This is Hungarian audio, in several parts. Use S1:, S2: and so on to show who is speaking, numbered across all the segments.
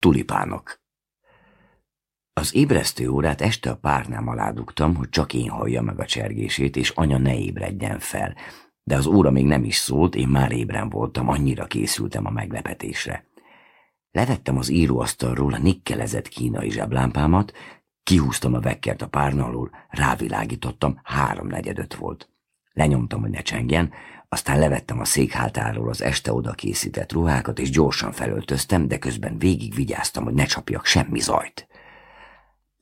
S1: tulipánok. Az ébresztő órát este a párnám alá dugtam, hogy csak én hallja meg a csergését, és anya ne ébredjen fel, de az óra még nem is szólt, én már ébren voltam, annyira készültem a meglepetésre. Levettem az íróasztalról a nikkelezett kínai zseblámpámat, kihúztam a vekkert a párna alól, rávilágítottam, háromnegyed öt volt. Lenyomtam, hogy ne csengjen, aztán levettem a székhátáról az este oda készített ruhákat, és gyorsan felöltöztem, de közben végig vigyáztam, hogy ne csapjak semmi zajt.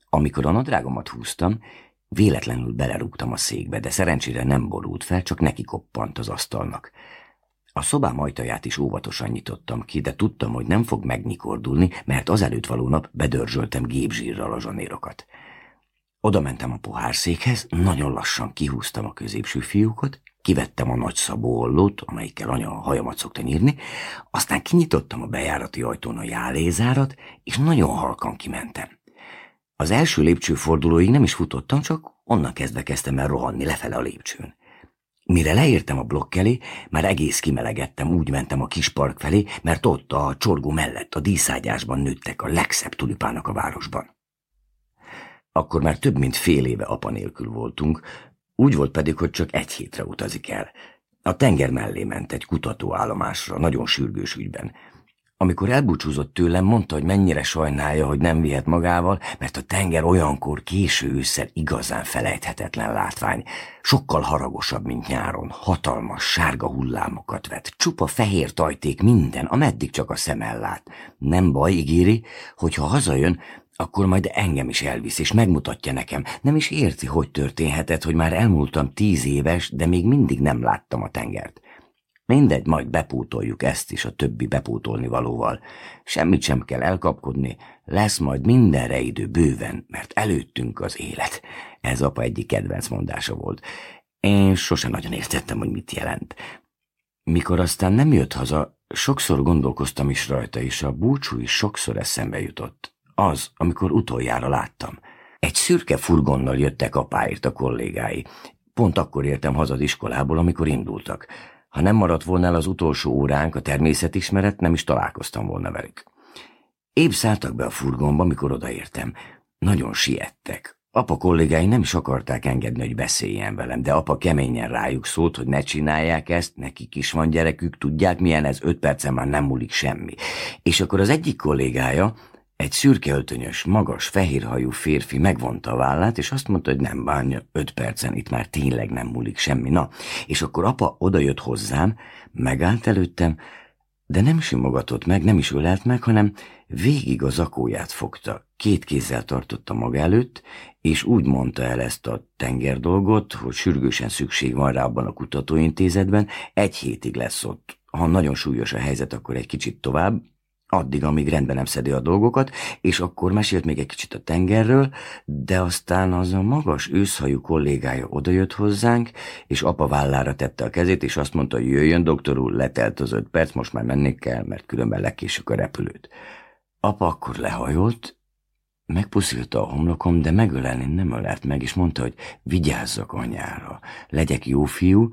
S1: Amikor a nadrágomat húztam, véletlenül belerúgtam a székbe, de szerencsére nem borult fel, csak neki koppant az asztalnak. A szobám ajtaját is óvatosan nyitottam ki, de tudtam, hogy nem fog megnyikordulni, mert azelőtt való nap bedörzsöltem gépzsírral a zsanérokat. Oda mentem a pohárszékhez, nagyon lassan kihúztam a középső fiúkot, Kivettem a nagy szabó ollót, amelyikkel anya a hajamat szokta nyírni, aztán kinyitottam a bejárati ajtón a jálézárat, és nagyon halkan kimentem. Az első lépcsőfordulóig nem is futottam, csak onnan kezdve kezdtem el rohanni lefele a lépcsőn. Mire leértem a blokk elé, már egész kimelegettem, úgy mentem a kis park felé, mert ott a csorgó mellett a díszágyásban nőttek a legszebb tulipánok a városban. Akkor már több mint fél éve apa nélkül voltunk, úgy volt pedig, hogy csak egy hétre utazik el. A tenger mellé ment egy kutatóállomásra, nagyon sürgős ügyben. Amikor elbúcsúzott tőlem, mondta, hogy mennyire sajnálja, hogy nem vihet magával, mert a tenger olyankor késő ősszel igazán felejthetetlen látvány. Sokkal haragosabb, mint nyáron. Hatalmas, sárga hullámokat vet. Csupa fehér tajték minden, ameddig csak a szem ellát. Nem baj, ígéri, hogyha hazajön, akkor majd engem is elvisz, és megmutatja nekem. Nem is érti, hogy történhetett, hogy már elmúltam tíz éves, de még mindig nem láttam a tengert. Mindegy, majd bepótoljuk ezt is a többi bepótolni valóval. Semmit sem kell elkapkodni, lesz majd mindenre idő bőven, mert előttünk az élet. Ez apa egyik kedvenc mondása volt. Én sose nagyon értettem, hogy mit jelent. Mikor aztán nem jött haza, sokszor gondolkoztam is rajta, és a búcsú is sokszor eszembe jutott. Az, amikor utoljára láttam. Egy szürke furgonnal jöttek apáért a kollégái. Pont akkor értem haza az iskolából, amikor indultak. Ha nem maradt volna el az utolsó óránk a természetismeret, nem is találkoztam volna velük. Épp szálltak be a furgonba, mikor odaértem. Nagyon siettek. Apa kollégái nem is akarták engedni, hogy beszéljen velem, de apa keményen rájuk szólt, hogy ne csinálják ezt, nekik is van gyerekük, tudják milyen ez, öt percen már nem múlik semmi. És akkor az egyik kollégája, egy szürke öltönyös, magas, fehérhajú férfi megvonta a vállát, és azt mondta, hogy nem bánja, öt percen itt már tényleg nem múlik semmi. Na, és akkor apa odajött hozzám, megállt előttem, de nem simogatott meg, nem is ölelt meg, hanem végig az zakóját fogta, két kézzel tartotta maga előtt, és úgy mondta el ezt a tenger dolgot, hogy sürgősen szükség van rá abban a kutatóintézetben, egy hétig lesz ott. Ha nagyon súlyos a helyzet, akkor egy kicsit tovább, addig, amíg rendben nem szedi a dolgokat, és akkor mesélt még egy kicsit a tengerről, de aztán az a magas őszhajú kollégája odajött hozzánk, és apa vállára tette a kezét, és azt mondta, hogy jöjjön, doktor úr, letelt az öt perc, most már menni kell, mert különben lekésük a repülőt. Apa akkor lehajolt, megpuszilta a homlokom, de megölelni nem ölelt meg, és mondta, hogy vigyázzak anyára, legyek jó fiú,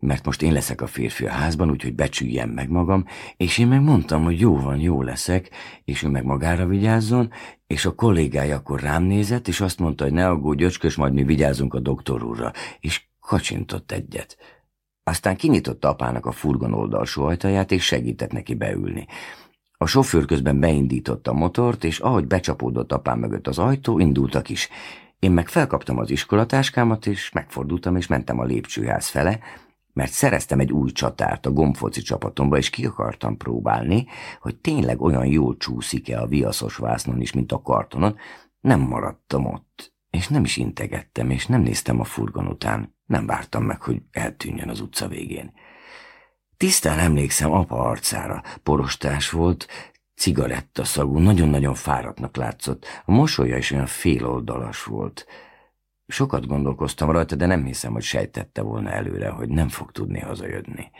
S1: mert most én leszek a férfi a házban, úgyhogy becsüljem meg magam, és én meg mondtam, hogy jó van, jó leszek, és ő meg magára vigyázzon, és a kollégája akkor rám nézett, és azt mondta, hogy ne aggódj, öcskös, majd mi vigyázunk a doktor úrra, és kacsintott egyet. Aztán kinyitotta apának a furgon oldalsó ajtaját, és segített neki beülni. A sofőr közben beindította a motort, és ahogy becsapódott apám mögött az ajtó, indultak is. Én meg felkaptam az iskolatáskámat, és megfordultam, és mentem a lépcsőház fele, mert szereztem egy új csatárt a gomfoci csapatomba, és ki akartam próbálni, hogy tényleg olyan jól csúszik-e a viaszos vásznon is, mint a kartonon, nem maradtam ott, és nem is integettem, és nem néztem a furgon után, nem vártam meg, hogy eltűnjön az utca végén. Tisztán emlékszem apa arcára, porostás volt, cigaretta szagú, nagyon-nagyon fáradtnak látszott, a mosolya is olyan féloldalas volt, Sokat gondolkoztam rajta, de nem hiszem, hogy sejtette volna előre, hogy nem fog tudni hazajönni.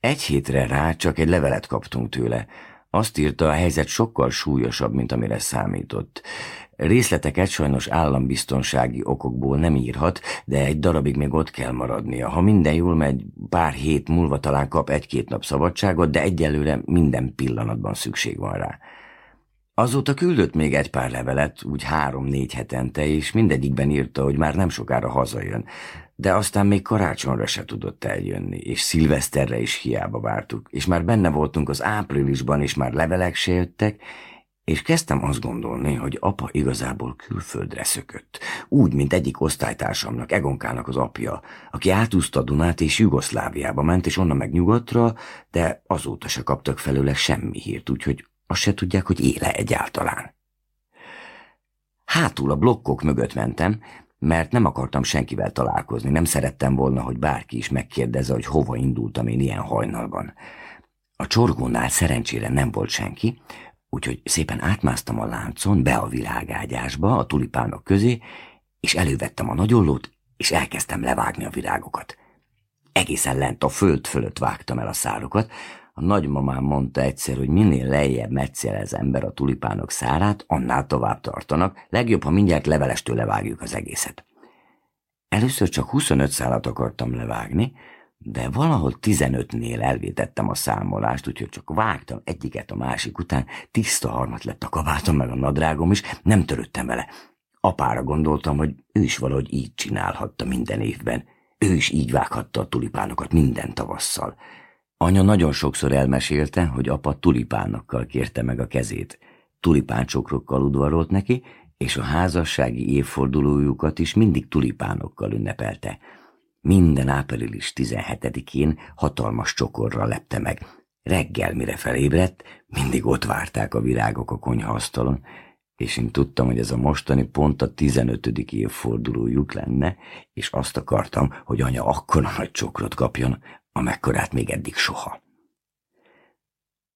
S1: Egy hétre rá csak egy levelet kaptunk tőle. Azt írta, a helyzet sokkal súlyosabb, mint amire számított. Részleteket sajnos állambiztonsági okokból nem írhat, de egy darabig még ott kell maradnia. Ha minden jól megy, pár hét múlva talán kap egy-két nap szabadságot, de egyelőre minden pillanatban szükség van rá. Azóta küldött még egy pár levelet, úgy három-négy hetente, és mindegyikben írta, hogy már nem sokára hazajön, de aztán még karácsonyra se tudott eljönni, és szilveszterre is hiába vártuk, és már benne voltunk az áprilisban, és már levelek se jöttek, és kezdtem azt gondolni, hogy apa igazából külföldre szökött, úgy, mint egyik osztálytársamnak, Egonkának az apja, aki átúszta Dunát és Jugoszláviába ment, és onnan meg nyugatra, de azóta se kaptak felőle semmi hírt, úgyhogy azt se tudják, hogy éle egyáltalán. Hátul a blokkok mögött mentem, mert nem akartam senkivel találkozni, nem szerettem volna, hogy bárki is megkérdezze, hogy hova indultam én ilyen hajnalban. A csorgónál szerencsére nem volt senki, úgyhogy szépen átmásztam a láncon be a virágágyásba, a tulipánok közé, és elővettem a nagyollót, és elkezdtem levágni a virágokat. Egészen lent a föld fölött vágtam el a szárokat, a nagymamám mondta egyszer, hogy minél lejjebb meccél az ember a tulipánok szárát, annál tovább tartanak, legjobb, ha mindjárt levelestől levágjuk az egészet. Először csak 25 szálat akartam levágni, de valahol 15-nél elvétettem a számolást, úgyhogy csak vágtam egyiket a másik után, tiszta harmat lett a kabátom meg a nadrágom is, nem törődtem vele. Apára gondoltam, hogy ő is valahogy így csinálhatta minden évben. Ő is így vághatta a tulipánokat minden tavasszal. Anya nagyon sokszor elmesélte, hogy apa tulipánokkal kérte meg a kezét. Tulipáncsokrokkal udvarolt neki, és a házassági évfordulójukat is mindig tulipánokkal ünnepelte. Minden április 17-én hatalmas csokorra lepte meg. Reggel, mire felébredt, mindig ott várták a virágok a konyhaasztalon, és én tudtam, hogy ez a mostani pont a 15. évfordulójuk lenne, és azt akartam, hogy anya akkor a nagy csokrot kapjon, amekkorát még eddig soha.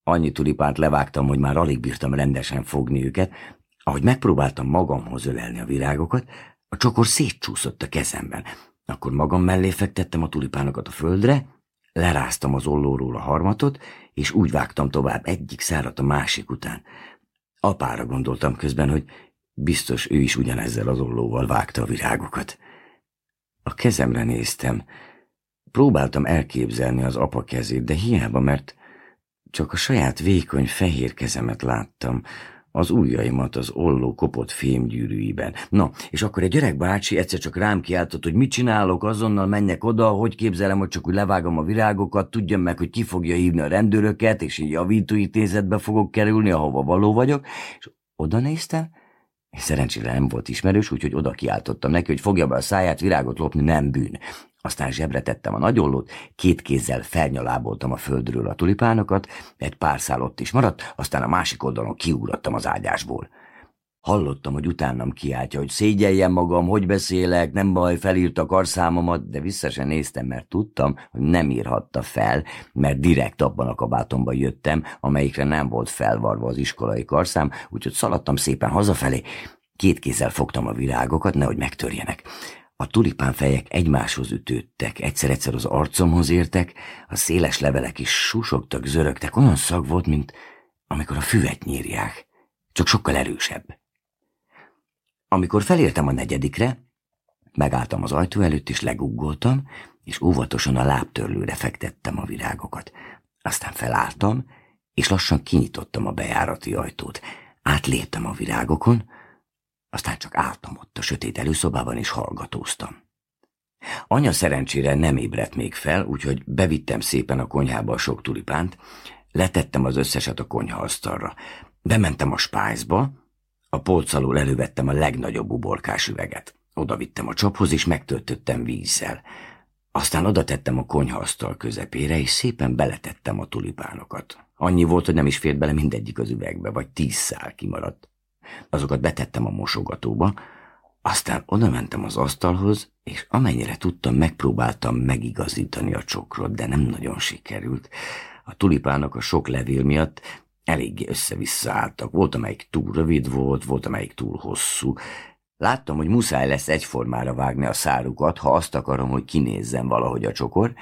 S1: Annyi tulipánt levágtam, hogy már alig bírtam rendesen fogni őket, ahogy megpróbáltam magamhoz ölelni a virágokat, a csokor szétcsúszott a kezemben, akkor magam mellé fektettem a tulipánokat a földre, leráztam az ollóról a harmatot, és úgy vágtam tovább egyik szárat a másik után. Apára gondoltam közben, hogy biztos ő is ugyanezzel az ollóval vágta a virágokat. A kezemre néztem, Próbáltam elképzelni az apa kezét, de hiába, mert csak a saját vékony fehér kezemet láttam, az ujjaimat az olló kopott fémgyűrűiben. Na, és akkor egy öreg bácsi egyszer csak rám kiáltott, hogy mit csinálok, azonnal menjek oda, hogy képzelem, hogy csak úgy levágom a virágokat, tudjam meg, hogy ki fogja hívni a rendőröket, és így javítóintézetbe fogok kerülni, ahova való vagyok, és oda néztem, és szerencsére nem volt ismerős, úgyhogy oda kiáltottam neki, hogy fogja be a száját, virágot lopni nem bűn. Aztán zsebre tettem a nagyollót, két kézzel felnyaláboltam a földről a tulipánokat, egy pár szál ott is maradt, aztán a másik oldalon kiugrottam az ágyásból. Hallottam, hogy utánam kiáltja, hogy szégyeljem magam, hogy beszélek, nem baj, felírt a karszámomat, de vissza se néztem, mert tudtam, hogy nem írhatta fel, mert direkt abban a kabátomban jöttem, amelyikre nem volt felvarva az iskolai karszám, úgyhogy szaladtam szépen hazafelé, két kézzel fogtam a virágokat, nehogy megtörjenek. A tulipánfejek egymáshoz ütődtek, egyszer-egyszer az arcomhoz értek, a széles levelek is susogtak, zörögtek, olyan szag volt, mint amikor a füvet nyírják, csak sokkal erősebb. Amikor felértem a negyedikre, megálltam az ajtó előtt, és leguggoltam, és óvatosan a lábtörlőre fektettem a virágokat. Aztán felálltam, és lassan kinyitottam a bejárati ajtót. Átléptem a virágokon, aztán csak álltam ott a sötét előszobában, és hallgatóztam. Anya szerencsére nem ébredt még fel, úgyhogy bevittem szépen a konyhába a sok tulipánt, letettem az összeset a konyhaasztalra. Bementem a spájzba, a polc alól elővettem a legnagyobb uborkás üveget. Oda vittem a csaphoz, és megtöltöttem vízzel. Aztán oda tettem a konyhaasztal közepére, és szépen beletettem a tulipánokat. Annyi volt, hogy nem is fért bele mindegyik az üvegbe, vagy tíz szál kimaradt. Azokat betettem a mosogatóba, aztán odamentem az asztalhoz, és amennyire tudtam, megpróbáltam megigazítani a csokrot, de nem nagyon sikerült. A tulipának a sok levél miatt eléggé össze-vissza álltak. Volt, amelyik túl rövid volt, volt, amelyik túl hosszú. Láttam, hogy muszáj lesz egyformára vágni a szárukat, ha azt akarom, hogy kinézzen valahogy a csokor,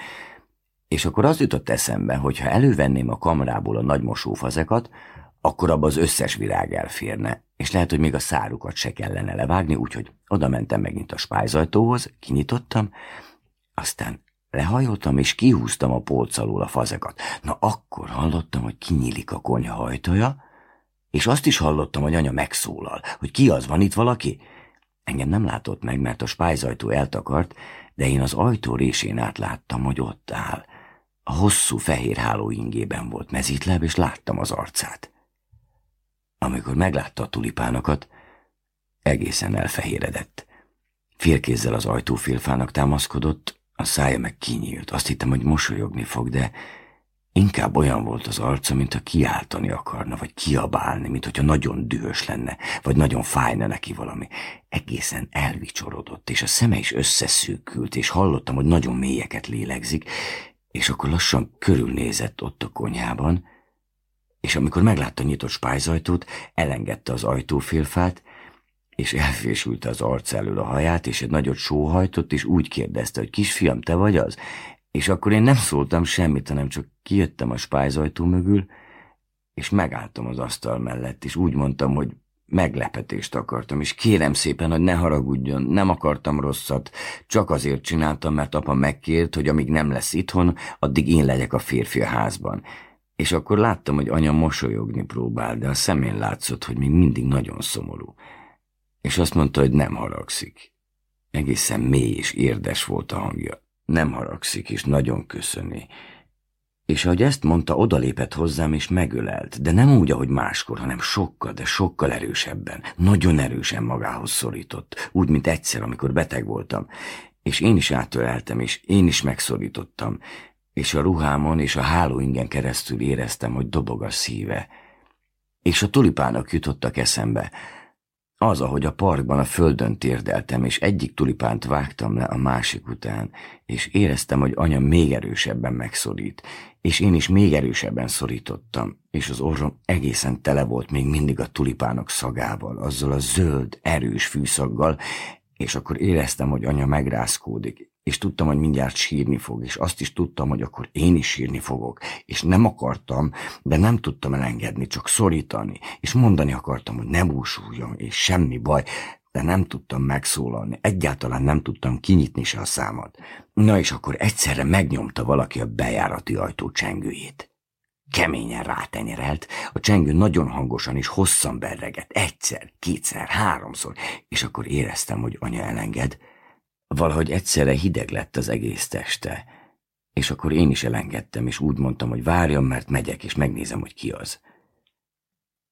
S1: és akkor az jutott eszembe, hogy ha elővenném a kamrából a nagy mosófazekat akkor abba az összes virág elférne, és lehet, hogy még a szárukat se kellene levágni, úgyhogy oda mentem megint a spájzajtóhoz, kinyitottam, aztán lehajoltam és kihúztam a polc alól a fazekat. Na akkor hallottam, hogy kinyílik a konyha ajtaja, és azt is hallottam, hogy anya megszólal, hogy ki az, van itt valaki? Engem nem látott meg, mert a spájzajtó eltakart, de én az ajtó résén átláttam, hogy ott áll. A hosszú fehér háló ingében volt mezítláb, és láttam az arcát. Amikor meglátta a tulipánokat, egészen elfehéredett. Félkézzel az ajtófélfának támaszkodott, a szája meg kinyílt. Azt hittem, hogy mosolyogni fog, de inkább olyan volt az arca, ha kiáltani akarna, vagy kiabálni, mint hogyha nagyon dühös lenne, vagy nagyon fájna neki valami. Egészen elvicsorodott, és a szeme is összeszűkült, és hallottam, hogy nagyon mélyeket lélegzik, és akkor lassan körülnézett ott a konyhában, és amikor meglátta nyitott spájzajtót, elengedte az ajtófélfát, és elfésült az arc elől a haját, és egy nagyot sóhajtott, és úgy kérdezte, hogy kisfiam, te vagy az? És akkor én nem szóltam semmit, hanem csak kijöttem a spájzajtó mögül, és megálltam az asztal mellett, és úgy mondtam, hogy meglepetést akartam, és kérem szépen, hogy ne haragudjon, nem akartam rosszat, csak azért csináltam, mert apa megkért, hogy amíg nem lesz itthon, addig én legyek a férfi a házban. És akkor láttam, hogy anya mosolyogni próbál, de a szemén látszott, hogy még mindig nagyon szomorú. És azt mondta, hogy nem haragszik. Egészen mély és érdes volt a hangja. Nem haragszik, és nagyon köszöni. És ahogy ezt mondta, odalépett hozzám, és megölelt, de nem úgy, ahogy máskor, hanem sokkal, de sokkal erősebben. Nagyon erősen magához szorított, úgy, mint egyszer, amikor beteg voltam. És én is átöleltem, és én is megszorítottam, és a ruhámon és a hálóingen keresztül éreztem, hogy dobog a szíve. És a tulipánok jutottak eszembe. Az, ahogy a parkban a földön térdeltem, és egyik tulipánt vágtam le a másik után, és éreztem, hogy anya még erősebben megszorít, és én is még erősebben szorítottam, és az orrom egészen tele volt még mindig a tulipánok szagával, azzal a zöld, erős fűszaggal, és akkor éreztem, hogy anya megrázkódik, és tudtam, hogy mindjárt sírni fog, és azt is tudtam, hogy akkor én is sírni fogok, és nem akartam, de nem tudtam elengedni, csak szorítani, és mondani akartam, hogy ne búsuljon, és semmi baj, de nem tudtam megszólalni, egyáltalán nem tudtam kinyitni se a számat. Na és akkor egyszerre megnyomta valaki a bejárati ajtó csengőjét. Keményen rátenyerelt, a csengő nagyon hangosan és hosszan berregett, egyszer, kétszer, háromszor, és akkor éreztem, hogy anya elenged, Valahogy egyszerre hideg lett az egész teste, és akkor én is elengedtem, és úgy mondtam, hogy várjam, mert megyek, és megnézem, hogy ki az.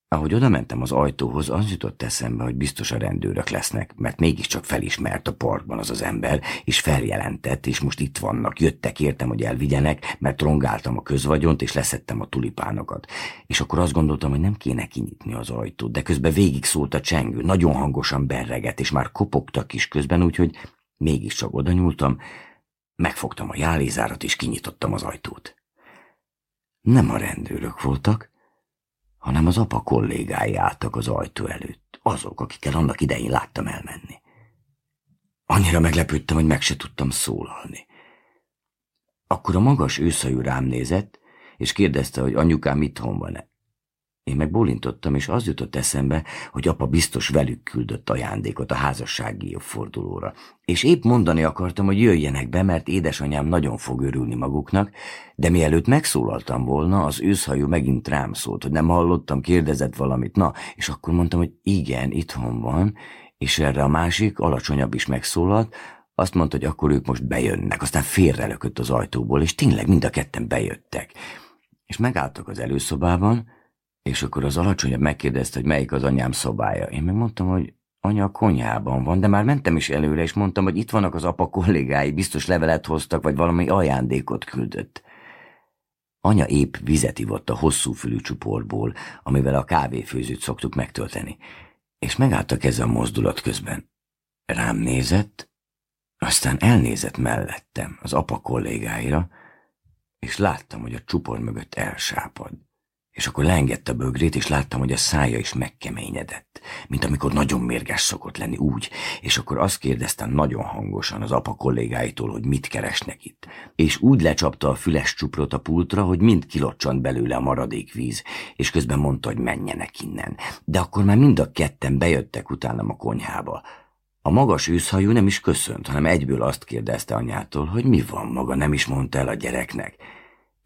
S1: Ahogy odamentem az ajtóhoz, az jutott eszembe, hogy biztos a rendőrök lesznek, mert mégiscsak felismert a parkban az az ember, és feljelentett, és most itt vannak. Jöttek, értem, hogy elvigyenek, mert rongáltam a közvagyont, és leszettem a tulipánokat. És akkor azt gondoltam, hogy nem kéne kinyitni az ajtót, de közben végig szólt a csengő, nagyon hangosan berreget, és már kopogtak is közben, úgyhogy Mégiscsak oda nyúltam, megfogtam a jálézárat és kinyitottam az ajtót. Nem a rendőrök voltak, hanem az apa kollégái álltak az ajtó előtt, azok, akikkel annak idején láttam elmenni. Annyira meglepődtem, hogy meg se tudtam szólalni. Akkor a magas őszajú rám nézett, és kérdezte, hogy anyukám itthon van-e. Én meg bólintottam, és az jutott eszembe, hogy apa biztos velük küldött ajándékot a házassági fordulóra. És épp mondani akartam, hogy jöjjenek be, mert édesanyám nagyon fog örülni maguknak, de mielőtt megszólaltam volna, az őszhajú megint rám szólt, hogy nem hallottam, kérdezett valamit, na, és akkor mondtam, hogy igen, itthon van, és erre a másik, alacsonyabb is megszólalt, azt mondta, hogy akkor ők most bejönnek, aztán félrelökött az ajtóból, és tényleg mind a ketten bejöttek. És megálltak az előszobában, és akkor az alacsonyabb megkérdezte, hogy melyik az anyám szobája. Én megmondtam, hogy anya a konyhában van, de már mentem is előre, és mondtam, hogy itt vannak az apa kollégái, biztos levelet hoztak, vagy valami ajándékot küldött. Anya épp vizet ivott a hosszú fülű csuportból, amivel a kávéfőzőt szoktuk megtölteni, és megálltak a a mozdulat közben. Rám nézett, aztán elnézett mellettem, az apa kollégáira, és láttam, hogy a csupor mögött elsápad. És akkor leengedte a bögrét, és láttam, hogy a szája is megkeményedett, mint amikor nagyon mérges szokott lenni úgy, és akkor azt kérdeztem nagyon hangosan az apa kollégáitól, hogy mit keresnek itt. És úgy lecsapta a füles csuprot a pultra, hogy mind kilocsant belőle a maradék víz, és közben mondta, hogy menjenek innen. De akkor már mind a ketten bejöttek utánam a konyhába. A magas őszhajú nem is köszönt, hanem egyből azt kérdezte anyától, hogy mi van maga, nem is mondta el a gyereknek.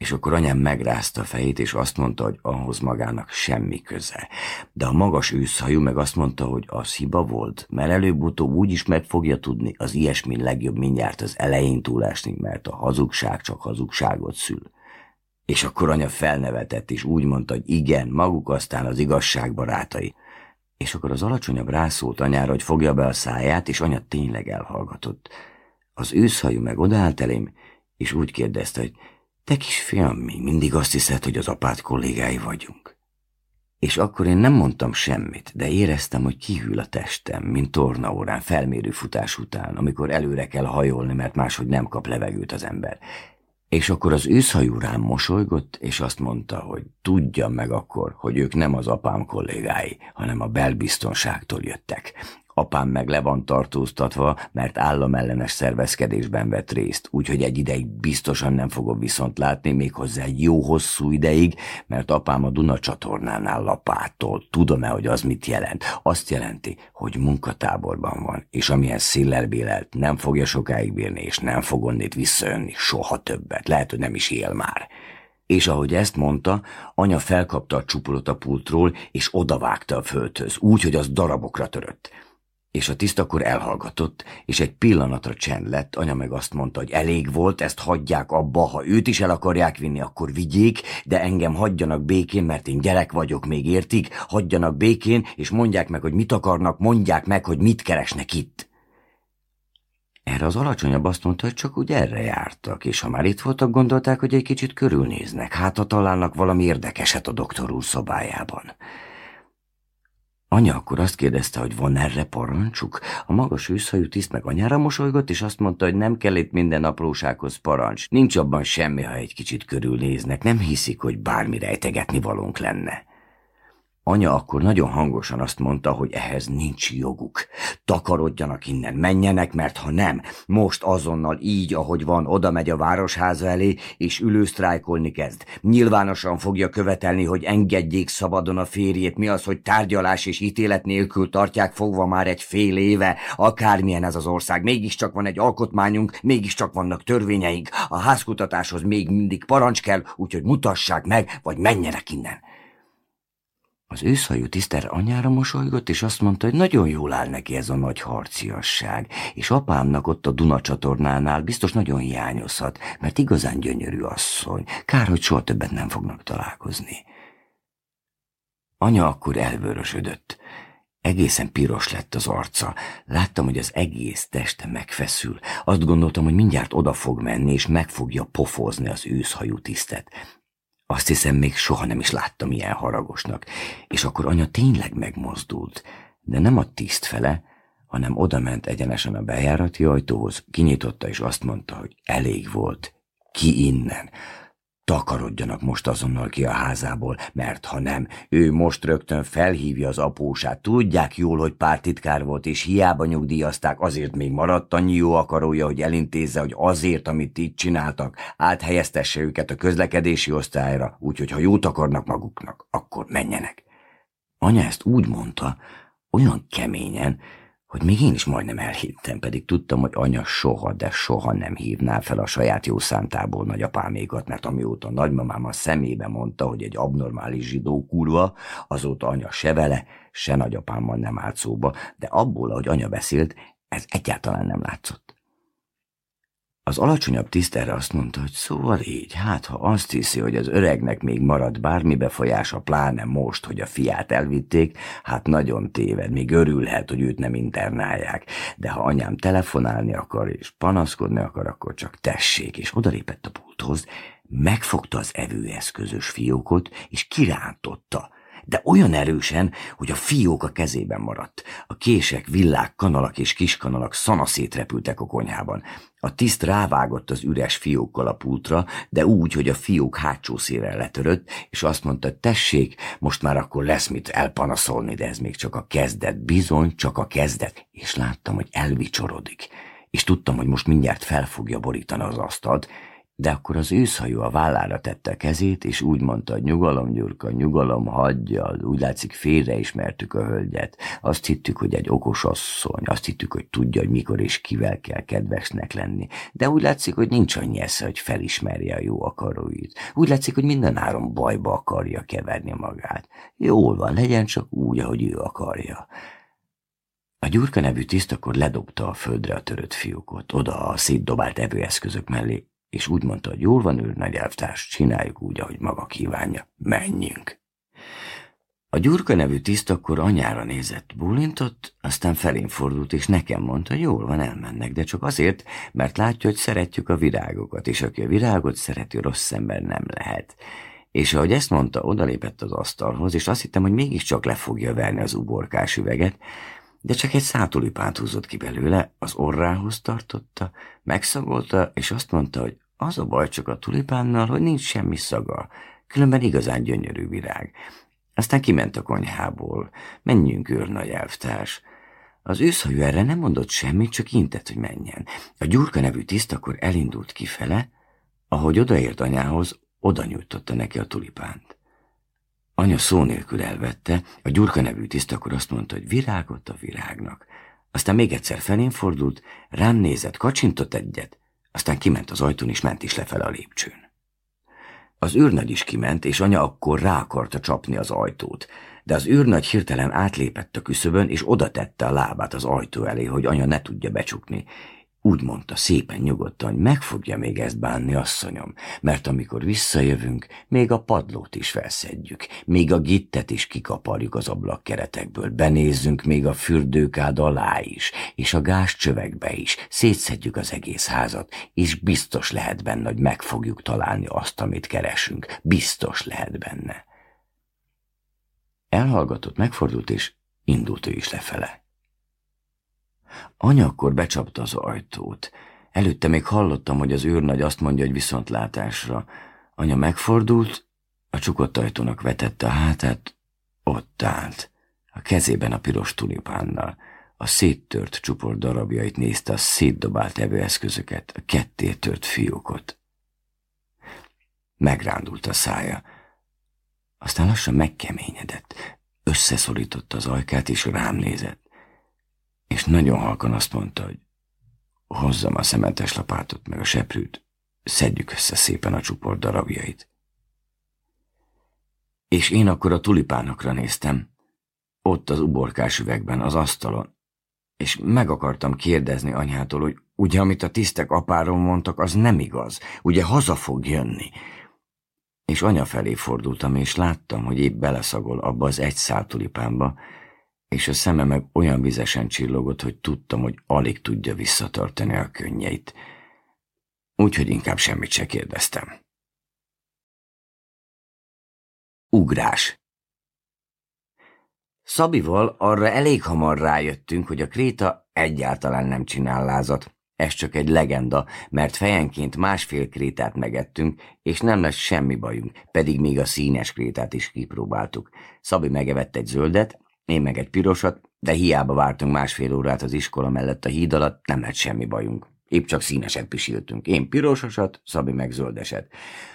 S1: És akkor anyám megrázta a fejét, és azt mondta, hogy ahhoz magának semmi köze. De a magas őszhajú meg azt mondta, hogy az hiba volt, mert előbb-utóbb úgy is meg fogja tudni, az ilyesmi legjobb mindjárt az elején túlásni, mert a hazugság csak hazugságot szül. És akkor anya felnevetett, és úgy mondta, hogy igen, maguk aztán az igazság barátai. És akkor az alacsonyabb rászólt anyára, hogy fogja be a száját, és anya tényleg elhallgatott. Az őszhajú meg odállt elém, és úgy kérdezte, hogy te kisfiam, még mindig azt hiszed, hogy az apád kollégái vagyunk. És akkor én nem mondtam semmit, de éreztem, hogy kihűl a testem, mint tornaórán felmérő futás után, amikor előre kell hajolni, mert máshogy nem kap levegőt az ember. És akkor az őszhajú rám mosolygott, és azt mondta, hogy tudja meg akkor, hogy ők nem az apám kollégái, hanem a belbiztonságtól jöttek, Apám meg le van tartóztatva, mert államellenes szervezkedésben vett részt, úgyhogy egy ideig biztosan nem fogom viszont látni, méghozzá egy jó hosszú ideig, mert apám a Duna csatornánál lapától. Tudom-e, hogy az mit jelent? Azt jelenti, hogy munkatáborban van, és amilyen szillel bélelt, nem fogja sokáig bírni, és nem fog onnét visszajönni soha többet. Lehet, hogy nem is él már. És ahogy ezt mondta, anya felkapta a csupulot a pultról, és odavágta a földhöz, úgy, hogy az darabokra törött. És a tisztakor elhallgatott, és egy pillanatra csend lett, anya meg azt mondta, hogy elég volt, ezt hagyják abba, ha őt is el akarják vinni, akkor vigyék, de engem hagyjanak békén, mert én gyerek vagyok, még értik, hagyjanak békén, és mondják meg, hogy mit akarnak, mondják meg, hogy mit keresnek itt. Erre az alacsonyabb azt mondta, hogy csak úgy erre jártak, és ha már itt voltak, gondolták, hogy egy kicsit körülnéznek, hát ha találnak valami érdekeset a doktor úr szobájában. Anya akkor azt kérdezte, hogy van erre parancsuk? A magas őszhajú tiszt meg anyára mosolygott, és azt mondta, hogy nem kell itt minden aprósághoz parancs. Nincs abban semmi, ha egy kicsit körülnéznek. Nem hiszik, hogy bármi rejtegetni valónk lenne. Anya akkor nagyon hangosan azt mondta, hogy ehhez nincs joguk. Takarodjanak innen, menjenek, mert ha nem, most azonnal így, ahogy van, oda megy a városháza elé, és ülősztrájkolni kezd. Nyilvánosan fogja követelni, hogy engedjék szabadon a férjét. Mi az, hogy tárgyalás és ítélet nélkül tartják fogva már egy fél éve, akármilyen ez az ország. Mégiscsak van egy alkotmányunk, mégiscsak vannak törvényeink. A házkutatáshoz még mindig parancs kell, úgyhogy mutassák meg, vagy menjenek innen. Az őszhajú tiszter anyára mosolygott, és azt mondta, hogy nagyon jól áll neki ez a nagy harciasság, és apámnak ott a Duna csatornánál biztos nagyon hiányozhat, mert igazán gyönyörű asszony, kár, hogy soha többet nem fognak találkozni. Anya akkor elvörösödött. Egészen piros lett az arca. Láttam, hogy az egész teste megfeszül. Azt gondoltam, hogy mindjárt oda fog menni, és meg fogja pofozni az őszhajú tisztet. Azt hiszem, még soha nem is láttam ilyen haragosnak. És akkor anya tényleg megmozdult, de nem a tiszt fele, hanem odament egyenesen a bejárati ajtóhoz, kinyitotta és azt mondta, hogy elég volt, ki innen. Takarodjanak most azonnal ki a házából, mert ha nem, ő most rögtön felhívja az apósát. Tudják jól, hogy titkár volt, és hiába nyugdíjazták, azért még maradt annyi jó akarója, hogy elintézze, hogy azért, amit itt csináltak, áthelyeztesse őket a közlekedési osztályra, úgyhogy ha jót akarnak maguknak, akkor menjenek. Anya ezt úgy mondta, olyan keményen, hogy még én is majdnem elhittem, pedig tudtam, hogy anya soha, de soha nem hívná fel a saját jó szántából nagyapámékat, mert amióta nagymamám a szemébe mondta, hogy egy abnormális zsidó kurva, azóta anya se vele, se nagyapámmal nem állt szóba, de abból, ahogy anya beszélt, ez egyáltalán nem látszott. Az alacsonyabb tiszt erre azt mondta, hogy szóval így, hát ha azt hiszi, hogy az öregnek még marad bármi befolyása, pláne most, hogy a fiát elvitték, hát nagyon téved, még örülhet, hogy őt nem internálják. De ha anyám telefonálni akar és panaszkodni akar, akkor csak tessék, és odalépett a pulthoz, megfogta az evőeszközös fiókot, és kirántotta – de olyan erősen, hogy a fiók a kezében maradt. A kések, villák, kanalak és kiskanalak szanaszét repültek a konyhában. A tiszt rávágott az üres fiókkal a pultra, de úgy, hogy a fiók hátsó szélre letörött, és azt mondta, tessék, most már akkor lesz mit elpanaszolni, de ez még csak a kezdet, bizony, csak a kezdet. És láttam, hogy elvicsorodik, és tudtam, hogy most mindjárt fel fogja borítani az asztalt, de akkor az őszhajó a vállára tette kezét, és úgy mondta, nyugalom, Gyurka, nyugalom, hagyja, úgy látszik félreismertük a hölgyet. Azt hittük, hogy egy okos asszony, azt hittük, hogy tudja, hogy mikor és kivel kell kedvesnek lenni, de úgy látszik, hogy nincs annyi esze, hogy felismerje a jó akaróit. Úgy látszik, hogy minden áron bajba akarja keverni magát. Jól van, legyen csak úgy, ahogy ő akarja. A Gyurka nevű tiszt akkor ledobta a földre a törött fiókot, oda a szétdobált evőeszközök mellé, és úgy mondta, hogy jól van ő, nagy elvtárs, csináljuk úgy, ahogy maga kívánja, menjünk. A Gyurka nevű tiszt akkor anyára nézett, bulintott, aztán felén fordult, és nekem mondta, jól van, elmennek, de csak azért, mert látja, hogy szeretjük a virágokat, és aki a virágot szereti, rossz ember nem lehet. És ahogy ezt mondta, odalépett az asztalhoz, és azt hittem, hogy mégiscsak le fogja verni az uborkás üveget, de csak egy szátulipánt húzott ki belőle, az orrához tartotta, megszagolta, és azt mondta, hogy az a baj csak a tulipánnal, hogy nincs semmi szaga, különben igazán gyönyörű virág. Aztán kiment a konyhából. Menjünk, őrnagy elvtárs. Az őszhajú erre nem mondott semmit, csak intett, hogy menjen. A Gyurka nevű tiszt akkor elindult kifele, ahogy odaért anyához, oda nyújtotta neki a tulipánt. Anya szó nélkül elvette, a Gyurka nevű tiszt akkor azt mondta, hogy virágot a virágnak. Aztán még egyszer felén fordult, rám nézett, kacsintott egyet, aztán kiment az ajtón, és ment is lefele a lépcsőn. Az őrnagy is kiment, és anya akkor rá akarta csapni az ajtót, de az őrnagy hirtelen átlépett a küszöbön, és oda tette a lábát az ajtó elé, hogy anya ne tudja becsukni, úgy mondta szépen nyugodtan, hogy meg fogja még ezt bánni, asszonyom, mert amikor visszajövünk, még a padlót is felszedjük, még a gittet is kikaparjuk az ablakkeretekből, benézzünk még a fürdőkád alá is, és a gázcsövekbe is, szétszedjük az egész házat, és biztos lehet benne, hogy meg fogjuk találni azt, amit keresünk, biztos lehet benne. Elhallgatott, megfordult, és indult ő is lefele. Anya akkor becsapta az ajtót. Előtte még hallottam, hogy az őrnagy azt mondja, hogy viszontlátásra. Anya megfordult, a csukott ajtónak vetette a hátát, ott állt. A kezében a piros tulipánnal. A széttört csupor darabjait nézte a szétdobált evőeszközöket, a ketté tört fiókot. Megrándult a szája. Aztán lassan megkeményedett, összeszorította az ajkát és rám nézett és nagyon halkan azt mondta, hogy hozzam a szementes lapátot meg a seprűt, szedjük össze szépen a csupor darabjait. És én akkor a tulipánokra néztem, ott az uborkás üvegben, az asztalon, és meg akartam kérdezni anyától, hogy ugye, amit a tisztek apáról mondtak, az nem igaz, ugye haza fog jönni. És anya felé fordultam, és láttam, hogy épp beleszagol abba az egy szál tulipánba, és a szeme meg olyan vizesen csillogott, hogy tudtam, hogy alig
S2: tudja visszatartani a könnyeit. Úgyhogy inkább semmit se kérdeztem. Ugrás
S1: Szabival arra elég hamar rájöttünk, hogy a kréta egyáltalán nem csinál lázat. Ez csak egy legenda, mert fejenként másfél krétát megettünk, és nem lesz semmi bajunk, pedig még a színes krétát is kipróbáltuk. Szabi megevett egy zöldet, én meg egy pirosat, de hiába vártunk másfél órát az iskola mellett a híd alatt, nem lett semmi bajunk. Épp csak színeset pisiltünk. Én pirososat, Szabi meg zöldeset.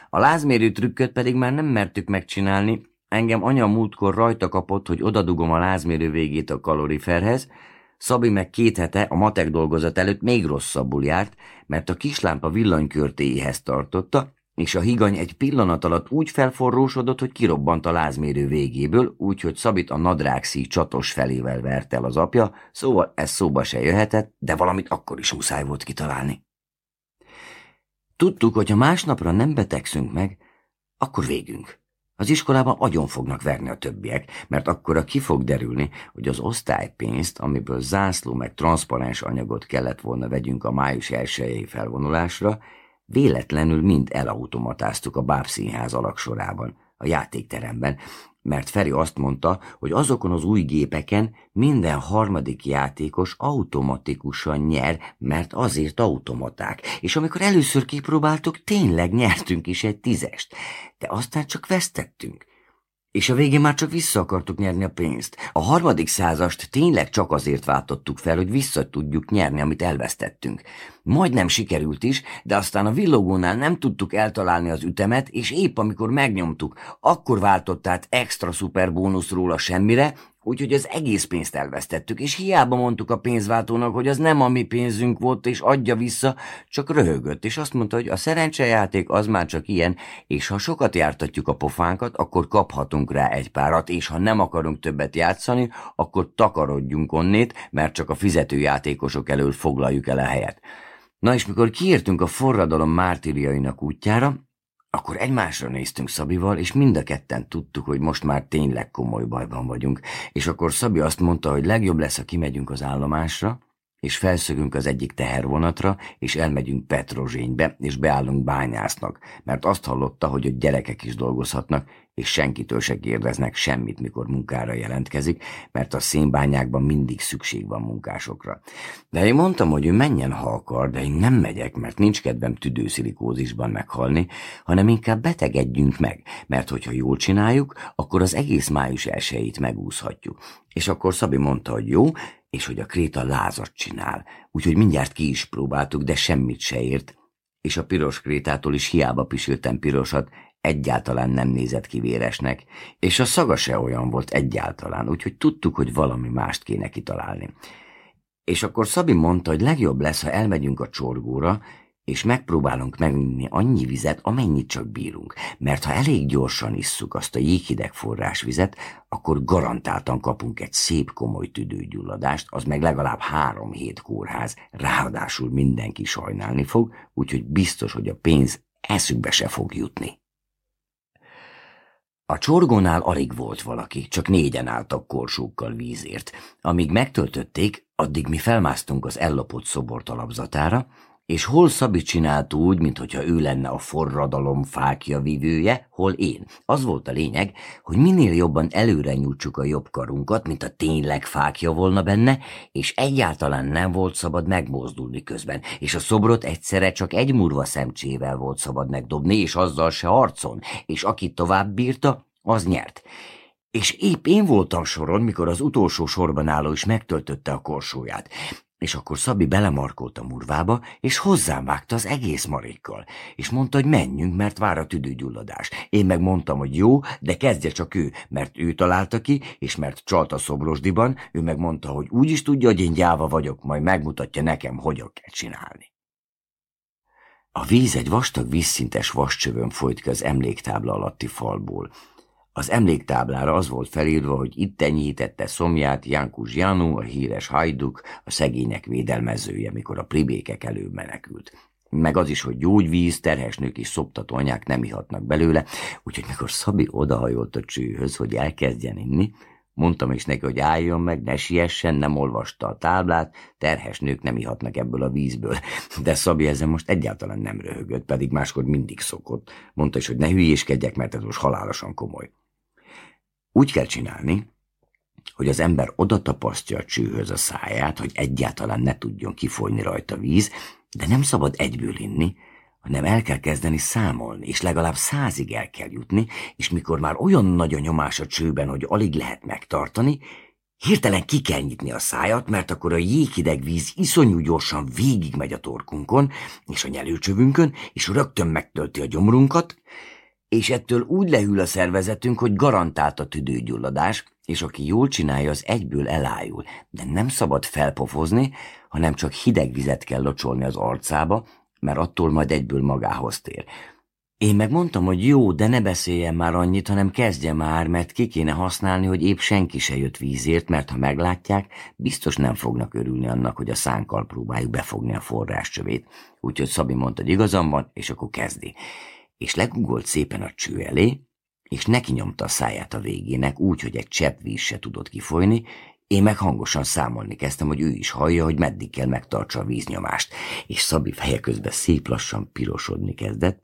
S1: A lázmérő trükköt pedig már nem mertük megcsinálni, engem anya múltkor rajta kapott, hogy odadugom a lázmérő végét a kaloriferhez, Szabi meg két hete a matek dolgozat előtt még rosszabbul járt, mert a kislámpa villanykörtéjéhez tartotta, és a higany egy pillanat alatt úgy felforrósodott, hogy kirobbant a lázmérő végéből, úgyhogy Szabit a nadrágszí csatos felével vert el az apja, szóval ez szóba se jöhetett, de valamit akkor is muszáj volt kitalálni. Tudtuk, hogy ha másnapra nem betegszünk meg, akkor végünk. Az iskolában agyon fognak verni a többiek, mert akkora ki fog derülni, hogy az osztálypénzt, amiből zászló meg transzparens anyagot kellett volna vegyünk a május 1 felvonulásra, Véletlenül mind elautomatáztuk a bábszínház sorában, a játékteremben, mert Feri azt mondta, hogy azokon az új gépeken minden harmadik játékos automatikusan nyer, mert azért automaták, és amikor először kipróbáltuk, tényleg nyertünk is egy tízest, de aztán csak vesztettünk, és a végén már csak vissza akartuk nyerni a pénzt. A harmadik százast tényleg csak azért váltottuk fel, hogy vissza tudjuk nyerni, amit elvesztettünk. Majdnem sikerült is, de aztán a villogónál nem tudtuk eltalálni az ütemet, és épp amikor megnyomtuk, akkor váltott át extra szuper bónuszról a semmire, úgyhogy az egész pénzt elvesztettük, és hiába mondtuk a pénzváltónak, hogy az nem a mi pénzünk volt, és adja vissza, csak röhögött, és azt mondta, hogy a szerencsejáték az már csak ilyen, és ha sokat jártatjuk a pofánkat, akkor kaphatunk rá egy párat, és ha nem akarunk többet játszani, akkor takarodjunk onnét, mert csak a fizetőjátékosok elől foglaljuk el a helyet. Na és mikor kiértünk a forradalom mártíriainak útjára, akkor egymásra néztünk Szabival, és mind a ketten tudtuk, hogy most már tényleg komoly bajban vagyunk, és akkor Szabi azt mondta, hogy legjobb lesz, ha kimegyünk az állomásra, és felszögünk az egyik tehervonatra, és elmegyünk Petrozsénybe, és beállunk bányásznak, mert azt hallotta, hogy ott gyerekek is dolgozhatnak, és senkitől se kérdeznek semmit, mikor munkára jelentkezik, mert a szénbányákban mindig szükség van munkásokra. De én mondtam, hogy ő menjen, ha akar, de én nem megyek, mert nincs kedvem tüdőszilikózisban meghalni, hanem inkább betegedjünk meg, mert hogyha jól csináljuk, akkor az egész május elsőjét megúszhatjuk. És akkor Szabi mondta, hogy jó, és hogy a kréta lázat csinál, úgyhogy mindjárt ki is próbáltuk, de semmit se ért, és a piros krétától is hiába pisiltem pirosat, egyáltalán nem nézett ki véresnek, és a szaga se olyan volt egyáltalán, úgyhogy tudtuk, hogy valami mást kéne kitalálni. És akkor Szabi mondta, hogy legjobb lesz, ha elmegyünk a csorgóra, és megpróbálunk meginni annyi vizet, amennyit csak bírunk, mert ha elég gyorsan isszuk azt a jéghideg forrásvizet, akkor garantáltan kapunk egy szép komoly tüdőgyulladást, az meg legalább három hét kórház, ráadásul mindenki sajnálni fog, úgyhogy biztos, hogy a pénz eszükbe se fog jutni. A csorgónál alig volt valaki, csak négyen álltak korsókkal vízért. Amíg megtöltötték, addig mi felmásztunk az ellopott szobor talapzatára, és hol Szabi csinált úgy, mintha ő lenne a forradalom fákja vivője, hol én. Az volt a lényeg, hogy minél jobban előre nyújtsuk a jobb karunkat, mint a tényleg fákja volna benne, és egyáltalán nem volt szabad megmozdulni közben, és a szobrot egyszerre csak egy murva szemcsével volt szabad megdobni, és azzal se arcon, és aki tovább bírta, az nyert. És épp én voltam soron, mikor az utolsó sorban álló is megtöltötte a korsóját. És akkor Szabi belemarkolt a murvába, és hozzám vágta az egész marékkal, és mondta, hogy menjünk, mert vár a tüdőgyulladás. Én meg mondtam, hogy jó, de kezdje csak ő, mert ő találta ki, és mert csalt a szobrosdiban, ő meg mondta, hogy úgy is tudja, hogy én gyáva vagyok, majd megmutatja nekem, hogyan kell csinálni. A víz egy vastag vízszintes vascsövön folyt ki az emléktábla alatti falból, az emléktáblára az volt felírva, hogy itt enyhítette szomját Jankus Janu, a híres hajduk, a szegények védelmezője, mikor a pribékek előbb menekült. Meg az is, hogy gyógyvíz, terhes nők és szoptató anyák nem ihatnak belőle, úgyhogy mikor Szabi odahajolt a csőhöz, hogy elkezdjen inni, mondtam is neki, hogy álljon meg, ne siessen, nem olvasta a táblát, terhes nők nem ihatnak ebből a vízből. De Szabi ezen most egyáltalán nem röhögött, pedig máskor mindig szokott. Mondta is, hogy ne hülyéskedjek, mert ez most halálosan komoly. Úgy kell csinálni, hogy az ember oda tapasztja a csőhöz a száját, hogy egyáltalán ne tudjon kifolyni rajta víz, de nem szabad egyből inni, hanem el kell kezdeni számolni, és legalább százig el kell jutni, és mikor már olyan nagy a nyomás a csőben, hogy alig lehet megtartani, hirtelen ki kell nyitni a szájat, mert akkor a jéghideg víz iszonyú gyorsan végigmegy a torkunkon és a nyelőcsövünkön, és rögtön megtölti a gyomrunkat, és ettől úgy lehűl a szervezetünk, hogy garantált a tüdőgyulladás, és aki jól csinálja, az egyből elájul. De nem szabad felpofozni, hanem csak hideg vizet kell locsolni az arcába, mert attól majd egyből magához tér. Én megmondtam, hogy jó, de ne beszéljen már annyit, hanem kezdje már, mert ki kéne használni, hogy épp senki se jött vízért, mert ha meglátják, biztos nem fognak örülni annak, hogy a szánkkal próbáljuk befogni a forráscsövét. Úgyhogy Szabi mondta, hogy igazam van, és akkor kezdi és legugolt szépen a cső elé, és neki nyomta a száját a végének úgy, hogy egy csepp víz se tudott kifolyni, én meg hangosan számolni kezdtem, hogy ő is hallja, hogy meddig kell megtartsa a víznyomást, és Szabi feje közben szép lassan pirosodni kezdett,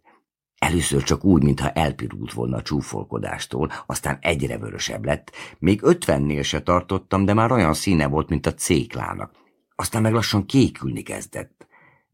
S1: Először csak úgy, mintha elpirult volna a csúfolkodástól, aztán egyre vörösebb lett. Még ötvennél se tartottam, de már olyan színe volt, mint a céklának. Aztán meg lassan kékülni kezdett.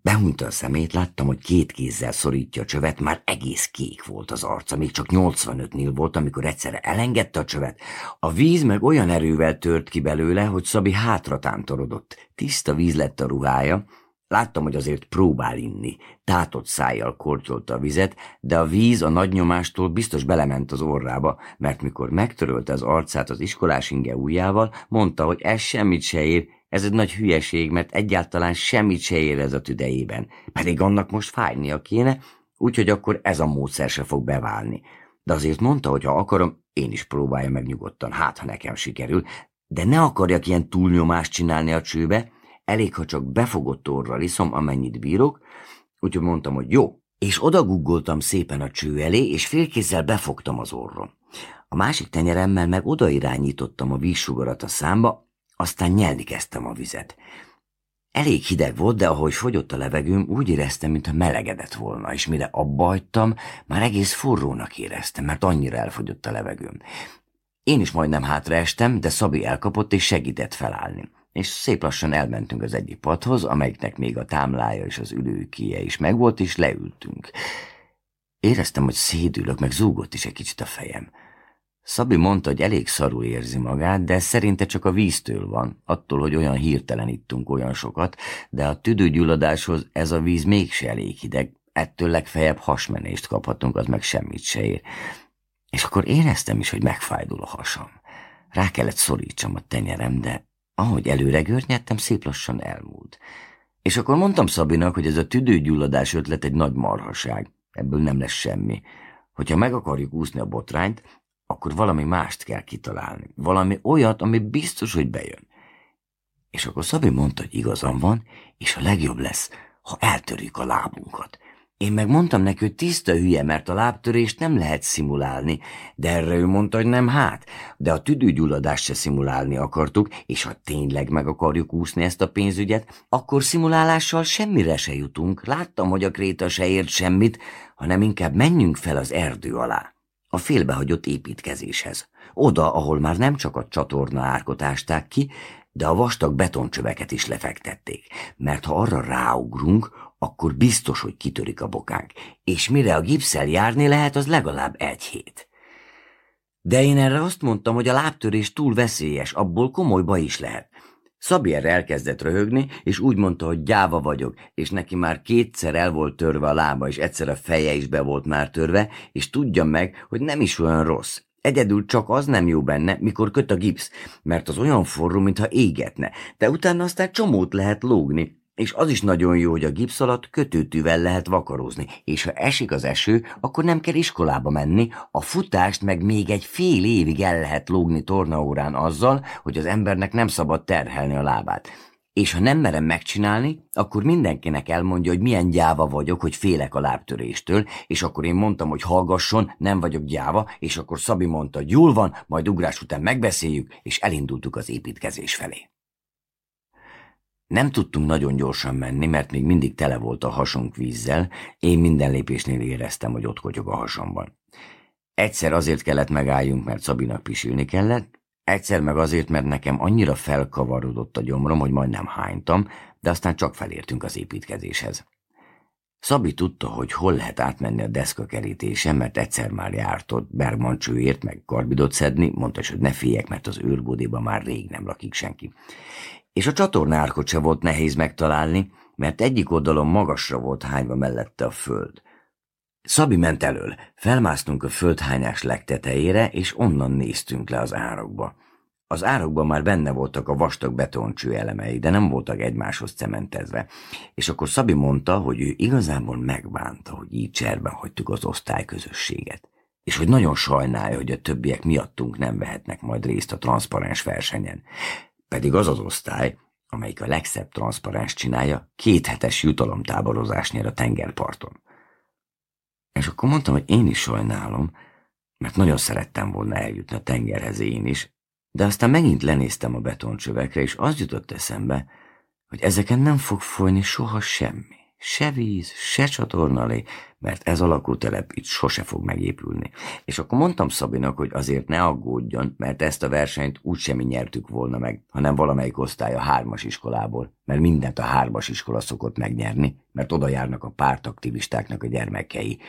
S1: Behúnyta a szemét, láttam, hogy két kézzel szorítja a csövet, már egész kék volt az arca, még csak 85-nél volt, amikor egyszerre elengedte a csövet. A víz meg olyan erővel tört ki belőle, hogy Szabi hátra tántorodott. Tiszta víz lett a ruhája, Láttam, hogy azért próbál inni. Tátott szájjal kortyolta a vizet, de a víz a nagy nyomástól biztos belement az orrába, mert mikor megtörölte az arcát az iskolás inge ujjával, mondta, hogy ez semmit se ér, ez egy nagy hülyeség, mert egyáltalán semmit se érez a tüdejében, pedig annak most fájnia kéne, úgyhogy akkor ez a módszer se fog beválni. De azért mondta, hogy ha akarom, én is próbálja meg nyugodtan, hát ha nekem sikerül, de ne akarjak ilyen túlnyomást csinálni a csőbe, elég, ha csak befogott orral iszom, amennyit bírok, úgyhogy mondtam, hogy jó, és odaguggoltam szépen a cső elé, és félkézzel befogtam az orrom. A másik tenyeremmel meg odairányítottam a vízsugarat a számba, aztán nyelni kezdtem a vizet. Elég hideg volt, de ahogy fogyott a levegőm, úgy éreztem, mintha melegedett volna, és mire abba hagytam, már egész forrónak éreztem, mert annyira elfogyott a levegőm. Én is majdnem hátraestem, de Szabi elkapott és segített felállni és szép lassan elmentünk az egyik padhoz, amelyiknek még a támlája és az ülőkéje is megvolt, és leültünk. Éreztem, hogy szédülök, meg zúgott is egy kicsit a fejem. Szabi mondta, hogy elég szarul érzi magát, de szerinte csak a víztől van, attól, hogy olyan hirtelen ittunk olyan sokat, de a tüdőgyulladáshoz ez a víz mégse elég hideg, ettől legfeljebb hasmenést kaphatunk, az meg semmit se ér. És akkor éreztem is, hogy megfájdul a hasam. Rá kellett szorítsam a tenyerem, de ahogy előre görnyedtem, szép lassan elmúlt. És akkor mondtam Szabinak, hogy ez a tüdőgyulladás ötlet egy nagy marhaság, ebből nem lesz semmi. Hogyha meg akarjuk úszni a botrányt, akkor valami mást kell kitalálni. Valami olyat, ami biztos, hogy bejön. És akkor Szabi mondta, hogy igazam van, és a legjobb lesz, ha eltörjük a lábunkat. Én meg mondtam neki, hogy tiszta hülye, mert a lábtörést nem lehet szimulálni, de erre ő mondta, hogy nem hát. De a tüdőgyulladást se szimulálni akartuk, és ha tényleg meg akarjuk úszni ezt a pénzügyet, akkor szimulálással semmire se jutunk. Láttam, hogy a kréta se ért semmit, hanem inkább menjünk fel az erdő alá a félbehagyott építkezéshez, oda, ahol már nem csak a csatorna árkot ásták ki, de a vastag betoncsöveket is lefektették, mert ha arra ráugrunk, akkor biztos, hogy kitörik a bokánk, és mire a gipszel járni lehet, az legalább egy hét. De én erre azt mondtam, hogy a lábtörés túl veszélyes, abból komoly baj is lehet. Szabi erre elkezdett röhögni, és úgy mondta, hogy gyáva vagyok, és neki már kétszer el volt törve a lába, és egyszer a feje is be volt már törve, és tudja meg, hogy nem is olyan rossz. Egyedül csak az nem jó benne, mikor köt a gipsz, mert az olyan forró, mintha égetne, de utána aztán csomót lehet lógni, és az is nagyon jó, hogy a gipsz alatt kötőtűvel lehet vakarózni, és ha esik az eső, akkor nem kell iskolába menni, a futást meg még egy fél évig el lehet lógni tornaórán azzal, hogy az embernek nem szabad terhelni a lábát. És ha nem merem megcsinálni, akkor mindenkinek elmondja, hogy milyen gyáva vagyok, hogy félek a lábtöréstől, és akkor én mondtam, hogy hallgasson, nem vagyok gyáva, és akkor Szabi mondta, hogy jól van, majd ugrás után megbeszéljük, és elindultuk az építkezés felé. Nem tudtunk nagyon gyorsan menni, mert még mindig tele volt a hasunk vízzel, én minden lépésnél éreztem, hogy ott kotyog a hasamban. Egyszer azért kellett megálljunk, mert Szabinak pisilni kellett, egyszer meg azért, mert nekem annyira felkavarodott a gyomrom, hogy majdnem hánytam, de aztán csak felértünk az építkezéshez. Szabi tudta, hogy hol lehet átmenni a deszka kerítése, mert egyszer már járt ott Bergman csőért, meg karbidot szedni, mondta, hogy ne féljek, mert az őrbódéban már rég nem lakik senki és a csatornárkot se volt nehéz megtalálni, mert egyik oldalon magasra volt hányva mellette a föld. Szabi ment elől, felmásztunk a földhányás legtetejére, és onnan néztünk le az árokba. Az árokban már benne voltak a vastag betoncső elemei, de nem voltak egymáshoz cementezve. És akkor Szabi mondta, hogy ő igazából megbánta, hogy így cserben hagytuk az osztályközösséget. És hogy nagyon sajnálja, hogy a többiek miattunk nem vehetnek majd részt a transzparens versenyen pedig az az osztály, amelyik a legszebb transzparens csinálja, kéthetes jutalomtáborozás nyer a tengerparton. És akkor mondtam, hogy én is sajnálom, mert nagyon szerettem volna eljutni a tengerhez én is, de aztán megint lenéztem a betoncsövekre, és az jutott eszembe, hogy ezeken nem fog folyni soha semmi. Se víz, se csatornalé, mert ez a lakótelep itt sose fog megépülni. És akkor mondtam Szabinak, hogy azért ne aggódjon, mert ezt a versenyt úgy semmi nyertük volna meg, hanem valamelyik osztály a hármas iskolából, mert mindent a hármas iskola szokott megnyerni, mert oda járnak a pártaktivistáknak a gyermekei.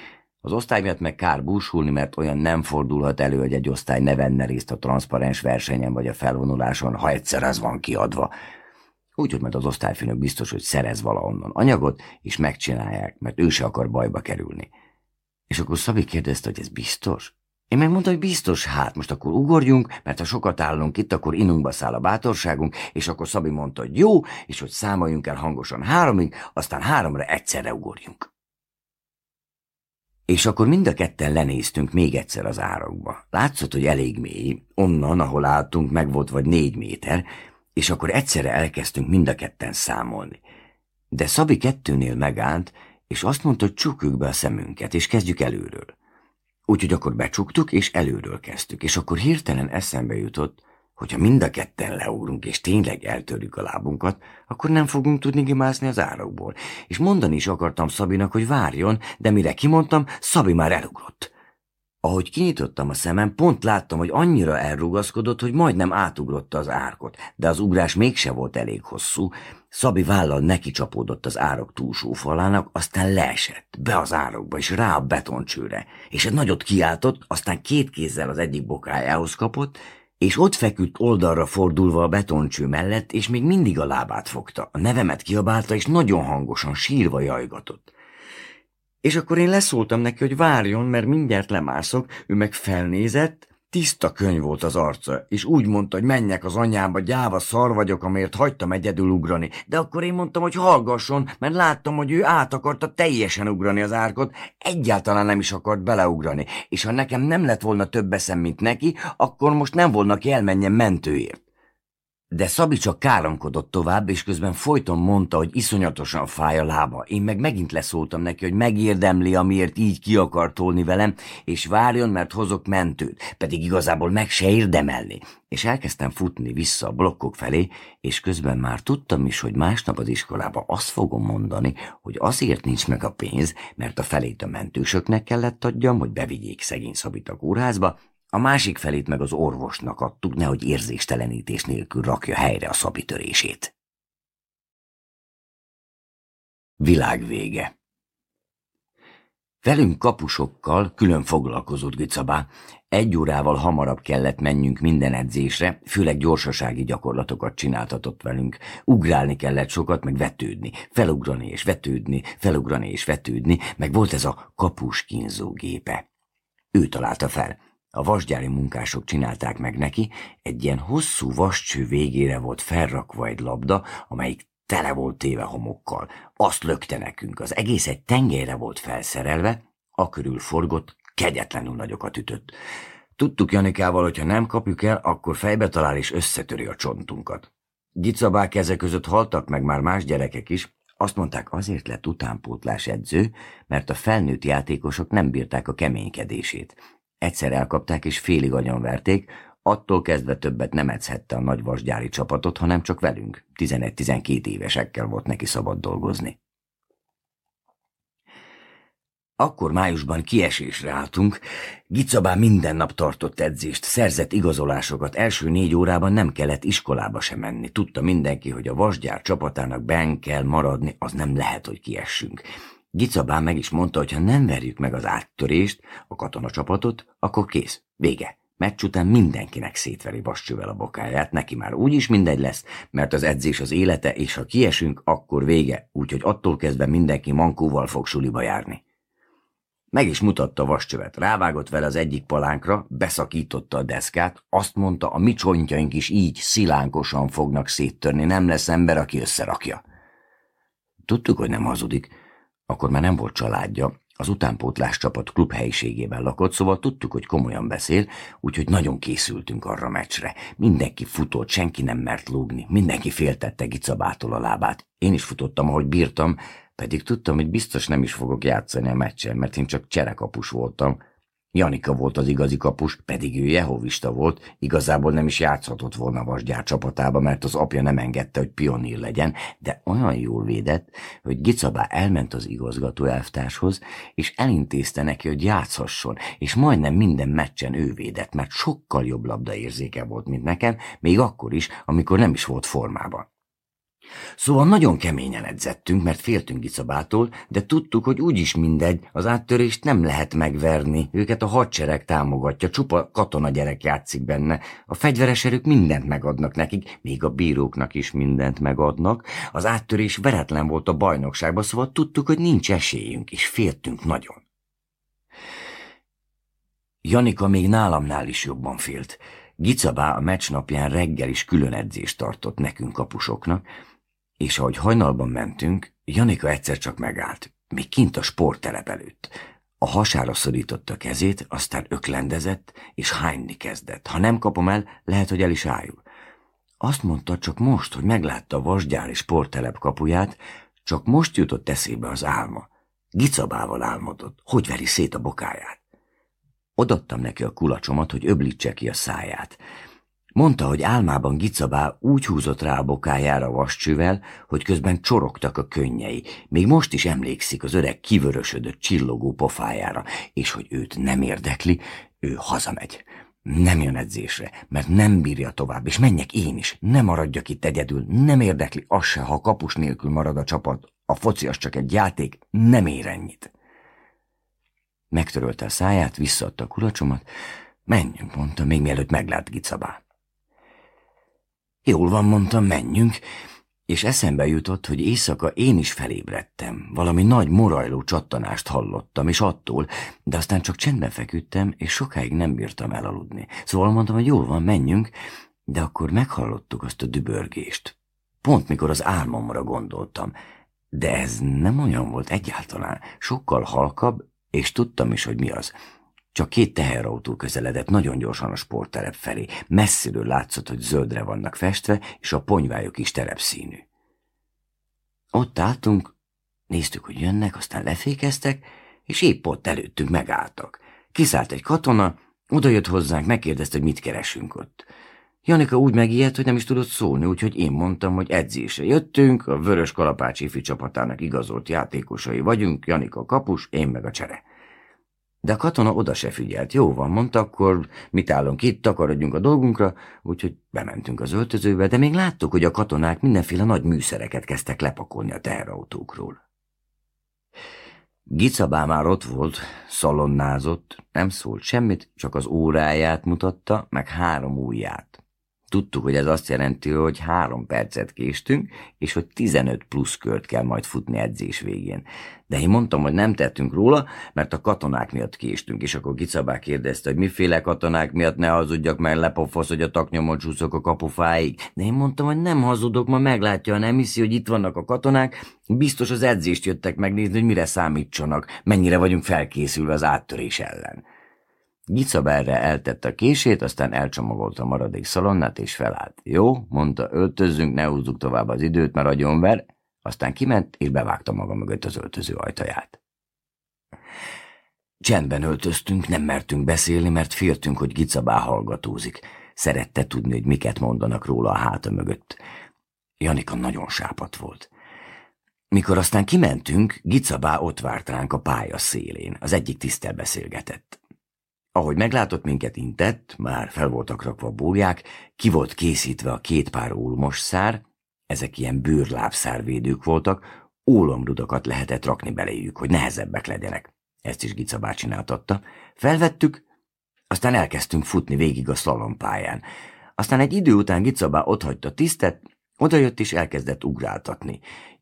S1: Az osztály miatt meg kár búsulni, mert olyan nem fordulhat elő, hogy egy osztály ne venne részt a transzparens versenyen vagy a felvonuláson, ha egyszer az van kiadva, Úgyhogy majd az osztályfőnök biztos, hogy szerez valahonnan anyagot, és megcsinálják, mert ő se akar bajba kerülni. És akkor Szabi kérdezte, hogy ez biztos? Én megmondtam, hogy biztos, hát most akkor ugorjunk, mert ha sokat állunk itt, akkor inunkba száll a bátorságunk, és akkor Szabi mondta, hogy jó, és hogy számoljunk el hangosan háromig, aztán háromra egyszerre ugorjunk. És akkor mind a ketten lenéztünk még egyszer az árokba. Látszott, hogy elég mély. Onnan, ahol álltunk, meg volt vagy négy méter, és akkor egyszerre elkezdtünk mind a ketten számolni. De Szabi kettőnél megállt, és azt mondta, hogy csukjuk be a szemünket, és kezdjük előről. Úgyhogy akkor becsuktuk, és előről kezdtük, és akkor hirtelen eszembe jutott, hogyha mind a ketten leúrunk, és tényleg eltörjük a lábunkat, akkor nem fogunk tudni gimászni az árokból. És mondani is akartam Szabinak, hogy várjon, de mire kimondtam, Szabi már elugrott. Ahogy kinyitottam a szemem, pont láttam, hogy annyira elrugaszkodott, hogy majdnem átugrott az árkot, de az ugrás mégse volt elég hosszú. Szabi vállal neki csapódott az árok túlsó falának, aztán leesett, be az árokba és rá a betoncsőre, és egy nagyot kiáltott, aztán két kézzel az egyik bokájához kapott, és ott feküdt oldalra fordulva a betoncső mellett, és még mindig a lábát fogta. A nevemet kiabálta, és nagyon hangosan sírva jajgatott. És akkor én leszóltam neki, hogy várjon, mert mindjárt lemászok, ő meg felnézett, tiszta könyv volt az arca, és úgy mondta, hogy menjek az anyámba, gyáva szar vagyok, amért hagytam egyedül ugrani. De akkor én mondtam, hogy hallgasson, mert láttam, hogy ő át akarta teljesen ugrani az árkot, egyáltalán nem is akart beleugrani, és ha nekem nem lett volna több eszem, mint neki, akkor most nem volna ki elmenjen mentőért. De Szabi csak káromkodott tovább, és közben folyton mondta, hogy iszonyatosan fáj a lába. Én meg megint leszóltam neki, hogy megérdemli, amiért így ki akar tolni velem, és várjon, mert hozok mentőt, pedig igazából meg se érdemelni. És elkezdtem futni vissza a blokkok felé, és közben már tudtam is, hogy másnap az iskolába azt fogom mondani, hogy azért nincs meg a pénz, mert a felét a mentősöknek kellett adjam, hogy bevigyék szegény Szabit a kórházba, a másik felét meg az orvosnak adtuk, nehogy érzéstelenítés
S2: nélkül rakja helyre a szabitörését. Világvége Velünk kapusokkal külön
S1: foglalkozott Gicabá, egy órával hamarabb kellett mennünk minden edzésre, főleg gyorsasági gyakorlatokat csináltatott velünk. Ugrálni kellett sokat, meg vetődni, felugrani és vetődni, felugrani és vetődni, meg volt ez a kapus kínzógépe. Ő találta fel. A vasgyári munkások csinálták meg neki, egy ilyen hosszú vascső végére volt felrakva egy labda, amelyik tele volt téve homokkal. Azt lökte nekünk, az egész egy tengelyre volt felszerelve, a körül forgott, kegyetlenül nagyokat ütött. Tudtuk Janikával, hogy ha nem kapjuk el, akkor fejbe talál és összetöri a csontunkat. Gyicabák ezek között haltak meg már más gyerekek is, azt mondták azért lett utánpótlás edző, mert a felnőtt játékosok nem bírták a keménykedését. Egyszer elkapták és félig verték, attól kezdve többet nem edzhette a nagy vasgyári csapatot, hanem csak velünk, 11-12 évesekkel volt neki szabad dolgozni. Akkor májusban kiesésre álltunk, Gicabá minden nap tartott edzést, szerzett igazolásokat, első négy órában nem kellett iskolába sem menni. Tudta mindenki, hogy a vasgyár csapatának ben kell maradni, az nem lehet, hogy kiessünk. Gicabán meg is mondta, hogy ha nem verjük meg az áttörést, a csapatot, akkor kész, vége. Meccs után mindenkinek szétveri bascsővel a bokáját, neki már úgy is mindegy lesz, mert az edzés az élete, és ha kiesünk, akkor vége, úgyhogy attól kezdve mindenki mankóval fog suliba járni. Meg is mutatta vascsövet, rávágott vele az egyik palánkra, beszakította a deszkát, azt mondta, a mi csontjaink is így szilánkosan fognak széttörni, nem lesz ember, aki összerakja. Tudtuk, hogy nem hazudik, akkor már nem volt családja, az utánpótlás csapat klub helyiségében lakott, szóval tudtuk, hogy komolyan beszél, úgyhogy nagyon készültünk arra a meccsre. Mindenki futott, senki nem mert lógni, mindenki féltette Gicabától a lábát. Én is futottam, ahogy bírtam, pedig tudtam, hogy biztos nem is fogok játszani a meccsen, mert én csak cserekapus voltam, Janika volt az igazi kapus, pedig ő jehovista volt, igazából nem is játszhatott volna vasgyár csapatába, mert az apja nem engedte, hogy pionír legyen, de olyan jól védett, hogy Gicabá elment az igazgató elvtárshoz, és elintézte neki, hogy játszhasson, és majdnem minden meccsen ő védett, mert sokkal jobb labdaérzéke volt, mint nekem, még akkor is, amikor nem is volt formában. Szóval nagyon keményen edzettünk, mert féltünk Gicabától, de tudtuk, hogy úgyis mindegy, az áttörést nem lehet megverni, őket a hadsereg támogatja, csupa katona gyerek játszik benne, a fegyveres erők mindent megadnak nekik, még a bíróknak is mindent megadnak, az áttörés veretlen volt a bajnokságban, szóval tudtuk, hogy nincs esélyünk, és féltünk nagyon. Janika még nálamnál is jobban félt. Gicabá a meccs napján reggel is külön edzést tartott nekünk kapusoknak, és ahogy hajnalban mentünk, Janika egyszer csak megállt, még kint a sporttelep előtt. A hasára szorította kezét, aztán öklendezett, és hányni kezdett. Ha nem kapom el, lehet, hogy el is álljuk. Azt mondta csak most, hogy meglátta a vasgyári sporttelep kapuját, csak most jutott eszébe az álma. Gicabával álmodott, hogy veri szét a bokáját. Odattam neki a kulacsomat, hogy öblítse ki a száját. Mondta, hogy álmában Gicabá úgy húzott rá a bokájára vascsővel, hogy közben csorogtak a könnyei. Még most is emlékszik az öreg kivörösödött csillogó pofájára, és hogy őt nem érdekli, ő hazamegy. Nem jön edzésre, mert nem bírja tovább, és menjek én is, nem maradjak itt egyedül, nem érdekli az se, ha kapus nélkül marad a csapat, a foci az csak egy játék, nem ér ennyit. Megtörölte a száját, visszaadta a kulacsomat, menjünk, mondta, még mielőtt meglát Gicabát. Jól van, mondtam, menjünk, és eszembe jutott, hogy éjszaka én is felébredtem. Valami nagy morajló csattanást hallottam, és attól, de aztán csak csendben feküdtem, és sokáig nem bírtam elaludni. Szóval mondtam, hogy jól van, menjünk, de akkor meghallottuk azt a dübörgést. Pont mikor az álmomra gondoltam, de ez nem olyan volt egyáltalán, sokkal halkabb, és tudtam is, hogy mi az. Csak két teherautó közeledett nagyon gyorsan a sportterep felé. Messziről látszott, hogy zöldre vannak festve, és a ponyvájuk is terepszínű. Ott álltunk, néztük, hogy jönnek, aztán lefékeztek, és épp ott előttünk megálltak. Kiszállt egy katona, oda jött hozzánk, megkérdezte, hogy mit keresünk ott. Janika úgy megijedt, hogy nem is tudott szólni, úgyhogy én mondtam, hogy edzésre jöttünk, a Vörös Kalapács ifi csapatának igazolt játékosai vagyunk, Janika kapus, én meg a csere. De a katona oda se figyelt. Jó van, mondta, akkor mit állunk itt, takarodjunk a dolgunkra, úgyhogy bementünk az öltözőbe, de még láttuk, hogy a katonák mindenféle nagy műszereket kezdtek lepakolni a teherautókról. Gicabá már ott volt, szalonnázott, nem szólt semmit, csak az óráját mutatta, meg három ujját. Tudtuk, hogy ez azt jelenti, hogy három percet késtünk, és hogy 15 plusz kört kell majd futni edzés végén. De én mondtam, hogy nem tettünk róla, mert a katonák miatt késtünk, és akkor Gicabá kérdezte, hogy miféle katonák miatt ne hazudjak, mert lepofosz, hogy a taknyomon csúszok a kapufáig. De én mondtam, hogy nem hazudok, ma meglátja a nem hiszi, hogy itt vannak a katonák, biztos az edzést jöttek megnézni, hogy mire számítsanak, mennyire vagyunk felkészülve az áttörés ellen. Gicabelre eltette a kését, aztán elcsomagolta a maradék szalonnát és felállt. Jó, mondta, öltözzünk, ne húzzuk tovább az időt, mert agyonver, aztán kiment és bevágta maga mögött az öltöző ajtaját. Csendben öltöztünk, nem mertünk beszélni, mert féltünk, hogy Gicabá hallgatózik. Szerette tudni, hogy miket mondanak róla a háta mögött. Janika nagyon sápat volt. Mikor aztán kimentünk, Gicabá ott várt ránk a pálya szélén. Az egyik tisztel beszélgetett. Ahogy meglátott minket intett, már fel voltak rakva búrják, ki volt készítve a két pár ulmos szár, ezek ilyen bőrlábszárvédők voltak, ólomrudakat lehetett rakni beléjük, hogy nehezebbek legyenek. Ezt is Gica bácsi Felvettük, aztán elkezdtünk futni végig a szalompályán. Aztán egy idő után Gicabá otthagyta tisztet, odajött és elkezdett ugráltatni.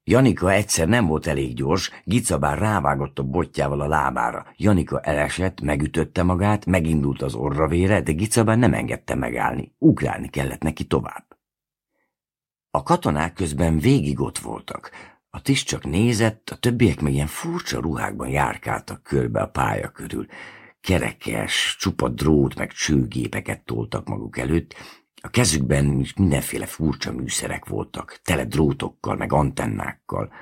S1: Janika egyszer nem volt elég gyors, Gica bár rávágott a botjával a lábára. Janika elesett, megütötte magát, megindult az orravére, de Gica bár nem engedte megállni. Ugrálni kellett neki tovább. A katonák közben végig ott voltak. A tis csak nézett, a többiek meg ilyen furcsa ruhákban járkáltak körbe a pálya körül. Kerekes, csupa drót meg csőgépeket toltak maguk előtt, a kezükben mindenféle furcsa műszerek voltak, tele drótokkal, meg antennákkal.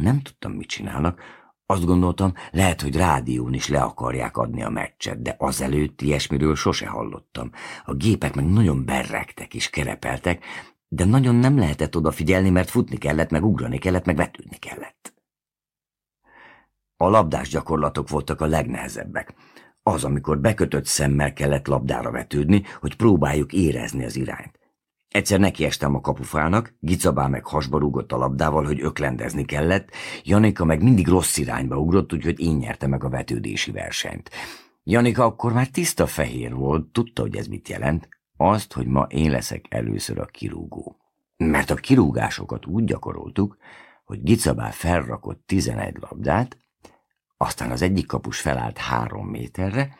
S1: Nem tudtam, mit csinálnak. Azt gondoltam, lehet, hogy rádión is le akarják adni a meccset, de azelőtt ilyesmiről sose hallottam. A gépek meg nagyon berregtek és kerepeltek, de nagyon nem lehetett odafigyelni, mert futni kellett, meg ugrani kellett, meg vetődni kellett. A labdás gyakorlatok voltak a legnehezebbek. Az, amikor bekötött szemmel kellett labdára vetődni, hogy próbáljuk érezni az irányt. Egyszer nekiestem a kapufának, Gicabá meg hasba rúgott a labdával, hogy öklendezni kellett, Janika meg mindig rossz irányba ugrott, úgyhogy én nyerte meg a vetődési versenyt. Janika akkor már tiszta fehér volt, tudta, hogy ez mit jelent. Azt, hogy ma én leszek először a kirúgó. Mert a kirúgásokat úgy gyakoroltuk, hogy Gicabá felrakott tizenegy labdát, aztán az egyik kapus felállt három méterre,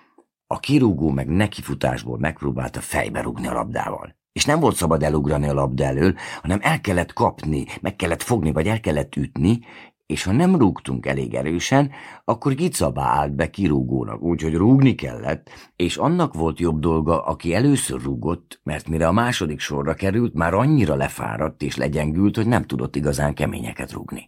S1: a kirúgó meg nekifutásból megpróbálta fejbe rúgni a labdával. És nem volt szabad elugrani a labda elől, hanem el kellett kapni, meg kellett fogni, vagy el kellett ütni, és ha nem rúgtunk elég erősen, akkor gicabá állt be kirúgónak, úgyhogy rúgni kellett, és annak volt jobb dolga, aki először rúgott, mert mire a második sorra került, már annyira lefáradt és legyengült, hogy nem tudott igazán keményeket rúgni.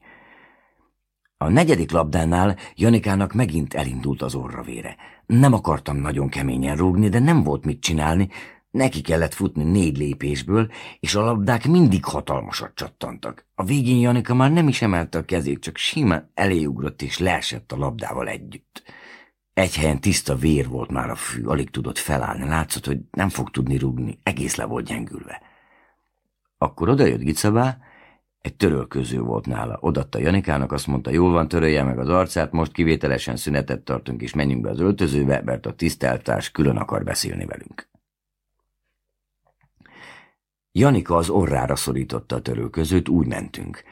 S1: A negyedik labdánál Janikának megint elindult az orravére. Nem akartam nagyon keményen rúgni, de nem volt mit csinálni. Neki kellett futni négy lépésből, és a labdák mindig hatalmasat csattantak. A végén Janika már nem is emelte a kezét, csak simán eléugrott és leesett a labdával együtt. Egy helyen tiszta vér volt már a fű, alig tudott felállni, látszott, hogy nem fog tudni rúgni, egész le volt gyengülve. Akkor odajött Gicabá, egy törölköző volt nála. Odatta Janikának, azt mondta, jól van, törölje meg az arcát, most kivételesen szünetet tartunk, és menjünk be az öltözőbe, mert a tiszteltárs külön akar beszélni velünk. Janika az orrára szorította a törölközőt, úgy mentünk.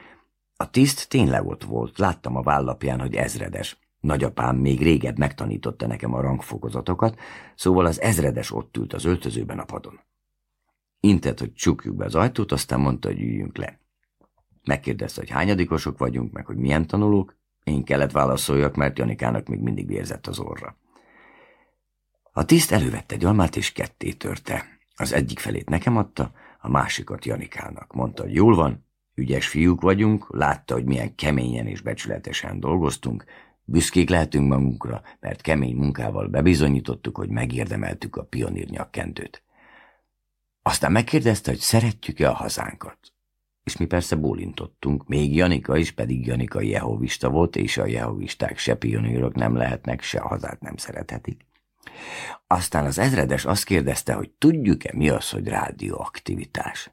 S1: A tiszt tényleg ott volt, láttam a vállapján, hogy ezredes. Nagyapám még régebb megtanította nekem a rangfokozatokat, szóval az ezredes ott ült az öltözőben a padon. Intett, hogy csukjuk be az ajtót, aztán mondta, hogy üljünk le. Megkérdezte, hogy hányadikosok vagyunk, meg hogy milyen tanulók. Én kellett válaszoljak, mert Janikának még mindig vérzett az orra. A tiszt elővette egy almát, és ketté törte. Az egyik felét nekem adta, a másikat Janikának. Mondta, hogy jól van, ügyes fiúk vagyunk, látta, hogy milyen keményen és becsületesen dolgoztunk, büszkék lehetünk magunkra, mert kemény munkával bebizonyítottuk, hogy megérdemeltük a pionír nyakkendőt. Aztán megkérdezte, hogy szeretjük-e a hazánkat és mi persze bólintottunk, még Janika is, pedig Janika jehovista volt, és a jehovisták se pionírok nem lehetnek, se a hazát nem szerethetik. Aztán az ezredes azt kérdezte, hogy tudjuk-e mi az, hogy rádióaktivitás.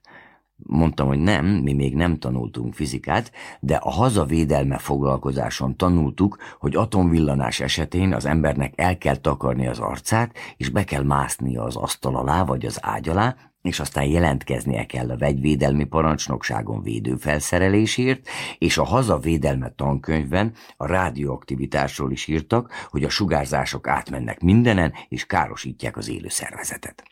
S1: Mondtam, hogy nem, mi még nem tanultunk fizikát, de a hazavédelme foglalkozáson tanultuk, hogy atomvillanás esetén az embernek el kell takarni az arcát, és be kell másznia az asztal alá vagy az ágy alá, és aztán jelentkeznie kell a vegyvédelmi parancsnokságon védőfelszerelésért, és a hazavédelme tankönyvben a rádióaktivitásról is írtak, hogy a sugárzások átmennek mindenen, és károsítják az élő szervezetet.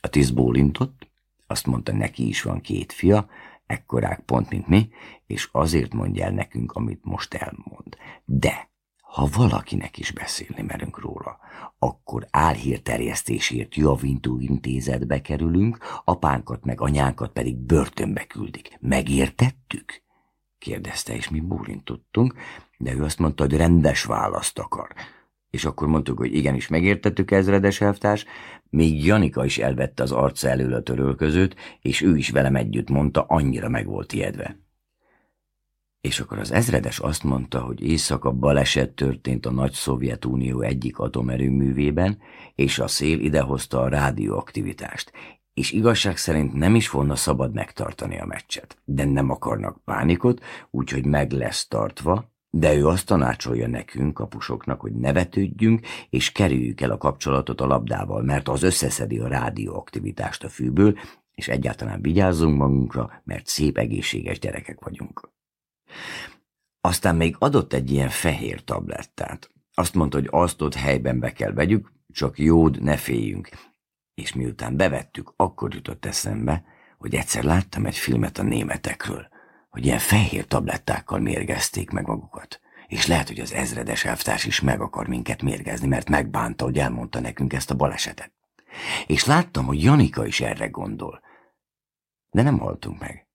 S1: A tiszt bólintott, azt mondta, neki is van két fia, ekkorák pont, mint mi, és azért mondja el nekünk, amit most elmond. De ha valakinek is beszélni merünk róla, akkor álhírterjesztésért javintó intézetbe kerülünk, apánkat meg anyánkat pedig börtönbe küldik. Megértettük? kérdezte, és mi búrintottunk, de ő azt mondta, hogy rendes választ akar. És akkor mondtuk, hogy igenis megértettük ezredes elvtárs, még Janika is elvette az arca elől a törölközőt, és ő is velem együtt mondta, annyira meg volt ijedve. És akkor az ezredes azt mondta, hogy éjszaka baleset történt a nagy Szovjetunió egyik atomerőművében, és a szél idehozta a rádióaktivitást, és igazság szerint nem is volna szabad megtartani a meccset. De nem akarnak pánikot, úgyhogy meg lesz tartva, de ő azt tanácsolja nekünk, kapusoknak, hogy ne vetődjünk, és kerüljük el a kapcsolatot a labdával, mert az összeszedi a rádióaktivitást a fűből, és egyáltalán vigyázzunk magunkra, mert szép egészséges gyerekek vagyunk. Aztán még adott egy ilyen fehér tablettát. Azt mondta, hogy azt ott helyben be kell vegyük, csak jód, ne féljünk. És miután bevettük, akkor jutott eszembe, hogy egyszer láttam egy filmet a németekről, hogy ilyen fehér tablettákkal mérgezték meg magukat. És lehet, hogy az ezredes elvtárs is meg akar minket mérgezni, mert megbánta, hogy elmondta nekünk ezt a balesetet. És láttam, hogy Janika is erre gondol. De nem haltunk meg.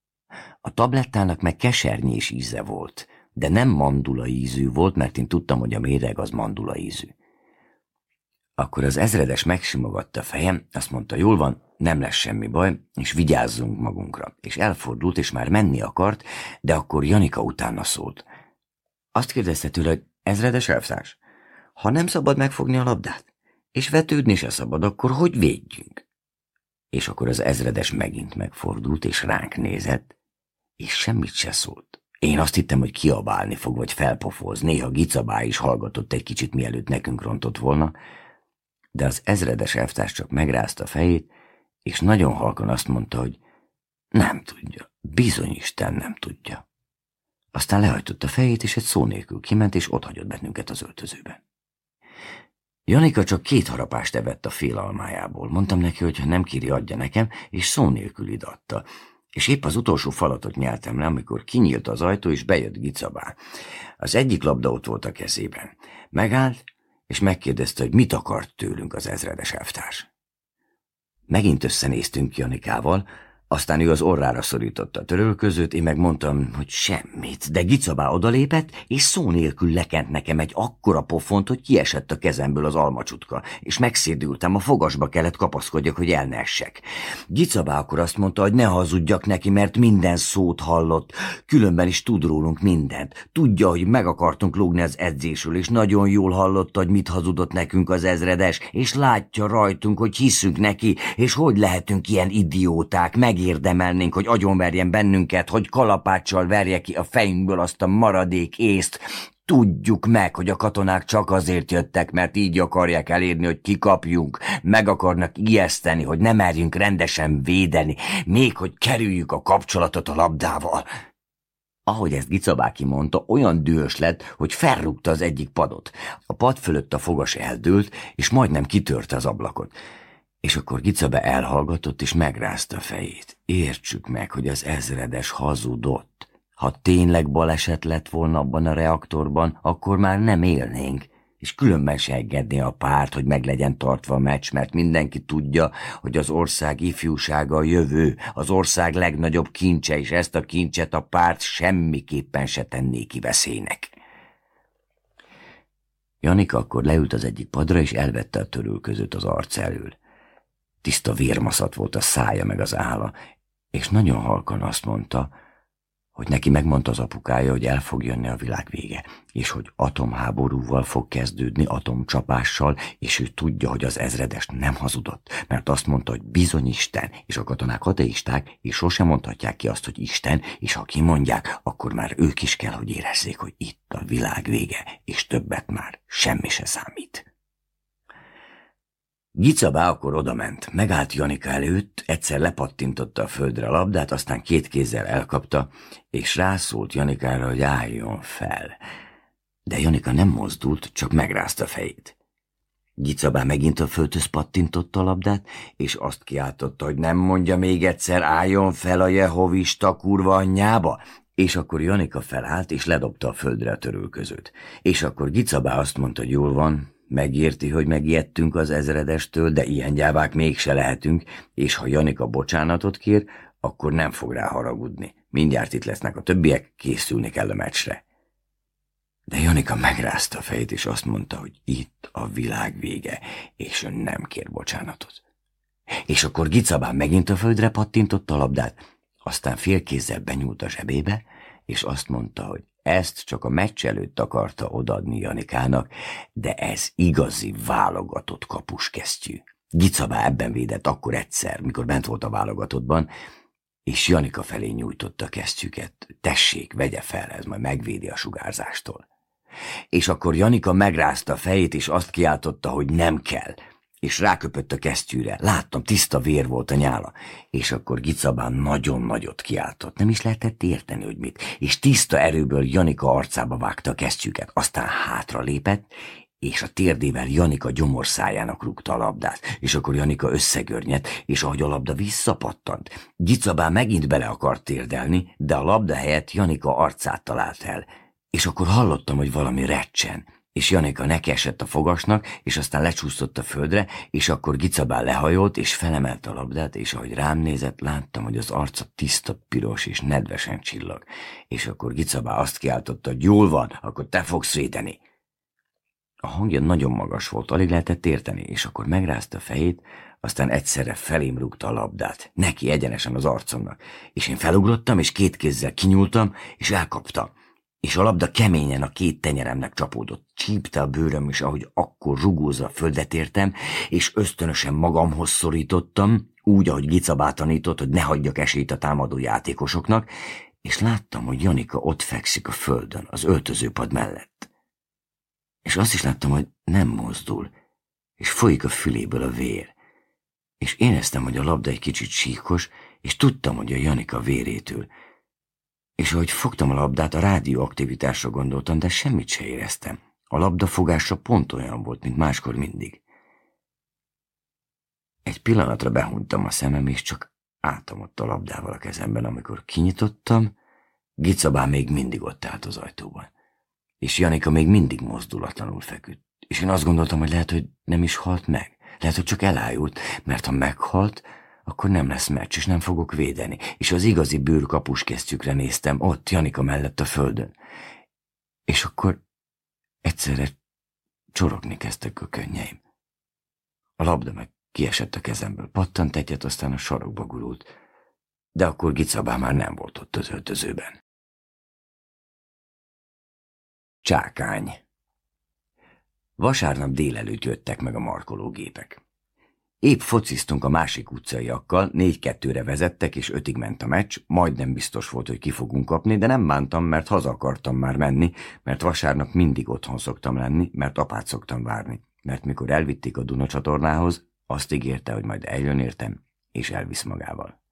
S1: A tablettának meg kesernyés íze volt, de nem mandula ízű volt, mert én tudtam, hogy a méreg az mandula ízű. Akkor az ezredes megsimogatta a fejem, azt mondta, jól van, nem lesz semmi baj, és vigyázzunk magunkra. És elfordult, és már menni akart, de akkor Janika utána szólt. Azt kérdezte tőle, hogy ezredes elvszás, ha nem szabad megfogni a labdát, és vetődni se szabad, akkor hogy védjünk? És akkor az ezredes megint megfordult, és ránk nézett, és semmit se szólt. Én azt hittem, hogy kiabálni fog, vagy felpofoz. Néha Gicabá is hallgatott egy kicsit, mielőtt nekünk rontott volna, de az ezredes elvtárs csak megrázta a fejét, és nagyon halkan azt mondta, hogy nem tudja, bizony Isten nem tudja. Aztán lehajtotta fejét, és egy szó nélkül kiment, és otthagyott bennünket az öltözőben. Janika csak két harapást evett a félalmájából. Mondtam neki, hogy ha nem kéri, adja nekem, és szó nélkül idadta és épp az utolsó falatot nyeltem le, amikor kinyílt az ajtó, és bejött Gicabá. Az egyik labda ott volt a kezében. Megállt, és megkérdezte, hogy mit akart tőlünk az ezredes elvtárs. Megint összenéztünk Janikával, aztán ő az orrára szorította a törölközőt, én megmondtam, hogy semmit, de Gicabá odalépett, és szó nélkül lekent nekem egy akkora pofont, hogy kiesett a kezemből az almacsutka, és megszédültem, a fogasba kellett kapaszkodjak, hogy el ne essek. Gicabá akkor azt mondta, hogy ne hazudjak neki, mert minden szót hallott, különben is tud rólunk mindent. Tudja, hogy meg akartunk lógni az edzésről, és nagyon jól hallotta, hogy mit hazudott nekünk az ezredes, és látja rajtunk, hogy hiszünk neki, és hogy lehetünk ilyen idióták, meg megérdemelnénk, hogy agyonverjen bennünket, hogy kalapáccsal verje ki a fejünkből azt a maradék észt. Tudjuk meg, hogy a katonák csak azért jöttek, mert így akarják elérni, hogy kikapjunk, meg akarnak ijeszteni, hogy nem merjünk rendesen védeni, még hogy kerüljük a kapcsolatot a labdával. Ahogy ezt Gicabáki mondta, olyan dühös lett, hogy felrúgta az egyik padot. A pad fölött a fogas eldőlt, és majdnem kitörte az ablakot. És akkor Gicabe elhallgatott és megrázta a fejét. Értsük meg, hogy az ezredes hazudott. Ha tényleg baleset lett volna abban a reaktorban, akkor már nem élnénk, és különben se engedné a párt, hogy meg legyen tartva a meccs, mert mindenki tudja, hogy az ország ifjúsága a jövő, az ország legnagyobb kincse, és ezt a kincset a párt semmiképpen se tenné ki veszélynek. Janik akkor leült az egyik padra, és elvette a törülközőt az arc elől. Tiszta vérmaszat volt a szája meg az álla, és nagyon halkan azt mondta, hogy neki megmondta az apukája, hogy el fog jönni a világ vége, és hogy atomháborúval fog kezdődni, atomcsapással, és ő tudja, hogy az ezredes nem hazudott, mert azt mondta, hogy bizony Isten, és a katonák ateisták, és sosem mondhatják ki azt, hogy Isten, és ha kimondják, akkor már ők is kell, hogy érezzék, hogy itt a világ vége, és többet már semmi se számít. Gica bá akkor odament, megállt Janika előtt, egyszer lepattintotta a földre a labdát, aztán két kézzel elkapta, és rászólt Janikára, hogy álljon fel. De Janika nem mozdult, csak megrázta fejét. bá megint a földhöz pattintotta a labdát, és azt kiáltotta, hogy nem mondja még egyszer, álljon fel a jehovista kurva anyjába, és akkor Janika felállt, és ledobta a földre a törülközőt. És akkor Gicabá azt mondta, hogy jól van, Megérti, hogy megijedtünk az ezredestől, de ilyen gyávák mégse lehetünk, és ha Janika bocsánatot kér, akkor nem fog rá haragudni. Mindjárt itt lesznek a többiek, készülni kell a meccsre. De Janika megrázta a fejét, és azt mondta, hogy itt a világ vége, és ön nem kér bocsánatot. És akkor Gicabán megint a földre pattintotta a labdát, aztán félkézzel benyúlt a zsebébe, és azt mondta, hogy ezt csak a meccs előtt akarta odadni Janikának, de ez igazi válogatott kapuskesztyű. Gicabá ebben védett akkor egyszer, mikor bent volt a válogatottban, és Janika felé nyújtotta kesztyüket. Tessék, vegye fel, ez majd megvédi a sugárzástól. És akkor Janika megrázta a fejét, és azt kiáltotta, hogy nem kell – és ráköpött a kesztyűre. Láttam, tiszta vér volt a nyála. És akkor Gicabán nagyon nagyot kiáltott. Nem is lehetett érteni, hogy mit. És tiszta erőből Janika arcába vágta a kesztyűket. Aztán hátra lépett, és a térdével Janika gyomorszájának rúgta a labdát, és akkor Janika összegörnyedt, és ahogy a labda visszapattant, Gicabán megint bele akart térdelni, de a labda helyett Janika arcát talált el, és akkor hallottam, hogy valami recsen és Janika nekiesett a fogasnak, és aztán lecsúszott a földre, és akkor Gicabán lehajolt, és felemelt a labdát, és ahogy rám nézett, láttam, hogy az arca tiszta, piros és nedvesen csillag. És akkor Gicabá azt kiáltotta, hogy jól van, akkor te fogsz védeni. A hangja nagyon magas volt, alig lehetett érteni, és akkor megrázta a fejét, aztán egyszerre felém rúgta a labdát, neki egyenesen az arcomnak, és én felugrottam, és két kézzel kinyúltam, és elkaptam és a labda keményen a két tenyeremnek csapódott. Csípte a bőröm is, ahogy akkor rugózva földet értem, és ösztönösen magamhoz szorítottam, úgy, ahogy Gicabá tanított, hogy ne hagyjak esélyt a támadó játékosoknak, és láttam, hogy Janika ott fekszik a földön, az öltözőpad mellett. És azt is láttam, hogy nem mozdul, és folyik a füléből a vér. És éreztem, hogy a labda egy kicsit síkos, és tudtam, hogy a Janika vérétől, és ahogy fogtam a labdát, a rádióaktivitásra gondoltam, de semmit se éreztem. A labda fogása pont olyan volt, mint máskor mindig. Egy pillanatra behuntam a szemem, és csak álltam ott a labdával a kezemben, amikor kinyitottam, Gicabá még mindig ott állt az ajtóban. És Janika még mindig mozdulatlanul feküdt. És én azt gondoltam, hogy lehet, hogy nem is halt meg. Lehet, hogy csak elájult, mert ha meghalt, akkor nem lesz meccs, és nem fogok védeni. És az igazi bőrkapus kesztyükre néztem, ott, Janika mellett a földön. És akkor egyszerre csorogni kezdtek a könnyeim. A labda meg kiesett a kezemből, pattant egyet, aztán a sarokba gurult,
S2: de akkor Gicabá már nem volt ott az öltözőben. Csákány Vasárnap délelőtt jöttek meg a
S1: markológépek. Épp fociztunk a másik utcaiakkal, négy-kettőre vezettek, és ötig ment a meccs, majdnem biztos volt, hogy ki fogunk kapni, de nem bántam, mert haza akartam már menni, mert vasárnap mindig otthon szoktam lenni, mert apát szoktam várni. Mert mikor elvitték a Duna csatornához, azt ígérte, hogy majd eljön értem, és elvisz magával.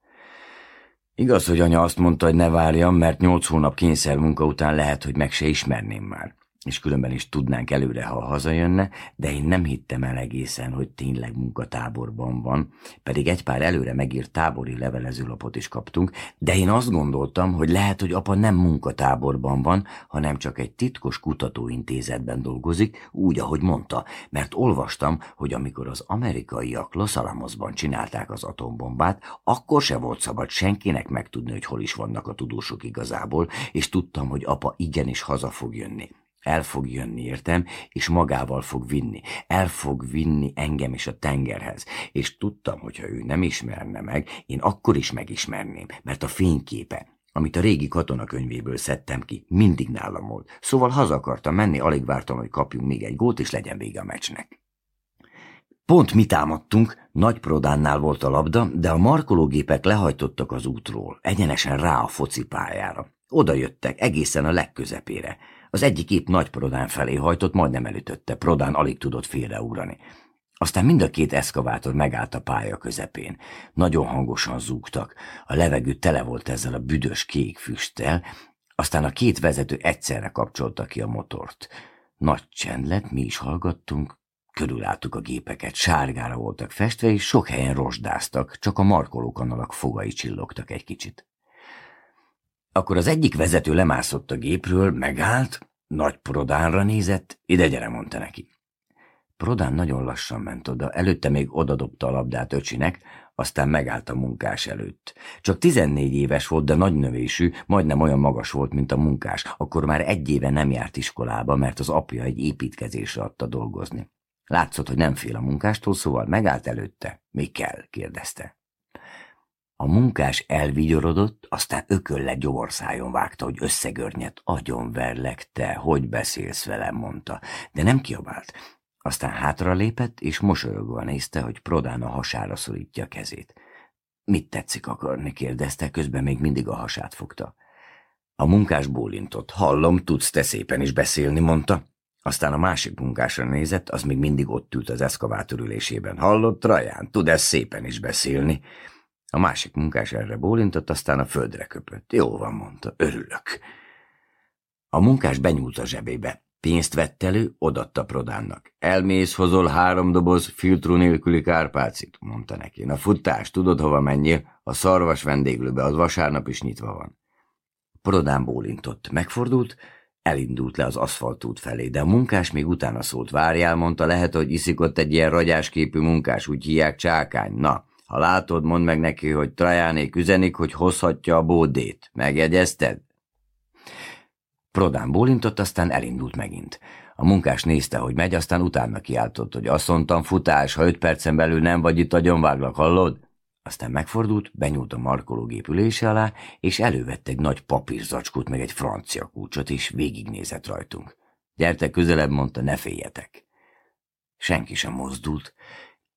S1: Igaz, hogy anya azt mondta, hogy ne várjam, mert nyolc hónap kényszer munka után lehet, hogy meg se ismerném már és különben is tudnánk előre, ha hazajönne, de én nem hittem el egészen, hogy tényleg munkatáborban van, pedig egy pár előre megírt tábori levelezőlapot is kaptunk, de én azt gondoltam, hogy lehet, hogy apa nem munkatáborban van, hanem csak egy titkos kutatóintézetben dolgozik, úgy, ahogy mondta, mert olvastam, hogy amikor az amerikaiak Los Alamosban csinálták az atombombát, akkor se volt szabad senkinek megtudni, hogy hol is vannak a tudósok igazából, és tudtam, hogy apa igenis haza fog jönni. El fog jönni, értem, és magával fog vinni. El fog vinni engem is a tengerhez. És tudtam, hogyha ő nem ismerne meg, én akkor is megismerném, mert a fényképe, amit a régi katonakönyvéből szedtem ki, mindig nálam volt. Szóval haza akartam menni, alig vártam, hogy kapjunk még egy gót, és legyen vége a meccsnek. Pont mi támadtunk, nagy prodánnál volt a labda, de a markológépek lehajtottak az útról, egyenesen rá a focipályára. Oda jöttek, egészen a legközepére. Az egyik épp nagy Prodán felé hajtott, majdnem elütötte. Prodán alig tudott félreúrani. Aztán mind a két eszkavátor megállt a pálya közepén. Nagyon hangosan zúgtak, a levegő tele volt ezzel a büdös kék füsttel, aztán a két vezető egyszerre kapcsolta ki a motort. Nagy csend lett, mi is hallgattunk, körülálltuk a gépeket, sárgára voltak festve, és sok helyen rozsdáztak, csak a markolókanalak fogai csillogtak egy kicsit. Akkor az egyik vezető lemászott a gépről, megállt, nagy Prodánra nézett, ide gyere, mondta neki. Prodán nagyon lassan ment oda, előtte még odadobta a labdát öcsinek, aztán megállt a munkás előtt. Csak 14 éves volt, de nagy növésű, majdnem olyan magas volt, mint a munkás. Akkor már egy éve nem járt iskolába, mert az apja egy építkezésre adta dolgozni. Látszott, hogy nem fél a munkástól, szóval megállt előtte. Mi kell? kérdezte. A munkás elvigyorodott, aztán ökölle gyoborszájon vágta, hogy összegörnyet. Agyonverlek te, hogy beszélsz velem, mondta, de nem kiabált. Aztán hátra lépett, és mosolyogva nézte, hogy Prodán a hasára szorítja a kezét. Mit tetszik akarni, kérdezte, közben még mindig a hasát fogta. A munkás bólintott. Hallom, tudsz te szépen is beszélni, mondta. Aztán a másik munkásra nézett, az még mindig ott ült az eszkavátor ülésében. Hallott, Traján, tud ez szépen is beszélni. A másik munkás erre bólintott, aztán a földre köpött. Jó van, mondta, örülök. A munkás benyúlt a zsebébe. Pénzt vett elő, odatta Prodánnak. Elmész, hozol három doboz filtrú nélküli kárpácit, mondta neki. Na futás tudod, hova menjél? A szarvas vendéglőbe, az vasárnap is nyitva van. Prodán bólintott, megfordult, elindult le az aszfaltút felé, de a munkás még utána szólt. Várjál, mondta, lehet, hogy iszik ott egy ilyen ragyásképű munkás, úgy hívják csákány. Na, ha látod, mondd meg neki, hogy Trajánék üzenik, hogy hozhatja a bódét. Megjegyezted? Prodán bólintott, aztán elindult megint. A munkás nézte, hogy megy, aztán utána kiáltott, hogy azt mondtam, futás, ha öt percen belül nem vagy itt, agyonváglak, hallod? Aztán megfordult, benyúlt a markológép ülése alá, és elővette egy nagy papírzacskót, meg egy francia kulcsot, és végignézett rajtunk. Gyertek közelebb, mondta, ne féljetek. Senki sem mozdult,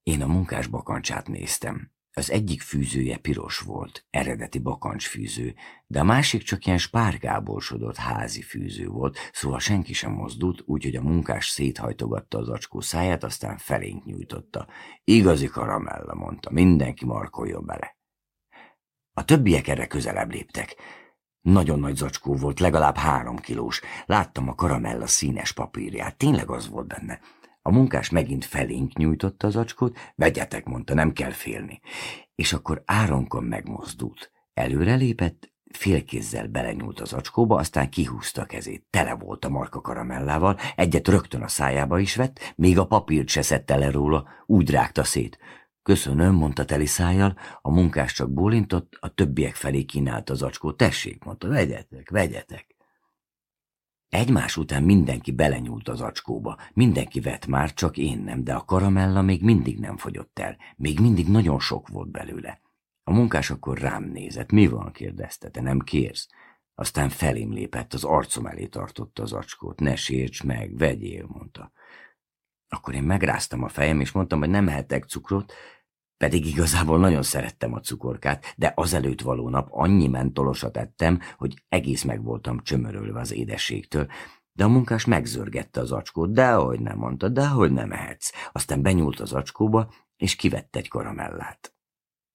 S1: én a munkás bakancsát néztem. Az egyik fűzője piros volt, eredeti bakancsfűző, de a másik csak ilyen spárgáborsodott házi fűző volt, szóval senki sem mozdult, úgyhogy a munkás széthajtogatta az acskó száját, aztán felénk nyújtotta. Igazi karamella, mondta, mindenki markoljon bele. A többiek erre közelebb léptek. Nagyon nagy zacskó volt, legalább három kilós. Láttam a karamella színes papírját, tényleg az volt benne. A munkás megint felénk nyújtotta az acskót, vegyetek, mondta, nem kell félni. És akkor áronkon megmozdult. Előrelépett, félkézzel belenyúlt az acskóba, aztán kihúzta a kezét. Tele volt a marka karamellával, egyet rögtön a szájába is vett, még a papírt se szedte le róla, úgy rágta szét. Köszönöm, mondta teli szájjal, a munkás csak bólintott, a többiek felé kínálta az acskó. Tessék, mondta, vegyetek, vegyetek. Egymás után mindenki belenyúlt az acskóba, mindenki vett már, csak én nem, de a karamella még mindig nem fogyott el, még mindig nagyon sok volt belőle. A munkás akkor rám nézett, mi van, kérdezte, te nem kérsz? Aztán felém lépett, az arcom elé tartotta az acskót, ne sérts meg, vegyél, mondta. Akkor én megráztam a fejem, és mondtam, hogy nem ehetek cukrot, pedig igazából nagyon szerettem a cukorkát, de azelőtt való nap annyi mentolosat ettem, hogy egész meg voltam csömörölve az édességtől, de a munkás megzörgette az acskót, de ahogy nem mondta, de ahogy nem ehetsz. Aztán benyúlt az acskóba, és kivett egy karamellát.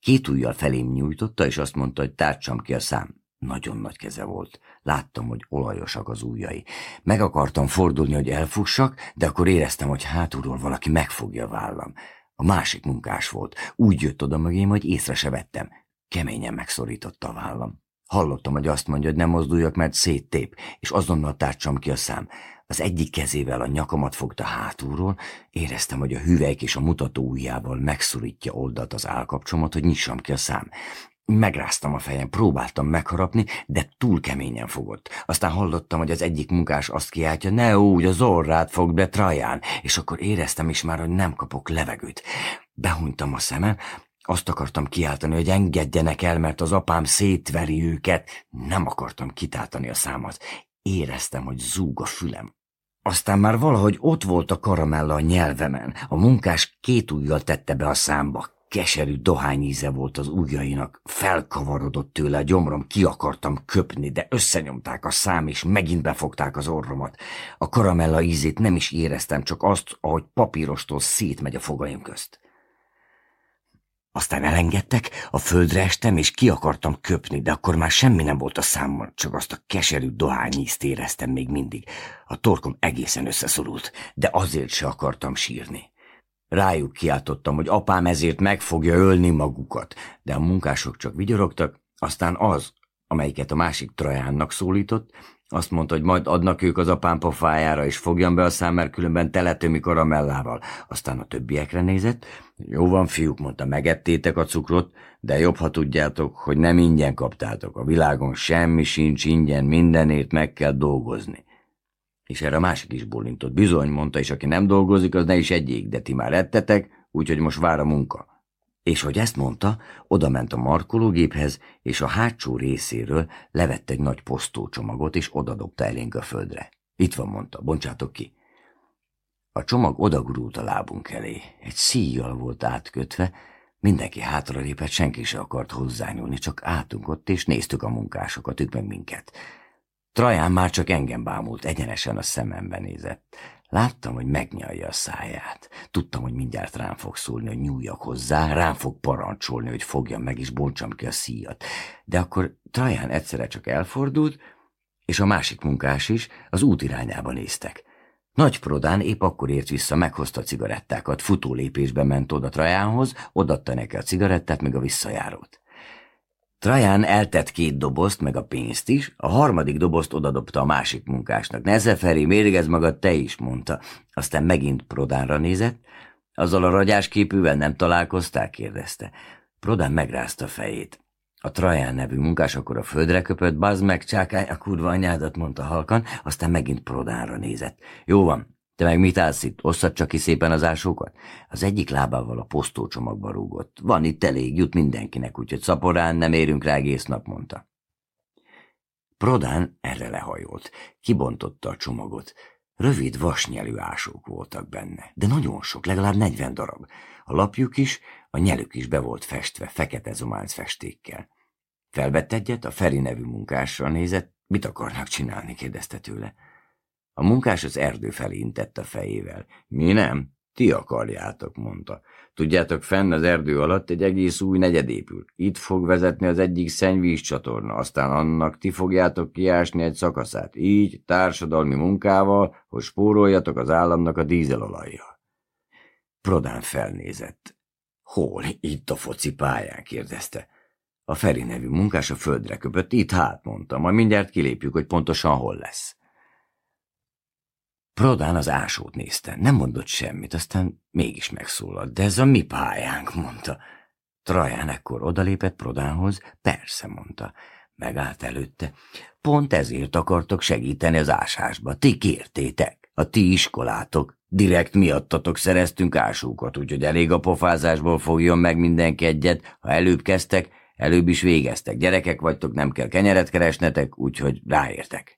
S1: Két ujjal felém nyújtotta, és azt mondta, hogy tártsam ki a szám. Nagyon nagy keze volt. Láttam, hogy olajosak az ujjai. Meg akartam fordulni, hogy elfussak, de akkor éreztem, hogy hátulról valaki megfogja vállam. A másik munkás volt. Úgy jött oda mögém, hogy észre se vettem. Keményen megszorította a vállam. Hallottam, hogy azt mondja, hogy nem mozduljak, mert széttép, és azonnal tártsam ki a szám. Az egyik kezével a nyakamat fogta hátulról, éreztem, hogy a hüvelyk és a mutató ujjával megszorítja oldat az állkapcsomat, hogy nyissam ki a szám. Megráztam a fejem, próbáltam megharapni, de túl keményen fogott. Aztán hallottam, hogy az egyik munkás azt kiáltja, ne úgy, az orrát fog be Traján, és akkor éreztem is már, hogy nem kapok levegőt. Behunytam a szemem, azt akartam kiáltani, hogy engedjenek el, mert az apám szétveri őket. Nem akartam kitáltani a számat. Éreztem, hogy zúg a fülem. Aztán már valahogy ott volt a karamella a nyelvemen. A munkás két ujjal tette be a számba. Keserű dohányíze volt az ujjainak, felkavarodott tőle a gyomrom, ki akartam köpni, de összenyomták a szám, és megint befogták az orromat. A karamella ízét nem is éreztem, csak azt, ahogy papírostól szétmegy a fogaim közt. Aztán elengedtek, a földre estem, és ki akartam köpni, de akkor már semmi nem volt a számmal, csak azt a keserű dohányízt éreztem még mindig. A torkom egészen összeszorult, de azért se akartam sírni. Rájuk kiáltottam, hogy apám ezért meg fogja ölni magukat, de a munkások csak vigyorogtak, aztán az, amelyiket a másik Trajánnak szólított, azt mondta, hogy majd adnak ők az apám pofájára, és fogjam be a szám, mert különben teletömik a ramellával. Aztán a többiekre nézett. Jó van, fiúk, mondta, megettétek a cukrot, de jobb, ha tudjátok, hogy nem ingyen kaptátok. A világon semmi sincs ingyen, mindenért meg kell dolgozni. És erre a másik is bullintott Bizony, mondta, és aki nem dolgozik, az ne is egyik, de ti már ettetek, úgyhogy most vár a munka. És hogy ezt mondta, odament a markológéphez, és a hátsó részéről levett egy nagy posztócsomagot, és odadobta elénk a földre. Itt van, mondta, bontsátok ki. A csomag odagurult a lábunk elé. Egy szíjjal volt átkötve, mindenki hátralépett, senki se akart hozzányúlni, csak átunk ott, és néztük a munkásokat, ők meg minket. Traján már csak engem bámult, egyenesen a szemembe nézett. Láttam, hogy megnyalja a száját. Tudtam, hogy mindjárt rám fog szólni, hogy nyúljak hozzá, rám fog parancsolni, hogy fogjam meg és bontsam ki a szíjat. De akkor Traján egyszerre csak elfordult, és a másik munkás is az út irányába néztek. Nagy Prodán épp akkor ért vissza, meghozta a cigarettákat, futó lépésben ment oda Trajánhoz, odatta neki a cigarettát, meg a visszajárót. Traján eltett két dobozt, meg a pénzt is, a harmadik dobozt odadobta a másik munkásnak. Nesze felé, mérgezd magad, te is, mondta. Aztán megint Prodánra nézett. Azzal a ragyás képűvel nem találkozták, kérdezte. Prodán megrázta a fejét. A Traján nevű munkás akkor a földre köpött, bazd meg, csákány a kurva anyádat, mondta halkan, aztán megint Prodánra nézett. Jó van, te meg mit állsz itt? Osszad csak ki szépen az ásókat? Az egyik lábával a posztócsomagba rúgott. Van itt elég, jut mindenkinek, úgyhogy szaporán nem érünk rá egész nap, mondta. Prodán erre lehajolt, kibontotta a csomagot. Rövid vasnyelű ásók voltak benne, de nagyon sok, legalább negyven darab. A lapjuk is, a nyelük is be volt festve fekete zománc festékkel. Felvett egyet, a Feri nevű munkásra nézett, mit akarnak csinálni, kérdezte tőle. A munkás az erdő felé intett a fejével. Mi nem? Ti akarjátok, mondta. Tudjátok, fenn az erdő alatt egy egész új negyed épül. Itt fog vezetni az egyik szennyvíz csatorna, aztán annak ti fogjátok kiásni egy szakaszát. Így, társadalmi munkával, hogy spóroljatok az államnak a dízelolajjal. Prodán felnézett. Hol? Itt a foci pályán, kérdezte. A Feri nevű munkás a földre köpött, itt hát, mondta, majd mindjárt kilépjük, hogy pontosan hol lesz. Prodán az ásót nézte, nem mondott semmit, aztán mégis megszólalt, de ez a mi pályánk, mondta. Traján ekkor odalépett Prodánhoz, persze, mondta. Megállt előtte. Pont ezért akartok segíteni az ásásba, ti kértétek, a ti iskolátok. Direkt miattatok szereztünk ásókat, úgyhogy elég a pofázásból fogjon meg mindenki egyet, ha előbb kezdtek, előbb is végeztek. Gyerekek vagytok, nem kell kenyeret keresnetek, úgyhogy ráértek.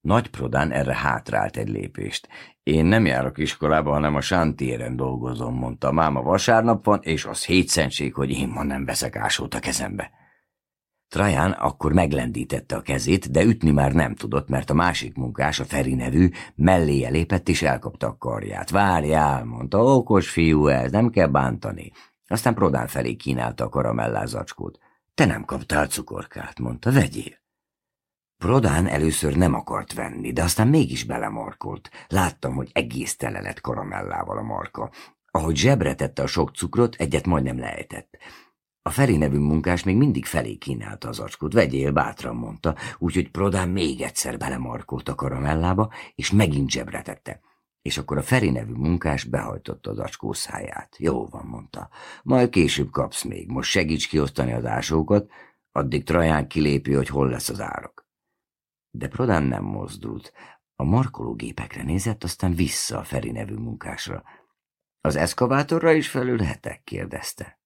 S1: Nagy Prodán erre hátrált egy lépést. Én nem járok iskolába, hanem a sántéren dolgozom, mondta. Máma vasárnap van, és az hétszentség, hogy én ma nem veszek ásót a kezembe. Traján akkor meglendítette a kezét, de ütni már nem tudott, mert a másik munkás, a Feri nevű, melléje lépett és elkapta a karját. Várjál, mondta, okos fiú ez, nem kell bántani. Aztán Prodán felé kínálta a karamellázacskót. Te nem kaptál cukorkát, mondta, vegyél. Prodán először nem akart venni, de aztán mégis belemarkolt. Láttam, hogy egész tele lett karamellával a marka. Ahogy zsebre tette a sok cukrot, egyet majdnem leejtett. A Feri nevű munkás még mindig felé kínálta az acskot, vegyél, bátran mondta, úgyhogy Prodán még egyszer belemarkolt a karamellába, és megint zsebre tette. És akkor a Feri nevű munkás behajtotta az acskó
S3: száját.
S1: Jó van, mondta. Majd később kapsz még, most segíts kiosztani az ásókat, addig Traján kilépi, hogy hol lesz az árok. De Prodán nem mozdult. A markológépekre nézett, aztán vissza a Feri nevű munkásra. Az eszkavátorra is felülhetek? kérdezte.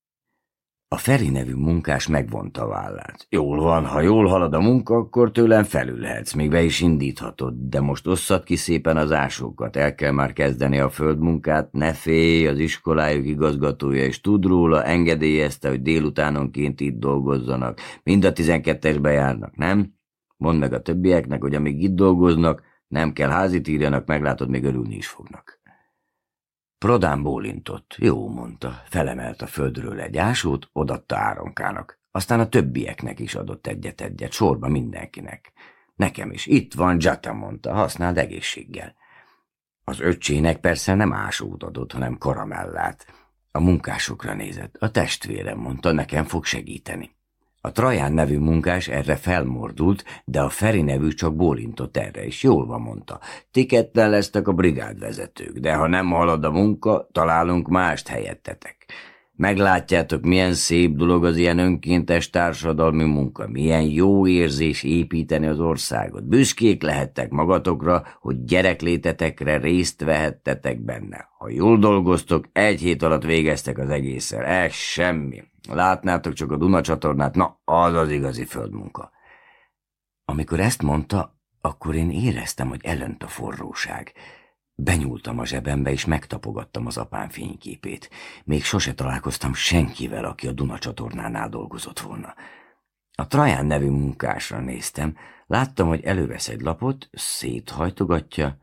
S1: A Feri nevű munkás megvonta a vállát. Jól van, ha jól halad a munka, akkor tőlem felülhetsz, még be is indíthatod, de most osszad ki szépen az ásókat, el kell már kezdeni a földmunkát, ne félj, az iskolájuk igazgatója is tud róla, engedélyezte, hogy délutánonként itt dolgozzanak, mind a tizenkettesbe járnak, nem? Mondd meg a többieknek, hogy amíg itt dolgoznak, nem kell házit írjanak, meglátod, még örülni is fognak. Prodán bólintott. Jó, mondta. Felemelt a földről egy ásót, odatta Áronkának. Aztán a többieknek is adott egyet-egyet, sorba mindenkinek. Nekem is. Itt van, Jata mondta, használd egészséggel. Az öccsének persze nem ásót adott, hanem karamellát. A munkásokra nézett. A testvérem mondta, nekem fog segíteni. A Traján nevű munkás erre felmordult, de a Feri nevű csak bólintott erre, és jól van mondta. Tikettel lesztek a brigádvezetők, de ha nem halad a munka, találunk mást helyettetek. Meglátjátok, milyen szép dolog az ilyen önkéntes társadalmi munka, milyen jó érzés építeni az országot. Büszkék lehettek magatokra, hogy gyereklétetekre részt vehettetek benne. Ha jól dolgoztok, egy hét alatt végeztek az egészszer, Ez semmi. Látnátok csak a Duna csatornát, na, az az igazi földmunka. Amikor ezt mondta, akkor én éreztem, hogy elönt a forróság. Benyúltam a zsebembe, és megtapogattam az apám fényképét. Még sose találkoztam senkivel, aki a Duna csatornánál dolgozott volna. A Traján nevű munkásra néztem, láttam, hogy elővesz egy lapot, széthajtogatja,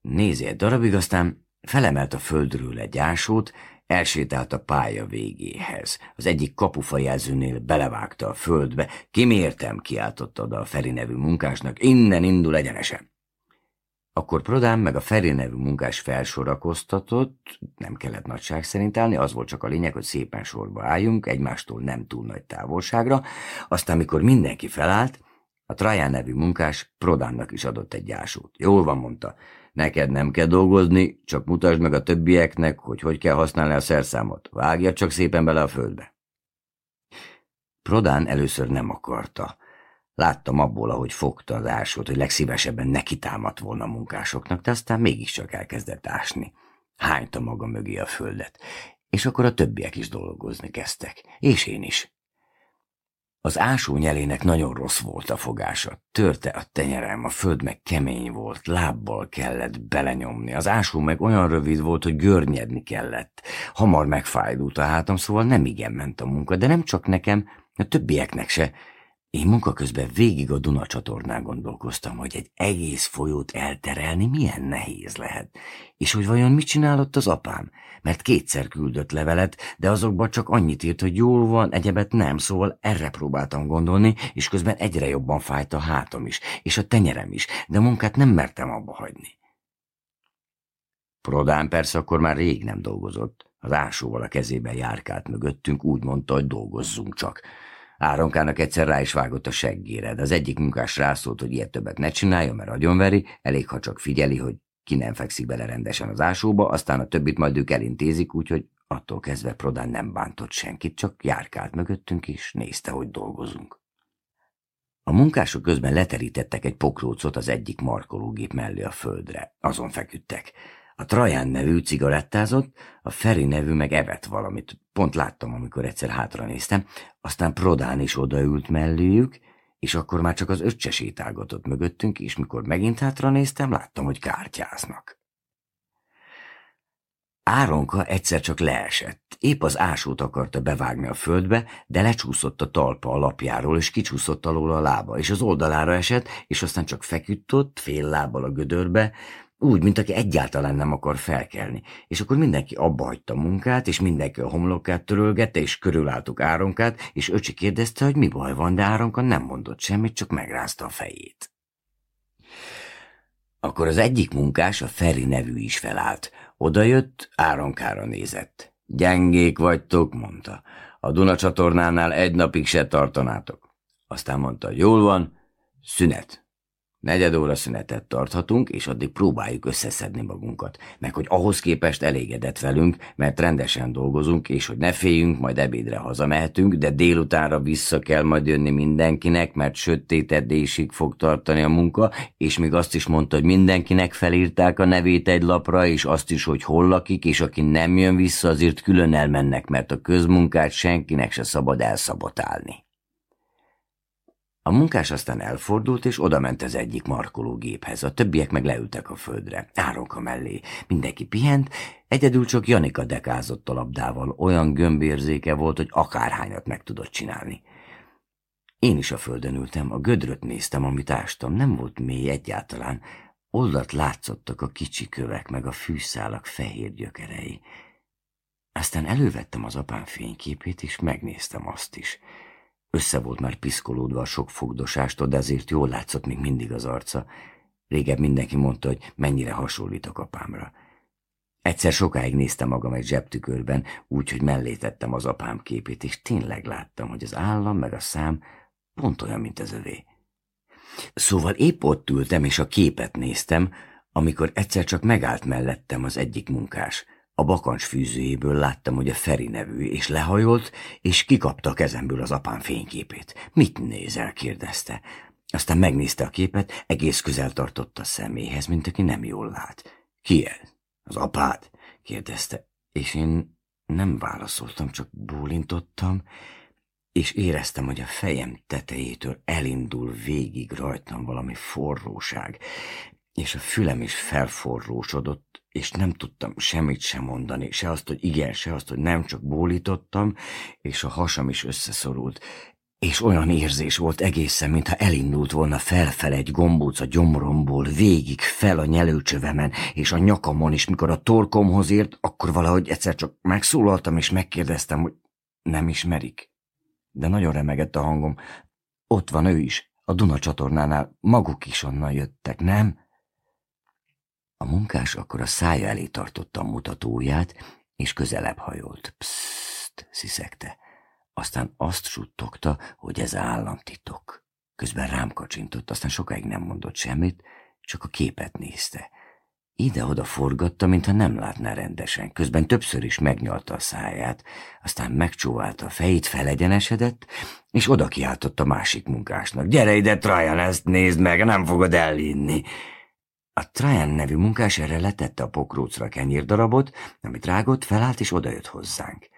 S1: nézi egy darabig, aztán felemelt a földről egy ásót, Elsétált a pálya végéhez. Az egyik kapufajelzőnél belevágta a földbe. Kimértem, kiáltotta oda a Feri nevű munkásnak. Innen indul egyenesen. Akkor Prodám meg a Feri nevű munkás felsorakoztatott, nem kellett nagyság szerint állni, az volt csak a lényeg, hogy szépen sorba álljunk, egymástól nem túl nagy távolságra. Aztán, mikor mindenki felállt, a Traján nevű munkás Prodámnak is adott egy ásót. Jól van, mondta. Neked nem kell dolgozni, csak mutasd meg a többieknek, hogy hogy kell használni a szerszámot. Vágja csak szépen bele a földbe. Prodán először nem akarta. Láttam abból, ahogy fogta az ásót, hogy legszívesebben neki támadt volna a munkásoknak, de aztán mégiscsak elkezdett ásni. Hányta maga mögé a földet, és akkor a többiek is dolgozni kezdtek, és én is. Az ásó nyelének nagyon rossz volt a fogása. Törte a tenyerem, a föld meg kemény volt, lábbal kellett belenyomni. Az ásó meg olyan rövid volt, hogy görnyedni kellett. Hamar megfájdult a hátam, szóval nem igen ment a munka, de nem csak nekem, a többieknek se. Én munka közben végig a Duna csatornán gondolkoztam, hogy egy egész folyót elterelni milyen nehéz lehet, és hogy vajon mit csinálott az apám, mert kétszer küldött levelet, de azokban csak annyit írt, hogy jól van, egyebet nem, szól. erre próbáltam gondolni, és közben egyre jobban fájt a hátam is, és a tenyerem is, de munkát nem mertem abba hagyni. Prodán persze akkor már rég nem dolgozott, az ásóval a kezében járkált mögöttünk, úgy mondta, hogy dolgozzunk csak – Áronkának egyszer rá is vágott a seggére, de az egyik munkás rászólt, hogy ilyet többet ne csinálja, mert agyonveri, elég, ha csak figyeli, hogy ki nem fekszik bele rendesen az ásóba, aztán a többit majd ők elintézik, úgyhogy attól kezdve Prodán nem bántott senkit, csak járkált mögöttünk és nézte, hogy dolgozunk. A munkások közben leterítettek egy pokrócot az egyik markológép mellé a földre. Azon feküdtek. A Traján nevű cigarettázott, a Feri nevű meg evett valamit. Pont láttam, amikor egyszer hátra néztem. Aztán Prodán is odaült melléjük, és akkor már csak az öccse sétálgatott mögöttünk, és mikor megint hátra néztem, láttam, hogy kártyáznak. Áronka egyszer csak leesett. Épp az ásót akarta bevágni a földbe, de lecsúszott a talpa a lapjáról, és kicsúszott alól a lába, és az oldalára esett, és aztán csak feküdt ott, fél lábbal a gödörbe, úgy, mint aki egyáltalán nem akar felkelni. És akkor mindenki abba hagyta a munkát, és mindenki a homlokát törölgette, és körülálltuk Áronkát, és öcsi kérdezte, hogy mi baj van, de Áronka nem mondott semmit, csak megrázta a fejét. Akkor az egyik munkás, a Feri nevű is felállt. Odajött, Áronkára nézett. Gyengék vagytok, mondta. A Duna csatornánál egy napig se tartanátok. Aztán mondta, jól van, szünet. Negyed óra szünetet tarthatunk, és addig próbáljuk összeszedni magunkat, meg hogy ahhoz képest elégedett velünk, mert rendesen dolgozunk, és hogy ne féljünk, majd ebédre hazamehetünk, de délutánra vissza kell majd jönni mindenkinek, mert sötétedésig fog tartani a munka, és még azt is mondta, hogy mindenkinek felírták a nevét egy lapra, és azt is, hogy hol lakik, és aki nem jön vissza, azért külön elmennek, mert a közmunkát senkinek se szabad elszabotálni. A munkás aztán elfordult, és odament az egyik markológéphez, a többiek meg leültek a földre, a mellé. Mindenki pihent, egyedül csak Janika dekázott a labdával, olyan gömbérzéke volt, hogy akárhányat meg tudott csinálni. Én is a földön ültem, a gödröt néztem, amit ástam, nem volt mély egyáltalán. Oldat látszottak a kicsi kövek, meg a fűszálak fehér gyökerei. Aztán elővettem az apám fényképét, és megnéztem azt is – össze volt már piszkolódva a sok fogdosástól, de azért jól látszott még mindig az arca. Régebb mindenki mondta, hogy mennyire hasonlít a apámra. Egyszer sokáig néztem magam egy zsebtükörben, úgy, hogy mellé tettem az apám képét, és tényleg láttam, hogy az állam meg a szám pont olyan, mint az övé. Szóval épp ott ültem, és a képet néztem, amikor egyszer csak megállt mellettem az egyik munkás – a bakancs fűzőjéből láttam, hogy a Feri nevű, és lehajolt, és kikapta a kezemből az apám fényképét. Mit nézel? kérdezte. Aztán megnézte a képet, egész közel tartotta a szeméhez, mint aki nem jól lát. Ki ez? Az apád? kérdezte, és én nem válaszoltam, csak bólintottam, és éreztem, hogy a fejem tetejétől elindul végig rajtam valami forróság és a fülem is felforrósodott, és nem tudtam semmit sem mondani, se azt, hogy igen, se azt, hogy nem, csak bólítottam, és a hasam is összeszorult. És olyan érzés volt egészen, mintha elindult volna felfel egy gombóc a gyomromból, végig fel a nyelőcsövemen és a nyakamon, és mikor a torkomhoz ért, akkor valahogy egyszer csak megszólaltam, és megkérdeztem, hogy nem ismerik. De nagyon remegett a hangom. Ott van ő is, a Duna csatornánál, maguk is onnan jöttek, nem? A munkás akkor a szája elé tartotta a mutatóját, és közelebb hajolt. Pszt, sziszegte. Aztán azt suttogta, hogy ez államtitok. Közben rám kacsintott, aztán sokáig nem mondott semmit, csak a képet nézte. Ide-oda forgatta, mintha nem látná rendesen, közben többször is megnyalta a száját, aztán megcsóválta a fejét, felegyenesedett, és oda kiáltott a másik munkásnak. Gyere ide, Trajan, ezt nézd meg, nem fogod elvinni. A Traján nevű munkás erre letette a pokrócra kenyérdarabot, amit rágott, felállt és odajött hozzánk.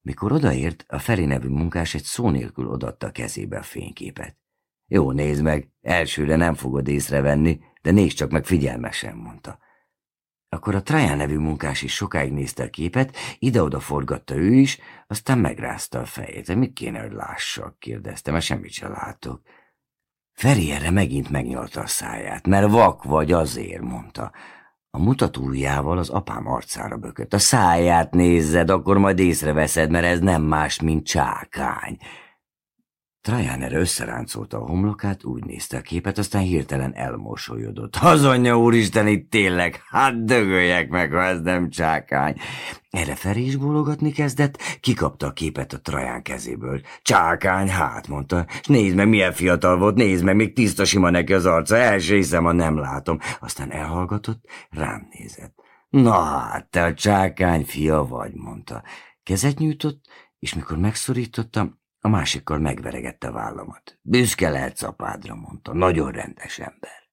S1: Mikor odaért, a Feri nevű munkás egy szó nélkül odatta a kezébe a fényképet. Jó, nézd meg, elsőre nem fogod észrevenni, de nézd csak meg figyelmesen, mondta. Akkor a Traján nevű munkás is sokáig nézte a képet, ide-oda forgatta ő is, aztán megrázta a fejét. Mit kéne, hogy lássak? kérdezte, mert semmit sem látok. Feri erre megint megnyalta a száját, mert vak vagy azért, mondta. A mutatójával az apám arcára bökött. A száját nézzed, akkor majd észreveszed, mert ez nem más, mint csákány. Traján erre összeráncolta a homlokát, úgy nézte a képet, aztán hirtelen elmosolyodott. anyja úristen, itt tényleg, hát dögöljek meg, ha ez nem csákány. Erre Feri is bólogatni kezdett, kikapta a képet a Traján kezéből. Csákány, hát, mondta, és nézd meg, milyen fiatal volt, nézd meg, még tiszta sima neki az arca, első hiszem, ha nem látom. Aztán elhallgatott, rám nézett. Na hát, te a csákány fia vagy, mondta. Kezet nyújtott, és mikor megszorítottam, a másikkal megveregette a vállamat. Büszke lehetsz apádra, mondta. Nagyon rendes ember.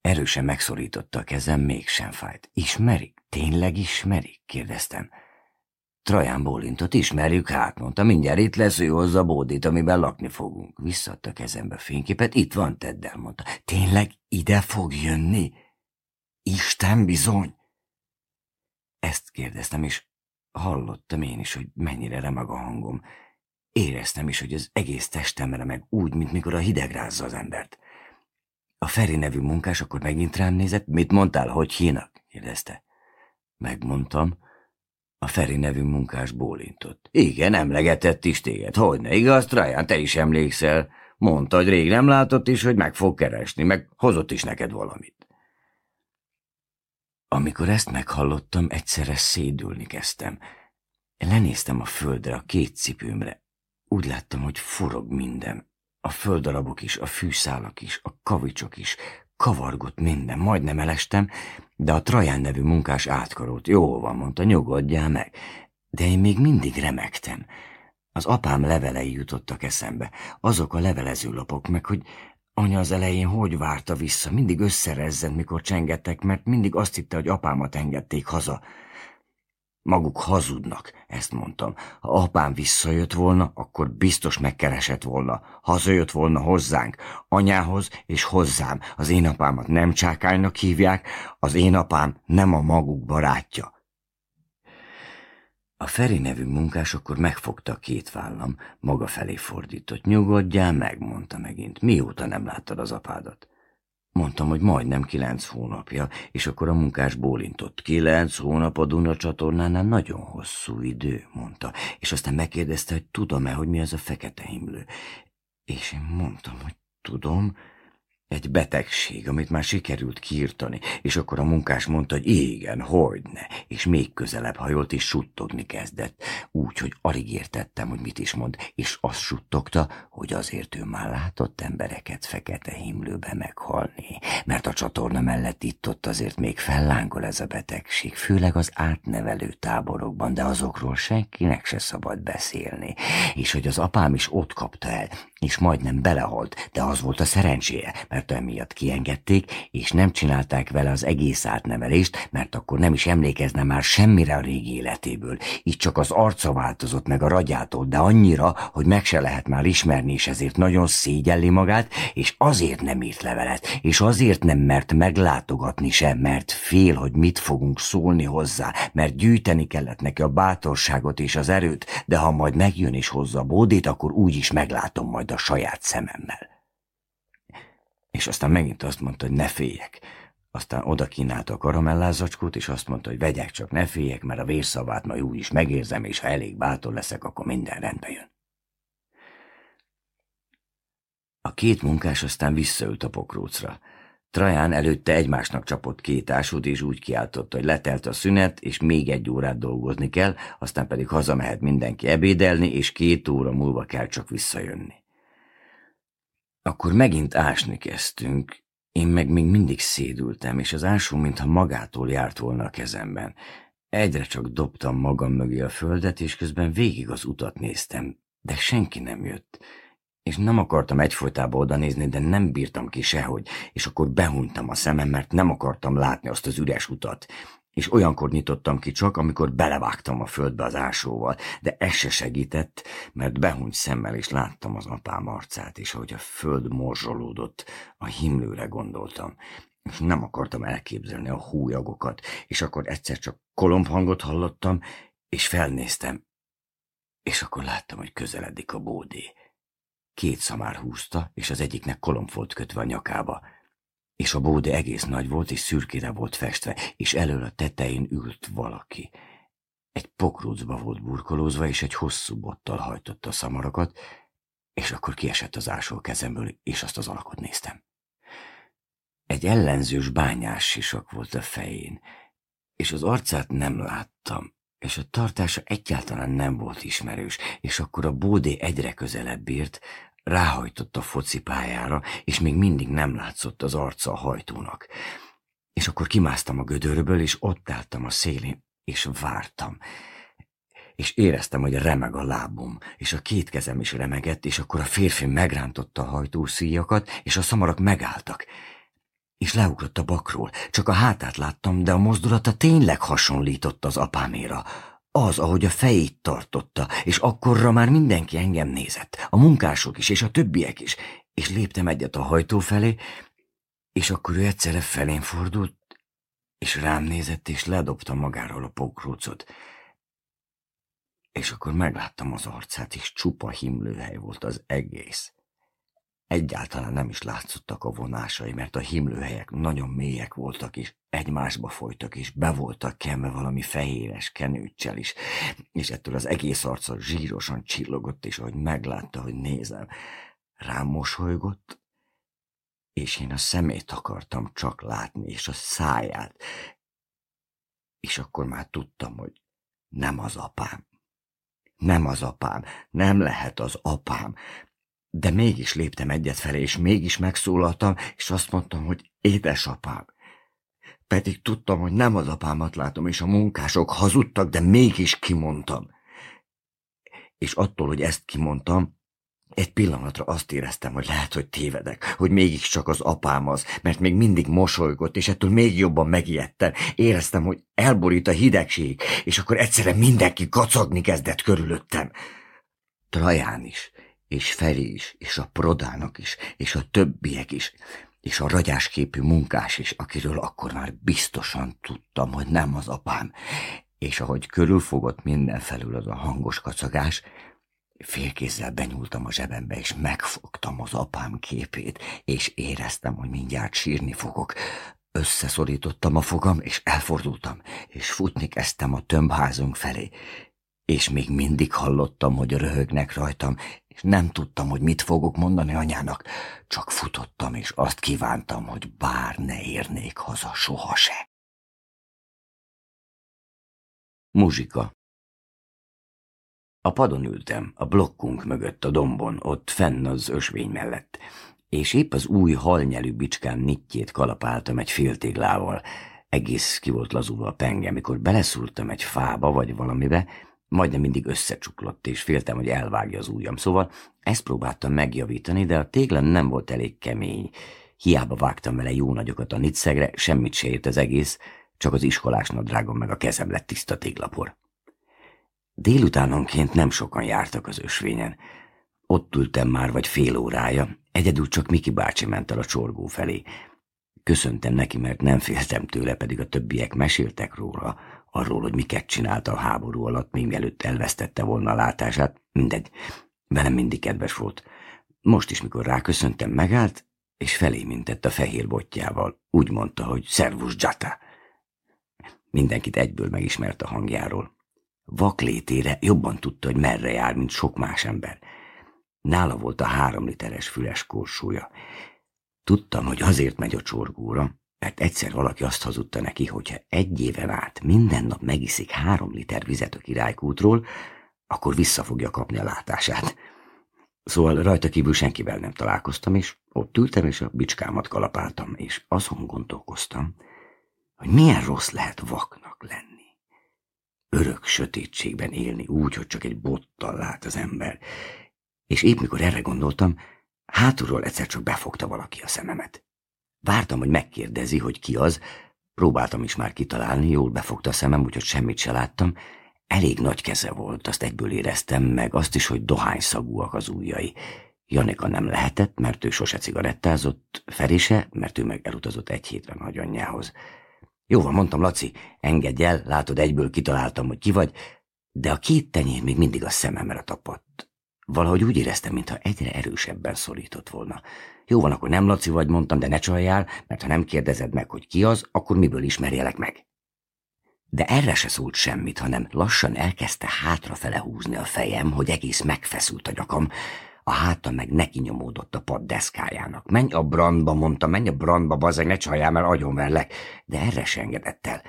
S1: Erősen megszorította a kezem, mégsem fájt. Ismerik? Tényleg ismerik? kérdeztem. Traján bólintott, ismerjük hát, mondta, mindjárt itt lesz, ő hozza bódit, amiben lakni fogunk. Visszadta kezembe a fényképet, itt van Teddel, mondta. Tényleg ide fog jönni? Isten bizony! Ezt kérdeztem, és Hallottam én is, hogy mennyire remeg a hangom. Éreztem is, hogy az egész testem remeg úgy, mint mikor a hideg rázza az embert. A Feri nevű munkás akkor megint rám nézett. Mit mondtál, hogy hínak? kérdezte. Megmondtam. A Feri nevű munkás bólintott. Igen, emlegetett is téged. Hogyne, igaz, Traján, te is emlékszel. Mondta, hogy rég nem látott is, hogy meg fog keresni, meg hozott is neked valamit. Amikor ezt meghallottam, egyszerre szédülni kezdtem. Lenéztem a földre, a két cipőmre. Úgy láttam, hogy forog minden. A földarabok is, a fűszálak is, a kavicsok is. Kavargott minden, majdnem elestem, de a Traján nevű munkás átkarolt. Jó van, mondta, nyugodjál meg. De én még mindig remektem. Az apám levelei jutottak eszembe, azok a levelezőlapok, meg hogy Anya az elején hogy várta vissza, mindig összerezzen, mikor csengettek, mert mindig azt hitte, hogy apámat engedték haza. Maguk hazudnak, ezt mondtam. Ha apám visszajött volna, akkor biztos megkeresett volna. Hazajött volna hozzánk, anyához és hozzám. Az én apámat nem csákánynak hívják, az én apám nem a maguk barátja. A Feri nevű munkás akkor megfogta két vállam, maga felé fordított. Nyugodjál megmondta megint. Mióta nem láttad az apádat? Mondtam, hogy majdnem kilenc hónapja, és akkor a munkás bólintott. Kilenc hónap a Duna csatornánál nagyon hosszú idő, mondta, és aztán megkérdezte, hogy tudom-e, hogy mi az a fekete himlő. És én mondtam, hogy tudom, egy betegség, amit már sikerült kiirtani, és akkor a munkás mondta, hogy igen, hogyne, és még közelebb hajolt, és suttogni kezdett, úgy, hogy alig értettem, hogy mit is mond, és azt suttogta, hogy azért ő már látott embereket fekete himlőbe meghalni, mert a csatorna mellett itt-ott azért még fellángol ez a betegség, főleg az átnevelő táborokban, de azokról senkinek se szabad beszélni, és hogy az apám is ott kapta el, és majdnem belehalt, de az volt a szerencséje, mert emiatt kiengedték, és nem csinálták vele az egész átnevelést, mert akkor nem is emlékezne már semmire a régi életéből, így csak az arca változott meg a ragyától, de annyira, hogy meg se lehet már ismerni, és ezért nagyon szégyelli magát, és azért nem írt levelet, és azért nem mert meglátogatni sem, mert fél, hogy mit fogunk szólni hozzá, mert gyűjteni kellett neki a bátorságot és az erőt, de ha majd megjön és hozza a bódét, akkor úgy is meglátom majd majd a saját szememmel. És aztán megint azt mondta, hogy ne féljek. Aztán oda kínálta a karamellázacskót, és azt mondta, hogy vegyek csak ne féljek, mert a vérszavát majd úgy is megérzem, és ha elég bátor leszek, akkor minden rendbe jön. A két munkás aztán visszaült a pokrócra. Traján előtte egymásnak csapott két ásút, és úgy kiáltott, hogy letelt a szünet, és még egy órát dolgozni kell, aztán pedig hazamehet mindenki ebédelni, és két óra múlva kell csak visszajönni. Akkor megint ásni kezdtünk, én meg még mindig szédültem, és az ásó mintha magától járt volna a kezemben. Egyre csak dobtam magam mögé a földet, és közben végig az utat néztem, de senki nem jött. És nem akartam egyfolytában oda nézni, de nem bírtam ki sehogy, és akkor behuntam a szemem, mert nem akartam látni azt az üres utat és olyankor nyitottam ki csak, amikor belevágtam a földbe az ásóval, de ez se segített, mert behúny szemmel is láttam az apám arcát, és ahogy a föld morzsolódott, a himlőre gondoltam, és nem akartam elképzelni a hújagokat, és akkor egyszer csak kolombhangot hallottam, és felnéztem, és akkor láttam, hogy közeledik a bódé. Két szamár húzta, és az egyiknek kolomb volt kötve a nyakába, és a bóde egész nagy volt, és szürkére volt festve, és elől a tetején ült valaki. Egy pokrócba volt burkolózva, és egy hosszú bottal hajtotta a szamarakat, és akkor kiesett az ásó kezemből, és azt az alakot néztem. Egy ellenzős bányás sisak volt a fején, és az arcát nem láttam, és a tartása egyáltalán nem volt ismerős, és akkor a bódé egyre közelebb írt, ráhajtott a focipályára, és még mindig nem látszott az arca a hajtónak. És akkor kimásztam a gödörből, és ott álltam a szélén, és vártam. És éreztem, hogy remeg a lábom, és a két kezem is remegett, és akkor a férfi megrántotta a hajtószíjakat, és a szamarak megálltak. És leugrott a bakról, csak a hátát láttam, de a mozdulata tényleg hasonlított az apáméra. Az, ahogy a fejét tartotta, és akkorra már mindenki engem nézett, a munkások is, és a többiek is, és léptem egyet a hajtó felé, és akkor ő egyszerre felén fordult, és rám nézett, és ledobta magáról a pókrócot. És akkor megláttam az arcát, és csupa himlőhely volt az egész. Egyáltalán nem is látszottak a vonásai, mert a himlőhelyek nagyon mélyek voltak, és egymásba folytak, és be voltak kemve valami fehéres kenőccsel is, és ettől az egész arca zsírosan csillogott, és ahogy meglátta, hogy nézem, rám mosolygott, és én a szemét akartam csak látni, és a száját, és akkor már tudtam, hogy nem az apám. Nem az apám, nem lehet az apám, de mégis léptem egyet felé, és mégis megszólaltam, és azt mondtam, hogy édesapám. Pedig tudtam, hogy nem az apámat látom, és a munkások hazudtak, de mégis kimondtam. És attól, hogy ezt kimondtam, egy pillanatra azt éreztem, hogy lehet, hogy tévedek, hogy mégiscsak az apám az, mert még mindig mosolygott, és ettől még jobban megijedtem. Éreztem, hogy elborít a hidegség, és akkor egyszerre mindenki kacagni kezdett körülöttem. Traján is, és Feri is, és a Prodának is, és a többiek is, és a ragyásképű munkás is, akiről akkor már biztosan tudtam, hogy nem az apám, és ahogy körülfogott mindenfelül az a hangos kacagás, félkézzel benyúltam a zsebembe, és megfogtam az apám képét, és éreztem, hogy mindjárt sírni fogok. Összeszorítottam a fogam, és elfordultam, és futni kezdtem a tömbházunk felé, és még mindig hallottam, hogy röhögnek rajtam, és nem tudtam, hogy
S2: mit fogok mondani anyának, csak futottam, és azt kívántam, hogy bár ne érnék haza sohase. Muzsika A padon ültem, a blokkunk mögött a dombon, ott
S1: fenn az ösvény mellett, és épp az új halnyelű bicskám nittjét kalapáltam egy féltéglával, egész ki volt lazulva a penge, mikor beleszúrtam egy fába vagy valamibe, Majdnem mindig összecsuklott, és féltem, hogy elvágja az ujjam, szóval ezt próbáltam megjavítani, de a téglen nem volt elég kemény. Hiába vágtam vele jó nagyokat a nitszegre, semmit se ért az egész, csak az iskolás nadrágom meg a kezem lett tiszta téglapor. Délutánonként nem sokan jártak az ösvényen. Ott ültem már vagy fél órája, egyedül csak Miki bácsi ment el a csorgó felé. Köszöntem neki, mert nem féltem tőle, pedig a többiek meséltek róla, arról, hogy miket csinálta a háború alatt, még mielőtt elvesztette volna a látását, mindegy, velem mindig kedves volt. Most is, mikor ráköszöntem, megállt, és felé mintett a fehér botjával. Úgy mondta, hogy szervus Jata. Mindenkit egyből megismert a hangjáról. Vaklétére jobban tudta, hogy merre jár, mint sok más ember. Nála volt a három literes füles korsója. Tudtam, hogy azért megy a csorgóra, mert hát egyszer valaki azt hazudta neki, hogyha egy éven át minden nap megiszik három liter vizet a királykútról, akkor vissza fogja kapni a látását. Szóval rajta kívül senkivel nem találkoztam, és ott ültem, és a bicskámat kalapáltam, és azon gondolkoztam, hogy milyen rossz lehet vaknak lenni. Örök sötétségben élni úgy, hogy csak egy bottal lát az ember. És épp mikor erre gondoltam, hátulról egyszer csak befogta valaki a szememet. Vártam, hogy megkérdezi, hogy ki az. Próbáltam is már kitalálni, jól befogta a szemem, úgyhogy semmit se láttam. Elég nagy keze volt, azt egyből éreztem, meg azt is, hogy Dohány szagúak az ujjai. Janika nem lehetett, mert ő sose cigarettázott, Ferise, mert ő meg elutazott egy hétre nagyanyjához. Jó van, mondtam, Laci, engedj el, látod, egyből kitaláltam, hogy ki vagy, de a két tenyér még mindig a szememre tapadt. Valahogy úgy éreztem, mintha egyre erősebben szorított volna. Jó van, akkor nem Laci vagy, mondtam, de ne csaljál, mert ha nem kérdezed meg, hogy ki az, akkor miből ismerjelek meg. De erre se szólt semmit, hanem lassan elkezdte hátrafele húzni a fejem, hogy egész megfeszült a gyakam. a háta meg neki nyomódott a pad deszkájának. Menj a brandba, mondta, menj a brandba, bazeg, ne csaljál, mert agyonverlek. De erre se engedett el.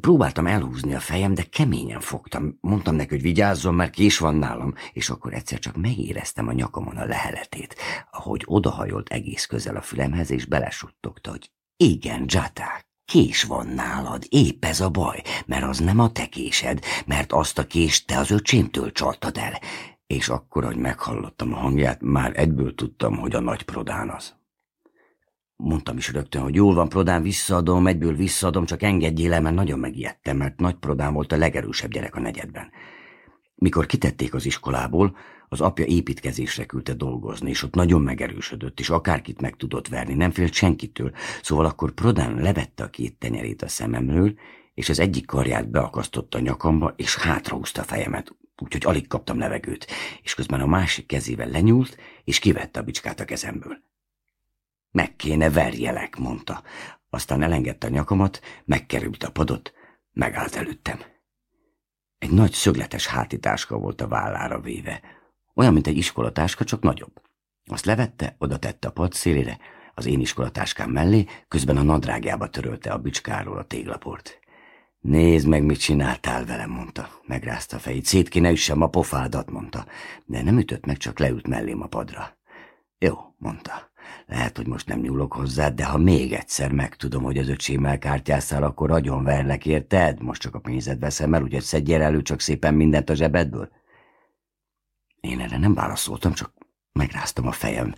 S1: Próbáltam elhúzni a fejem, de keményen fogtam. Mondtam neki, hogy vigyázzon, mert kés van nálam, és akkor egyszer csak megéreztem a nyakamon a leheletét, ahogy odahajolt egész közel a fülemhez, és belesuttogta, hogy igen, Jatá, kés van nálad, épp ez a baj, mert az nem a te késed, mert azt a kést te az öcsémtől csaltad el. És akkor, hogy meghallottam a hangját, már egyből tudtam, hogy a nagy prodán az. Mondtam is rögtön, hogy jól van, Prodán, visszaadom, egyből visszaadom, csak engedjél el, mert nagyon megijedtem, mert nagy Prodán volt a legerősebb gyerek a negyedben. Mikor kitették az iskolából, az apja építkezésre küldte dolgozni, és ott nagyon megerősödött, és akárkit meg tudott verni, nem félt senkitől, szóval akkor Prodán levette a két tenyerét a szememről, és az egyik karját beakasztotta a nyakamba, és hátrahúzta a fejemet, úgyhogy alig kaptam levegőt, és közben a másik kezével lenyúlt, és kivette a bicskát a kezemből. Meg kéne verjelek, mondta. Aztán elengedte a nyakamat, megkerült a padot, megállt előttem. Egy nagy szögletes hátitáska volt a vállára véve. Olyan, mint egy iskolatáska, csak nagyobb. Azt levette, oda tette a pad szélére, az én iskolatáskám mellé, közben a nadrágjába törölte a bicskáról a téglaport. Nézd meg, mit csináltál velem, mondta. Megrázta a fejét. Szét ne üssem a pofádat, mondta. De nem ütött meg, csak leült mellém a padra. Jó, mondta. Lehet, hogy most nem nyúlok hozzá, de ha még egyszer megtudom, hogy az öcsémmel kártyáztál, akkor agyon verlek érted? Most csak a pénzed veszem el, úgyhogy szedjél elő csak szépen mindent a zsebedből. Én erre nem válaszoltam, csak megráztam a fejem.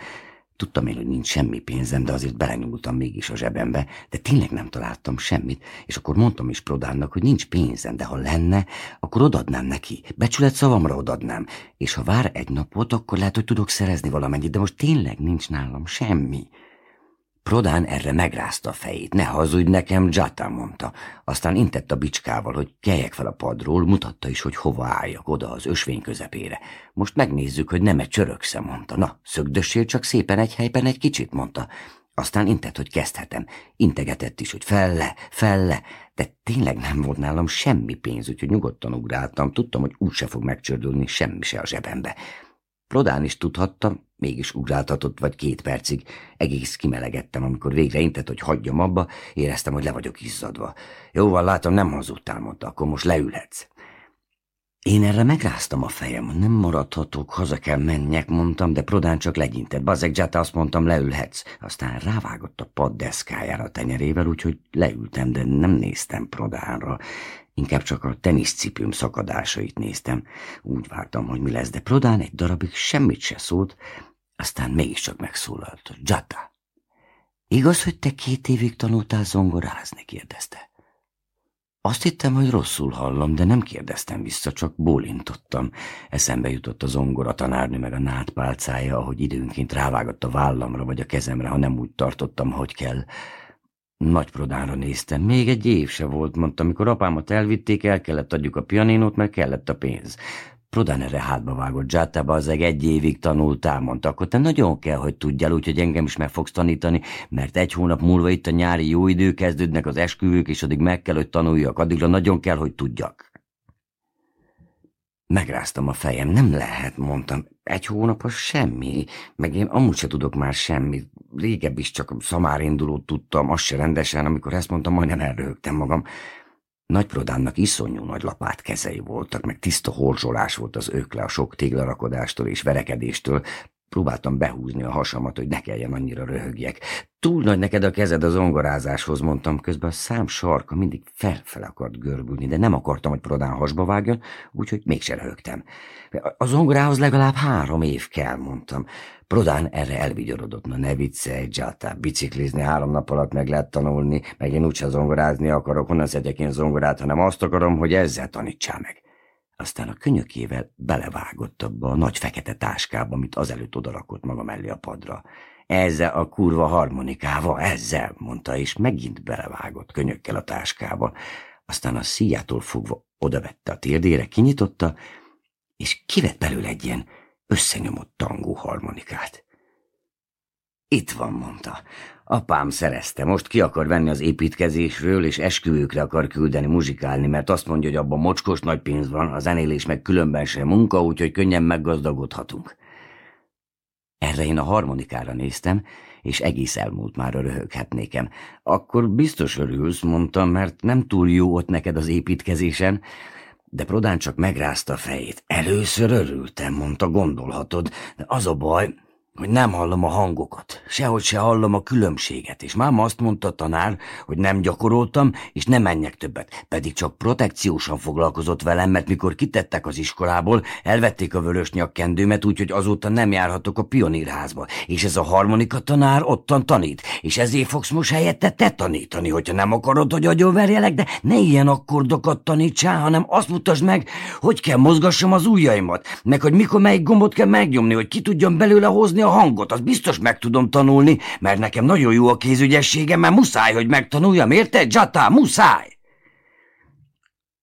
S1: Tudtam én, hogy nincs semmi pénzem, de azért belenyúltam mégis a zsebembe, de tényleg nem találtam semmit, és akkor mondtam is Prodánnak, hogy nincs pénzem, de ha lenne, akkor odadnám neki, becsület szavamra odadnám, és ha vár egy napot, akkor lehet, hogy tudok szerezni valamennyit, de most tényleg nincs nálam semmi. Prodán erre megrázta a fejét. Ne hazudj nekem, Jata, mondta. Aztán intett a bicskával, hogy kelljek fel a padról, mutatta is, hogy hova álljak, oda az ösvény közepére. Most megnézzük, hogy nem-e csöröksze, mondta. Na, szögdössél csak szépen egy helyben egy kicsit, mondta. Aztán intett, hogy kezdhetem. Integetett is, hogy felle, felle, de tényleg nem volt nálam semmi pénz, úgyhogy nyugodtan ugráltam. Tudtam, hogy úgy se fog megcsördülni semmi se a zsebembe. Plodán is tudhatta, mégis ugráltatott vagy két percig. Egész kimelegettem, amikor végre intett, hogy hagyjam abba, éreztem, hogy le vagyok izzadva. Jóval látom, nem hazudtál, mondta, akkor most leülhetsz. Én erre megráztam a fejem, nem maradhatok, haza kell menjek, mondtam, de Prodán csak legyintett. Bazeg Zsáta azt mondtam, leülhetsz. Aztán rávágott a pad deszkájára a tenyerével, úgyhogy leültem, de nem néztem Prodánra. Inkább csak a teniszcipőm szakadásait néztem. Úgy vártam, hogy mi lesz, de Prodán egy darabig semmit se szólt, aztán mégiscsak megszólalt. Jata, igaz, hogy te két évig tanultál zongorázni? kérdezte. Azt hittem, hogy rosszul hallom, de nem kérdeztem vissza, csak bólintottam. Eszembe jutott a zongora tanárnő meg a nádpálcája, ahogy időnként rávágott a vállamra vagy a kezemre, ha nem úgy tartottam, hogy kell. Nagy prodánra néztem, még egy év se volt, mondta, amikor apámat elvitték, el kellett adjuk a pianinót, mert kellett a pénz. Prodán erre hátba vágott zsátába, az egy évig tanultál, mondta, akkor te nagyon kell, hogy tudjál, úgyhogy engem is meg fogsz tanítani, mert egy hónap múlva itt a nyári jó idő, kezdődnek az esküvők, és addig meg kell, hogy tanuljak, addigra nagyon kell, hogy tudjak. Megráztam a fejem, nem lehet, mondtam, egy hónap az semmi, meg én amúgy se tudok már semmit, Régebb is csak szamárindulót tudtam, azt se rendesen, amikor ezt mondtam, majdnem elröhögtem magam. Nagyprodánnak iszonyú nagy lapát kezei voltak, meg tiszta horzsolás volt az ökle a sok téglarakodástól és verekedéstől, Próbáltam behúzni a hasamat, hogy ne kelljen annyira röhögjek. Túl nagy neked a kezed az ongorázáshoz, mondtam közben, a szám sarka mindig felfel akart görbülni, de nem akartam, hogy Prodán hasba vágjon, úgyhogy mégsem röhögtem. Az ongorához legalább három év kell, mondtam. Prodán erre elvigyorodott, na ne viccelj, Giata, biciklizni három nap alatt meg lehet tanulni, meg én úgyse zongorázni akarok, honnan szedjek én zongorát, hanem azt akarom, hogy ezzel tanítsál meg aztán a könyökével belevágott abba a nagy fekete táskába, amit azelőtt odarakott maga mellé a padra. Ezzel a kurva harmonikával, ezzel, mondta, és megint belevágott könyökkel a táskába. Aztán a szíjától fogva odavette a térdére, kinyitotta, és kivett belőle egy ilyen összenyomott tangó harmonikát. Itt van, mondta. Apám szerezte, most ki akar venni az építkezésről, és esküvőkre akar küldeni muzsikálni, mert azt mondja, hogy abban mocskos nagy pénz van, a zenélés meg különben sem munka, úgyhogy könnyen meggazdagodhatunk. Erre én a harmonikára néztem, és egész elmúlt már a röhöghetnékem. Akkor biztos örülsz, mondtam, mert nem túl jó ott neked az építkezésen, de Prodán csak megrázta a fejét. Először örültem, mondta, gondolhatod, de az a baj hogy nem hallom a hangokat, sehogy se hallom a különbséget, és máma azt mondta a tanár, hogy nem gyakoroltam, és nem menjek többet, pedig csak protekciósan foglalkozott velem, mert mikor kitettek az iskolából, elvették a vörös nyakkendőmet, úgyhogy azóta nem járhatok a pionírházba, és ez a harmonika tanár ottan tanít, és ezért fogsz most helyette te tanítani, hogyha nem akarod, hogy agyonverjelek, de ne ilyen akkordokat tanítsál, hanem azt mutasd meg, hogy kell mozgassam az ujjaimat, meg hogy mikor melyik gombot kell megnyomni, hogy ki tudjam belőle hozni a hangot, az biztos meg tudom tanulni, mert nekem nagyon jó a kézügyességem, mert muszáj, hogy megtanuljam, érted, Jata, muszáj!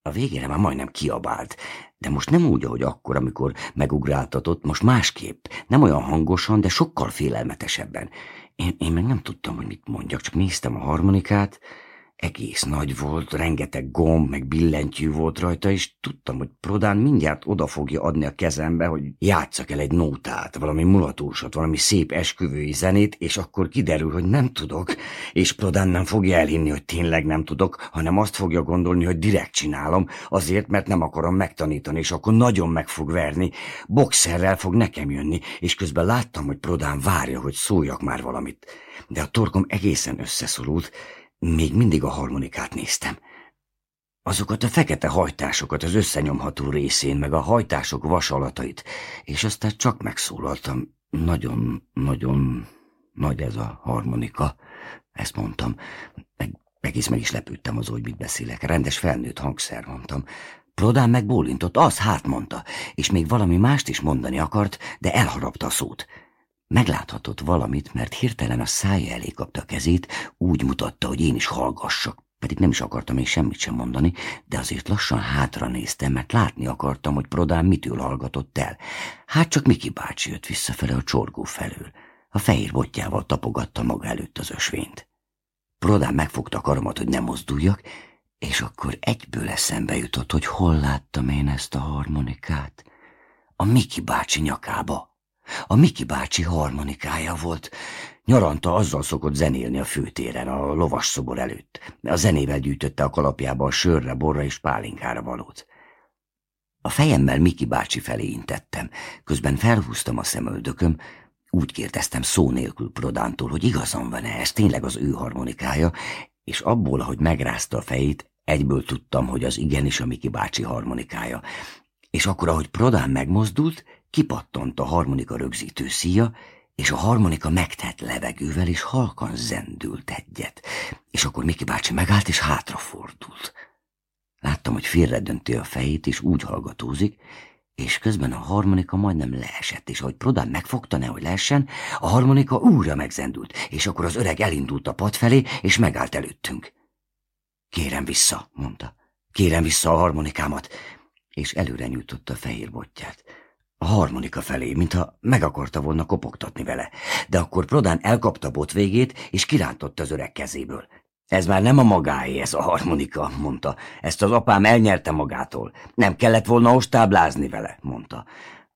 S1: A végére már majdnem kiabált, de most nem úgy, ahogy akkor, amikor megugráltatott, most másképp, nem olyan hangosan, de sokkal félelmetesebben. Én, én meg nem tudtam, hogy mit mondjak, csak néztem a harmonikát, egész nagy volt, rengeteg gomb, meg billentyű volt rajta, és tudtam, hogy Prodán mindjárt oda fogja adni a kezembe, hogy játszak el egy nótát, valami mulatósat, valami szép esküvői zenét, és akkor kiderül, hogy nem tudok, és Prodán nem fogja elhinni, hogy tényleg nem tudok, hanem azt fogja gondolni, hogy direkt csinálom, azért, mert nem akarom megtanítani, és akkor nagyon meg fog verni, boxerrel fog nekem jönni, és közben láttam, hogy Prodán várja, hogy szóljak már valamit. De a torkom egészen összeszorult, még mindig a harmonikát néztem. Azokat a fekete hajtásokat az összenyomható részén, meg a hajtások vasalatait, és aztán csak megszólaltam. Nagyon, nagyon nagy ez a harmonika, ezt mondtam. Meg, egész meg is lepődtem az, hogy mit beszélek. Rendes felnőtt hangszer, mondtam. Prodán meg bólintott, az hát mondta, és még valami mást is mondani akart, de elharapta a szót. Megláthatott valamit, mert hirtelen a szája elé kapta a kezét, úgy mutatta, hogy én is hallgassak. Pedig nem is akartam még semmit sem mondani, de azért lassan hátra néztem, mert látni akartam, hogy Prodán mitől hallgatott el. Hát csak Miki bácsi jött visszafele a csorgó felől. A fehér botjával tapogatta maga előtt az ösvényt. Prodán megfogta a karomat, hogy ne mozduljak, és akkor egyből eszembe jutott, hogy hol láttam én ezt a harmonikát. A Miki bácsi nyakába. A Miki bácsi harmonikája volt. Nyaranta azzal szokott zenélni a főtéren, a lovas szobor előtt. A zenével gyűjtötte a kalapjába a sörre, borra és pálinkára valót. A fejemmel Miki bácsi felé intettem, közben felhúztam a szemöldököm, úgy kérdeztem szó nélkül Prodántól, hogy igazam van-e, ez tényleg az ő harmonikája, és abból, ahogy megrázta a fejét, egyből tudtam, hogy az igenis a Miki bácsi harmonikája. És akkor, ahogy Prodán megmozdult, Kipattant a harmonika rögzítő szíja, és a harmonika megtett levegővel is halkan zendült egyet, és akkor Miki bácsi megállt és hátrafordult. Láttam, hogy félredönti a fejét, és úgy hallgatózik, és közben a harmonika majdnem leesett, és ahogy Prodán megfogta, nehogy leessen, a harmonika újra megzendült, és akkor az öreg elindult a pad felé, és megállt előttünk. Kérem vissza, mondta. Kérem vissza a harmonikámat, és előre nyújtotta a fehér botját a harmonika felé, mintha meg akarta volna kopogtatni vele, de akkor Prodán elkapta bot végét, és kirántotta az öreg kezéből. Ez már nem a magáé, ez a harmonika, mondta. Ezt az apám elnyerte magától. Nem kellett volna ostáblázni vele, mondta.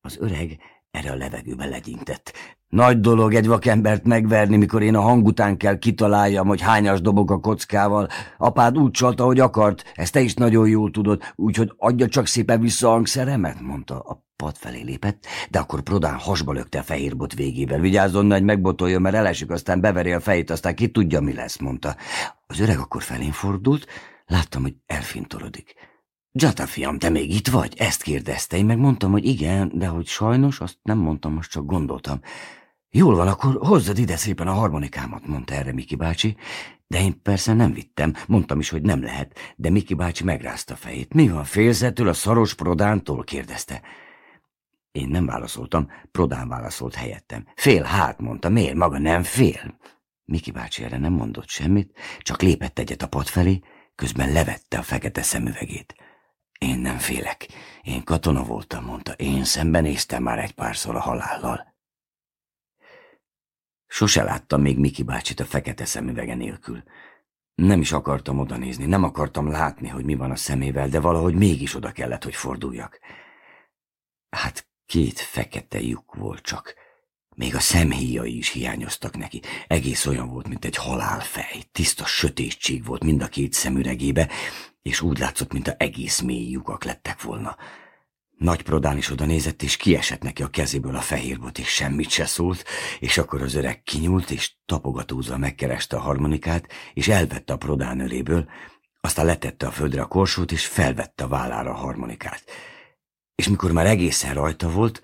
S1: Az öreg erre a levegőbe legyintett. Nagy dolog egy vakembert megverni, mikor én a hang után kell kitaláljam, hogy hányas dobok a kockával. Apád úgy csalt, hogy akart, ezt te is nagyon jól tudod, úgyhogy adja csak szépen vissza a hangszeremet, mondta. A pad felé lépett, de akkor Prodán hasba lökte a bot végével. Vigyázzon, hogy megbotolja, mert elesik, aztán beveri a fejét, aztán ki tudja, mi lesz, mondta. Az öreg akkor felén fordult, láttam, hogy elfintorodik. Jata fiam, te még itt vagy? Ezt kérdezte. Én megmondtam, hogy igen, de hogy sajnos, azt nem mondtam, most csak gondoltam. Jól van, akkor hozzad ide szépen a harmonikámat, mondta erre Miki bácsi. De én persze nem vittem, mondtam is, hogy nem lehet, de Miki bácsi megrázta fejét. Mi van, félzettől a szaros prodántól? kérdezte. Én nem válaszoltam, Prodán válaszolt helyettem. Fél hát, mondta, miért maga nem fél? Miki bácsi erre nem mondott semmit, csak lépett egyet a pad felé, közben levette a fekete szemüvegét. Én nem félek. Én katona voltam, mondta. Én szembenéztem már egy párszor a halállal. Sose láttam még Miki bácsit a fekete szemüvege nélkül. Nem is akartam oda nézni, nem akartam látni, hogy mi van a szemével, de valahogy mégis oda kellett, hogy forduljak. Hát két fekete lyuk volt csak. Még a szemhíjai is hiányoztak neki. Egész olyan volt, mint egy halálfej. Tiszta sötétség volt mind a két szemüregébe, és úgy látszott, mint a egész mély lyukak lettek volna. Nagy prodán is oda nézett, és kiesett neki a kezéből a fehérbot, és semmit se szólt, és akkor az öreg kinyúlt, és tapogatózva megkereste a harmonikát, és elvette a prodán öléből, aztán letette a földre a korsót, és felvette a vállára a harmonikát. És mikor már egészen rajta volt,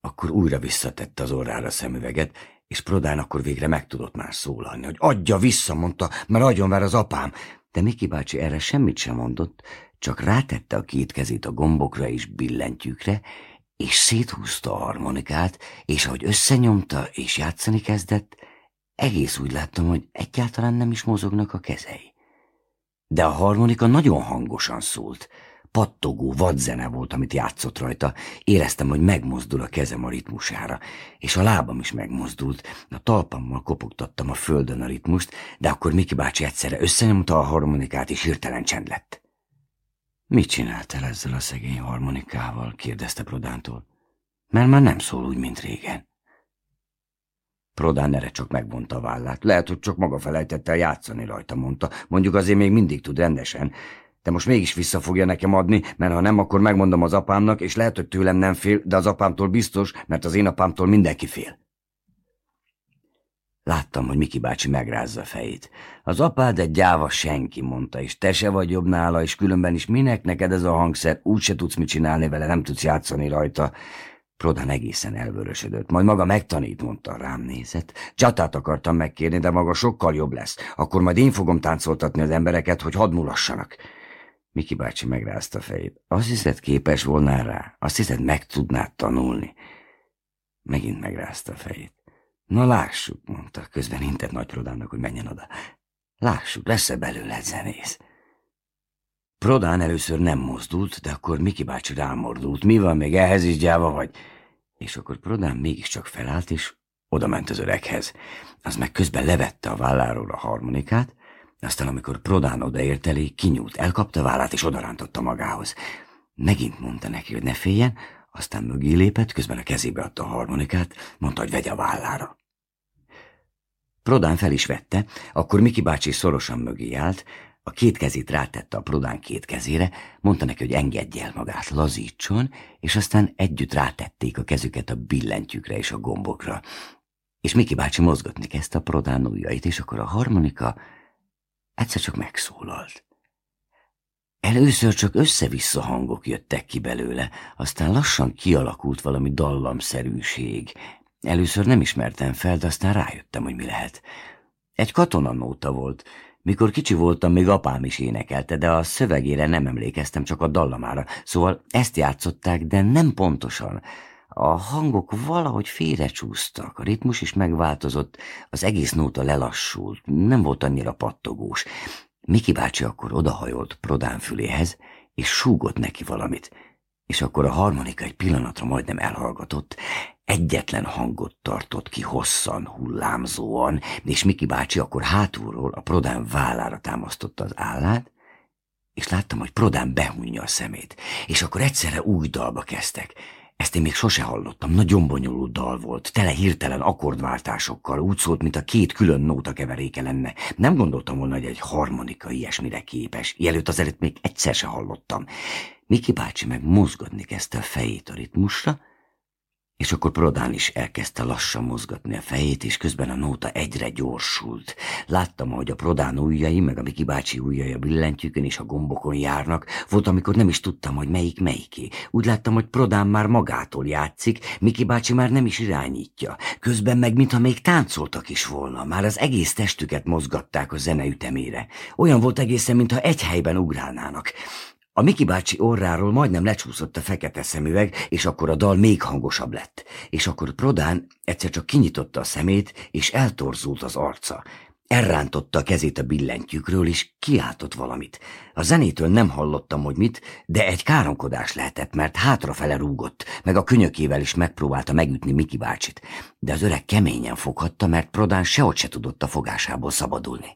S1: akkor újra visszatette az orrára a szemüveget, és Prodán akkor végre meg tudott már szólalni, hogy adja vissza, mondta, mert agyon ver az apám, de Miki bácsi erre semmit sem mondott, csak rátette a két kezét a gombokra és billentyűkre, és széthúzta a harmonikát, és ahogy összenyomta és játszani kezdett, egész úgy láttam, hogy egyáltalán nem is mozognak a kezei. De a harmonika nagyon hangosan szólt, pattogó vadzene volt, amit játszott rajta. Éreztem, hogy megmozdul a kezem a ritmusára, és a lábam is megmozdult. A talpammal kopogtattam a földön a ritmust, de akkor Miki bácsi egyszerre összenyomta a harmonikát, és hirtelen csend lett. Mit csináltál ezzel a szegény harmonikával? kérdezte Prodántól. Mert már nem szól úgy, mint régen. Prodán erre csak megvonta a vállát. Lehet, hogy csak maga felejtette el játszani rajta, mondta. Mondjuk azért még mindig tud rendesen, de most mégis vissza fogja nekem adni, mert ha nem, akkor megmondom az apámnak, és lehet, hogy tőlem nem fél, de az apámtól biztos, mert az én apámtól mindenki fél. Láttam, hogy Miki bácsi megrázza a fejét. Az apád egy gyáva senki, mondta, és te se vagy jobb nála, és különben is minek neked ez a hangszer, úgy se tudsz mit csinálni vele, nem tudsz játszani rajta. Prodan egészen elvörösödött, majd maga megtanít, mondta, rám nézett. Csatát akartam megkérni, de maga sokkal jobb lesz. Akkor majd én fogom táncoltatni az embereket, hogy hadd mulassanak. Miki bácsi megrázta a fejét. Azt hiszed, képes volna rá? Azt hiszed, meg tudnád tanulni? Megint megrázta a fejét. Na lássuk, mondta, közben intett nagyprodának, hogy menjen oda. Lássuk, lesz-e belőle zenész? Prodán először nem mozdult, de akkor Miki bácsi rámordult. Mi van, még ehhez is gyáva vagy? És akkor Prodán mégiscsak felállt, és oda ment az öreghez. Az meg közben levette a válláról a harmonikát, aztán, amikor Prodán odaért elé, kinyúlt, elkapta vállát és odarántotta magához. Megint mondta neki, hogy ne féljen, aztán mögé lépett, közben a kezébe adta a harmonikát, mondta, hogy vegye a vállára. Prodán fel is vette, akkor Miki bácsi szorosan mögé állt, a két kezét rátette a Prodán két kezére, mondta neki, hogy engedje el magát, lazítson, és aztán együtt rátették a kezüket a billentyűkre és a gombokra. És Miki bácsi mozgatni kezdte a Prodán ujjait, és akkor a harmonika Egyszer csak megszólalt. Először csak össze-vissza hangok jöttek ki belőle, aztán lassan kialakult valami dallamszerűség. Először nem ismertem fel, de aztán rájöttem, hogy mi lehet. Egy katonanóta volt. Mikor kicsi voltam, még apám is énekelte, de a szövegére nem emlékeztem, csak a dallamára. Szóval ezt játszották, de nem pontosan. A hangok valahogy félrecsúsztak, a ritmus is megváltozott, az egész nóta lelassult, nem volt annyira pattogós. Miki bácsi akkor odahajolt Prodán füléhez, és súgott neki valamit, és akkor a harmonika egy pillanatra majdnem elhallgatott, egyetlen hangot tartott ki hosszan, hullámzóan, és Miki bácsi akkor hátulról a Prodán vállára támasztotta az állát, és láttam, hogy Prodán behunja a szemét, és akkor egyszerre új dalba kezdtek – ezt én még sose hallottam, nagyon bonyolult dal volt, tele hirtelen akkordváltásokkal, úgy szólt, mint a két külön nóta keveréke lenne. Nem gondoltam volna, hogy egy harmonika ilyesmire képes, jelőtt azelőtt még egyszer se hallottam. Miki bácsi meg mozgatni kezdte a fejét a ritmusra, és akkor Prodán is elkezdte lassan mozgatni a fejét, és közben a nóta egyre gyorsult. Láttam, ahogy a Prodán ujjai, meg a Miki bácsi ujjai a billentyűkön és a gombokon járnak. Volt, amikor nem is tudtam, hogy melyik melyiké. Úgy láttam, hogy Prodán már magától játszik, Miki bácsi már nem is irányítja. Közben meg, mintha még táncoltak is volna, már az egész testüket mozgatták a zene ütemére. Olyan volt egészen, mintha egy helyben ugrálnának. A Miki bácsi orráról majdnem lecsúszott a fekete szemüveg, és akkor a dal még hangosabb lett. És akkor Prodán egyszer csak kinyitotta a szemét, és eltorzult az arca. Elrántotta a kezét a billentyűkről, és kiáltott valamit. A zenétől nem hallottam, hogy mit, de egy káromkodás lehetett, mert hátrafele rúgott, meg a könyökével is megpróbálta megütni Miki bácsit. De az öreg keményen foghatta, mert Prodán sehogy se tudott a fogásából szabadulni.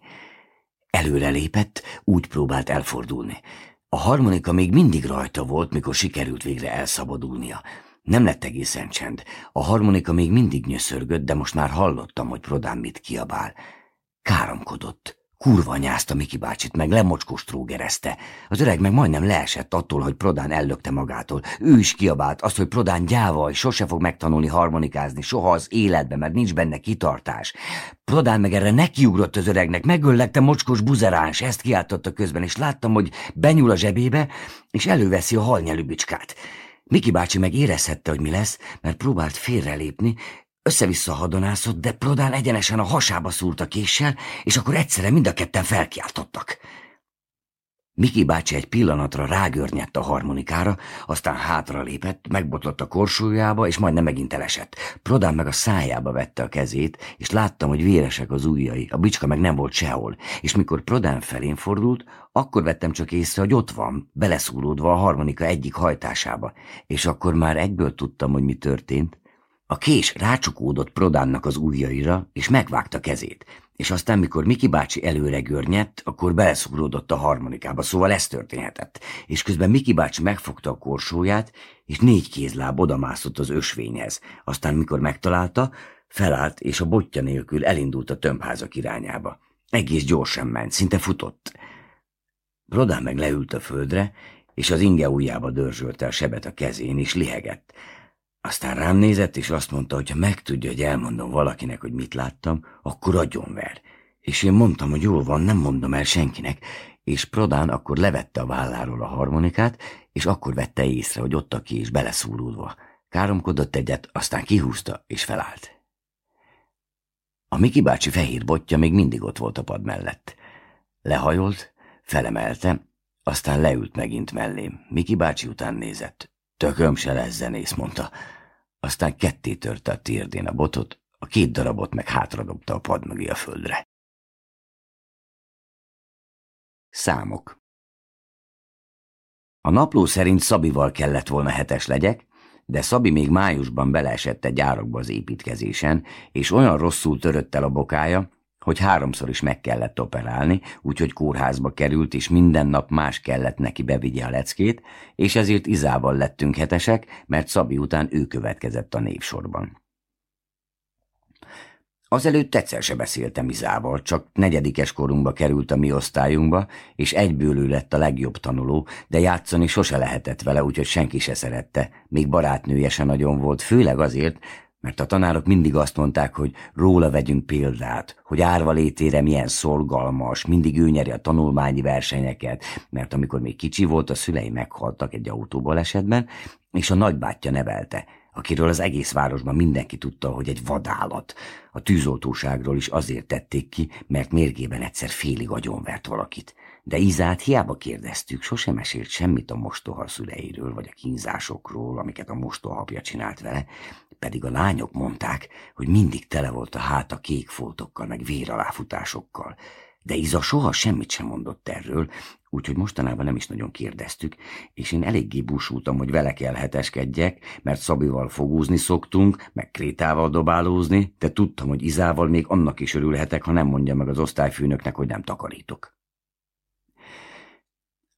S1: Előre lépett, úgy próbált elfordulni. A harmonika még mindig rajta volt, mikor sikerült végre elszabadulnia. Nem lett egészen csend. A harmonika még mindig nyöszörgött, de most már hallottam, hogy Prodán mit kiabál. Káromkodott. Kurva nyázta Miki bácsit, meg lemocskos trógerezte. Az öreg meg majdnem leesett attól, hogy Prodán ellökte magától. Ő is kiabált azt, hogy Prodán és sose fog megtanulni harmonikázni, soha az életbe, mert nincs benne kitartás. Prodán meg erre nekiugrott az öregnek, megöllegte mocskos buzeráns, ezt kiáltotta közben, és láttam, hogy benyúl a zsebébe, és előveszi a halnyelű bicskát. Miki bácsi meg érezhette, hogy mi lesz, mert próbált félrelépni, össze-vissza hadonászott, de Prodán egyenesen a hasába szúrt a késsel, és akkor egyszerre mind a ketten felkiáltottak. Miki bácsi egy pillanatra rágörnyedt a harmonikára, aztán hátra lépett, megbotlott a korsójába, és majdnem megint elesett. Prodán meg a szájába vette a kezét, és láttam, hogy véresek az ujjai, a bicska meg nem volt sehol, és mikor Prodán felén fordult, akkor vettem csak észre, hogy ott van, beleszúródva a harmonika egyik hajtásába, és akkor már egyből tudtam, hogy mi történt, a kés rácsukódott Prodánnak az ujjaira, és megvágta kezét, és aztán, mikor Miki bácsi előre görnyett, akkor beleszúródott a harmonikába, szóval ez történhetett, és közben Miki bácsi megfogta a korsóját, és négy kézláb odamászott az ösvényhez, aztán, mikor megtalálta, felállt, és a botja nélkül elindult a tömbházak irányába. Egész gyorsan ment, szinte futott. Prodán meg leült a földre, és az inge ujjába dörzsölte a sebet a kezén, és lihegett, aztán rám nézett, és azt mondta, hogy ha megtudja, hogy elmondom valakinek, hogy mit láttam, akkor ver. És én mondtam, hogy jól van, nem mondom el senkinek, és Prodán akkor levette a válláról a harmonikát, és akkor vette észre, hogy ott a ki is beleszúrulva. Káromkodott egyet, aztán kihúzta, és felállt. A Miki bácsi fehér botja még mindig ott volt a pad mellett. Lehajolt, felemelte, aztán leült megint mellém. Miki bácsi után nézett. Tököm
S2: se lesz zenész, mondta. Aztán ketté törte a térdén a botot, a két darabot meg hátradobta a pad mögé a földre. Számok A napló szerint Szabival kellett volna hetes
S1: legyek, de Szabi még májusban beleesett egy árokba az építkezésen, és olyan rosszul törött el a bokája, hogy háromszor is meg kellett operálni, úgyhogy kórházba került, és minden nap más kellett neki bevigye a leckét, és ezért Izával lettünk hetesek, mert Szabi után ő következett a névsorban. Azelőtt egyszer se beszéltem Izával, csak negyedikes korunkba került a mi osztályunkba, és egyből ő lett a legjobb tanuló, de játszani sose lehetett vele, úgyhogy senki se szerette, még barátnője se nagyon volt, főleg azért, mert a tanárok mindig azt mondták, hogy róla vegyünk példát, hogy árva létére milyen szolgalmas, mindig ő nyeri a tanulmányi versenyeket, mert amikor még kicsi volt, a szülei meghaltak egy esetben, és a nagybátyja nevelte, akiről az egész városban mindenki tudta, hogy egy vadállat. A tűzoltóságról is azért tették ki, mert mérgében egyszer félig agyonvert valakit. De Izát hiába kérdeztük, sosem esélt semmit a mostoha szüleiről, vagy a kínzásokról, amiket a mostoha apja csinált vele, pedig a lányok mondták, hogy mindig tele volt a háta kék foltokkal, meg véraláfutásokkal, de Iza soha semmit sem mondott erről, úgyhogy mostanában nem is nagyon kérdeztük, és én eléggé búsultam, hogy vele kell heteskedjek, mert Szabival fogúzni szoktunk, meg Krétával dobálózni, de tudtam, hogy Izával még annak is örülhetek, ha nem mondja meg az osztályfőnöknek, hogy nem takarítok.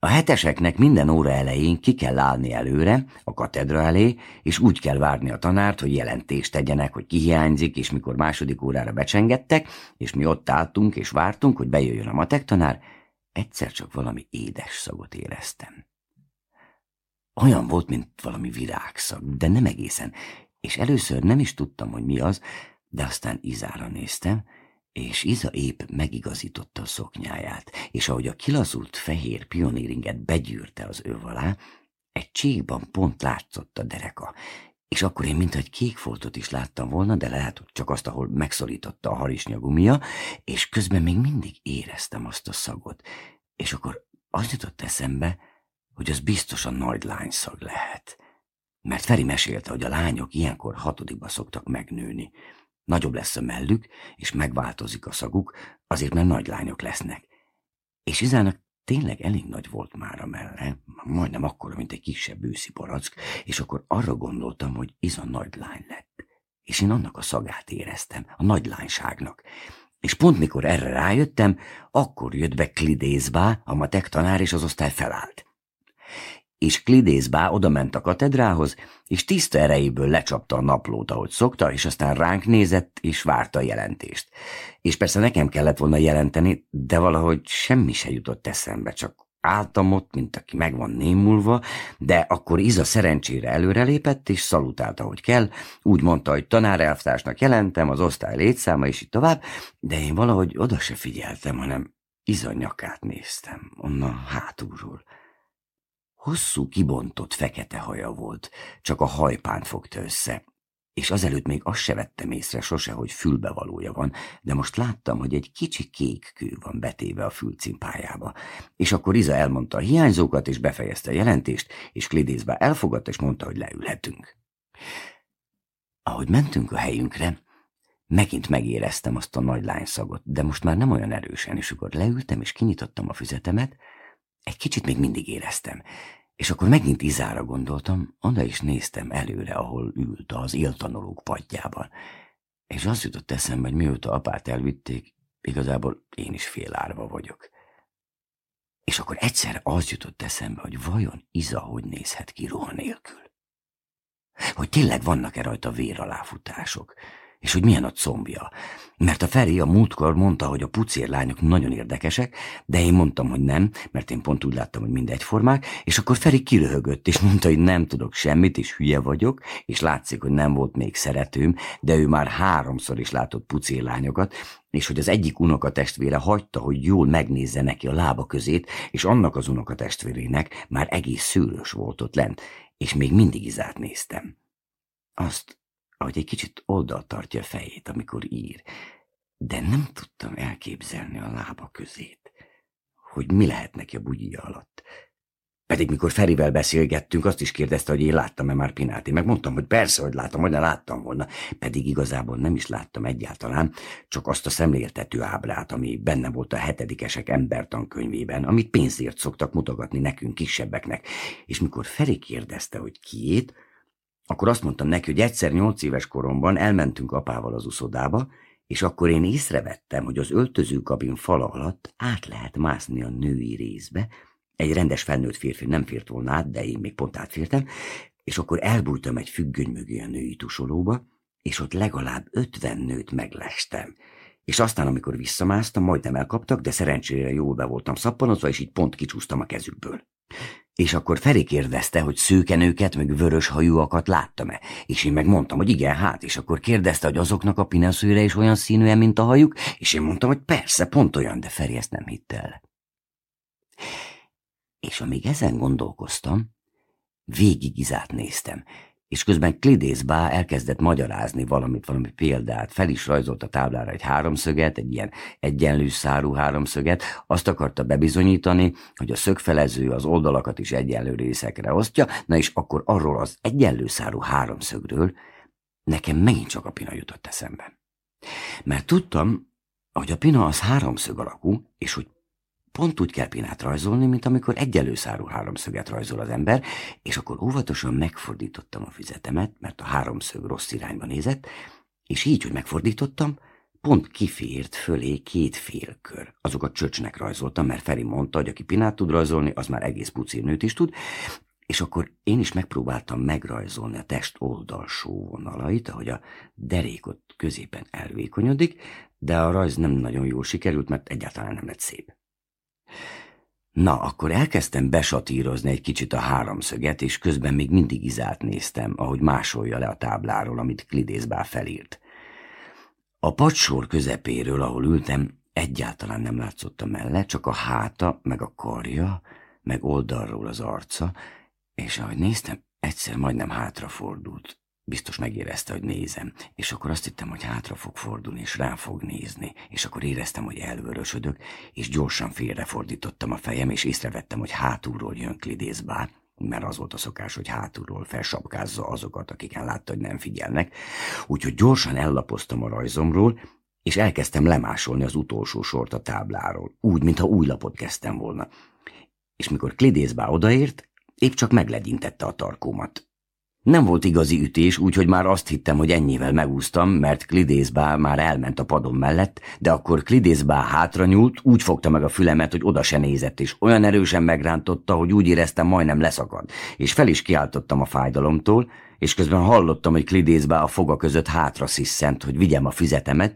S1: A heteseknek minden óra elején ki kell állni előre, a katedra elé, és úgy kell várni a tanárt, hogy jelentést tegyenek, hogy ki hiányzik, és mikor második órára becsengettek, és mi ott álltunk és vártunk, hogy bejöjjön a matek tanár, egyszer csak valami édes szagot éreztem. Olyan volt, mint valami virágszag, de nem egészen, és először nem is tudtam, hogy mi az, de aztán Izára néztem, és Iza épp megigazította a szoknyáját, és ahogy a kilazult fehér pioníringet begyűrte az öv alá, egy csíkban pont látszott a dereka, és akkor én mint egy kékfoltot is láttam volna, de lehet, hogy csak azt, ahol megszorította a harisnyagumia, és közben még mindig éreztem azt a szagot, és akkor az jutott eszembe, hogy az biztosan nagy szag lehet. Mert Feri mesélte, hogy a lányok ilyenkor hatodikba szoktak megnőni, Nagyobb lesz a mellük, és megváltozik a szaguk, azért mert nagy lányok lesznek. És Izának tényleg elég nagy volt már a mellre, majdnem akkora, mint egy kisebb őszi barack, és akkor arra gondoltam, hogy Iza nagy lány lett. És én annak a szagát éreztem, a nagy lányságnak. És pont mikor erre rájöttem, akkor jött be Klidézbá, a matek tanár, és az osztály felállt és Klidészbá odament a katedrához, és tiszta erejéből lecsapta a naplót, ahogy szokta, és aztán ránk nézett, és várta a jelentést. És persze nekem kellett volna jelenteni, de valahogy semmi se jutott eszembe, csak álltam ott, mint aki meg van némulva, de akkor Iza szerencsére előrelépett, és szalutált, hogy kell, úgy mondta, hogy tanárelvtársnak jelentem, az osztály létszáma, és így tovább, de én valahogy oda se figyeltem, hanem Iza nyakát néztem, onnan hátulról. Hosszú, kibontott, fekete haja volt, csak a hajpánt fogta össze, és azelőtt még azt se vettem észre sose, hogy fülbevalója van, de most láttam, hogy egy kicsi kék kő van betéve a fülcimpájába. És akkor Iza elmondta a hiányzókat, és befejezte a jelentést, és Klidészbe elfogadta, és mondta, hogy leülhetünk. Ahogy mentünk a helyünkre, megint megéreztem azt a nagy lányszagot, de most már nem olyan erősen, és akkor leültem, és kinyitottam a füzetemet, egy kicsit még mindig éreztem, és akkor megint Izára gondoltam, oda is néztem előre, ahol ült az éltanulók padjában. És az jutott eszembe, hogy mióta apát elvitték, igazából én is félárva vagyok. És akkor egyszer az jutott eszembe, hogy vajon Iza hogy nézhet ki ruha nélkül. Hogy tényleg vannak-e rajta véraláfutások, és hogy milyen a combja. Mert a Feri a múltkor mondta, hogy a pucérlányok nagyon érdekesek, de én mondtam, hogy nem, mert én pont úgy láttam, hogy mind formák, és akkor Feri kiröhögött, és mondta, hogy nem tudok semmit, és hülye vagyok, és látszik, hogy nem volt még szeretőm, de ő már háromszor is látott pucérlányokat, és hogy az egyik unokatestvére hagyta, hogy jól megnézze neki a lába közét, és annak az unokatestvérének már egész szűrös volt ott lent, és még mindig izát néztem. Azt ahogy egy kicsit oldalt tartja a fejét, amikor ír, de nem tudtam elképzelni a lába közét, hogy mi lehet neki a bugyja alatt. Pedig mikor Ferivel beszélgettünk, azt is kérdezte, hogy én láttam-e már Én Megmondtam, hogy persze, hogy láttam, hogy ne láttam volna. Pedig igazából nem is láttam egyáltalán, csak azt a szemléltető ábrát, ami benne volt a hetedikesek embertankönyvében, amit pénzért szoktak mutogatni nekünk kisebbeknek. És mikor Feri kérdezte, hogy kiét, akkor azt mondtam neki, hogy egyszer nyolc éves koromban elmentünk apával az uszodába, és akkor én észrevettem, hogy az öltözőkabin fala alatt át lehet mászni a női részbe, egy rendes felnőtt férfi nem fért volna át, de én még pont átfértem, és akkor elbújtam egy függöny mögé a női tusolóba, és ott legalább ötven nőt meglestem. És aztán, amikor visszamásztam, majdnem elkaptak, de szerencsére jól be voltam szappanozva, és így pont kicsúsztam a kezükből. És akkor Feri kérdezte, hogy szőkenőket, meg vörös hajúakat láttam-e, és én megmondtam, hogy igen, hát, és akkor kérdezte, hogy azoknak a pinaszőre is olyan -e, mint a hajuk, és én mondtam, hogy persze, pont olyan, de Feri ezt nem hitt el. És amíg ezen gondolkoztam, végig Izát néztem, és közben Klidész Bá elkezdett magyarázni valamit, valami példát, fel is rajzolt a táblára egy háromszöget, egy ilyen egyenlő szárú háromszöget, azt akarta bebizonyítani, hogy a szögfelező az oldalakat is egyenlő részekre osztja, na és akkor arról az egyenlő szárú háromszögről nekem megint csak a pina jutott eszembe. Mert tudtam, hogy a pina az háromszög alakú, és hogy Pont úgy kell pinát rajzolni, mint amikor egyelőszárú háromszöget rajzol az ember, és akkor óvatosan megfordítottam a füzetemet, mert a háromszög rossz irányba nézett, és így, hogy megfordítottam, pont kifért fölé két félkör. Azokat csöcsnek rajzoltam, mert Feri mondta, hogy aki pinát tud rajzolni, az már egész puci is tud, és akkor én is megpróbáltam megrajzolni a test oldalsó vonalait, ahogy a derékot középen elvékonyodik, de a rajz nem nagyon jól sikerült, mert egyáltalán nem lett szép. Na, akkor elkezdtem besatírozni egy kicsit a háromszöget, és közben még mindig Izát néztem, ahogy másolja le a tábláról, amit Klidészbá felírt. A pacsor közepéről, ahol ültem, egyáltalán nem látszott a melle, csak a háta, meg a karja, meg oldalról az arca, és ahogy néztem, egyszer majdnem hátrafordult. Biztos megérezte, hogy nézem, és akkor azt hittem, hogy hátra fog fordulni, és rá fog nézni, és akkor éreztem, hogy elvörösödök, és gyorsan félrefordítottam a fejem, és észrevettem, hogy hátulról jön klidészbá, mert az volt a szokás, hogy hátulról felsapkázza azokat, akiken látta, hogy nem figyelnek, úgyhogy gyorsan ellapoztam a rajzomról, és elkezdtem lemásolni az utolsó sort a tábláról, úgy, mintha új lapot kezdtem volna. És mikor Klidészbá odaért, épp csak meglegyintette a tarkómat. Nem volt igazi ütés, úgyhogy már azt hittem, hogy ennyivel megúsztam, mert Klidészbá már elment a padom mellett, de akkor Klidészbá hátra nyúlt, úgy fogta meg a fülemet, hogy oda se nézett, és olyan erősen megrántotta, hogy úgy éreztem, majdnem leszakad, és fel is kiáltottam a fájdalomtól, és közben hallottam, hogy Klidészbá a foga között hátra sziszent, hogy vigyem a füzetemet,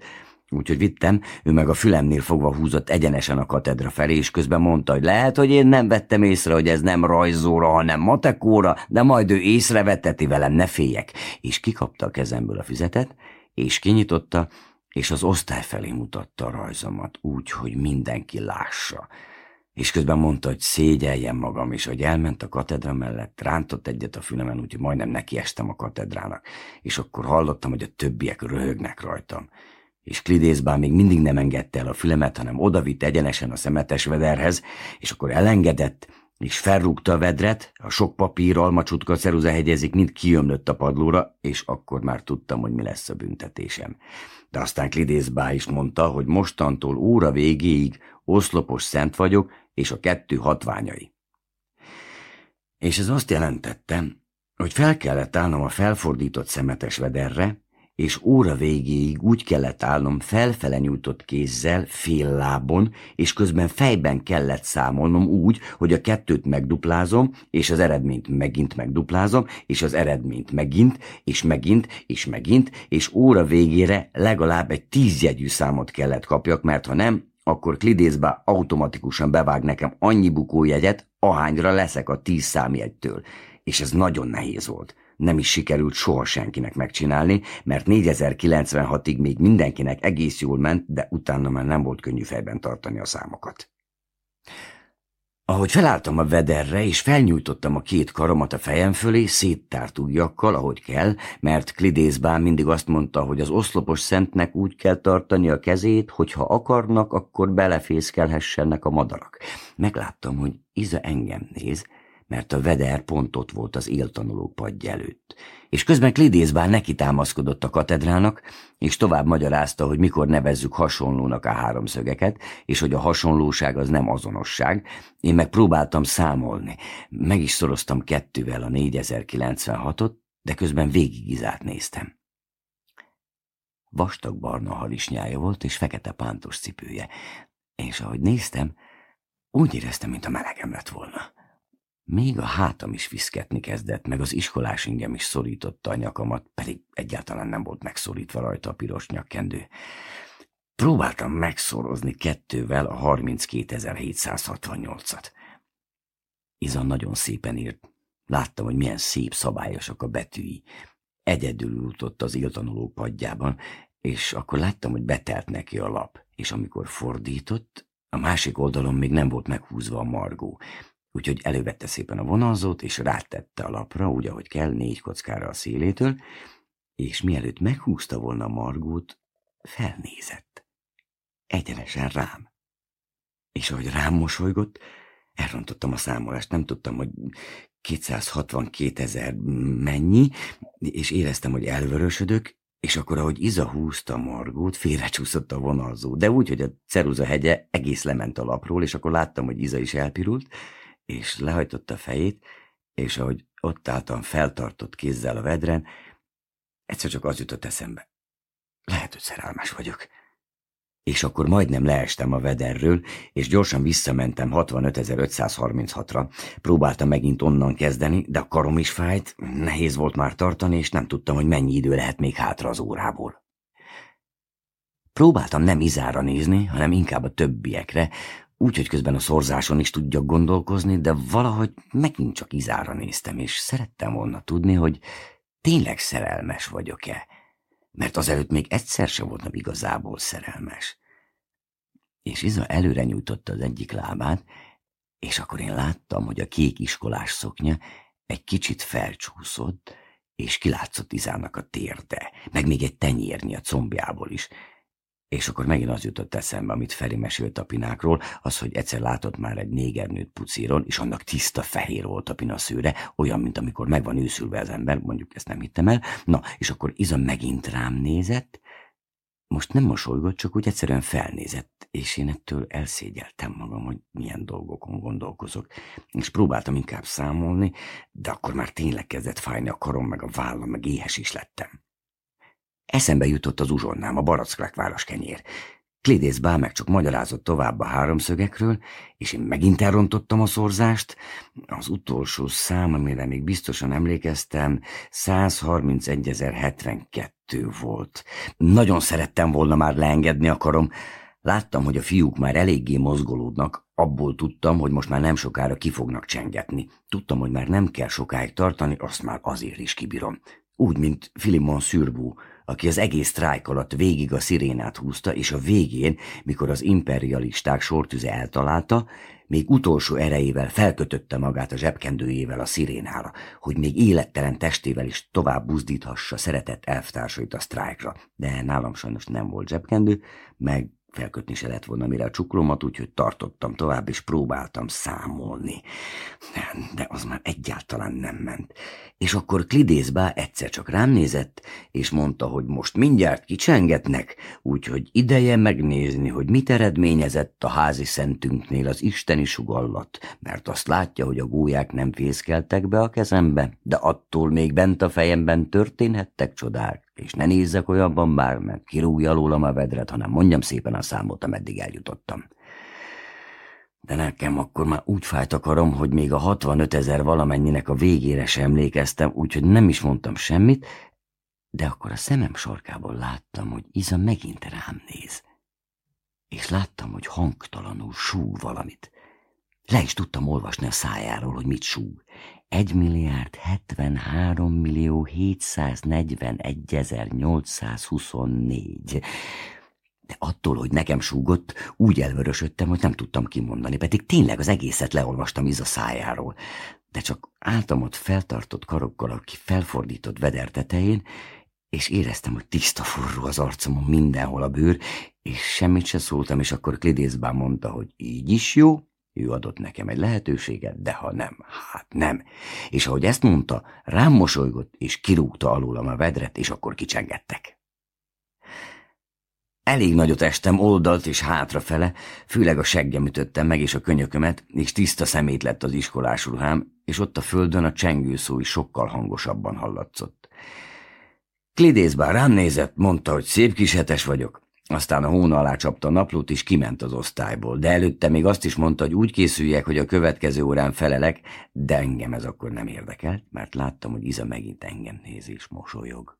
S1: Úgyhogy vittem, ő meg a fülemnél fogva húzott egyenesen a katedra felé, és közben mondta, hogy lehet, hogy én nem vettem észre, hogy ez nem rajzóra, hanem matekóra, de majd ő észreveteti velem, ne féljek. És kikapta a kezemből a füzetet, és kinyitotta, és az osztály felé mutatta a rajzomat, úgy, hogy mindenki lássa. És közben mondta, hogy szégyeljen magam, és hogy elment a katedra mellett, rántott egyet a fülemen, úgyhogy majdnem nekiestem a katedrának, és akkor hallottam, hogy a többiek röhögnek rajtam és Klidész még mindig nem engedte el a fülemet, hanem odavitt egyenesen a szemetes vederhez, és akkor elengedett, és felrúgta a vedret, a sok papír, almacsutka, ceruza hegyezik, mind kiömlött a padlóra, és akkor már tudtam, hogy mi lesz a büntetésem. De aztán Klidész bá is mondta, hogy mostantól óra végéig oszlopos szent vagyok, és a kettő hatványai. És ez azt jelentette, hogy fel kellett állnom a felfordított szemetes vederre, és óra végéig úgy kellett állnom felfele nyújtott kézzel, fél lábon, és közben fejben kellett számolnom úgy, hogy a kettőt megduplázom, és az eredményt megint megduplázom, és az eredményt megint, és megint, és megint, és óra végére legalább egy tízjegyű számot kellett kapjak, mert ha nem, akkor klidészbe automatikusan bevág nekem annyi bukójegyet, ahányra leszek a tíz számjegytől, és ez nagyon nehéz volt nem is sikerült soha senkinek megcsinálni, mert 4096-ig még mindenkinek egész jól ment, de utána már nem volt könnyű fejben tartani a számokat. Ahogy felálltam a vederre, és felnyújtottam a két karomat a fejem fölé, széttárt ujjakkal, ahogy kell, mert Klidészbán mindig azt mondta, hogy az oszlopos szentnek úgy kell tartani a kezét, hogy ha akarnak, akkor belefészkelhessenek a madarak. Megláttam, hogy Iza engem néz, mert a veder pont ott volt az éltanulók padja előtt, és közben Klidész bár neki támaszkodott a katedrának, és tovább magyarázta, hogy mikor nevezzük hasonlónak a háromszögeket, és hogy a hasonlóság az nem azonosság. Én meg próbáltam számolni, meg is szoroztam kettővel a 4096-ot, de közben végig Izát néztem. Vastag barna harisnyája volt, és fekete pántos cipője, és ahogy néztem, úgy éreztem, mint a melegem lett volna. Még a hátam is viszketni kezdett, meg az iskolás ingem is szorította a nyakamat, pedig egyáltalán nem volt megszorítva rajta a piros nyakkendő. Próbáltam megszorozni kettővel a 32.768-at. Izan nagyon szépen írt. Láttam, hogy milyen szép szabályosak a betűi. Egyedül ültött az iltanuló padjában, és akkor láttam, hogy betelt neki a lap, és amikor fordított, a másik oldalon még nem volt meghúzva a margó. Úgyhogy elővette szépen a vonalzót, és rátette a lapra, úgy ahogy kell, négy kockára a szélétől, és mielőtt meghúzta volna Margót, felnézett. Egyenesen rám. És ahogy rám mosolygott, elrontottam a számolást, nem tudtam, hogy 262 ezer mennyi, és éreztem, hogy elvörösödök, és akkor, ahogy Iza húzta Margót, félrecsúszott a vonalzó, de úgy, hogy a ceruza hegye egész lement a lapról, és akkor láttam, hogy Iza is elpirult, és lehajtotta a fejét, és ahogy ott álltam feltartott kézzel a vedren, egyszer csak az jutott eszembe. Lehet, hogy szerelmes vagyok. És akkor majdnem leestem a vederről, és gyorsan visszamentem 65.536-ra. Próbáltam megint onnan kezdeni, de a karom is fájt, nehéz volt már tartani, és nem tudtam, hogy mennyi idő lehet még hátra az órából. Próbáltam nem Izára nézni, hanem inkább a többiekre, úgy, hogy közben a szorzáson is tudjak gondolkozni, de valahogy megint csak Izára néztem, és szerettem volna tudni, hogy tényleg szerelmes vagyok-e, mert azelőtt még egyszer sem voltam igazából
S3: szerelmes.
S1: És Iza előre nyújtotta az egyik lábát, és akkor én láttam, hogy a kék iskolás szoknya egy kicsit felcsúszott, és kilátszott Izának a térde, meg még egy tenyérnyi a combjából is, és akkor megint az jutott eszembe, amit Feri mesélt a pinákról, az, hogy egyszer látott már egy négernőt pucíron, és annak tiszta fehér volt a szőre, olyan, mint amikor meg van őszülve az ember, mondjuk ezt nem hittem el. Na, és akkor Iza megint rám nézett, most nem mosolygott, csak úgy egyszerűen felnézett, és én ettől elszégyeltem magam, hogy milyen dolgokon gondolkozok, és próbáltam inkább számolni, de akkor már tényleg kezdett fájni a karom, meg a vállam, meg éhes is lettem. Eszembe jutott az uzsonnám, a város kenyér. Klidész bá meg csak magyarázott tovább a háromszögekről, és én megint elrontottam a szorzást. Az utolsó szám, amire még biztosan emlékeztem, 131.072 volt. Nagyon szerettem volna már leengedni akarom. Láttam, hogy a fiúk már eléggé mozgolódnak, abból tudtam, hogy most már nem sokára ki fognak csengetni. Tudtam, hogy már nem kell sokáig tartani, azt már azért is kibírom. Úgy, mint Filimon Szürbú, aki az egész sztrájk alatt végig a szirénát húzta, és a végén, mikor az imperialisták sortüze eltalálta, még utolsó erejével felkötötte magát a zsebkendőjével a szirénára, hogy még élettelen testével is tovább buzdíthassa szeretett elvtársait a sztrájkra. De nálam sajnos nem volt zsebkendő, meg felkötni se lett volna mire a csuklomat, úgyhogy tartottam tovább, és próbáltam számolni. De az már egyáltalán nem ment. És akkor Klidészbá egyszer csak rám nézett, és mondta, hogy most mindjárt kicsengetnek, úgyhogy ideje megnézni, hogy mit eredményezett a házi szentünknél az isteni sugallat, mert azt látja, hogy a gólyák nem fészkeltek be a kezembe, de attól még bent a fejemben történhettek csodák, és ne nézzek olyanban már, mert kirúgja a vedret, hanem mondjam szépen a számot, ameddig eljutottam de nekem akkor már úgy fájt a karom, hogy még a 65 ezer valamennyinek a végére sem emlékeztem, úgyhogy nem is mondtam semmit, de akkor a szemem sarkából láttam, hogy Iza megint rám néz. És láttam, hogy hangtalanul súg valamit. Le is tudtam olvasni a szájáról, hogy mit súg. egy milliárd 73 millió 741 ezer 824. De attól, hogy nekem súgott, úgy elvörösödtem, hogy nem tudtam kimondani, pedig tényleg az egészet leolvastam Iza szájáról. De csak álltam ott feltartott karokkal, aki felfordított veder tetején, és éreztem, hogy tiszta forró az arcomon mindenhol a bőr, és semmit se szóltam, és akkor Klidészbán mondta, hogy így is jó, ő adott nekem egy lehetőséget, de ha nem, hát nem. És ahogy ezt mondta, rám mosolygott, és kirúgta alólam a vedret, és akkor kicsengettek. Elég nagyot estem oldalt és hátrafele, főleg a seggem ütöttem meg és a könyökömet, és tiszta szemét lett az iskolás ruhám, és ott a földön a csengő szó is sokkal hangosabban hallatszott. Klidész bár rám nézett, mondta, hogy szép kis hetes vagyok. Aztán a hóna alá csapta a naplót, és kiment az osztályból, de előtte még azt is mondta, hogy úgy készüljek, hogy a következő órán felelek, de engem ez akkor nem érdekelt, mert láttam, hogy Iza megint engem néz és mosolyog.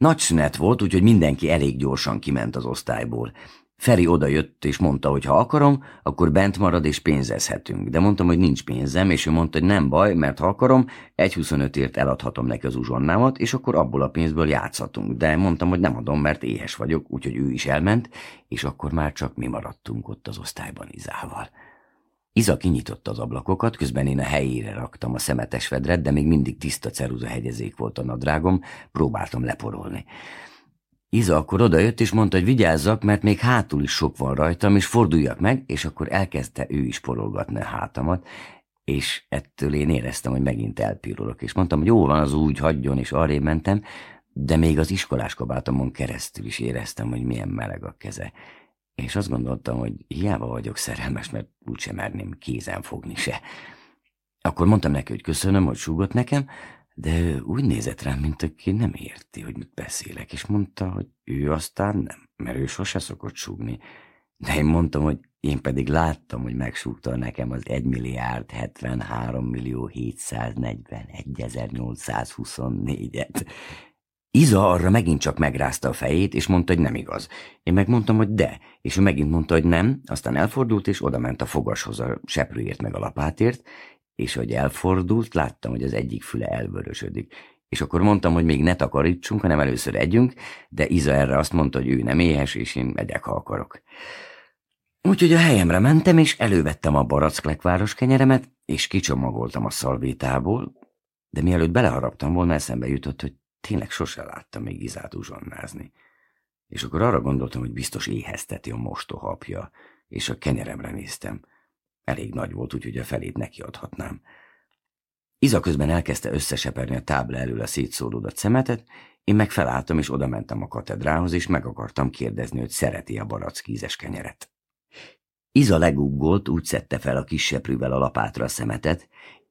S1: Nagy szünet volt, úgyhogy mindenki elég gyorsan kiment az osztályból. Feri odajött és mondta, hogy ha akarom, akkor bent marad és pénzezhetünk. De mondtam, hogy nincs pénzem, és ő mondta, hogy nem baj, mert ha akarom, 1.25-ért eladhatom neki az uzsonnámat, és akkor abból a pénzből játszhatunk. De mondtam, hogy nem adom, mert éhes vagyok, úgyhogy ő is elment, és akkor már csak mi maradtunk ott az osztályban Izával. Iza kinyitotta az ablakokat, közben én a helyére raktam a szemetes vedret, de még mindig tiszta ceruza hegyezék volt a nadrágom, próbáltam leporolni. Iza akkor odajött és mondta, hogy vigyázzak, mert még hátul is sok van rajtam, és forduljak meg, és akkor elkezdte ő is porolgatni a hátamat, és ettől én éreztem, hogy megint elpirulok, és mondtam, hogy jó van az úgy, hagyjon, és arré mentem, de még az iskolás kabátomon keresztül is éreztem, hogy milyen meleg a keze és azt gondoltam, hogy hiába vagyok szerelmes, mert úgysem merném kézen fogni se. Akkor mondtam neki, hogy köszönöm, hogy súgott nekem, de ő úgy nézett rám, mint aki nem érti, hogy mit beszélek, és mondta, hogy ő aztán nem, mert ő sose szokott súgni. De én mondtam, hogy én pedig láttam, hogy megsúgta nekem az 1 milliárd 73 millió 741 et Iza arra megint csak megrázta a fejét, és mondta, hogy nem igaz. Én megmondtam, hogy de, és ő megint mondta, hogy nem, aztán elfordult, és odament a fogashoz a seprőért meg a lapátért, és hogy elfordult, láttam, hogy az egyik füle elvörösödik. És akkor mondtam, hogy még ne takarítsunk, hanem először együnk, de Iza erre azt mondta, hogy ő nem éhes, és én megyek, ha akarok. Úgyhogy a helyemre mentem, és elővettem a baracklekváros kenyeremet, és kicsomagoltam a szalvétából, de mielőtt beleharaptam volna, eszembe jutott, hogy Tényleg sose láttam még Izát uzsonnázni. És akkor arra gondoltam, hogy biztos éhezteti a mostohapja, és a kenyeremre néztem. Elég nagy volt, úgyhogy a felét nekiadhatnám. Iza közben elkezdte összeseperni a tábla elől a szétszóródott szemetet, én meg felálltam, és odamentem a katedrához, és meg akartam kérdezni, hogy szereti a barack ízes kenyeret. Iza leguggolt, úgy szedte fel a kis seprűvel a lapátra a szemetet,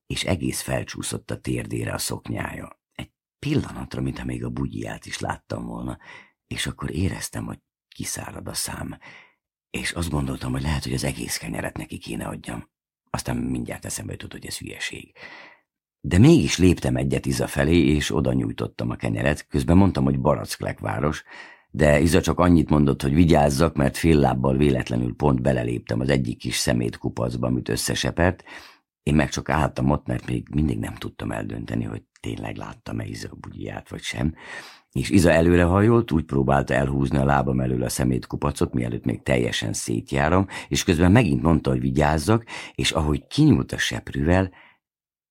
S1: és egész felcsúszott a térdére a szoknyája. Pillanatra, mintha még a bugyját is láttam volna, és akkor éreztem, hogy kiszárad a szám, és azt gondoltam, hogy lehet, hogy az egész kenyeret neki kéne adjam. Aztán mindjárt eszembe jutott, hogy ez hülyeség. De mégis léptem egyet Iza felé, és oda nyújtottam a kenyeret, közben mondtam, hogy Barackklek város, de Iza csak annyit mondott, hogy vigyázzak, mert fél lábbal véletlenül pont beleléptem az egyik kis szemét kupacba, amit összesepert, én meg csak álltam ott, mert még mindig nem tudtam eldönteni, hogy tényleg láttam-e Iza bugyját, vagy sem, és Iza előrehajolt, úgy próbálta elhúzni a lábam elől a szemét kupacot, mielőtt még teljesen szétjárom, és közben megint mondta, hogy vigyázzak, és ahogy kinyúlt a seprűvel,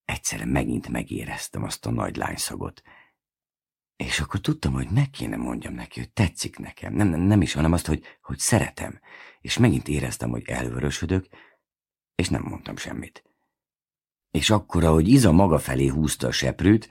S1: egyszerre megint megéreztem azt a nagy lányszagot. És akkor tudtam, hogy meg kéne mondjam neki, hogy tetszik nekem. Nem, nem, nem is, hanem azt, hogy, hogy szeretem. És megint éreztem, hogy elvörösödök, és nem mondtam semmit és akkor, ahogy Iza maga felé húzta a seprőt,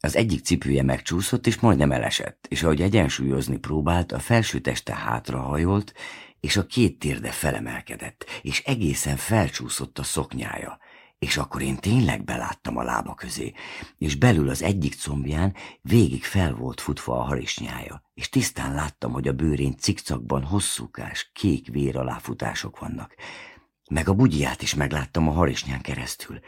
S1: az egyik cipője megcsúszott, és majdnem elesett, és ahogy egyensúlyozni próbált, a felső teste hátrahajolt, és a két térde felemelkedett, és egészen felcsúszott a szoknyája. És akkor én tényleg beláttam a lába közé, és belül az egyik combján végig fel volt futva a harisnyája, és tisztán láttam, hogy a bőrén cikcakban hosszúkás, kék vér aláfutások vannak. Meg a bugyját is megláttam a harisnyán keresztül,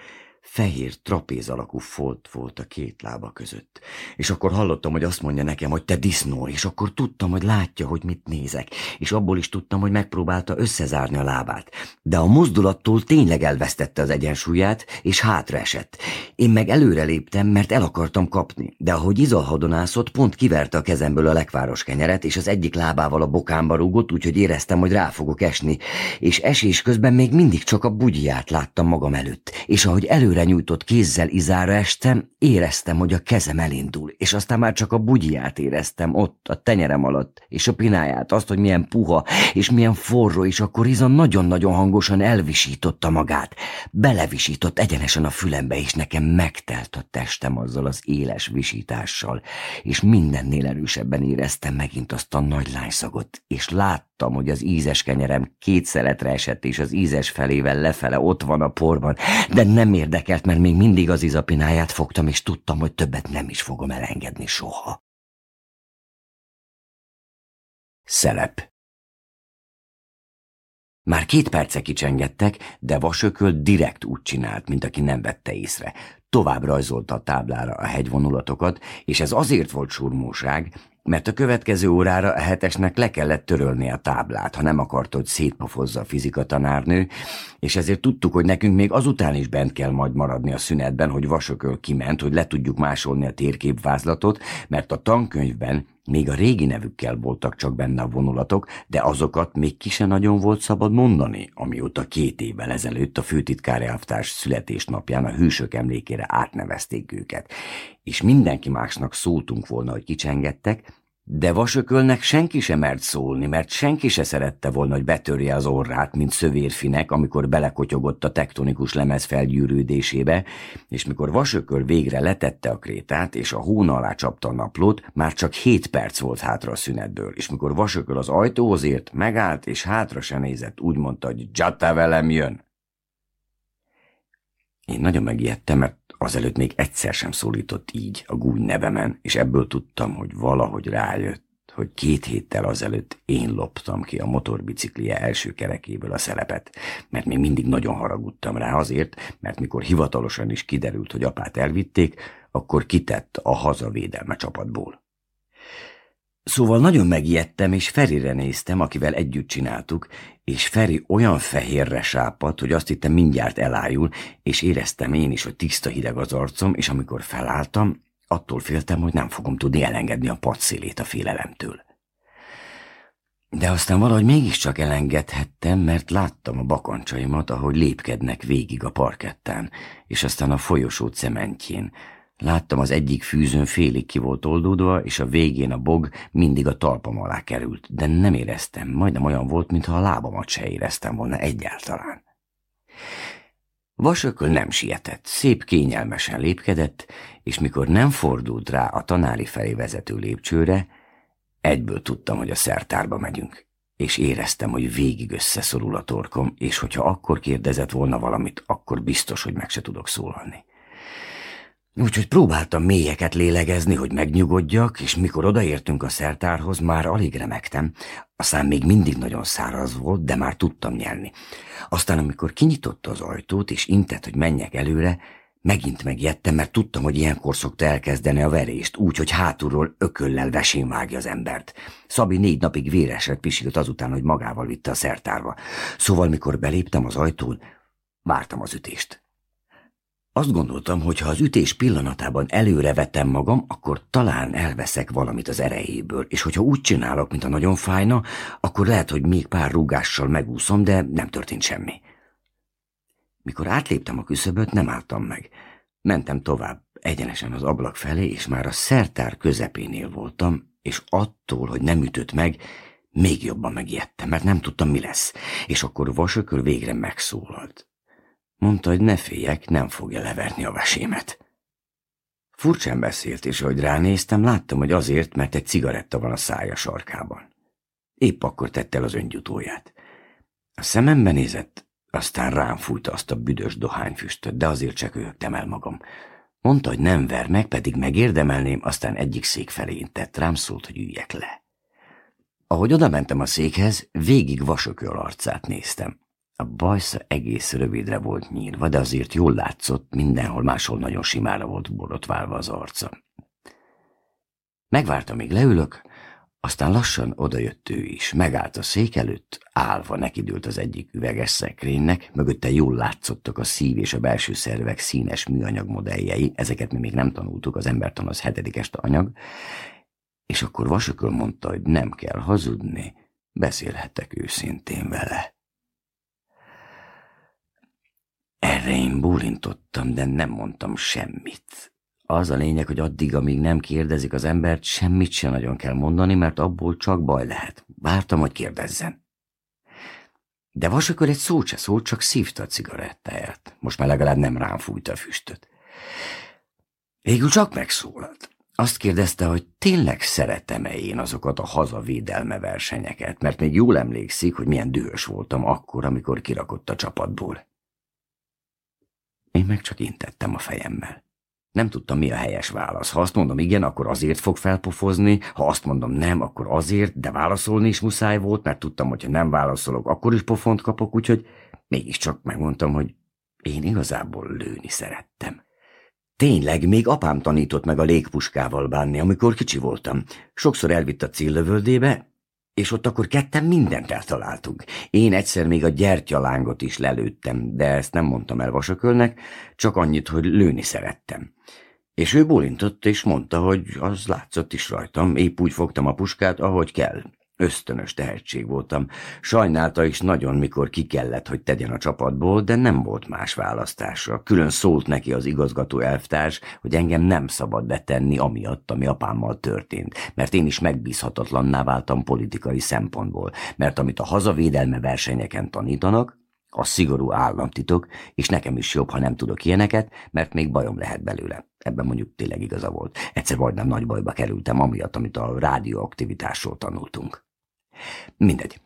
S1: fehér trapéz alakú folt volt a két lába között. És akkor hallottam, hogy azt mondja nekem, hogy te disznó, és akkor tudtam, hogy látja, hogy mit nézek, és abból is tudtam, hogy megpróbálta összezárni a lábát. De a mozdulattól tényleg elvesztette az egyensúlyát, és hátra esett. Én meg előre léptem, mert el akartam kapni, de ahogy izalhadonászott, pont kiverte a kezemből a lekváros kenyeret, és az egyik lábával a bokámba rúgott, úgyhogy éreztem, hogy rá fogok esni, és esés közben még mindig csak a bugyját láttam magam előtt, és ahogy elő előre nyújtott kézzel izára estem, éreztem, hogy a kezem elindul, és aztán már csak a bugyját éreztem ott, a tenyerem alatt, és a pináját, azt, hogy milyen puha, és milyen forró, és akkor Iza nagyon-nagyon hangosan elvisította magát. Belevisított egyenesen a fülembe, és nekem megtelt a testem azzal az éles visítással, és mindennél erősebben éreztem megint azt a nagy lányszagot, és láttam, Láttam, hogy az ízes kenyerem két szeletre esett, és az ízes felével lefele ott van a porban, de nem érdekelt, mert még mindig az izapináját fogtam, és tudtam, hogy többet nem is
S2: fogom elengedni soha. Szelep már két perce kicsengettek, de vasököl
S1: direkt úgy csinált, mint aki nem vette észre. Tovább rajzolta a táblára a hegyvonulatokat, és ez azért volt surmóság, mert a következő órára a hetesnek le kellett törölni a táblát, ha nem akart, hogy szétpofozza a fizika tanárnő, és ezért tudtuk, hogy nekünk még azután is bent kell majd maradni a szünetben, hogy vasököl kiment, hogy le tudjuk másolni a térképvázlatot, mert a tankönyvben még a régi nevükkel voltak csak benne a vonulatok, de azokat még ki se nagyon volt szabad mondani, amióta két évvel ezelőtt a főtitkári elvtárs születésnapján a hősök emlékére átnevezték őket, és mindenki másnak szóltunk volna, hogy kicsengettek, de vasökölnek senki sem mert szólni, mert senki se szerette volna, hogy betörje az orrát, mint szövérfinek, amikor belekotyogott a tektonikus lemez felgyűrődésébe, és mikor vasököl végre letette a krétát, és a hón alá csapta a naplót, már csak hét perc volt hátra a szünetből, és mikor vasököl az ajtóhoz ért, megállt, és hátra se nézett, úgy mondta, hogy Jatta velem jön. Én nagyon megijedtem, mert Azelőtt még egyszer sem szólított így a gúny nevemen, és ebből tudtam, hogy valahogy rájött, hogy két héttel azelőtt én loptam ki a motorbiciklije első kerekéből a szelepet, mert még mindig nagyon haragudtam rá azért, mert mikor hivatalosan is kiderült, hogy apát elvitték, akkor kitett a hazavédelme csapatból. Szóval nagyon megijedtem, és Ferire néztem, akivel együtt csináltuk, és Feri olyan fehérre sápadt, hogy azt hittem mindjárt elájul, és éreztem én is, hogy tiszta hideg az arcom, és amikor felálltam, attól féltem, hogy nem fogom tudni elengedni a padszélét a félelemtől. De aztán valahogy mégiscsak elengedhettem, mert láttam a bakancsaimat, ahogy lépkednek végig a parkettán, és aztán a folyosó cementjén, Láttam, az egyik fűzőn félig ki volt oldódva, és a végén a bog mindig a talpam alá került, de nem éreztem, majdnem olyan volt, mintha a lábamat se éreztem volna egyáltalán. Vasököl nem sietett, szép kényelmesen lépkedett, és mikor nem fordult rá a tanári felé vezető lépcsőre, egyből tudtam, hogy a szertárba megyünk, és éreztem, hogy végig összeszorul a torkom, és hogyha akkor kérdezett volna valamit, akkor biztos, hogy meg se tudok szólalni. Úgyhogy próbáltam mélyeket lélegezni, hogy megnyugodjak, és mikor odaértünk a szertárhoz, már alig remektem. A szám még mindig nagyon száraz volt, de már tudtam nyelni. Aztán, amikor kinyitotta az ajtót, és intett, hogy menjek előre, megint megjettem, mert tudtam, hogy ilyenkor szokta elkezdeni a verést, úgy, hogy hátulról ököllel vesén vágja az embert. Szabi négy napig véresre pisilt azután, hogy magával vitte a szertárba. Szóval, mikor beléptem az ajtón, vártam az ütést. Azt gondoltam, hogy ha az ütés pillanatában előre vettem magam, akkor talán elveszek valamit az erejéből, és hogyha úgy csinálok, mint a nagyon fájna, akkor lehet, hogy még pár rúgással megúszom, de nem történt semmi. Mikor átléptem a küszöböt, nem álltam meg. Mentem tovább, egyenesen az ablak felé, és már a szertár közepénél voltam, és attól, hogy nem ütött meg, még jobban megijedtem, mert nem tudtam, mi lesz. És akkor vasököl végre megszólalt. Mondta, hogy ne féljek, nem fogja leverni a vesémet. Furcsán beszélt, és ahogy ránéztem, láttam, hogy azért, mert egy cigaretta van a szája sarkában. Épp akkor tette el az öngyutóját. A szemembe nézett, aztán rám fújta azt a büdös dohányfüstöt, de azért csak el magam. Mondta, hogy nem ver meg, pedig megérdemelném, aztán egyik szék felé intett, rám szólt, hogy üljek le. Ahogy odamentem a székhez, végig vasököl arcát néztem. A bajsza egész rövidre volt nyírva, de azért jól látszott, mindenhol máshol nagyon simára volt borotválva az arca. Megvárta, míg leülök, aztán lassan odajött ő is, megállt a szék előtt, állva nekidült az egyik üveges szekrénynek, mögötte jól látszottak a szív és a belső szervek színes műanyag modelljei, ezeket mi még nem tanultuk, az embertan az hetedik este anyag, és akkor vasököl mondta, hogy nem kell hazudni, beszélhetek őszintén vele. Erre én bólintottam, de nem mondtam semmit. Az a lényeg, hogy addig, amíg nem kérdezik az embert, semmit sem nagyon kell mondani, mert abból csak baj lehet. Vártam, hogy kérdezzen. De vasakör egy szót se szólt, csak szívta a cigarettáját. Most már legalább nem rám fújta a füstöt. Végül csak megszólalt. Azt kérdezte, hogy tényleg szeretem-e én azokat a hazavédelme versenyeket, mert még jól emlékszik, hogy milyen dühös voltam akkor, amikor kirakott a csapatból. Én meg csak intettem a fejemmel. Nem tudtam, mi a helyes válasz. Ha azt mondom igen, akkor azért fog felpofozni, ha azt mondom nem, akkor azért, de válaszolni is muszáj volt, mert tudtam, hogy ha nem válaszolok, akkor is pofont kapok, úgyhogy mégiscsak megmondtam, hogy én igazából lőni szerettem. Tényleg, még apám tanított meg a légpuskával bánni, amikor kicsi voltam. Sokszor elvitt a céllövöldébe, és ott akkor ketten mindent eltaláltunk. Én egyszer még a gyertyalángot is lelőttem, de ezt nem mondtam el Vasakölnek, csak annyit, hogy lőni szerettem. És ő bólintott, és mondta, hogy az látszott is rajtam, épp úgy fogtam a puskát, ahogy kell. Ösztönös tehetség voltam. Sajnálta is nagyon, mikor ki kellett, hogy tegyen a csapatból, de nem volt más választása. Külön szólt neki az igazgató elvtárs, hogy engem nem szabad betenni amiatt, ami apámmal történt, mert én is megbízhatatlanná váltam politikai szempontból, mert amit a hazavédelme versenyeken tanítanak, a szigorú államtitok, és nekem is jobb, ha nem tudok ilyeneket, mert még bajom lehet belőle. Ebben mondjuk tényleg igaza volt. Egyszer majdnem nagy bajba kerültem, amiatt, amit a rádióaktivitásról tanultunk. Mindegy.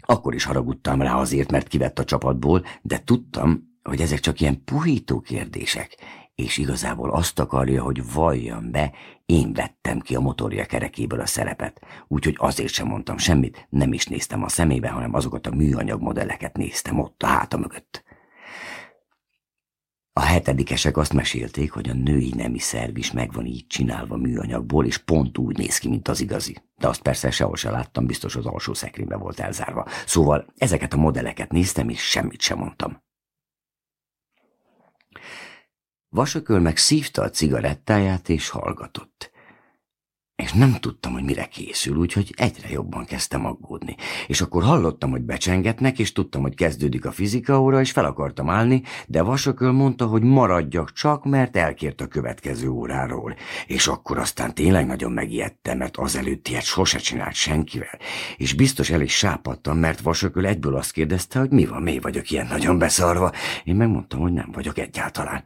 S1: Akkor is haragudtam rá azért, mert kivett a csapatból, de tudtam, hogy ezek csak ilyen puhító kérdések, és igazából azt akarja, hogy valljam be, én vettem ki a motorja kerekéből a szerepet, úgyhogy azért sem mondtam semmit, nem is néztem a szemébe, hanem azokat a műanyag modelleket néztem ott a háta mögött. A hetedikesek azt mesélték, hogy a női nemi szerv is megvan így csinálva műanyagból, és pont úgy néz ki, mint az igazi. De azt persze sehol se láttam, biztos az alsó szekrénybe volt elzárva. Szóval ezeket a modelleket néztem, és semmit sem mondtam. Vasaköl meg szívta a cigarettáját, és hallgatott és nem tudtam, hogy mire készül, úgyhogy egyre jobban kezdtem aggódni. És akkor hallottam, hogy becsengetnek, és tudtam, hogy kezdődik a fizika óra, és fel akartam állni, de Vasököl mondta, hogy maradjak csak, mert elkért a következő óráról. És akkor aztán tényleg nagyon megijedtem, mert azelőtt ilyet sose csinált senkivel. És biztos el is sápadtam, mert Vasököl egyből azt kérdezte, hogy mi van, mi vagyok ilyen nagyon beszarva. Én megmondtam, hogy nem vagyok egyáltalán.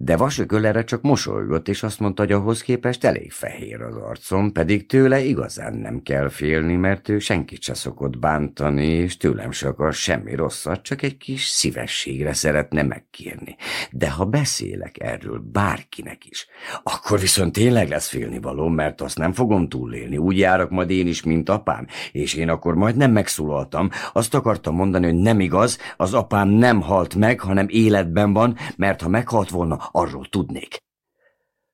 S1: De Vasököl erre csak mosolygott, és azt mondta, hogy ahhoz képest elég fehér az arcom, pedig tőle igazán nem kell félni, mert ő senkit se szokott bántani, és tőlem se akar semmi rosszat, csak egy kis szívességre szeretne megkérni. De ha beszélek erről bárkinek is, akkor viszont tényleg lesz való, mert azt nem fogom túlélni. Úgy járok majd én is, mint apám, és én akkor majd nem megszólaltam. Azt akartam mondani, hogy nem igaz, az apám nem halt meg, hanem életben van, mert ha meghalt volna, arról tudnék.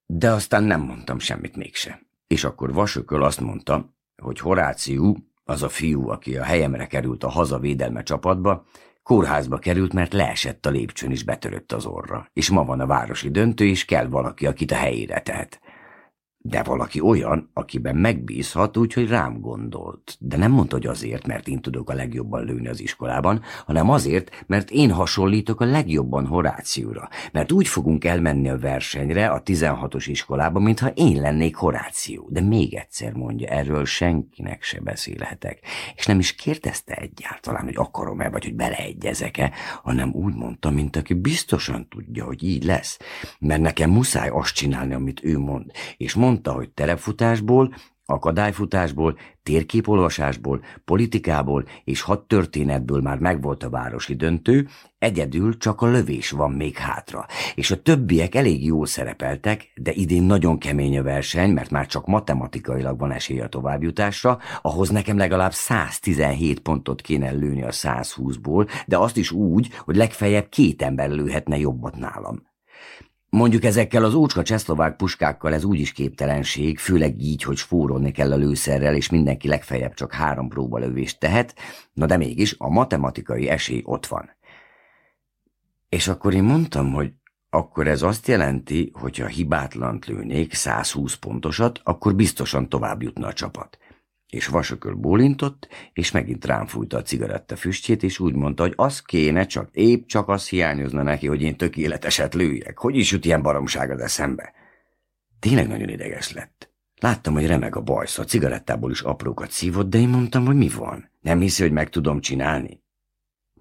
S1: De aztán nem mondtam semmit mégse. És akkor Vasököl azt mondta, hogy Horáciú, az a fiú, aki a helyemre került a hazavédelme csapatba, kórházba került, mert leesett a lépcsőn és betörött az orra, és ma van a városi döntő, és kell valaki, akit a helyére tehet de valaki olyan, akiben megbízhat, úgyhogy rám gondolt. De nem mondta, hogy azért, mert én tudok a legjobban lőni az iskolában, hanem azért, mert én hasonlítok a legjobban Horációra. Mert úgy fogunk elmenni a versenyre a 16-os iskolába, mintha én lennék Horáció. De még egyszer mondja, erről senkinek se beszélhetek. És nem is kérdezte egyáltalán, hogy akarom-e, vagy hogy beleegyezek-e, hanem úgy mondta, mint aki biztosan tudja, hogy így lesz. Mert nekem muszáj azt csinálni, amit ő mond. És mond Mondta, hogy terepfutásból, akadályfutásból, térképolvasásból, politikából és hadtörténetből már megvolt a városi döntő, egyedül csak a lövés van még hátra, és a többiek elég jól szerepeltek, de idén nagyon kemény a verseny, mert már csak matematikailag van esély a továbbjutásra, ahhoz nekem legalább 117 pontot kéne lőni a 120-ból, de azt is úgy, hogy legfeljebb két ember lőhetne jobbat nálam. Mondjuk ezekkel az ócska cseszlovák puskákkal ez úgyis képtelenség, főleg így, hogy spórolni kell a lőszerrel, és mindenki legfeljebb csak három próbalövést tehet, na de mégis a matematikai esély ott van. És akkor én mondtam, hogy akkor ez azt jelenti, hogy ha hibátlant lőnék, 120 pontosat, akkor biztosan tovább jutna a csapat és vasököl bólintott, és megint rám fújta a cigaretta füstjét, és úgy mondta, hogy az kéne, csak épp csak az hiányozna neki, hogy én tökéleteset lőjek. Hogy is jut ilyen baromság az eszembe? Tényleg nagyon ideges lett. Láttam, hogy remeg a bajsz, a cigarettából is aprókat szívott, de én mondtam, hogy mi van. Nem hiszi, hogy meg tudom csinálni?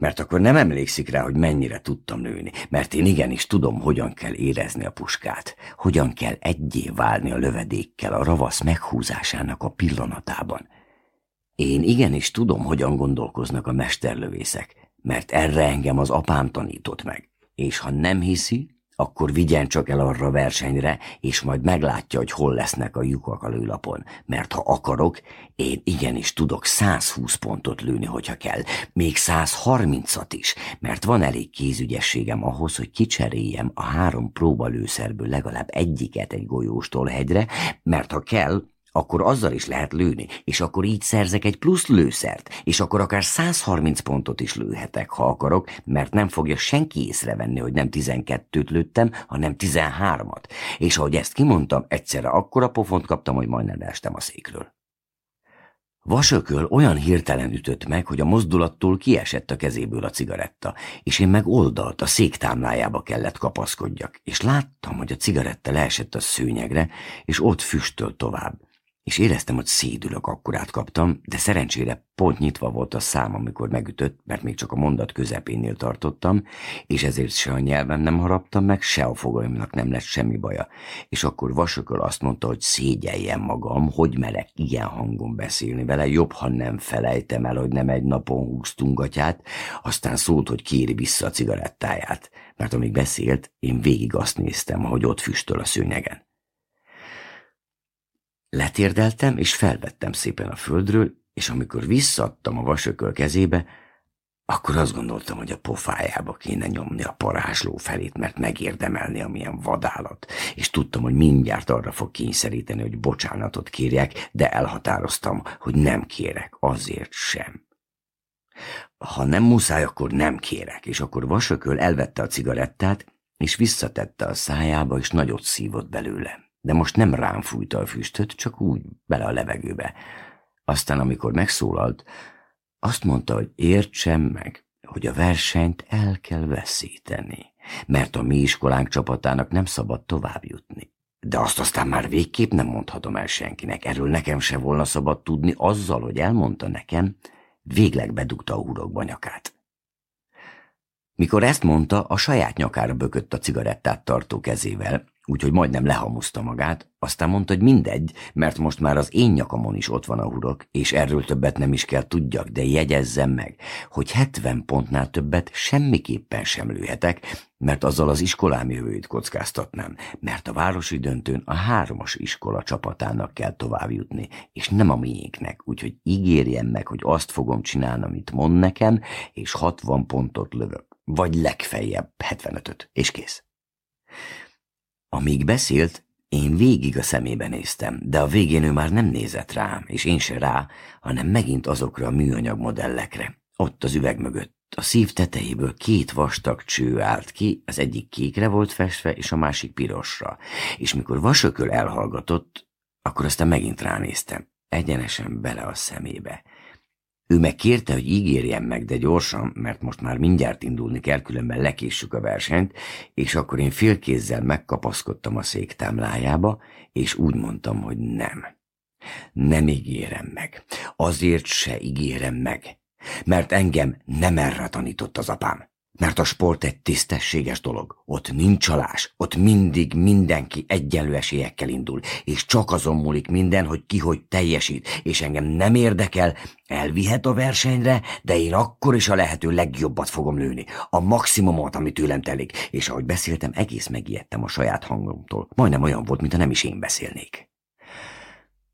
S1: mert akkor nem emlékszik rá, hogy mennyire tudtam nőni, mert én igenis tudom, hogyan kell érezni a puskát, hogyan kell egyé válni a lövedékkel a ravasz meghúzásának a pillanatában. Én igenis tudom, hogyan gondolkoznak a mesterlövészek, mert erre engem az apám tanított meg, és ha nem hiszi, akkor vigyen csak el arra versenyre, és majd meglátja, hogy hol lesznek a lyukak a lőlapon. Mert ha akarok, én igenis tudok 120 pontot lőni, hogyha kell, még 130-at is, mert van elég kézügyességem ahhoz, hogy kicseréljem a három próbalőszerből legalább egyiket egy golyóstól hegyre, mert ha kell, akkor azzal is lehet lőni, és akkor így szerzek egy plusz lőszert, és akkor akár 130 pontot is lőhetek, ha akarok, mert nem fogja senki észrevenni, hogy nem 12-t lőttem, hanem 13-at. És ahogy ezt kimondtam, egyszerre akkora pofont kaptam, hogy majdnem leestem a székről. Vasököl olyan hirtelen ütött meg, hogy a mozdulattól kiesett a kezéből a cigaretta, és én meg oldalt a széktámlájába kellett kapaszkodjak, és láttam, hogy a cigaretta leesett a szőnyegre, és ott füstöl tovább és éreztem, hogy szédülök, akkorát kaptam, de szerencsére pont nyitva volt a szám, amikor megütött, mert még csak a mondat közepénél tartottam, és ezért se a nyelvem nem haraptam meg, se a fogaimnak nem lett semmi baja. És akkor vasököl azt mondta, hogy szégyeljen magam, hogy merek ilyen hangon beszélni vele, jobb, ha nem felejtem el, hogy nem egy napon húztunk atyát, aztán szólt, hogy kéri vissza a cigarettáját, mert amíg beszélt, én végig azt néztem, ahogy ott füstöl a szőnyegen. Letérdeltem, és felvettem szépen a földről, és amikor visszaadtam a vasököl kezébe, akkor azt gondoltam, hogy a pofájába kéne nyomni a parázsló felét, mert megérdemelni a milyen vadállat, és tudtam, hogy mindjárt arra fog kényszeríteni, hogy bocsánatot kérjek, de elhatároztam, hogy nem kérek, azért sem. Ha nem muszáj, akkor nem kérek, és akkor vasököl elvette a cigarettát, és visszatette a szájába, és nagyot szívott belőle de most nem rám fújta a füstöt, csak úgy bele a levegőbe. Aztán, amikor megszólalt, azt mondta, hogy értsem meg, hogy a versenyt el kell veszíteni, mert a mi iskolánk csapatának nem szabad tovább jutni. De azt aztán már végképp nem mondhatom el senkinek, erről nekem se volna szabad tudni, azzal, hogy elmondta nekem, végleg bedugta a hurokba nyakát. Mikor ezt mondta, a saját nyakára bökött a cigarettát tartó kezével, úgyhogy majdnem lehamuszta magát, aztán mondta, hogy mindegy, mert most már az én nyakamon is ott van a hurok, és erről többet nem is kell tudjak, de jegyezzem meg, hogy 70 pontnál többet semmiképpen sem lőhetek, mert azzal az iskolám jövőjét kockáztatnám, mert a városi döntőn a hármas iskola csapatának kell továbbjutni, és nem a miénknek, úgyhogy ígérjem meg, hogy azt fogom csinálni, amit mond nekem, és 60 pontot lövök, vagy legfeljebb 75-öt, és kész. Amíg beszélt, én végig a szemébe néztem, de a végén ő már nem nézett rám, és én se rá, hanem megint azokra a műanyag modellekre. Ott az üveg mögött. A szív tetejéből két vastag cső állt ki, az egyik kékre volt festve, és a másik pirosra. És mikor vasököl elhallgatott, akkor aztán megint ránéztem, egyenesen bele a szemébe. Ő meg kérte, hogy ígérjem meg, de gyorsan, mert most már mindjárt indulni kell, különben lekéssük a versenyt, és akkor én félkézzel megkapaszkodtam a szék támlájába, és úgy mondtam, hogy nem. Nem ígérem meg. Azért se ígérem meg, mert engem nem erre tanított az apám. Mert a sport egy tisztességes dolog. Ott nincs csalás, ott mindig mindenki egyenlő esélyekkel indul, és csak azon múlik minden, hogy ki hogy teljesít, és engem nem érdekel, elvihet a versenyre, de én akkor is a lehető legjobbat fogom lőni, a maximumot, ami tőlem telik, és ahogy beszéltem, egész megijedtem a saját hangomtól. Majdnem olyan volt, mintha nem is én beszélnék.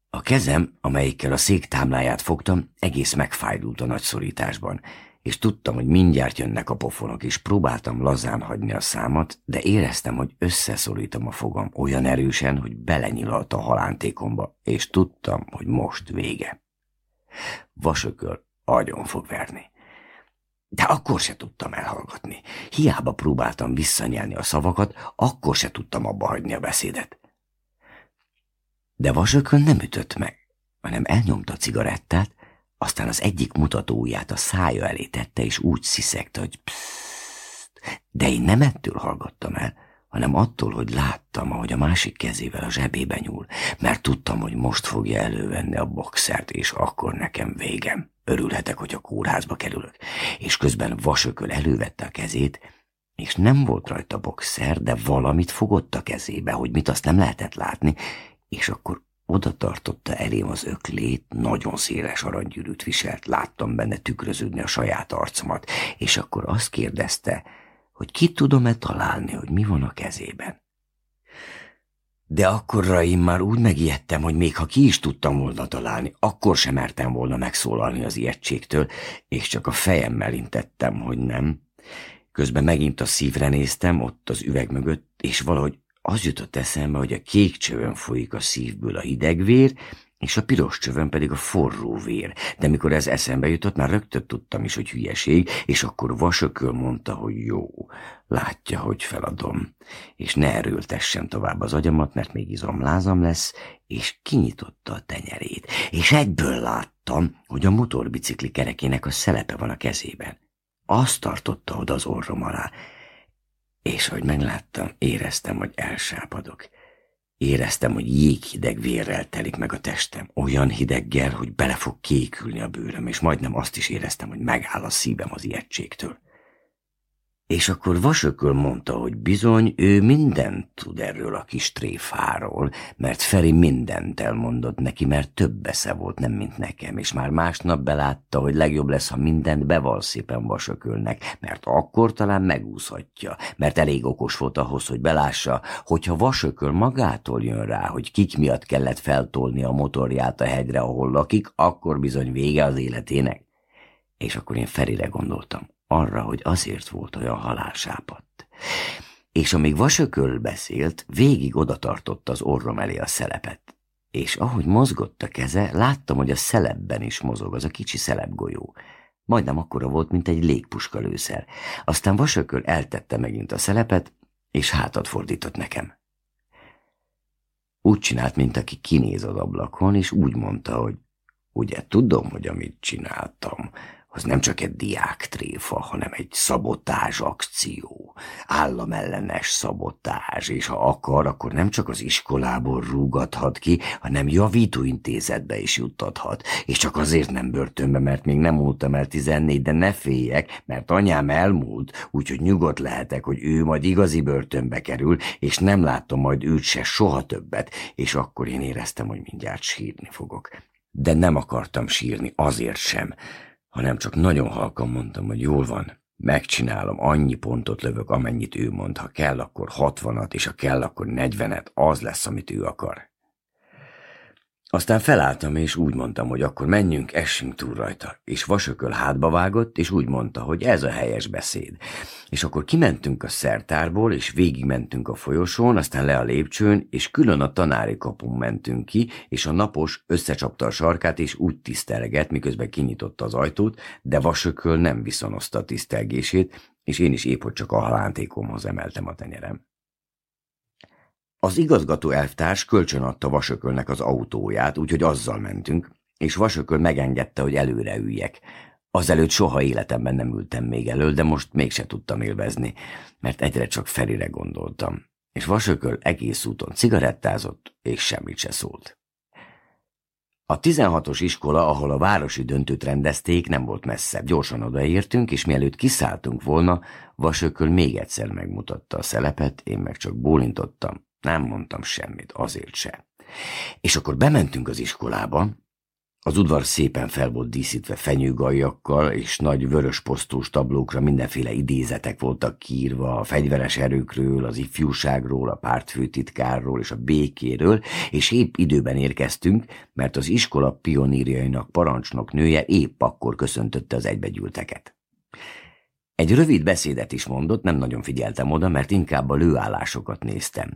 S1: A kezem, amelyikkel a szék támláját fogtam, egész megfájdult a nagyszorításban. szorításban, és tudtam, hogy mindjárt jönnek a pofonok, és próbáltam lazán hagyni a számat, de éreztem, hogy összeszorítom a fogam olyan erősen, hogy belenyilalt a halántékomba, és tudtam, hogy most vége. Vasököl agyon fog verni. De akkor se tudtam elhallgatni. Hiába próbáltam visszanyelni a szavakat, akkor se tudtam abba hagyni a beszédet. De vasökön nem ütött meg, hanem elnyomta a cigarettát, aztán az egyik mutatóját a szája elé tette, és úgy sziszegte, hogy pszt. De én nem ettől hallgattam el, hanem attól, hogy láttam, ahogy a másik kezével a zsebébe nyúl, mert tudtam, hogy most fogja elővenni a boxert, és akkor nekem végem. Örülhetek, hogy a kórházba kerülök. És közben vasököl elővette a kezét, és nem volt rajta boxer, de valamit fogott a kezébe, hogy mit azt nem lehetett látni, és akkor oda tartotta elém az öklét, nagyon széles aranygyűrűt viselt, láttam benne tükröződni a saját arcomat, és akkor azt kérdezte, hogy ki tudom-e találni, hogy mi van a kezében. De akkorra én már úgy megijedtem, hogy még ha ki is tudtam volna találni, akkor sem mertem volna megszólalni az ijegységtől, és csak a fejemmel intettem, hogy nem. Közben megint a szívre néztem, ott az üveg mögött, és valahogy az jutott eszembe, hogy a kék csövön folyik a szívből a hideg vér, és a piros csövön pedig a forró vér. De mikor ez eszembe jutott, már rögtön tudtam is, hogy hülyeség, és akkor vasököl mondta, hogy jó, látja, hogy feladom. És ne erőltessem tovább az agyamat, mert még izomlázam lesz, és kinyitotta a tenyerét. És egyből láttam, hogy a motorbicikli kerekének a szelepe van a kezében. Azt tartotta oda az orrom alá. És hogy megláttam, éreztem, hogy elsápadok. Éreztem, hogy jéghideg vérrel telik meg a testem, olyan hideggel, hogy bele fog kékülni a bőröm, és majdnem azt is éreztem, hogy megáll a szívem az ijegységtől. És akkor vasököl mondta, hogy bizony ő mindent tud erről a kis tréfáról, mert Feri mindent elmondott neki, mert több esze volt, nem mint nekem, és már másnap belátta, hogy legjobb lesz, ha mindent beval szépen vasökölnek, mert akkor talán megúszhatja, mert elég okos volt ahhoz, hogy belássa, hogyha vasököl magától jön rá, hogy kik miatt kellett feltolni a motorját a hegyre, ahol lakik, akkor bizony vége az életének. És akkor én Ferire gondoltam arra, hogy azért volt olyan halálsápadt. És amíg vasököl beszélt, végig odatartott az orrom elé a szelepet. És ahogy mozgott a keze, láttam, hogy a szelepben is mozog az a kicsi szelepgolyó. Majdnem akkora volt, mint egy lőszer. Aztán vasököl eltette megint a szelepet, és hátat fordított nekem. Úgy csinált, mint aki kinéz az ablakon, és úgy mondta, hogy ugye tudom, hogy amit csináltam, az nem csak egy diáktréfa, hanem egy szabotázs akció, államellenes szabotázs, és ha akar, akkor nem csak az iskolából rúgathat ki, hanem javítóintézetbe is juttathat, és csak azért nem börtönbe, mert még nem múltam el 14, de ne féljek, mert anyám elmúlt, úgyhogy nyugodt lehetek, hogy ő majd igazi börtönbe kerül, és nem látom majd őt se soha többet, és akkor én éreztem, hogy mindjárt sírni fogok. De nem akartam sírni, azért sem, hanem csak nagyon halkan mondtam, hogy jól van, megcsinálom, annyi pontot lövök, amennyit ő mond, ha kell, akkor hatvanat, és ha kell, akkor negyvenet, az lesz, amit ő akar. Aztán felálltam, és úgy mondtam, hogy akkor menjünk, essünk túl rajta. És vasököl hátba vágott, és úgy mondta, hogy ez a helyes beszéd. És akkor kimentünk a szertárból, és végigmentünk a folyosón, aztán le a lépcsőn, és külön a tanári kapun mentünk ki, és a napos összecsapta a sarkát, és úgy tisztelgett, miközben kinyitotta az ajtót, de vasököl nem viszonozta a tisztelgését, és én is épp hogy csak a halántékomhoz emeltem a tenyerem. Az igazgató elvtárs kölcsönadta Vasökölnek az autóját, úgyhogy azzal mentünk, és Vasököl megengedte, hogy előre üljek. Azelőtt soha életemben nem ültem még elő, de most mégse tudtam élvezni, mert egyre csak Ferire gondoltam. És Vasököl egész úton cigarettázott, és semmit se szólt. A 16-os iskola, ahol a városi döntőt rendezték, nem volt messzebb. Gyorsan odaértünk, és mielőtt kiszálltunk volna, Vasököl még egyszer megmutatta a szelepet, én meg csak bólintottam, nem mondtam semmit, azért se. És akkor bementünk az iskolába, az udvar szépen fel volt díszítve fenyőgaljakkal, és nagy vörös posztós tablókra mindenféle idézetek voltak kiírva a fegyveres erőkről, az ifjúságról, a pártfőtitkárról és a békéről, és épp időben érkeztünk, mert az iskola pionírjainak parancsnok nője épp akkor köszöntötte az egybegyülteket. Egy rövid beszédet is mondott, nem nagyon figyeltem oda, mert inkább a lőállásokat néztem.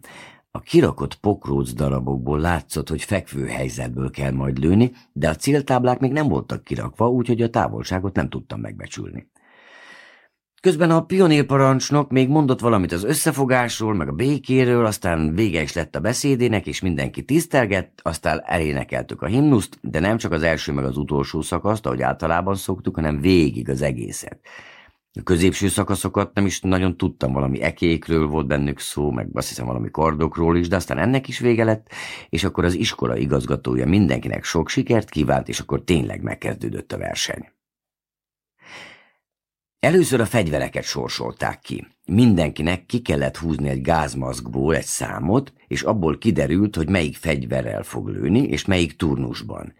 S1: A kirakott pokróc darabokból látszott, hogy fekvő helyzetből kell majd lőni, de a céltáblák még nem voltak kirakva, úgyhogy a távolságot nem tudtam megbecsülni. Közben a pionírparancsnok még mondott valamit az összefogásról, meg a békéről, aztán vége is lett a beszédének, és mindenki tisztelgett, aztán elénekeltük a himnuszt, de nem csak az első meg az utolsó szakaszt, ahogy általában szoktuk, hanem végig az egészet. A középső szakaszokat nem is nagyon tudtam, valami ekékről volt bennük szó, meg azt hiszem valami kardokról is, de aztán ennek is vége lett, és akkor az iskola igazgatója mindenkinek sok sikert kívánt, és akkor tényleg megkezdődött a verseny. Először a fegyvereket sorsolták ki. Mindenkinek ki kellett húzni egy gázmaszkból egy számot, és abból kiderült, hogy melyik fegyverrel fog lőni, és melyik turnusban.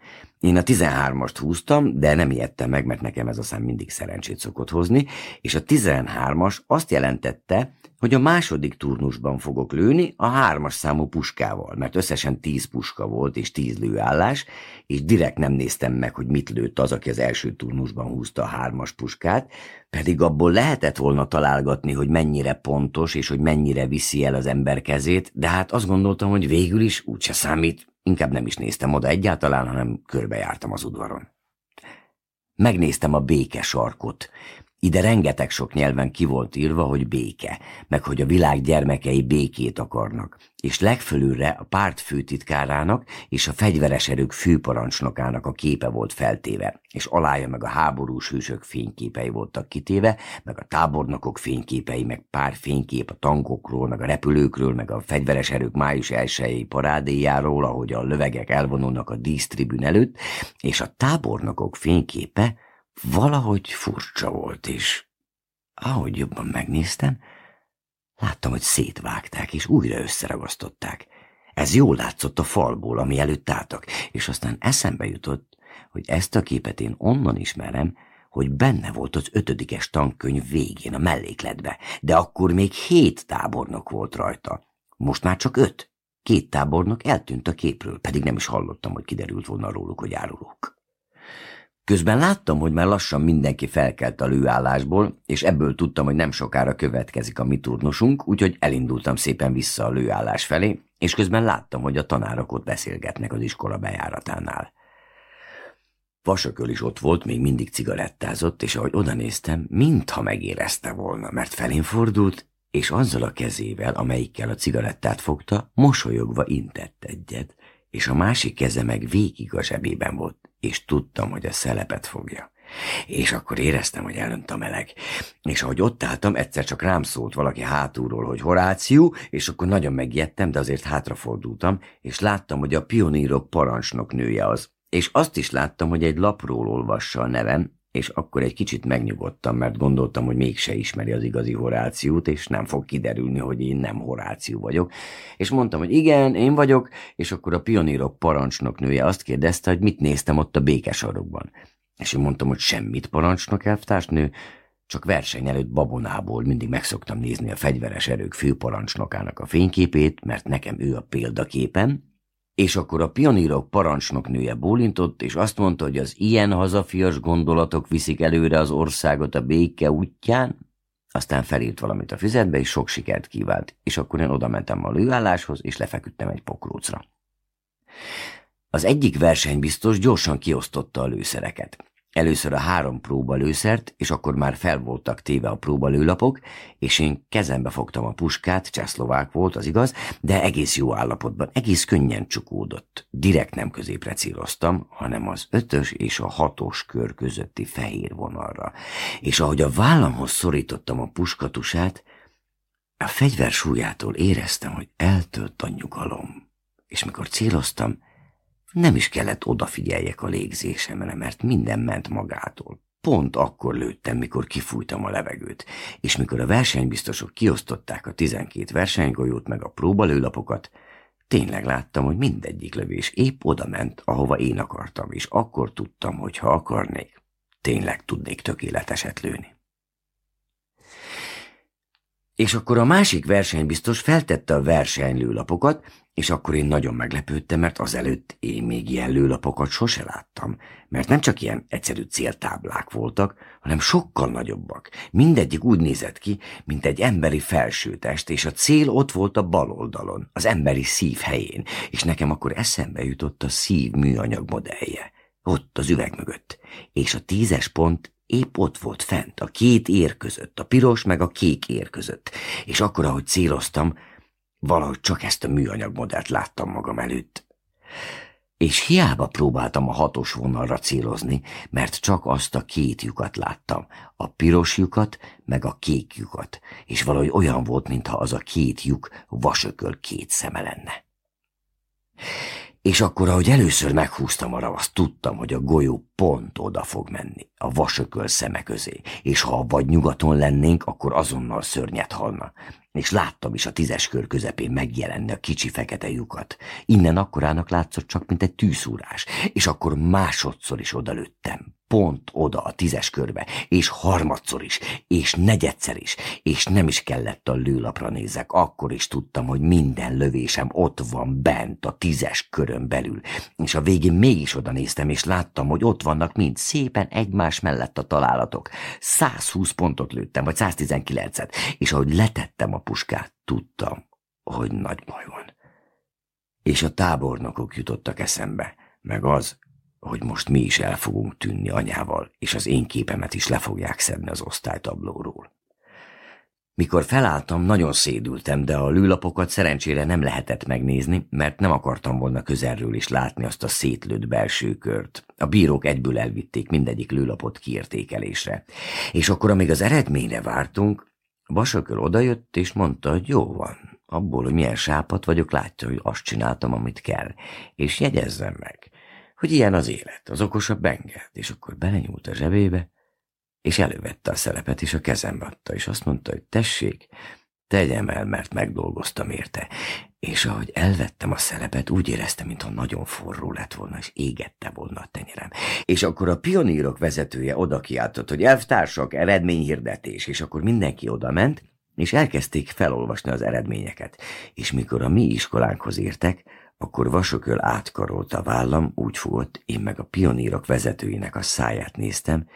S1: Én a 13-ast húztam, de nem ijedtem meg, mert nekem ez a szám mindig szerencsét szokott hozni, és a 13-as azt jelentette, hogy a második turnusban fogok lőni a hármas számú puskával, mert összesen 10 puska volt és 10 lőállás, és direkt nem néztem meg, hogy mit lőtt az, aki az első turnusban húzta a hármas puskát, pedig abból lehetett volna találgatni, hogy mennyire pontos és hogy mennyire viszi el az ember kezét, de hát azt gondoltam, hogy végül is úgyse számít, Inkább nem is néztem oda egyáltalán, hanem körbejártam az udvaron. Megnéztem a béke sarkot, ide rengeteg sok nyelven ki volt írva, hogy béke, meg hogy a világ gyermekei békét akarnak, és legfölülre a párt főtitkárának és a fegyveres erők főparancsnokának a képe volt feltéve, és alája meg a háborús hősök fényképei voltak kitéve, meg a tábornokok fényképei, meg pár fénykép a tankokról, meg a repülőkről, meg a fegyveres erők május 1 parádéjáról, ahogy a lövegek elvonulnak a dísztribün előtt, és a tábornokok fényképe – Valahogy furcsa volt is. Ahogy jobban megnéztem, láttam, hogy szétvágták és újra összeragasztották. Ez jól látszott a falból, ami előtt álltak, és aztán eszembe jutott, hogy ezt a képet én onnan ismerem, hogy benne volt az ötödikes tankönyv végén a mellékletbe, de akkor még hét tábornok volt rajta. Most már csak öt. Két tábornok eltűnt a képről, pedig nem is hallottam, hogy kiderült volna róluk, hogy árulók. Közben láttam, hogy már lassan mindenki felkelt a lőállásból, és ebből tudtam, hogy nem sokára következik a mi turnusunk, úgyhogy elindultam szépen vissza a lőállás felé, és közben láttam, hogy a tanárok ott beszélgetnek az iskola bejáratánál. Vasököl is ott volt, még mindig cigarettázott, és ahogy odanéztem, mintha megérezte volna, mert felén fordult, és azzal a kezével, amelyikkel a cigarettát fogta, mosolyogva intett egyet, és a másik keze meg végig a zsebében volt és tudtam, hogy a szelepet fogja. És akkor éreztem, hogy elönt a meleg. És ahogy ott álltam, egyszer csak rám szólt valaki hátulról, hogy Horáció, és akkor nagyon megijedtem, de azért hátrafordultam, és láttam, hogy a pionírok parancsnok nője az. És azt is láttam, hogy egy lapról olvassa a nevem, és akkor egy kicsit megnyugodtam, mert gondoltam, hogy mégse ismeri az igazi Horációt, és nem fog kiderülni, hogy én nem Horáció vagyok. És mondtam, hogy igen, én vagyok, és akkor a pionírok parancsnoknője azt kérdezte, hogy mit néztem ott a békesarokban. És én mondtam, hogy semmit parancsnok elvtársnő, csak verseny előtt
S3: babonából
S1: mindig megszoktam nézni a fegyveres erők főparancsnokának a fényképét, mert nekem ő a példaképen, és akkor a pionírok parancsnoknője bólintott, és azt mondta, hogy az ilyen hazafias gondolatok viszik előre az országot a béke útján, aztán felírt valamit a füzetbe, és sok sikert kívánt, és akkor én odamentem a lőálláshoz, és lefeküdtem egy pokrócra. Az egyik versenybiztos gyorsan kiosztotta a lőszereket. Először a három próbalőszert, és akkor már fel voltak téve a próbalőlapok, és én kezembe fogtam a puskát, csehszlovák volt, az igaz, de egész jó állapotban, egész könnyen csukódott. Direkt nem középre céloztam, hanem az ötös és a hatos kör közötti fehér vonalra. És ahogy a vállamhoz szorítottam a puskatusát, a fegyver súlyától éreztem, hogy eltölt a nyugalom. És mikor céloztam, nem is kellett odafigyeljek a légzésemre, mert minden ment magától. Pont akkor lőttem, mikor kifújtam a levegőt, és mikor a versenybiztosok kiosztották a tizenkét versenygolyót meg a próbalőlapokat, tényleg láttam, hogy mindegyik lövés épp oda ment, ahova én akartam, és akkor tudtam, hogy ha akarnék, tényleg tudnék tökéleteset lőni. És akkor a másik versenybiztos feltette a versenylőlapokat, és akkor én nagyon meglepődtem, mert azelőtt én még ilyen sose láttam, mert nem csak ilyen egyszerű céltáblák voltak, hanem sokkal nagyobbak. Mindegyik úgy nézett ki, mint egy emberi felsőtest, és a cél ott volt a bal oldalon, az emberi szív helyén, és nekem akkor eszembe jutott a szív műanyag modellje, ott az üveg mögött, és a tízes pont épp ott volt fent, a két ér között, a piros meg a kék ér között, és akkor, ahogy céloztam, Valahogy csak ezt a műanyagmodellt láttam magam előtt. És hiába próbáltam a hatos vonalra célozni, mert csak azt a két lyukat láttam, a piros lyukat, meg a kék lyukat, és valahogy olyan volt, mintha az a két lyuk vasököl két szeme lenne. És akkor, ahogy először meghúztam a ravaszt, tudtam, hogy a golyó pont oda fog menni, a vasököl szeme közé, és ha vagy nyugaton lennénk, akkor azonnal szörnyet halna, és láttam is a tízes kör közepén megjelenni a kicsi fekete lyukat. Innen akkorának látszott csak, mint egy tűszúrás, és akkor másodszor is odalőttem pont oda a tízes körbe, és harmadszor is, és negyedszer is, és nem is kellett a lőlapra nézek, akkor is tudtam, hogy minden lövésem ott van bent a tízes körön belül, és a végén mégis oda néztem, és láttam, hogy ott vannak mind szépen egymás mellett a találatok. 120 pontot lőttem, vagy 119-et, és ahogy letettem a puskát, tudtam, hogy nagy baj van. És a tábornokok jutottak eszembe, meg az, hogy most mi is el fogunk tűnni anyával, és az én képemet is le fogják szedni az osztálytablóról. Mikor felálltam, nagyon szédültem, de a lőlapokat szerencsére nem lehetett megnézni, mert nem akartam volna közelről is látni azt a szétlőtt belső kört. A bírók egyből elvitték mindegyik lőlapot kiértékelésre. És akkor, amíg az eredményre vártunk, Vasökör odajött és mondta, hogy jó van. Abból, hogy milyen sápat vagyok, látja, hogy azt csináltam, amit kell. És jegyezzem meg, hogy ilyen az élet, az okosabb bengelt, és akkor belenyúlt a zsebébe, és elővette a szelepet, és a kezembe adta, és azt mondta, hogy tessék, tegyem el, mert megdolgoztam érte. És ahogy elvettem a szelepet, úgy éreztem, mintha nagyon forró lett volna, és égette volna a tenyerem. És akkor a pionírok vezetője oda kiáltott, hogy elvtársak, eredményhirdetés, és akkor mindenki oda ment, és elkezdték felolvasni az eredményeket. És mikor a mi iskolánkhoz értek, akkor vasököl átkarolta a vállam, úgy fogott, én meg a pionírok vezetőinek a száját néztem,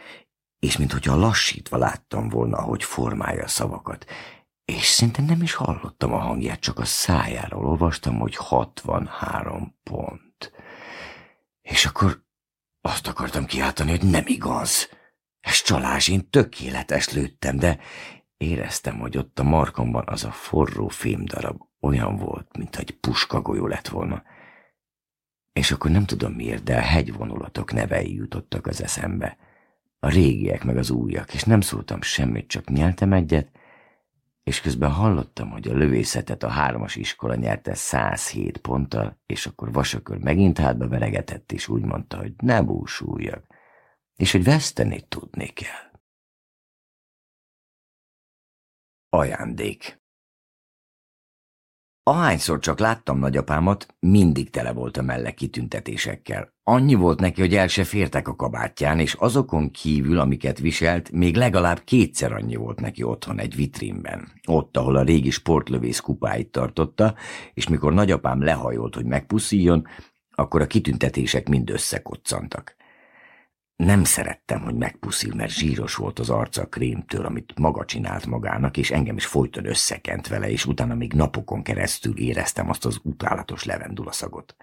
S1: és mintha lassítva láttam volna, ahogy formálja a szavakat, és szinte nem is hallottam a hangját, csak a szájáról olvastam, hogy 63 pont. És akkor azt akartam kiáltani, hogy nem igaz. Ez csalás, én tökéletes lőttem, de Éreztem, hogy ott a markomban az a forró fémdarab olyan volt, mint egy puskagolyó lett volna. És akkor nem tudom miért, de a hegyvonulatok nevei jutottak az eszembe. A régiek meg az újak, és nem szóltam semmit, csak nyeltem egyet, és közben hallottam, hogy a lövészetet a hármas iskola nyerte 107 ponttal, és akkor vasakör megint
S2: hátba veregetett, és úgy mondta, hogy ne búsuljak, és hogy veszteni tudni kell. Ajándék Ahányszor csak láttam nagyapámat, mindig tele volt a melle
S1: kitüntetésekkel. Annyi volt neki, hogy el se fértek a kabátján, és azokon kívül, amiket viselt, még legalább kétszer annyi volt neki otthon egy vitrínben. Ott, ahol a régi sportlövész kupáit tartotta, és mikor nagyapám lehajolt, hogy megpuszíjon, akkor a kitüntetések mind összekoccantak. Nem szerettem, hogy megpuszil, mert zsíros volt az arca a krémtől, amit maga csinált magának, és engem is folyton összekent vele, és utána még napokon keresztül éreztem azt az utálatos levendulaszagot.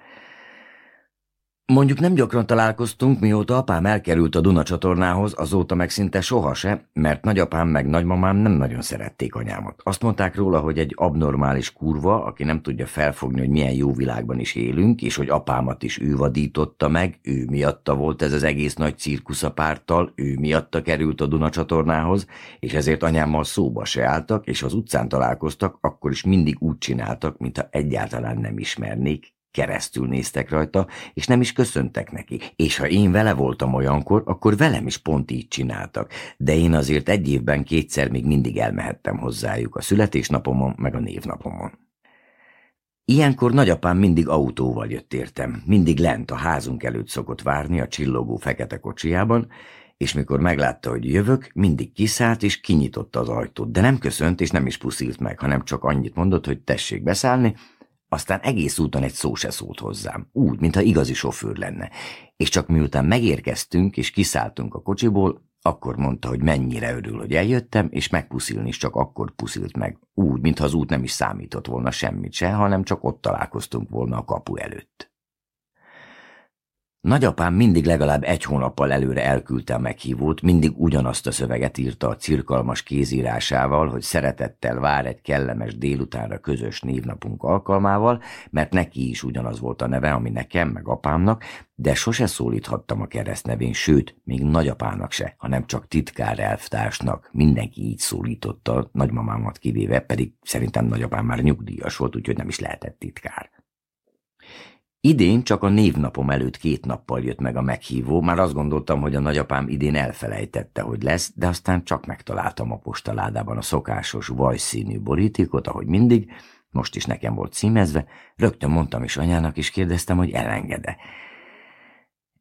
S1: Mondjuk nem gyakran találkoztunk, mióta apám elkerült a Duna csatornához, azóta meg szinte sohase, mert nagyapám meg nagymamám nem nagyon szerették anyámat. Azt mondták róla, hogy egy abnormális kurva, aki nem tudja felfogni, hogy milyen jó világban is élünk, és hogy apámat is ő vadította meg, ő miatta volt ez az egész nagy cirkusz a párttal, ő miatta került a Duna csatornához, és ezért anyámmal szóba se álltak, és az utcán találkoztak, akkor is mindig úgy csináltak, mintha egyáltalán nem ismernék, Keresztül néztek rajta, és nem is köszöntek neki, és ha én vele voltam olyankor, akkor velem is pont így csináltak, de én azért egy évben kétszer még mindig elmehettem hozzájuk, a születésnapomon meg a névnapomon. Ilyenkor nagyapám mindig autóval jött értem, mindig lent a házunk előtt szokott várni a csillogó fekete kocsiában, és mikor meglátta, hogy jövök, mindig kiszállt és kinyitotta az ajtót, de nem köszönt és nem is puszilt meg, hanem csak annyit mondott, hogy tessék beszállni, aztán egész úton egy szó se szólt hozzám, úgy, mintha igazi sofőr lenne, és csak miután megérkeztünk és kiszálltunk a kocsiból, akkor mondta, hogy mennyire örül, hogy eljöttem, és megpuszilni is csak akkor puszilt meg, úgy, mintha az út nem is számított volna semmit se, hanem csak ott találkoztunk volna a kapu előtt. Nagyapám mindig legalább egy hónappal előre elküldte a meghívót, mindig ugyanazt a szöveget írta a cirkalmas kézírásával, hogy szeretettel vár egy kellemes délutánra közös névnapunk alkalmával, mert neki is ugyanaz volt a neve, ami nekem, meg apámnak, de sose szólíthattam a keresztnevén, sőt, még nagyapának se, hanem csak titkár elvtársnak. Mindenki így szólította, nagymamámat kivéve, pedig szerintem nagyapám már nyugdíjas volt, úgyhogy nem is lehetett titkár. Idén csak a névnapom előtt két nappal jött meg a meghívó, már azt gondoltam, hogy a nagyapám idén elfelejtette, hogy lesz, de aztán csak megtaláltam a postaládában a szokásos vajszínű borítékot, ahogy mindig, most is nekem volt címezve, rögtön mondtam is anyának, és kérdeztem, hogy elengede.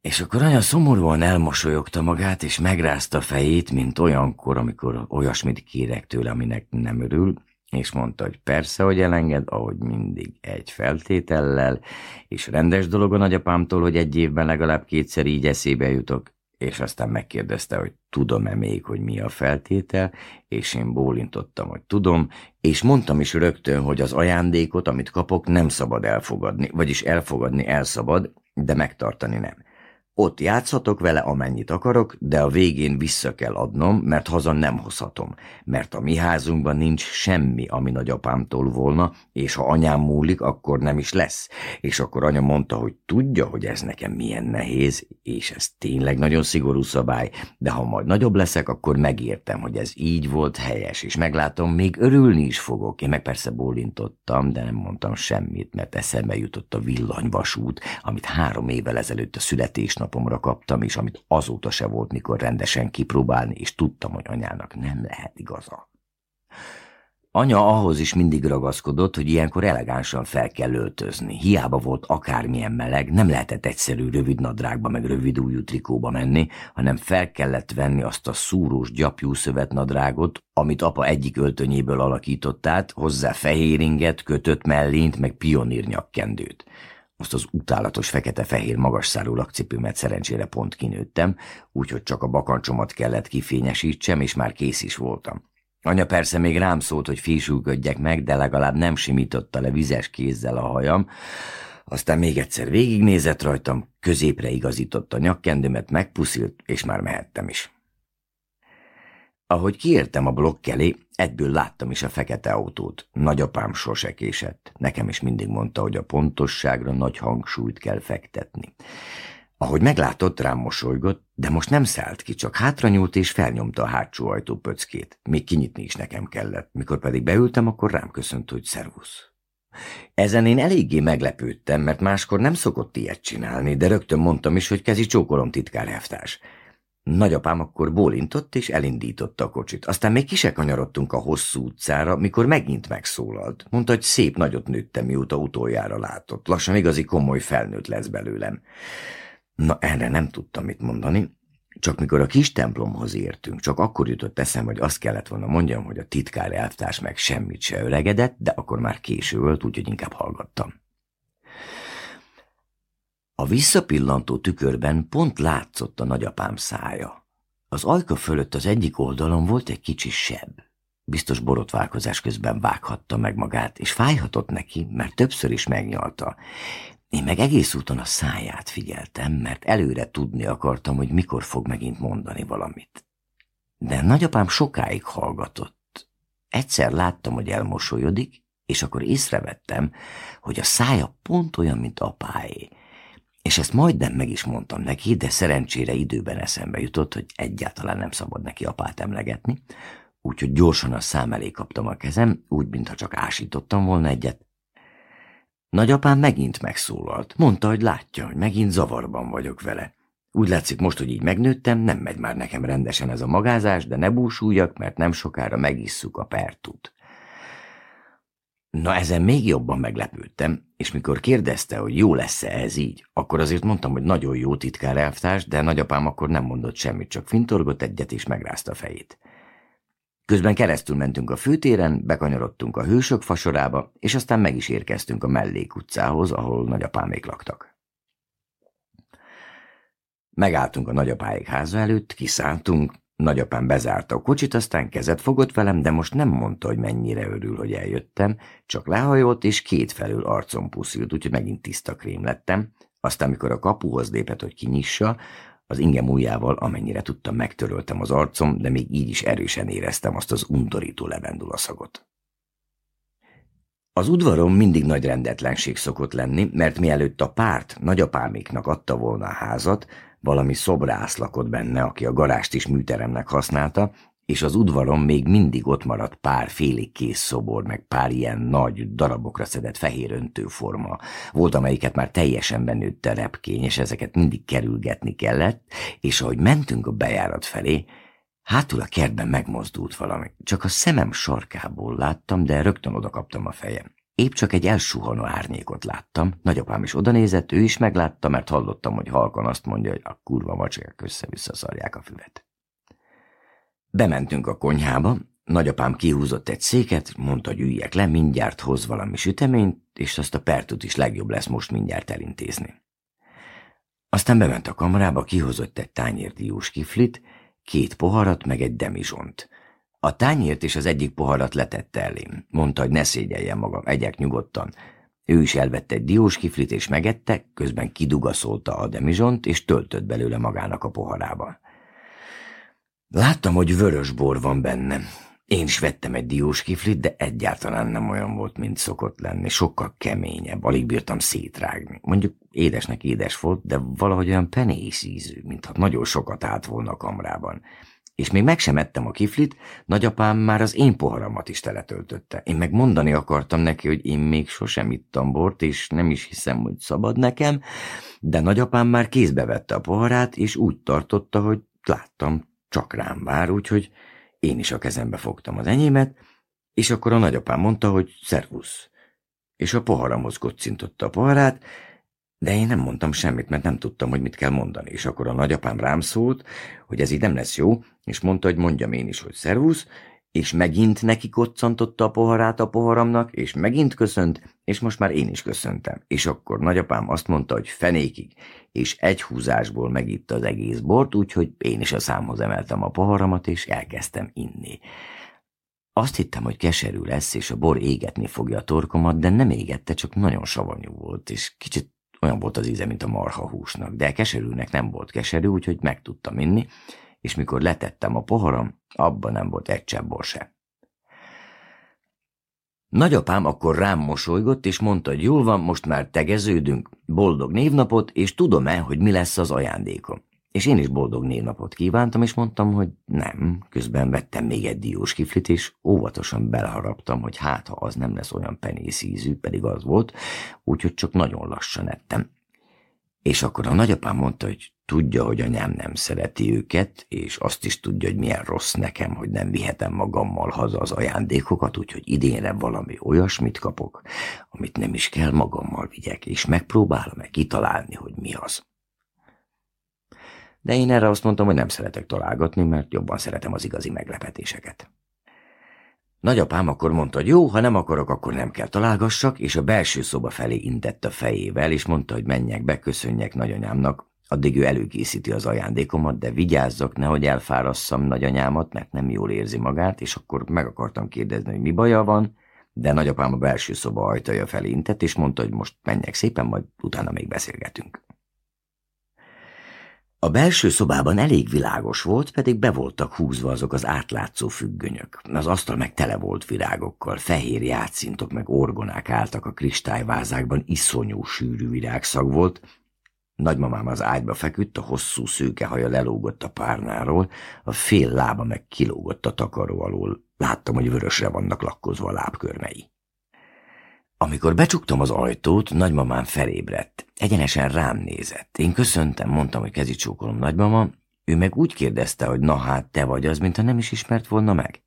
S1: És akkor anya szomorúan elmosolyogta magát, és megrázta a fejét, mint olyankor, amikor olyasmit kérek tőle, aminek nem örül, és mondta, hogy persze, hogy elenged, ahogy mindig egy feltétellel, és rendes dolog a nagyapámtól, hogy egy évben legalább kétszer így eszébe jutok, és aztán megkérdezte, hogy tudom-e még, hogy mi a feltétel, és én bólintottam, hogy tudom, és mondtam is rögtön, hogy az ajándékot, amit kapok, nem szabad elfogadni, vagyis elfogadni elszabad, de megtartani nem. Ott játszhatok vele amennyit akarok, de a végén vissza kell adnom, mert haza nem hozhatom, mert a mi házunkban nincs semmi, ami nagyapámtól volna, és ha anyám múlik, akkor nem is lesz. És akkor anya mondta, hogy tudja, hogy ez nekem milyen nehéz, és ez tényleg nagyon szigorú szabály, de ha majd nagyobb leszek, akkor megértem, hogy ez így volt helyes, és meglátom, még örülni is fogok. Én meg persze bólintottam, de nem mondtam semmit, mert eszembe jutott a villanyvasút, amit három évvel ezelőtt a születés napomra kaptam is, amit azóta se volt mikor rendesen kipróbálni, és tudtam, hogy anyának nem lehet igaza. Anya ahhoz is mindig ragaszkodott, hogy ilyenkor elegánsan fel kell öltözni. Hiába volt akármilyen meleg, nem lehetett egyszerű rövid nadrágba meg rövid újú trikóba menni, hanem fel kellett venni azt a szúrós gyapjú szövetnadrágot, amit apa egyik öltönyéből alakított át, hozzá fehéringet, kötött mellint, meg pionírnyakkendőt. kendőt. Azt az utálatos fekete-fehér magasszárú lakcipőmet szerencsére pont kinőttem, úgyhogy csak a bakancsomat kellett kifényesítsem, és már kész is voltam. Anya persze még rám szólt, hogy fésülködjek meg, de legalább nem simította le vizes kézzel a hajam, aztán még egyszer végignézett rajtam, középre igazította nyakkendőmet, megpuszilt, és már mehettem is. Ahogy kiértem a blokk elé, egyből láttam is a fekete autót. Nagyapám sose késett. Nekem is mindig mondta, hogy a pontosságra nagy hangsúlyt kell fektetni. Ahogy meglátott, rám mosolygott, de most nem szállt ki, csak hátranyúlt és felnyomta a hátsó ajtó pöckét. Még kinyitni is nekem kellett. Mikor pedig beültem, akkor rám köszönt, hogy szervusz. Ezen én eléggé meglepődtem, mert máskor nem szokott ilyet csinálni, de rögtön mondtam is, hogy kezi csókolom titkár heftás. Nagyapám akkor bólintott és elindította a kocsit. Aztán még kise kanyarodtunk a hosszú utcára, mikor megint megszólalt. Mondta, hogy szép nagyot nőttem, mióta utoljára látott. Lassan igazi komoly felnőtt lesz belőlem. Na erre nem tudtam mit mondani, csak mikor a kis templomhoz értünk, csak akkor jutott eszem, hogy azt kellett volna mondjam, hogy a titkár elvtárs meg semmit se öregedett, de akkor már késő volt, úgyhogy inkább hallgattam. A visszapillantó tükörben pont látszott a nagyapám szája. Az ajka fölött az egyik oldalon volt egy kicsi seb. Biztos borotválkozás közben vághatta meg magát, és fájhatott neki, mert többször is megnyalta. Én meg egész úton a száját figyeltem, mert előre tudni akartam, hogy mikor fog megint mondani valamit. De nagyapám sokáig hallgatott. Egyszer láttam, hogy elmosolyodik, és akkor észrevettem, hogy a szája pont olyan, mint apáé, és ezt majdnem meg is mondtam neki, de szerencsére időben eszembe jutott, hogy egyáltalán nem szabad neki apát emlegetni, úgyhogy gyorsan a szám elé kaptam a kezem, úgy, mintha csak ásítottam volna egyet. Nagyapám megint megszólalt, mondta, hogy látja, hogy megint zavarban vagyok vele. Úgy látszik most, hogy így megnőttem, nem megy már nekem rendesen ez a magázás, de ne búsuljak, mert nem sokára megisszuk a pertút. Na ezen még jobban meglepődtem, és mikor kérdezte, hogy jó lesz-e ez így, akkor azért mondtam, hogy nagyon jó titkár elvtárs, de nagyapám akkor nem mondott semmit, csak fintorgott egyet és megrázta a fejét. Közben keresztül mentünk a főtéren, bekanyarodtunk a hősök fasorába, és aztán meg is érkeztünk a mellékutcához, ahol nagyapámék laktak. Megálltunk a nagyapáik háza előtt, kiszálltunk, Nagyapám bezárta a kocsit, aztán kezet fogott velem, de most nem mondta, hogy mennyire örül, hogy eljöttem, csak lehajolt és két felül arcon puszült, úgyhogy megint tiszta krém lettem. Aztán, amikor a kapuhoz lépett, hogy kinyissa, az ingem ujjával, amennyire tudtam, megtöröltem az arcom, de még így is erősen éreztem azt az undorító levendulaszagot. Az udvaron mindig nagy rendetlenség szokott lenni, mert mielőtt a párt nagyapáméknak adta volna a házat, valami lakott benne, aki a garást is műteremnek használta, és az udvaron még mindig ott maradt pár félig kész szobor, meg pár ilyen nagy, darabokra szedett fehér öntőforma. Volt, amelyiket már teljesen benőtt a repkény, és ezeket mindig kerülgetni kellett, és ahogy mentünk a bejárat felé, hátul a kertben megmozdult valami. Csak a szemem sarkából láttam, de rögtön odakaptam a fejem. Épp csak egy elsuhanó árnyékot láttam, nagyapám is odanézett, ő is meglátta, mert hallottam, hogy halkan azt mondja, hogy a kurva macskák össze-visszaszarják a füvet. Bementünk a konyhába, nagyapám kihúzott egy széket, mondta, hogy üljek le, mindjárt hoz valami süteményt, és azt a pertut is legjobb lesz most mindjárt elintézni. Aztán bement a kamarába, kihozott egy tányérdiós kiflit, két poharat, meg egy demizsont – a tányért és az egyik poharat letette elém. Mondta, hogy ne szégyeljen magam, egyek nyugodtan. Ő is elvette egy diós kiflit és megette, közben kidugaszolta a demizsont, és töltött belőle magának a poharába. Láttam, hogy vörös bor van benne. Én is vettem egy diós kiflit, de egyáltalán nem olyan volt, mint szokott lenni. Sokkal keményebb, alig bírtam szétrágni. Mondjuk édesnek édes volt, de valahogy olyan penész ízű, mintha nagyon sokat állt volna a kamrában. És még meg sem ettem a kiflit, nagyapám már az én poharamat is teletöltötte. Én meg mondani akartam neki, hogy én még sosem ittam bort, és nem is hiszem, hogy szabad nekem, de nagyapám már kézbe vette a poharát, és úgy tartotta, hogy láttam, csak rám vár, úgyhogy én is a kezembe fogtam az enyémet, és akkor a nagyapám mondta, hogy szervusz. És a poharamhoz kocintotta a poharát, de én nem mondtam semmit, mert nem tudtam, hogy mit kell mondani, és akkor a nagyapám rám szólt, hogy ez így nem lesz jó, és mondta, hogy mondjam én is, hogy szervusz, és megint neki koccantotta a poharát a poharamnak, és megint köszönt, és most már én is köszöntem. És akkor nagyapám azt mondta, hogy fenékig, és egy húzásból megitta az egész bort, úgyhogy én is a számhoz emeltem a poharamat, és elkezdtem inni. Azt hittem, hogy keserű lesz, és a bor égetni fogja a torkomat, de nem égette, csak nagyon savanyú volt, és kicsit olyan volt az íze, mint a marha húsnak, de keserűnek nem volt keserű, úgyhogy meg tudtam inni, és mikor letettem a poharam, abban nem volt egy cseppbor se. Nagyapám akkor rám mosolygott, és mondta, hogy jól van, most már tegeződünk, boldog névnapot, és tudom-e, hogy mi lesz az ajándékom és én is boldog névnapot kívántam, és mondtam, hogy nem. Közben vettem még egy diós kiflit, és óvatosan belharaptam, hogy hát, ha az nem lesz olyan penészízű, pedig az volt, úgyhogy csak nagyon lassan ettem. És akkor a nagyapám mondta, hogy tudja, hogy anyám nem szereti őket, és azt is tudja, hogy milyen rossz nekem, hogy nem vihetem magammal haza az ajándékokat, úgyhogy idénre valami olyasmit kapok, amit nem is kell magammal vigyek, és megpróbálom-e kitalálni, hogy mi az de én erre azt mondtam, hogy nem szeretek találgatni, mert jobban szeretem az igazi meglepetéseket. Nagyapám akkor mondta, hogy jó, ha nem akarok, akkor nem kell találgassak, és a belső szoba felé intett a fejével, és mondta, hogy menjek be, köszönjek nagyanyámnak, addig ő előkészíti az ajándékomat, de vigyázzak, nehogy elfárasszam nagyanyámat, mert nem jól érzi magát, és akkor meg akartam kérdezni, hogy mi baja van, de nagyapám a belső szoba ajtaja felé intett, és mondta, hogy most menjek szépen, majd utána még beszélgetünk. A belső szobában elég világos volt, pedig be voltak húzva azok az átlátszó függönyök. Az asztal meg tele volt virágokkal, fehér játszintok meg orgonák álltak a kristályvázákban, iszonyú sűrű virágszag volt. Nagymamám az ágyba feküdt, a hosszú szőke haja lelógott a párnáról, a fél lába meg kilógott a takaró alól. Láttam, hogy vörösre vannak lakkozva a lábkörmei. Amikor becsuktam az ajtót, nagymamám felébredt. Egyenesen rám nézett. Én köszöntem, mondtam, hogy kezi csókolom nagymama, ő meg úgy kérdezte, hogy na hát te vagy az, mintha nem is ismert volna meg.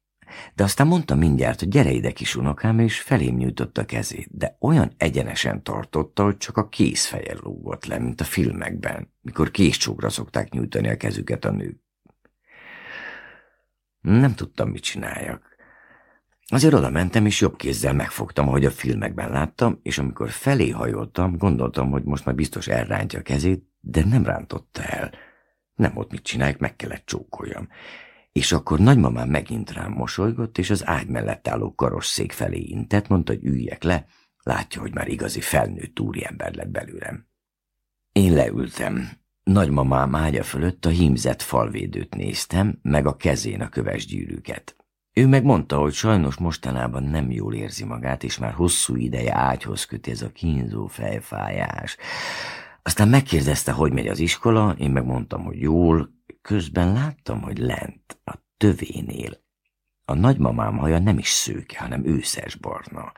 S1: De aztán mondta mindjárt, hogy gyere ide kis unokám, és felém nyújtotta kezét, de olyan egyenesen tartotta, hogy csak a kézfeje lógott le, mint a filmekben, mikor késcsókra szokták nyújtani a kezüket a nők. Nem tudtam, mit csináljak. Azért oda mentem, és jobb kézzel megfogtam, ahogy a filmekben láttam, és amikor felé hajoltam, gondoltam, hogy most már biztos elrántja a kezét, de nem rántotta el. Nem volt mit csinálják, meg kellett csókoljam. És akkor nagymamám megint rám mosolygott, és az ágy mellett álló karosszék felé intett, mondta, hogy üljek le, látja, hogy már igazi felnőtt úriember lett belőlem. Én leültem. Nagymamám ágya fölött a hímzett falvédőt néztem, meg a kezén a köves gyűrűket. Ő megmondta, hogy sajnos mostanában nem jól érzi magát, és már hosszú ideje ágyhoz köti ez a kínzó fejfájás. Aztán megkérdezte, hogy megy az iskola, én megmondtam, hogy jól, közben láttam, hogy lent, a tövénél. A nagymamám haja nem is szőke, hanem őszes barna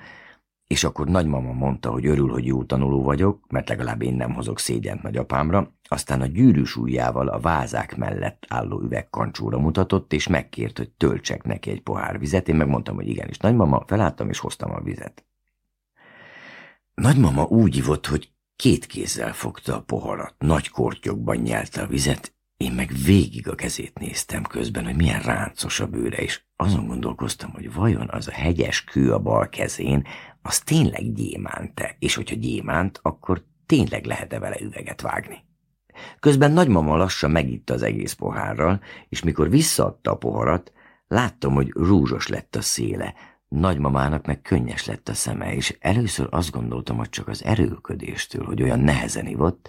S1: és akkor nagymama mondta, hogy örül, hogy jó tanuló vagyok, mert legalább én nem hozok szégyent nagyapámra, aztán a gyűrűs ujjával a vázák mellett álló üvegkancsóra mutatott, és megkért, hogy töltsek neki egy pohár vizet, én megmondtam, hogy igenis nagymama, felálltam és hoztam a vizet. Nagymama úgy ivott, hogy két kézzel fogta a poharat, nagy kortyokban nyelte a vizet, én meg végig a kezét néztem közben, hogy milyen ráncos a bőre, és azon gondolkoztam, hogy vajon az a hegyes kő a bal kezén az tényleg gyémánte, és hogyha gyémánt, akkor tényleg lehet-e vele üveget vágni. Közben nagymama lassan megitta az egész pohárral, és mikor visszaadta a poharat, láttam, hogy rúzsos lett a széle, nagymamának meg könnyes lett a szeme, és először azt gondoltam, hogy csak az erőködéstől, hogy olyan nehezen ivott,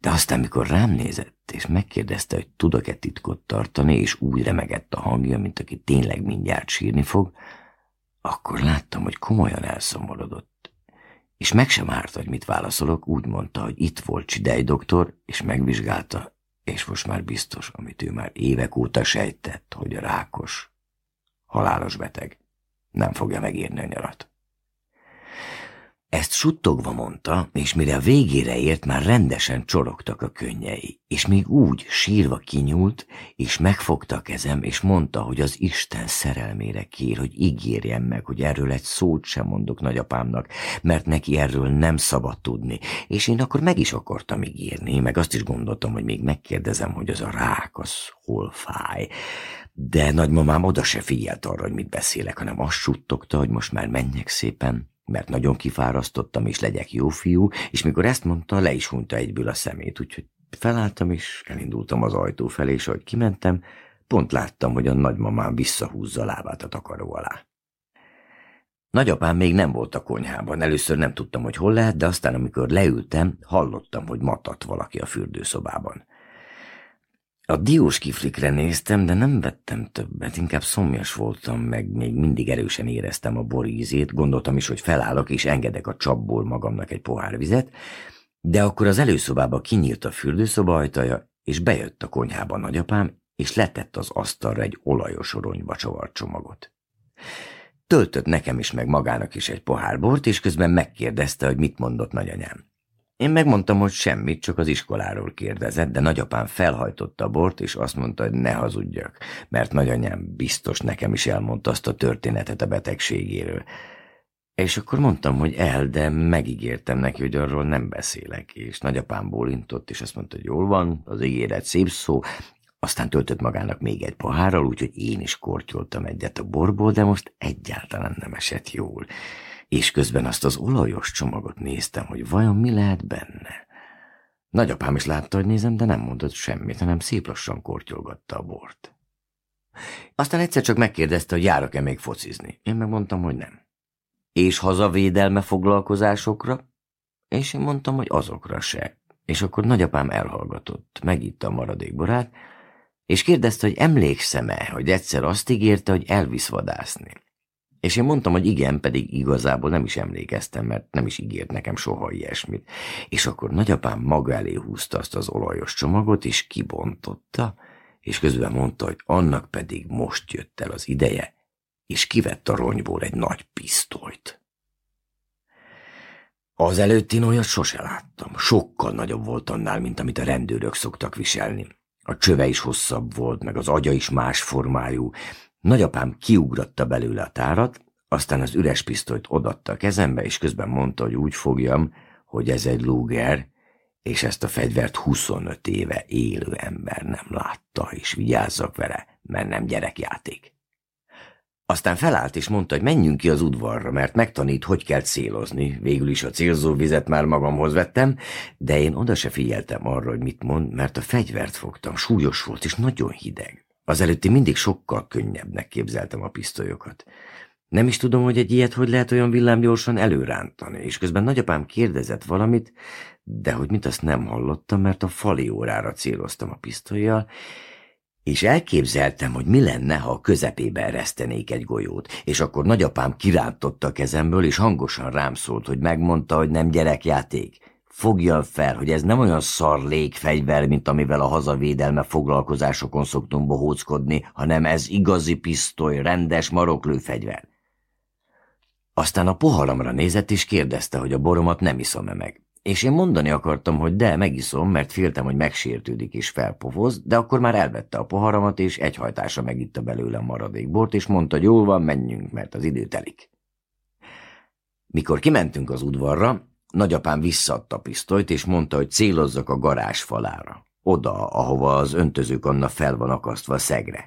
S1: de aztán, mikor rám nézett, és megkérdezte, hogy tudok-e titkot tartani, és úgy remegett a hangja, mint aki tényleg mindjárt sírni fog, akkor láttam, hogy komolyan
S3: elszomorodott,
S1: és meg sem árt, hogy mit válaszolok, úgy mondta, hogy itt volt Csidej doktor, és megvizsgálta, és most már biztos, amit ő már évek óta sejtett, hogy a rákos, halálos beteg, nem fogja megírni a nyarat. Ezt suttogva mondta, és mire a végére ért, már rendesen csorogtak a könnyei, és még úgy sírva kinyúlt, és megfogta a kezem, és mondta, hogy az Isten szerelmére kér, hogy ígérjem meg, hogy erről egy szót sem mondok nagyapámnak, mert neki erről nem szabad tudni, és én akkor meg is akartam ígérni, meg azt is gondoltam, hogy még megkérdezem, hogy az a rák, az hol fáj. De nagymamám oda se figyelt arra, hogy mit beszélek, hanem azt suttogta, hogy most már menjek szépen, mert nagyon kifárasztottam, és legyek jó fiú, és mikor ezt mondta, le is hunta egyből a szemét, úgyhogy felálltam, és elindultam az ajtó felé, és ahogy kimentem, pont láttam, hogy a nagymamám visszahúzza lábát a takaró alá. Nagyapám még nem volt a konyhában, először nem tudtam, hogy hol lehet, de aztán, amikor leültem, hallottam, hogy matat valaki a fürdőszobában. A diós kiflikre néztem, de nem vettem többet, inkább szomjas voltam, meg még mindig erősen éreztem a bor ízét, gondoltam is, hogy felállok és engedek a csapból magamnak egy pohár vizet, de akkor az előszobába kinyílt a fürdőszoba ajtaja, és bejött a konyhába nagyapám, és letett az asztalra egy olajos oronyba csavart csomagot. Töltött nekem is meg magának is egy pohár bort, és közben megkérdezte, hogy mit mondott nagyanyám. Én megmondtam, hogy semmit, csak az iskoláról kérdezett, de nagyapám felhajtotta a bort, és azt mondta, hogy ne hazudjak, mert nagyanyám biztos nekem is elmondta azt a történetet a betegségéről. És akkor mondtam, hogy el, de megígértem neki, hogy arról nem beszélek, és nagyapám bólintott, és azt mondta, hogy jól van, az ígéret szép szó, aztán töltött magának még egy pohárral, úgyhogy én is kortyoltam egyet a borból, de most egyáltalán nem esett jól és közben azt az olajos csomagot néztem, hogy vajon mi lehet benne. Nagyapám is látta, hogy nézem, de nem mondott semmit, hanem szép lassan kortyolgatta a bort. Aztán egyszer csak megkérdezte, hogy járok-e még focizni. Én megmondtam, hogy nem. És hazavédelme foglalkozásokra? És én mondtam, hogy azokra se. És akkor nagyapám elhallgatott, megitta a maradék borát, és kérdezte, hogy emlékszem-e, hogy egyszer azt ígérte, hogy elvisz vadászni. És én mondtam, hogy igen, pedig igazából nem is emlékeztem, mert nem is ígért nekem soha ilyesmit. És akkor nagyapám maga elé húzta azt az olajos csomagot, és kibontotta, és közben mondta, hogy annak pedig most jött el az ideje, és kivett a ronyból egy nagy pisztolyt. Azelőtt én olyat sose láttam. Sokkal nagyobb volt annál, mint amit a rendőrök szoktak viselni. A csöve is hosszabb volt, meg az agya is más formájú, Nagyapám kiugratta belőle a tárat, aztán az üres pisztolyt odatta a kezembe, és közben mondta, hogy úgy fogjam, hogy ez egy lúger, és ezt a fegyvert 25 éve élő ember nem látta, és vigyázzak vele, mert nem gyerekjáték. Aztán felállt és mondta, hogy menjünk ki az udvarra, mert megtanít, hogy kell célozni. Végül is a célzó vizet már magamhoz vettem, de én oda se figyeltem arra, hogy mit mond, mert a fegyvert fogtam, súlyos volt és nagyon hideg. Az előtti mindig sokkal könnyebbnek képzeltem a pisztolyokat. Nem is tudom, hogy egy ilyet hogy lehet olyan villámgyorsan előrántani, és közben nagyapám kérdezett valamit, de hogy mit azt nem hallottam, mert a fali órára céloztam a pisztolyjal, és elképzeltem, hogy mi lenne, ha a közepében resztenék egy golyót, és akkor nagyapám kirántotta a kezemből, és hangosan rám szólt, hogy megmondta, hogy nem gyerekjáték fogja fel, hogy ez nem olyan szar légfegyver, mint amivel a hazavédelme foglalkozásokon szoktunk bohóckodni, hanem ez igazi pisztoly, rendes maroklőfegyver. Aztán a poharamra nézett és kérdezte, hogy a boromat nem iszom-e meg. És én mondani akartam, hogy de, megiszom, mert féltem, hogy megsértődik és felpofoz, de akkor már elvette a poharamat, és egyhajtása megitta belőle a maradék bort, és mondta, hogy jól van, menjünk, mert az idő telik. Mikor kimentünk az udvarra, Nagyapám visszadta a pisztolyt, és mondta, hogy célozzak a garázs falára. Oda, ahova az öntözőkanna fel van akasztva a szegre.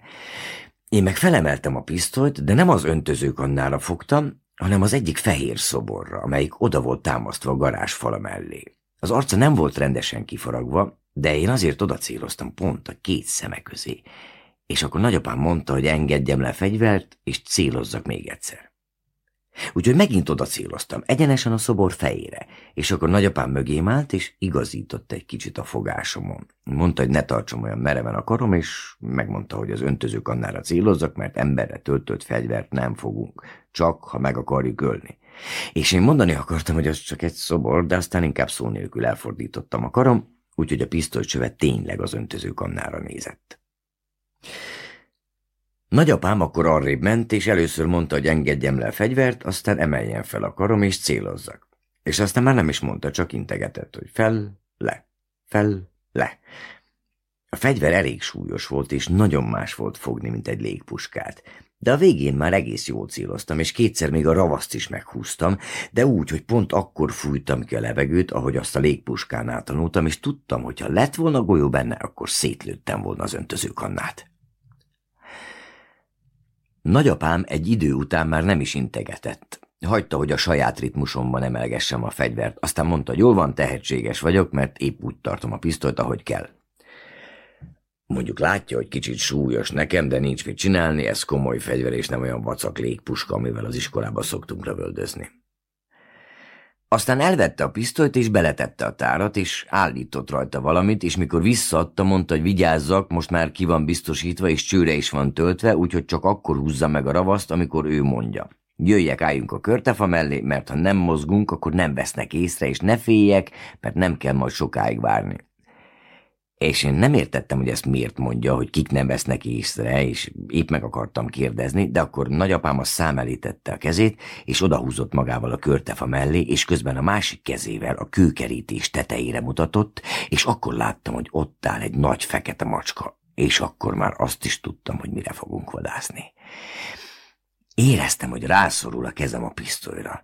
S1: Én meg felemeltem a pisztolyt, de nem az öntözőkannára fogtam, hanem az egyik fehér szoborra, amelyik oda volt támasztva a garázs fala mellé. Az arca nem volt rendesen kifaragva, de én azért oda céloztam pont a két szeme közé. És akkor nagyapám mondta, hogy engedjem le fegyvert, és célozzak még egyszer. Úgyhogy megint oda céloztam, egyenesen a szobor fejére, és akkor nagyapám mögém állt, és igazította egy kicsit a fogásomon. Mondta, hogy ne tartsom olyan mereven a karom, és megmondta, hogy az öntözők annára célozzak, mert emberre töltött fegyvert nem fogunk, csak ha meg akarjuk ölni. És én mondani akartam, hogy az csak egy szobor, de aztán inkább szó nélkül elfordítottam a karom, úgyhogy a pisztolycsövet tényleg az öntözők annára nézett. Nagyapám akkor arrébb ment, és először mondta, hogy engedjem le a fegyvert, aztán emeljen fel a karom, és célozzak. És aztán már nem is mondta, csak integetett, hogy fel, le, fel, le. A fegyver elég súlyos volt, és nagyon más volt fogni, mint egy légpuskát. De a végén már egész jól céloztam, és kétszer még a ravaszt is meghúztam, de úgy, hogy pont akkor fújtam ki a levegőt, ahogy azt a légpuskán tanultam, és tudtam, hogy ha lett volna golyó benne, akkor szétlőttem volna az öntözőkannát. Nagyapám egy idő után már nem is integetett. Hagyta, hogy a saját ritmusomban emelgessem a fegyvert, aztán mondta, hogy jól van, tehetséges vagyok, mert épp úgy tartom a pisztolyt, ahogy kell. Mondjuk látja, hogy kicsit súlyos nekem, de nincs mit csinálni, ez komoly fegyver és nem olyan vacak légpuska, amivel az iskolába szoktunk lövöldözni. Aztán elvette a pisztolyt, és beletette a tárat, és állított rajta valamit, és mikor visszaadta, mondta, hogy vigyázzak, most már ki van biztosítva, és csőre is van töltve, úgyhogy csak akkor húzza meg a ravaszt, amikor ő mondja. Jöjjek, álljunk a körtefa mellé, mert ha nem mozgunk, akkor nem vesznek észre, és ne féljek, mert nem kell majd sokáig várni. És én nem értettem, hogy ezt miért mondja, hogy kik nem vesznek észre, és épp meg akartam kérdezni, de akkor nagyapám a szám a kezét, és odahúzott magával a körtefa mellé, és közben a másik kezével a kőkerítés tetejére mutatott, és akkor láttam, hogy ott áll egy nagy fekete macska, és akkor már azt is tudtam, hogy mire fogunk vadászni. Éreztem, hogy rászorul a kezem a pisztolyra.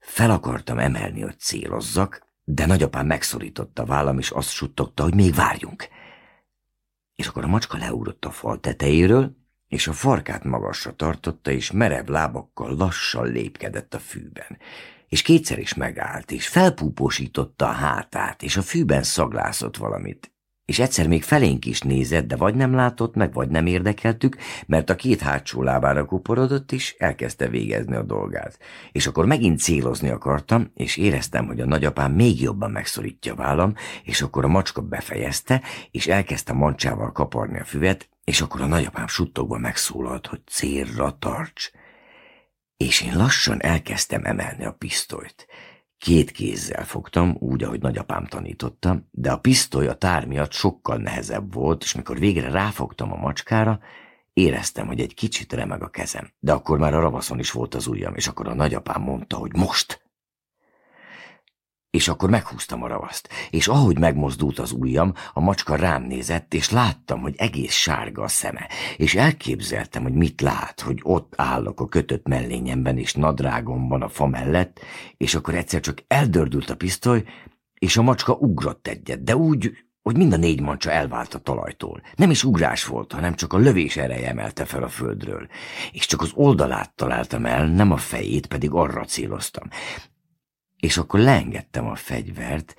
S1: Fel akartam emelni, hogy célozzak, de nagyapám megszorította vállam, és azt suttogta, hogy még várjunk. És akkor a macska leugrott a fal tetejéről, és a farkát magasra tartotta, és merev lábakkal lassan lépkedett a fűben. És kétszer is megállt, és felpúposította a hátát, és a fűben szaglászott valamit, és egyszer még felénk is nézett, de vagy nem látott meg, vagy nem érdekeltük, mert a két hátsó lábára kuporodott, és elkezdte végezni a dolgát. És akkor megint célozni akartam, és éreztem, hogy a nagyapám még jobban megszorítja vállam, és akkor a macska befejezte, és elkezdte mancsával kaparni a füvet, és akkor a nagyapám suttogva megszólalt, hogy célra tarts. És én lassan elkezdtem emelni a pisztolyt. Két kézzel fogtam, úgy, ahogy nagyapám tanította, de a pisztoly a tár miatt sokkal nehezebb volt, és mikor végre ráfogtam a macskára, éreztem, hogy egy kicsit remeg a kezem. De akkor már a ravaszon is volt az ujjam, és akkor a nagyapám mondta, hogy most és akkor meghúztam a ravaszt, és ahogy megmozdult az ujjam, a macska rám nézett, és láttam, hogy egész sárga a szeme, és elképzeltem, hogy mit lát, hogy ott állok a kötött mellényemben és nadrágomban a fa mellett, és akkor egyszer csak eldördült a pisztoly, és a macska ugrott egyet, de úgy, hogy mind a négy mancsa elvált a talajtól. Nem is ugrás volt, hanem csak a lövés ereje emelte fel a földről. És csak az oldalát találtam el, nem a fejét, pedig arra céloztam és akkor leengedtem a fegyvert,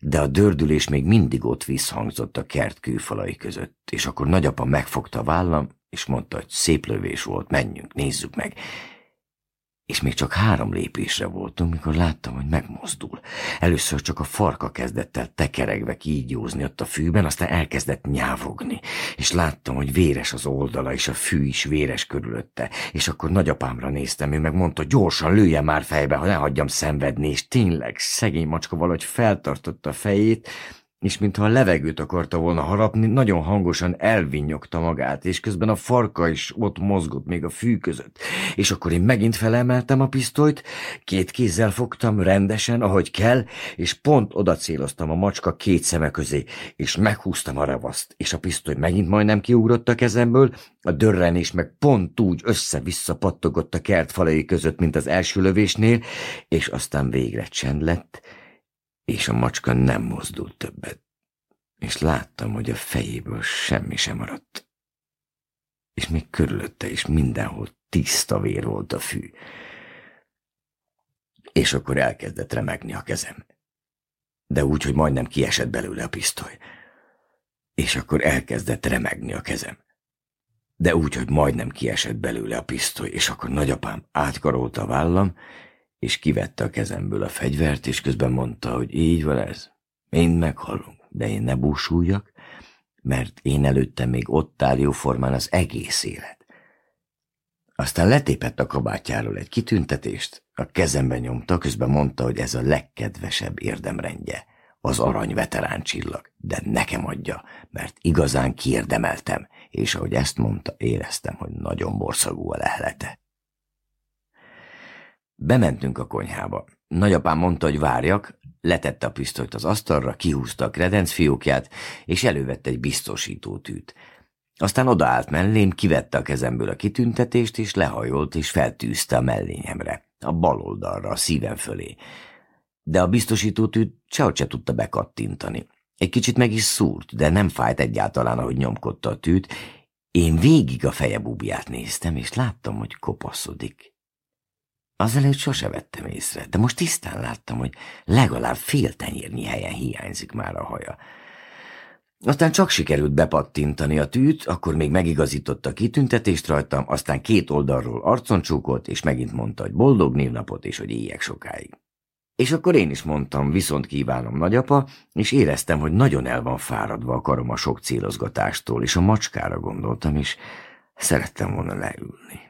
S1: de a dördülés még mindig ott visszhangzott a kert kőfalai között, és akkor nagyapa megfogta a vállam, és mondta, hogy szép lövés volt, menjünk, nézzük meg és még csak három lépésre voltunk, mikor láttam, hogy megmozdul. Először csak a farka kezdett el tekeregve kígyózni ott a fűben, aztán elkezdett nyávogni, és láttam, hogy véres az oldala, és a fű is véres körülötte, és akkor nagyapámra néztem, ő meg mondta, gyorsan lője már fejbe, ha ne hagyjam szenvedni, és tényleg szegény macska valahogy feltartotta a fejét, és mintha a levegőt akarta volna harapni, nagyon hangosan elvinnyogta magát, és közben a farka is ott mozgott még a fű között. És akkor én megint felemeltem a pisztolyt, két kézzel fogtam rendesen, ahogy kell, és pont oda céloztam a macska két szeme közé, és meghúztam a ravaszt, és a pisztoly megint majdnem kiugrott a kezemből, a dörrenés meg pont úgy össze-vissza pattogott a kert falai között, mint az első lövésnél, és aztán végre csend lett, és a macska nem mozdult többet, és láttam, hogy a fejéből semmi sem maradt. És még körülötte is mindenhol tiszta vér volt a fű. És akkor elkezdett remegni a kezem. De úgy, hogy majdnem kiesett belőle a pisztoly. És akkor elkezdett remegni a kezem de úgy, hogy majdnem kiesett belőle a pisztoly, és akkor nagyapám átkarolta a vállam, és kivette a kezemből a fegyvert, és közben mondta, hogy így van ez, Én meghalunk, de én ne búsuljak, mert én előtte még ott áll jóformán az egész élet. Aztán letépett a kabátjáról egy kitüntetést, a kezembe nyomta, közben mondta, hogy ez a legkedvesebb érdemrendje, az arany veterán csillag, de nekem adja, mert igazán kiérdemeltem, és ahogy ezt mondta, éreztem, hogy nagyon borszagú a lehelete. Bementünk a konyhába. Nagyapám mondta, hogy várjak, letette a pisztolyt az asztalra, kihúzta a kredenc fiókját, és elővette egy biztosítótűt. Aztán odaállt mellém, kivette a kezemből a kitüntetést, és lehajolt, és feltűzte a mellényemre, a bal oldalra, a szívem fölé. De a biztosítótűt sehogy se tudta bekattintani. Egy kicsit meg is szúrt, de nem fájt egyáltalán, ahogy nyomkodta a tűt. Én végig a feje búbját néztem, és láttam, hogy kopaszodik. Azelőtt sose vettem észre, de most tisztán láttam, hogy legalább fél tenyérnyi helyen hiányzik már a haja. Aztán csak sikerült bepattintani a tűt, akkor még megigazította a kitüntetést rajtam, aztán két oldalról arcon csúkolt, és megint mondta, hogy boldog névnapot, és hogy éljek sokáig. És akkor én is mondtam, viszont kívánom nagyapa, és éreztem, hogy nagyon el van fáradva a karom a sok célozgatástól, és a macskára gondoltam, és szerettem volna leülni.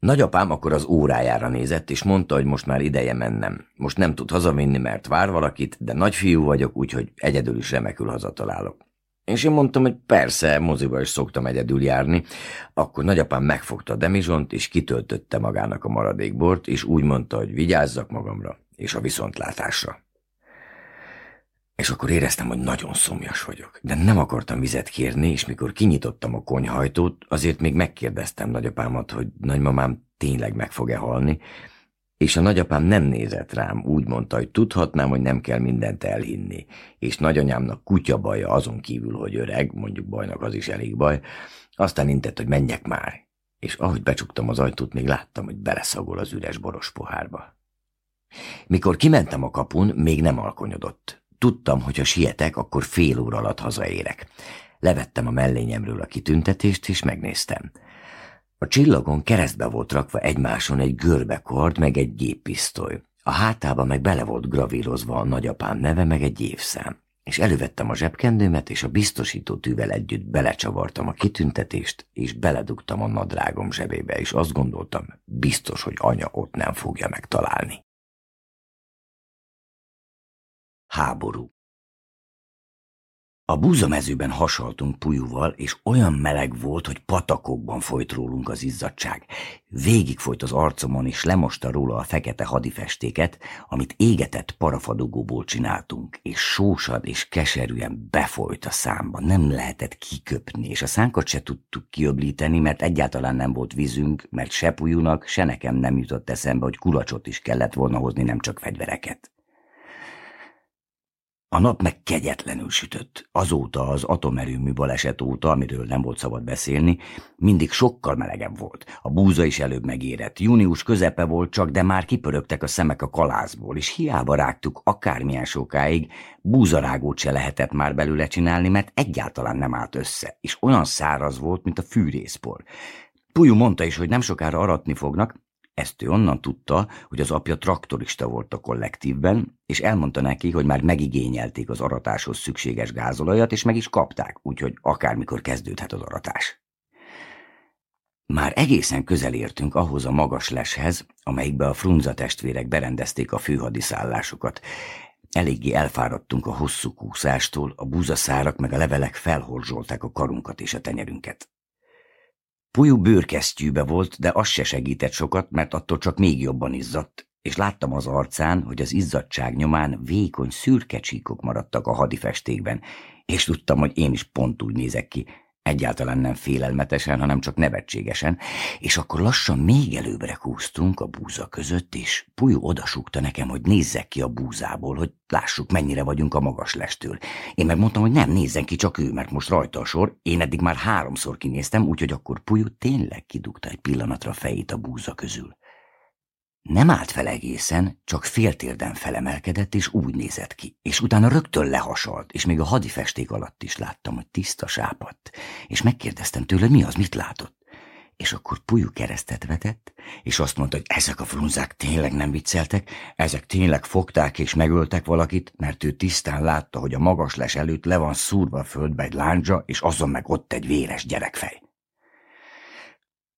S1: Nagyapám akkor az órájára nézett, és mondta, hogy most már ideje mennem. Most nem tud hazavinni, mert vár valakit, de nagyfiú vagyok, úgyhogy egyedül is remekül hazatalálok. És én mondtam, hogy persze, moziba is szoktam egyedül járni. Akkor nagyapám megfogta a demizsont, és kitöltötte magának a maradék bort, és úgy mondta, hogy vigyázzak magamra, és a viszontlátásra. És akkor éreztem, hogy nagyon szomjas vagyok. De nem akartam vizet kérni, és mikor kinyitottam a konyhajtót, azért még megkérdeztem nagyapámat, hogy nagymamám tényleg meg fog-e halni, és a nagyapám nem nézett rám, úgy mondta, hogy tudhatnám, hogy nem kell mindent elhinni, és nagyanyámnak kutya baja azon kívül, hogy öreg, mondjuk bajnak az is elég baj, aztán intett, hogy menjek már, és ahogy becsuktam az ajtót, még láttam, hogy beleszagol az üres boros pohárba. Mikor kimentem a kapun, még nem alkonyodott. Tudtam, hogy ha sietek, akkor fél óra alatt hazaérek. Levettem a mellényemről a kitüntetést, és megnéztem. A csillagon keresztbe volt rakva egymáson egy görbekord, meg egy géppisztoly. A hátába meg bele volt gravírozva a nagyapám neve, meg egy évszám. És elővettem a zsebkendőmet, és a biztosító tűvel együtt belecsavartam a kitüntetést, és
S2: beledugtam a nadrágom zsebébe, és azt gondoltam, biztos, hogy anya ott nem fogja megtalálni. Háború A búzamezőben hasaltunk Pujuval, és olyan meleg volt, hogy
S1: patakokban folyt rólunk az izzadság. folyt az arcomon, és lemosta róla a fekete hadifestéket, amit égetett parafadogóból csináltunk, és sósad és keserűen befolyt a számba. Nem lehetett kiköpni, és a szánkat se tudtuk kiöblíteni, mert egyáltalán nem volt vízünk, mert se pulyúnak, se nekem nem jutott eszembe, hogy kulacsot is kellett volna hozni, nem csak fegyvereket. A nap meg kegyetlenül sütött. Azóta az atomerőmű baleset óta, amiről nem volt szabad beszélni, mindig sokkal melegebb volt. A búza is előbb megérett. Június közepe volt csak, de már kipörögtek a szemek a kalászból, és hiába rágtuk akármilyen sokáig, búzarágót se lehetett már belőle csinálni, mert egyáltalán nem állt össze, és olyan száraz volt, mint a fűrészpor. Pujú mondta is, hogy nem sokára aratni fognak, ezt ő onnan tudta, hogy az apja traktorista volt a kollektívben, és elmondta neki, hogy már megigényelték az aratáshoz szükséges gázolajat, és meg is kapták, úgyhogy akármikor kezdődhet az aratás. Már egészen közel értünk ahhoz a magas leshez, amelyikbe a frunza testvérek berendezték a főhadiszállásukat. Eléggé elfáradtunk a hosszú kúszástól, a búzaszárak meg a levelek felhorzsolták a karunkat és a tenyerünket. Pujú bőrkesztyűbe volt, de az se segített sokat, mert attól csak még jobban izzadt, és láttam az arcán, hogy az izzadság nyomán vékony szürke csíkok maradtak a hadifestékben, és tudtam, hogy én is pont úgy nézek ki, Egyáltalán nem félelmetesen, hanem csak nevetségesen, és akkor lassan még előbbre kúztunk a búza között, és Pujú odasúgta nekem, hogy nézzek ki a búzából, hogy lássuk, mennyire vagyunk a magas lestől. Én megmondtam, hogy nem nézzen ki csak ő, mert most rajta a sor, én eddig már háromszor kinéztem, úgyhogy akkor Pujú tényleg kidugta egy pillanatra a fejét a búza közül. Nem állt fel egészen, csak féltérden felemelkedett, és úgy nézett ki, és utána rögtön lehasalt, és még a hadifesték alatt is láttam, hogy tiszta sápadt, és megkérdeztem tőle, mi az, mit látott. És akkor pulyú keresztet vetett, és azt mondta, hogy ezek a frunzák tényleg nem vicceltek, ezek tényleg fogták és megöltek valakit, mert ő tisztán látta, hogy a magas les előtt le van szúrva a földbe egy lándzsa, és azon meg ott egy véres gyerekfej.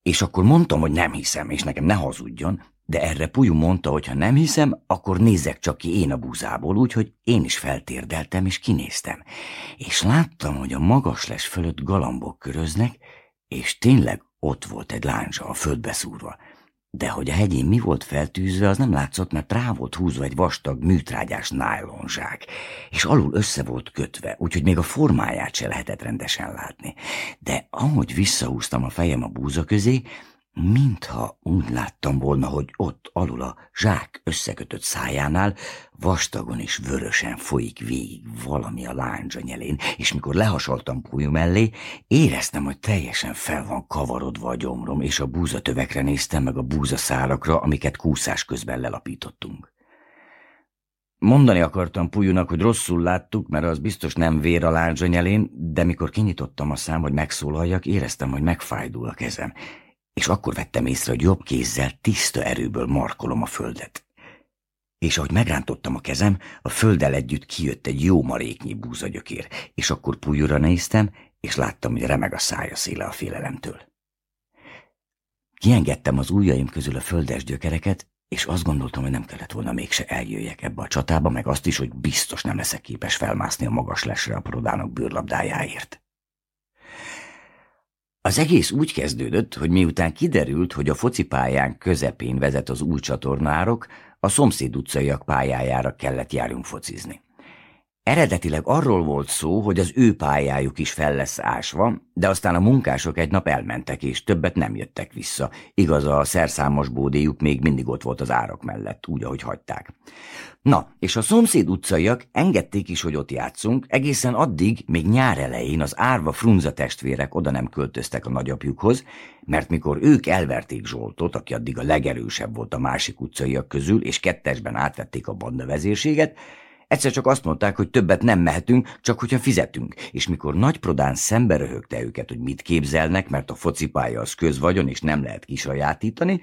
S1: És akkor mondtam, hogy nem hiszem, és nekem ne hazudjon, de erre Puju mondta, hogy ha nem hiszem, akkor nézek csak ki én a búzából, úgyhogy én is feltérdeltem és kinéztem. És láttam, hogy a magas les fölött galambok köröznek, és tényleg ott volt egy lánzsa a földbe szúrva. De hogy a hegyén mi volt feltűzve, az nem látszott, mert rá volt húzva egy vastag, műtrágyás nájlonzsák, és alul össze volt kötve, úgyhogy még a formáját se lehetett rendesen látni. De ahogy visszahúztam a fejem a búza közé, Mintha úgy láttam volna, hogy ott alul a zsák összekötött szájánál vastagon és vörösen folyik végig valami a lányzsa nyelén, és mikor lehasoltam pulyú mellé, éreztem, hogy teljesen fel van kavarodva a gyomrom, és a búzatövekre néztem meg a búzaszálakra, amiket kúszás közben lelapítottunk. Mondani akartam Pujunak, hogy rosszul láttuk, mert az biztos nem vér a lányzsa nyelén, de mikor kinyitottam a szám, hogy megszólaljak, éreztem, hogy megfájdul a kezem, és akkor vettem észre, hogy jobb kézzel tiszta erőből markolom a földet. És ahogy megrántottam a kezem, a földdel együtt kijött egy jó maréknyi búzagyökér, és akkor pújúra néztem, és láttam, hogy remeg a szája széle a félelemtől. Kiengedtem az ujjaim közül a földes gyökereket, és azt gondoltam, hogy nem kellett volna mégse eljöjjek ebbe a csatába, meg azt is, hogy biztos nem leszek képes felmászni a magas lesre a prodának bőrlabdájáért. Az egész úgy kezdődött, hogy miután kiderült, hogy a focipályán közepén vezet az új csatornárok, a szomszéd utcaiak pályájára kellett járjunk focizni. Eredetileg arról volt szó, hogy az ő pályájuk is fel lesz ásva, de aztán a munkások egy nap elmentek, és többet nem jöttek vissza. Igaz, a szerszámos bódéjuk még mindig ott volt az árak mellett, úgy, ahogy hagyták. Na, és a szomszéd utcaiak engedték is, hogy ott játszunk, egészen addig, még nyár elején az árva frunza testvérek oda nem költöztek a nagyapjukhoz, mert mikor ők elverték Zsoltot, aki addig a legerősebb volt a másik utcaiak közül, és kettesben átvették a banda vezérséget, egyszer csak azt mondták, hogy többet nem mehetünk, csak hogyha fizetünk, és mikor nagyprodán szembe röhögte őket, hogy mit képzelnek, mert a focipálya az közvagyon, és nem lehet kisajátítani,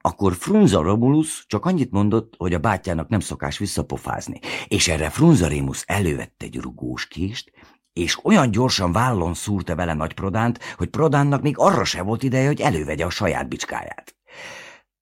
S1: akkor Frunza Romulus csak annyit mondott, hogy a bátyának nem szokás visszapofázni, és erre Frunza Rémus elővette egy rugós kést, és olyan gyorsan vállon szúrta vele nagy Prodánt, hogy Prodánnak még arra se volt ideje, hogy elővegye a saját bicskáját.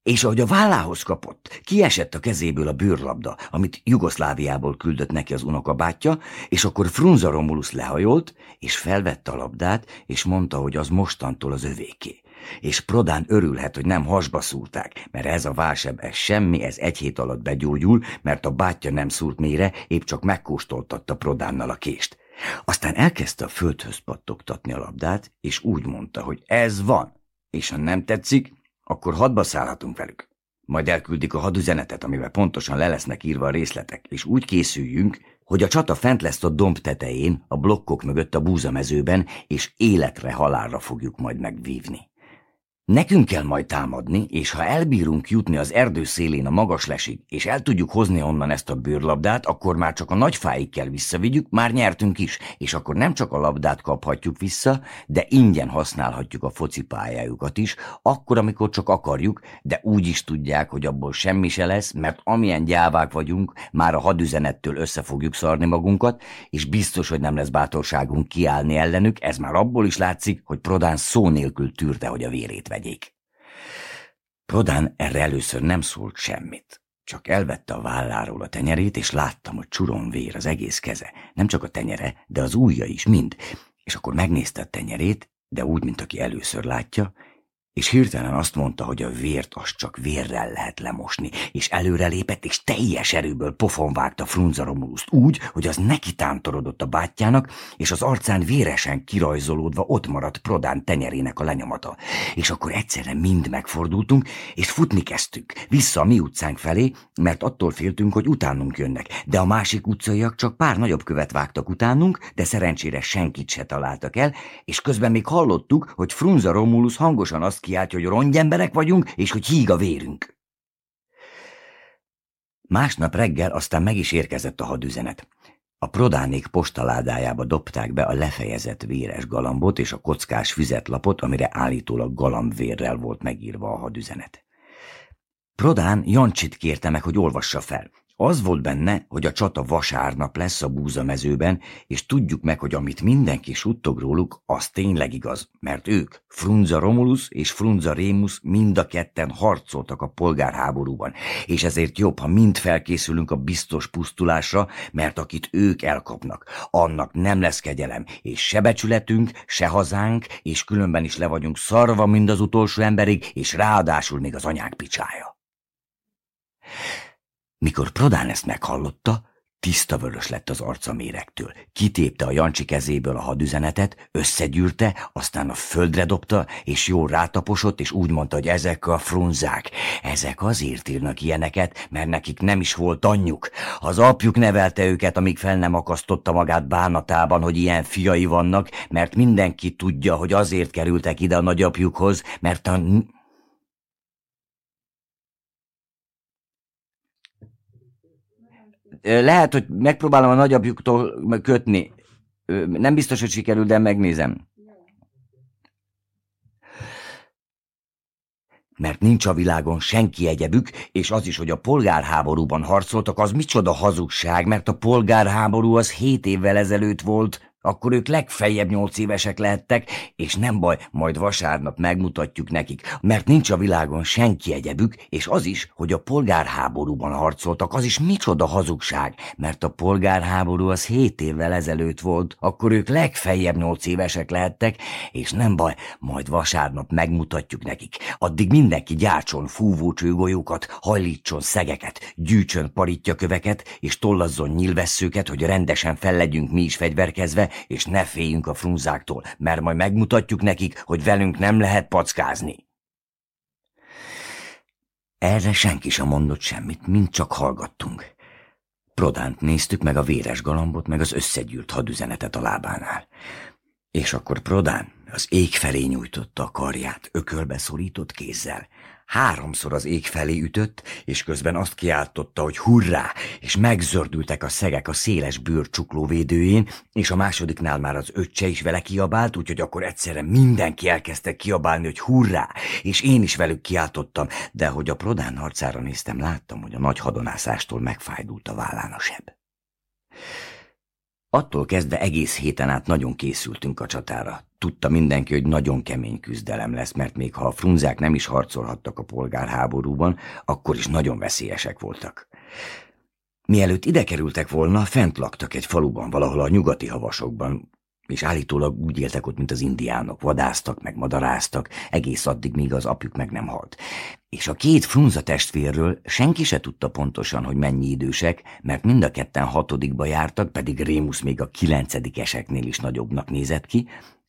S1: És ahogy a vállához kapott, kiesett a kezéből a bőrlabda, amit Jugoszláviából küldött neki az unoka bátyja, és akkor Frunza Romulus lehajolt, és felvette a labdát, és mondta, hogy az mostantól az övéké és Prodán örülhet, hogy nem hasba szúrták, mert ez a válseb, ez semmi, ez egy hét alatt begyógyul, mert a bátyja nem szúrt mélyre, épp csak megkóstoltatta Prodánnal a kést. Aztán elkezdte a földhöz pattogtatni a labdát, és úgy mondta, hogy ez van, és ha nem tetszik, akkor hadba szállhatunk velük. Majd elküldik a hadüzenetet, amivel pontosan le lesznek írva a részletek, és úgy készüljünk, hogy a csata fent lesz a domb tetején, a blokkok mögött a búzamezőben, és életre halálra fogjuk majd megvívni. Nekünk kell majd támadni, és ha elbírunk jutni az erdő szélén a magas lesig, és el tudjuk hozni onnan ezt a bőrlabdát, akkor már csak a nagy fáig kell visszavigyük, már nyertünk is, és akkor nem csak a labdát kaphatjuk vissza, de ingyen használhatjuk a focipályájukat is, akkor, amikor csak akarjuk, de úgy is tudják, hogy abból semmi se lesz, mert amilyen gyávák vagyunk, már a hadüzenettől össze fogjuk szarni magunkat, és biztos, hogy nem lesz bátorságunk kiállni ellenük, ez már abból is látszik, hogy Prodán szó nélkül tűrte, hogy a vérét vegyék. Prodán erre először nem szólt semmit. Csak elvette a válláról a tenyerét, és láttam, hogy csuron vér az egész keze. Nem csak a tenyere, de az ujja is mind. És akkor megnézte a tenyerét, de úgy, mint aki először látja, és hirtelen azt mondta, hogy a vért azt csak vérrel lehet lemosni, és előrelépett, és teljes erőből pofon vágta Frunza Romuluszt úgy, hogy az neki tántorodott a bátyjának, és az arcán véresen kirajzolódva ott maradt Prodán tenyerének a lenyomata. És akkor egyszerre mind megfordultunk, és futni kezdtük, vissza a mi utcánk felé, mert attól féltünk, hogy utánunk jönnek, de a másik utcaiak csak pár nagyobb követ vágtak utánunk, de szerencsére senkit se találtak el, és közben még hallottuk, hogy Frunza Romulus hangosan azt kiáltja, hogy rongyemberek vagyunk, és hogy híg a vérünk. Másnap reggel aztán meg is érkezett a hadüzenet. A prodánék postaládájába dobták be a lefejezett véres galambot és a kockás füzetlapot, amire állítólag galambvérrel volt megírva a hadüzenet. Prodán Jancsit kérte meg, hogy olvassa fel. Az volt benne, hogy a csata vasárnap lesz a búzamezőben, és tudjuk meg, hogy amit mindenki suttog róluk, az tényleg igaz, mert ők, Frunza Romulus és Frunza Rémus mind a ketten harcoltak a polgárháborúban, és ezért jobb, ha mind felkészülünk a biztos pusztulásra, mert akit ők elkapnak, annak nem lesz kegyelem, és se becsületünk, se hazánk, és különben is le vagyunk szarva mind az utolsó emberig, és ráadásul még az anyák picsája. Mikor Prodán ezt meghallotta, tiszta vörös lett az arca méregtől. Kitépte a Jancsi kezéből a hadüzenetet, összegyűrte, aztán a földre dobta, és jól rátaposott, és úgy mondta, hogy ezek a frunzák. Ezek azért írnak ilyeneket, mert nekik nem is volt anyjuk. Az apjuk nevelte őket, amíg fel nem akasztotta magát bánatában, hogy ilyen fiai vannak, mert mindenki tudja, hogy azért kerültek ide a nagyapjukhoz, mert a lehet, hogy megpróbálom a nagyapjuktól kötni. Nem biztos, hogy sikerül, de megnézem. Mert nincs a világon senki egyebük, és az is, hogy a polgárháborúban harcoltak, az micsoda hazugság, mert a polgárháború az hét évvel ezelőtt volt. Akkor ők legfeljebb nyolc évesek lehettek, és nem baj, majd vasárnap megmutatjuk nekik, mert nincs a világon senki egyebük, és az is, hogy a polgárháborúban harcoltak, az is micsoda hazugság, mert a polgárháború az hét évvel ezelőtt volt, akkor ők legfeljebb nyolc évesek lehettek, és nem baj, majd vasárnap megmutatjuk nekik. Addig mindenki gyártson fúvó csőgolyókat, hajlítson szegeket, gyűjtsön köveket, és tollazzon nyilvesszőket, hogy rendesen fel legyünk mi is fegyverkezve, és ne féljünk a frunzáktól, mert majd megmutatjuk nekik, hogy velünk nem lehet packázni. Erre senki sem mondott semmit, mind csak hallgattunk. Prodánt néztük meg a véres galambot, meg az összegyűlt hadüzenetet a lábánál. És akkor Prodán az ég felé nyújtotta a karját, ökölbe szorított kézzel, Háromszor az ég felé ütött, és közben azt kiáltotta, hogy hurrá, és megzördültek a szegek a széles bőr csuklóvédőjén, és a másodiknál már az öccse is vele kiabált, úgyhogy akkor egyszerre mindenki elkezdte kiabálni, hogy hurrá, és én is velük kiáltottam, de hogy a prodán harcára néztem, láttam, hogy a nagy hadonászástól megfájdult a vállán a seb. Attól kezdve egész héten át nagyon készültünk a csatára. Tudta mindenki, hogy nagyon kemény küzdelem lesz, mert még ha a frunzák nem is harcolhattak a polgárháborúban, akkor is nagyon veszélyesek voltak. Mielőtt ide kerültek volna, fent laktak egy faluban, valahol a nyugati havasokban, és állítólag úgy éltek ott, mint az indiánok, vadáztak, meg madaráztak, egész addig, míg az apjuk meg nem halt. És a két frunza testvérről senki se tudta pontosan, hogy mennyi idősek, mert mind a ketten hatodikba jártak, pedig Rémus még a kilencedikeseknél is nagyobbnak nézett ki,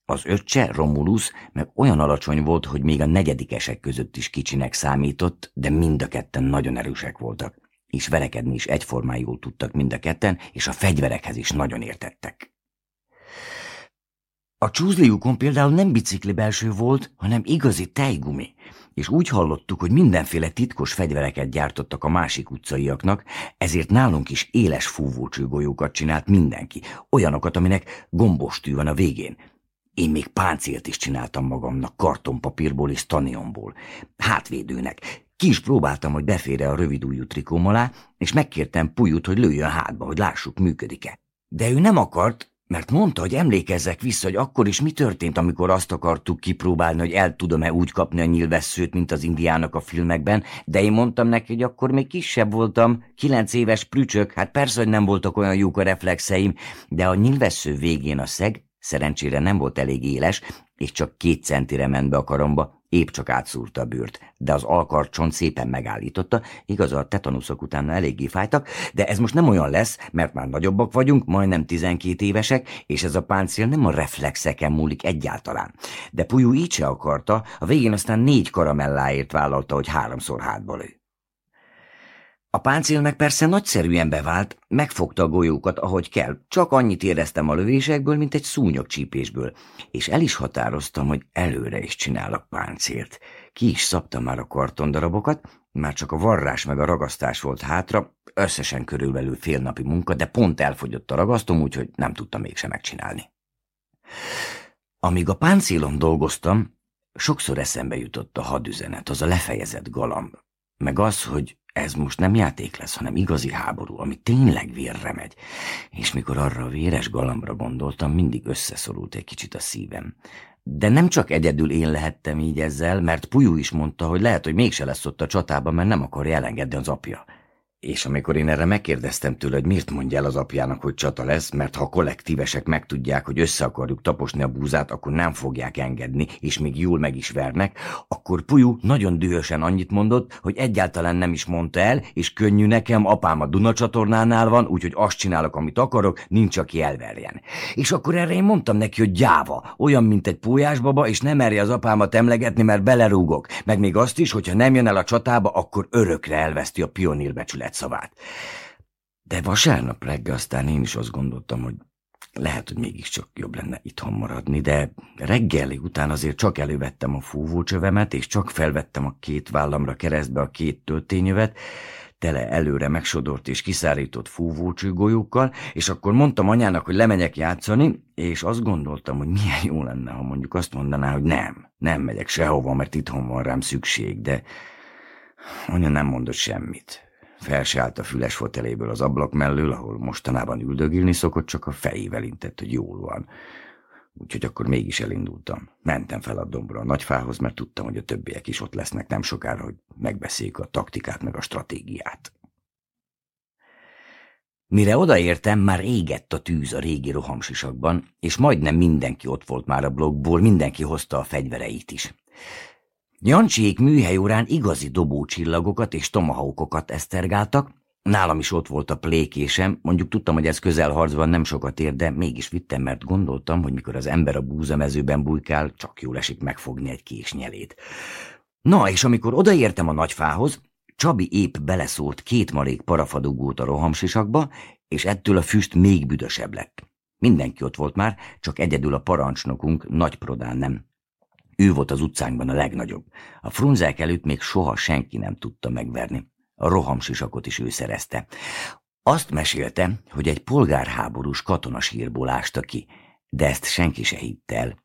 S1: az öccse, Romulus, meg olyan alacsony volt, hogy még a negyedikesek között is kicsinek számított, de mind a ketten nagyon erősek voltak, és verekedni is egyformán jól tudtak mind a ketten, és a fegyverekhez is nagyon értettek. A csúzliukon például nem bicikli belső volt, hanem igazi tejgumi, és úgy hallottuk, hogy mindenféle titkos fegyvereket gyártottak a másik utcaiaknak, ezért nálunk is éles fúvócsőgolyókat csinált mindenki, olyanokat, aminek gombostű van a végén. Én még páncélt is csináltam magamnak kartonpapírból és tanionból, hátvédőnek. Ki is próbáltam, hogy befére a rövidújú trikóm alá, és megkértem Pujut, hogy lőjön hátba, hogy lássuk, működik-e. De ő nem akart, mert mondta, hogy emlékezzek vissza, hogy akkor is mi történt, amikor azt akartuk kipróbálni, hogy el tudom-e úgy kapni a nyilvesszőt, mint az indiának a filmekben, de én mondtam neki, hogy akkor még kisebb voltam, kilenc éves prücsök, hát persze, hogy nem voltak olyan jók a reflexeim, de a nyilvessző végén a szeg szerencsére nem volt elég éles, és csak két centire ment be a karomba, Épp csak átszúrta a bőrt, de az alkarcson szépen megállította, igaz a tetanuszok utána eléggé fájtak, de ez most nem olyan lesz, mert már nagyobbak vagyunk, majdnem 12 évesek, és ez a páncél nem a reflexeken múlik egyáltalán. De Pujú így se akarta, a végén aztán négy karamelláért vállalta, hogy háromszor hátba lő. A páncél meg persze nagyszerűen bevált, megfogta a golyókat, ahogy kell, csak annyit éreztem a lövésekből, mint egy szúnyogcsípésből, és el is határoztam, hogy előre is csinálok páncélt. Ki is szabtam már a kartondarabokat, már csak a varrás meg a ragasztás volt hátra, összesen körülbelül fél napi munka, de pont elfogyott a ragasztom, úgyhogy nem tudtam mégsem megcsinálni. Amíg a páncélon dolgoztam, sokszor eszembe jutott a hadüzenet, az a lefejezett galamb, meg az, hogy ez most nem játék lesz, hanem igazi háború, ami tényleg vérre megy. És mikor arra a véres galambra gondoltam, mindig összeszorult egy kicsit a szívem. De nem csak egyedül én lehettem így ezzel, mert Pujú is mondta, hogy lehet, hogy mégse lesz ott a csatában, mert nem akarja elengedni az apja. És amikor én erre megkérdeztem tőle, hogy miért mondja el az apjának, hogy csata lesz, mert ha a kollektívesek megtudják, hogy össze akarjuk taposni a búzát, akkor nem fogják engedni, és még jól meg is vernek, akkor Pujú nagyon dühösen annyit mondott, hogy egyáltalán nem is mondta el, és könnyű nekem, apám a Duna csatornánál van, úgyhogy azt csinálok, amit akarok, nincs aki elverjen. És akkor erre én mondtam neki, hogy gyáva, olyan, mint egy pólyásbaba, és nem merje az apámat emlegetni, mert belerúgok, meg még azt is, hogyha nem jön el a csatába, akkor örökre elveszti a pionírbecsület szavát. De vasárnap reggel aztán én is azt gondoltam, hogy lehet, hogy mégiscsak jobb lenne itthon maradni, de reggeli után azért csak elővettem a fúvócsövemet, és csak felvettem a két vállamra keresztbe a két töltényövet, tele előre megsodort és kiszárított fúvócsőgolyókkal, és akkor mondtam anyának, hogy lemegyek játszani, és azt gondoltam, hogy milyen jó lenne, ha mondjuk azt mondaná, hogy nem, nem megyek sehova, mert itthon van rám szükség, de anya nem mondott semmit. Fel a füles foteléből az ablak mellől, ahol mostanában üldögélni szokott, csak a fejével intett, hogy jól van. Úgyhogy akkor mégis elindultam. Mentem fel a dombra a nagyfához, mert tudtam, hogy a többiek is ott lesznek nem sokára, hogy megbeszéljük a taktikát meg a stratégiát. Mire odaértem, már égett a tűz a régi rohamsisakban, és majdnem mindenki ott volt már a blogból, mindenki hozta a fegyvereit is. Jancsiék órán igazi dobócsillagokat és tomahaukokat esztergáltak, nálam is ott volt a plékésem, mondjuk tudtam, hogy ez közelharcban nem sokat ér, de mégis vittem, mert gondoltam, hogy mikor az ember a búzamezőben bujkál, csak jól esik megfogni egy késnyelét. Na, és amikor odaértem a nagyfához, Csabi épp beleszólt két marék parafadugót a rohamsisakba, és ettől a füst még büdösebb lett. Mindenki ott volt már, csak egyedül a parancsnokunk nagy prodán nem. Ő volt az utcánkban a legnagyobb. A frunzák előtt még soha senki nem tudta megverni. A rohamsisakot is ő szerezte. Azt mesélte, hogy egy polgárháborús katonasírból ásta ki, de ezt senki se hitt el.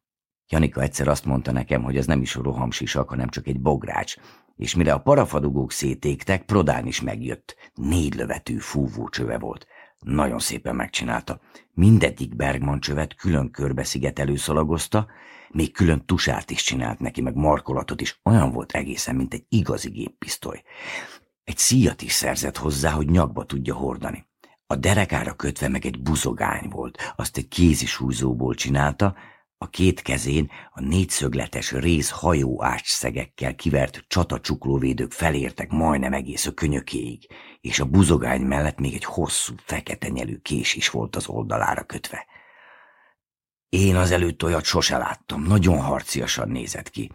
S1: Janika egyszer azt mondta nekem, hogy ez nem is rohamsisak, hanem csak egy bogrács, és mire a parafadugók szétégtek, Prodán is megjött. Négy lövetű fúvó csöve volt. Nagyon szépen megcsinálta. Mindegyik Bergman csövet külön körbe szigetelő szalagozta, még külön tusárt is csinált neki, meg markolatot is. Olyan volt egészen, mint egy igazi géppisztoly. Egy szíjat is szerzett hozzá, hogy nyakba tudja hordani. A derekára kötve meg egy buzogány volt, azt egy kézisúzóból csinálta, a két kezén a négyszögletes rész hajó szegekkel kivert csatacsuklóvédők felértek majdnem egész a könyökéig, és a buzogány mellett még egy hosszú, fekete nyelű kés is volt az oldalára kötve. Én az előtt olyat sose láttam, nagyon harciasan nézett ki,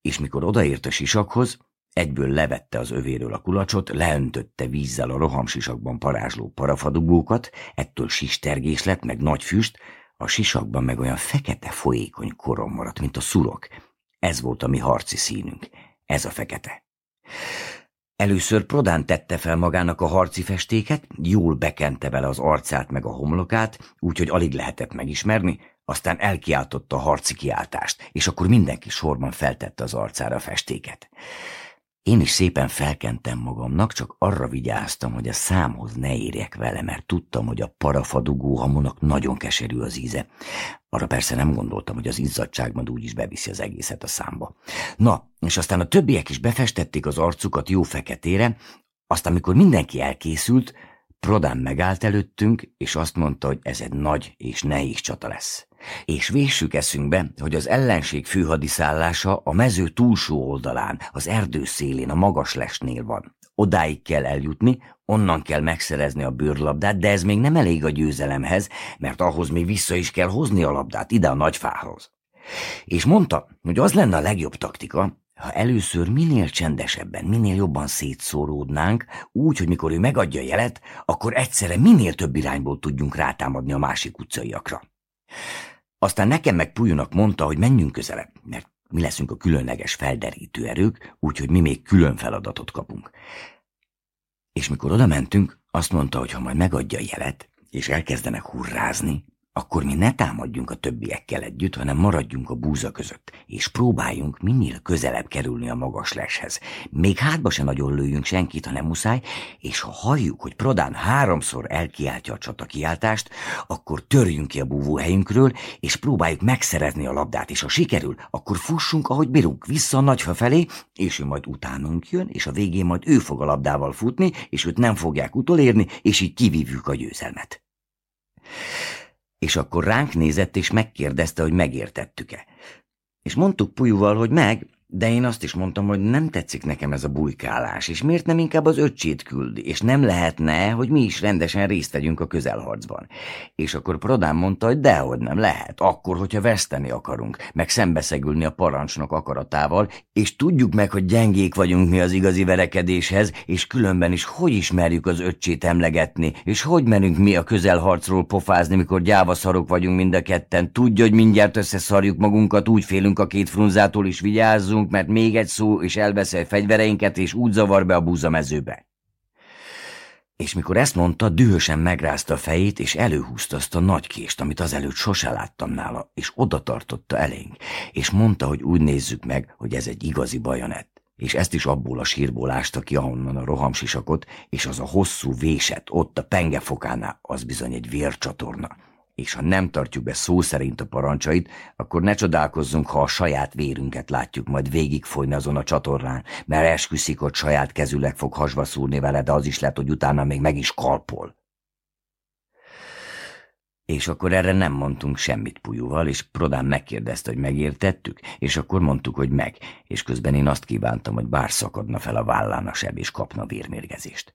S1: és mikor odaért a sisakhoz, egyből levette az övéről a kulacsot, leöntötte vízzel a rohamsisakban parázsló parafadugókat, ettől sistergés lett, meg nagy füst, a sisakban meg olyan fekete folyékony korom maradt, mint a szurok. Ez volt a mi harci színünk, ez a fekete. Először Prodán tette fel magának a harci festéket, jól bekente vele az arcát meg a homlokát, úgyhogy alig lehetett megismerni, aztán elkiáltotta a harci kiáltást, és akkor mindenki sorban feltette az arcára a festéket. Én is szépen felkentem magamnak, csak arra vigyáztam, hogy a számhoz ne érjek vele, mert tudtam, hogy a parafadugó hamonak nagyon keserű az íze. Arra persze nem gondoltam, hogy az izzadság majd úgyis beviszi az egészet a számba. Na, és aztán a többiek is befestették az arcukat jó feketére, aztán, amikor mindenki elkészült, Prodán megállt előttünk, és azt mondta, hogy ez egy nagy és nehéz csata lesz. És véssük eszünkbe, hogy az ellenség főhadiszállása a mező túlsó oldalán, az erdő szélén, a magas lesnél van. Odáig kell eljutni, onnan kell megszerezni a bőrlabdát, de ez még nem elég a győzelemhez, mert ahhoz még vissza is kell hozni a labdát ide a nagyfához. És mondta, hogy az lenne a legjobb taktika, ha először minél csendesebben, minél jobban szétszóródnánk, úgy, hogy mikor ő megadja a jelet, akkor egyszerre minél több irányból tudjunk rátámadni a másik utcaiakra. Aztán nekem meg Pujunak mondta, hogy menjünk közelebb, mert mi leszünk a különleges felderítő erők, úgyhogy mi még külön feladatot kapunk. És mikor oda mentünk, azt mondta, hogy ha majd megadja a jelet, és elkezdenek hurrázni, akkor mi ne támadjunk a többiekkel együtt, hanem maradjunk a búza között, és próbáljunk minél közelebb kerülni a magas leshez. Még hátba se nagyon lőjünk senkit, ha nem muszáj, és ha halljuk, hogy Prodán háromszor elkiáltja a kiáltást, akkor törjünk ki a búvóhelyünkről, és próbáljuk megszerezni a labdát, és ha sikerül, akkor fussunk, ahogy bírunk, vissza a nagyfa felé, és ő majd utánunk jön, és a végén majd ő fog a labdával futni, és őt nem fogják utolérni, és így kivívjuk a győzelmet és akkor ránk nézett, és megkérdezte, hogy megértettük-e. És mondtuk Pujúval, hogy meg, de én azt is mondtam, hogy nem tetszik nekem ez a bujkálás, és miért nem inkább az öccsét küldi, és nem lehetne, hogy mi is rendesen részt vegyünk a közelharcban. És akkor Prodán mondta, hogy dehogy nem lehet, akkor, hogyha veszteni akarunk, meg szembeszegülni a parancsnok akaratával, és tudjuk meg, hogy gyengék vagyunk mi az igazi verekedéshez, és különben is hogy ismerjük az öccsét emlegetni, és hogy menünk mi a közelharcról pofázni, mikor gyávaszarok vagyunk mind a ketten, tudja, hogy mindjárt összeszarjuk magunkat, úgy félünk a két frunzától is vigyázzunk, vagyunk, mert még egy szó, és elveszel fegyvereinket, és úgy zavar be a búzamezőbe. És mikor ezt mondta, dühösen megrázta a fejét, és előhúzta azt a nagy kést, amit azelőtt sose láttam nála, és oda tartotta elénk, és mondta, hogy úgy nézzük meg, hogy ez egy igazi bajonett. És ezt is abból a sírból ásta ki, ahonnan a rohamsisakot, és az a hosszú véset ott a pengefokánál, az bizony egy vércsatorna és ha nem tartjuk be szó szerint a parancsait, akkor ne csodálkozzunk, ha a saját vérünket látjuk majd végigfolyni azon a csatornán, mert esküszik, hogy saját kezüleg fog hasba szúrni vele, de az is lehet, hogy utána még meg is kalpol. És akkor erre nem mondtunk semmit Pujuval, és Prodán megkérdezte, hogy megértettük, és akkor mondtuk, hogy meg, és közben én azt kívántam, hogy bár szakadna fel a vállán a seb, és kapna vérmérgezést.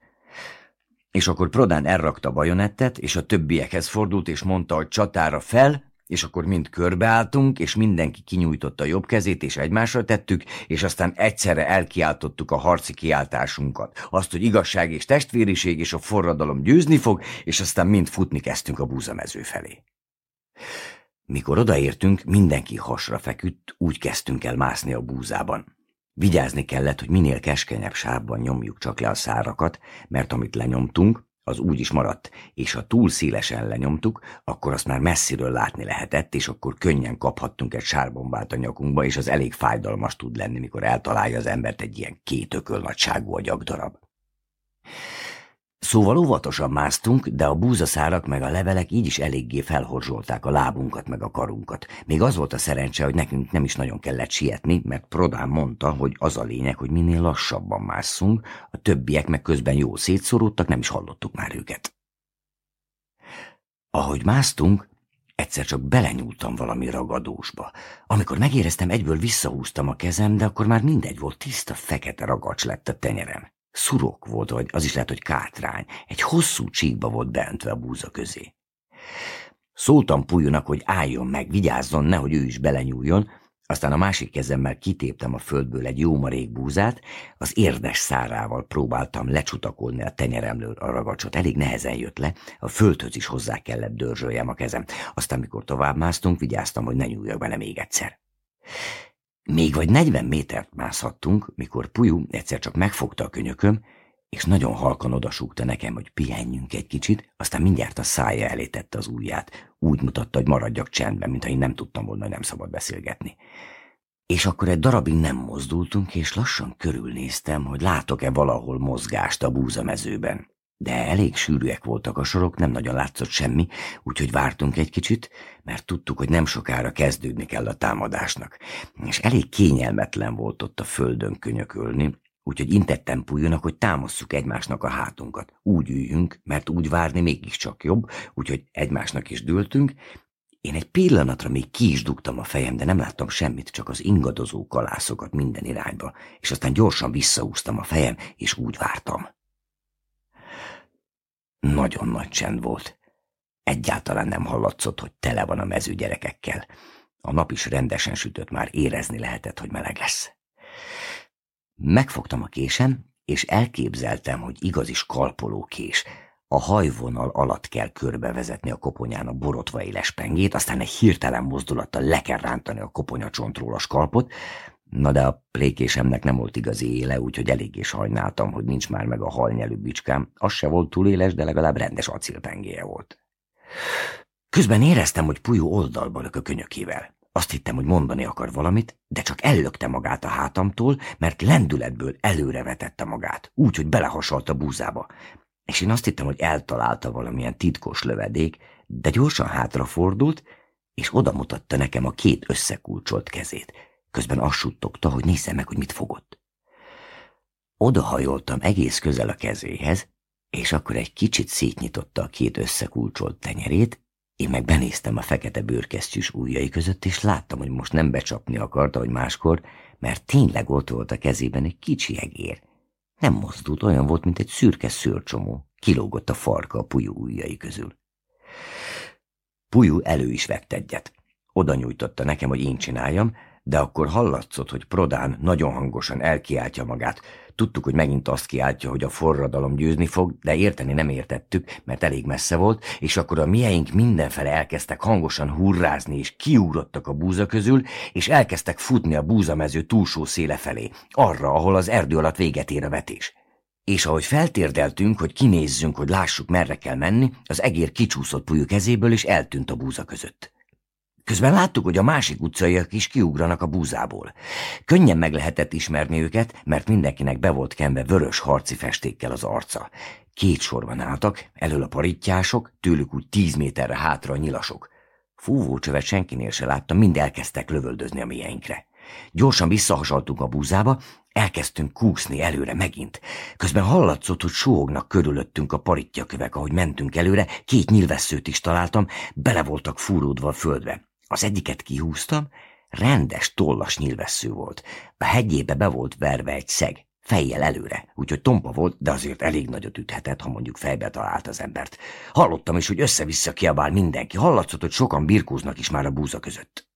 S1: És akkor Prodán elrakta bajonettet, és a többiekhez fordult, és mondta, hogy csatára fel, és akkor mind körbeálltunk, és mindenki kinyújtotta a jobb kezét, és egymásra tettük, és aztán egyszerre elkiáltottuk a harci kiáltásunkat. Azt, hogy igazság és testvériség, és a forradalom győzni fog, és aztán mind futni kezdtünk a búzamező felé. Mikor odaértünk, mindenki hasra feküdt, úgy kezdtünk el mászni a búzában. Vigyázni kellett, hogy minél keskenyebb sávban nyomjuk csak le a szárakat, mert amit lenyomtunk, az úgy is maradt, és ha túl szélesen lenyomtuk, akkor azt már messziről látni lehetett, és akkor könnyen kaphattunk egy sárbombát a nyakunkba, és az elég fájdalmas tud lenni, mikor eltalálja az embert egy ilyen két ököl nagyságú agyagdarab. Szóval óvatosan másztunk, de a búzaszárak meg a levelek így is eléggé felhorzsolták a lábunkat meg a karunkat. Még az volt a szerencse, hogy nekünk nem is nagyon kellett sietni, mert Prodán mondta, hogy az a lényeg, hogy minél lassabban másszunk, a többiek meg közben jó szétszorultak, nem is hallottuk már őket. Ahogy másztunk, egyszer csak belenyúltam valami ragadósba. Amikor megéreztem, egyből visszahúztam a kezem, de akkor már mindegy volt, tiszta fekete ragacs lett a tenyerem szurok volt, vagy az is lehet, hogy kátrány. Egy hosszú csíkba volt beöntve a búza közé. Szóltam Pulyunak, hogy álljon meg, vigyázzon, nehogy ő is belenyúljon, aztán a másik kezemmel kitéptem a földből egy jó marék búzát, az érdes szárával próbáltam lecsutakolni a tenyeremről a ragacsot. Elég nehezen jött le, a földhöz is hozzá kellett dörzsöljem a kezem. Aztán, amikor tovább másztunk, vigyáztam, hogy ne nyúljak bele még egyszer. Még vagy 40 métert mászhattunk, mikor Pujú egyszer csak megfogta a könyököm, és nagyon halkan odasúgta nekem, hogy pihenjünk egy kicsit, aztán mindjárt a szája elé tette az ujját, úgy mutatta, hogy maradjak csendben, mintha én nem tudtam volna, hogy nem szabad beszélgetni. És akkor egy darabig nem mozdultunk, és lassan körülnéztem, hogy látok-e valahol mozgást a búzamezőben. De elég sűrűek voltak a sorok, nem nagyon látszott semmi, úgyhogy vártunk egy kicsit, mert tudtuk, hogy nem sokára kezdődni kell a támadásnak. És elég kényelmetlen volt ott a földön könyökölni, úgyhogy intettem pújjonak, hogy támasszuk egymásnak a hátunkat. Úgy üljünk, mert úgy várni mégiscsak jobb, úgyhogy egymásnak is dőltünk. Én egy pillanatra még ki is dugtam a fejem, de nem láttam semmit, csak az ingadozó kalászokat minden irányba, és aztán gyorsan visszaúztam a fejem, és úgy vártam. Nagyon nagy csend volt. Egyáltalán nem hallatszott, hogy tele van a mező gyerekekkel. A nap is rendesen sütött, már érezni lehetett, hogy meleg lesz. Megfogtam a késem, és elképzeltem, hogy igazi skalpoló kés. A hajvonal alatt kell körbevezetni a koponyán a borotva éles pengét, aztán egy hirtelen mozdulattal le kell rántani a koponya csontról a skalpot, Na de a plékésemnek nem volt igazi éle, úgyhogy eléggé sajnáltam, hogy nincs már meg a halnyelű bicskám. Az se volt túl éles, de legalább rendes acélpengéje volt. Közben éreztem, hogy Pujú oldalba lök a könyökével. Azt hittem, hogy mondani akar valamit, de csak ellökte magát a hátamtól, mert lendületből előre vetette magát, úgy, hogy belehasalt a búzába. És én azt hittem, hogy eltalálta valamilyen titkos lövedék, de gyorsan hátrafordult, és odamutatta nekem a két összekulcsolt kezét – Közben azt suttogta, hogy nézze meg, hogy mit fogott. Odahajoltam egész közel a kezéhez, és akkor egy kicsit szétnyitotta a két összekulcsolt tenyerét, én meg benéztem a fekete bőrkesztyűs ujjai között, és láttam, hogy most nem becsapni akarta, hogy máskor, mert tényleg ott volt a kezében egy kicsi egér. Nem mozdult, olyan volt, mint egy szürke szőrcsomó. Kilógott a farka a pulyú ujjai közül. Pulyú elő is vett egyet. Oda nyújtotta nekem, hogy én csináljam, de akkor hallatszott, hogy Prodán nagyon hangosan elkiáltja magát. Tudtuk, hogy megint azt kiáltja, hogy a forradalom győzni fog, de érteni nem értettük, mert elég messze volt, és akkor a mieink mindenfele elkezdtek hangosan hurrázni, és kiugrottak a búza közül, és elkezdtek futni a búzamező túlsó széle felé, arra, ahol az erdő alatt véget ér a vetés. És ahogy feltérdeltünk, hogy kinézzünk, hogy lássuk, merre kell menni, az egér kicsúszott pulyú kezéből, és eltűnt a búza között. Közben láttuk, hogy a másik utcaiak is kiugranak a búzából. Könnyen meg lehetett ismerni őket, mert mindenkinek be volt kenve vörös harci festékkel az arca. Két sorban álltak, elől a parittyások, tőlük úgy tíz méterre hátra a nyilasok. Fúvócsövet senkinél se láttam, mind elkezdtek lövöldözni a mieinkre. Gyorsan visszahasaltunk a búzába, elkezdtünk kúszni előre megint. Közben hallatszott, hogy sóognak körülöttünk a parittyakövek, ahogy mentünk előre, két nyilvesszőt is találtam, bele voltak fúródva a földbe. Az egyiket kihúztam, rendes tollas nyilvessző volt. A hegyébe be volt verve egy szeg, fejjel előre, úgyhogy tompa volt, de azért elég nagyot üthetett, ha mondjuk fejbe talált az embert. Hallottam is, hogy össze-vissza kiabál mindenki, hallatszott, hogy sokan birkóznak is már a búza között.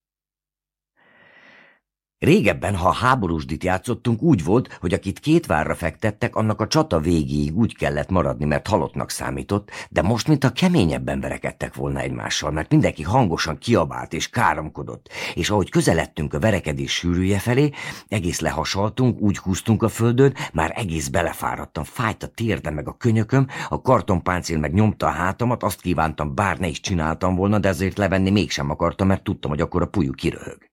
S1: Régebben, ha háborúsdit játszottunk, úgy volt, hogy akit két várra fektettek, annak a csata végéig úgy kellett maradni, mert halottnak számított, de most, mintha keményebben verekedtek volna egymással, mert mindenki hangosan kiabált és káromkodott, és ahogy közeledtünk a verekedés sűrűje felé, egész lehasaltunk, úgy húztunk a földön, már egész belefáradtam, fájt a térdem meg a könyököm, a kartonpáncél meg nyomta a hátamat, azt kívántam, bár ne is csináltam volna, de ezért levenni mégsem akartam, mert tudtam, hogy akkor a pulyú kiröhög.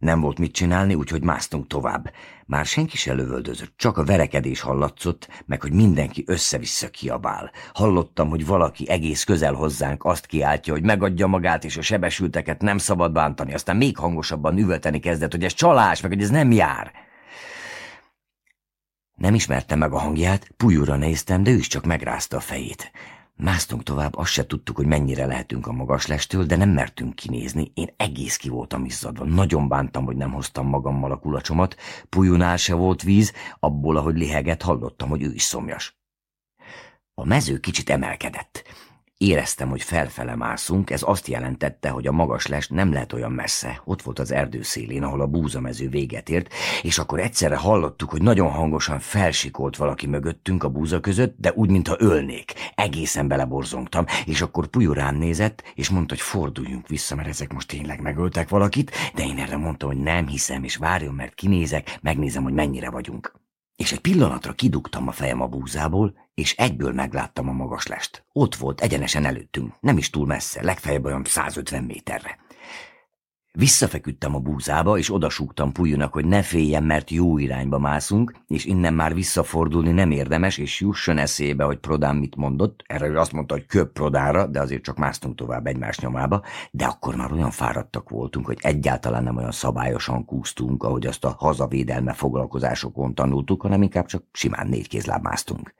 S1: Nem volt mit csinálni, úgyhogy másztunk tovább. Már senki se lövöldözött, csak a verekedés hallatszott, meg hogy mindenki össze-vissza kiabál. Hallottam, hogy valaki egész közel hozzánk azt kiáltja, hogy megadja magát, és a sebesülteket nem szabad bántani, aztán még hangosabban üvölteni kezdett, hogy ez csalás, meg hogy ez nem jár. Nem ismertem meg a hangját, pulyúra néztem, de ő is csak megrázta a fejét. Másztunk tovább, azt se tudtuk, hogy mennyire lehetünk a magas lestől, de nem mertünk kinézni, én egész ki voltam izzadva. Nagyon bántam, hogy nem hoztam magammal a kulacsomat, pujunál se volt víz, abból, ahogy liheget, hallottam, hogy ő is szomjas. A mező kicsit emelkedett. Éreztem, hogy felfele mászunk, ez azt jelentette, hogy a magas lest nem lehet olyan messze. Ott volt az erdő szélén, ahol a búzamező véget ért, és akkor egyszerre hallottuk, hogy nagyon hangosan felsikolt valaki mögöttünk a búza között, de úgy, mintha ölnék. Egészen beleborzongtam, és akkor Pujú rám nézett, és mondta, hogy forduljunk vissza, mert ezek most tényleg megöltek valakit, de én erre mondtam, hogy nem hiszem, és várjon, mert kinézek, megnézem, hogy mennyire vagyunk és egy pillanatra kidugtam a fejem a búzából, és egyből megláttam a magaslest. Ott volt, egyenesen előttünk, nem is túl messze, legfeljebb olyan 150 méterre. Visszafeküdtem a búzába, és odasúgtam Pujjunak, hogy ne féljen, mert jó irányba mászunk, és innen már visszafordulni nem érdemes, és jusson eszébe, hogy Prodán mit mondott. Erre ő azt mondta, hogy köp Prodára, de azért csak másztunk tovább egymás nyomába, de akkor már olyan fáradtak voltunk, hogy egyáltalán nem olyan szabályosan kúztunk, ahogy azt a hazavédelme foglalkozásokon tanultuk, hanem inkább csak simán négykézláb másztunk.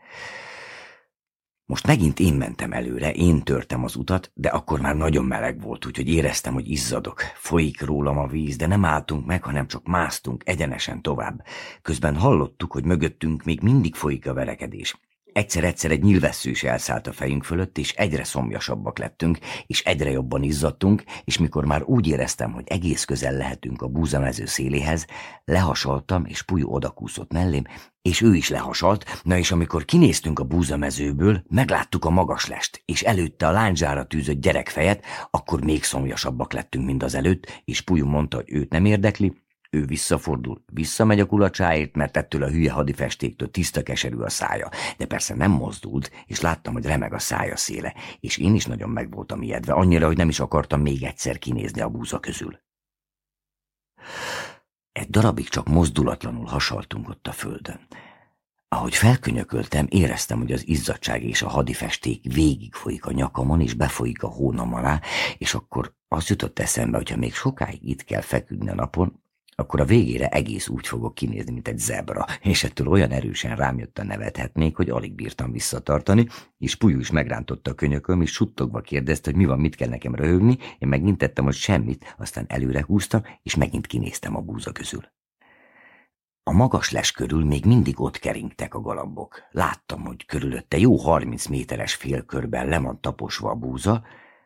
S1: Most megint én mentem előre, én törtem az utat, de akkor már nagyon meleg volt, úgyhogy éreztem, hogy izzadok. Folyik rólam a víz, de nem álltunk meg, hanem csak másztunk egyenesen tovább. Közben hallottuk, hogy mögöttünk még mindig folyik a verekedés. Egyszer-egyszer egy nyilvessző is elszállt a fejünk fölött, és egyre szomjasabbak lettünk, és egyre jobban izzadtunk, és mikor már úgy éreztem, hogy egész közel lehetünk a búzamező széléhez, lehasaltam, és Pujú odakúszott mellém, és ő is lehasalt, na és amikor kinéztünk a búzamezőből, megláttuk a magaslest, és előtte a lándzsára tűzött gyerekfejet, akkor még szomjasabbak lettünk, mint az előtt, és Pujú mondta, hogy őt nem érdekli, ő visszafordul, visszamegy a kulacsáért, mert ettől a hülye hadifestéktől tiszta keserű a szája. De persze nem mozdult, és láttam, hogy remeg a szája széle, és én is nagyon meg voltam ijedve, annyira, hogy nem is akartam még egyszer kinézni a búza közül. Egy darabig csak mozdulatlanul hasaltunk ott a földön. Ahogy felkönyököltem, éreztem, hogy az izzadság és a hadifesték végigfolyik a nyakamon, és befolyik a hónam alá, és akkor az jutott eszembe, hogyha még sokáig itt kell feküdni a napon, akkor a végére egész úgy fogok kinézni, mint egy zebra, és ettől olyan erősen rám a nevethetnék, hogy alig bírtam visszatartani, és Pulyú is megrántotta a könyököm, és suttogva kérdezte, hogy mi van, mit kell nekem röhögni, én megint tettem, hogy semmit, aztán előre húztam, és megint kinéztem a búza közül. A magas les körül még mindig ott keringtek a galambok. Láttam, hogy körülötte jó harminc méteres félkörben le van taposva a búza,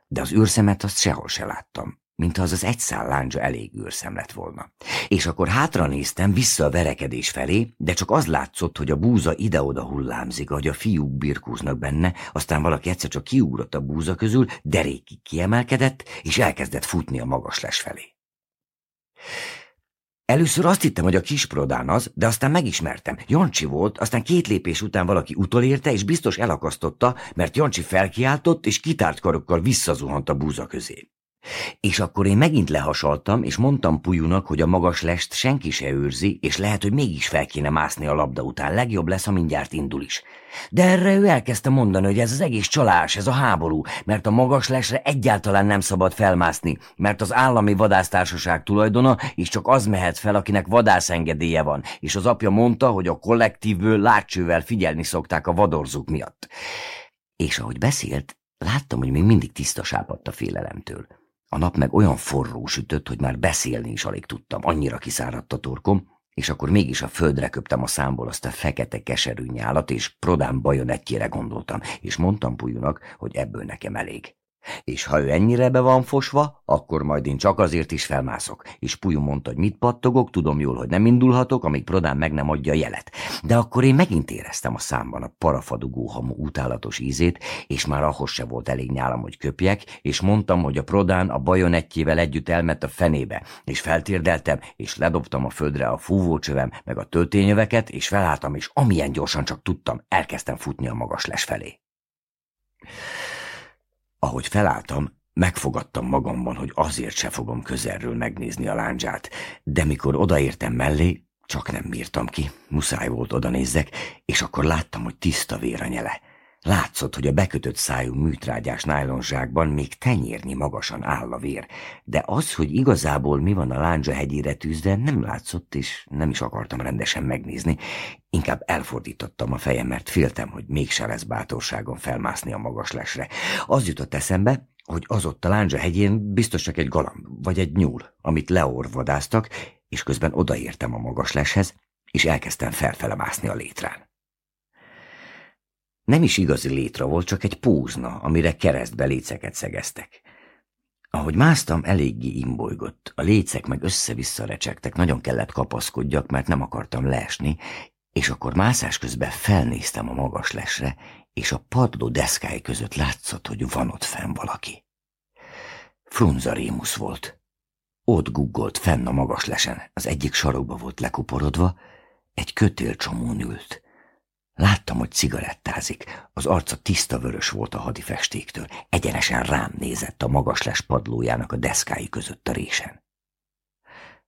S1: de az őrszemet azt sehol se láttam mintha az az egy szál láncsa elég őrszem lett volna. És akkor hátra néztem vissza a verekedés felé, de csak az látszott, hogy a búza ide-oda hullámzik, ahogy a fiúk birkúznak benne, aztán valaki egyszer csak kiugrott a búza közül, derékig kiemelkedett, és elkezdett futni a magas les felé. Először azt hittem, hogy a kisprodán az, de aztán megismertem. Jancsi volt, aztán két lépés után valaki utolérte, és biztos elakasztotta, mert Jancsi felkiáltott, és kitárt karokkal visszazuhant a búza közé. És akkor én megint lehasaltam, és mondtam Pujunak, hogy a magas lest senki se őrzi, és lehet, hogy mégis fel kéne mászni a labda után, legjobb lesz, ha mindjárt indul is. De erre ő elkezdte mondani, hogy ez az egész csalás, ez a háború, mert a magas lesre egyáltalán nem szabad felmászni, mert az állami vadásztársaság tulajdona, és csak az mehet fel, akinek vadászengedélye van, és az apja mondta, hogy a kollektívből látcsővel figyelni szokták a vadorzuk miatt. És ahogy beszélt, láttam, hogy még mindig tisztasápadt a félelemtől. A nap meg olyan forró sütött, hogy már beszélni is alig tudtam, annyira kiszáradt a torkom, és akkor mégis a földre köptem a számból azt a fekete keserű nyálat, és prodám bajonettjére gondoltam, és mondtam Pujunak, hogy ebből nekem elég. És ha ő ennyire be van fosva, akkor majd én csak azért is felmászok. És Pujú mondta, hogy mit pattogok, tudom jól, hogy nem indulhatok, amíg Prodán meg nem adja a jelet. De akkor én megint éreztem a számban a parafadugó hamu utálatos ízét, és már ahhoz se volt elég nyálam, hogy köpjek, és mondtam, hogy a Prodán a bajonettjével együtt elment a fenébe, és feltérdeltem, és ledobtam a földre a fúvócsövem, meg a töltényöveket, és felálltam, és amilyen gyorsan csak tudtam, elkezdtem futni a magas les felé. Ahogy felálltam, megfogadtam magamban, hogy azért se fogom közelről megnézni a láncsát, de mikor odaértem mellé, csak nem bírtam ki, muszáj volt oda nézzek, és akkor láttam, hogy tiszta vér a nyele. Látszott, hogy a bekötött szájú műtrágyás nájlonzsákban még tenyérnyi magasan áll a vér, de az, hogy igazából mi van a lándzsa hegyére tűzde, nem látszott, és nem is akartam rendesen megnézni, Inkább elfordítottam a fejem, mert féltem, hogy mégse lesz bátorságom felmászni a magas lesre. Az jutott eszembe, hogy az ott a láncsa hegyén biztos csak egy galamb, vagy egy nyúl, amit leorvadáztak, és közben odaértem a magas leshez, és elkezdtem felfele mászni a létrán. Nem is igazi létra volt, csak egy púzna, amire keresztbe léceket szegeztek. Ahogy másztam, eléggé imbolygott. A lécek meg össze-vissza recsegtek, nagyon kellett kapaszkodjak, mert nem akartam leesni, és akkor mászás közben felnéztem a magas lesre, és a padló deszkái között látszott, hogy van ott fenn valaki. Frunza Rémusz volt. Ott guggolt fenn a magas lesen, az egyik sarokba volt lekuporodva, egy kötélcsomón ült. Láttam, hogy cigarettázik, az arca tiszta vörös volt a hadifestéktől, egyenesen rám nézett a magas les padlójának a deszkái között a résen.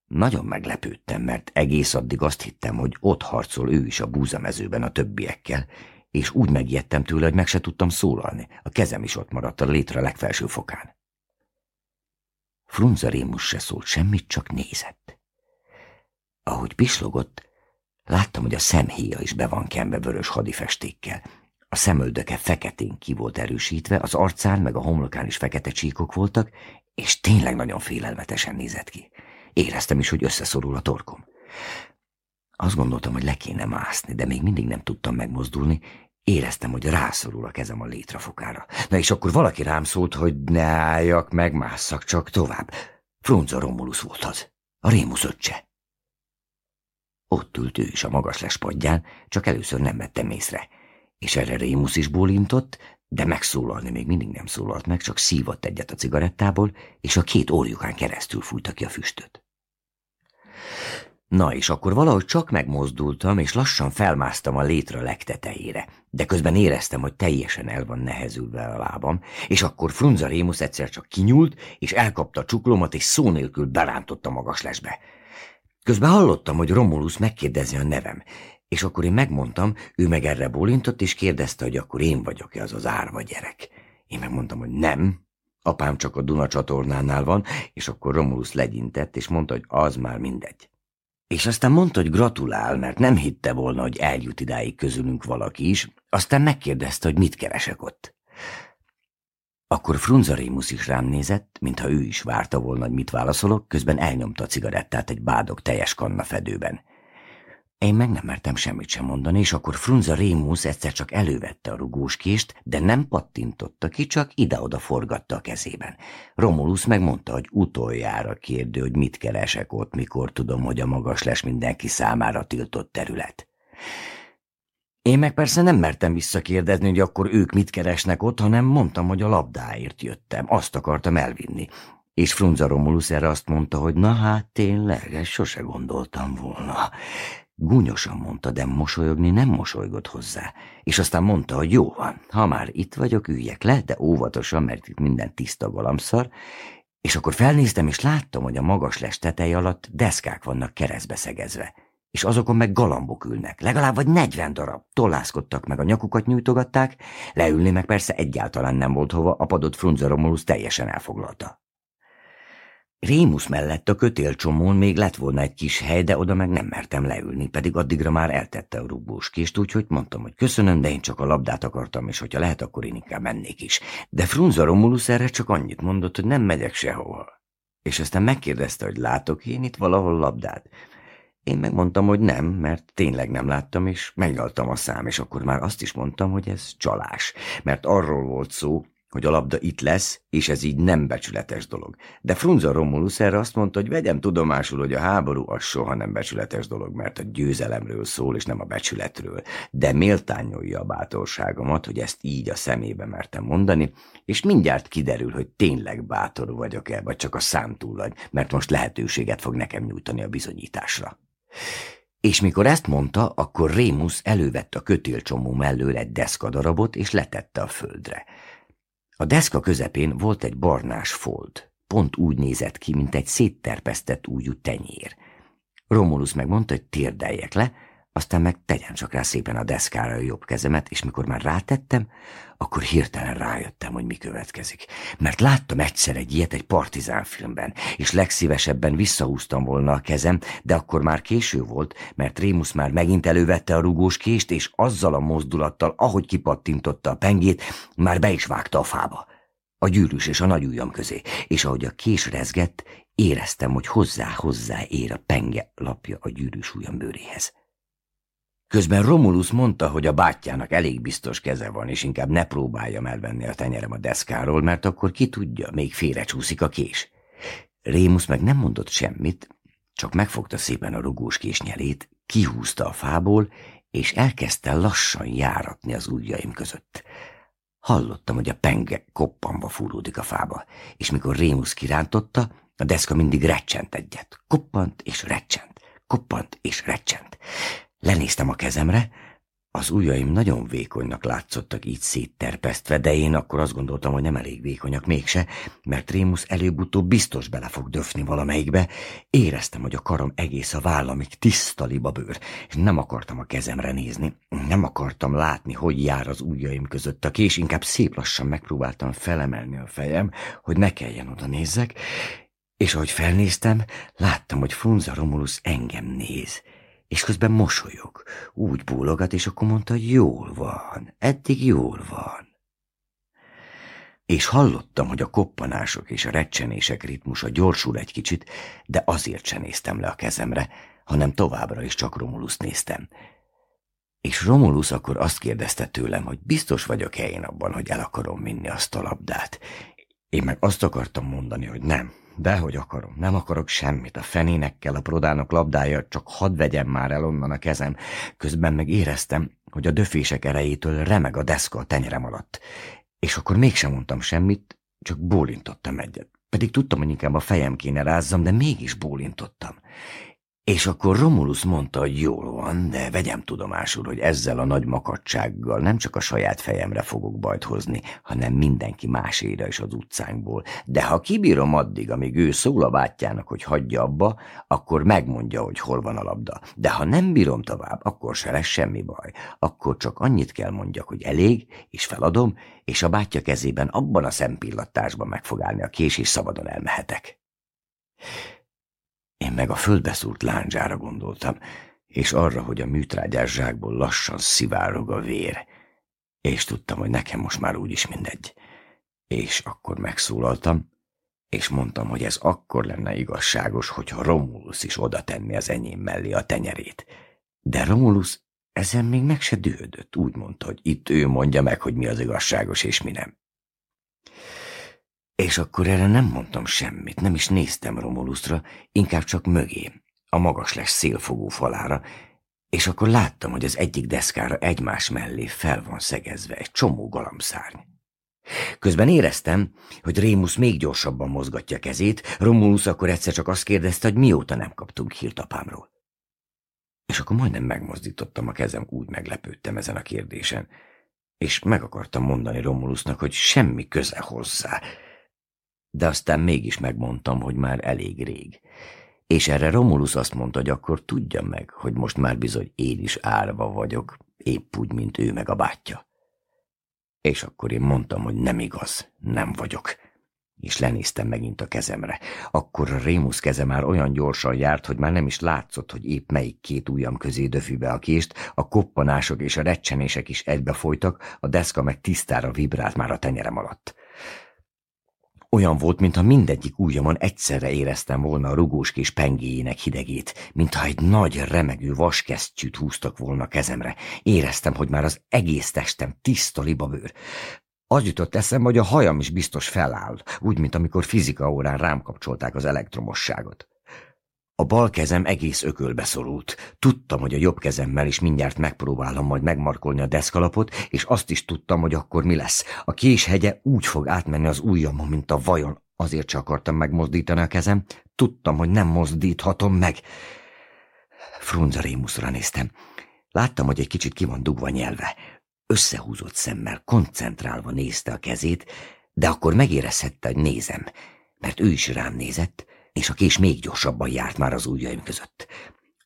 S1: Nagyon meglepődtem, mert egész addig azt hittem, hogy ott harcol ő is a búzamezőben a többiekkel, és úgy megijedtem tőle, hogy meg se tudtam szólalni. A kezem is ott maradt a létre legfelső fokán. Frunza Rémus se szólt semmit, csak nézett. Ahogy pislogott, láttam, hogy a szemhéja is be van kembe vörös hadifestékkel. A szemöldöke feketén ki volt erősítve, az arcán meg a homlokán is fekete csíkok voltak, és tényleg nagyon félelmetesen nézett ki. Éreztem is, hogy összeszorul a torkom. Azt gondoltam, hogy le kéne mászni, de még mindig nem tudtam megmozdulni, Éreztem, hogy rászorul a kezem a létrafokára. Na és akkor valaki rám szólt, hogy ne álljak, megmásszak csak tovább. Frunza Romulus volt az, a Rémus öccse. Ott ült ő is a magas lespadján, csak először nem vettem észre. És erre Rémus is bólintott, de megszólalni még mindig nem szólalt meg, csak szívott egyet a cigarettából, és a két orjukán keresztül fújta ki a füstöt. Na és akkor valahogy csak megmozdultam, és lassan felmásztam a létre legtetejére, de közben éreztem, hogy teljesen el van nehezülve a lábam, és akkor Frunza Rémusz egyszer csak kinyúlt, és elkapta a csuklomat, és szó nélkül berántotta magas lesbe. Közben hallottam, hogy Romulus megkérdezi a nevem, és akkor én megmondtam, ő meg erre bólintott, és kérdezte, hogy akkor én vagyok-e az az árva gyerek. Én megmondtam, hogy nem, Apám csak a Duna csatornánál van, és akkor Romulus legyintett, és mondta, hogy az már mindegy. És aztán mondta, hogy gratulál, mert nem hitte volna, hogy eljut idáig közülünk valaki is, aztán megkérdezte, hogy mit keresek ott. Akkor Frunzarémus is rám nézett, mintha ő is várta volna, hogy mit válaszolok, közben elnyomta a cigarettát egy bádog teljes kanna fedőben. Én meg nem mertem semmit sem mondani, és akkor Frunza Rémusz egyszer csak elővette a rugóskést, de nem pattintotta ki, csak ide-oda forgatta a kezében. Romulus megmondta, hogy utoljára kérdő, hogy mit keresek ott, mikor tudom, hogy a magas lesz mindenki számára tiltott terület. Én meg persze nem mertem visszakérdezni, hogy akkor ők mit keresnek ott, hanem mondtam, hogy a labdáért jöttem, azt akartam elvinni. És Frunza Romulus erre azt mondta, hogy na hát tényleg, ezt sose gondoltam volna. Gúnyosan mondta, de mosolyogni nem mosolygott hozzá, és aztán mondta, hogy jó van, ha már itt vagyok, üljek le, de óvatosan, mert itt minden tiszta galamszar, és akkor felnéztem, és láttam, hogy a magas les tetej alatt deszkák vannak keresztbe szegezve, és azokon meg galambok ülnek, legalább vagy negyven darab, tollászkodtak meg, a nyakukat nyújtogatták, leülni meg persze egyáltalán nem volt hova, a padot Frunze teljesen elfoglalta. Rémusz mellett a kötélcsomón még lett volna egy kis hely, de oda meg nem mertem leülni, pedig addigra már eltette a kést, úgyhogy mondtam, hogy köszönöm, de én csak a labdát akartam, és hogyha lehet, akkor én inkább mennék is. De Frunza Romulus erre csak annyit mondott, hogy nem megyek sehova. És aztán megkérdezte, hogy látok én itt valahol labdát. Én megmondtam, hogy nem, mert tényleg nem láttam, és megnyaltam a szám, és akkor már azt is mondtam, hogy ez csalás, mert arról volt szó, hogy a labda itt lesz, és ez így nem becsületes dolog. De Frunza Romulus erre azt mondta, hogy vegyem tudomásul, hogy a háború az soha nem becsületes dolog, mert a győzelemről szól, és nem a becsületről. De méltányolja a bátorságomat, hogy ezt így a szemébe mertem mondani, és mindjárt kiderül, hogy tényleg bátor vagyok-e, vagy csak a szám vagy, mert most lehetőséget fog nekem nyújtani a bizonyításra. És mikor ezt mondta, akkor Rémus elővette a kötélcsomó mellől egy deszkadarabot, és letette a földre. A deszka közepén volt egy barnás fold. Pont úgy nézett ki, mint egy szétterpesztett újú tenyér. Romulus megmondta, hogy térdeljek le, aztán meg tegyen csak rá szépen a deszkára a jobb kezemet, és mikor már rátettem, akkor hirtelen rájöttem, hogy mi következik. Mert láttam egyszer egy ilyet egy partizán filmben, és legszívesebben visszahúztam volna a kezem, de akkor már késő volt, mert Rémus már megint elővette a rugós kést, és azzal a mozdulattal, ahogy kipattintotta a pengét, már be is vágta a fába. A gyűrűs és a nagy ujjam közé, és ahogy a kés rezgett, éreztem, hogy hozzá-hozzá ér a penge lapja a gyűrűs ujjam bőréhez. Közben Romulus mondta, hogy a bátyjának elég biztos keze van, és inkább ne próbáljam elvenni a tenyerem a deszkáról, mert akkor ki tudja, még félrecsúszik a kés. Rémus meg nem mondott semmit, csak megfogta szépen a rugós késnyelét, kihúzta a fából, és elkezdte lassan járatni az ujjaim között. Hallottam, hogy a penge koppanva fúródik a fába, és mikor Rémus kirántotta, a deszka mindig recsent egyet. Koppant és recsent, koppant és recsent. Lenéztem a kezemre, az ujjaim nagyon vékonynak látszottak így szétterpesztve, de én akkor azt gondoltam, hogy nem elég vékonyak mégse, mert Rémusz előbb-utóbb biztos bele fog döfni valamelyikbe. Éreztem, hogy a karom egész a vállamig tiszta libabőr, és nem akartam a kezemre nézni. Nem akartam látni, hogy jár az ujjaim között a kés, inkább szép lassan megpróbáltam felemelni a fejem, hogy ne kelljen oda nézzek, és ahogy felnéztem, láttam, hogy Funza Romulus engem néz – és közben mosolyog. Úgy búlogat, és akkor mondta, jól van, eddig jól van. És hallottam, hogy a koppanások és a recsenések ritmusa gyorsul egy kicsit, de azért sem néztem le a kezemre, hanem továbbra is csak Romulus néztem. És Romulus akkor azt kérdezte tőlem, hogy biztos vagyok-e én abban, hogy el akarom vinni azt a labdát, én meg azt akartam mondani, hogy nem. Dehogy akarom, nem akarok semmit. A fenének kell a prodának labdája, csak hadd vegyem már el onnan a kezem. Közben meg éreztem, hogy a döfések erejétől remeg a deszka a tenyerem alatt. És akkor mégsem mondtam semmit, csak bólintottam egyet. Pedig tudtam, hogy inkább a fejem kéne rázzam, de mégis bólintottam. És akkor Romulus mondta, hogy jól van, de vegyem tudomásul, hogy ezzel a nagy makadsággal nem csak a saját fejemre fogok bajt hozni, hanem mindenki máséra is az utcánkból. De ha kibírom addig, amíg ő szól a bátyjának, hogy hagyja abba, akkor megmondja, hogy hol van a labda. De ha nem bírom tovább, akkor se lesz semmi baj. Akkor csak annyit kell mondjak, hogy elég, és feladom, és a bátyja kezében abban a szempillattásban meg fog állni a kés, és szabadon elmehetek. Én meg a földbe szúrt lándzsára gondoltam, és arra, hogy a műtrágyás zsákból lassan szivárog a vér. És tudtam, hogy nekem most már úgyis mindegy. És akkor megszólaltam, és mondtam, hogy ez akkor lenne igazságos, hogyha Romulus is oda tenni az enyém mellé a tenyerét. De Romulus ezen még meg se dühödött, úgy mondta, hogy itt ő mondja meg, hogy mi az igazságos és mi nem. És akkor erre nem mondtam semmit, nem is néztem Romulusra, inkább csak mögé, a magas lesz szélfogó falára, és akkor láttam, hogy az egyik deszkára egymás mellé fel van szegezve egy csomó galamszárny. Közben éreztem, hogy Rémus még gyorsabban mozgatja kezét, Romulus akkor egyszer csak azt kérdezte, hogy mióta nem kaptunk hírt apámról. És akkor majdnem megmozdítottam a kezem, úgy meglepődtem ezen a kérdésen, és meg akartam mondani Romulusnak, hogy semmi köze hozzá, de aztán mégis megmondtam, hogy már elég rég. És erre Romulus azt mondta, hogy akkor tudja meg, hogy most már bizony én is árva vagyok, épp úgy, mint ő meg a bátyja. És akkor én mondtam, hogy nem igaz, nem vagyok. És lenéztem megint a kezemre. Akkor a Rémusz keze már olyan gyorsan járt, hogy már nem is látszott, hogy épp melyik két ujjam közé döfű be a kést, a koppanások és a recsenések is folytak, a deszka meg tisztára vibrált már a tenyerem alatt. Olyan volt, mintha mindegyik ujjamon egyszerre éreztem volna a rugós kis pengéjének hidegét, mintha egy nagy, remegő vaskesztyűt húztak volna kezemre. Éreztem, hogy már az egész testem tiszta libabőr. Az jutott eszem, hogy a hajam is biztos feláll, úgy, mint amikor fizika órán rám kapcsolták az elektromosságot. A bal kezem egész ökölbe szorult. Tudtam, hogy a jobb kezemmel is mindjárt megpróbálom majd megmarkolni a deszkalapot, és azt is tudtam, hogy akkor mi lesz. A késhegye úgy fog átmenni az ujjamon, mint a vajon. Azért csak akartam megmozdítani a kezem. Tudtam, hogy nem mozdíthatom meg. Frunza Rémuszra néztem. Láttam, hogy egy kicsit ki van dugva nyelve. Összehúzott szemmel, koncentrálva nézte a kezét, de akkor megérezhette, hogy nézem, mert ő is rám nézett, és a kés még gyorsabban járt már az ujjaim között.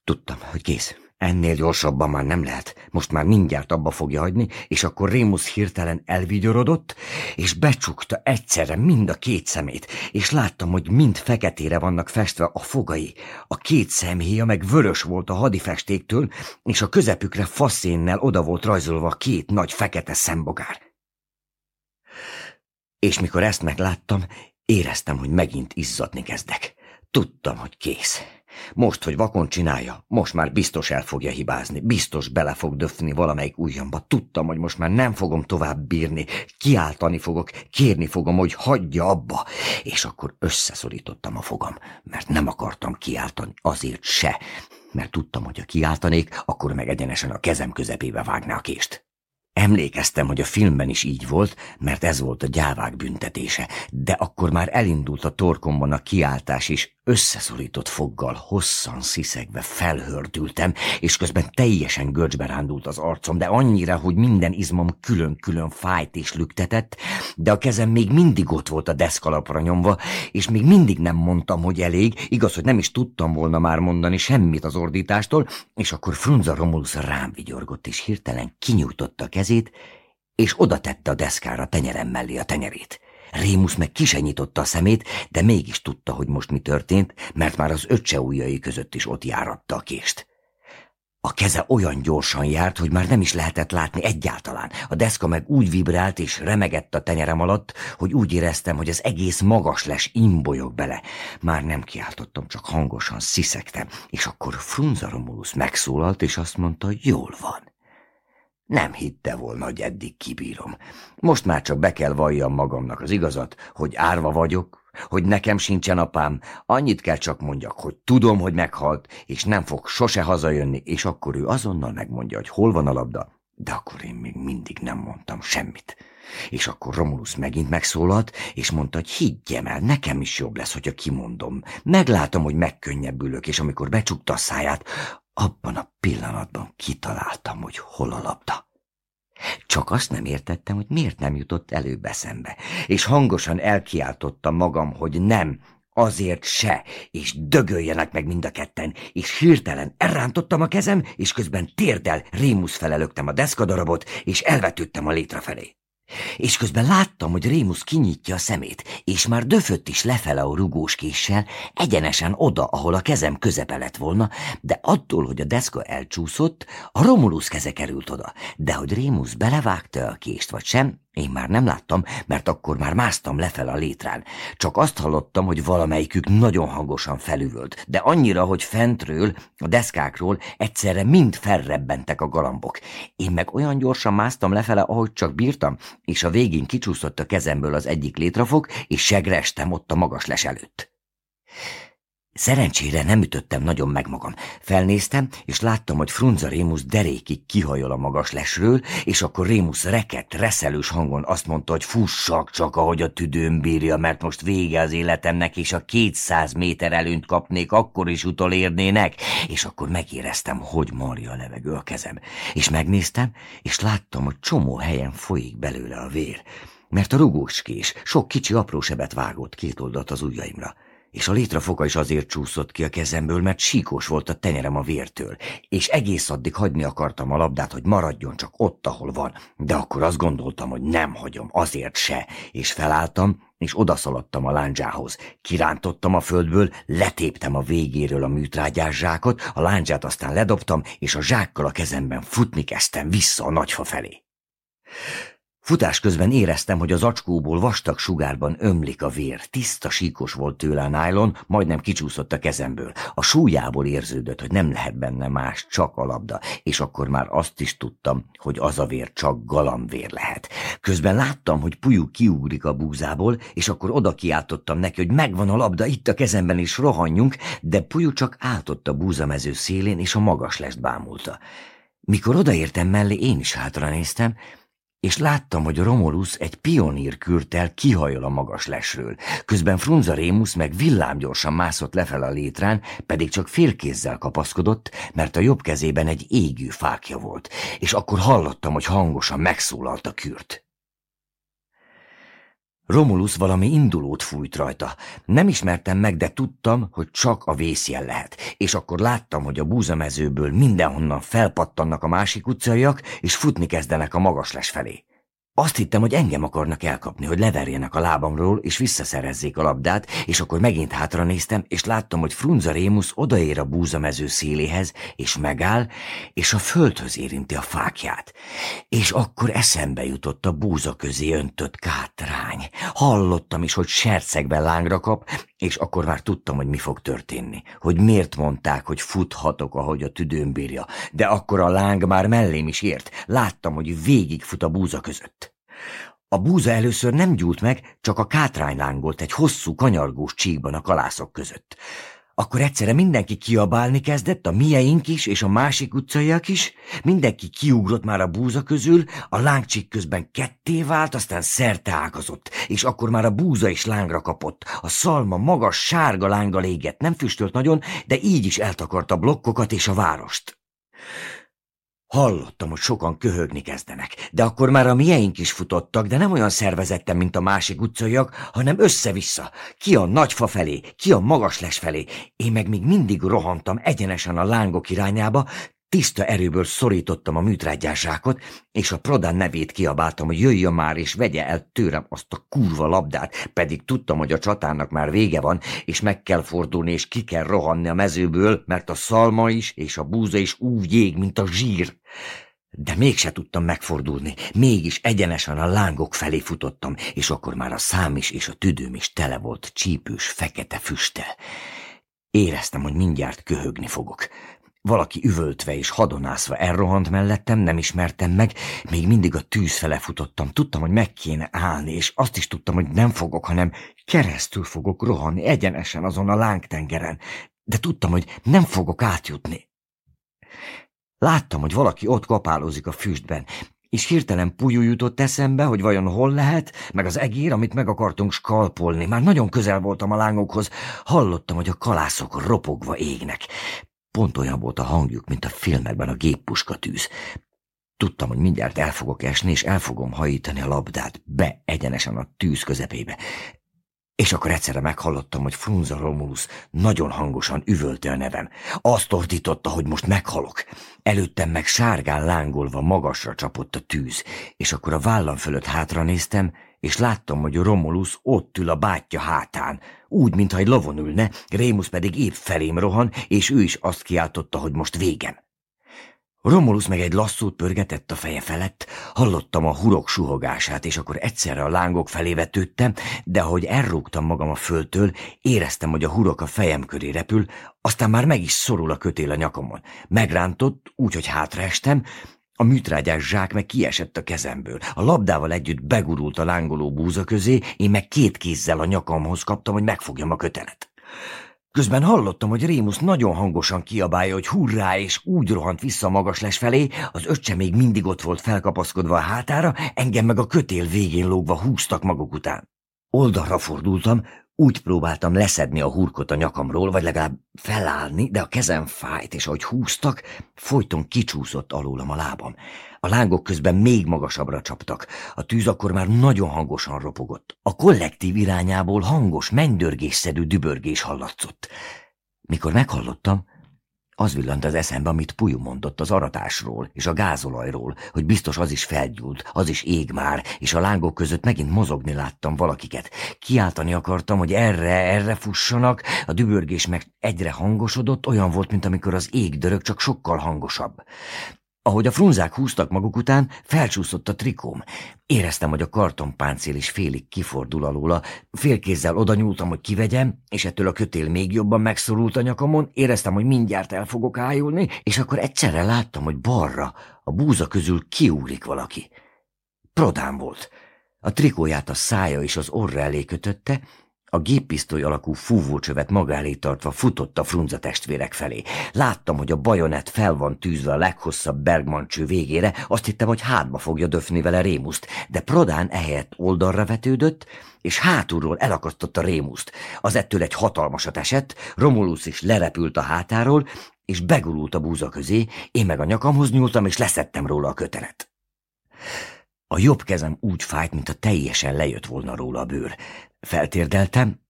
S1: Tudtam, hogy kész. Ennél gyorsabban már nem lehet, most már mindjárt abba fogja hagyni, és akkor Rémusz hirtelen elvigyorodott, és becsukta egyszerre mind a két szemét, és láttam, hogy mind feketére vannak festve a fogai, a két szemhéja meg vörös volt a hadifestéktől, és a közepükre faszénnel oda volt rajzolva két nagy fekete szembogár. És mikor ezt megláttam, éreztem, hogy megint izzadni kezdek. Tudtam, hogy kész. Most, hogy vakon csinálja, most már biztos el fogja hibázni, biztos bele fog döfni valamelyik ujjamba. Tudtam, hogy most már nem fogom tovább bírni, kiáltani fogok, kérni fogom, hogy hagyja abba. És akkor összeszorítottam a fogam, mert nem akartam kiáltani, azért se, mert tudtam, hogy ha kiáltanék, akkor meg egyenesen a kezem közepébe vágná a kést. Emlékeztem, hogy a filmben is így volt, mert ez volt a gyávák büntetése, de akkor már elindult a torkomban a kiáltás is, Összeszorított foggal, hosszan sziszegve felhördültem, és közben teljesen görcsbe rándult az arcom, de annyira, hogy minden izmom külön-külön fájt és lüktetett, de a kezem még mindig ott volt a deszkalapra nyomva, és még mindig nem mondtam, hogy elég, igaz, hogy nem is tudtam volna már mondani semmit az ordítástól, és akkor Frunza Romulus rám vigyorgott, és hirtelen kinyújtotta a kezét, és oda tette a deszkára tenyerem mellé a tenyerét. Rémus meg ki a szemét, de mégis tudta, hogy most mi történt, mert már az öccse ujjai között is ott járatta a kést. A keze olyan gyorsan járt, hogy már nem is lehetett látni egyáltalán. A deszka meg úgy vibrált és remegett a tenyerem alatt, hogy úgy éreztem, hogy az egész magas les imbolyog bele. Már nem kiáltottam, csak hangosan sziszegtem, és akkor Frunza Romulus megszólalt, és azt mondta, hogy jól van. Nem hitte volna, hogy eddig kibírom. Most már csak be kell valljam magamnak az igazat, hogy árva vagyok, hogy nekem sincsen apám, annyit kell csak mondjak, hogy tudom, hogy meghalt, és nem fog sose hazajönni, és akkor ő azonnal megmondja, hogy hol van a labda, de akkor én még mindig nem mondtam semmit. És akkor Romulus megint megszólalt, és mondta, hogy higgyem el, nekem is jobb lesz, hogyha kimondom. Meglátom, hogy megkönnyebbülök, és amikor becsukta a száját, abban a pillanatban kitaláltam, hogy hol a labda. Csak azt nem értettem, hogy miért nem jutott előbb eszembe, és hangosan elkiáltottam magam, hogy nem, azért se, és dögöljenek meg mind a ketten, és hirtelen elrántottam a kezem, és közben térdel rémusz felelögtem a deszkadarabot, és elvetődtem a létre felé. És közben láttam, hogy Rémusz kinyitja a szemét, és már döfött is lefele a rugós késsel, egyenesen oda, ahol a kezem közepe lett volna, de attól, hogy a deszka elcsúszott, a Romulus keze került oda, de hogy Rémusz belevágta a kést vagy sem, én már nem láttam, mert akkor már másztam lefel a létrán. Csak azt hallottam, hogy valamelyikük nagyon hangosan felüvölt, de annyira, hogy fentről, a deszkákról egyszerre mind felrebbentek a galambok. Én meg olyan gyorsan másztam lefele, ahogy csak bírtam, és a végén kicsúszott a kezemből az egyik létrafok, és segrestem ott a magas les előtt. Szerencsére nem ütöttem nagyon meg magam. Felnéztem, és láttam, hogy Frunza Rémusz derékig kihajol a magas lesről, és akkor Rémusz reket, reszelős hangon azt mondta, hogy fussak csak, ahogy a tüdőm bírja, mert most vége az életemnek, és a 200 méter előnyt kapnék, akkor is utolérnének. És akkor megéreztem, hogy marja a levegő a kezem. És megnéztem, és láttam, hogy csomó helyen folyik belőle a vér. Mert a kés sok kicsi apró sebet vágott két oldalt az ujjaimra és a létrafoka is azért csúszott ki a kezemből, mert síkos volt a tenyerem a vértől, és egész addig hagyni akartam a labdát, hogy maradjon csak ott, ahol van, de akkor azt gondoltam, hogy nem hagyom, azért se, és felálltam, és odaszaladtam a lándzsához. Kirántottam a földből, letéptem a végéről a műtrágyás zsákot, a lándzsát aztán ledobtam, és a zsákkal a kezemben futni kezdtem vissza a nagyfa felé. Futás közben éreztem, hogy az acskóból vastag sugárban ömlik a vér. Tiszta síkos volt tőle a nájlon, majdnem kicsúszott a kezemből. A súlyából érződött, hogy nem lehet benne más, csak a labda, és akkor már azt is tudtam, hogy az a vér csak galambvér lehet. Közben láttam, hogy Pujú kiugrik a búzából, és akkor oda kiáltottam neki, hogy megvan a labda, itt a kezemben is rohanjunk, de Pujú csak átott a búzamező szélén, és a magas lest bámulta. Mikor odaértem mellé, én is hátra néztem, és láttam, hogy Romulus egy kürtel kihajol a magas lesről, közben Frunza Rémus meg villámgyorsan mászott lefel a létrán, pedig csak félkézzel kapaszkodott, mert a jobb kezében egy égő fákja volt, és akkor hallottam, hogy hangosan megszólalt a kürt. Romulus valami indulót fújt rajta. Nem ismertem meg, de tudtam, hogy csak a vészjel lehet. És akkor láttam, hogy a búzamezőből mindenhonnan felpattannak a másik utcaiak, és futni kezdenek a magasles felé. Azt hittem, hogy engem akarnak elkapni, hogy leverjenek a lábamról, és visszaszerezzék a labdát, és akkor megint hátra néztem, és láttam, hogy Frunza Rémusz odaér a búzamező széléhez, és megáll, és a földhöz érinti a fákját. És akkor eszembe jutott a búza közé öntött kátrány. Hallottam is, hogy sercegben lángra kap, és akkor már tudtam, hogy mi fog történni. Hogy miért mondták, hogy futhatok, ahogy a tüdőm bírja, de akkor a láng már mellém is ért. Láttam, hogy végig fut a búza között. A búza először nem gyúlt meg, csak a kátrány lángolt egy hosszú, kanyargós csíkban a kalászok között. Akkor egyszerre mindenki kiabálni kezdett, a mieink is, és a másik utcaiak is. Mindenki kiugrott már a búza közül, a lángcsík közben ketté vált, aztán szerte ágazott, és akkor már a búza is lángra kapott. A szalma magas, sárga lánga légett, nem füstölt nagyon, de így is eltakarta blokkokat és a várost. Hallottam, hogy sokan köhögni kezdenek, de akkor már a mieink is futottak, de nem olyan szervezettem, mint a másik utcaiak, hanem össze-vissza. Ki a nagyfa felé, ki a magas les felé. Én meg még mindig rohantam egyenesen a lángok irányába, Tiszta erőből szorítottam a műtrágyázsákot, és a Prodán nevét kiabáltam, hogy jöjjön már és vegye el tőlem azt a kurva labdát, pedig tudtam, hogy a csatának már vége van, és meg kell fordulni, és ki kell rohanni a mezőből, mert a szalma is, és a búza is úgy jég, mint a zsír. De mégse tudtam megfordulni, mégis egyenesen a lángok felé futottam, és akkor már a szám is és a tüdőm is tele volt csípős, fekete füsttel. Éreztem, hogy mindjárt köhögni fogok. Valaki üvöltve és hadonászva elrohant mellettem, nem ismertem meg, még mindig a tűz fele futottam. Tudtam, hogy meg kéne állni, és azt is tudtam, hogy nem fogok, hanem keresztül fogok rohanni egyenesen azon a lángtengeren, de tudtam, hogy nem fogok átjutni. Láttam, hogy valaki ott kapálózik a füstben, és hirtelen pulyú jutott eszembe, hogy vajon hol lehet, meg az egér, amit meg akartunk skalpolni. Már nagyon közel voltam a lángokhoz, hallottam, hogy a kalászok ropogva égnek. Pont olyan volt a hangjuk, mint a filmekben a géppuska tűz. Tudtam, hogy mindjárt el fogok esni, és el fogom hajítani a labdát be egyenesen a tűz közepébe. És akkor egyszerre meghallottam, hogy Frunza Romulus nagyon hangosan üvölte a nevem. Azt ordította, hogy most meghalok. Előttem meg sárgán lángolva magasra csapott a tűz, és akkor a vállam fölött hátra néztem, és láttam, hogy a Romulus ott ül a bátyja hátán, úgy, mintha egy lovon ülne, Rémus pedig épp felém rohan, és ő is azt kiáltotta, hogy most végem. Romulus meg egy lasszút pörgetett a feje felett, hallottam a hurok suhogását, és akkor egyszerre a lángok felé vetődtem, de ahogy elrúgtam magam a földtől, éreztem, hogy a hurok a fejem köré repül, aztán már meg is szorul a kötél a nyakamon. Megrántott, úgyhogy hátraestem, a műtrágyás zsák meg kiesett a kezemből. A labdával együtt begurult a lángoló búza közé, én meg két kézzel a nyakamhoz kaptam, hogy megfogjam a kötelet. Közben hallottam, hogy Rémus nagyon hangosan kiabálja, hogy hurrá, és úgy rohant vissza a magas les felé, az öccse még mindig ott volt felkapaszkodva a hátára, engem meg a kötél végén lógva húztak maguk után. Oldalra fordultam, úgy próbáltam leszedni a hurkot a nyakamról, vagy legalább felállni, de a kezem fájt, és ahogy húztak, folyton kicsúszott alólam a lábam. A lángok közben még magasabbra csaptak. A tűz akkor már nagyon hangosan ropogott. A kollektív irányából hangos, mennydörgésszerű dübörgés hallatszott. Mikor meghallottam, az villant az eszembe, amit Pujú mondott az aratásról és a gázolajról, hogy biztos az is felgyúlt, az is ég már, és a lángok között megint mozogni láttam valakiket. Kiáltani akartam, hogy erre, erre fussanak, a dübörgés meg egyre hangosodott, olyan volt, mint amikor az ég dörög, csak sokkal hangosabb. Ahogy a frunzák húztak maguk után, felcsúszott a trikóm. Éreztem, hogy a kartonpáncél is félig kifordul alóla. Félkézzel oda nyúltam, hogy kivegyem, és ettől a kötél még jobban megszorult a nyakamon. Éreztem, hogy mindjárt el fogok ájulni, és akkor egyszerre láttam, hogy balra, a búza közül kiúlik valaki. Prodám volt. A trikóját a szája és az orra elé kötötte, a géppisztoly alakú fúvócsövet maga elé tartva futott a frunza testvérek felé. Láttam, hogy a bajonet fel van tűzve a leghosszabb Bergman cső végére, azt hittem, hogy hátba fogja döfni vele Rémuszt, de Prodán ehelyett oldalra vetődött, és hátulról elakasztotta Rémuszt. Az ettől egy hatalmasat esett, Romulus is lerepült a hátáról, és begurult a búza közé, én meg a nyakamhoz nyúltam, és leszettem róla a kötelet. A jobb kezem úgy fájt, mint a teljesen lejött volna róla a bőr, Feltérdeltem,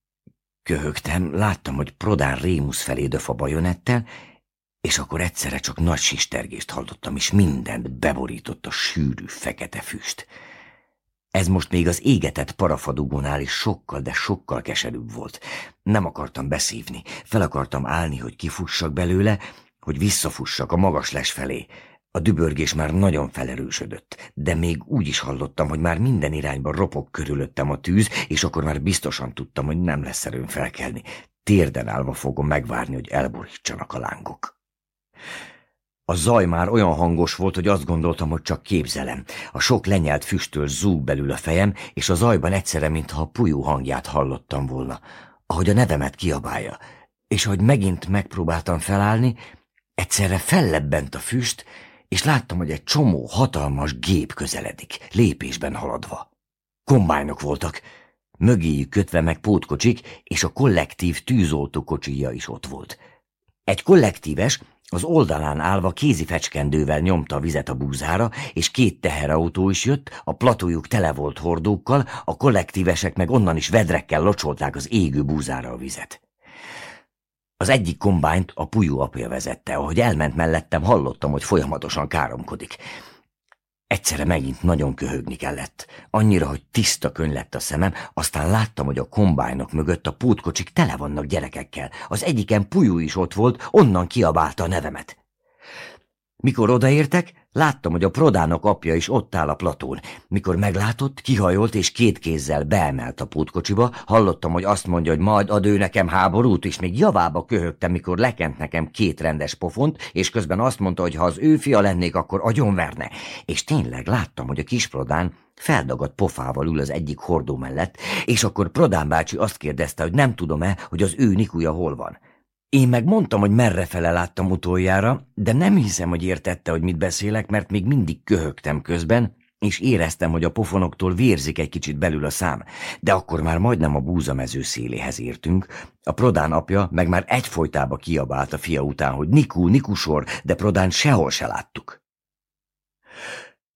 S1: köhögtem, láttam, hogy Prodán Rémusz felé döf a bajonettel, és akkor egyszerre csak nagy sistergést hallottam, és mindent beborított a sűrű, fekete füst. Ez most még az égetett parafadugónál is sokkal, de sokkal keserűbb volt. Nem akartam beszívni, fel akartam állni, hogy kifussak belőle, hogy visszafussak a magas les felé. A dübörgés már nagyon felerősödött, de még úgy is hallottam, hogy már minden irányban ropog körülöttem a tűz, és akkor már biztosan tudtam, hogy nem lesz erőm felkelni. Térden állva fogom megvárni, hogy elborítsanak a lángok. A zaj már olyan hangos volt, hogy azt gondoltam, hogy csak képzelem. A sok lenyelt füstől zúg belül a fejem, és a zajban egyszerre, mintha a pulyú hangját hallottam volna, ahogy a nevemet kiabálja. És ahogy megint megpróbáltam felállni, egyszerre fellebbent a füst, és láttam, hogy egy csomó hatalmas gép közeledik, lépésben haladva. Kombájnok voltak, mögéjük kötve meg pótkocsik, és a kollektív tűzoltó kocsija is ott volt. Egy kollektíves az oldalán állva kézi fecskendővel nyomta a vizet a búzára, és két teherautó is jött, a platójuk tele volt hordókkal, a kollektívesek meg onnan is vedrekkel locsolták az égő búzára a vizet. Az egyik kombányt a pulyú apja vezette, ahogy elment mellettem, hallottam, hogy folyamatosan káromkodik. Egyszerre megint nagyon köhögni kellett, annyira, hogy tiszta könny lett a szemem, aztán láttam, hogy a kombájnok mögött a pótkocsik tele vannak gyerekekkel. Az egyiken pulyú is ott volt, onnan kiabálta a nevemet. Mikor odaértek, láttam, hogy a prodának apja is ott áll a platón. Mikor meglátott, kihajolt és két kézzel beemelt a pótkocsiba, hallottam, hogy azt mondja, hogy majd ad ő nekem háborút, és még javába köhögtem, mikor lekent nekem két rendes pofont, és közben azt mondta, hogy ha az ő fia lennék, akkor agyonverne. És tényleg láttam, hogy a kis prodán feldagadt pofával ül az egyik hordó mellett, és akkor Prodán bácsi azt kérdezte, hogy nem tudom-e, hogy az ő Nikuja hol van. Én meg mondtam, hogy merre fele láttam utoljára, de nem hiszem, hogy értette, hogy mit beszélek, mert még mindig köhögtem közben, és éreztem, hogy a pofonoktól vérzik egy kicsit belül a szám, de akkor már majdnem a búzamező széléhez értünk. A Prodán apja meg már egyfolytába kiabált a fia után, hogy Nikú, Nikusor, de Prodán sehol se láttuk.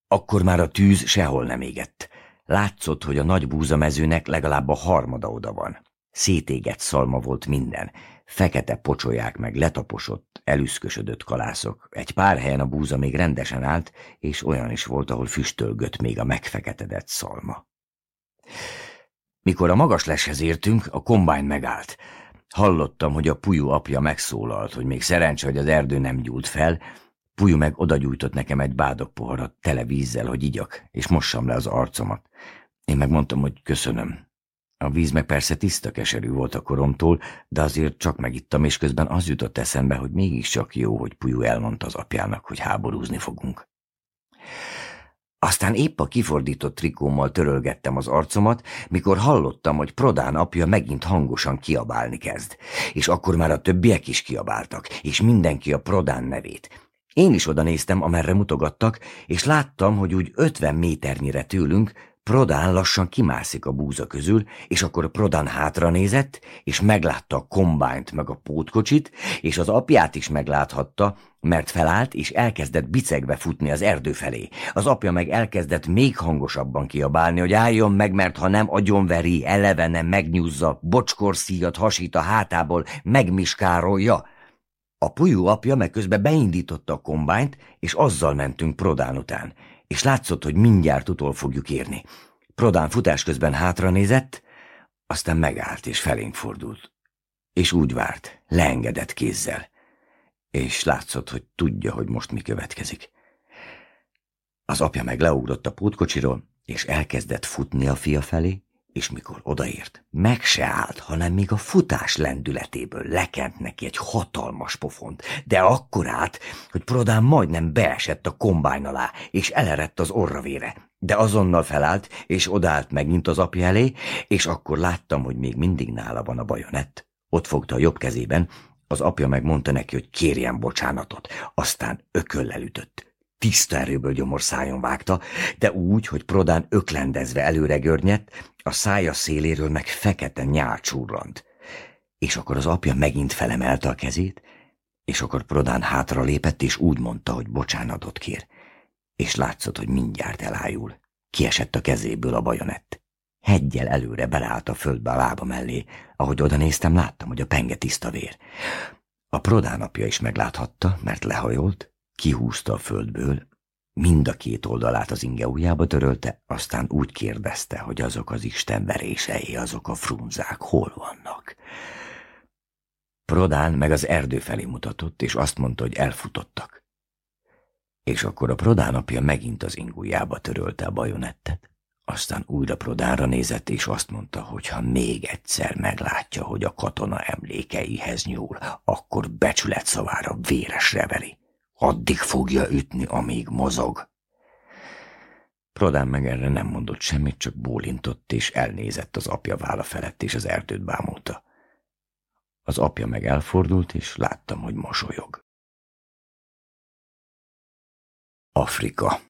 S1: Akkor már a tűz sehol nem égett. Látszott, hogy a nagy búzamezőnek legalább a harmada oda van. Szétégett szalma volt minden, fekete pocsolyák meg letaposott, elüszkösödött kalászok. Egy pár helyen a búza még rendesen állt, és olyan is volt, ahol füstölgött még a megfeketedett szalma. Mikor a magas leshez értünk, a kombány megállt. Hallottam, hogy a Pujú apja megszólalt, hogy még szerencsé, hogy az erdő nem gyúlt fel, Pujú meg odagyújtott nekem egy bádok poharat tele vízzel, hogy igyak, és mossam le az arcomat. Én megmondtam, hogy köszönöm, a víz meg persze tiszta keserű volt a koromtól, de azért csak megittam, és közben az jutott eszembe, hogy mégiscsak jó, hogy Pujú elmondta az apjának, hogy háborúzni fogunk. Aztán épp a kifordított trikómmal törölgettem az arcomat, mikor hallottam, hogy Prodán apja megint hangosan kiabálni kezd. És akkor már a többiek is kiabáltak, és mindenki a Prodán nevét. Én is oda néztem, amerre mutogattak, és láttam, hogy úgy ötven méternyire tőlünk Prodán lassan kimászik a búza közül, és akkor Prodán hátranézett, és meglátta a kombányt meg a pótkocsit, és az apját is megláthatta, mert felállt, és elkezdett bicegbe futni az erdő felé. Az apja meg elkezdett még hangosabban kiabálni, hogy álljon meg, mert ha nem agyonveri, elevene, megnyúzza, szíjat hasít a hátából, megmiskárolja. A pulyú apja meg közben beindította a kombányt, és azzal mentünk Prodán után és látszott, hogy mindjárt utol fogjuk érni. Prodán futás közben hátra nézett, aztán megállt és felénk fordult. És úgy várt, leengedett kézzel. És látszott, hogy tudja, hogy most mi következik. Az apja meg leugrott a pótkocsiról, és elkezdett futni a fia felé, és mikor odaért, meg se állt, hanem még a futás lendületéből lekent neki egy hatalmas pofont, de akkor át, hogy Prodán majdnem beesett a kombány alá, és elerett az orravére, de azonnal felállt, és odállt megint az apja elé, és akkor láttam, hogy még mindig nála van a bajonett. Ott fogta a jobb kezében, az apja megmondta neki, hogy kérjen bocsánatot, aztán ököllel ütött tiszta erőből gyomorszájon vágta, de úgy, hogy Prodán öklendezve előre görnyett, a szája széléről meg fekete nyál csurrant. És akkor az apja megint felemelte a kezét, és akkor Prodán hátra lépett, és úgy mondta, hogy bocsánatot kér. És látszott, hogy mindjárt elájul. Kiesett a kezéből a bajonett. Hegyel előre beleállt a földbe a lába mellé. Ahogy oda néztem, láttam, hogy a penge tiszta vér. A Prodán apja is megláthatta, mert lehajolt, Kihúzta a földből, mind a két oldalát az inge ujjába törölte, aztán úgy kérdezte, hogy azok az istenverései, azok a frunzák hol vannak. Prodán meg az erdő felé mutatott, és azt mondta, hogy elfutottak. És akkor a Prodán apja megint az ingújába törölte a bajonettet. Aztán újra Prodánra nézett, és azt mondta, hogy ha még egyszer meglátja, hogy a katona emlékeihez nyúl, akkor becsület szavára véresre veri. Addig fogja ütni, amíg mozog. Prodán meg erre nem mondott semmit, csak bólintott
S2: és elnézett az apja vála felett, és az erdőt bámulta. Az apja meg elfordult, és láttam, hogy mosolyog. Afrika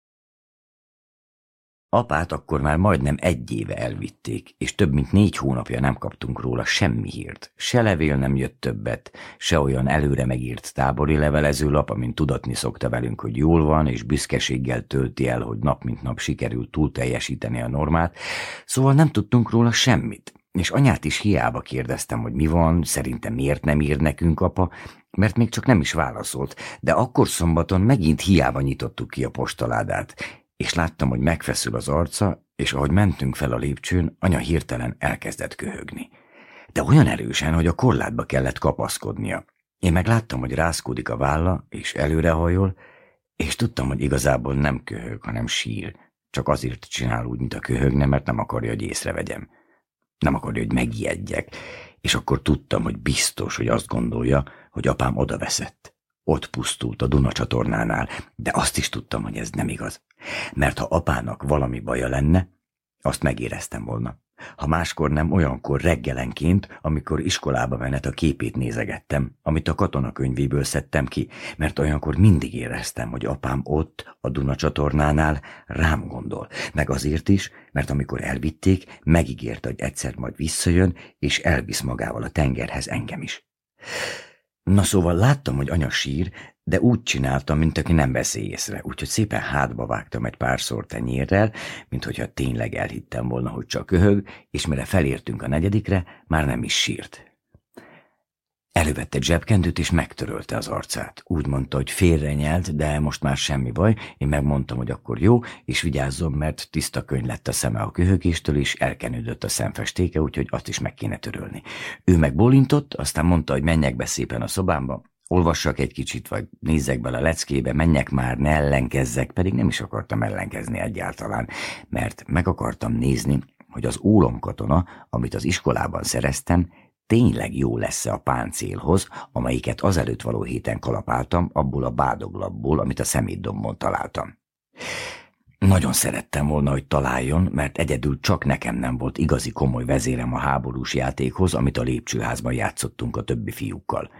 S2: Apát akkor már majdnem egy éve
S1: elvitték, és több mint négy hónapja nem kaptunk róla semmi hírt. Se levél nem jött többet, se olyan előre megírt tábori levelező lap, amint tudatni szokta velünk, hogy jól van, és büszkeséggel tölti el, hogy nap mint nap sikerült túl teljesíteni a normát, szóval nem tudtunk róla semmit. És anyát is hiába kérdeztem, hogy mi van, szerintem miért nem ír nekünk apa, mert még csak nem is válaszolt, de akkor szombaton megint hiába nyitottuk ki a postaládát, és láttam, hogy megfeszül az arca, és ahogy mentünk fel a lépcsőn, anya hirtelen elkezdett köhögni. De olyan erősen, hogy a korlátba kellett kapaszkodnia. Én meg láttam, hogy rászkódik a válla, és előrehajol, és tudtam, hogy igazából nem köhög, hanem sír. Csak azért csinál úgy, mint a köhögne, mert nem akarja, hogy észrevegyem. Nem akarja, hogy megijedjek, és akkor tudtam, hogy biztos, hogy azt gondolja, hogy apám odaveszett. Ott pusztult a Duna csatornánál, de azt is tudtam, hogy ez nem igaz. Mert ha apának valami baja lenne, azt megéreztem volna. Ha máskor nem, olyankor reggelenként, amikor iskolába menet a képét nézegettem, amit a katonakönyvéből szedtem ki, mert olyankor mindig éreztem, hogy apám ott, a Duna csatornánál rám gondol. Meg azért is, mert amikor elvitték, megígérte, hogy egyszer majd visszajön, és elvisz magával a tengerhez engem is. Na szóval láttam, hogy anya sír, de úgy csináltam, mint aki nem veszi észre, úgyhogy szépen hátba vágtam egy párszor tenyérrel, mint hogyha tényleg elhittem volna, hogy csak köhög, és mire felértünk a negyedikre, már nem is sírt. Elővette zsebkendőt és megtörölte az arcát. Úgy mondta, hogy félrenyelt, de most már semmi baj, én megmondtam, hogy akkor jó, és vigyázzon, mert tiszta könyv lett a szeme a köhögéstől, és elkenődött a szemfestéke, úgyhogy azt is meg kéne törölni. Ő meg aztán mondta, hogy menjek be szépen a szobámba, olvassak egy kicsit, vagy nézzek bele a leckébe, menjek már, ne ellenkezzek, pedig nem is akartam ellenkezni egyáltalán, mert meg akartam nézni, hogy az ólomkatona, amit az iskolában szereztem, tényleg jó lesz e a páncélhoz, amelyiket azelőtt való héten kalapáltam abból a bádoglapból, amit a szemétdombon találtam. Nagyon szerettem volna, hogy találjon, mert egyedül csak nekem nem volt igazi komoly vezérem a háborús játékhoz, amit a lépcsőházban játszottunk a többi fiúkkal.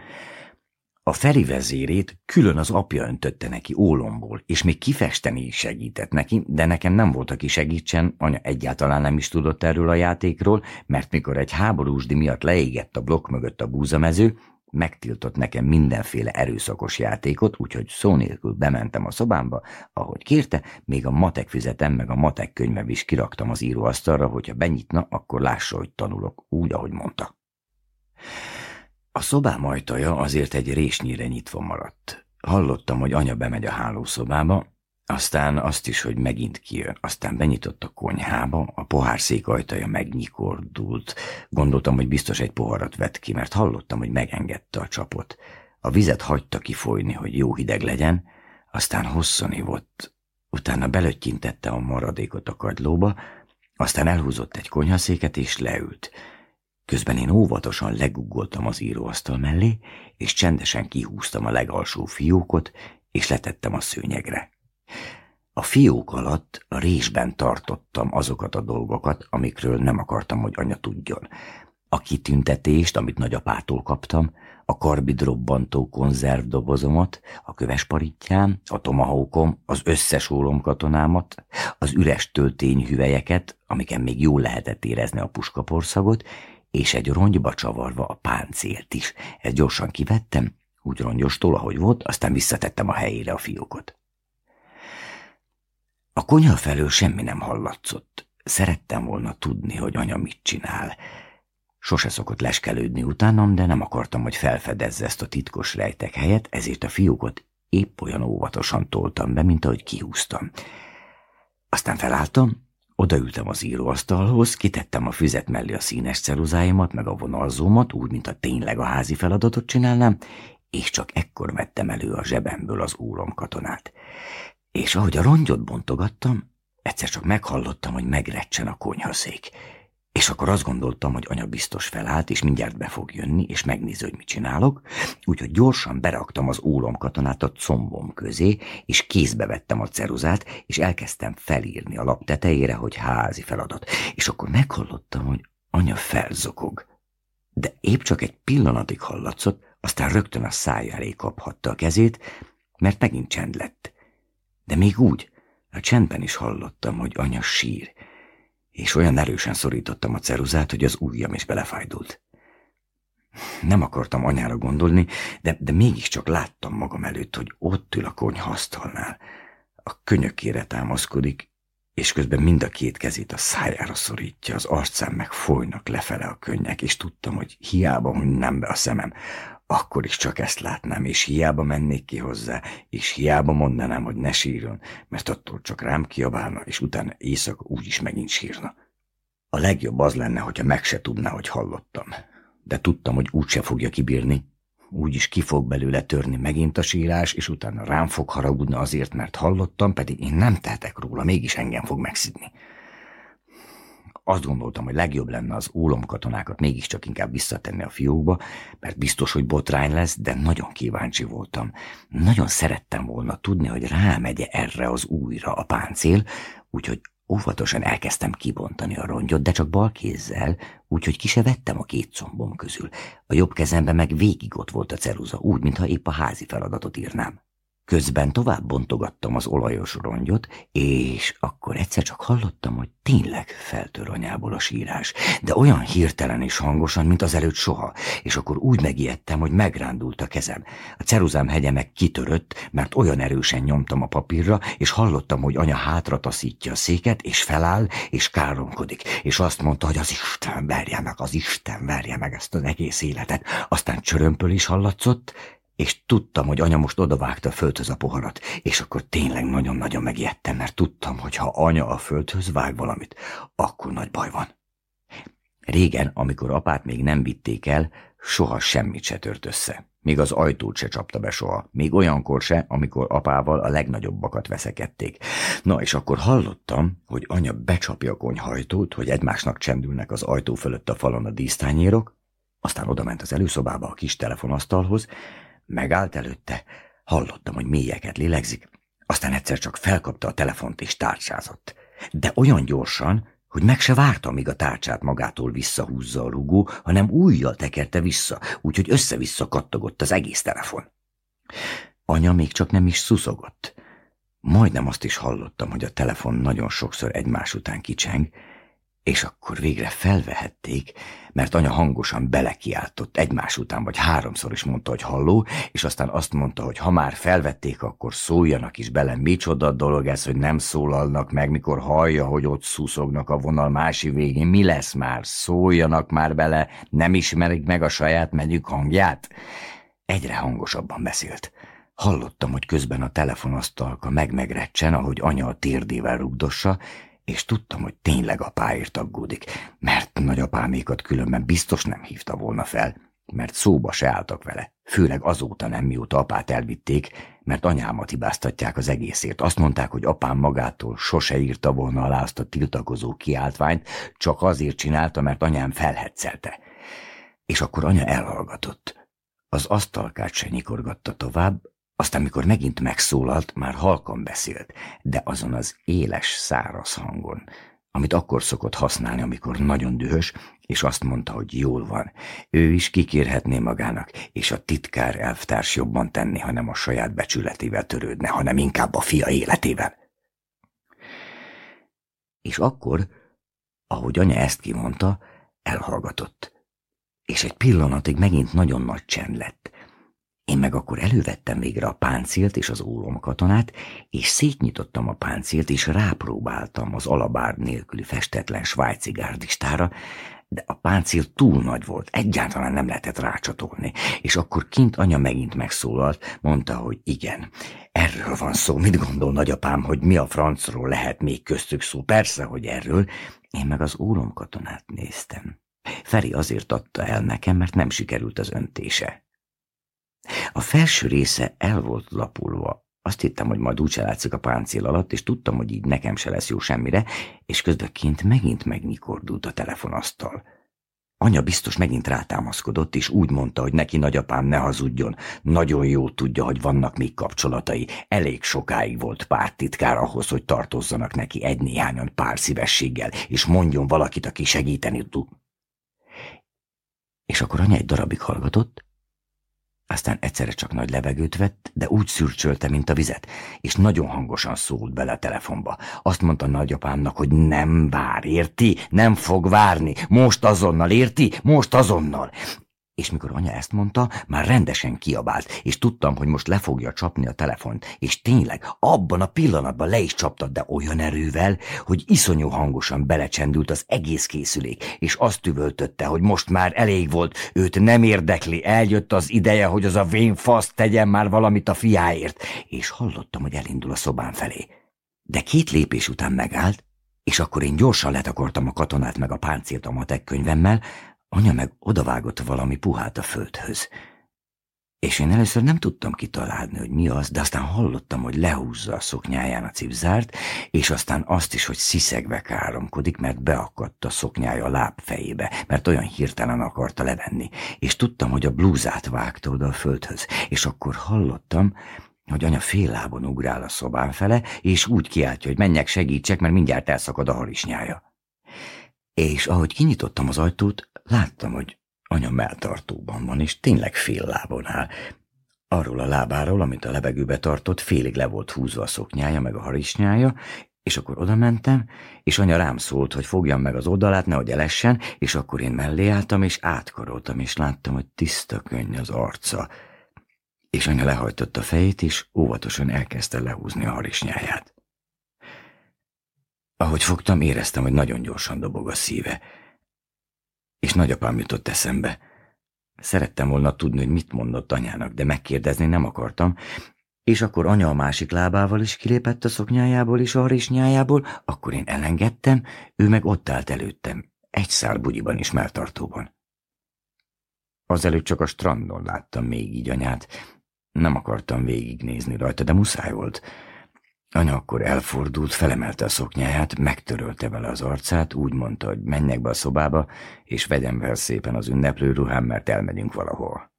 S1: A Feri vezérét külön az apja öntötte neki ólomból, és még kifesteni is segített neki, de nekem nem volt, aki segítsen, anya egyáltalán nem is tudott erről a játékról, mert mikor egy háborúsdi miatt leégett a blokk mögött a búzamező, megtiltott nekem mindenféle erőszakos játékot, úgyhogy szó nélkül bementem a szobámba, ahogy kérte, még a matek füzetem meg a matek könyvem is kiraktam az íróasztalra, hogyha benyitna, akkor lássa, hogy tanulok, úgy, ahogy mondta. A szobám ajtaja azért egy résnyire nyitva maradt. Hallottam, hogy anya bemegy a hálószobába, aztán azt is, hogy megint kijön, aztán benyitott a konyhába, a pohárszék ajtaja megnyikordult. Gondoltam, hogy biztos egy poharat vett ki, mert hallottam, hogy megengedte a csapot. A vizet hagyta kifolyni, hogy jó hideg legyen, aztán hosszan ivott. Utána belöttyintette a maradékot a kagylóba, aztán elhúzott egy konyhaszéket és leült. Közben én óvatosan leguggoltam az íróasztal mellé, és csendesen kihúztam a legalsó fiókot, és letettem a szőnyegre. A fiók alatt a résben tartottam azokat a dolgokat, amikről nem akartam, hogy anya tudjon. A kitüntetést, amit nagyapától kaptam, a karbidrobbantó konzervdobozomat, a kövesparitján, a tomahókom, az összes katonámat, az üres töltényhüvelyeket, amiken még jól lehetett érezni a puskaporszagot, és egy rongyba csavarva a páncélt is. Ezt gyorsan kivettem, úgy rongyostól, ahogy volt, aztán visszatettem a helyére a fiókot. A konyha felől semmi nem hallatszott. Szerettem volna tudni, hogy anya mit csinál. Sose szokott leskelődni utánam, de nem akartam, hogy felfedezze ezt a titkos rejtek helyet, ezért a fiókot épp olyan óvatosan toltam be, mint ahogy kihúztam. Aztán felálltam, Odaültem az íróasztalhoz, kitettem a füzet mellé a színes ceruzáimat, meg a vonalzómat, úgy, mint a tényleg a házi feladatot csinálnám, és csak ekkor vettem elő a zsebemből az úrom katonát. És ahogy a rongyot bontogattam, egyszer csak meghallottam, hogy megrecsen a konyhaszék. És akkor azt gondoltam, hogy anya biztos felállt, és mindjárt be fog jönni, és megnézi, hogy mit csinálok, úgyhogy gyorsan beraktam az katonát a combom közé, és kézbe vettem a ceruzát, és elkezdtem felírni a lap tetejére, hogy házi feladat. És akkor meghallottam, hogy anya felzokog. De épp csak egy pillanatig hallatszott, aztán rögtön a szája elé kaphatta a kezét, mert megint csend lett. De még úgy, a csendben is hallottam, hogy anya sír, és olyan erősen szorítottam a ceruzát, hogy az ujjam is belefájdult. Nem akartam anyára gondolni, de, de mégiscsak láttam magam előtt, hogy ott ül a asztalnál. A könyökére támaszkodik, és közben mind a két kezét a szájára szorítja, az arcán meg folynak lefele a könnyek, és tudtam, hogy hiába, hogy nem be a szemem, akkor is csak ezt látnám, és hiába mennék ki hozzá, és hiába mondanám, hogy ne sírjon, mert attól csak rám kiabálna, és utána éjszaka úgyis megint sírna. A legjobb az lenne, hogyha meg se tudná, hogy hallottam. De tudtam, hogy úgyse fogja kibírni. Úgyis ki fog belőle törni megint a sírás, és utána rám fog haragudni azért, mert hallottam, pedig én nem tehetek róla, mégis engem fog megszidni. Azt gondoltam, hogy legjobb lenne az ólomkatonákat mégiscsak inkább visszatenni a fiókba, mert biztos, hogy botrány lesz, de nagyon kíváncsi voltam. Nagyon szerettem volna tudni, hogy rámegye erre az újra a páncél, úgyhogy óvatosan elkezdtem kibontani a rongyot, de csak bal kézzel, úgyhogy ki se vettem a két combom közül. A jobb kezemben meg végig ott volt a ceruza, úgy, mintha épp a házi feladatot írnám. Közben tovább bontogattam az olajos rongyot, és akkor egyszer csak hallottam, hogy tényleg feltör anyából a sírás, de olyan hirtelen és hangosan, mint az előtt soha, és akkor úgy megijedtem, hogy megrándult a kezem. A ceruzám hegye meg kitörött, mert olyan erősen nyomtam a papírra, és hallottam, hogy anya hátra taszítja a széket, és feláll, és káromkodik, és azt mondta, hogy az Isten verje meg, az Isten verje meg ezt az egész életet. Aztán csörömpöl is hallatszott, és tudtam, hogy anya most odavágta a földhöz a poharat, és akkor tényleg nagyon-nagyon megijedtem, mert tudtam, hogy ha anya a földhöz vág valamit, akkor nagy baj van. Régen, amikor apát még nem vitték el, soha semmit se tört össze. Még az ajtót se csapta be soha, még olyankor se, amikor apával a legnagyobbakat veszekedték. Na és akkor hallottam, hogy anya becsapja a konyhajtót, hogy egymásnak csendülnek az ajtó fölött a falon a dísztányérok, aztán odament az előszobába a kis telefonasztalhoz, Megállt előtte, hallottam, hogy mélyeket lélegzik, aztán egyszer csak felkapta a telefont és tárcsázott. De olyan gyorsan, hogy meg se várta, míg a tárcsát magától visszahúzza a rugó, hanem újjal tekerte vissza, úgyhogy össze-vissza kattogott az egész telefon. Anya még csak nem is szuszogott. Majdnem azt is hallottam, hogy a telefon nagyon sokszor egymás után kicseng, és akkor végre felvehették, mert anya hangosan belekiáltott egymás után, vagy háromszor is mondta, hogy halló, és aztán azt mondta, hogy ha már felvették, akkor szóljanak is bele, micsoda dolog ez, hogy nem szólalnak meg, mikor hallja, hogy ott szuszognak a vonal másik végén, mi lesz már, szóljanak már bele, nem ismerik meg a saját megyük hangját. Egyre hangosabban beszélt. Hallottam, hogy közben a telefonasztalka megmegrecsen, ahogy anya a térdével rugdossa, és tudtam, hogy tényleg apáért aggódik, mert nagyapámékat különben biztos nem hívta volna fel, mert szóba se álltak vele, főleg azóta nem, mióta apát elvitték, mert anyámat hibáztatják az egészért. Azt mondták, hogy apám magától sose írta volna alá azt a tiltakozó kiáltványt, csak azért csinálta, mert anyám felhetszelte. És akkor anya elhallgatott. Az asztalkát se nyikorgatta tovább, aztán, mikor megint megszólalt, már halkan beszélt, de azon az éles, száraz hangon, amit akkor szokott használni, amikor nagyon dühös, és azt mondta, hogy jól van. Ő is kikérhetné magának, és a titkár elvtárs jobban tenni, ha nem a saját becsületével törődne, hanem inkább a fia életével. És akkor, ahogy anya ezt kimondta, elhallgatott. És egy pillanatig megint nagyon nagy csend lett, én meg akkor elővettem végre a páncélt és az katonát, és szétnyitottam a páncélt, és rápróbáltam az alabár nélküli festetlen svájci gárdistára, de a páncél túl nagy volt, egyáltalán nem lehetett rácsatolni, és akkor kint anya megint megszólalt, mondta, hogy igen, erről van szó, mit gondol nagyapám, hogy mi a francról lehet még köztük szó, persze, hogy erről, én meg az katonát néztem. Feri azért adta el nekem, mert nem sikerült az öntése. A felső része el volt lapulva, azt hittem, hogy majd úgyse látszik a páncél alatt, és tudtam, hogy így nekem se lesz jó semmire, és közben kint megint megnyikordult a telefonasztal. Anya biztos megint rátámaszkodott, és úgy mondta, hogy neki nagyapám ne hazudjon. Nagyon jó tudja, hogy vannak még kapcsolatai. Elég sokáig volt pártitkár ahhoz, hogy tartozzanak neki egy-néhányan pár szívességgel, és mondjon valakit, aki segíteni tud. És akkor anya egy darabig hallgatott, aztán egyszerre csak nagy levegőt vett, de úgy szürcsölte, mint a vizet, és nagyon hangosan szólt bele a telefonba. Azt mondta nagyapámnak, hogy nem vár, érti? Nem fog várni. Most azonnal, érti? Most azonnal. És mikor anya ezt mondta, már rendesen kiabált, és tudtam, hogy most le fogja csapni a telefont, és tényleg abban a pillanatban le is csaptad, de olyan erővel, hogy iszonyú hangosan belecsendült az egész készülék, és azt üvöltötte, hogy most már elég volt, őt nem érdekli, eljött az ideje, hogy az a vén fasz tegyen már valamit a fiáért, és hallottam, hogy elindul a szobán felé. De két lépés után megállt, és akkor én gyorsan letakartam a katonát meg a páncélt a matek könyvemmel, Anya meg odavágott valami puhát a földhöz. És én először nem tudtam kitalálni, hogy mi az, de aztán hallottam, hogy lehúzza a szoknyáján a cipzárt, és aztán azt is, hogy sziszegve káromkodik, mert beakadt a szoknyája a lábfejébe, mert olyan hirtelen akarta levenni. És tudtam, hogy a blúzát vágta oda a földhöz, és akkor hallottam, hogy anya fél lábon ugrál a szobán fele, és úgy kiáltja, hogy menjek, segítsek, mert mindjárt elszakad a halisnyája. És ahogy kinyitottam az ajtót, Láttam, hogy anya melltartóban van, és tényleg fél lábon áll. Arról a lábáról, amit a levegőbe tartott, félig le volt húzva a szoknyája, meg a harisnyája, és akkor oda mentem, és anya rám szólt, hogy fogjam meg az oldalát, nehogy elessen, és akkor én mellé álltam, és átkaroltam, és láttam, hogy tiszta könny az arca. És anya lehajtotta a fejét, és óvatosan elkezdte lehúzni a harisnyáját. Ahogy fogtam, éreztem, hogy nagyon gyorsan dobog a szíve és nagyapám jutott eszembe. Szerettem volna tudni, hogy mit mondott anyának, de megkérdezni nem akartam, és akkor anya a másik lábával is kilépett a szoknyájából és a harisnyájából, akkor én elengedtem, ő meg ott állt előttem, egy szál bugyiban és melltartóban. Azelőtt csak a strandon láttam még így anyát, nem akartam végignézni rajta, de muszáj volt – Anya akkor elfordult, felemelte a szoknyáját, megtörölte vele az arcát, úgy mondta, hogy menjek be a szobába, és vegyem fel szépen az ünneplő ruhám, mert elmegyünk valahol.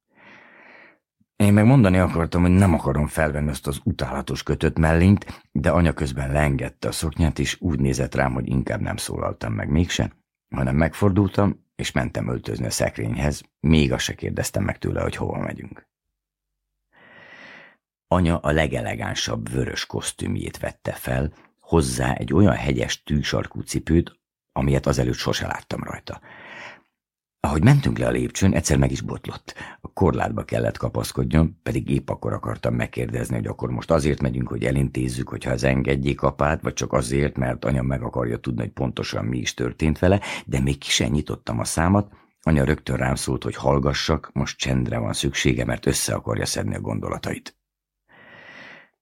S1: Én meg mondani akartam, hogy nem akarom felvenni azt az utálatos kötött mellint, de anya közben leengedte a szoknyát, és úgy nézett rám, hogy inkább nem szólaltam meg mégse, hanem megfordultam, és mentem öltözni a szekrényhez, még azt se kérdeztem meg tőle, hogy hova megyünk. Anya a legelegánsabb vörös kosztümjét vette fel, hozzá egy olyan hegyes tűsarkú cipőt, amilyet azelőtt sose láttam rajta. Ahogy mentünk le a lépcsőn, egyszer meg is botlott. A korlátba kellett kapaszkodjon, pedig épp akkor akartam megkérdezni, hogy akkor most azért megyünk, hogy elintézzük, hogyha az engedjék apát, vagy csak azért, mert anya meg akarja tudni, hogy pontosan mi is történt vele, de még ki sem nyitottam a számat, Anya rögtön rám szólt, hogy hallgassak, most csendre van szüksége, mert össze akarja szedni a gondolatait.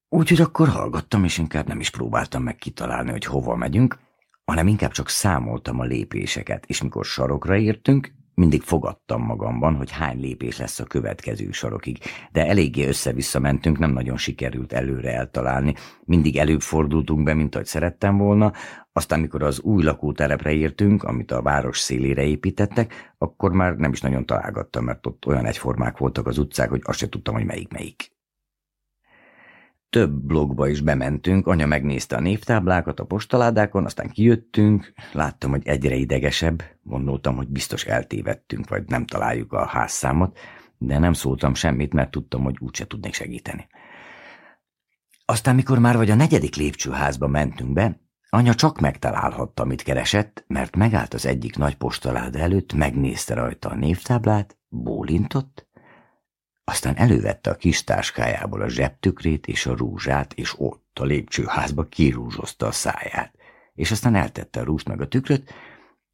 S1: Úgyhogy akkor hallgattam, és inkább nem is próbáltam meg kitalálni, hogy hova megyünk, hanem inkább csak számoltam a lépéseket, és mikor sarokra értünk, mindig fogadtam magamban, hogy hány lépés lesz a következő sarokig, de eléggé össze-vissza mentünk, nem nagyon sikerült előre eltalálni, mindig előbb fordultunk be, mint ahogy szerettem volna, aztán mikor az új lakótelepre értünk, amit a város szélére építettek, akkor már nem is nagyon találgattam, mert ott olyan egyformák voltak az utcák, hogy azt se tudtam, hogy melyik melyik. Több blogba is bementünk, anya megnézte a névtáblákat a postaládákon, aztán kijöttünk, láttam, hogy egyre idegesebb, gondoltam, hogy biztos eltévedtünk, vagy nem találjuk a házszámot, de nem szóltam semmit, mert tudtam, hogy úgyse tudnék segíteni. Aztán, mikor már vagy a negyedik lépcsőházba mentünk be, anya csak megtalálhatta, amit keresett, mert megállt az egyik nagy postaláda előtt, megnézte rajta a névtáblát, bólintott, aztán elővette a kis táskájából a zsebtükrét és a rúzsát, és ott a lépcsőházba kirúzsozta a száját, és aztán eltette a rúst meg a tükröt,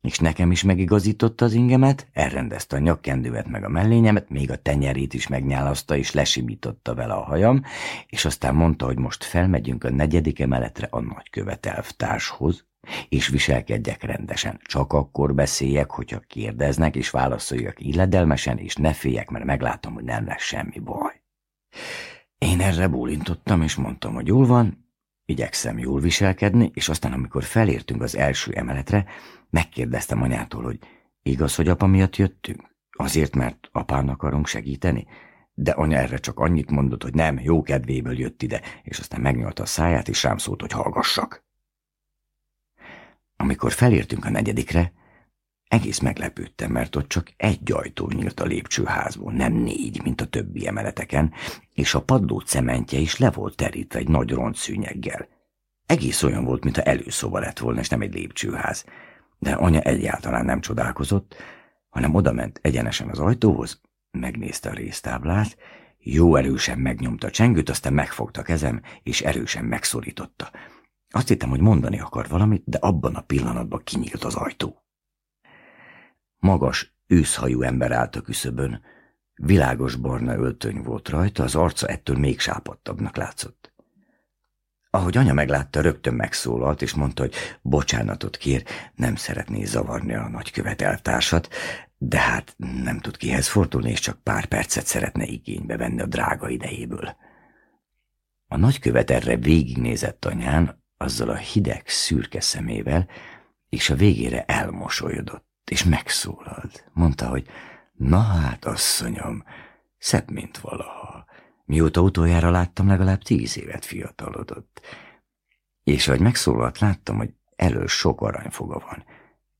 S1: és nekem is megigazította az ingemet, elrendezte a nyakkendőmet meg a mellényemet, még a tenyerét is megnyálazta és lesimította vele a hajam, és aztán mondta, hogy most felmegyünk a negyedik emeletre a nagykövetelvtárshoz, és viselkedjek rendesen. Csak akkor beszéljek, hogyha kérdeznek, és válaszoljak illedelmesen, és ne féljek, mert meglátom, hogy nem lesz semmi baj. Én erre bólintottam, és mondtam, hogy jól van, igyekszem jól viselkedni, és aztán, amikor felértünk az első emeletre, megkérdeztem anyától, hogy igaz, hogy apa miatt jöttünk? Azért, mert apán akarunk segíteni? De anya erre csak annyit mondott, hogy nem, jó kedvéből jött ide, és aztán megnyolta a száját, és rám szólt, hogy hallgassak. Amikor felértünk a negyedikre, egész meglepődtem, mert ott csak egy ajtó nyílt a lépcsőházból, nem négy, mint a többi emeleteken, és a padló cementje is le volt terítve egy nagy rontszűnyeggel. Egész olyan volt, mintha előszoba lett volna, és nem egy lépcsőház. De anya egyáltalán nem csodálkozott, hanem odament egyenesen az ajtóhoz, megnézte a résztáblát, jó erősen megnyomta a csengőt, aztán megfogta kezem, és erősen megszorította – azt hittem, hogy mondani akar valamit, de abban a pillanatban kinyílt az ajtó. Magas, őszhajú ember állt a küszöbön, világos barna öltöny volt rajta, az arca ettől még sápadtabbnak látszott. Ahogy anya meglátta, rögtön megszólalt, és mondta, hogy bocsánatot kér, nem szeretné zavarni a nagyköveteltársat, de hát nem tud kihez fordulni, és csak pár percet szeretne igénybe venni a drága idejéből. A nagykövet erre végignézett anyán, azzal a hideg, szürke szemével, és a végére elmosolyodott, és megszólalt. Mondta, hogy na hát, asszonyom, szebb, mint valaha. Mióta utoljára láttam, legalább tíz évet fiatalodott. És ahogy megszólalt, láttam, hogy elől sok aranyfoga van.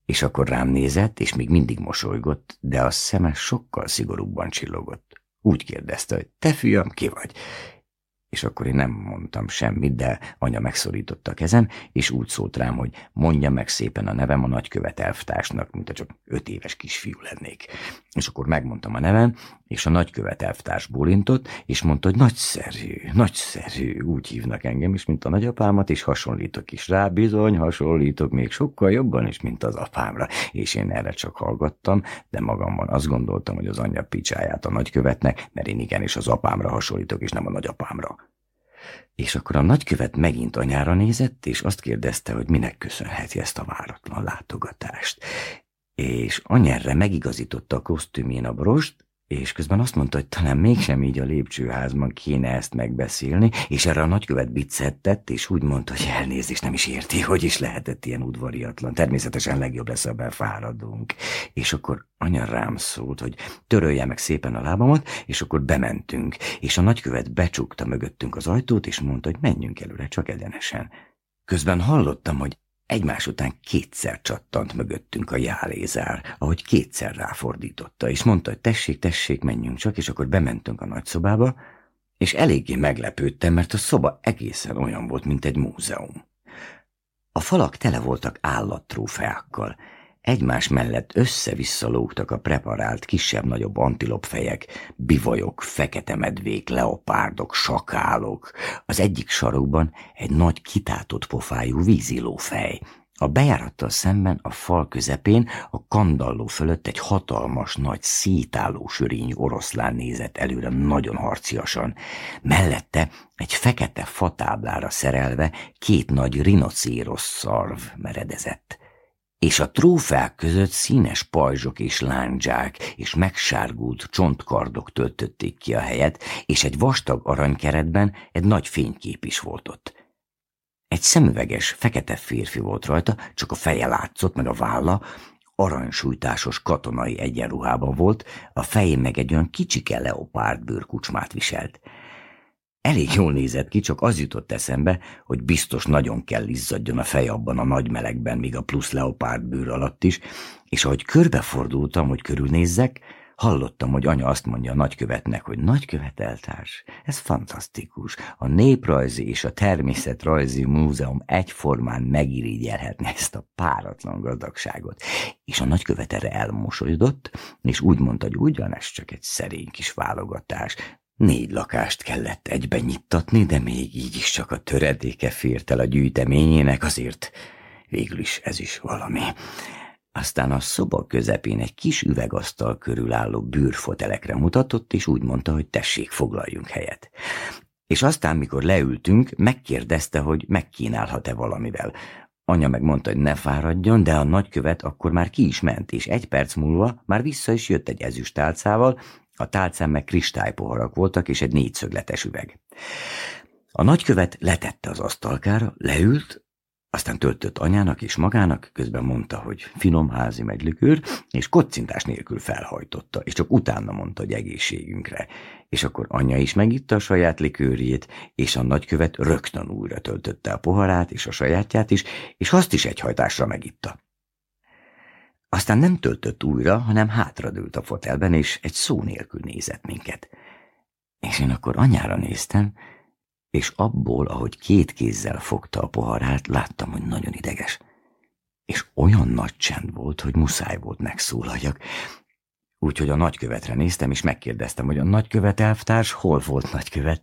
S1: És akkor rám nézett, és még mindig mosolygott, de a szeme sokkal szigorúbban csillogott. Úgy kérdezte, hogy te fiam, ki vagy? És akkor én nem mondtam semmit, de anya megszorította a kezem, és úgy szólt rám, hogy mondja meg szépen a nevem a nagykövet elvtársnak, mint a csak öt éves kisfiú lennék. És akkor megmondtam a nevem, és a nagykövet elvtárs bulintott és mondta, hogy nagyszerű, nagyszerű, úgy hívnak engem is, mint a nagyapámat, és hasonlítok is rá, bizony, hasonlítok még sokkal jobban is, mint az apámra. És én erre csak hallgattam, de magamban azt gondoltam, hogy az anyja picsáját a nagykövetnek, mert én igenis az apámra hasonlítok, és nem a nagyapámra. És akkor a nagykövet megint anyára nézett, és azt kérdezte, hogy minek köszönheti ezt a váratlan látogatást és anyerre megigazította a kosztümjén a brost, és közben azt mondta, hogy talán mégsem így a lépcsőházban kéne ezt megbeszélni, és erre a nagykövet bicettett, és úgy mondta, hogy elnézést nem is érti, hogy is lehetett ilyen udvariatlan. Természetesen legjobb lesz, ha fáradunk. És akkor anya rám szólt, hogy törölje meg szépen a lábamat, és akkor bementünk. És a nagykövet becsukta mögöttünk az ajtót, és mondta, hogy menjünk előre csak egyenesen. Közben hallottam, hogy Egymás után kétszer csattant mögöttünk a jálézár, ahogy kétszer ráfordította, és mondta, hogy tessék, tessék, menjünk csak, és akkor bementünk a nagyszobába, és eléggé meglepődtem, mert a szoba egészen olyan volt, mint egy múzeum. A falak tele voltak állattrófeákkal, egymás mellett össze-vissza a preparált kisebb-nagyobb antilopfejek, bivajok, fekete medvék, leopárdok, sakálok. Az egyik sarokban egy nagy kitátott pofájú vízilófej, a bejárattal szemben a fal közepén, a kandalló fölött egy hatalmas, nagy, szétálló sörény oroszlán nézett előre nagyon harciasan. Mellette egy fekete fatáblára szerelve két nagy rinocéros szarv meredezett és a trófák között színes pajzsok és lándzsák és megsárgult csontkardok töltötték ki a helyet, és egy vastag aranykeretben egy nagy fénykép is volt ott. Egy szemüveges, fekete férfi volt rajta, csak a feje látszott, meg a válla, aranysújtásos katonai egyenruhában volt, a fején meg egy olyan kicsike leopárd bőrkucsmát viselt – Elég jól nézett ki, csak az jutott eszembe, hogy biztos nagyon kell izzadjon a fej abban a nagy melegben, még a plusz leopárd bőr alatt is, és ahogy körbefordultam, hogy körülnézzek, hallottam, hogy anya azt mondja a nagykövetnek, hogy nagyköveteltárs, ez fantasztikus, a néprajzi és a természetrajzi múzeum egyformán megirigyelhetne ezt a páratlan gazdagságot. És a nagykövet erre elmosolyodott, és úgy mondta, hogy ugyanez csak egy szerény kis válogatás, Négy lakást kellett egyben nyittatni, de még így is csak a töredéke fért el a gyűjteményének, azért végül is ez is valami. Aztán a szoba közepén egy kis üvegasztal körül álló bűrfotelekre mutatott, és úgy mondta, hogy tessék, foglaljunk helyet. És aztán, mikor leültünk, megkérdezte, hogy megkínálhat-e valamivel. Anya megmondta, hogy ne fáradjon, de a nagykövet akkor már ki is ment, és egy perc múlva már vissza is jött egy ezüstálcával, a tálcán meg kristálypoharak voltak, és egy négyszögletes üveg. A nagykövet letette az asztalkára, leült, aztán töltött anyának és magának, közben mondta, hogy finom házi meglükőr, és kocintás nélkül felhajtotta, és csak utána mondta, hogy egészségünkre. És akkor anyja is megitta a saját likőrjét, és a nagykövet rögtön újra töltötte a poharát és a sajátját is, és azt is egyhajtásra megitta. Aztán nem töltött újra, hanem hátradőlt a fotelben, és egy szó nélkül nézett minket. És én akkor anyára néztem, és abból, ahogy két kézzel fogta a poharát, láttam, hogy nagyon ideges. És olyan nagy csend volt, hogy muszáj volt megszólaljak. Úgyhogy a nagykövetre néztem, és megkérdeztem, hogy a nagykövet elvtárs hol volt nagykövet.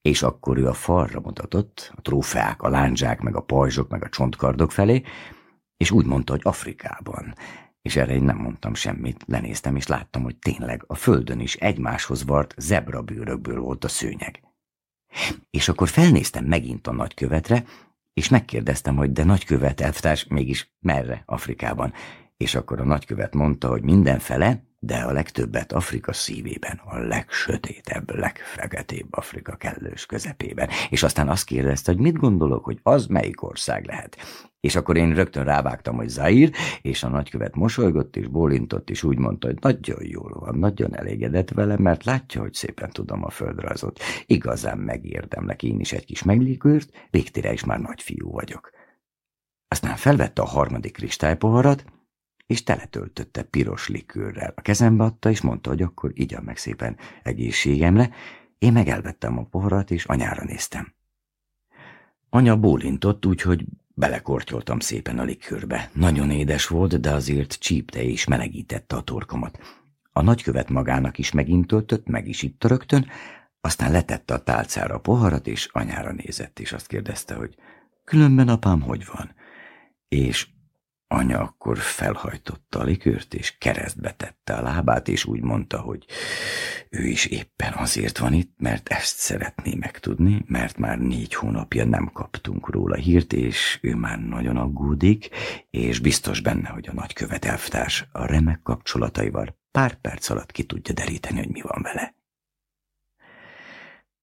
S1: És akkor ő a falra mutatott, a trófeák, a lándzsák, meg a pajzsok, meg a csontkardok felé, és úgy mondta, hogy Afrikában. És erre én nem mondtam semmit, lenéztem, és láttam, hogy tényleg a földön is egymáshoz vart zebrabőrökből volt a szőnyeg. És akkor felnéztem megint a nagykövetre, és megkérdeztem, hogy de nagykövet elvtárs mégis merre Afrikában. És akkor a nagykövet mondta, hogy mindenfele, de a legtöbbet Afrika szívében, a legsötétebb, legfeketébb Afrika kellős közepében. És aztán azt kérdezte, hogy mit gondolok, hogy az melyik ország lehet. És akkor én rögtön rávágtam, hogy Zair, és a nagykövet mosolygott és bólintott, és úgy mondta, hogy nagyon jól van, nagyon elégedett vele, mert látja, hogy szépen tudom a földrajzot. Igazán megérdemlek én is egy kis meglékőrt, végtére is már nagy fiú vagyok. Aztán felvette a harmadik kristálypoharat, és teletöltötte piros likőrrel. A kezembe adta, és mondta, hogy akkor igyam meg szépen egészségemre. Én meg elvettem a poharat, és anyára néztem. Anya bólintott, úgyhogy belekortyoltam szépen a likőrbe. Nagyon édes volt, de azért csípte és melegítette a torkomat. A nagykövet magának is megint töltött, meg is itt rögtön, aztán letette a tálcára a poharat, és anyára nézett, és azt kérdezte, hogy különben apám hogy van? És Anya akkor felhajtotta a likőrt, és keresztbe tette a lábát, és úgy mondta, hogy ő is éppen azért van itt, mert ezt szeretné megtudni, mert már négy hónapja nem kaptunk róla hírt, és ő már nagyon aggódik, és biztos benne, hogy a nagykövet elvtárs a remek kapcsolataival pár perc alatt ki tudja deríteni, hogy mi van vele.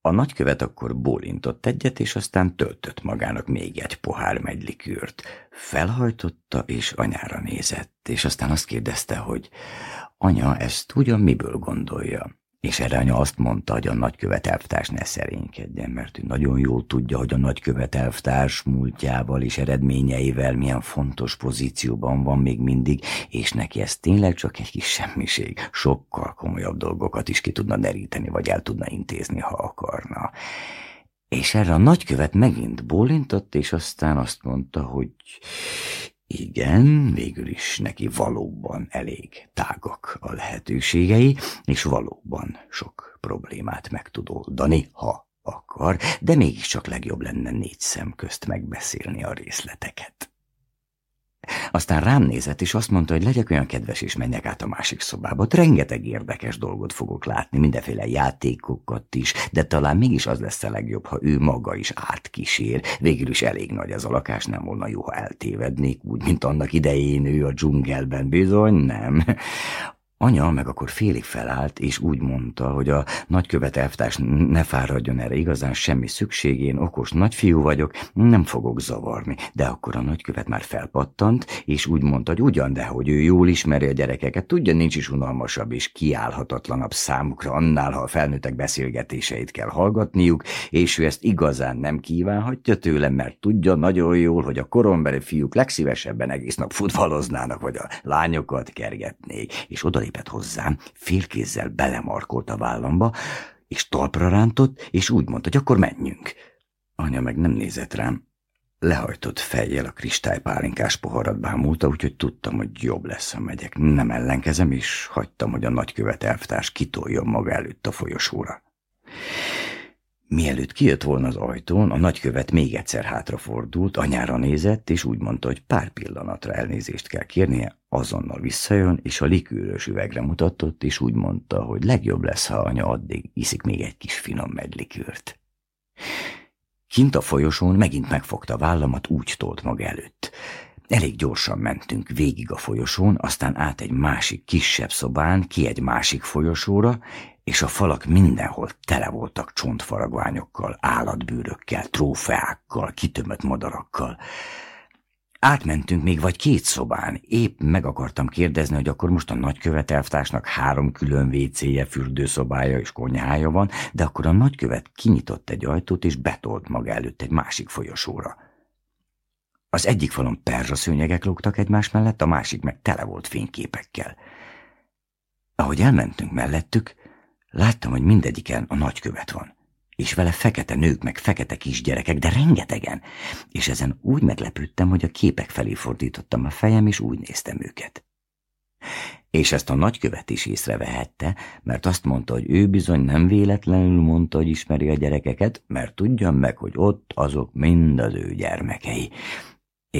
S1: A nagykövet akkor bólintott egyet, és aztán töltött magának még egy pohár megylikűrt. Felhajtotta, és anyára nézett, és aztán azt kérdezte, hogy anya ezt ugyan miből gondolja? és erre anya azt mondta, hogy a nagykövet elvtárs ne szerénykedjen, mert ő nagyon jól tudja, hogy a nagykövet elvtárs múltjával és eredményeivel milyen fontos pozícióban van még mindig, és neki ez tényleg csak egy kis semmiség. Sokkal komolyabb dolgokat is ki tudna deríteni, vagy el tudna intézni, ha akarna. És erre a nagykövet megint bólintott, és aztán azt mondta, hogy igen, végül is neki valóban elég tágak a lehetőségei, és valóban sok problémát meg tud oldani, ha akar, de mégiscsak legjobb lenne négy szem közt megbeszélni a részleteket. Aztán rám nézett, és azt mondta, hogy legyek olyan kedves, és menjek át a másik szobába. Ott rengeteg érdekes dolgot fogok látni, mindenféle játékokat is, de talán mégis az lesz a legjobb, ha ő maga is átkísér. Végül is elég nagy az a lakás, nem volna jó, ha eltévednék, úgy, mint annak idején ő a dzsungelben bizony, nem. Anya meg akkor félig felállt, és úgy mondta, hogy a nagykövet elvtárs ne fáradjon erre igazán semmi szükség, én okos nagyfiú vagyok, nem fogok zavarni. De akkor a nagykövet már felpattant, és úgy mondta, hogy ugyan, de hogy ő jól ismeri a gyerekeket, tudja, nincs is unalmasabb és kiállhatatlanabb számukra annál, ha a felnőttek beszélgetéseit kell hallgatniuk, és ő ezt igazán nem kívánhatja tőlem, mert tudja nagyon jól, hogy a korombeli fiúk legszívesebben egész nap futballoznának, vagy a lányokat kergetnék, és oda odalépett hozzám, félkézzel belemarkolt a vállamba, és talpra rántott, és úgy mondta, hogy akkor menjünk. Anya meg nem nézett rám. Lehajtott fejjel a kristálypálinkás poharat bámulta, úgyhogy tudtam, hogy jobb lesz, ha megyek. Nem ellenkezem, és hagytam, hogy a nagykövet elvtárs kitoljon maga előtt a folyosóra. Mielőtt kijött volna az ajtón, a nagykövet még egyszer hátrafordult, anyára nézett, és úgy mondta, hogy pár pillanatra elnézést kell kérnie, azonnal visszajön, és a likűrös üvegre mutatott, és úgy mondta, hogy legjobb lesz, ha anya addig iszik még egy kis finom medlikűrt. Kint a folyosón megint megfogta vállamat, úgy tolt maga előtt. Elég gyorsan mentünk végig a folyosón, aztán át egy másik kisebb szobán, ki egy másik folyosóra, és a falak mindenhol tele voltak csontfaragványokkal, állatbűrökkel, trófeákkal, kitömött madarakkal. Átmentünk még vagy két szobán, épp meg akartam kérdezni, hogy akkor most a nagykövet elvtársnak három külön vécéje, fürdőszobája és konyhája van, de akkor a nagykövet kinyitott egy ajtót és betolt maga előtt egy másik folyosóra. Az egyik falon perzsaszőnyegek lógtak egymás mellett, a másik meg tele volt fényképekkel. Ahogy elmentünk mellettük, Láttam, hogy mindegyiken a nagykövet van. És vele fekete nők, meg fekete kisgyerekek, de rengetegen. És ezen úgy meglepődtem, hogy a képek felé fordítottam a fejem, és úgy néztem őket. És ezt a nagykövet is észrevehette, mert azt mondta, hogy ő bizony nem véletlenül mondta, hogy ismeri a gyerekeket, mert tudjam meg, hogy ott azok mind az ő gyermekei.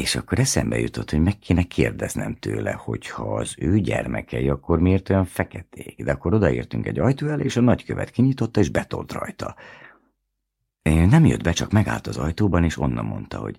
S1: És akkor eszembe jutott, hogy meg kéne kérdeznem tőle, hogy ha az ő gyermekei, akkor miért olyan feketék? De akkor odaértünk egy ajtó elé, és a nagykövet kinyitotta, és betolt rajta. Nem jött be, csak megállt az ajtóban, és onnan mondta, hogy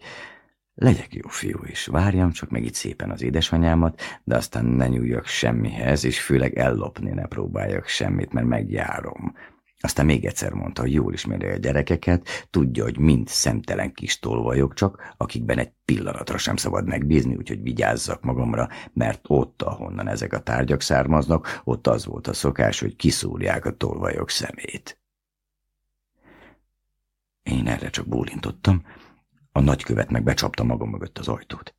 S1: legyek jó fiú, és várjam csak meg itt szépen az édesanyámat, de aztán ne nyúljak semmihez, és főleg ellopni ne próbáljak semmit, mert megjárom. Aztán még egyszer mondta, hogy jól ismeri a gyerekeket, tudja, hogy mind szemtelen kis tolvajok csak, akikben egy pillanatra sem szabad megbízni, úgyhogy vigyázzak magamra, mert ott, ahonnan ezek a tárgyak származnak, ott az volt a szokás, hogy kiszúrják a tolvajok szemét. Én erre csak bólintottam, a nagykövet meg becsapta magam mögött az ajtót.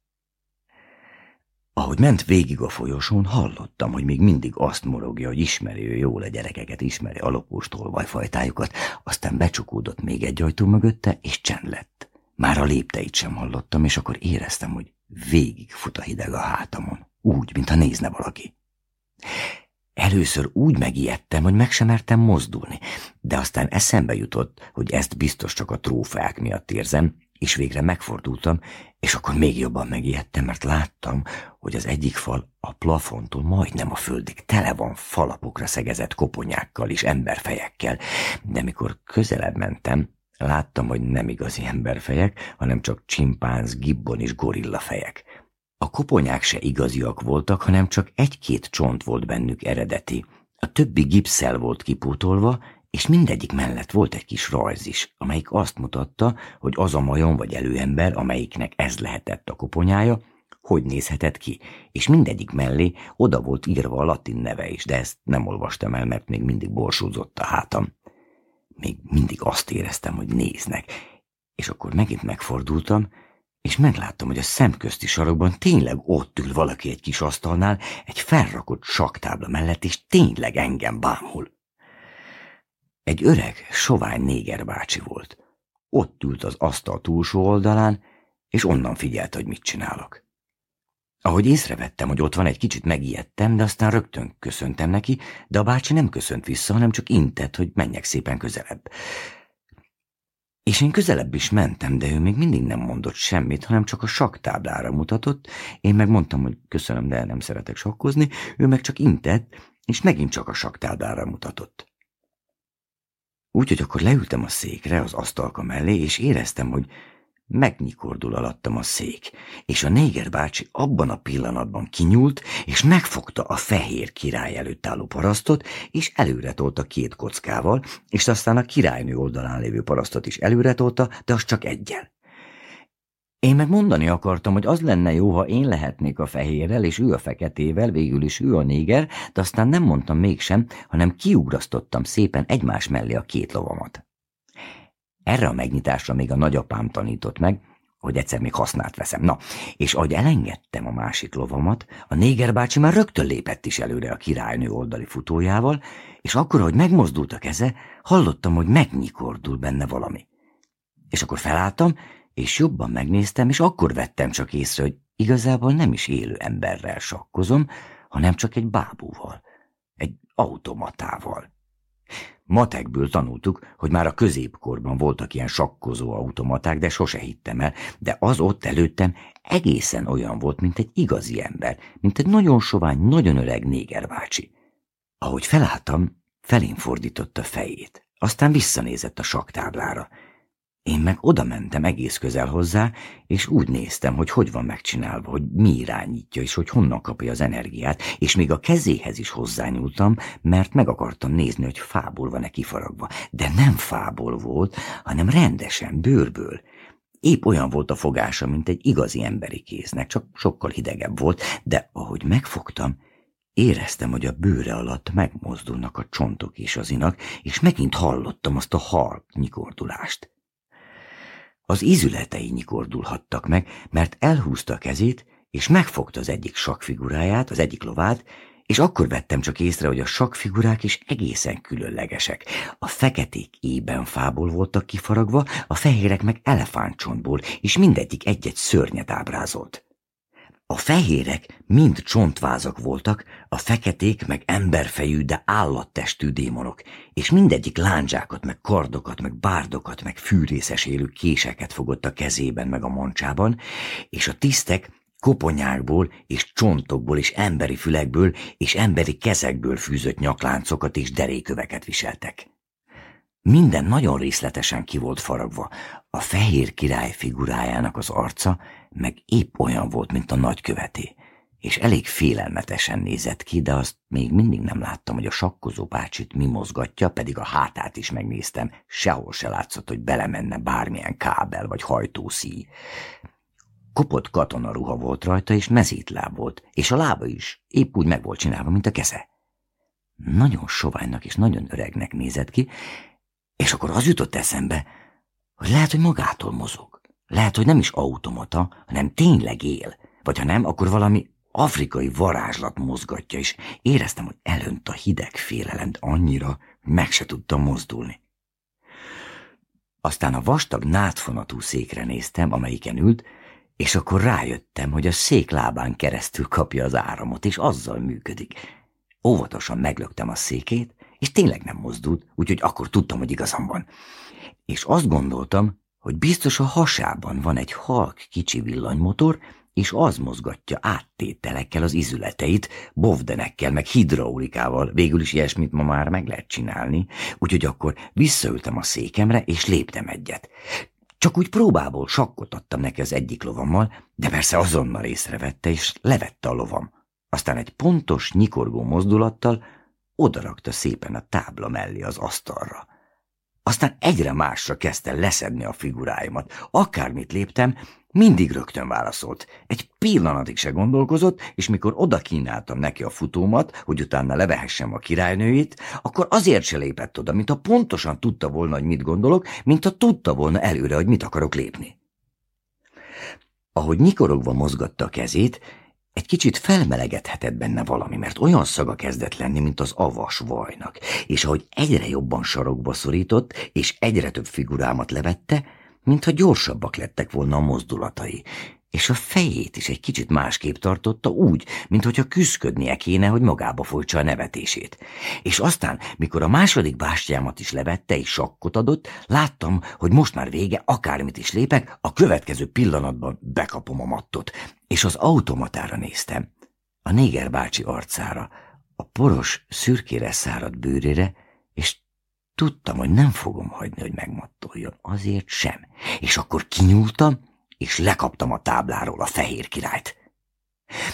S1: Ahogy ment végig a folyosón, hallottam, hogy még mindig azt morogja, hogy ismeri ő jól a gyerekeket, ismeri a lopós tolvajfajtájukat, aztán becsukódott még egy ajtó mögötte, és csend lett. Már a lépteit sem hallottam, és akkor éreztem, hogy végig fut a hideg a hátamon, úgy, mintha nézne valaki. Először úgy megijedtem, hogy meg sem mertem mozdulni, de aztán eszembe jutott, hogy ezt biztos csak a trófeák miatt érzem, és végre megfordultam, és akkor még jobban megijedtem, mert láttam, hogy az egyik fal a plafontól majdnem a földig tele van falapokra szegezett koponyákkal és emberfejekkel, de mikor közelebb mentem, láttam, hogy nem igazi emberfejek, hanem csak csimpánz, gibbon és gorilla fejek. A koponyák se igaziak voltak, hanem csak egy-két csont volt bennük eredeti. A többi gipszel volt kipótolva, és mindegyik mellett volt egy kis rajz is, amelyik azt mutatta, hogy az a majom vagy előember, amelyiknek ez lehetett a koponyája, hogy nézhetett ki, és mindegyik mellé oda volt írva a latin neve is, de ezt nem olvastam el, mert még mindig borsúzott a hátam. Még mindig azt éreztem, hogy néznek, és akkor megint megfordultam, és megláttam, hogy a szemközti sarokban tényleg ott ül valaki egy kis asztalnál, egy felrakott saktábla mellett, és tényleg engem bámul. Egy öreg, sovány néger bácsi volt. Ott ült az asztal túlsó oldalán, és onnan figyelt, hogy mit csinálok. Ahogy észrevettem, hogy ott van, egy kicsit megijedtem, de aztán rögtön köszöntem neki, de a bácsi nem köszönt vissza, hanem csak intett, hogy menjek szépen közelebb. És én közelebb is mentem, de ő még mindig nem mondott semmit, hanem csak a saktáblára mutatott. Én meg mondtam, hogy köszönöm, de nem szeretek sakkozni, ő meg csak intett, és megint csak a saktáblára mutatott. Úgyhogy akkor leültem a székre az asztalka mellé, és éreztem, hogy megnyikordul alattam a szék, és a néger bácsi abban a pillanatban kinyúlt, és megfogta a fehér király előtt álló parasztot, és előretolta két kockával, és aztán a királynő oldalán lévő parasztot is előretolta, de az csak egyel. Én meg mondani akartam, hogy az lenne jó, ha én lehetnék a fehérrel, és ő a feketével, végül is ő a néger, de aztán nem mondtam mégsem, hanem kiugrasztottam szépen egymás mellé a két lovamat. Erre a megnyitásra még a nagyapám tanított meg, hogy egyszer még hasznát veszem. Na, és ahogy elengedtem a másik lovamat, a néger bácsi már rögtön lépett is előre a királynő oldali futójával, és akkor, hogy megmozdult a keze, hallottam, hogy megnyikordul benne valami. És akkor felálltam, és jobban megnéztem, és akkor vettem csak észre, hogy igazából nem is élő emberrel sakkozom, hanem csak egy bábúval, egy automatával. Matekből tanultuk, hogy már a középkorban voltak ilyen sakkozó automaták, de sose hittem el, de az ott előttem egészen olyan volt, mint egy igazi ember, mint egy nagyon sovány, nagyon öreg négerbácsi. Ahogy felálltam, felén fordította fejét, aztán visszanézett a saktáblára, én meg oda mentem egész közel hozzá, és úgy néztem, hogy hogy van megcsinálva, hogy mi irányítja, és hogy honnan kapja az energiát, és még a kezéhez is hozzányúltam, mert meg akartam nézni, hogy fából van-e kifaragva. De nem fából volt, hanem rendesen, bőrből. Épp olyan volt a fogása, mint egy igazi emberi kéznek, csak sokkal hidegebb volt, de ahogy megfogtam, Éreztem, hogy a bőre alatt megmozdulnak a csontok és az inak, és megint hallottam azt a halk nyikordulást. Az ízületei nyikordulhattak meg, mert elhúzta a kezét, és megfogta az egyik sakfiguráját, az egyik lovát, és akkor vettem csak észre, hogy a sakfigurák is egészen különlegesek. A feketék ében fából voltak kifaragva, a fehérek meg elefántcsontból, és mindegyik egy-egy szörnyet ábrázolt. A fehérek mind csontvázak voltak, a feketék meg emberfejű, de állattestű démonok, és mindegyik lándzsákat, meg kardokat, meg bárdokat, meg fűrészes élő késeket fogott a kezében, meg a mancsában, és a tisztek koponyákból és csontokból és emberi fülekből és emberi kezekből fűzött nyakláncokat és deréköveket viseltek. Minden nagyon részletesen ki volt faragva. A fehér király figurájának az arca meg épp olyan volt, mint a nagyköveté, és elég félelmetesen nézett ki, de azt még mindig nem láttam, hogy a sakkozó bácsit mi mozgatja, pedig a hátát is megnéztem, sehol se látszott, hogy belemenne bármilyen kábel vagy hajtószí. Kopott katonaruha volt rajta, és mezítláb volt, és a lába is épp úgy meg volt csinálva, mint a keze. Nagyon soványnak és nagyon öregnek nézett ki, és akkor az jutott eszembe, hogy lehet, hogy magától mozog. Lehet, hogy nem is automata, hanem tényleg él, vagy ha nem, akkor valami afrikai varázslat mozgatja, és éreztem, hogy elönt a hideg félelem annyira, hogy meg se tudtam mozdulni. Aztán a vastag nátfonatú székre néztem, amelyiken ült, és akkor rájöttem, hogy a szék lábán keresztül kapja az áramot, és azzal működik. Óvatosan meglöktem a székét, és tényleg nem mozdult, úgyhogy akkor tudtam, hogy igazam van. És azt gondoltam, hogy biztos a hasában van egy halk kicsi villanymotor, és az mozgatja áttételekkel az izületeit, bovdenekkel, meg hidraulikával, végül is ilyesmit ma már meg lehet csinálni, úgyhogy akkor visszaültem a székemre, és léptem egyet. Csak úgy próbából sakkot adtam neki az egyik lovammal, de persze azonnal észrevette, és levette a lovam. Aztán egy pontos, nyikorgó mozdulattal odarakta szépen a tábla mellé az asztalra. Aztán egyre másra kezdte leszedni a figuráimat. Akármit léptem, mindig rögtön válaszolt. Egy pillanatig se gondolkozott, és mikor oda kínáltam neki a futómat, hogy utána levehessem a királynőit, akkor azért se lépett oda, mint a pontosan tudta volna, hogy mit gondolok, mint a tudta volna előre, hogy mit akarok lépni. Ahogy nyikorogva mozgatta a kezét, egy kicsit felmelegedhetett benne valami, mert olyan szaga kezdett lenni, mint az avas vajnak, és ahogy egyre jobban sarokba szorított, és egyre több figurámat levette, mintha gyorsabbak lettek volna a mozdulatai, és a fejét is egy kicsit másképp tartotta úgy, mintha küszködnie kéne, hogy magába folytsa a nevetését. És aztán, mikor a második bástyámat is levette és sakkot adott, láttam, hogy most már vége, akármit is lépek, a következő pillanatban bekapom a mattot, és az automatára néztem, a néger bácsi arcára, a poros, szürkére száradt bőrére, és tudtam, hogy nem fogom hagyni, hogy megmattoljon, azért sem. És akkor kinyúltam, és lekaptam a tábláról a fehér királyt.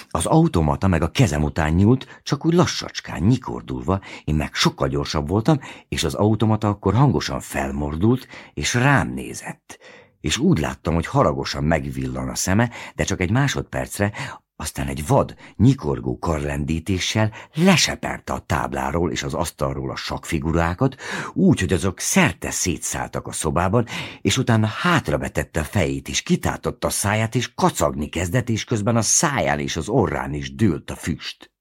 S1: Az automata meg a kezem után nyúlt, csak úgy lassacskán, nyikordulva, én meg sokkal gyorsabb voltam, és az automata akkor hangosan felmordult, és rám nézett, és úgy láttam, hogy haragosan megvillan a szeme, de csak egy másodpercre, aztán egy vad, nyikorgó karlendítéssel leseperte a tábláról és az asztalról a sakfigurákat, úgy, hogy azok szerte szétszálltak a szobában, és utána hátrabetette a fejét, és kitátotta a száját, és kacagni kezdett, és közben a száján és az orrán is dőlt a füst.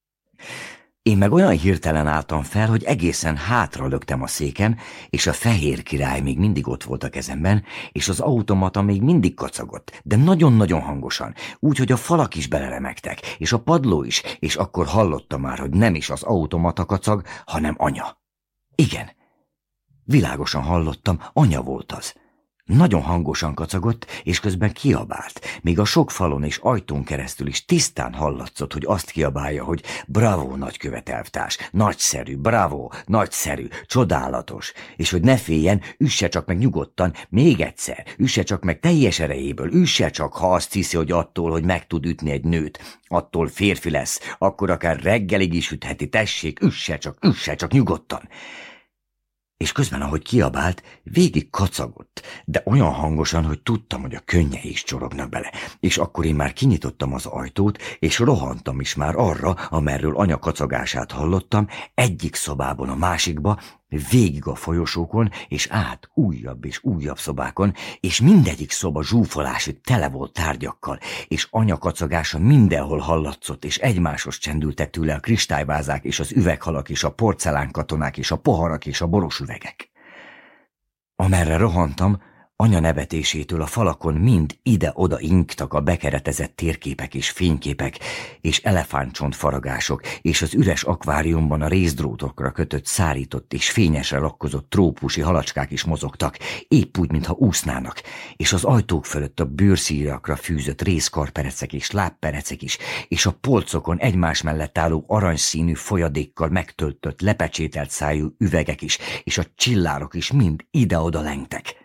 S1: Én meg olyan hirtelen álltam fel, hogy egészen hátra lögtem a széken, és a fehér király még mindig ott volt a kezemben, és az automata még mindig kacagott, de nagyon-nagyon hangosan, úgy, hogy a falak is beleremegtek, és a padló is, és akkor hallottam már, hogy nem is az automata kacag, hanem anya. Igen, világosan hallottam, anya volt az. Nagyon hangosan kacagott, és közben kiabált, még a sok falon és ajtón keresztül is tisztán hallatszott, hogy azt kiabálja, hogy bravo, nagykövetelvtárs, nagyszerű, bravo, nagyszerű, csodálatos, és hogy ne féljen, üsse csak meg nyugodtan, még egyszer, üsse csak meg teljes erejéből, üsse csak, ha azt hiszi, hogy attól, hogy meg tud ütni egy nőt, attól férfi lesz, akkor akár reggelig is ütheti, tessék, üsse csak, üsse csak nyugodtan és közben, ahogy kiabált, végig kacagott, de olyan hangosan, hogy tudtam, hogy a könnye is csorognak bele, és akkor én már kinyitottam az ajtót, és rohantam is már arra, amerről anya kacagását hallottam, egyik szobában a másikba, végig a folyosókon, és át újabb és újabb szobákon, és mindegyik szoba zsúfolásig tele volt tárgyakkal, és anyakacagása mindenhol hallatszott, és egymáshoz csendültek tőle a kristályvázák, és az üveghalak, és a porcelánkatonák, és a poharak, és a borosüvegek. Amerre rohantam, Anya nevetésétől a falakon mind ide-oda inktak a bekeretezett térképek és fényképek, és elefántcsontfaragások, és az üres akváriumban a részdrótokra kötött szárított és fényesre lakkozott trópusi halacskák is mozogtak, épp úgy, mintha úsznának, és az ajtók fölött a bőrszírakra fűzött részkarperecek és lábperecek is, és a polcokon egymás mellett álló aranyszínű folyadékkal megtöltött lepecsételt szájú üvegek is, és a csillárok is mind ide-oda lengtek.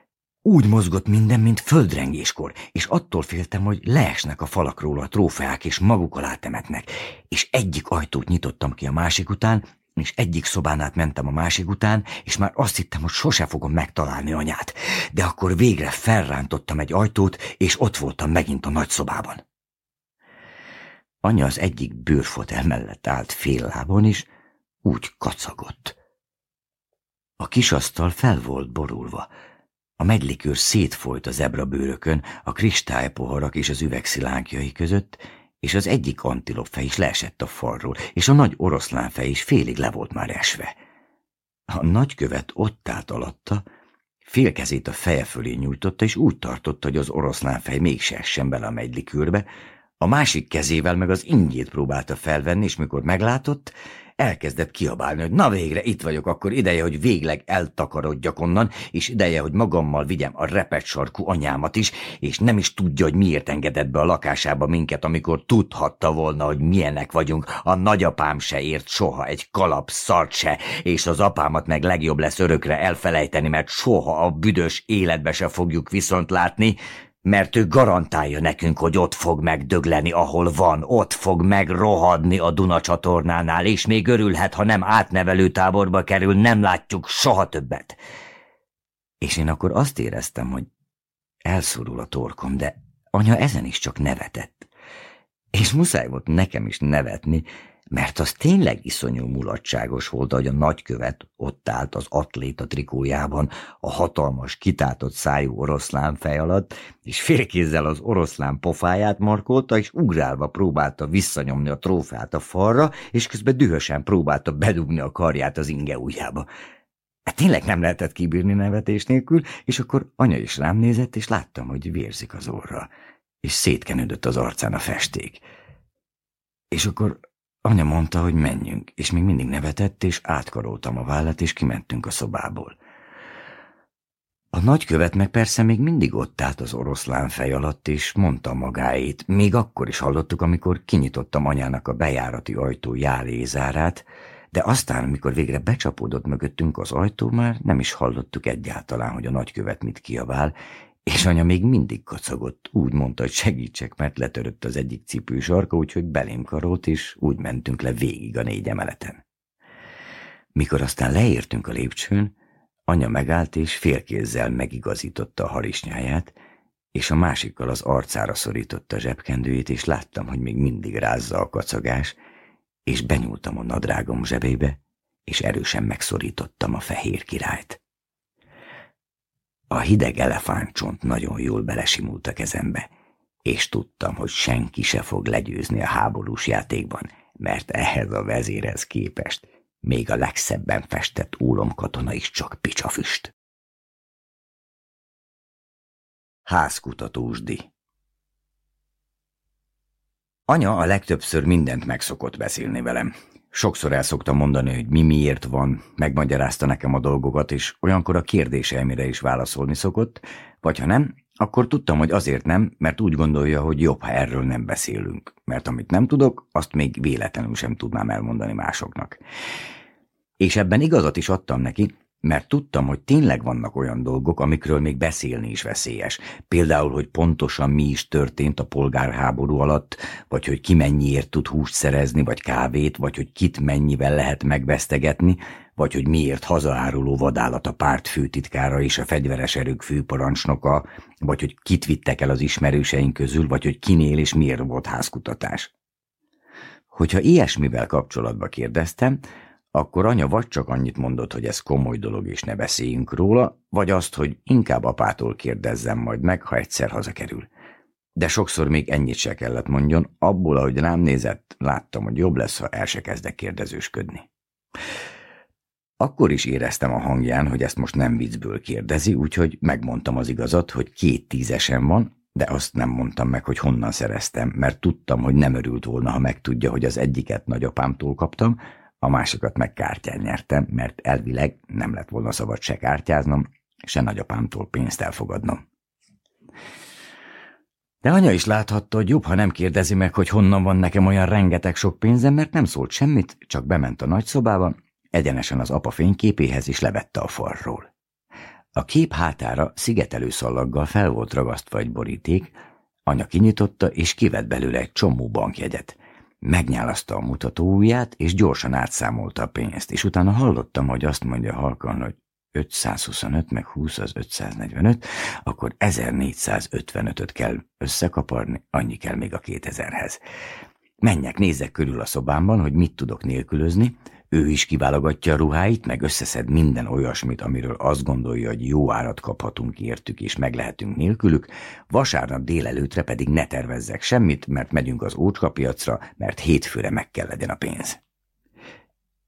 S1: Úgy mozgott minden, mint földrengéskor, és attól féltem, hogy leesnek a falakról a trófeák, és maguk alá temetnek. És egyik ajtót nyitottam ki a másik után, és egyik szobán át mentem a másik után, és már azt hittem, hogy sose fogom megtalálni anyát. De akkor végre felrántottam egy ajtót, és ott voltam megint a nagyszobában. Anya az egyik bőrfotel mellett állt fél lábon, és úgy kacagott. A asztal fel volt borulva, a medlikőr szétfolyt a zebrabőrökön, a kristálypoharak és az üvegszilánkjai között, és az egyik fej is leesett a falról, és a nagy oroszlánfej is félig le volt már esve. A nagykövet ott állt alatta, félkezét a feje fölé nyújtotta, és úgy tartotta, hogy az oroszlánfej mégse essen bele a medlikőrbe, a másik kezével meg az ingyét próbálta felvenni, és mikor meglátott, elkezdett kiabálni, hogy na végre itt vagyok, akkor ideje, hogy végleg eltakarodjak onnan, és ideje, hogy magammal vigyem a repet sarkú anyámat is, és nem is tudja, hogy miért engedett be a lakásába minket, amikor tudhatta volna, hogy milyenek vagyunk. A nagyapám se ért soha egy kalap szart se, és az apámat meg legjobb lesz örökre elfelejteni, mert soha a büdös életbe se fogjuk viszont látni, mert ő garantálja nekünk, hogy ott fog megdögleni, ahol van, ott fog megrohadni a Duna csatornánál, és még örülhet, ha nem átnevelő táborba kerül, nem látjuk soha többet. És én akkor azt éreztem, hogy elszorul a torkom, de anya ezen is csak nevetett. És muszáj volt nekem is nevetni, mert az tényleg iszonyú mulatságos volt, hogy a nagykövet ott állt az atléta trikójában, a hatalmas, kitátott szájú oroszlán fej alatt, és félkézzel az oroszlán pofáját markolta, és ugrálva próbálta visszanyomni a trófát a falra, és közben dühösen próbálta bedugni a karját az inge ujjába. Hát tényleg nem lehetett kibírni nevetés nélkül, és akkor anya is rám nézett, és láttam, hogy vérzik az orra, és szétkenődött az arcán a festék. És akkor Anya mondta, hogy menjünk, és még mindig nevetett, és átkaroltam a vállat, és kimentünk a szobából. A nagykövet meg persze még mindig ott állt az oroszlán fej alatt, és mondta magáét. Még akkor is hallottuk, amikor kinyitottam anyának a bejárati ajtó jálézárát, de aztán, mikor végre becsapódott mögöttünk az ajtó, már nem is hallottuk egyáltalán, hogy a nagykövet mit kiabál, és anya még mindig kacagott, úgy mondta, hogy segítsek, mert letörött az egyik cipő sarka, úgyhogy belém karolt, és úgy mentünk le végig a négy emeleten. Mikor aztán leértünk a lépcsőn, anya megállt és félkézzel megigazította a harisnyáját, és a másikkal az arcára szorította a zsebkendőjét, és láttam, hogy még mindig rázza a kacagás, és benyúltam a nadrágom zsebébe, és erősen megszorítottam a fehér királyt. A hideg elefántcsont nagyon jól belesimult a kezembe, és tudtam, hogy senki se fog legyőzni a háborús játékban, mert ehhez a vezérhez
S2: képest még a legszebben festett ólomkatona is csak picsafüst. Házkutatósdi Anya a legtöbbször mindent megszokott beszélni velem,
S1: Sokszor el szoktam mondani, hogy mi miért van, megmagyarázta nekem a dolgokat, és olyankor a kérdéseimre is válaszolni szokott, vagy ha nem, akkor tudtam, hogy azért nem, mert úgy gondolja, hogy jobb, ha erről nem beszélünk, mert amit nem tudok, azt még véletlenül sem tudnám elmondani másoknak. És ebben igazat is adtam neki, mert tudtam, hogy tényleg vannak olyan dolgok, amikről még beszélni is veszélyes. Például, hogy pontosan mi is történt a polgárháború alatt, vagy hogy ki mennyiért tud húst szerezni, vagy kávét, vagy hogy kit mennyivel lehet megvesztegetni, vagy hogy miért hazaáruló vadállat a párt főtitkára és a fegyveres erők főparancsnoka, vagy hogy kit vittek el az ismerőseink közül, vagy hogy kinél és miért volt házkutatás. Hogyha ilyesmivel kapcsolatba kérdeztem, akkor anya vagy csak annyit mondott, hogy ez komoly dolog és ne beszéljünk róla, vagy azt, hogy inkább apától kérdezzem majd meg, ha egyszer hazakerül. De sokszor még ennyit se kellett mondjon, abból, ahogy rám nézett, láttam, hogy jobb lesz, ha el se kezdek kérdezősködni. Akkor is éreztem a hangján, hogy ezt most nem viccből kérdezi, úgyhogy megmondtam az igazat, hogy két tízesen van, de azt nem mondtam meg, hogy honnan szereztem, mert tudtam, hogy nem örült volna, ha megtudja, hogy az egyiket nagyapámtól kaptam, a másikat meg kártyán nyertem, mert elvileg nem lett volna szabad se kártyáznom, se nagyapámtól pénzt elfogadnom. De anya is láthatta, hogy jobb, ha nem kérdezi meg, hogy honnan van nekem olyan rengeteg sok pénzem, mert nem szólt semmit, csak bement a nagyszobába, egyenesen az apa fényképéhez is levette a falról. A kép hátára szigetelő szallaggal fel volt ragasztva egy boríték, anya kinyitotta és kivett belőle egy csomó bankjegyet – Megnyálaszta a mutató ujját, és gyorsan átszámolta a pénzt, és utána hallottam, hogy azt mondja halkan, hogy 525 meg 20 az 545, akkor 1455-öt kell összekaparni, annyi kell még a 2000-hez. Menjek, nézzek körül a szobámban, hogy mit tudok nélkülözni, ő is kiválogatja a ruháit, meg összeszed minden olyasmit, amiről azt gondolja, hogy jó árat kaphatunk értük és meglehetünk nélkülük, vasárnap délelőtre pedig ne tervezzek semmit, mert megyünk az ócska piacra, mert hétfőre meg kell legyen a pénz.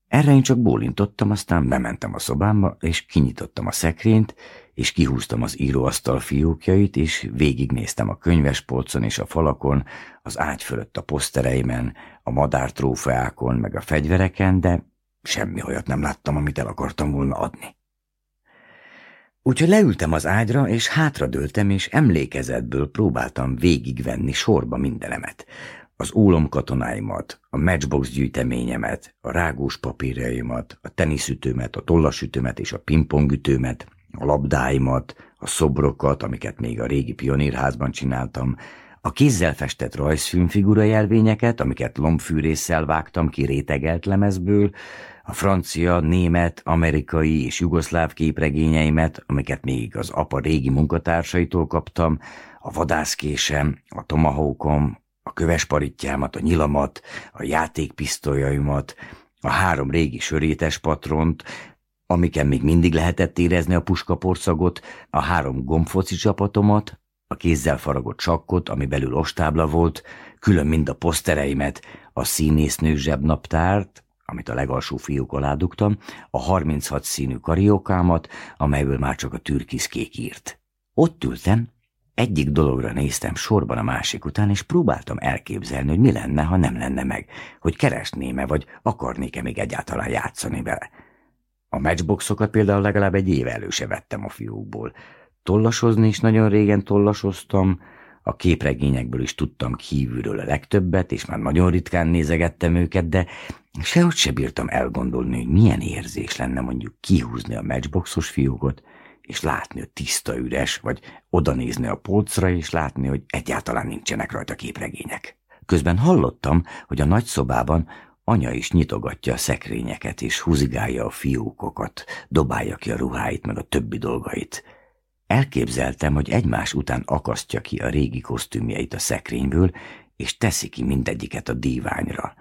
S1: Erre én csak bólintottam, aztán bementem a szobámba, és kinyitottam a szekrényt, és kihúztam az íróasztal fiókjait, és végignéztem a könyvespolcon és a falakon, az ágy fölött a posztereimen, a madártrófeákon, meg a fegyvereken, de Semmi olyat nem láttam, amit el akartam volna adni. Úgyhogy leültem az ágyra, és hátradőltem, és emlékezetből próbáltam végigvenni sorba mindenemet. Az ólom katonáimat, a matchbox gyűjteményemet, a rágós papírjaimat, a teniszütőmet, a tollasütőmet és a pingpongütőmet, a labdáimat, a szobrokat, amiket még a régi pionírházban csináltam, a kézzel festett rajzfilmfigura jelvényeket, amiket lombfűrészsel vágtam ki rétegelt lemezből, a francia, német, amerikai és jugoszláv képregényeimet, amiket még az apa régi munkatársaitól kaptam, a vadászkésem, a tomahawkom, a kövesparittyámat, a nyilamat, a játékpisztolyaimat, a három régi sörétes patront, amiken még mindig lehetett érezni a puskaporszagot, a három gombfoci csapatomat, a kézzel faragott sakkot, ami belül ostábla volt, külön mind a posztereimet, a színésznő zsebnaptárt, amit a legalsó fiúk alá dugtam, a 36 színű kariókámat, amelyből már csak a türkiszkék írt. Ott ültem, egyik dologra néztem sorban a másik után, és próbáltam elképzelni, hogy mi lenne, ha nem lenne meg, hogy keresném-e, vagy akarnék-e még egyáltalán játszani vele. A matchboxokat például legalább egy év előse vettem a fiúkból, Tollasozni is nagyon régen tollasoztam, a képregényekből is tudtam kívülről a legtöbbet, és már nagyon ritkán nézegettem őket, de sehogy se bírtam elgondolni, hogy milyen érzés lenne mondjuk kihúzni a matchboxos fiúkot, és látni, hogy tiszta üres, vagy odanézni a polcra, és látni, hogy egyáltalán nincsenek rajta képregények. Közben hallottam, hogy a nagyszobában anya is nyitogatja a szekrényeket, és húzigálja a fiókokat, dobálja ki a ruháit, meg a többi dolgait – Elképzeltem, hogy egymás után akasztja ki a régi kosztümjeit a szekrényből, és teszi ki mindegyiket a díványra.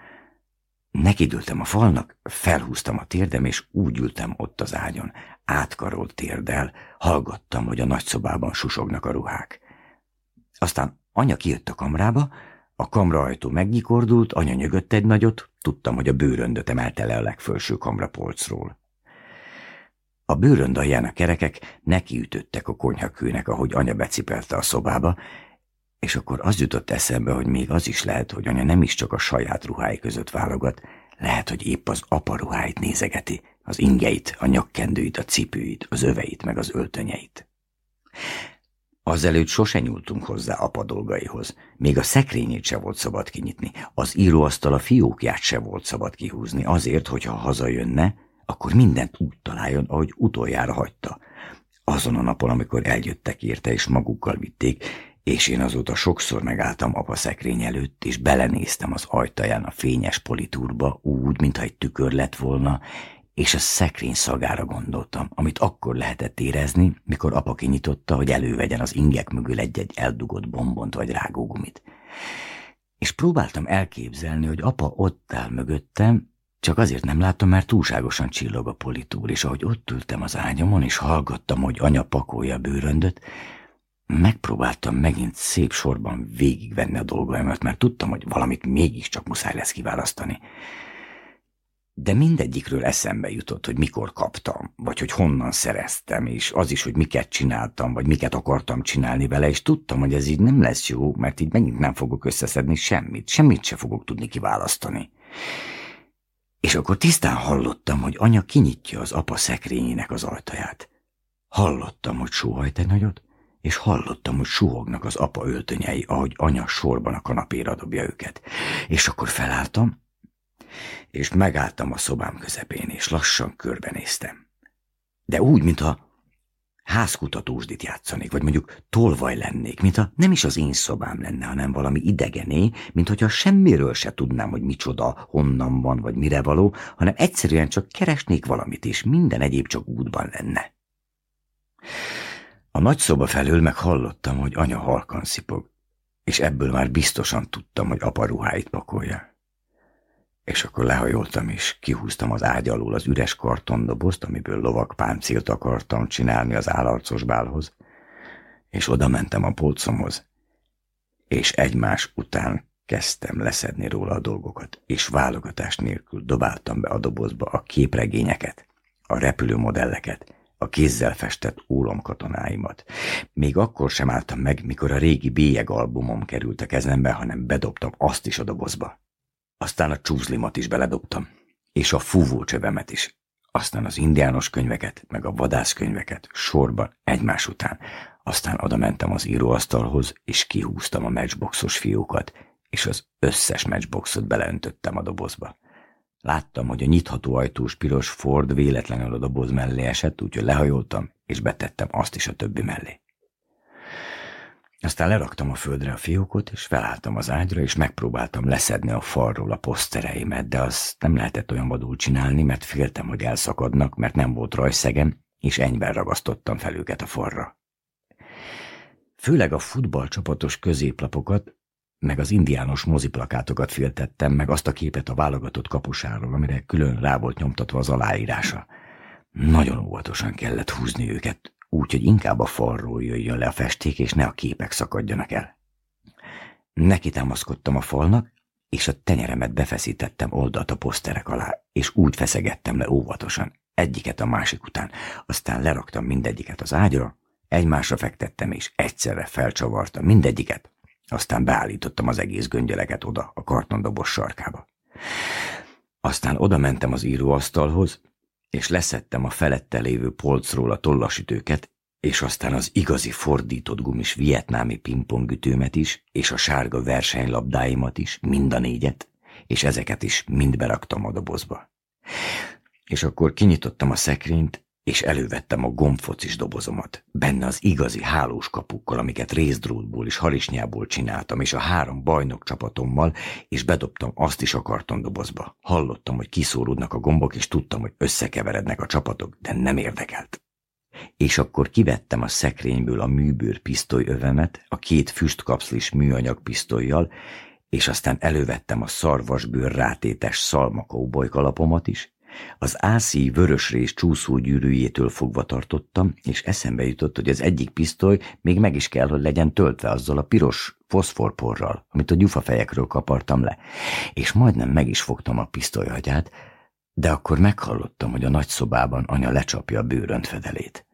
S1: Nekidültem a falnak, felhúztam a térdem, és úgy ültem ott az ágyon, átkarolt térdel, hallgattam, hogy a nagyszobában susognak a ruhák. Aztán anya kijött a kamrába, a kamraajtó megnyikordult, anya nyögött egy nagyot, tudtam, hogy a bőröndöt emelte le a legfelső kamra polcról. A bőrön dalján a kerekek nekiütöttek a konyhakőnek, ahogy anya becipelte a szobába, és akkor az jutott eszembe, hogy még az is lehet, hogy anya nem is csak a saját ruhái között válogat, lehet, hogy épp az apa ruháit nézegeti, az ingeit, a nyakkendőit, a cipőit, az öveit, meg az öltönyeit. Azelőtt sose nyúltunk hozzá apa dolgaihoz, még a szekrényét se volt szabad kinyitni, az íróasztal a fiókját se volt szabad kihúzni, azért, hogyha hazajönne, akkor mindent úgy találjon, ahogy utoljára hagyta. Azon a napon, amikor eljöttek érte és magukkal vitték, és én azóta sokszor megálltam apa szekrény előtt, és belenéztem az ajtaján a fényes politúrba, úgy, mintha egy tükör lett volna, és a szekrény szagára gondoltam, amit akkor lehetett érezni, mikor apa kinyitotta, hogy elővegyen az ingek mögül egy-egy eldugott bombont vagy rágógumit. És próbáltam elképzelni, hogy apa ott áll mögöttem, csak azért nem láttam, mert túlságosan csillog a politúr, és ahogy ott ültem az ágyamon, és hallgattam, hogy anya pakolja a bőröndöt, megpróbáltam megint szép sorban végigvenni a dolgaimat, mert tudtam, hogy valamit mégiscsak muszáj lesz kiválasztani. De mindegyikről eszembe jutott, hogy mikor kaptam, vagy hogy honnan szereztem, és az is, hogy miket csináltam, vagy miket akartam csinálni vele, és tudtam, hogy ez így nem lesz jó, mert így megint nem fogok összeszedni semmit, semmit se fogok tudni kiválasztani és akkor tisztán hallottam, hogy anya kinyitja az apa szekrényének az ajtaját. Hallottam, hogy sóhajt egy nagyot, és hallottam, hogy suhognak az apa öltönyei, ahogy anya sorban a kanapéra dobja őket. És akkor felálltam, és megálltam a szobám közepén, és lassan körbenéztem. De úgy, mintha házkutatósdit játszanék, vagy mondjuk tolvaj lennék, mintha nem is az én szobám lenne, hanem valami idegené, mint hogyha semmiről se tudnám, hogy micsoda, honnan van, vagy mire való, hanem egyszerűen csak keresnék valamit, és minden egyéb csak útban lenne. A nagy szoba felől meg hallottam, hogy anya halkan szipog, és ebből már biztosan tudtam, hogy apa ruháit pakolja és akkor lehajoltam, és kihúztam az ágy alól az üres kartondobozt, amiből lovakpáncilt akartam csinálni az állarcos bálhoz, és oda mentem a polcomhoz, és egymás után kezdtem leszedni róla a dolgokat, és válogatás nélkül dobáltam be a dobozba a képregényeket, a repülő modelleket, a kézzel festett ólomkatonáimat. Még akkor sem álltam meg, mikor a régi bélyeg albumom került a kezembe, hanem bedobtam azt is a dobozba. Aztán a csúzlimat is beledobtam, és a fúvó csövemet is. Aztán az indiános könyveket, meg a vadászkönyveket sorban egymás után. Aztán oda mentem az íróasztalhoz, és kihúztam a matchboxos fiókat, és az összes matchboxot beleöntöttem a dobozba. Láttam, hogy a nyitható ajtós piros Ford véletlenül a doboz mellé esett, úgyhogy lehajoltam, és betettem azt is a többi mellé. Aztán leraktam a földre a fiókot, és felálltam az ágyra, és megpróbáltam leszedni a falról a posztereimet, de azt nem lehetett olyan vadul csinálni, mert féltem, hogy elszakadnak, mert nem volt rajszegem, és enyben ragasztottam fel őket a falra. Főleg a futballcsapatos középlapokat, meg az indiános moziplakátokat féltettem, meg azt a képet a válogatott kapusáról, amire külön rá volt nyomtatva az aláírása. Nagyon óvatosan kellett húzni őket, úgy, hogy inkább a falról jöjjön le a festék, és ne a képek szakadjanak el. Neki támaszkodtam a falnak, és a tenyeremet befeszítettem oldalt a poszterek alá, és úgy feszegettem le óvatosan, egyiket a másik után, aztán leraktam mindegyiket az ágyra, egymásra fektettem, és egyszerre felcsavartam mindegyiket, aztán beállítottam az egész göngyöleket oda, a kartondobos sarkába. Aztán oda mentem az íróasztalhoz, és leszettem a felette lévő polcról a tollasütőket, és aztán az igazi fordított gumis vietnámi pingpongütőmet is, és a sárga versenylabdáimat is, mind a négyet, és ezeket is mind beraktam a dobozba. És akkor kinyitottam a szekrényt, és elővettem a gombfocis dobozomat, benne az igazi hálós kapukkal, amiket részdrótból és harisnyából csináltam, és a három bajnok csapatommal, és bedobtam azt is a kartondobozba. Hallottam, hogy kiszóródnak a gombok, és tudtam, hogy összekeverednek a csapatok, de nem érdekelt. És akkor kivettem a szekrényből a műbőr pisztolyövemet, a két füstkapszlis műanyag pisztolyjal, és aztán elővettem a szarvasbőr rátétes szalmakó bolykalapomat is, az ászi vörösrés csúszó gyűrűjétől fogva tartottam, és eszembe jutott, hogy az egyik pisztoly még meg is kell, hogy legyen töltve azzal a piros foszforporral, amit a gyufafejekről kapartam le, és majdnem meg is fogtam a pisztolyhagyát, de akkor meghallottam, hogy a nagyszobában anya lecsapja a bőrönt fedelét.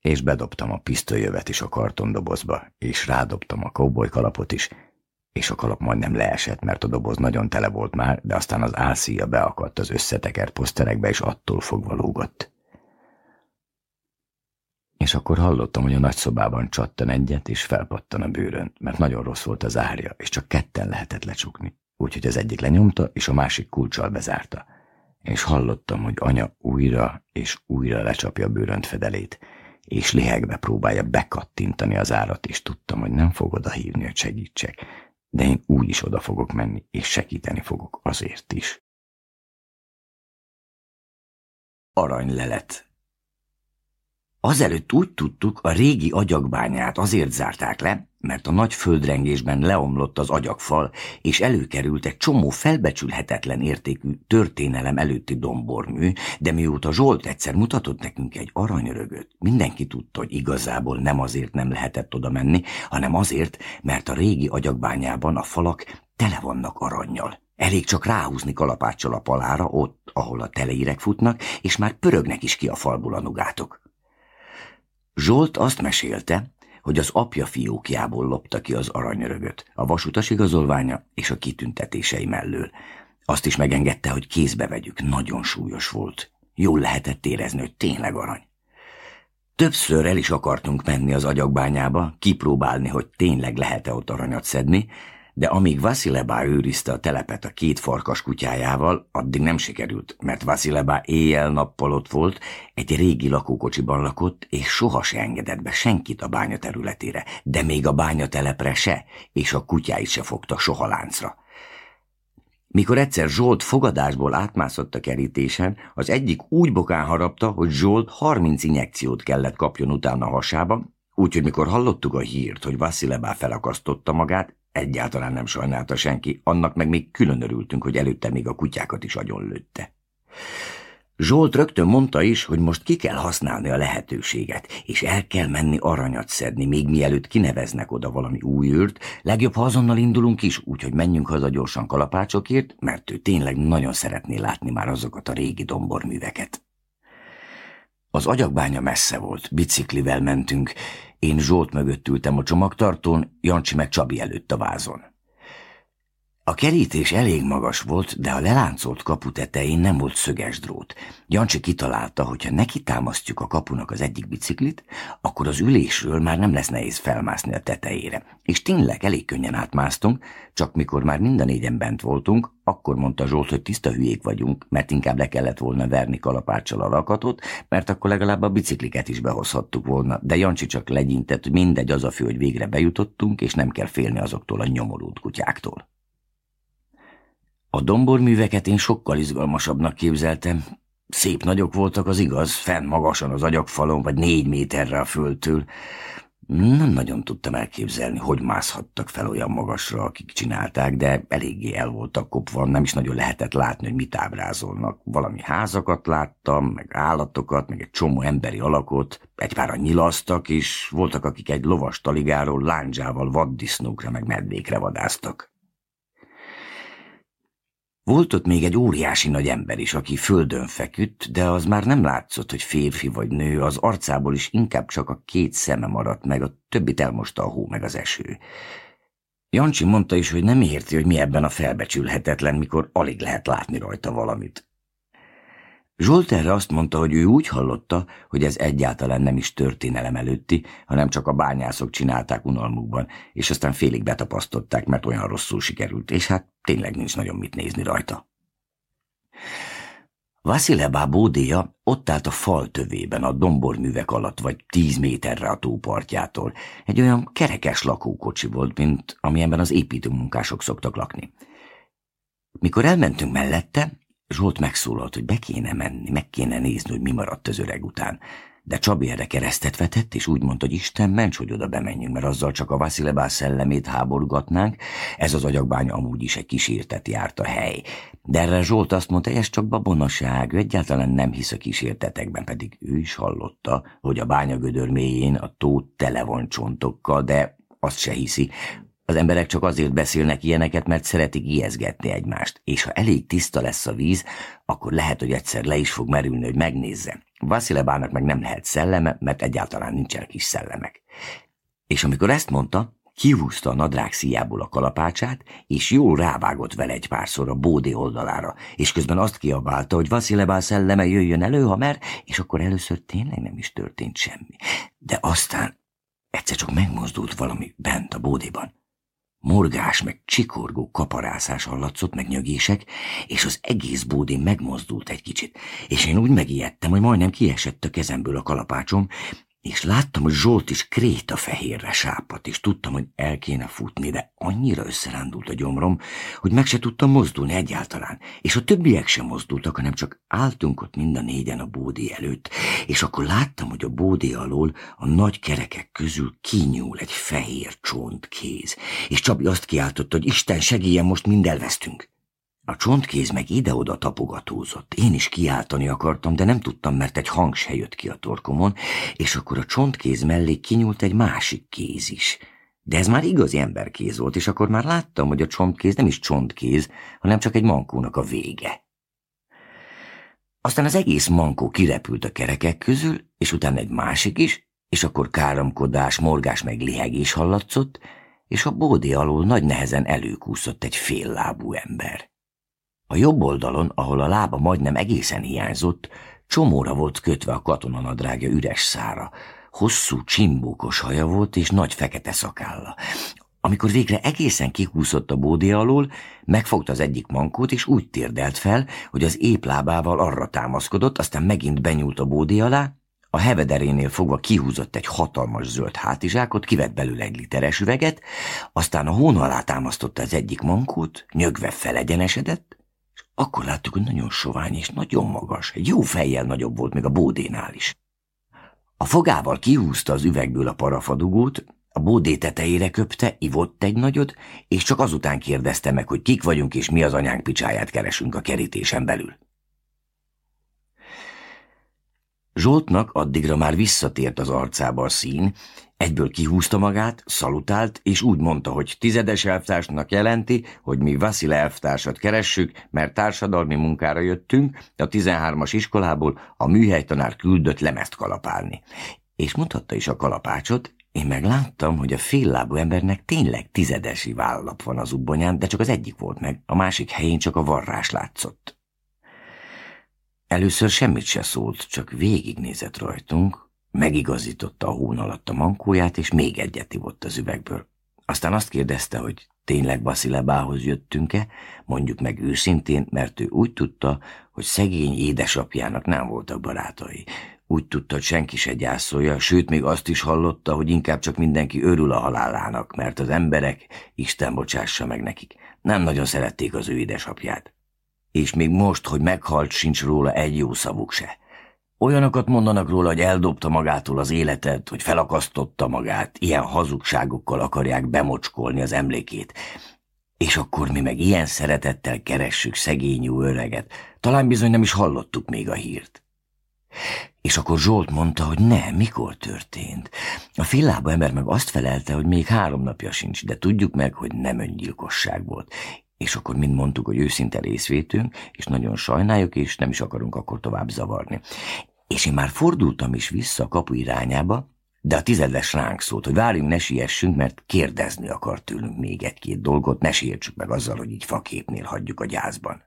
S1: És bedobtam a pisztolyövet is a kartondobozba, és rádobtam a kóboly kalapot is, és a kalap majdnem leesett, mert a doboz nagyon tele volt már, de aztán az álszíja beakadt az összetekert poszterekbe, és attól fogva lógott. És akkor hallottam, hogy a nagyszobában csattan egyet, és felpattan a bőrön, mert nagyon rossz volt az árja, és csak ketten lehetett lecsukni. Úgyhogy az egyik lenyomta, és a másik kulcsal bezárta. És hallottam, hogy anya újra és újra lecsapja a bőrönt fedelét, és lihegve próbálja bekattintani az árat, és tudtam, hogy nem fogod a hívni, hogy segítsek,
S2: de én úgy is oda fogok menni, és segíteni fogok azért is. Aranylelet
S1: Azelőtt úgy tudtuk, a régi agyagbányát azért zárták le, mert a nagy földrengésben leomlott az agyagfal, és előkerült egy csomó felbecsülhetetlen értékű történelem előtti dombormű, de mióta Zsolt egyszer mutatott nekünk egy aranyörögöt, mindenki tudta, hogy igazából nem azért nem lehetett oda menni, hanem azért, mert a régi agyagbányában a falak tele vannak aranyjal. Elég csak ráhúzni kalapáccsal a palára, ott, ahol a teleírek futnak, és már pörögnek is ki a falból a nugátok. Zsolt azt mesélte, hogy az apja fiókjából lopta ki az aranyörögöt, a vasutas igazolványa és a kitüntetései mellől. Azt is megengedte, hogy kézbe vegyük, nagyon súlyos volt. Jól lehetett érezni, hogy tényleg arany. Többször el is akartunk menni az agyagbányába, kipróbálni, hogy tényleg lehet-e ott aranyat szedni, de amíg Vasilebá őrizte a telepet a két farkas kutyájával, addig nem sikerült, mert Vasilebá éjjel-nappal ott volt, egy régi lakókocsiban lakott, és soha se engedett be senkit a bánya területére, de még a bánya telepre se, és a kutyáit se fogta soha láncra. Mikor egyszer Zsolt fogadásból átmászott a kerítésen, az egyik úgy bokán harapta, hogy Zsolt 30 injekciót kellett kapjon utána hasába, úgyhogy mikor hallottuk a hírt, hogy Vasilebá felakasztotta magát, Egyáltalán nem sajnálta senki, annak meg még külön örültünk, hogy előtte még a kutyákat is agyonlőtte. Zsolt rögtön mondta is, hogy most ki kell használni a lehetőséget, és el kell menni aranyat szedni, még mielőtt kineveznek oda valami új űrt, legjobb, ha azonnal indulunk is, úgyhogy menjünk haza gyorsan kalapácsokért, mert ő tényleg nagyon szeretné látni már azokat a régi domborműveket. Az agyagbánya messze volt, biciklivel mentünk, én Zsolt mögött ültem a csomagtartón, Jancsi meg Csabi előtt a vázon. A kerítés elég magas volt, de a leláncolt kapu tetején nem volt szöges drót. Jancsi kitalálta, hogy ha neki támasztjuk a kapunak az egyik biciklit, akkor az ülésről már nem lesz nehéz felmászni a tetejére. És tényleg elég könnyen átmásztunk, csak mikor már mind a négyen bent voltunk, akkor mondta Zsolt, hogy tiszta hülyék vagyunk, mert inkább le kellett volna verni kalapáccsal a rakatot, mert akkor legalább a bicikliket is behozhattuk volna, de Jancsi csak legyintett, mindegy az a fő, hogy végre bejutottunk, és nem kell félni azoktól a nyomorult kutyáktól. A domborműveket én sokkal izgalmasabbnak képzeltem. Szép nagyok voltak, az igaz, fenn magasan az agyagfalon, vagy négy méterre a földtől. Nem nagyon tudtam elképzelni, hogy mászhattak fel olyan magasra, akik csinálták, de eléggé el voltak kopva, nem is nagyon lehetett látni, hogy mit ábrázolnak. Valami házakat láttam, meg állatokat, meg egy csomó emberi alakot, egy a nyilasztak, és voltak, akik egy lovas taligáról lándzsával vaddisznókra, meg medvékre vadáztak. Volt ott még egy óriási nagy ember is, aki földön feküdt, de az már nem látszott, hogy férfi vagy nő, az arcából is inkább csak a két szeme maradt meg, a többit elmosta a hó meg az eső. Jancsi mondta is, hogy nem érti, hogy mi ebben a felbecsülhetetlen, mikor alig lehet látni rajta valamit. Zsolt erre azt mondta, hogy ő úgy hallotta, hogy ez egyáltalán nem is történelem előtti, hanem csak a bányászok csinálták unalmukban, és aztán félig betapasztották, mert olyan rosszul sikerült, és hát tényleg nincs nagyon mit nézni rajta. Vasilebá bódéja ott állt a fal tövében, a domborművek alatt, vagy tíz méterre a tópartjától. Egy olyan kerekes lakókocsi volt, mint amilyenben az építőmunkások szoktak lakni. Mikor elmentünk mellette, Zsolt megszólalt, hogy be kéne menni, meg kéne nézni, hogy mi maradt az öreg után. De Csabi erre keresztet vetett, és úgy mondta, hogy Isten ments, hogy oda bemenjünk, mert azzal csak a Vasilebás szellemét háborgatnánk, ez az agyagbány amúgy is egy kísértet járt a hely. De erre Zsolt azt mondta, hogy ez csak babonaság, ő egyáltalán nem hisz a kísértetekben, pedig ő is hallotta, hogy a bányagödör mélyén a tó tele van csontokkal, de azt se hiszi, az emberek csak azért beszélnek ilyeneket, mert szeretik ijeszgetni egymást, és ha elég tiszta lesz a víz, akkor lehet, hogy egyszer le is fog merülni, hogy megnézze. Vasilebának meg nem lehet szelleme, mert egyáltalán nincsenek is szellemek. És amikor ezt mondta, kihúzta a nadrág szíjából a kalapácsát, és jól rávágott vele egy párszor a bódé oldalára, és közben azt kiabálta, hogy Vasilebá szelleme jöjjön elő, ha mer, és akkor először tényleg nem is történt semmi. De aztán egyszer csak megmozdult valami bent a bódéban. Morgás, meg csikorgó kaparászás hallatszott, meg nyögések, és az egész bódi megmozdult egy kicsit, és én úgy megijedtem, hogy majdnem kiesett a kezemből a kalapácsom, és láttam, hogy Zsolt is kréta fehérre sápat, és tudtam, hogy el kéne futni, de annyira összerándult a gyomrom, hogy meg se tudtam mozdulni egyáltalán, és a többiek sem mozdultak, hanem csak álltunk ott mind a négyen a bódi előtt, és akkor láttam, hogy a bódi alól a nagy kerekek közül kinyúl egy fehér csont kéz, és Csabi azt kiáltotta, hogy Isten segíjen, most mind elvesztünk. A csontkéz meg ide-oda tapogatózott. Én is kiáltani akartam, de nem tudtam, mert egy hang se jött ki a torkomon, és akkor a csontkéz mellé kinyúlt egy másik kéz is. De ez már igazi emberkéz volt, és akkor már láttam, hogy a csontkéz nem is csontkéz, hanem csak egy mankónak a vége. Aztán az egész mankó kirepült a kerekek közül, és utána egy másik is, és akkor káromkodás, morgás meg lihegés hallatszott, és a bódé alól nagy nehezen előkúszott egy féllábú ember. A jobb oldalon, ahol a lába majdnem egészen hiányzott, csomóra volt kötve a katonanadrágja üres szára. Hosszú, csimbókos haja volt és nagy fekete szakálla. Amikor végre egészen kikúszott a bódé alól, megfogta az egyik mankót, és úgy térdelt fel, hogy az épp lábával arra támaszkodott, aztán megint benyúlt a bódé alá, a hevederénél fogva kihúzott egy hatalmas zöld hátizsákot, kivett belőle egy literes üveget, aztán a hón alá támasztotta az egyik mankót, nyögve felegyenesedett, akkor láttuk, hogy nagyon sovány és nagyon magas, egy jó fejjel nagyobb volt még a bódénál is. A fogával kihúzta az üvegből a parafadugót, a bódé tetejére köpte, ivott egy nagyot, és csak azután kérdezte meg, hogy kik vagyunk és mi az anyánk picsáját keresünk a kerítésen belül. Zsoltnak addigra már visszatért az arcába a szín, Egyből kihúzta magát, szalutált, és úgy mondta, hogy tizedes elvtársnak jelenti, hogy mi Vasil elvtársat keressük, mert társadalmi munkára jöttünk, a 13-as iskolából a műhelytanár küldött lemezt kalapálni. És mutatta is a kalapácsot, én meg láttam, hogy a féllábú embernek tényleg tizedesi vállap van az ubbonyán, de csak az egyik volt meg, a másik helyén csak a varrás látszott. Először semmit se szólt, csak végignézett rajtunk, Megigazította a hón alatt a mankóját, és még egyet ivott az üvegből. Aztán azt kérdezte, hogy tényleg Basilebához jöttünk-e, mondjuk meg őszintén, mert ő úgy tudta, hogy szegény édesapjának nem voltak barátai. Úgy tudta, hogy senki se gyászolja, sőt, még azt is hallotta, hogy inkább csak mindenki örül a halálának, mert az emberek, Isten bocsássa meg nekik, nem nagyon szerették az ő édesapját. És még most, hogy meghalt, sincs róla egy jó szavuk se. Olyanokat mondanak róla, hogy eldobta magától az életet, hogy felakasztotta magát, ilyen hazugságokkal akarják bemocskolni az emlékét. És akkor mi meg ilyen szeretettel keressük szegényű öreget. Talán bizony nem is hallottuk még a hírt. És akkor Zsolt mondta, hogy ne, mikor történt. A fillába ember meg azt felelte, hogy még három napja sincs, de tudjuk meg, hogy nem öngyilkosság volt. És akkor mind mondtuk, hogy őszinte részvétünk, és nagyon sajnáljuk, és nem is akarunk akkor tovább zavarni. És én már fordultam is vissza a kapu irányába, de a tizedes ránk szólt, hogy várjunk, ne siessünk, mert kérdezni akar tőlünk még egy-két dolgot, ne sértsük meg azzal, hogy így faképnél hagyjuk a gyászban.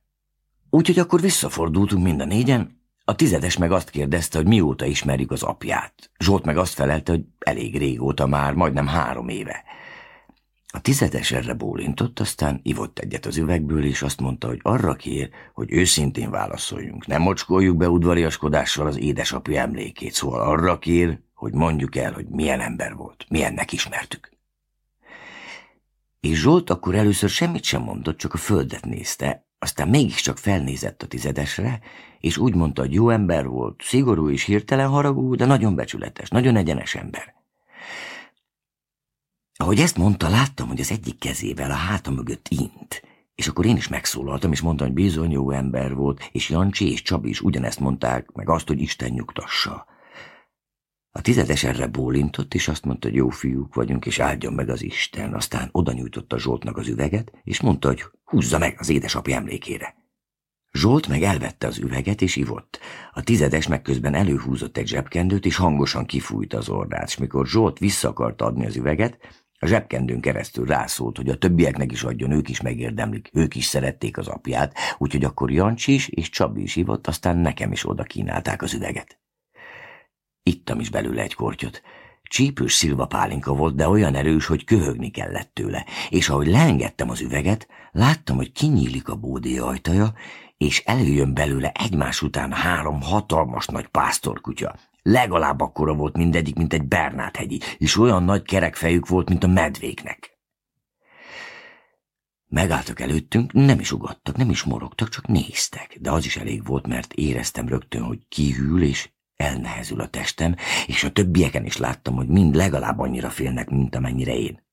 S1: Úgyhogy akkor visszafordultunk mind a négyen, a tizedes meg azt kérdezte, hogy mióta ismerjük az apját. Zsolt meg azt felelte, hogy elég régóta már, majdnem három éve. A tizedes erre bólintott, aztán ivott egyet az üvegből, és azt mondta, hogy arra kér, hogy őszintén válaszoljunk. Nem mocskoljuk be udvariaskodással az édesapja emlékét, szóval arra kér, hogy mondjuk el, hogy milyen ember volt, milyennek ismertük. És Zsolt akkor először semmit sem mondott, csak a földet nézte, aztán mégiscsak felnézett a tizedesre, és úgy mondta, hogy jó ember volt, szigorú és hirtelen haragú, de nagyon becsületes, nagyon egyenes ember. Ahogy ezt mondta, láttam, hogy az egyik kezével a háta mögött int. És akkor én is megszólaltam, és mondtam, hogy bizony jó ember volt, és Jancsi és Csabi is ugyanezt mondták, meg azt, hogy Isten nyugtassa. A tizedes erre bólintott, és azt mondta, hogy jó fiúk vagyunk, és áldjon meg az Isten. Aztán oda nyújtotta Zsoltnak az üveget, és mondta, hogy húzza meg az édesapja emlékére. Zsolt meg elvette az üveget, és ivott. A tizedes meg közben előhúzott egy zsebkendőt, és hangosan kifújta az orrát, és mikor Zsolt vissza akarta adni az üveget, a zsebkendőn keresztül rászólt, hogy a többieknek is adjon, ők is megérdemlik, ők is szerették az apját, úgyhogy akkor Jancsi is és Csabi is hívott, aztán nekem is oda kínálták az üveget. Ittam is belőle egy kortyot. Csípős szilva pálinka volt, de olyan erős, hogy köhögni kellett tőle, és ahogy leengedtem az üveget, láttam, hogy kinyílik a bódi ajtaja, és előjön belőle egymás után három hatalmas nagy pásztorkutya, Legalább akkora volt mindegyik, mint egy Bernát-hegyi, és olyan nagy kerekfejük volt, mint a medvéknek. Megálltak előttünk, nem is ugattak, nem is morogtak, csak néztek, de az is elég volt, mert éreztem rögtön, hogy kihűl és elnehezül a testem, és a többieken is láttam, hogy mind legalább annyira félnek, mint amennyire én.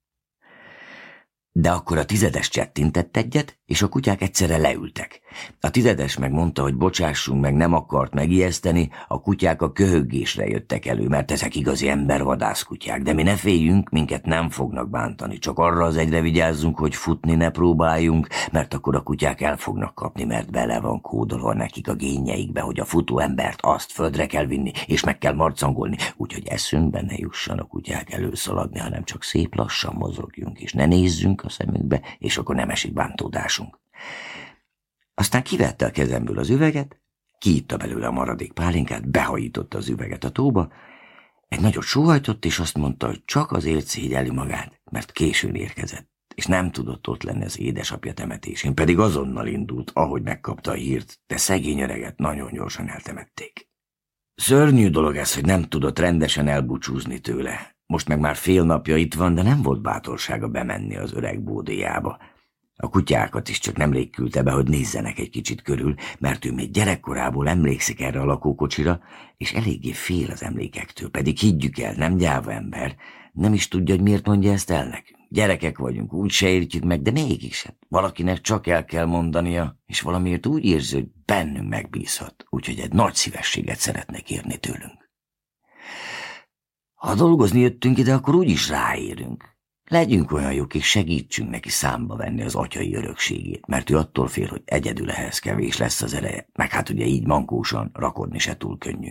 S1: De akkor a tizedes csettintett egyet, és a kutyák egyszerre leültek. A tizedes megmondta, hogy bocsássunk meg, nem akart megijeszteni, a kutyák a köhögésre jöttek elő, mert ezek igazi embervadász kutyák, de mi ne féljünk, minket nem fognak bántani, csak arra az egyre vigyázzunk, hogy futni ne próbáljunk, mert akkor a kutyák el fognak kapni, mert bele van kódolva nekik a gényeikbe, hogy a futó embert azt földre kell vinni, és meg kell marcangolni, úgyhogy eszünkbe ne jusson a kutyák előszaladni, hanem csak szép lassan mozogjunk, és ne nézzünk a szemünkbe, és akkor nem esik bántódás. Aztán kivette a kezemből az üveget, kiitta belőle a maradék pálinkát, behajította az üveget a tóba, egy nagyot sóhajtott, és azt mondta, hogy csak azért szégyeli magát, mert későn érkezett, és nem tudott ott lenni az édesapja temetésén, pedig azonnal indult, ahogy megkapta a hírt, de szegény öreget nagyon gyorsan eltemették. Szörnyű dolog ez, hogy nem tudott rendesen elbúcsúzni tőle. Most meg már fél napja itt van, de nem volt bátorsága bemenni az öreg bódéjába, a kutyákat is csak nem küldte be, hogy nézzenek egy kicsit körül, mert ő még gyerekkorából emlékszik erre a lakókocsira, és eléggé fél az emlékektől, pedig higgyük el, nem gyáva ember, nem is tudja, hogy miért mondja ezt el nekünk. Gyerekek vagyunk, úgy se értjük meg, de mégis hát valakinek csak el kell mondania, és valamiért úgy érzi, hogy bennünk megbízhat, úgyhogy egy nagy szívességet szeretnek kérni tőlünk. Ha dolgozni jöttünk ide, akkor úgy is ráérünk. Legyünk olyan jók, és segítsünk neki számba venni az atyai örökségét, mert ő attól fél, hogy egyedül ehhez kevés lesz az ereje, meg hát ugye így mankósan rakodni se túl könnyű.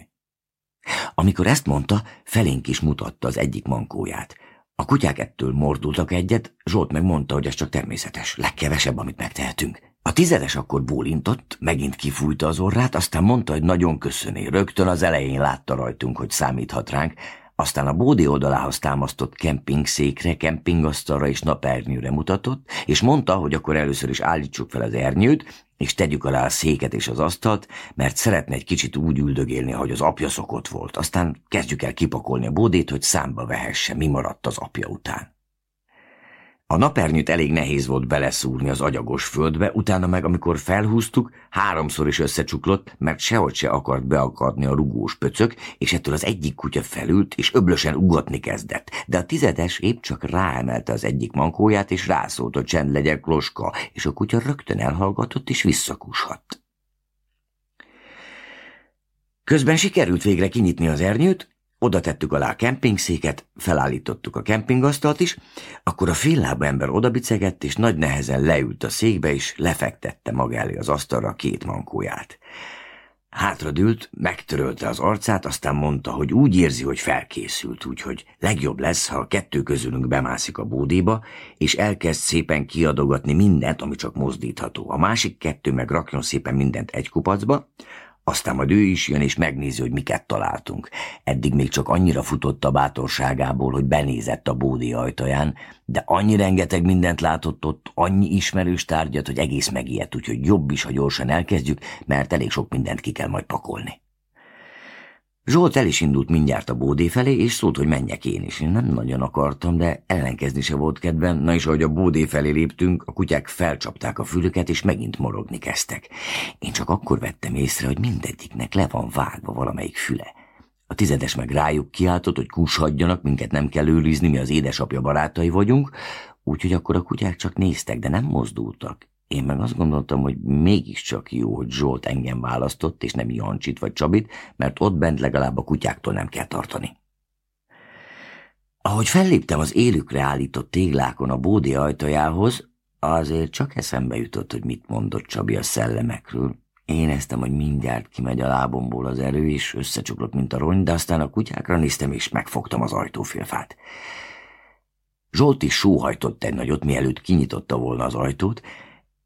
S1: Amikor ezt mondta, felénk is mutatta az egyik mankóját. A kutyák ettől mordultak egyet, Zsolt meg mondta, hogy ez csak természetes, legkevesebb, amit megtehetünk. A tizedes akkor bólintott, megint kifújta az orrát, aztán mondta, hogy nagyon köszöné, rögtön az elején látta rajtunk, hogy számíthat ránk, aztán a bódi oldalához támasztott kempingszékre, kempingasztalra és napernyőre mutatott, és mondta, hogy akkor először is állítsuk fel az ernyőt, és tegyük alá a széket és az asztalt, mert szeretne egy kicsit úgy üldögélni, ahogy az apja szokott volt. Aztán kezdjük el kipakolni a bódét, hogy számba vehesse, mi maradt az apja után. A napernyőt elég nehéz volt beleszúrni az agyagos földbe, utána meg, amikor felhúztuk, háromszor is összecsuklott, mert sehogy se akart beakadni a rugós pöcök, és ettől az egyik kutya felült, és öblösen ugatni kezdett. De a tizedes épp csak ráemelte az egyik mankóját, és rászólt, hogy csend legyek, loska, és a kutya rögtön elhallgatott, és visszakúshatt. Közben sikerült végre kinyitni az ernyőt, oda tettük alá a kempingszéket, felállítottuk a kempingasztalt is, akkor a féllábú ember odabicegett, és nagy nehezen leült a székbe, és lefektette maga elé az asztalra a két mankóját. Hátradült, megtörölte az arcát, aztán mondta, hogy úgy érzi, hogy felkészült, úgyhogy legjobb lesz, ha a kettő közülünk bemászik a bódéba, és elkezd szépen kiadogatni mindent, ami csak mozdítható. A másik kettő meg rakjon szépen mindent egy kupacba, aztán majd ő is jön és megnézi, hogy miket találtunk. Eddig még csak annyira futott a bátorságából, hogy benézett a bódi ajtaján, de annyi rengeteg mindent látott ott, annyi ismerős tárgyat, hogy egész megijedt, úgyhogy jobb is, ha gyorsan elkezdjük, mert elég sok mindent ki kell majd pakolni. Zsolt el is indult mindjárt a bódé felé, és szólt, hogy menjek én is. Én nem nagyon akartam, de ellenkezni se volt kedvem, na és ahogy a bódé felé léptünk, a kutyák felcsapták a fülüket, és megint morogni kezdtek. Én csak akkor vettem észre, hogy mindegyiknek le van vágva valamelyik füle. A tizedes meg rájuk kiáltott, hogy kushadjanak, minket nem kell őrizni, mi az édesapja barátai vagyunk, úgyhogy akkor a kutyák csak néztek, de nem mozdultak, én meg azt gondoltam, hogy mégiscsak jó, hogy Zsolt engem választott, és nem Jancsit vagy Csabit, mert ott bent legalább a kutyáktól nem kell tartani. Ahogy felléptem az élükre állított téglákon a bódi ajtajához, azért csak eszembe jutott, hogy mit mondott Csabi a szellemekről. Éreztem, hogy mindjárt kimegy a lábomból az erő, és összecsuklott, mint a rony, de aztán a kutyákra néztem, és megfogtam az ajtófélfát. Zsolti is sóhajtott egy nagyot, mielőtt kinyitotta volna az ajtót,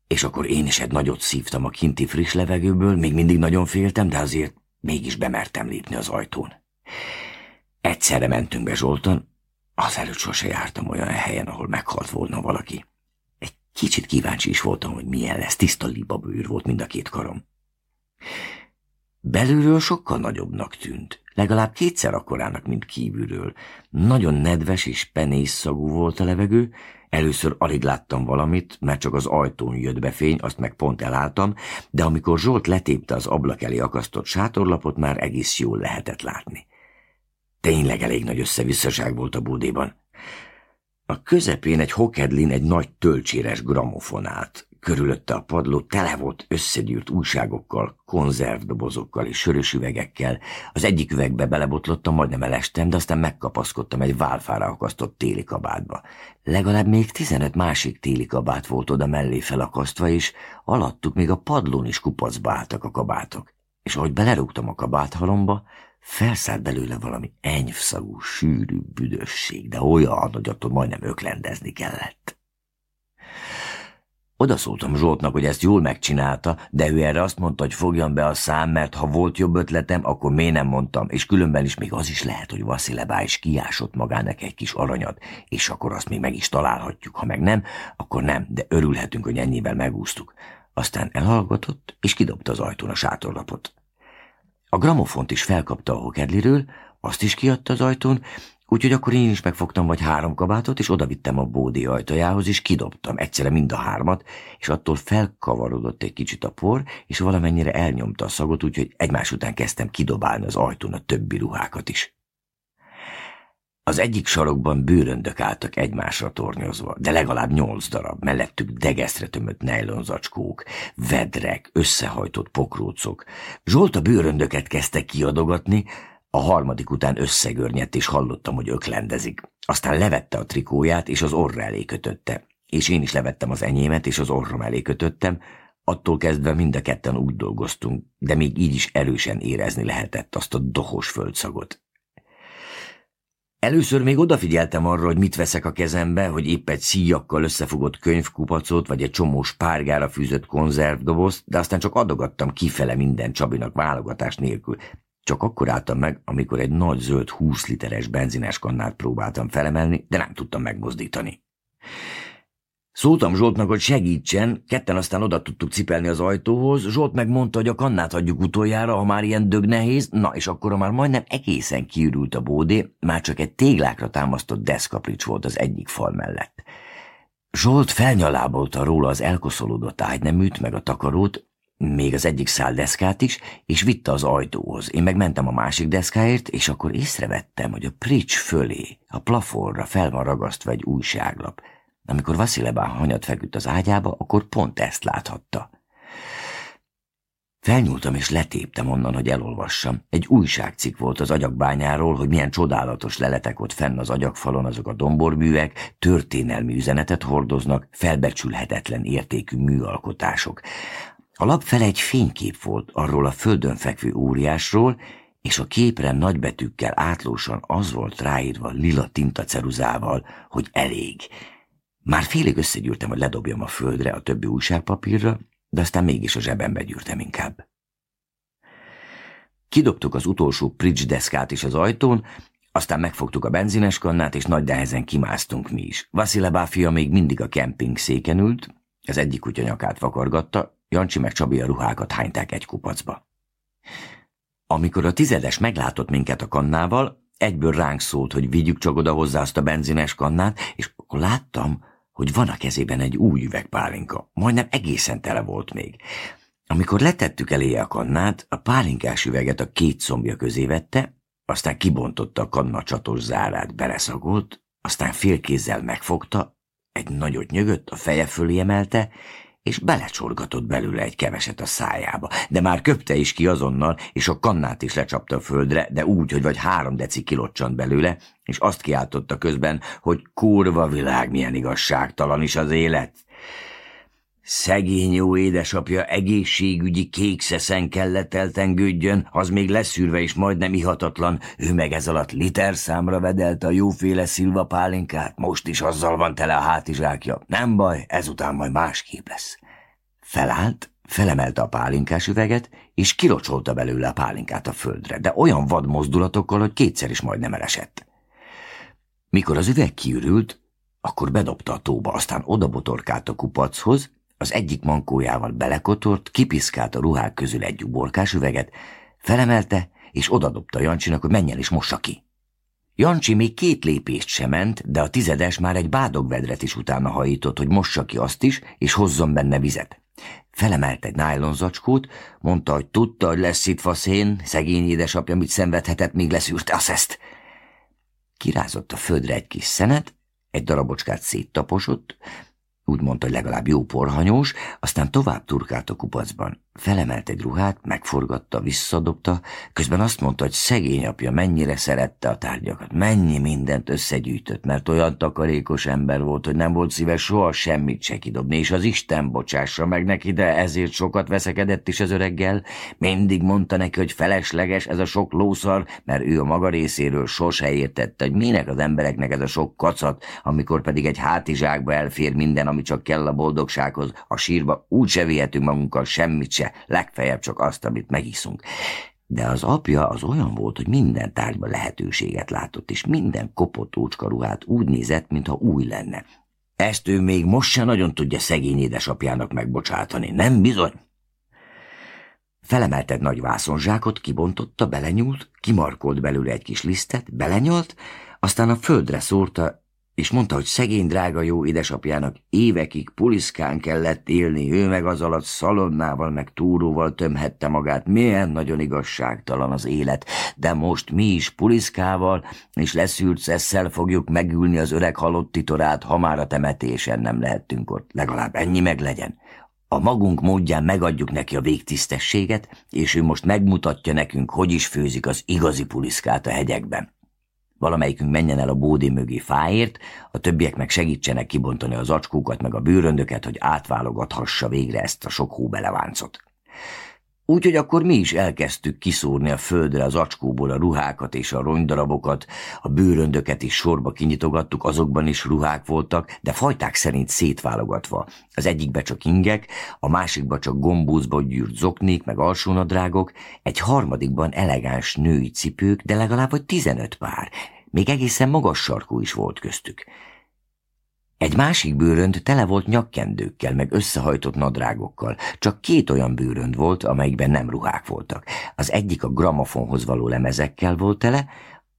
S1: és akkor én is egy nagyot szívtam a kinti friss levegőből, még mindig nagyon féltem, de azért mégis bemertem lépni az ajtón. Egyszerre mentünk be Zsoltan, azelőtt sose jártam olyan helyen, ahol meghalt volna valaki. Egy kicsit kíváncsi is voltam, hogy milyen lesz, tiszta libabőr volt mind a két karom. Belülről sokkal nagyobbnak tűnt, legalább kétszer akkorának, mint kívülről. Nagyon nedves és penészszagú volt a levegő, Először alig láttam valamit, mert csak az ajtón jött be fény, azt meg pont elálltam, de amikor Zsolt letépte az ablak elé akasztott sátorlapot, már egész jól lehetett látni. Tényleg elég nagy összevisszaság volt a búdéban. A közepén egy hokedlin egy nagy tölcséres gramofon állt, körülötte a padló tele volt összegyűrt újságokkal, konzervdobozokkal és sörös üvegekkel. Az egyik üvegbe belebotlottam, majdnem elestem, de aztán megkapaszkodtam egy válfára akasztott téli kabátba. Legalább még tizenöt másik téli kabát volt oda mellé felakasztva, és alattuk még a padlón is kupacba álltak a kabátok. És ahogy belerúgtam a kabáthalomba, felszállt belőle valami enyvszagú, sűrű büdösség, de olyan, hogy attól majdnem öklendezni kellett. Oda szóltam Zsoltnak, hogy ezt jól megcsinálta, de ő erre azt mondta, hogy fogjam be a szám, mert ha volt jobb ötletem, akkor miért nem mondtam, és különben is még az is lehet, hogy Vasilebá is kiásott magának egy kis aranyat, és akkor azt még meg is találhatjuk, ha meg nem, akkor nem, de örülhetünk, hogy ennyivel megúsztuk. Aztán elhallgatott, és kidobta az ajtón a sátorlapot. A gramofont is felkapta a hokedliről, azt is kiadta az ajtón, Úgyhogy akkor én is megfogtam vagy három kabátot, és odavittem a bódi ajtajához, és kidobtam egyszerre mind a hármat, és attól felkavarodott egy kicsit a por, és valamennyire elnyomta a szagot, úgyhogy egymás után kezdtem kidobálni az ajtón a többi ruhákat is. Az egyik sarokban bőröndök álltak egymásra tornyozva, de legalább nyolc darab, mellettük degeszre tömött nejlonzacskók, vedrek, összehajtott pokrócok. Zsolt a bőröndöket kezdte kiadogatni, a harmadik után összegörnyedt, és hallottam, hogy öklendezik. Aztán levette a trikóját, és az orra elé kötötte. És én is levettem az enyémet, és az orrom elé kötöttem. Attól kezdve mind a ketten úgy dolgoztunk, de még így is erősen érezni lehetett azt a dohos földszagot. Először még odafigyeltem arra, hogy mit veszek a kezembe, hogy épp egy szíjakkal összefogott könyvkupacot, vagy egy csomó spárgára fűzött konzervdobozt, de aztán csak adogattam kifele minden Csabinak válogatás nélkül. Csak akkor álltam meg, amikor egy nagy zöld 20 literes benzines kannát próbáltam felemelni, de nem tudtam megmozdítani. Szóltam Zsoltnak, hogy segítsen, ketten aztán oda tudtuk cipelni az ajtóhoz, Zsolt megmondta, hogy a kannát adjuk utoljára, ha már ilyen dög nehéz, na és akkor már majdnem egészen kiürült a bódé, már csak egy téglákra támasztott deszkaprics volt az egyik fal mellett. Zsolt felnyalábolta róla az elkoszolódott ágyneműt meg a takarót, még az egyik szál deszkát is, és vitte az ajtóhoz. Én megmentem a másik deszkáért, és akkor észrevettem, hogy a prics fölé, a plafonra fel van ragasztva egy újságlap. Amikor Vasilebán hanyat feküdt az ágyába, akkor pont ezt láthatta. Felnyúltam és letéptem onnan, hogy elolvassam. Egy újságcikk volt az agyakbányáról, hogy milyen csodálatos leletek ott fenn az agyakfalon azok a domborművek, történelmi üzenetet hordoznak, felbecsülhetetlen értékű műalkotások. A lap fel egy fénykép volt arról a földön fekvő óriásról, és a képre nagybetűkkel átlósan az volt ráírva lila ceruzával, hogy elég. Már félig összegyűrtem, hogy ledobjam a földre a többi újságpapírra, de aztán mégis a zsebembe gyűrtem inkább. Kidobtuk az utolsó bridge deszkát is az ajtón, aztán megfogtuk a benzines kannát, és nagy nehezen kimásztunk mi is. Vasile fia még mindig a kemping széken ült, az egyik kutya nyakát vakargatta, Jancsi meg Csabi a ruhákat hányták egy kupacba. Amikor a tizedes meglátott minket a kannával, egyből ránk szólt, hogy vigyük csak oda hozzá azt a benzines kannát, és akkor láttam, hogy van a kezében egy új üvegpálinka, majdnem egészen tele volt még. Amikor letettük eléje a kannát, a pálinkás üveget a két szombja közé vette, aztán kibontotta a kanna csatos zárát, beleszagolt, aztán félkézzel megfogta, egy nagyot nyögött, a feje fölé emelte, és belecsorgatott belőle egy keveset a szájába, de már köpte is ki azonnal, és a kannát is lecsapta a földre, de úgy, hogy vagy három deci kilocsant belőle, és azt kiáltotta közben, hogy kurva világ milyen igazságtalan is az élet, Szegény jó édesapja egészségügyi kékszeszen kellett eltengődjön, az még leszűrve és majdnem ihatatlan, ő meg ez alatt liter számra vedelte a jóféle szilva pálinkát, most is azzal van tele a hátizsákja. Nem baj, ezután majd másképp lesz. Felállt, felemelte a pálinkás üveget, és kilocsolta belőle a pálinkát a földre, de olyan vad mozdulatokkal, hogy kétszer is majdnem elesett. Mikor az üveg kiürült, akkor bedobta a tóba, aztán odabotorkált a kupachoz, az egyik mankójával belekotort, kipiszkált a ruhák közül egy uborkás üveget, felemelte, és odadobta Jancsinak, hogy menjen és mossa ki. Jancsi még két lépést sem ment, de a tizedes már egy bádogvedret is utána hajított, hogy mossa ki azt is, és hozzon benne vizet. Felemelt egy nájlon zacskót, mondta, hogy tudta, hogy lesz itt faszén, szegény édesapja mit szenvedhetett, míg leszűrte a szeszt. Kirázott a földre egy kis szenet, egy darabocskát széttaposott, úgy mondta, hogy legalább jó porhanyós, aztán tovább turkált a kupacban. Felemelt egy ruhát, megforgatta, visszadobta, közben azt mondta, hogy szegény apja mennyire szerette a tárgyakat, mennyi mindent összegyűjtött, mert olyan takarékos ember volt, hogy nem volt szíves soha semmit se kidobni, és az Isten bocsássa meg neki, de ezért sokat veszekedett is az öreggel. Mindig mondta neki, hogy felesleges ez a sok lószar, mert ő a maga részéről sose értette, hogy minek az embereknek ez a sok kacat, amikor pedig egy hátizsákba elfér minden, ami csak kell a boldogsághoz, a sírba úgy se vihetünk magunkkal semmit se legfeljebb csak azt, amit megiszunk. De az apja az olyan volt, hogy minden tárgyba lehetőséget látott, és minden kopott ócska ruhát úgy nézett, mintha új lenne. Ezt ő még most se nagyon tudja szegény édesapjának megbocsátani, nem bizony? Felemelt egy nagy vászonzsákot, kibontotta, belenyúlt, kimarkolt belőle egy kis lisztet, belenyúlt, aztán a földre szórta, és mondta, hogy szegény drága jó édesapjának évekig puliszkán kellett élni, ő meg az alatt szalonnával meg túróval tömhette magát. Milyen nagyon igazságtalan az élet, de most mi is puliszkával és leszűrt szesszel fogjuk megülni az öreg halott titorát, ha már a temetésen nem lehettünk ott. Legalább ennyi meg legyen. A magunk módján megadjuk neki a végtisztességet, és ő most megmutatja nekünk, hogy is főzik az igazi puliszkát a hegyekben. Valamelyikünk menjen el a bódé mögé fáért, a többiek meg segítsenek kibontani az acskókat meg a bőröndöket, hogy átválogathassa végre ezt a sok hóbeleváncot. Úgyhogy akkor mi is elkezdtük kiszórni a földre az acskóból a ruhákat és a ronydarabokat, a bőröndöket is sorba kinyitogattuk, azokban is ruhák voltak, de fajták szerint szétválogatva. Az egyikbe csak ingek, a másikba csak gombócba gyűrt zoknék, meg alsónadrágok, egy harmadikban elegáns női cipők, de legalább vagy tizenöt pár. Még egészen magas sarkú is volt köztük. Egy másik bőrönd tele volt nyakkendőkkel, meg összehajtott nadrágokkal. Csak két olyan bőrönd volt, amelyikben nem ruhák voltak. Az egyik a gramofonhoz való lemezekkel volt tele,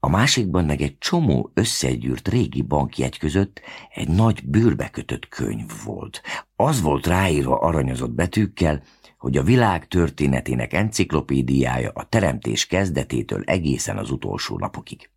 S1: a másikban meg egy csomó összegyűrt régi bankjegy között egy nagy bőrbe kötött könyv volt. Az volt ráírva aranyozott betűkkel, hogy a világ történetének enciklopédiája a teremtés kezdetétől egészen az utolsó napokig.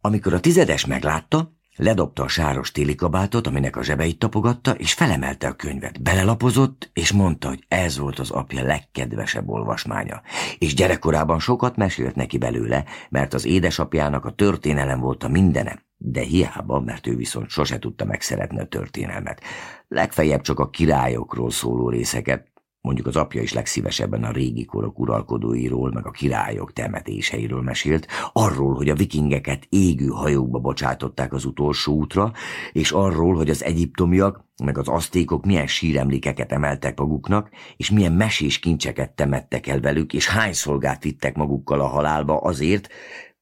S1: Amikor a tizedes meglátta, Ledobta a sáros téli kabátot, aminek a zsebeit tapogatta, és felemelte a könyvet. Belelapozott, és mondta, hogy ez volt az apja legkedvesebb olvasmánya. És gyerekkorában sokat mesélt neki belőle, mert az édesapjának a történelem volt a mindene. De hiába, mert ő viszont sose tudta megszeretni a történelmet. Legfeljebb csak a királyokról szóló részeket, Mondjuk az apja is legszívesebben a régi korok uralkodóiról, meg a királyok temetéseiről mesélt, arról, hogy a vikingeket égő hajókba bocsátották az utolsó útra, és arról, hogy az egyiptomiak, meg az asztékok milyen síremlékeket emeltek maguknak, és milyen mesés kincseket temettek el velük, és hány szolgát vittek magukkal a halálba azért,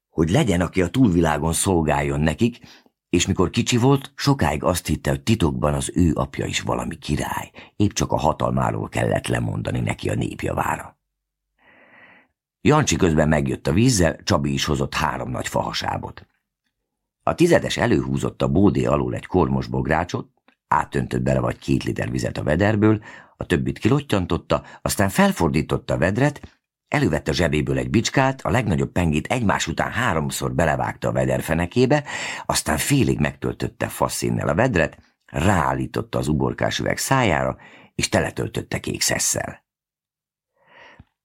S1: hogy legyen, aki a túlvilágon szolgáljon nekik, és mikor kicsi volt, sokáig azt hitte, hogy titokban az ő apja is valami király, épp csak a hatalmáról kellett lemondani neki a népjavára. Jancsi közben megjött a vízzel, Csabi is hozott három nagy fahasábot. A tizedes előhúzott a bódé alól egy kormos bográcsot, átöntött bele vagy két liter vizet a vederből, a többit kilottyantotta, aztán felfordította a vedret, Elővette zsebéből egy bicskát, a legnagyobb pengét egymás után háromszor belevágta a veder fenekébe, aztán félig megtöltötte faszinnel a vedret, ráállította az uborkás üveg szájára, és teletöltötte kék szesszel.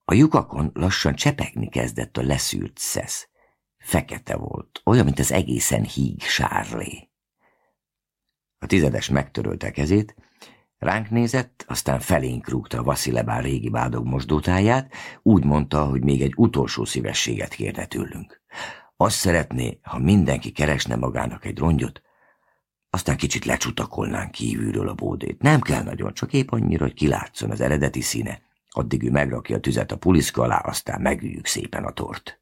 S1: A lyukakon lassan csepegni kezdett a leszűrt szesz. Fekete volt, olyan, mint az egészen híg sárlé. A tizedes megtörölte kezét, Ránk nézett, aztán felénk rúgta Vasilebán régi bádog mosdótáját, úgy mondta, hogy még egy utolsó szívességet kérne tőlünk. Azt szeretné, ha mindenki keresne magának egy rongyot, aztán kicsit lecsutakolnánk kívülről a bódét. Nem kell nagyon, csak épp annyira, hogy kilátszon az eredeti színe. Addig ő megrakja a tüzet a puliszka alá, aztán megüljük szépen a tort.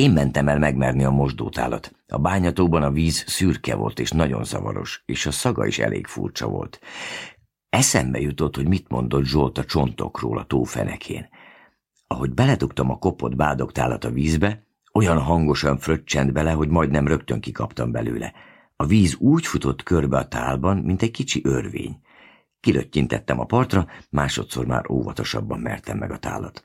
S1: Én mentem el megmerni a mosdótálat. A bányatóban a víz szürke volt és nagyon zavaros, és a szaga is elég furcsa volt. Eszembe jutott, hogy mit mondott Zsolt a csontokról a tófenekén. Ahogy beledugtam a kopott bádogtálat a vízbe, olyan hangosan fröccsent bele, hogy majdnem rögtön kikaptam belőle. A víz úgy futott körbe a tálban, mint egy kicsi örvény. Kilöttyintettem a partra, másodszor már óvatosabban mertem meg a tálat.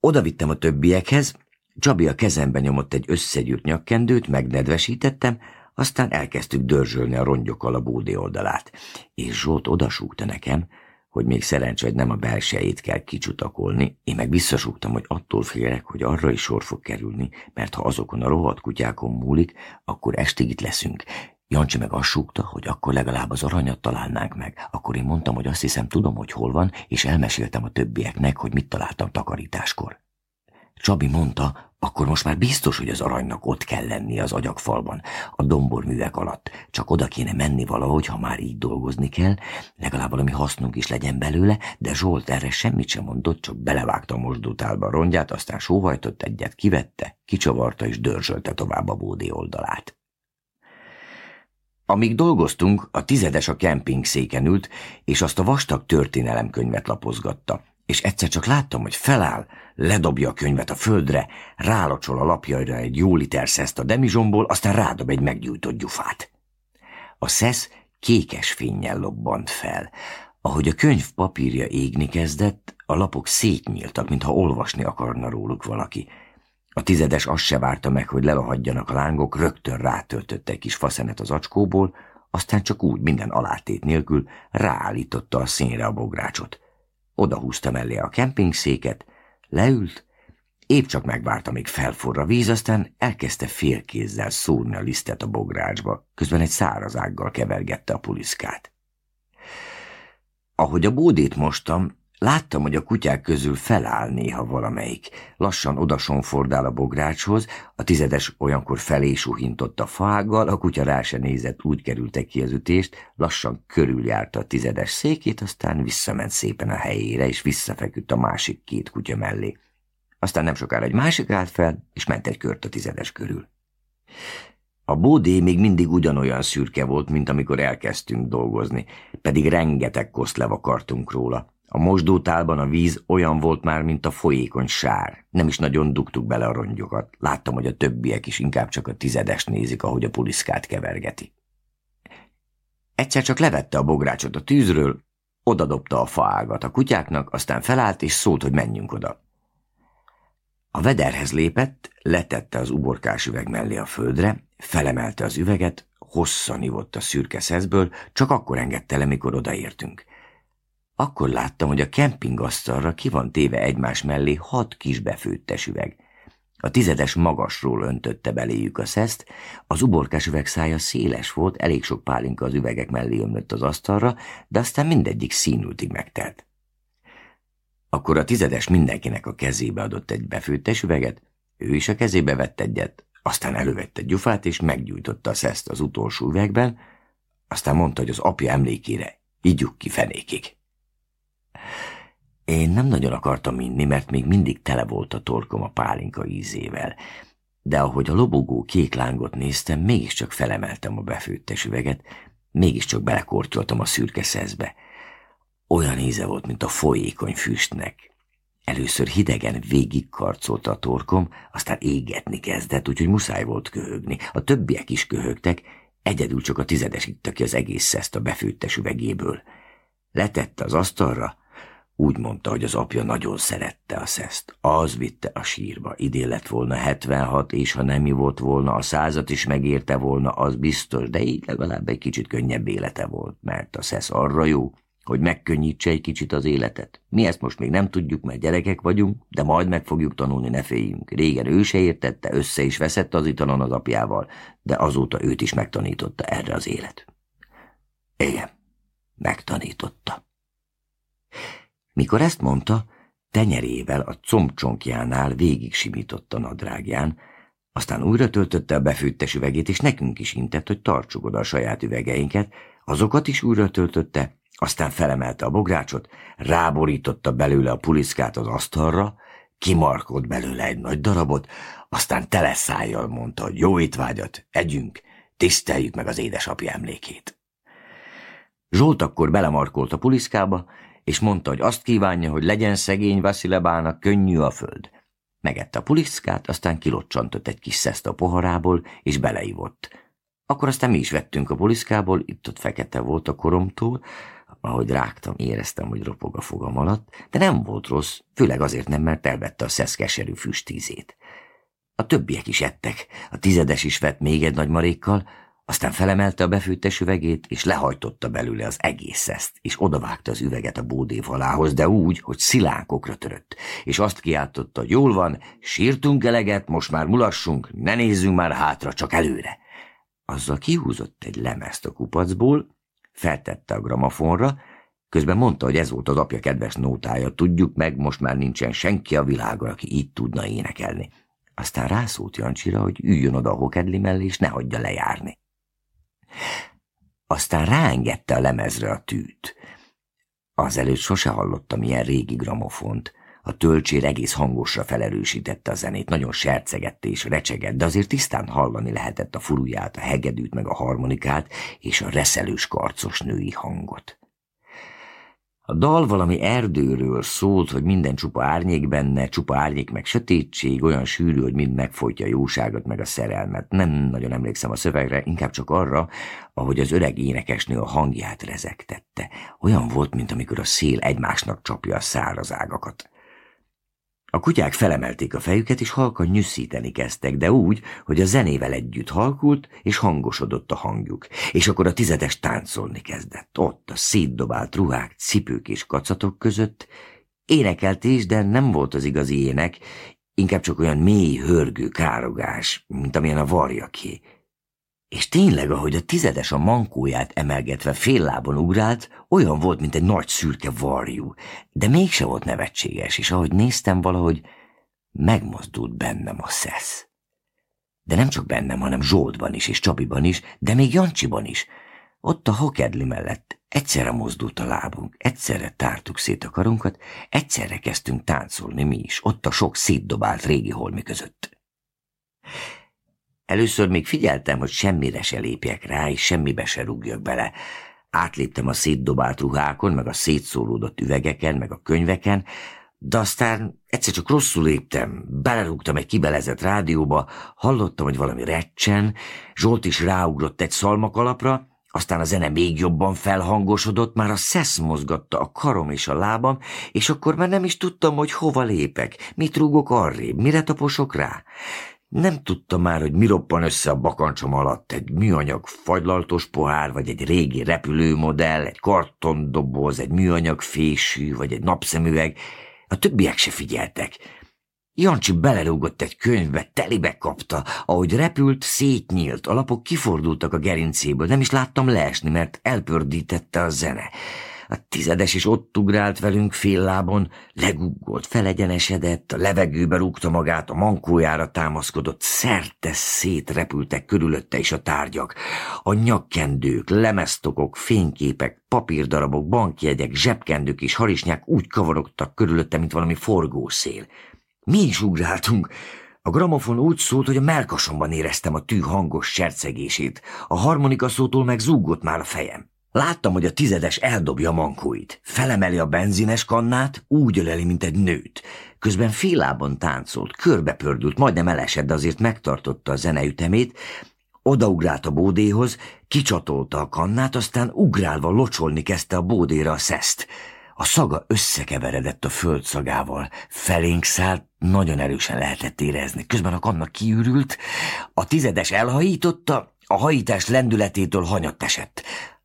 S1: Oda vittem a többiekhez, Csabi a kezembe nyomott egy összegyűrt nyakkendőt, megnedvesítettem, aztán elkezdtük dörzsölni a rongyokkal a bódi oldalát, és Zsolt odasúgta nekem, hogy még szerencsé, hogy nem a belsejét kell kicsutakolni, én meg visszasúgtam, hogy attól félek, hogy arra is sor fog kerülni, mert ha azokon a rohadt kutyákon múlik, akkor estig itt leszünk. Jancsi meg azt súgta, hogy akkor legalább az aranyat találnánk meg. Akkor én mondtam, hogy azt hiszem tudom, hogy hol van, és elmeséltem a többieknek, hogy mit találtam takarításkor. Csabi mondta, akkor most már biztos, hogy az aranynak ott kell lenni az agyagfalban, a domborművek alatt. Csak oda kéne menni valahogy, ha már így dolgozni kell, legalább valami hasznunk is legyen belőle, de Zsolt erre semmit sem mondott, csak belevágta a mosdótálba a rongyát, aztán sóhajtott egyet, kivette, kicsavarta és dörzsölte tovább a bódi oldalát. Amíg dolgoztunk, a tizedes a kemping széken ült, és azt a vastag történelemkönyvet lapozgatta, és egyszer csak láttam, hogy feláll, Ledobja a könyvet a földre, rálocsol a lapjaira egy jó liter szeszt a demizsomból, aztán rádob egy meggyújtott gyufát. A szesz kékes fényjel lobbant fel. Ahogy a könyv papírja égni kezdett, a lapok szétnyíltak, mintha olvasni akarna róluk valaki. A tizedes azt se várta meg, hogy lelohadjanak a lángok, rögtön rátöltött egy kis faszenet az acskóból, aztán csak úgy minden alátét nélkül ráállította a színre a bográcsot. Odahúzta mellé a kempingszéket, Leült, épp csak megvárta, amíg felforra víz, aztán elkezdte félkézzel szúrni a lisztet a bográcsba, közben egy száraz ággal kevergette a puliszkát. Ahogy a bódét mostam, Láttam, hogy a kutyák közül feláll néha valamelyik. Lassan fordál a bográcshoz, a tizedes olyankor felé suhintott a fággal, a kutya rá se nézett, úgy kerültek ki az ütést, lassan körüljárta a tizedes székét, aztán visszament szépen a helyére, és visszafeküdt a másik két kutya mellé. Aztán nem sokára egy másik állt fel, és ment egy kört a tizedes körül. A bódé még mindig ugyanolyan szürke volt, mint amikor elkezdtünk dolgozni, pedig rengeteg koszt levakartunk róla. A mosdótálban a víz olyan volt már, mint a folyékony sár. Nem is nagyon dugtuk bele a rongyokat. Láttam, hogy a többiek is inkább csak a tizedes nézik, ahogy a puliszkát kevergeti. Egyszer csak levette a bográcsot a tűzről, odadobta a faágat a kutyáknak, aztán felállt és szólt, hogy menjünk oda. A vederhez lépett, letette az uborkás üveg mellé a földre, felemelte az üveget, hosszan ivott a szürke szezből, csak akkor engedte le, mikor odaértünk. Akkor láttam, hogy a kempingasztalra ki van téve egymás mellé hat kis befőttes üveg. A tizedes magasról öntötte beléjük a szeszt, az uborkás üveg szája széles volt, elég sok pálinka az üvegek mellé ömlött az asztalra, de aztán mindegyik színültig megtelt. Akkor a tizedes mindenkinek a kezébe adott egy befőttes üveget, ő is a kezébe vett egyet, aztán elővette gyufát és meggyújtotta a szeszt az utolsó üvegben, aztán mondta, hogy az apja emlékére ígyuk ki fenékig. Én nem nagyon akartam inni, mert még mindig tele volt a torkom a pálinka ízével, de ahogy a lobogó kék lángot néztem, mégiscsak felemeltem a befőttes üveget, mégiscsak belekortyoltam a szürke szezbe. Olyan íze volt, mint a folyékony füstnek. Először hidegen végigkarcolta a torkom, aztán égetni kezdett, úgyhogy muszáj volt köhögni. A többiek is köhögtek, egyedül csak a tizedes itta ki az egész szeszt a befőttes üvegéből. Letette az asztalra, úgy mondta, hogy az apja nagyon szerette a szeszt. Az vitte a sírba. Idén lett volna 76, és ha nem volt volna, a százat is megérte volna, az biztos, de így legalább egy kicsit könnyebb élete volt, mert a szesz arra jó, hogy megkönnyítse egy kicsit az életet. Mi ezt most még nem tudjuk, mert gyerekek vagyunk, de majd meg fogjuk tanulni, ne féljünk. Régen ő se értette, össze is veszett az italon az apjával, de azóta őt is megtanította erre az élet. Igen, megtanította. Mikor ezt mondta, tenyerével a combcsonkjánál végig simított a nadrágján, aztán újra töltötte a befőttes üvegét, és nekünk is intett, hogy tartsuk oda a saját üvegeinket, azokat is újra töltötte, aztán felemelte a bográcsot, ráborította belőle a puliszkát az asztalra, kimarkolt belőle egy nagy darabot, aztán szájjal mondta, hogy jó étvágyat, együnk, tiszteljük meg az édesapja emlékét. Zsolt akkor belemarkolt a puliszkába, és mondta, hogy azt kívánja, hogy legyen szegény Vasilebának könnyű a föld. Megette a pulickát, aztán kilocsantott egy kis szeszt a poharából, és beleivott. Akkor aztán mi is vettünk a pulickából, itt-ott fekete volt a koromtól, ahogy rágtam, éreztem, hogy ropog a fogam alatt, de nem volt rossz, főleg azért nem, mert elvette a szeszkeserű füstízét. A többiek is ettek, a tizedes is vett még egy nagy marékkal, aztán felemelte a befűttes üvegét, és lehajtotta belőle az egész ezt, és odavágta az üveget a bódé falához, de úgy, hogy szilánkokra törött, és azt kiáltotta, hogy jól van, sírtunk eleget, most már mulassunk, ne nézzünk már hátra, csak előre. Azzal kihúzott egy lemezt a kupacból, feltette a gramafonra, közben mondta, hogy ez volt az apja kedves nótája, tudjuk meg, most már nincsen senki a világon, aki így tudna énekelni. Aztán rászólt Jancsira, hogy üljön oda a hokedli mellé, és ne hagyja lejárni. Aztán ráengedte a lemezre a tűt. Azelőtt sose hallottam ilyen régi gramofont. A tölcsér egész hangosra felerősítette a zenét, nagyon sercegette és recsegett, de azért tisztán hallani lehetett a furuját, a hegedűt meg a harmonikát és a reszelős karcos női hangot. A dal valami erdőről szólt, hogy minden csupa árnyék benne, csupa árnyék meg sötétség, olyan sűrű, hogy mind megfolytja a jóságot meg a szerelmet. Nem nagyon emlékszem a szövegre, inkább csak arra, ahogy az öreg énekesnő a hangját rezegtette. Olyan volt, mint amikor a szél egymásnak csapja a száraz ágakat. A kutyák felemelték a fejüket, és halkan nyüsszíteni kezdtek, de úgy, hogy a zenével együtt halkult, és hangosodott a hangjuk. És akkor a tizedes táncolni kezdett. Ott a szétdobált ruhák, cipők és kacatok között énekelt is, de nem volt az igazi ének, inkább csak olyan mély, hörgő károgás, mint amilyen a varjaké. És tényleg, ahogy a tizedes a mankóját emelgetve féllábon ugrált, olyan volt, mint egy nagy szürke varjú, de mégse volt nevetséges, és ahogy néztem valahogy, megmozdult bennem a szesz. De nem csak bennem, hanem Zsoltban is, és Csabiban is, de még Jancsiban is. Ott a hokedli mellett egyszerre mozdult a lábunk, egyszerre tártuk szét a karunkat, egyszerre kezdtünk táncolni mi is, ott a sok szétdobált régi holmi között. Először még figyeltem, hogy semmire se lépjek rá, és semmibe se rúgjak bele. Átléptem a szétdobált ruhákon, meg a szétszólódott üvegeken, meg a könyveken, de aztán egyszer csak rosszul léptem, belerúgtam egy kibelezett rádióba, hallottam, hogy valami recsen, Zsolt is ráugrott egy szalmakalapra, aztán a zene még jobban felhangosodott, már a szesz mozgatta a karom és a lábam, és akkor már nem is tudtam, hogy hova lépek, mit rúgok arrébb, mire taposok rá. Nem tudta már, hogy mi roppan össze a bakancsom alatt, egy műanyag fagylaltos pohár, vagy egy régi repülőmodell, egy kartondoboz, egy műanyag fésű, vagy egy napszemüveg. A többiek se figyeltek. Jancsi belerúgott egy könyvbe, telibe kapta. Ahogy repült, szétnyílt, a lapok kifordultak a gerincéből, nem is láttam leesni, mert elpördítette a zene. A hát tizedes is ott ugrált velünk fél lábon, leguggolt, felegyenesedett, a levegőbe rúgta magát, a mankójára támaszkodott, szerte szétrepültek körülötte is a tárgyak. A nyakkendők, lemeztokok, fényképek, papírdarabok, bankjegyek, zsebkendők és harisnyák úgy kavarogtak körülötte, mint valami forgószél. Mi is ugráltunk, a gramofon úgy szólt, hogy a melkasomban éreztem a tű hangos sercegését, a harmonika szótól meg zúgott már a fejem. Láttam, hogy a tizedes eldobja a mankóit, felemeli a benzines kannát, úgy öleli, mint egy nőt. Közben félában táncolt, körbepördült, majdnem elesett, de azért megtartotta a zeneütemét, odaugrált a bódéhoz, kicsatolta a kannát, aztán ugrálva locsolni kezdte a bódéra a szeszt. A szaga összekeveredett a föld szagával, felénk szállt, nagyon erősen lehetett érezni. Közben a kanna kiürült, a tizedes elhajította, a hajítás lendületétől hanyatt esett.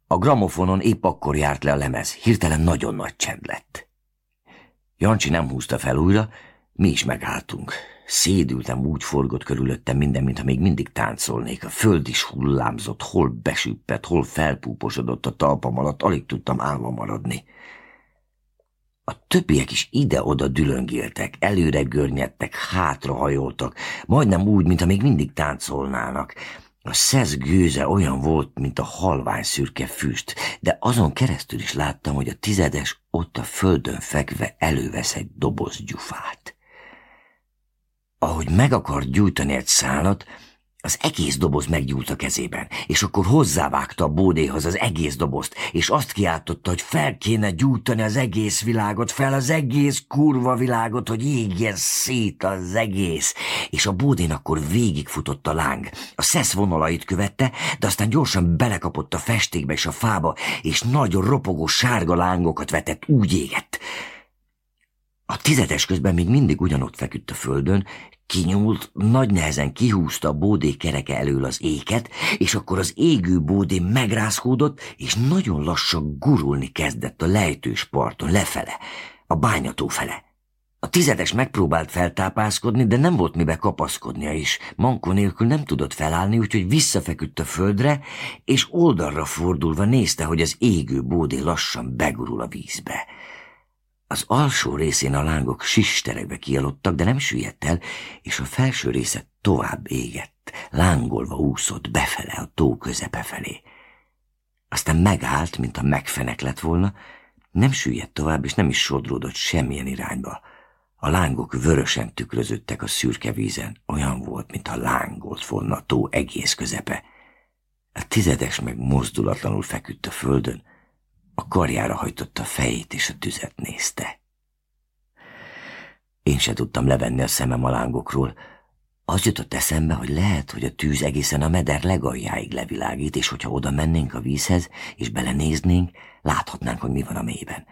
S1: A gramofonon épp akkor járt le a lemez, hirtelen nagyon nagy csend lett. Jancsi nem húzta fel újra, mi is megálltunk. Szédültem, úgy forgott körülöttem minden, mintha még mindig táncolnék. A föld is hullámzott, hol besüppett, hol felpúposodott a talpam alatt, alig tudtam álma maradni. A többiek is ide-oda dülöngéltek, előre görnyedtek, hátra hajoltak, majdnem úgy, mintha még mindig táncolnának. A szesz gőze olyan volt, mint a halvány szürke füst, de azon keresztül is láttam, hogy a tizedes ott a földön fekve elővesz egy doboz gyufát. Ahogy meg akart gyújtani egy szálat, az egész doboz meggyúlt a kezében, és akkor hozzávágta a bódéhoz az egész dobozt, és azt kiáltotta, hogy fel kéne gyújtani az egész világot, fel az egész kurva világot, hogy égjen szét az egész. És a bódén akkor végigfutott a láng. A szesz vonalait követte, de aztán gyorsan belekapott a festékbe és a fába, és nagyon ropogó sárga lángokat vetett, úgy égett. A tizedes közben még mindig ugyanott feküdt a földön, Kinyúlt, nagy nehezen kihúzta a bódé kereke elől az éket, és akkor az égő bódé megrázkódott, és nagyon lassan gurulni kezdett a lejtős parton lefele, a bányató fele. A tizedes megpróbált feltápászkodni, de nem volt mibe kapaszkodnia is. Mankó nélkül nem tudott felállni, úgyhogy visszafeküdt a földre, és oldalra fordulva nézte, hogy az égő bódé lassan begurul a vízbe. Az alsó részén a lángok sisterekbe kialudtak, de nem süllyedt el, és a felső része tovább égett, lángolva úszott befele a tó közepe felé. Aztán megállt, mint a megfenek lett volna, nem süllyedt tovább, és nem is sodródott semmilyen irányba. A lángok vörösen tükröződtek a szürke vízen, olyan volt, mintha lángolt volna a tó egész közepe. A tizedes meg mozdulatlanul feküdt a földön, a karjára hajtotta a fejét, és a tüzet nézte. Én se tudtam levenni a szemem a lángokról. Az jutott eszembe, hogy lehet, hogy a tűz egészen a meder legaljáig levilágít, és hogyha oda mennénk a vízhez, és belenéznénk, láthatnánk, hogy mi van a mélyben.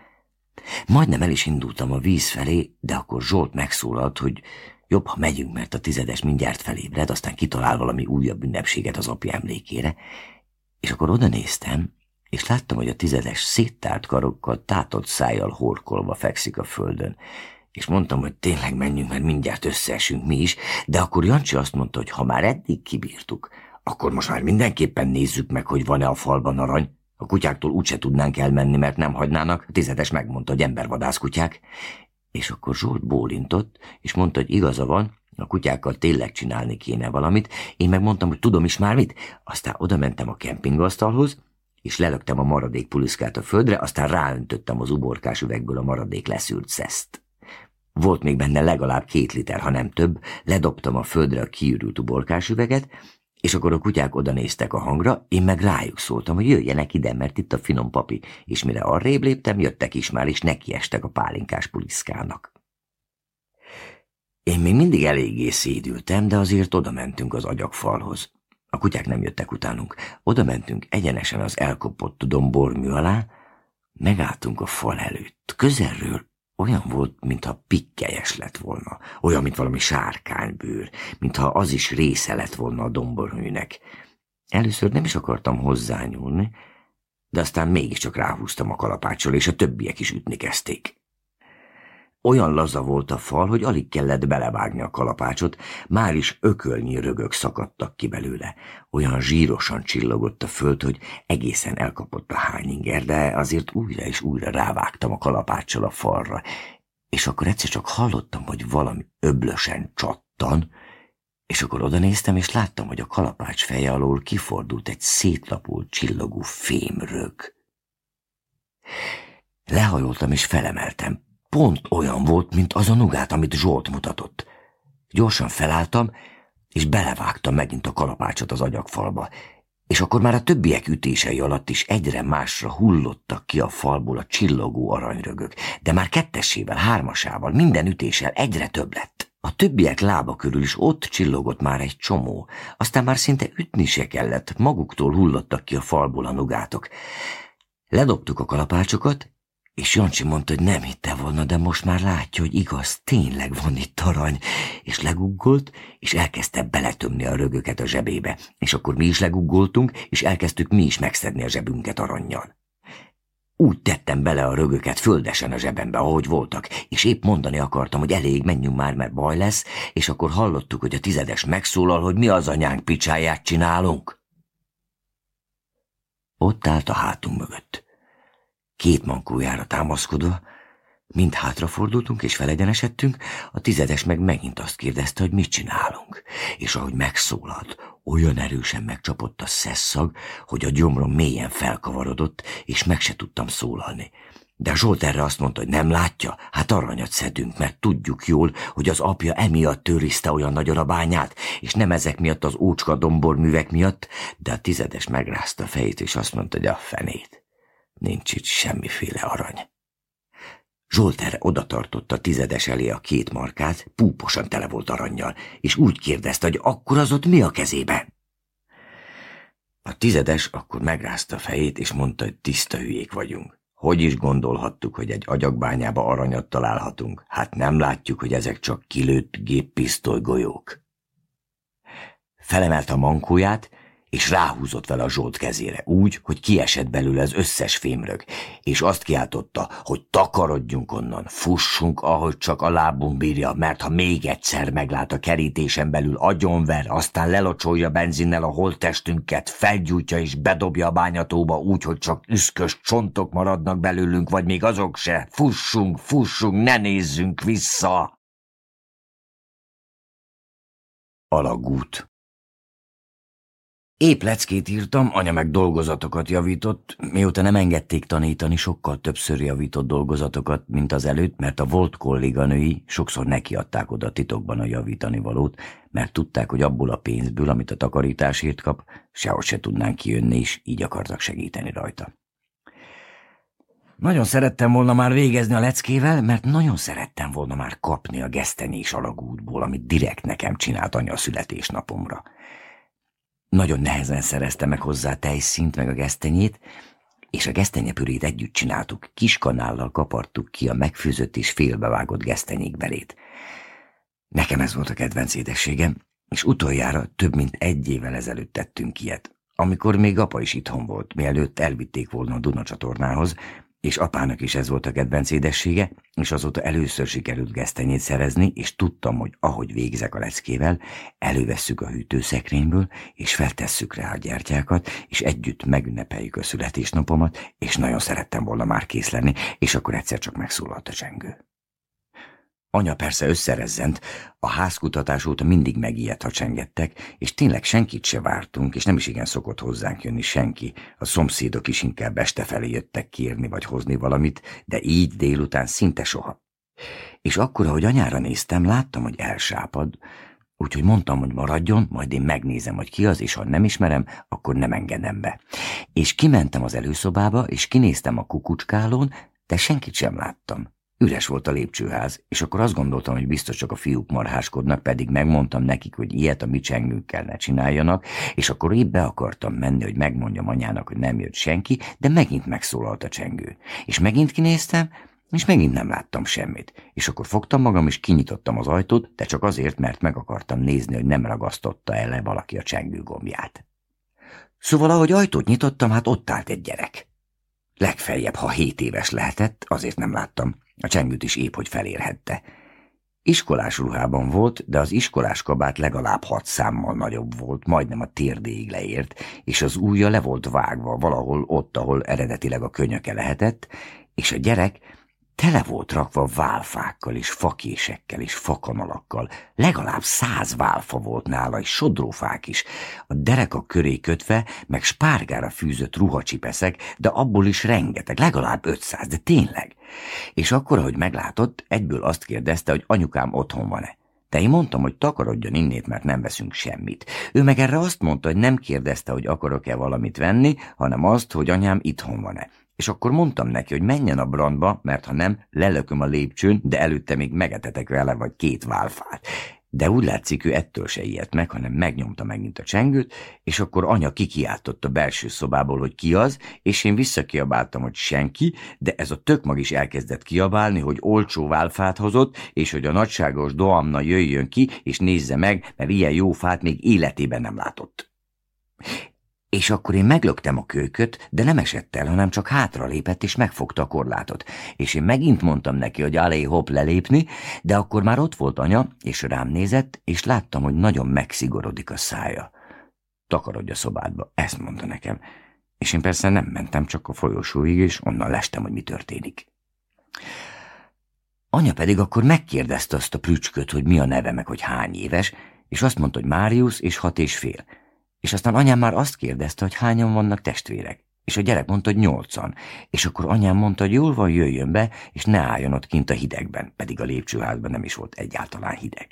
S1: Majdnem el is indultam a víz felé, de akkor Zsolt megszólalt, hogy jobb, ha megyünk, mert a tizedes mindjárt felébred, aztán kitalál valami újabb ünnepséget az apja emlékére, és akkor oda néztem, és láttam, hogy a tizedes széttárt karokkal, tátott szájjal horkolva fekszik a földön. És mondtam, hogy tényleg menjünk, mert mindjárt összeesünk mi is, de akkor Jancsi azt mondta, hogy ha már eddig kibírtuk, akkor most már mindenképpen nézzük meg, hogy van-e a falban arany. A kutyáktól úgyse tudnánk elmenni, mert nem hagynának. A tizedes megmondta, hogy embervadász kutyák. És akkor Zsolt bólintott, és mondta, hogy igaza van, a kutyákkal tényleg csinálni kéne valamit, én megmondtam, hogy tudom is már mit. Aztán oda mentem a kempingasztalhoz, és lelöktem a maradék puliszkát a földre, aztán ráöntöttem az uborkás üvegből a maradék leszűrt szeszt. Volt még benne legalább két liter, ha nem több, ledobtam a földre a kiürült uborkás üveget, és akkor a kutyák odanéztek a hangra, én meg rájuk szóltam, hogy jöjjenek ide, mert itt a finom papi, és mire arrébb léptem, jöttek is már, és nekiestek a pálinkás puliszkának. Én még mindig eléggé szédültem, de azért odamentünk az agyagfalhoz. A kutyák nem jöttek utánunk. Oda mentünk egyenesen az elkopott dombormű alá, megálltunk a fal előtt. Közelről olyan volt, mintha pikkelyes lett volna, olyan, mint valami sárkánybőr, mintha az is része lett volna a domborműnek. Először nem is akartam hozzányúlni, de aztán mégiscsak ráhúztam a kalapácsol és a többiek is ütni kezdték. Olyan laza volt a fal, hogy alig kellett belevágni a kalapácsot, már is ökölnyi rögök szakadtak ki belőle. Olyan zsírosan csillogott a föld, hogy egészen elkapott a hányinger, de azért újra és újra rávágtam a kalapáccsal a falra, és akkor egyszer csak hallottam, hogy valami öblösen csattan, és akkor oda néztem, és láttam, hogy a kalapács feje alól kifordult egy szétlapult csillogó fémrög. Lehajoltam, és felemeltem pont olyan volt, mint az a nugát, amit Zsolt mutatott. Gyorsan felálltam, és belevágtam megint a kalapácsot az agyakfalba, és akkor már a többiek ütései alatt is egyre másra hullottak ki a falból a csillogó aranyrögök, de már kettesével, hármasával, minden ütéssel egyre több lett. A többiek lába körül is ott csillogott már egy csomó, aztán már szinte ütni se kellett, maguktól hullottak ki a falból a nugátok. Ledobtuk a kalapácsokat, és Jancsi mondta, hogy nem hitte volna, de most már látja, hogy igaz, tényleg van itt arany. És leguggolt, és elkezdte beletömni a rögöket a zsebébe. És akkor mi is leguggoltunk, és elkezdtük mi is megszedni a zsebünket arannyal. Úgy tettem bele a rögöket földesen a zsebembe, ahogy voltak, és épp mondani akartam, hogy elég, menjünk már, mert baj lesz, és akkor hallottuk, hogy a tizedes megszólal, hogy mi az anyánk picsáját csinálunk. Ott állt a hátunk mögött két mankójára támaszkodva, mind hátrafordultunk és felegyenesedtünk, a tizedes meg megint azt kérdezte, hogy mit csinálunk. És ahogy megszólalt, olyan erősen megcsapott a szesszag, hogy a gyomrom mélyen felkavarodott, és meg se tudtam szólalni. De Zsolt erre azt mondta, hogy nem látja, hát aranyat szedünk, mert tudjuk jól, hogy az apja emiatt törizte olyan nagyon a bányát, és nem ezek miatt az ócska dombor művek miatt, de a tizedes megrázta a fejét, és azt mondta, hogy a fenét. Nincs itt semmiféle arany. Zsolter odatartotta tizedes elé a két markát, púposan tele volt arannyal, és úgy kérdezte, hogy akkor az ott mi a kezébe? A tizedes akkor megrázta a fejét, és mondta, hogy tiszta hülyék vagyunk. Hogy is gondolhattuk, hogy egy agyagbányába aranyat találhatunk? Hát nem látjuk, hogy ezek csak kilőtt géppisztoly golyók. Felemelt a mankóját, és ráhúzott vele a Zsolt kezére, úgy, hogy kiesett belőle az összes fémrög, és azt kiáltotta, hogy takarodjunk onnan, fussunk, ahogy csak a lábunk bírja, mert ha még egyszer meglát a kerítésen belül, agyonver, aztán lelocsolja benzinnel a holttestünket, felgyújtja és bedobja a bányatóba úgy, hogy csak üszkös csontok maradnak belőlünk, vagy még
S2: azok se, fussunk, fussunk, ne nézzünk vissza! Alagút Épp leckét írtam, anya meg dolgozatokat javított, mióta nem engedték tanítani, sokkal többször
S1: javított dolgozatokat, mint az előtt, mert a volt kolléganői sokszor nekiadták oda titokban a javítani valót, mert tudták, hogy abból a pénzből, amit a takarításért kap, sehogy se tudnánk kijönni, és így akartak segíteni rajta. Nagyon szerettem volna már végezni a leckével, mert nagyon szerettem volna már kapni a gesztenés alagútból, amit direkt nekem csinált anya a születésnapomra. Nagyon nehezen szerezte meg hozzá a tejszint, meg a gesztenyét, és a gesztenyepürét együtt csináltuk, kiskanállal kapartuk ki a megfőzött és félbevágott gesztenyék belét. Nekem ez volt a kedvenc édességem, és utoljára több mint egy évvel ezelőtt tettünk ilyet, amikor még apa is itthon volt, mielőtt elvitték volna a Duna csatornához, és apának is ez volt a kedvenc édessége, és azóta először sikerült gesztenyét szerezni, és tudtam, hogy ahogy végzek a leckével, elővesszük a hűtőszekrényből, és feltesszük rá a gyertyákat, és együtt megünnepeljük a születésnapomat, és nagyon szerettem volna már kész lenni, és akkor egyszer csak megszólalt a csengő. Anya persze összerezzent, a házkutatás óta mindig megijedt, ha csengettek, és tényleg senkit se vártunk, és nem is igen szokott hozzánk jönni senki. A szomszédok is inkább este felé jöttek kérni vagy hozni valamit, de így délután szinte soha. És akkor, ahogy anyára néztem, láttam, hogy elsápad, úgyhogy mondtam, hogy maradjon, majd én megnézem, hogy ki az, és ha nem ismerem, akkor nem engedem be. És kimentem az előszobába, és kinéztem a kukucskálón, de senkit sem láttam. Üres volt a lépcsőház, és akkor azt gondoltam, hogy biztos csak a fiúk marháskodnak, pedig megmondtam nekik, hogy ilyet a mi csengünkkel ne csináljanak, és akkor épp be akartam menni, hogy megmondjam anyának, hogy nem jött senki, de megint megszólalt a csengő. És megint kinéztem, és megint nem láttam semmit. És akkor fogtam magam, és kinyitottam az ajtót, de csak azért, mert meg akartam nézni, hogy nem ragasztotta ele valaki a csengő gombját. Szóval, ahogy ajtót nyitottam, hát ott állt egy gyerek. Legfeljebb, ha hét éves lehetett, azért nem láttam. A csengőt is épp, hogy felérhette. Iskolás ruhában volt, de az iskolás kabát legalább hat számmal nagyobb volt, majdnem a térdéig leért, és az ujja le volt vágva valahol ott, ahol eredetileg a könyöke lehetett, és a gyerek Tele volt rakva válfákkal és fakésekkel és fakanalakkal. Legalább száz válfa volt nála, és sodrófák is. A derek a köré kötve, meg spárgára fűzött ruhacsipeszek, de abból is rengeteg, legalább ötszáz, de tényleg. És akkor, ahogy meglátott, egyből azt kérdezte, hogy anyukám otthon van-e. De én mondtam, hogy takarodjon innét, mert nem veszünk semmit. Ő meg erre azt mondta, hogy nem kérdezte, hogy akarok-e valamit venni, hanem azt, hogy anyám itthon van-e. És akkor mondtam neki, hogy menjen a brandba, mert ha nem, lelököm a lépcsőn, de előtte még megetetek vele vagy két válfát. De úgy látszik, ő ettől se ijedt meg, hanem megnyomta megint a csengőt, és akkor anya kikiáltott a belső szobából, hogy ki az, és én visszakiabáltam, hogy senki, de ez a tök mag is elkezdett kiabálni, hogy olcsó válfát hozott, és hogy a nagyságos doamna jöjjön ki, és nézze meg, mert ilyen jó fát még életében nem látott. És akkor én meglöktem a kőköt, de nem esett el, hanem csak hátra lépett és megfogta a korlátot. És én megint mondtam neki, hogy alé hop lelépni, de akkor már ott volt anya, és rám nézett, és láttam, hogy nagyon megszigorodik a szája. Takarodj a szobádba, ezt mondta nekem. És én persze nem mentem csak a folyosóig, és onnan lestem, hogy mi történik. Anya pedig akkor megkérdezte azt a prücsköt, hogy mi a neve, meg hogy hány éves, és azt mondta, hogy Máriusz és hat és fél. És aztán anyám már azt kérdezte, hogy hányan vannak testvérek. És a gyerek mondta, hogy nyolcan. És akkor anyám mondta, hogy jól van, jöjjön be, és ne álljon ott kint a hidegben, pedig a lépcsőházban nem is volt egyáltalán hideg.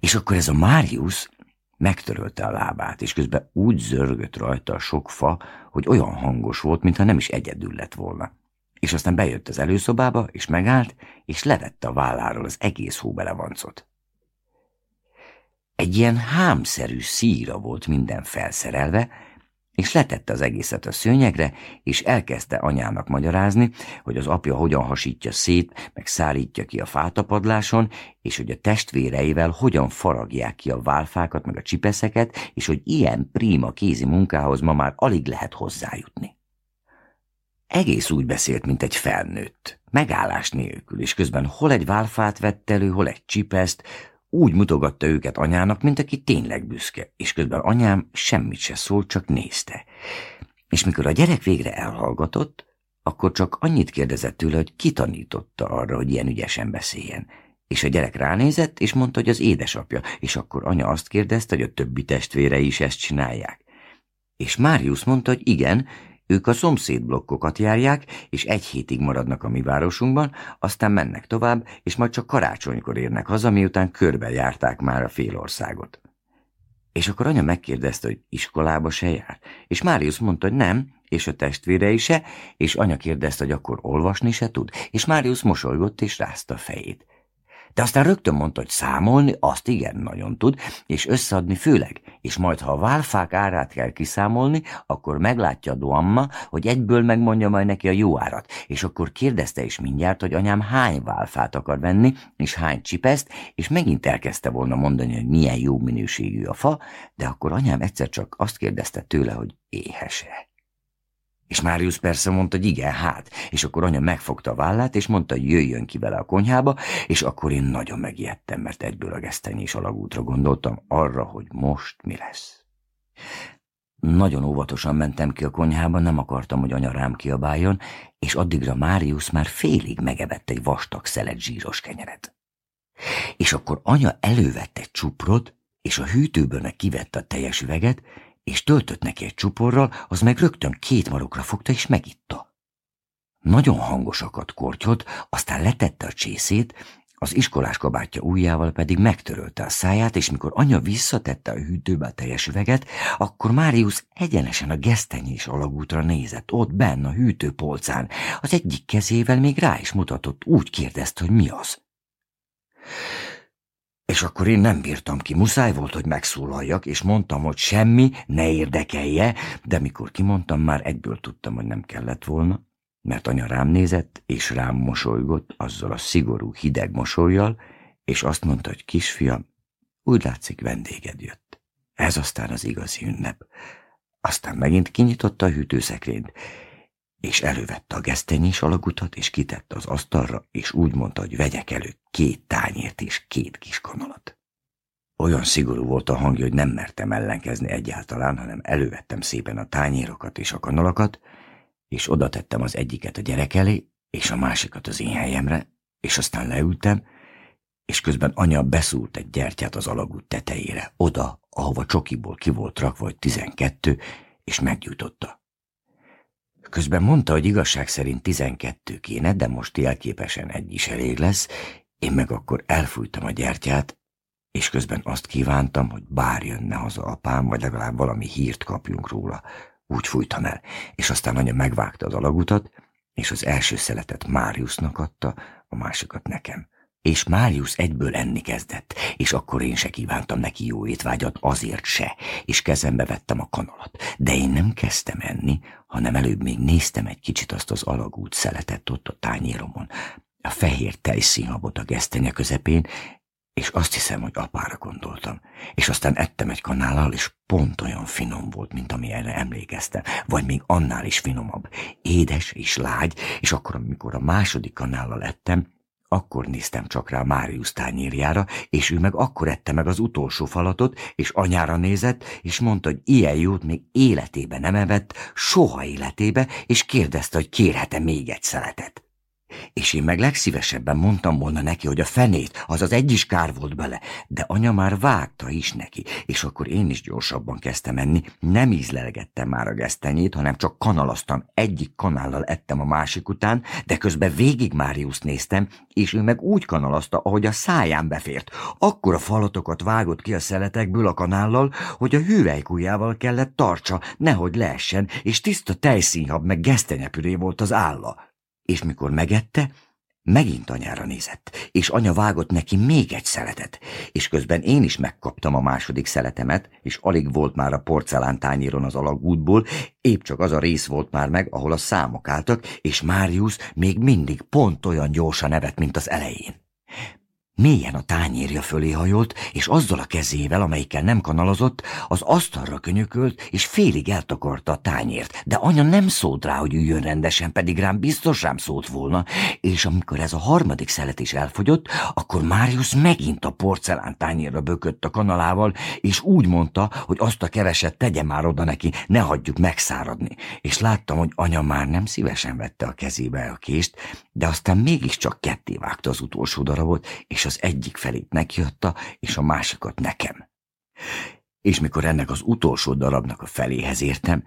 S1: És akkor ez a Máriusz megtörölte a lábát, és közben úgy zörgött rajta a sok fa, hogy olyan hangos volt, mintha nem is egyedül lett volna. És aztán bejött az előszobába, és megállt, és levette a válláról az egész hóbelevancot. Egy ilyen hámszerű szíra volt minden felszerelve, és letette az egészet a szőnyegre, és elkezdte anyának magyarázni, hogy az apja hogyan hasítja szét, meg szárítja ki a fátapadláson, és hogy a testvéreivel hogyan faragják ki a válfákat, meg a csipeszeket, és hogy ilyen príma kézi munkához ma már alig lehet hozzájutni. Egész úgy beszélt, mint egy felnőtt, megállás nélkül, és közben hol egy válfát vett elő, hol egy csipeszt, úgy mutogatta őket anyának, mint aki tényleg büszke, és közben anyám semmit se szólt, csak nézte. És mikor a gyerek végre elhallgatott, akkor csak annyit kérdezett tőle, hogy kitanította arra, hogy ilyen ügyesen beszéljen. És a gyerek ránézett, és mondta, hogy az édesapja, és akkor anya azt kérdezte, hogy a többi testvére is ezt csinálják. És Máriusz mondta, hogy igen, ők a szomszéd blokkokat járják, és egy hétig maradnak a mi városunkban, aztán mennek tovább, és majd csak karácsonykor érnek haza, miután körbe járták már a félországot. És akkor anya megkérdezte, hogy iskolába se jár, és Máriusz mondta, hogy nem, és a testvérei se, és anya kérdezte, hogy akkor olvasni se tud, és Máriusz mosolygott és rázta a fejét. De aztán rögtön mondta, hogy számolni azt igen nagyon tud, és összeadni főleg, és majd ha a válfák árát kell kiszámolni, akkor meglátja Duamma, hogy egyből megmondja majd neki a jó árat, és akkor kérdezte is mindjárt, hogy anyám hány válfát akar venni, és hány csipeszt, és megint elkezdte volna mondani, hogy milyen jó minőségű a fa, de akkor anyám egyszer csak azt kérdezte tőle, hogy éhese. És Máriusz persze mondta, hogy igen, hát. És akkor anya megfogta a vállát, és mondta, hogy jöjjön ki vele a konyhába, és akkor én nagyon megijedtem, mert egyből a gesztenyés alagútra gondoltam arra, hogy most mi lesz. Nagyon óvatosan mentem ki a konyhába, nem akartam, hogy anya rám kiabáljon, és addigra Máriusz már félig megevett egy vastag szelet zsíros kenyeret. És akkor anya elővette egy csuprot, és a hűtőből meg kivette a teljes üveget, és töltött neki egy csuporral, az meg rögtön két marokra fogta és megitta. Nagyon hangosakat kortyot, aztán letette a csészét, az iskolás kabátja ujjával pedig megtörölte a száját, és mikor anya visszatette a hűtőbe a teljes üveget, akkor Máriusz egyenesen a gesztenyés alagútra nézett, ott benn a hűtőpolcán. Az egyik kezével még rá is mutatott, úgy kérdezte, hogy mi az. És akkor én nem bírtam ki, muszáj volt, hogy megszólaljak, és mondtam, hogy semmi ne érdekelje, de mikor kimondtam, már egyből tudtam, hogy nem kellett volna, mert anya rám nézett, és rám mosolygott azzal a szigorú, hideg mosolyjal, és azt mondta, hogy kisfiam, úgy látszik vendéged jött. Ez aztán az igazi ünnep. Aztán megint kinyitotta a hűtőszekrényt, és elővette a gesztenyés alagutat, és kitette az asztalra, és úgy mondta, hogy vegyek elő két tányért és két kis kanalat. Olyan szigorú volt a hangja, hogy nem mertem ellenkezni egyáltalán, hanem elővettem szépen a tányérokat és a kanalakat, és oda tettem az egyiket a gyerek elé, és a másikat az én helyemre, és aztán leültem, és közben anya beszúrt egy gyertyát az alagút tetejére, oda, ahova csokiból ki volt rakva, vagy tizenkettő, és meggyújtotta. Közben mondta, hogy igazság szerint tizenkettő kéne, de most jelképesen egy is elég lesz, én meg akkor elfújtam a gyertyát, és közben azt kívántam, hogy bár jönne haza apám, vagy legalább valami hírt kapjunk róla. Úgy fújtam el, és aztán anya megvágta az alagutat, és az első szeletet Máriusnak adta, a másikat nekem és Máriusz egyből enni kezdett, és akkor én se kívántam neki jó étvágyat, azért se, és kezembe vettem a kanalat. De én nem kezdtem enni, hanem előbb még néztem egy kicsit azt az alagút szeletet ott a tányéromon, a fehér tejszínhabot a gesztenye közepén, és azt hiszem, hogy apára gondoltam. És aztán ettem egy kanállal, és pont olyan finom volt, mint ami erre emlékeztem, vagy még annál is finomabb. Édes és lágy, és akkor, amikor a második kanállal ettem, akkor néztem csak rá Máriusz tányérjára, és ő meg akkor ette meg az utolsó falatot, és anyára nézett, és mondta, hogy ilyen jót még életébe nem evett, soha életébe, és kérdezte, hogy kérhet-e még egy szeletet. És én meg legszívesebben mondtam volna neki, hogy a fenét, az az egy is kár volt bele, de anya már vágta is neki, és akkor én is gyorsabban kezdtem menni, nem ízlelgettem már a gesztenyét, hanem csak kanalaztam, egyik kanállal ettem a másik után, de közben végig Máriuszt néztem, és ő meg úgy kanalazta, ahogy a száján befért. Akkor a falatokat vágott ki a szeletekből a kanállal, hogy a hüvelykújjával kellett tartsa, nehogy leessen, és tiszta tejszínhab meg gesztenyepüré volt az álla és mikor megette, megint anyára nézett, és anya vágott neki még egy szeletet, és közben én is megkaptam a második szeletemet, és alig volt már a tányéron az alagútból, épp csak az a rész volt már meg, ahol a számok álltak, és Máriusz még mindig pont olyan gyorsan nevet, mint az elején. Mélyen a tányérja fölé hajolt, és azzal a kezével, amelyikkel nem kanalazott, az asztalra könyökölt, és félig eltakarta a tányért, de anya nem szólt rá, hogy üljön rendesen, pedig rám biztos rám szólt volna, és amikor ez a harmadik szelet is elfogyott, akkor Máriusz megint a porcelán tányérra bökött a kanalával, és úgy mondta, hogy azt a keveset tegye már oda neki, ne hagyjuk megszáradni, és láttam, hogy anya már nem szívesen vette a kezébe a kést, de aztán mégiscsak ketté vágta az utolsó darabot, és az egyik felét neki és a másikat nekem. És mikor ennek az utolsó darabnak a feléhez értem,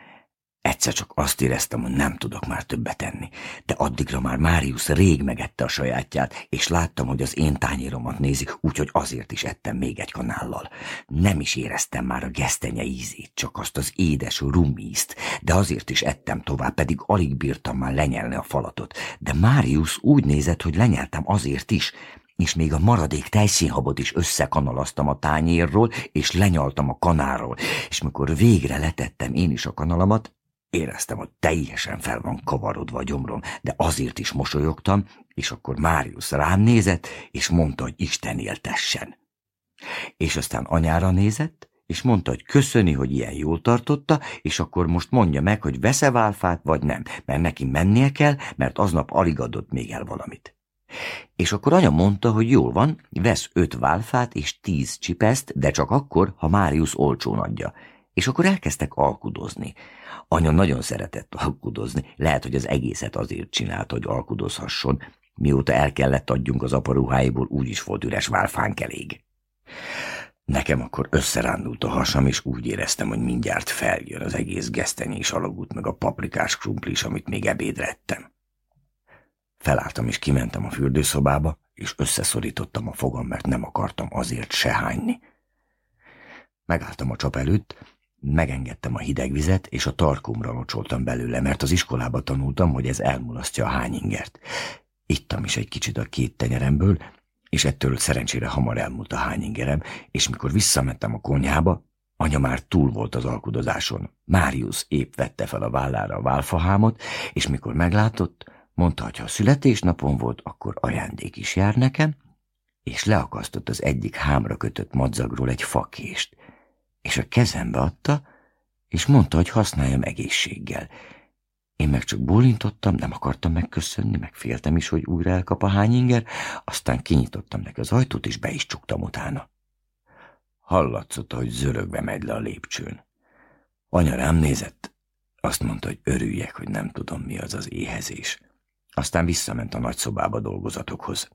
S1: Egyszer csak azt éreztem, hogy nem tudok már többet tenni, de addigra már Máriusz rég megette a sajátját, és láttam, hogy az én tányéromat nézi, úgyhogy azért is ettem még egy kanállal. Nem is éreztem már a gesztenye ízét, csak azt az édes rumízt, de azért is ettem tovább, pedig alig bírtam már lenyelni a falatot. De Máriusz úgy nézett, hogy lenyeltem azért is, és még a maradék tejszínhabot is összekanalaztam a tányérról, és lenyaltam a kanáról. és mikor végre letettem én is a kanalamat, Éreztem, hogy teljesen fel van kavarodva a gyomrom, de azért is mosolyogtam, és akkor Máriusz rám nézett, és mondta, hogy Isten éltessen. És aztán anyára nézett, és mondta, hogy köszöni, hogy ilyen jól tartotta, és akkor most mondja meg, hogy vesz-e válfát, vagy nem, mert neki mennie kell, mert aznap alig adott még el valamit. És akkor anya mondta, hogy jól van, vesz öt válfát és tíz csipeszt, de csak akkor, ha Máriusz olcsón adja. És akkor elkezdtek alkudozni. Anya nagyon szeretett alkudozni, lehet, hogy az egészet azért csinált, hogy alkudozhasson, mióta el kellett adjunk az aparuháiból, úgy is volt üres válfánk elég. Nekem akkor összerándult a hasam, és úgy éreztem, hogy mindjárt feljön az egész és alagút, meg a paprikás krumplis, amit még ebédre ettem. Felálltam és kimentem a fürdőszobába, és összeszorítottam a fogam, mert nem akartam azért se hányni. Megálltam a csap előtt, Megengedtem a hideg vizet, és a tarkumra locsoltam belőle, mert az iskolába tanultam, hogy ez elmulasztja a hányingert. Ittam is egy kicsit a két tenyeremből, és ettől szerencsére hamar elmúlt a hányingerem, és mikor visszamentem a konyhába, anya már túl volt az alkudozáson. Máriusz épp vette fel a vállára a válfahámat, és mikor meglátott, mondta, hogy ha születésnapon volt, akkor ajándék is jár nekem, és leakasztott az egyik hámra kötött madzagról egy fakést és a kezembe adta, és mondta, hogy használjam egészséggel. Én meg csak bólintottam, nem akartam megköszönni, megféltem, is, hogy újra elkap a hányinger, aztán kinyitottam neki az ajtót, és be is csuktam utána. Hallatszott, hogy zörögve megy le a lépcsőn. Anya rám nézett, azt mondta, hogy örüljek, hogy nem tudom, mi az az éhezés. Aztán visszament a nagyszobába dolgozatokhoz.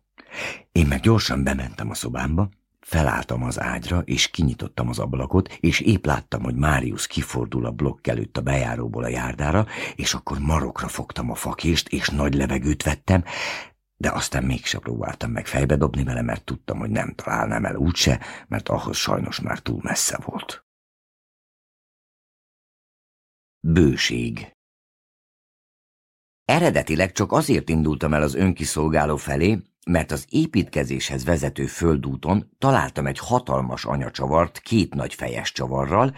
S1: Én meg gyorsan bementem a szobámba, Felálltam az ágyra, és kinyitottam az ablakot, és épp láttam, hogy Máriusz kifordul a blokk előtt a bejáróból a járdára, és akkor marokra fogtam a fakést, és nagy levegőt vettem, de
S2: aztán mégsem próbáltam meg fejbe dobni vele, mert tudtam, hogy nem találnám el úgyse, mert ahhoz sajnos már túl messze volt. Bőség Eredetileg csak azért indultam el az önkiszolgáló
S1: felé, mert az építkezéshez vezető földúton találtam egy hatalmas anyacsavart két nagy fejes csavarral,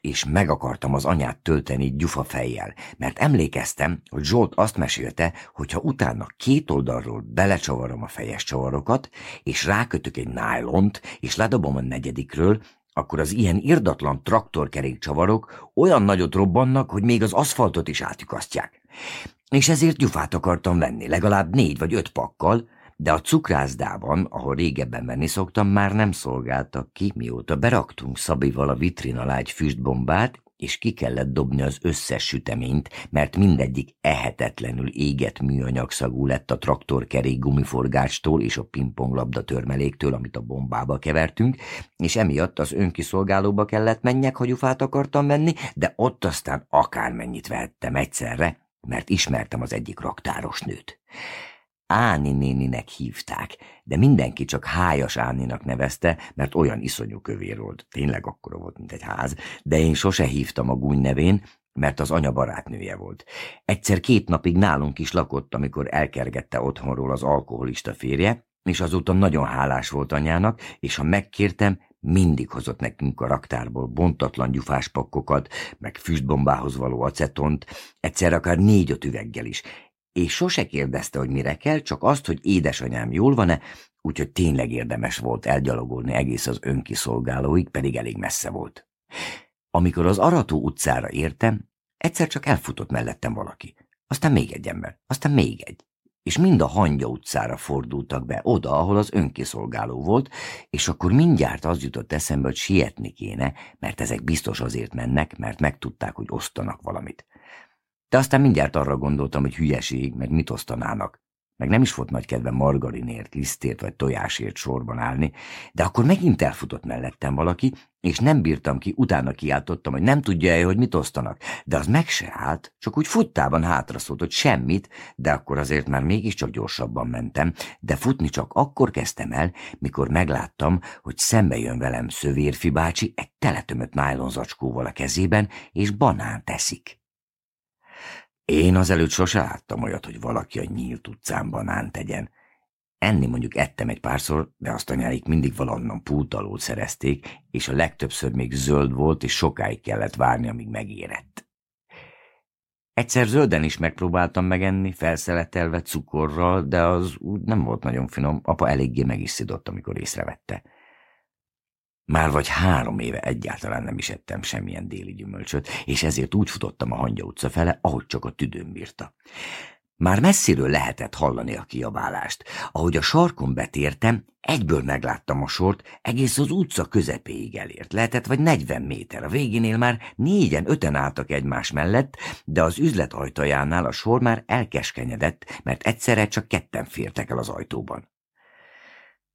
S1: és meg akartam az anyát tölteni gyufa fejjel, mert emlékeztem, hogy Zsolt azt mesélte, hogy ha utána két oldalról belecsavarom a fejes csavarokat, és rákötök egy nájlont, és ledobom a negyedikről, akkor az ilyen irdatlan traktorkerékcsavarok olyan nagyot robbannak, hogy még az aszfaltot is átjukasztják. És ezért gyufát akartam venni, legalább négy vagy öt pakkal, de a cukrászdában, ahol régebben menni szoktam, már nem szolgáltak ki, mióta beraktunk Szabival a vitrinalágy füstbombát, és ki kellett dobni az összes süteményt, mert mindegyik ehetetlenül égett műanyagszagú lett a traktorkerék gumiforgástól és a pingponglabda törmeléktől, amit a bombába kevertünk, és emiatt az önkiszolgálóba kellett menjek, ha gyufát akartam menni, de ott aztán akármennyit vehettem egyszerre, mert ismertem az egyik raktárosnőt. Áni néninek hívták, de mindenki csak hájas Áninak nevezte, mert olyan iszonyú kövér volt, tényleg akkora volt, mint egy ház, de én sose hívtam a gúny nevén, mert az anya barátnője volt. Egyszer két napig nálunk is lakott, amikor elkergette otthonról az alkoholista férje, és azóta nagyon hálás volt anyának, és ha megkértem, mindig hozott nekünk a raktárból bontatlan gyufáspakkokat, meg füstbombához való acetont, egyszer akár négy-öt üveggel is, és sose kérdezte, hogy mire kell, csak azt, hogy édesanyám jól van-e, úgyhogy tényleg érdemes volt elgyalogolni egész az önkiszolgálóig, pedig elég messze volt. Amikor az Arató utcára értem, egyszer csak elfutott mellettem valaki, aztán még egy ember, aztán még egy, és mind a Hangya utcára fordultak be, oda, ahol az önkiszolgáló volt, és akkor mindjárt az jutott eszembe, hogy sietni kéne, mert ezek biztos azért mennek, mert megtudták, hogy osztanak valamit de aztán mindjárt arra gondoltam, hogy hülyeség, meg mit osztanának. Meg nem is volt nagy kedve margarinért, lisztért vagy tojásért sorban állni, de akkor megint elfutott mellettem valaki, és nem bírtam ki, utána kiáltottam, hogy nem tudja-e, hogy mit osztanak. De az meg se állt, csak úgy futtában hátra szólt, hogy semmit, de akkor azért már mégiscsak gyorsabban mentem, de futni csak akkor kezdtem el, mikor megláttam, hogy szembe jön velem Szövérfi bácsi egy teletömött nájlonzacskóval a kezében, és banán teszik. Én azelőtt sose láttam olyat, hogy valaki a nyílt utcán banán tegyen. Enni mondjuk ettem egy párszor, de azt anyáik mindig pult alól szerezték, és a legtöbbször még zöld volt, és sokáig kellett várni, amíg megérett. Egyszer zölden is megpróbáltam megenni, felszeletelve cukorral, de az úgy nem volt nagyon finom, apa eléggé meg is szidott, amikor észrevette. Már vagy három éve egyáltalán nem is ettem semmilyen déli gyümölcsöt, és ezért úgy futottam a Hangya utca fele, ahogy csak a tüdőm bírta. Már messziről lehetett hallani a kiabálást. Ahogy a sarkon betértem, egyből megláttam a sort, egész az utca közepéig elért. Lehetett vagy 40 méter. A végénél már négyen, öten álltak egymás mellett, de az üzlet ajtajánál a sor már elkeskenyedett, mert egyszerre csak ketten fértek el az ajtóban.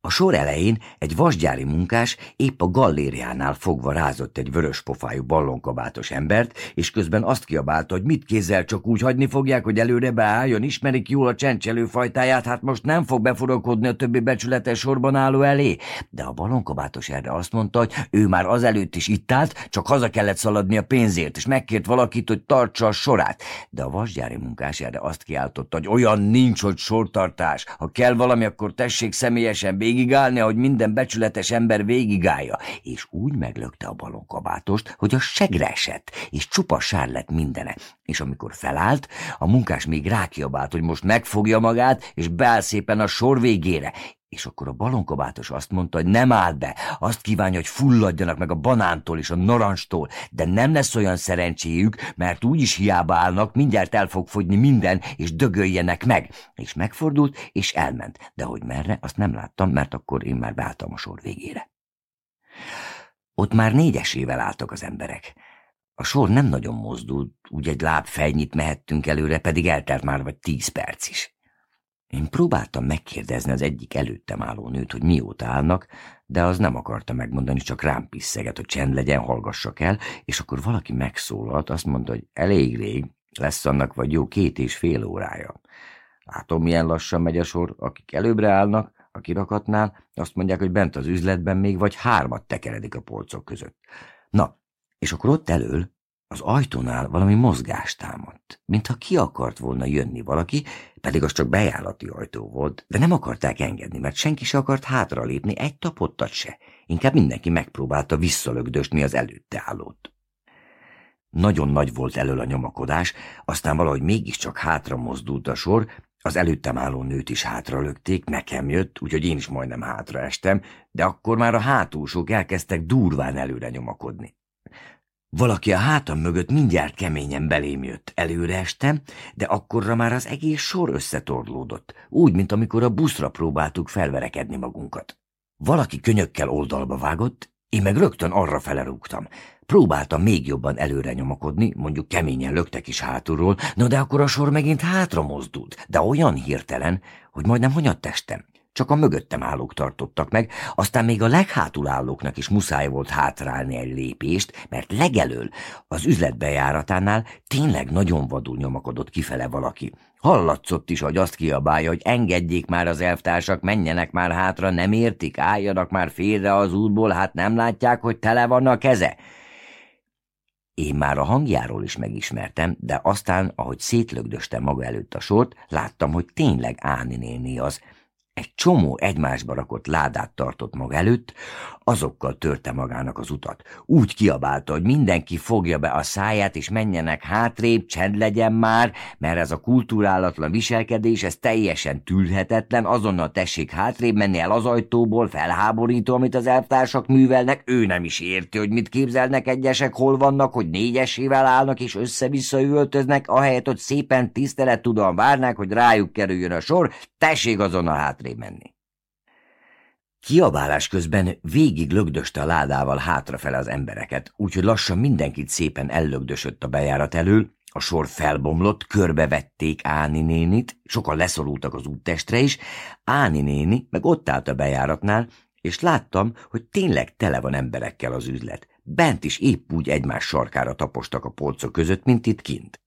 S1: A sor elején egy vasgyári munkás épp a gallériánál fogva rázott egy vörös pofájú ballonkabátos embert, és közben azt kiabálta, hogy mit kézzel csak úgy hagyni fogják, hogy előre beálljon, ismerik jól a csendcselő fajtáját, hát most nem fog befurakodni a többi becsületes sorban álló elé. De a ballonkabátos erre azt mondta, hogy ő már azelőtt is itt állt, csak haza kellett szaladni a pénzért, és megkért valakit, hogy tartsa a sorát. De a vasgyári munkás erre azt kiáltotta, hogy olyan nincs, hogy sortartás. Ha kell valami, akkor tessék személyesen végig végigállni, ahogy minden becsületes ember végigállja, és úgy meglökte a balonkabátost, hogy a segre esett, és csupa sár lett mindene, és amikor felállt, a munkás még rákiabált, hogy most megfogja magát, és beáll szépen a sor végére, és akkor a balonkabátos azt mondta, hogy nem áll be, azt kívánja, hogy fulladjanak meg a banántól és a narancstól, de nem lesz olyan szerencséjük, mert úgyis hiába állnak, mindjárt el fog fogyni minden, és dögöljenek meg. És megfordult, és elment, de hogy merre, azt nem láttam, mert akkor én már beálltam a sor végére. Ott már négyesével álltak az emberek. A sor nem nagyon mozdult, úgy egy láb fejnyit mehettünk előre, pedig eltelt már vagy tíz perc is. Én próbáltam megkérdezni az egyik előttem álló nőt, hogy mióta állnak, de az nem akarta megmondani, csak rám pisszeget, hogy csend legyen, hallgassak el, és akkor valaki megszólalt, azt mondta, hogy elég rég, lesz annak vagy jó két és fél órája. Látom, milyen lassan megy a sor, akik előbbre állnak, a kirakatnál, azt mondják, hogy bent az üzletben még vagy hármat tekeredik a polcok között. Na, és akkor ott elől az ajtónál valami mozgás támadt, mintha ki akart volna jönni valaki, pedig az csak bejárati ajtó volt, de nem akarták engedni, mert senki se akart hátralépni, egy tapottat se. Inkább mindenki megpróbálta visszalögdösni az előtte állót. Nagyon nagy volt elől a nyomakodás, aztán valahogy mégiscsak hátra mozdult a sor, az előttem álló nőt is hátra lögték, nekem jött, úgyhogy én is majdnem hátra estem, de akkor már a hátulsók elkezdtek durván előre nyomakodni. Valaki a hátam mögött mindjárt keményen belém jött. Előre estem, de akkorra már az egész sor összetorlódott, úgy, mint amikor a buszra próbáltuk felverekedni magunkat. Valaki könyökkel oldalba vágott, én meg rögtön arra felerúgtam. Próbáltam még jobban előre nyomakodni, mondjuk keményen löktek is hátulról, na de akkor a sor megint hátra mozdult, de olyan hirtelen, hogy majdnem hanyatt testem. Csak a mögöttem állók tartottak meg, aztán még a leghátul állóknak is muszáj volt hátrálni egy lépést, mert legelől az üzletbejáratánál tényleg nagyon vadul nyomakodott kifele valaki. Hallatszott is, hogy azt kiabálja, hogy engedjék már az elvtársak, menjenek már hátra, nem értik, álljanak már félre az útból, hát nem látják, hogy tele van a keze. Én már a hangjáról is megismertem, de aztán, ahogy szétlögdöste maga előtt a sort, láttam, hogy tényleg Áni néni az – egy csomó egymásba rakott ládát tartott maga előtt, azokkal törte magának az utat. Úgy kiabálta, hogy mindenki fogja be a száját, és menjenek hátrébb, csend legyen már, mert ez a kultúrálatlan viselkedés, ez teljesen tűrhetetlen, azonnal tessék hátrébb menni el az ajtóból, felháborító, amit az elvtársak művelnek, ő nem is érti, hogy mit képzelnek egyesek, hol vannak, hogy négyesével állnak és össze-vissza üvöltöznek, ahelyett, hogy szépen tisztelet tudom várnák, hogy rájuk kerüljön a sor, tessék azonnal hátrébb felébré menni. Kiabálás közben végig lögdöste a ládával hátrafele az embereket, úgyhogy lassan mindenkit szépen ellögdösött a bejárat elől, a sor felbomlott, körbevették Áni nénit, sokan leszorultak az úttestre is, Áni néni meg ott állt a bejáratnál, és láttam, hogy tényleg tele van emberekkel az üzlet. Bent is épp úgy egymás sarkára tapostak a polcok között, mint itt kint.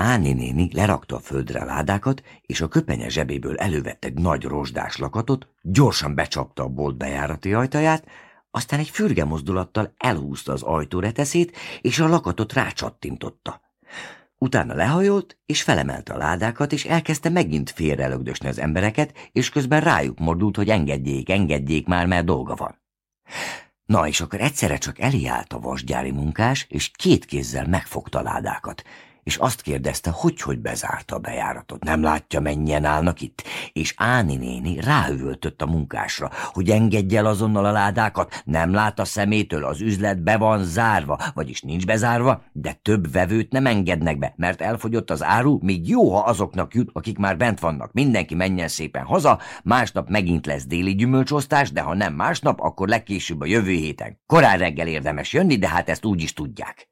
S1: Áni néni lerakta a földre ládákat, és a köpenye zsebéből elővett egy nagy rozsdás lakatot, gyorsan becsapta a bolt bejárati ajtaját, aztán egy fürge mozdulattal elhúzta az ajtó reteszét, és a lakatot rácsattintotta. Utána lehajolt, és felemelte a ládákat, és elkezdte megint félrelögdösni az embereket, és közben rájuk mordult, hogy engedjék, engedjék már, mert dolga van. Na, és akkor egyszerre csak eliállt a vasgyári munkás, és két kézzel megfogta a ládákat, és azt kérdezte, hogy hogy bezárta a bejáratot. Nem látja, mennyien állnak itt? És Áni néni ráüvöltött a munkásra, hogy engedje el azonnal a ládákat, nem lát a szemétől, az üzlet be van zárva, vagyis nincs bezárva, de több vevőt nem engednek be, mert elfogyott az áru, még jó, ha azoknak jut, akik már bent vannak. Mindenki menjen szépen haza, másnap megint lesz déli gyümölcsosztás, de ha nem másnap, akkor legkésőbb a jövő héten. Korán reggel érdemes jönni, de hát ezt úgy is tudják.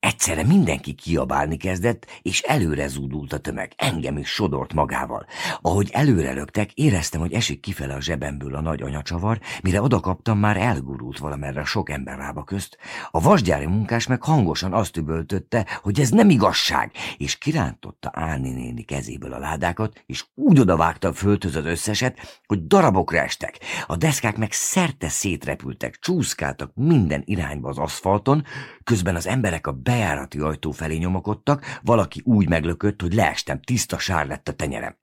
S1: Egyszerre mindenki kiabálni kezdett, és előre zúdult a tömeg, engem is sodort magával. Ahogy előre lögtek, éreztem, hogy esik kifele a zsebemből a nagy anyacsavar, mire odakaptam, már elgurult valamerre sok ember rába közt. A vasgyári munkás meg hangosan azt üböltötte, hogy ez nem igazság, és kirántotta Áni néni kezéből a ládákat, és úgy odavágta a földhöz az összeset, hogy darabokra estek. A deszkák meg szerte szétrepültek, csúszkáltak minden irányba az aszfalton, közben az emberek a bejárati ajtó felé nyomakodtak, valaki úgy meglökött, hogy leestem, tiszta sár lett a tenyerem.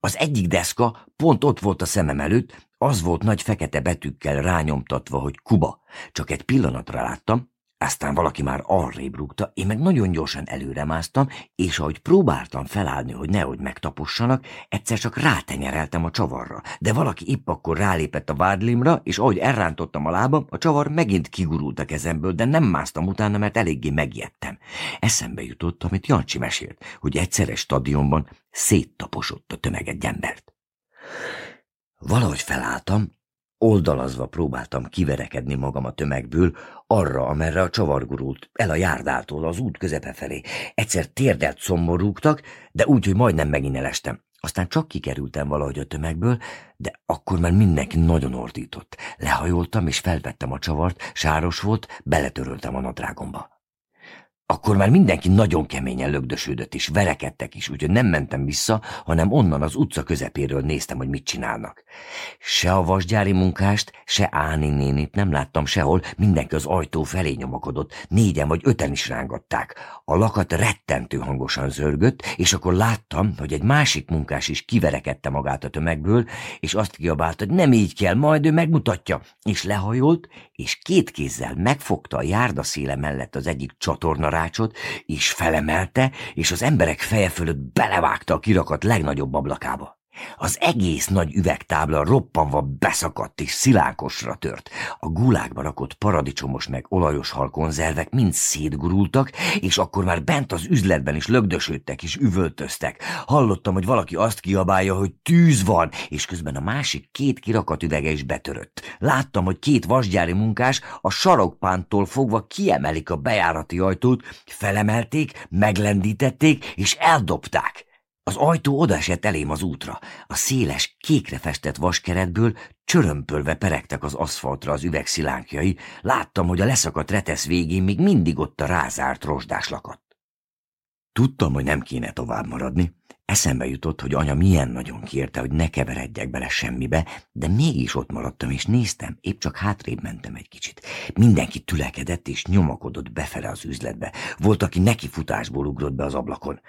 S1: Az egyik deszka pont ott volt a szemem előtt, az volt nagy fekete betűkkel rányomtatva, hogy Kuba. Csak egy pillanatra láttam, aztán valaki már arrébb rúgta, én meg nagyon gyorsan előre másztam, és ahogy próbáltam felállni, hogy nehogy megtapossanak, egyszer csak rátenyereltem a csavarra, de valaki épp akkor rálépett a vádlimra, és ahogy elrántottam a lábam, a csavar megint kigurult a kezemből, de nem másztam utána, mert eléggé megijedtem. Eszembe jutott, amit Jancsi mesélt, hogy egyszeres stadionban széttaposott a tömeg egy embert. Valahogy felálltam, Oldalazva próbáltam kiverekedni magam a tömegből, arra, amerre a csavar gurult, el a járdától, az út közepe felé. Egyszer térdelt szomorúgtak, de úgy, hogy majdnem megint elestem. Aztán csak kikerültem valahogy a tömegből, de akkor már mindenki nagyon ordított. Lehajoltam és felvettem a csavart, sáros volt, beletöröltem a nadrágomba. Akkor már mindenki nagyon keményen lögdösődött, és verekedtek is, úgyhogy nem mentem vissza, hanem onnan az utca közepéről néztem, hogy mit csinálnak. Se a vasgyári munkást, se Áni nénit nem láttam sehol, mindenki az ajtó felé nyomakodott, négyen vagy öten is rángatták. A lakat rettentő hangosan zörgött, és akkor láttam, hogy egy másik munkás is kiverekedte magát a tömegből, és azt kiabált, hogy nem így kell, majd ő megmutatja, és lehajolt, és két kézzel megfogta a széle mellett az egyik csatorna rá, kalapácsot, és felemelte, és az emberek feje fölött belevágta a kirakat legnagyobb ablakába. Az egész nagy üvegtábla roppanva beszakadt és szilánkosra tört. A gulákba rakott paradicsomos meg olajos halkonzervek mind szétgurultak, és akkor már bent az üzletben is lögdösödtek és üvöltöztek. Hallottam, hogy valaki azt kiabálja, hogy tűz van, és közben a másik két kirakat üvege is betörött. Láttam, hogy két vasgyári munkás a sarokpántól fogva kiemelik a bejárati ajtót, felemelték, meglendítették és eldobták. Az ajtó odaesett elém az útra. A széles, kékre festett vaskeretből csörömpölve peregtek az aszfaltra az üvegszilánkjai, láttam, hogy a leszakadt retesz végén még mindig ott a rázárt rozsdás lakat. Tudtam, hogy nem kéne tovább maradni, Eszembe jutott, hogy anya milyen nagyon kérte, hogy ne keveredjek bele semmibe, de mégis ott maradtam és néztem, épp csak hátrébb mentem egy kicsit. Mindenki tülekedett és nyomakodott befele az üzletbe. Volt, aki neki futásból ugrott be az ablakon.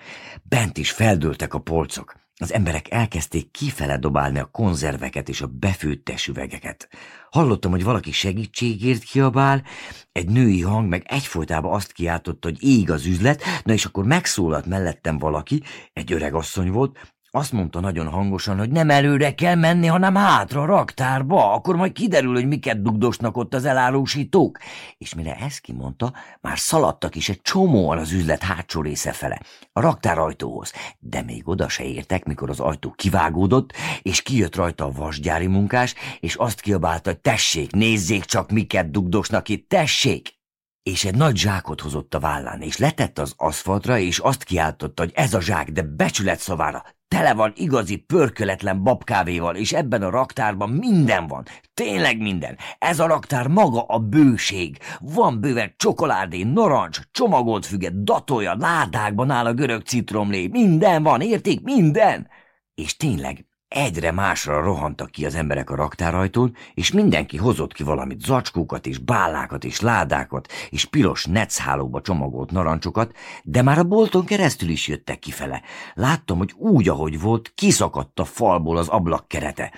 S1: Bent is feldőltek a polcok. Az emberek elkezdték kifele dobálni a konzerveket és a befőttes üvegeket. Hallottam, hogy valaki segítségért kiabál, egy női hang meg egyfolytában azt kiáltotta, hogy ég az üzlet, na és akkor megszólalt mellettem valaki, egy öreg asszony volt, azt mondta nagyon hangosan, hogy nem előre kell menni, hanem hátra, raktárba, akkor majd kiderül, hogy miket dugdosnak ott az elárusítók. És mire ezt kimondta, már szaladtak is egy csomóan az üzlet hátsó része fele, a ajtóhoz. De még oda se értek, mikor az ajtó kivágódott, és kijött rajta a vasgyári munkás, és azt kiabálta, hogy tessék, nézzék csak, miket dugdosnak itt, tessék! és egy nagy zsákot hozott a vállán, és letett az aszfaltra, és azt kiáltotta, hogy ez a zsák, de becsület szavára, tele van igazi pörköletlen babkávéval, és ebben a raktárban minden van, tényleg minden. Ez a raktár maga a bőség. Van bőve csokoládé, narancs, csomagolt füge, datolja, ládákban áll a görög citromlé, minden van, érték, minden. És tényleg, Egyre másra rohantak ki az emberek a raktárajtón, és mindenki hozott ki valamit, zacskókat és bálákat és ládákat és piros neczhálóba csomagolt narancsokat, de már a bolton keresztül is jöttek kifele. Láttam, hogy úgy, ahogy volt, kiszakadt a falból az ablak kerete.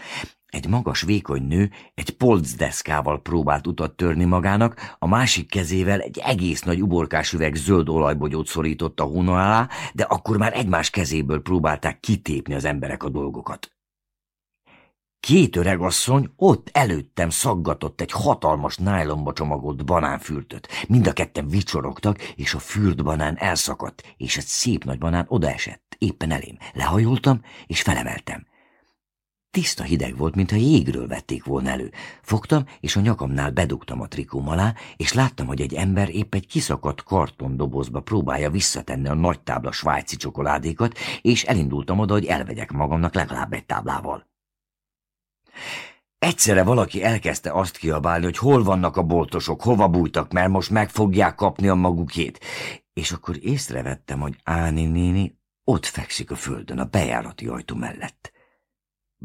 S1: Egy magas, vékony nő egy polcdeszkával próbált utat törni magának, a másik kezével egy egész nagy uborkás üveg zöld olajbogyót szorított a hóna alá, de akkor már egymás kezéből próbálták kitépni az emberek a dolgokat. Két asszony ott előttem szaggatott egy hatalmas nájlomba csomagolt banánfürtöt. Mind a ketten vicsorogtak, és a fürt banán elszakadt, és egy szép nagy banán odaesett, éppen elém. Lehajoltam, és felemeltem. Tiszta hideg volt, mintha jégről vették volna elő. Fogtam, és a nyakamnál bedugtam a trikóm alá, és láttam, hogy egy ember épp egy kiszakadt kartondobozba próbálja visszatenni a nagy tábla svájci csokoládékat, és elindultam oda, hogy elvegyek magamnak legalább egy táblával. Egyszerre valaki elkezdte azt kiabálni, hogy hol vannak a boltosok, hova bújtak, mert most meg fogják kapni a magukét. És akkor észrevettem, hogy Áni néni ott fekszik a földön, a bejárati ajtó mellett.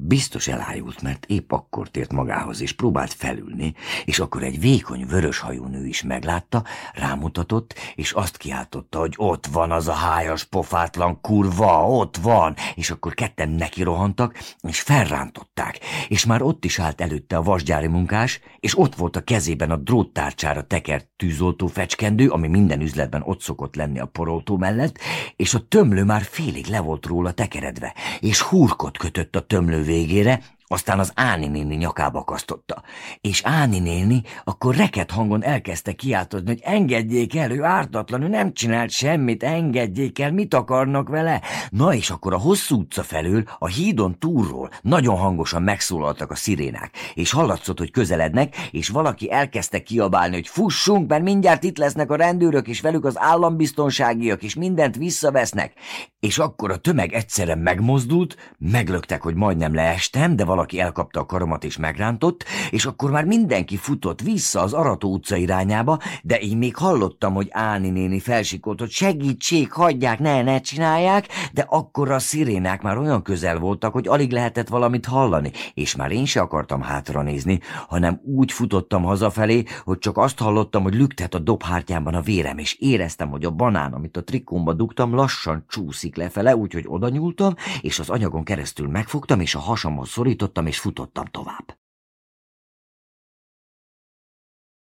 S1: Biztos elájult, mert épp akkor tért magához, és próbált felülni, és akkor egy vékony vöröshajú nő is meglátta, rámutatott, és azt kiáltotta, hogy ott van az a hájas pofátlan kurva, ott van, és akkor ketten neki rohantak, és felrántották, és már ott is állt előtte a vasgyári munkás, és ott volt a kezében a dróttárcsára tekert tűzoltó fecskendő, ami minden üzletben ott szokott lenni a poroltó mellett, és a tömlő már félig le volt róla tekeredve, és húrkot kötött a tömlő végére aztán az Áni néni nyakába kasztotta, és Áni néni akkor reket hangon elkezdte kiáltozni, hogy engedjék el, ő ártatlan, ő nem csinált semmit, engedjék el, mit akarnak vele? Na és akkor a hosszú utca felől, a hídon túlról nagyon hangosan megszólaltak a szirénák, és hallatszott, hogy közelednek, és valaki elkezdte kiabálni, hogy fussunk, mert mindjárt itt lesznek a rendőrök, és velük az állambiztonságiak, és mindent visszavesznek. És akkor a tömeg egyszerre megmozdult, meglöktek, hogy majdnem leestem, de valaki valaki elkapta a karomat és megrántott, és akkor már mindenki futott vissza az Arató utca irányába, de én még hallottam, hogy Áni néni felsikoltott, segítség, hagyják, ne, ne csinálják, de akkor a szirénák már olyan közel voltak, hogy alig lehetett valamit hallani, és már én se akartam hátra nézni, hanem úgy futottam hazafelé, hogy csak azt hallottam, hogy lüktet a dobhártyámban a vérem, és éreztem, hogy a banán, amit a trikómba dugtam, lassan csúszik lefele, úgyhogy oda nyúltam, és az anyagon keresztül megfogtam, és
S2: a hasamhoz szorított Felkiáltottam és futottam tovább.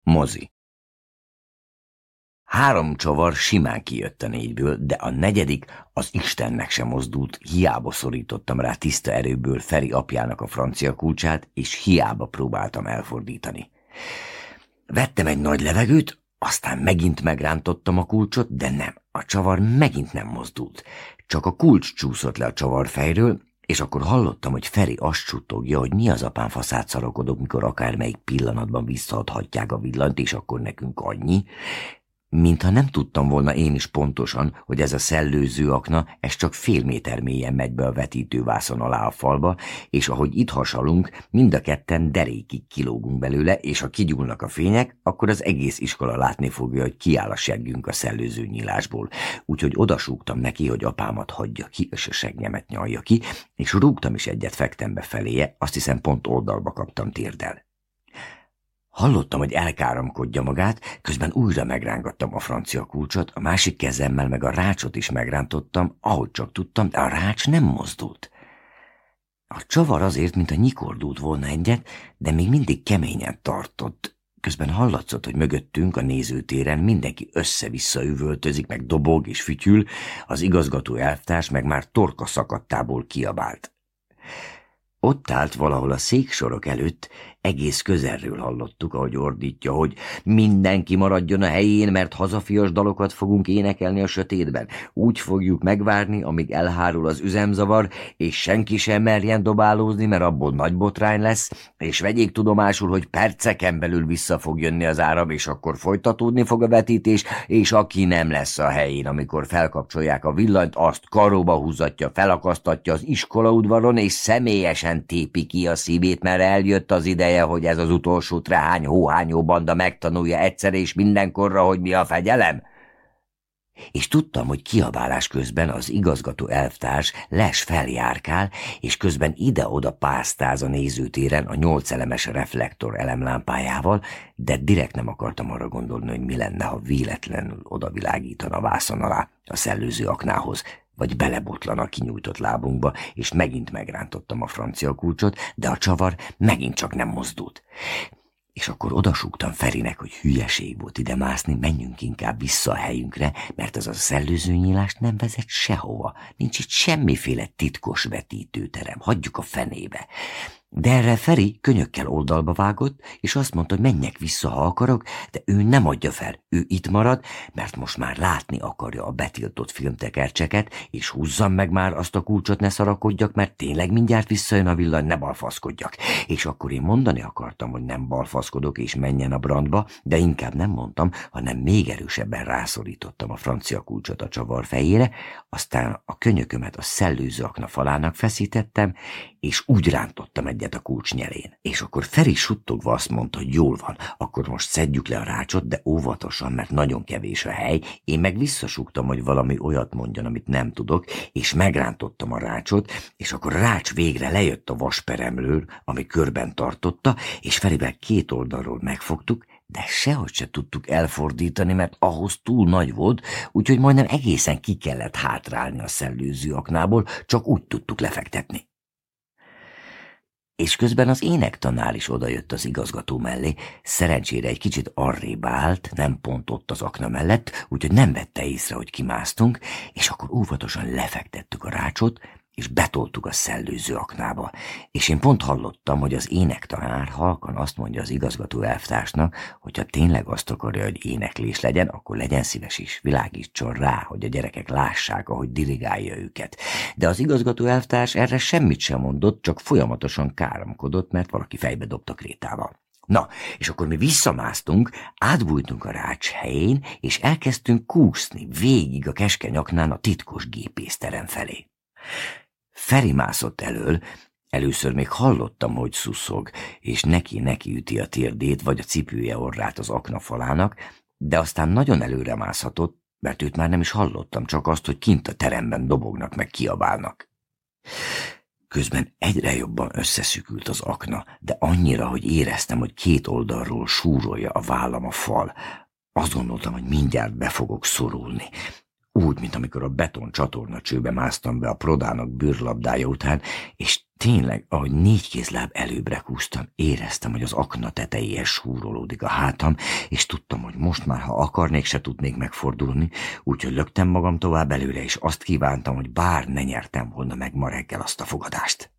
S2: Mozi Három csavar simán kijött a négyből,
S1: de a negyedik az Istennek sem mozdult, hiába szorítottam rá tiszta erőből Feri apjának a francia kulcsát, és hiába próbáltam elfordítani. Vettem egy nagy levegőt, aztán megint megrántottam a kulcsot, de nem, a csavar megint nem mozdult. Csak a kulcs csúszott le a csavar fejről, és akkor hallottam, hogy Feri azt suttogja, hogy mi az apám faszát szarakodok, mikor akármelyik pillanatban visszaadhatják a villant, és akkor nekünk annyi, Mintha nem tudtam volna én is pontosan, hogy ez a szellőző akna, ez csak fél méter mélyen megy be a vetítővászon alá a falba, és ahogy itt hasalunk, mind a ketten derékig kilógunk belőle, és ha kigyúlnak a fények, akkor az egész iskola látni fogja, hogy kiáll a seggünk a szellőző nyílásból. Úgyhogy odasúgtam neki, hogy apámat hagyja ki, és a segnyemet nyalja ki, és rúgtam is egyet fektembe feléje, azt hiszem pont oldalba kaptam térdel. Hallottam, hogy elkáramkodja magát, közben újra megrángattam a francia kulcsot, a másik kezemmel meg a rácsot is megrántottam, ahogy csak tudtam, de a rács nem mozdult. A csavar azért, mint a nyikordult volna egyet, de még mindig keményen tartott. Közben hallatszott, hogy mögöttünk a nézőtéren mindenki össze-vissza üvöltözik, meg dobog és fütyül, az igazgató elvtárs meg már torka szakadtából kiabált. Ott állt valahol a széksorok előtt egész közelről hallottuk, ahogy ordítja, hogy mindenki maradjon a helyén, mert hazafias dalokat fogunk énekelni a sötétben. Úgy fogjuk megvárni, amíg elhárul az üzemzavar, és senki sem merjen dobálózni, mert abból nagy botrány lesz, és vegyék tudomásul, hogy perceken belül vissza fog jönni az áram, és akkor folytatódni fog a vetítés, és aki nem lesz a helyén, amikor felkapcsolják a villanyt, azt karóba húzatja, felakasztatja az iskola udvaron, és személyesen tépi ki a szívét, mert eljött az ideje, ideje, hogy ez az utolsó trehány hóhányó banda megtanulja egyszer és mindenkorra, hogy mi a fegyelem? És tudtam, hogy kiabálás közben az igazgató elvtárs les feljárkál, és közben ide-oda pásztáz a nézőtéren a nyolcelemes reflektor elemlámpájával, de direkt nem akartam arra gondolni, hogy mi lenne, ha véletlenül odavilágítana vászon alá a szellőző aknához, vagy belebotlan a kinyújtott lábunkba, és megint megrántottam a francia kulcsot, de a csavar megint csak nem mozdult. És akkor odasúgtam Ferinek, hogy hülyeség volt ide mászni, menjünk inkább vissza a helyünkre, mert az a szellőző nyílást nem vezet sehova. Nincs itt semmiféle titkos vetítőterem, hagyjuk a fenébe. De erre Feri könyökkel oldalba vágott, és azt mondta, hogy menjek vissza, ha akarok, de ő nem adja fel, ő itt marad, mert most már látni akarja a betiltott filmtekercseket, és húzzam meg már azt a kulcsot, ne szarakodjak, mert tényleg mindjárt visszajön a villany, ne balfaszkodjak. És akkor én mondani akartam, hogy nem balfaszkodok, és menjen a brandba, de inkább nem mondtam, hanem még erősebben rászorítottam a francia kulcsot a csavar fejére, aztán a könyökömet a szellőző akna falának feszítettem, és úgy rántottam egyet a kulcs nyelén. És akkor Feri suttogva azt mondta, hogy jól van, akkor most szedjük le a rácsot, de óvatosan, mert nagyon kevés a hely. Én meg visszasugtam, hogy valami olyat mondjon, amit nem tudok, és megrántottam a rácsot, és akkor rács végre lejött a vasperemlőr, ami körben tartotta, és Ferivel két oldalról megfogtuk, de sehogy se tudtuk elfordítani, mert ahhoz túl nagy volt, úgyhogy majdnem egészen ki kellett hátrálni a szellőző aknából, csak úgy tudtuk lefektetni. És közben az énektanár is odajött az igazgató mellé, szerencsére egy kicsit arrébb állt, nem pont ott az akna mellett, úgyhogy nem vette észre, hogy kimásztunk, és akkor óvatosan lefektettük a rácsot, és betoltuk a szellőző aknába, és én pont hallottam, hogy az énektanár halkan azt mondja az igazgató elvtársnak, hogy ha tényleg azt akarja, hogy éneklés legyen, akkor legyen szíves is, világítson rá, hogy a gyerekek lássák, ahogy dirigálja őket. De az igazgató elvtárs erre semmit sem mondott, csak folyamatosan káromkodott, mert valaki fejbe dobta krétával. Na, és akkor mi visszamásztunk, átbújtunk a rács helyén, és elkezdtünk kúszni végig a keskeny aknán a titkos gépészterem felé. Feri mászott elől, először még hallottam, hogy szuszog, és neki-neki üti a térdét vagy a cipője orrát az akna falának, de aztán nagyon előre mászhatott, mert őt már nem is hallottam, csak azt, hogy kint a teremben dobognak meg kiabálnak. Közben egyre jobban összeszükült az akna, de annyira, hogy éreztem, hogy két oldalról súrolja a vállam a fal. Azt gondoltam, hogy mindjárt be fogok szorulni, úgy, mint amikor a beton csatorna csőbe másztam be a prodának bűrlabdája után, és tényleg, ahogy négy kézláb előbbre húztam, éreztem, hogy az akna tetejéhez súrolódik a hátam, és tudtam, hogy most már, ha akarnék, se tudnék megfordulni, úgyhogy löktem magam tovább előre, és azt kívántam, hogy bár ne nyertem volna meg ma reggel azt a fogadást.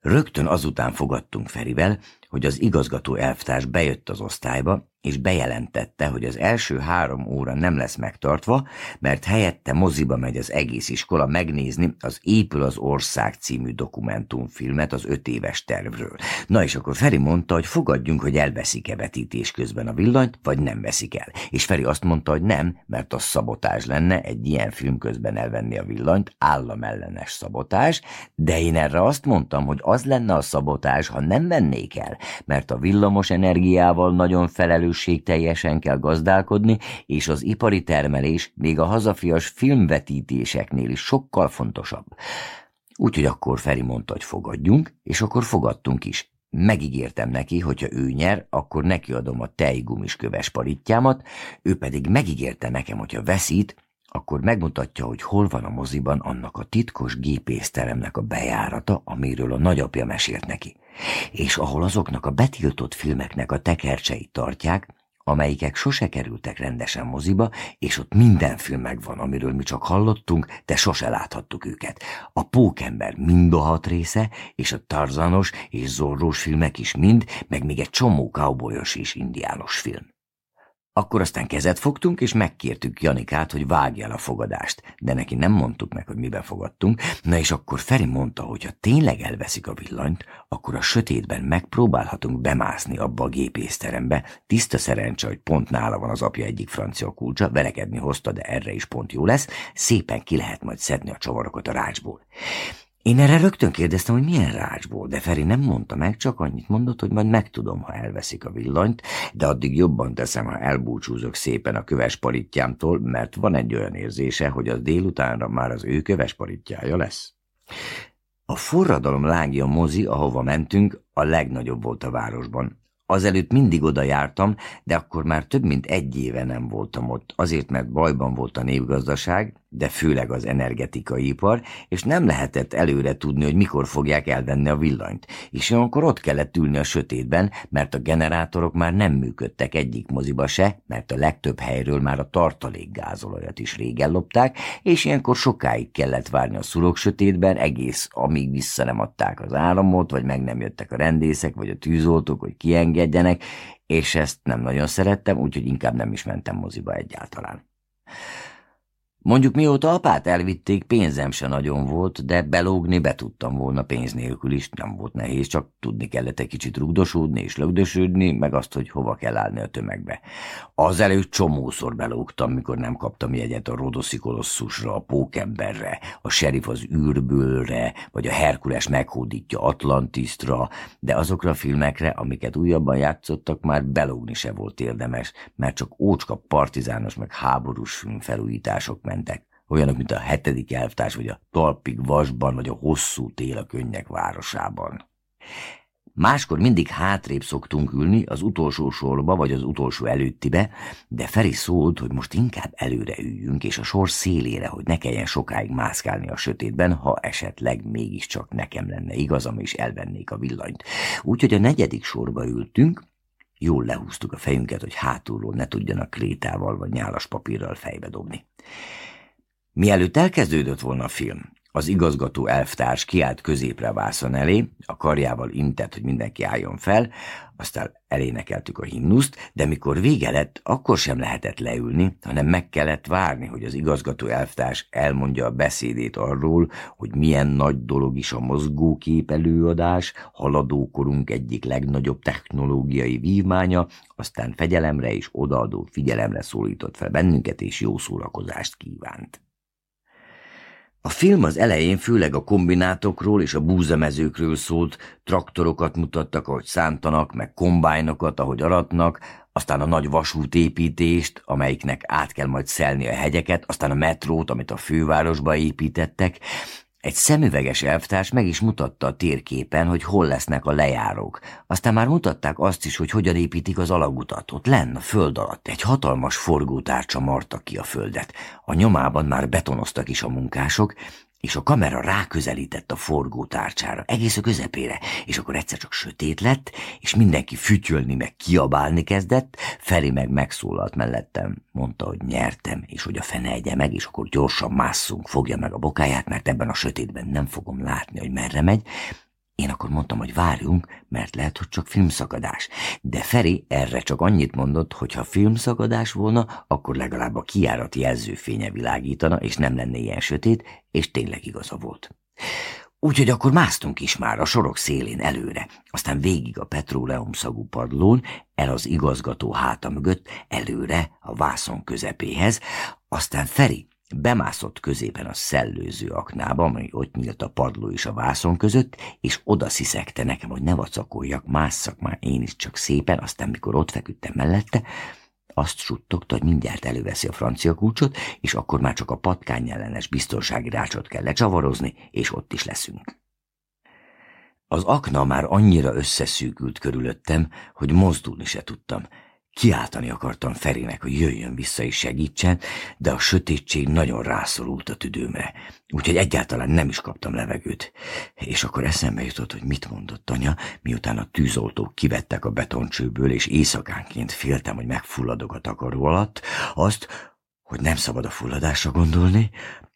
S1: Rögtön azután fogadtunk Ferivel, hogy az igazgató elvtárs bejött az osztályba, és bejelentette, hogy az első három óra nem lesz megtartva, mert helyette moziba megy az egész iskola megnézni az Épül az ország című dokumentumfilmet az öt éves tervről. Na és akkor Feri mondta, hogy fogadjunk, hogy elveszik-e vetítés közben a villanyt, vagy nem veszik el. És Feri azt mondta, hogy nem, mert az szabotás lenne egy ilyen film közben elvenni a villanyt, államellenes szabotás, de én erre azt mondtam, hogy az lenne a szabotás, ha nem vennék el, mert a villamos energiával nagyon felelő felelősség teljesen kell gazdálkodni, és az ipari termelés még a hazafias filmvetítéseknél is sokkal fontosabb. Úgyhogy akkor Feri mondta, hogy fogadjunk, és akkor fogadtunk is. Megígértem neki, hogyha ő nyer, akkor neki adom a tejgumis köves paritjámat, ő pedig megígérte nekem, hogyha veszít, akkor megmutatja, hogy hol van a moziban annak a titkos gépészteremnek a bejárata, amiről a nagyapja mesélt neki és ahol azoknak a betiltott filmeknek a tekercseit tartják, amelyikek sose kerültek rendesen moziba, és ott minden film megvan, amiről mi csak hallottunk, de sose láthattuk őket. A Pókember mind a hat része, és a Tarzanos és Zorrós filmek is mind, meg még egy csomó kábolyos és indiános film. Akkor aztán kezet fogtunk, és megkértük Janikát, hogy vágja el a fogadást, de neki nem mondtuk meg, hogy miben fogadtunk, na és akkor Feri mondta, hogy ha tényleg elveszik a villanyt, akkor a sötétben megpróbálhatunk bemászni abba a gépészterembe, tiszta szerencse, hogy pont nála van az apja egyik francia kulcsa, velekedni hozta, de erre is pont jó lesz, szépen ki lehet majd szedni a csavarokat a rácsból. Én erre rögtön kérdeztem, hogy milyen rácsból, de Feri nem mondta meg, csak annyit mondott, hogy majd megtudom, ha elveszik a villanyt, de addig jobban teszem, ha elbúcsúzok szépen a köves mert van egy olyan érzése, hogy az délutánra már az ő köves lesz. A forradalom lángja mozi, ahova mentünk, a legnagyobb volt a városban. Azelőtt mindig oda jártam, de akkor már több mint egy éve nem voltam ott, azért mert bajban volt a népgazdaság, de főleg az energetikai ipar, és nem lehetett előre tudni, hogy mikor fogják elvenni a villanyt, és ilyenkor ott kellett ülni a sötétben, mert a generátorok már nem működtek egyik moziba se, mert a legtöbb helyről már a tartalékgázolajat is régen lopták, és ilyenkor sokáig kellett várni a szurok sötétben, egész amíg vissza nem adták az áramot, vagy meg nem jöttek a rendészek, vagy a tűzoltók, hogy kiengedjenek, és ezt nem nagyon szerettem, úgyhogy inkább nem is mentem moziba egyáltalán. Mondjuk mióta apát elvitték, pénzem se nagyon volt, de belógni be tudtam volna pénz nélkül is, nem volt nehéz, csak tudni kellett egy kicsit rugdosódni és lögdösödni, meg azt, hogy hova kell állni a tömegbe. Azelőtt csomószor belógtam, mikor nem kaptam jegyet a Rodoszi kolosszusra, a Pókemberre, a Serif az űrbőlre, vagy a Herkules meghódítja Atlantisztra, de azokra a filmekre, amiket újabban játszottak, már belógni se volt érdemes, mert csak ócska partizános meg háborús felújítások mentek, olyanok, mint a hetedik elvtárs, vagy a talpig vasban, vagy a hosszú tél a könnyek városában. Máskor mindig hátrébb szoktunk ülni, az utolsó sorba, vagy az utolsó előttibe, de Feri szólt, hogy most inkább előre üljünk, és a sor szélére, hogy ne kelljen sokáig mászkálni a sötétben, ha esetleg mégiscsak nekem lenne igazam, és elvennék a villanyt. Úgyhogy a negyedik sorba ültünk, jól lehúztuk a fejünket, hogy hátulról ne tudjanak krétával vagy nyálas papírral fejbe dobni. Mielőtt elkezdődött volna a film, az igazgató elvtárs kiállt középre vászon elé, a karjával intett, hogy mindenki álljon fel, aztán elénekeltük a himnuszt, de mikor vége lett, akkor sem lehetett leülni, hanem meg kellett várni, hogy az igazgató elvtárs elmondja a beszédét arról, hogy milyen nagy dolog is a mozgókép előadás, haladókorunk egyik legnagyobb technológiai vívmánya, aztán fegyelemre és odaadó figyelemre szólított fel bennünket és jó szórakozást kívánt. A film az elején főleg a kombinátokról és a búzamezőkről szólt, traktorokat mutattak, ahogy szántanak, meg kombájnokat, ahogy aratnak, aztán a nagy vasútépítést, amelyiknek át kell majd szelni a hegyeket, aztán a metrót, amit a fővárosba építettek, egy szemüveges elvtárs meg is mutatta a térképen, hogy hol lesznek a lejárók. Aztán már mutatták azt is, hogy hogyan építik az alagutat. Ott lenn a föld alatt egy hatalmas forgótárcsa marta ki a földet. A nyomában már betonoztak is a munkások, és a kamera ráközelített a forgó tárcsára, egész a közepére, és akkor egyszer csak sötét lett, és mindenki fütyölni meg kiabálni kezdett, Feri meg megszólalt mellettem, mondta, hogy nyertem, és hogy a fene egye meg, és akkor gyorsan másszunk, fogja meg a bokáját, mert ebben a sötétben nem fogom látni, hogy merre megy, én akkor mondtam, hogy várjunk, mert lehet, hogy csak filmszakadás. De Feri erre csak annyit mondott, hogy ha filmszakadás volna, akkor legalább a kiárat jelzőfénye világítana, és nem lenne ilyen sötét, és tényleg igaza volt. Úgyhogy akkor másztunk is már a sorok szélén előre, aztán végig a petróleum szagú padlón, el az igazgató háta mögött, előre a vászon közepéhez, aztán Feri Bemászott középen a szellőző aknába, ami ott nyílt a padló és a vászon között, és oda sziszegte nekem, hogy ne vacakoljak, másszak már én is csak szépen, aztán mikor ott feküdtem mellette, azt suttogta, hogy mindjárt előveszi a francia kulcsot, és akkor már csak a patkány ellenes biztonsági rácsot kell lecsavarozni, és ott is leszünk. Az akna már annyira összeszűkült körülöttem, hogy mozdulni se tudtam, Kiáltani akartam Ferinek, hogy jöjjön vissza és segítsen, de a sötétség nagyon rászorult a tüdőmre, úgyhogy egyáltalán nem is kaptam levegőt. És akkor eszembe jutott, hogy mit mondott anya, miután a tűzoltók kivettek a betoncsőből, és éjszakánként féltem, hogy megfulladok a takaró alatt, azt, hogy nem szabad a fulladásra gondolni,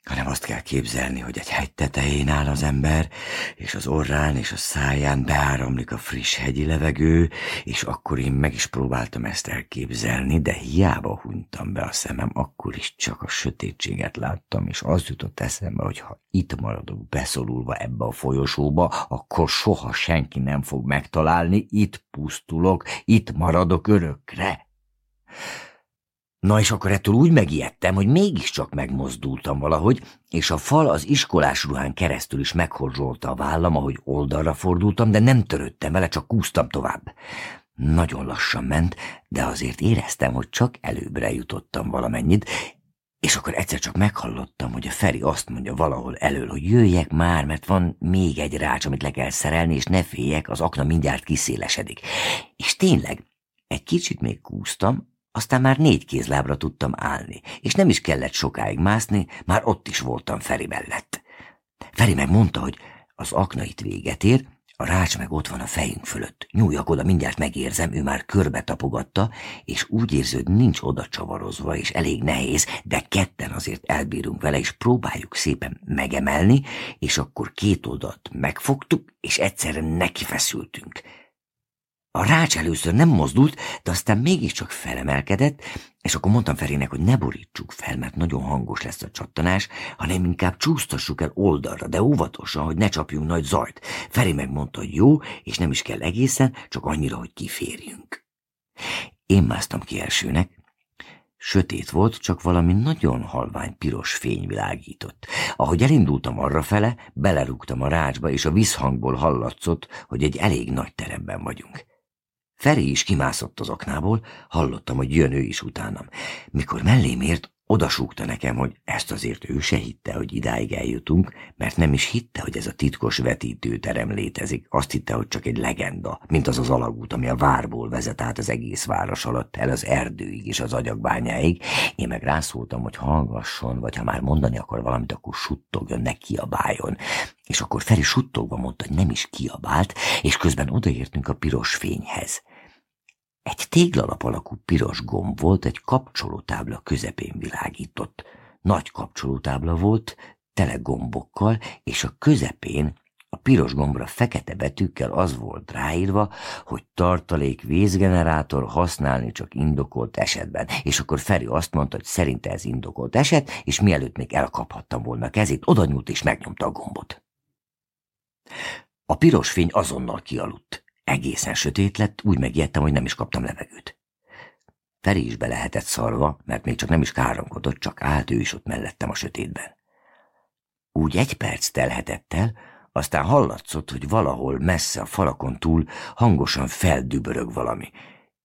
S1: hanem azt kell képzelni, hogy egy hegy tetején áll az ember, és az orrán és a száján beáramlik a friss hegyi levegő, és akkor én meg is próbáltam ezt elképzelni, de hiába hunytam be a szemem, akkor is csak a sötétséget láttam, és az jutott eszembe, hogy ha itt maradok beszorulva ebbe a folyosóba, akkor soha senki nem fog megtalálni, itt pusztulok, itt maradok örökre. Na és akkor ettől úgy megijedtem, hogy mégiscsak megmozdultam valahogy, és a fal az iskolás ruhán keresztül is meghorzsolta a vállam, ahogy oldalra fordultam, de nem törődtem vele, csak kúsztam tovább. Nagyon lassan ment, de azért éreztem, hogy csak előbbre jutottam valamennyit, és akkor egyszer csak meghallottam, hogy a Feri azt mondja valahol elől, hogy jöjjek már, mert van még egy rács, amit le kell szerelni, és ne féljek, az akna mindjárt kiszélesedik. És tényleg, egy kicsit még kúsztam, aztán már négy kézlábra tudtam állni, és nem is kellett sokáig mászni, már ott is voltam Feri mellett. Feri meg mondta, hogy az akna itt véget ér, a rács meg ott van a fejünk fölött. Nyúljak oda, mindjárt megérzem, ő már körbe tapogatta, és úgy érződ, nincs oda csavarozva, és elég nehéz, de ketten azért elbírunk vele, és próbáljuk szépen megemelni, és akkor két oldalt megfogtuk, és egyszerre nekifeszültünk. A rács először nem mozdult, de aztán mégiscsak felemelkedett, és akkor mondtam Ferének, hogy ne borítsuk fel, mert nagyon hangos lesz a csattanás, hanem inkább csúsztassuk el oldalra, de óvatosan, hogy ne csapjunk nagy zajt. Feri megmondta, hogy jó, és nem is kell egészen, csak annyira, hogy kiférjünk. Én másztam ki elsőnek, Sötét volt, csak valami nagyon halvány piros fény világított. Ahogy elindultam arrafele, belerúgtam a rácsba, és a visszhangból hallatszott, hogy egy elég nagy teremben vagyunk. Feri is kimászott az aknából, hallottam, hogy jön ő is utánam. Mikor mellém ért, odasúgta nekem, hogy ezt azért ő se hitte, hogy idáig eljutunk, mert nem is hitte, hogy ez a titkos vetítőterem létezik. Azt hitte, hogy csak egy legenda, mint az az alagút, ami a várból vezet át az egész város alatt el az erdőig és az agyagbányáig. Én meg rászóltam, hogy hallgasson, vagy ha már mondani akar valamit, akkor suttogjon, ne kiabáljon. És akkor Feri suttogva mondta, hogy nem is kiabált, és közben odaértünk a piros fényhez. Egy téglalap alakú piros gomb volt, egy kapcsolótábla közepén világított. Nagy kapcsolótábla volt, tele gombokkal, és a közepén a piros gombra fekete betűkkel az volt ráírva, hogy tartalék vízgenerátor használni csak indokolt esetben. És akkor Feri azt mondta, hogy szerinte ez indokolt eset, és mielőtt még elkaphattam volna kezét, odanyúlt és megnyomta a gombot. A piros fény azonnal kialudt. Egészen sötét lett, úgy megijedtem, hogy nem is kaptam levegőt. Feri is be lehetett szarva, mert még csak nem is káromkodott, csak állt ő is ott mellettem a sötétben. Úgy egy perc telhetett el, aztán hallatszott, hogy valahol messze a falakon túl hangosan feldübörög valami.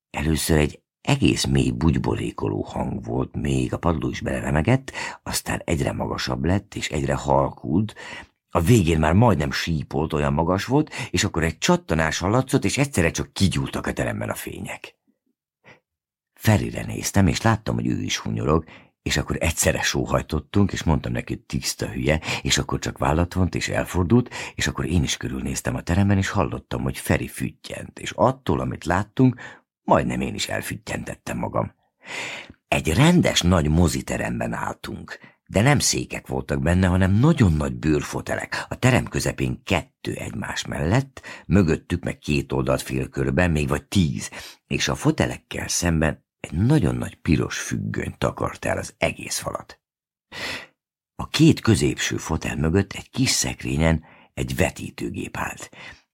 S1: Először egy egész mély bugyborékoló hang volt, még a padló is beleremegett, aztán egyre magasabb lett és egyre halkult, a végén már majdnem sípolt, olyan magas volt, és akkor egy csattanás hallatszott, és egyszerre csak kigyúltak a teremben a fények. Ferire néztem, és láttam, hogy ő is hunyorog, és akkor egyszerre sóhajtottunk, és mondtam neki, hogy tiszta hülye, és akkor csak vállat vont, és elfordult, és akkor én is körülnéztem a teremben, és hallottam, hogy Feri füttyent, és attól, amit láttunk, majdnem én is elfüttyentettem magam. Egy rendes nagy moziteremben álltunk. De nem székek voltak benne, hanem nagyon nagy bőrfotelek. A terem közepén kettő egymás mellett, mögöttük meg két oldalt félkörben, még vagy tíz, és a fotelekkel szemben egy nagyon nagy piros függöny takart el az egész falat. A két középső fotel mögött egy kis szekrényen egy vetítőgép állt,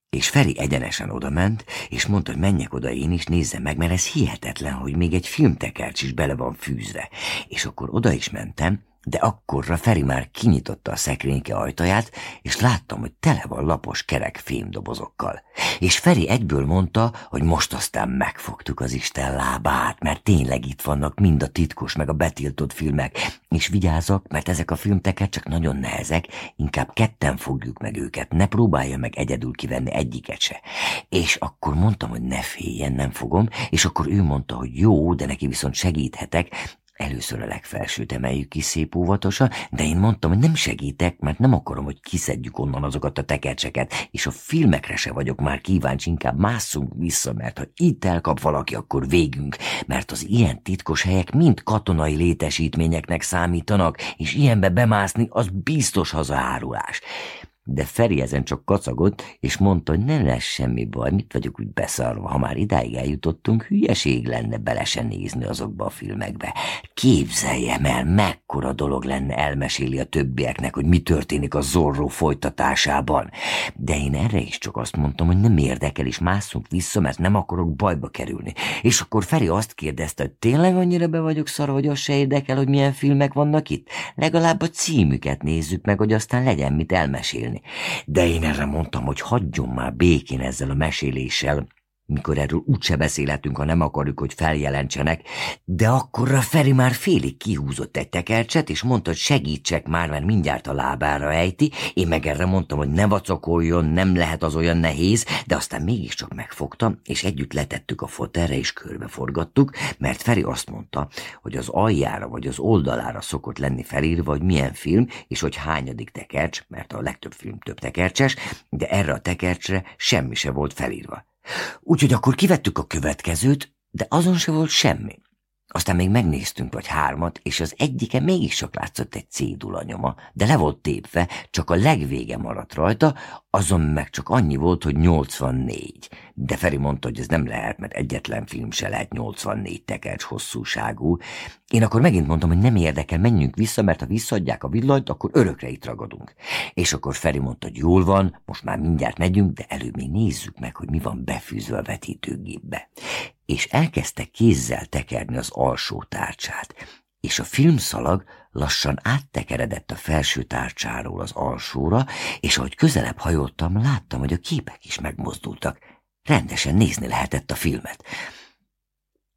S1: és Feri egyenesen odament, és mondta, hogy menjek oda én is, nézzem meg, mert ez hihetetlen, hogy még egy filmtekercs is bele van fűzve. És akkor oda is mentem, de akkorra Feri már kinyitotta a szekrényke ajtaját, és láttam, hogy tele van lapos kerek fémdobozokkal. És Feri egyből mondta, hogy most aztán megfogtuk az Isten lábát, mert tényleg itt vannak mind a titkos meg a betiltott filmek, és vigyázzak, mert ezek a filmteket csak nagyon nehezek, inkább ketten fogjuk meg őket, ne próbálja meg egyedül kivenni egyiket se. És akkor mondtam, hogy ne féljen, nem fogom, és akkor ő mondta, hogy jó, de neki viszont segíthetek, Először a legfelsőt emeljük ki szép óvatosan, de én mondtam, hogy nem segítek, mert nem akarom, hogy kiszedjük onnan azokat a tekercseket, és a filmekre se vagyok már kíváncsi, inkább másszunk vissza, mert ha itt elkap valaki, akkor végünk, mert az ilyen titkos helyek mind katonai létesítményeknek számítanak, és ilyenbe bemászni az biztos hazaárulás de Feri ezen csak kacagott, és mondta, hogy ne lesz semmi baj, mit vagyok úgy beszarva, ha már idáig eljutottunk, hülyeség lenne bele se nézni azokba a filmekbe. Képzeljem el, mekkora dolog lenne elmeséli a többieknek, hogy mi történik a Zorro folytatásában. De én erre is csak azt mondtam, hogy nem érdekel, és másszunk vissza, mert nem akarok bajba kerülni. És akkor Feri azt kérdezte, hogy tényleg annyira be vagyok szar, hogy az se érdekel, hogy milyen filmek vannak itt? Legalább a címüket nézzük meg, hogy aztán legyen mit elmesélni beszélni, de én erre mondtam, hogy hagyjon már békén ezzel a meséléssel, mikor erről úgyse beszélhetünk, ha nem akarjuk, hogy feljelentsenek, de akkor a Feri már félig kihúzott egy tekercset, és mondta, hogy segítsek már, mert mindjárt a lábára ejti, én meg erre mondtam, hogy ne vacakoljon, nem lehet az olyan nehéz, de aztán mégiscsak megfogtam, és együtt letettük a fotelre, és körbeforgattuk, mert Feri azt mondta, hogy az aljára vagy az oldalára szokott lenni felírva, hogy milyen film, és hogy hányadik tekercs, mert a legtöbb film több tekercses, de erre a tekercsre semmi se volt felírva. Úgyhogy akkor kivettük a következőt, de azon se volt semmi. Aztán még megnéztünk vagy hármat, és az egyike mégiscsak látszott egy cédula nyoma, de le volt tépve, csak a legvége maradt rajta, azon meg csak annyi volt, hogy 84. De Feri mondta, hogy ez nem lehet, mert egyetlen film se lehet 84 tekercs hosszúságú. Én akkor megint mondtam, hogy nem érdekel, menjünk vissza, mert ha visszadják a villanyt, akkor örökre itt ragadunk. És akkor Feri mondta, hogy jól van, most már mindjárt megyünk, de előbb még nézzük meg, hogy mi van befűzve a vetítőgépbe és elkezdte kézzel tekerni az alsó tárcsát, és a filmszalag lassan áttekeredett a felső tárcsáról az alsóra, és ahogy közelebb hajoltam, láttam, hogy a képek is megmozdultak. Rendesen nézni lehetett a filmet.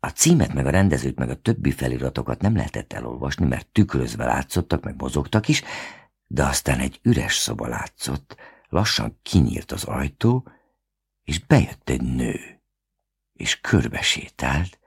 S1: A címet, meg a rendezőt, meg a többi feliratokat nem lehetett elolvasni, mert tükrözve látszottak, meg mozogtak is, de aztán egy üres szoba látszott, lassan kinyílt az ajtó, és bejött egy nő és körbe sétált,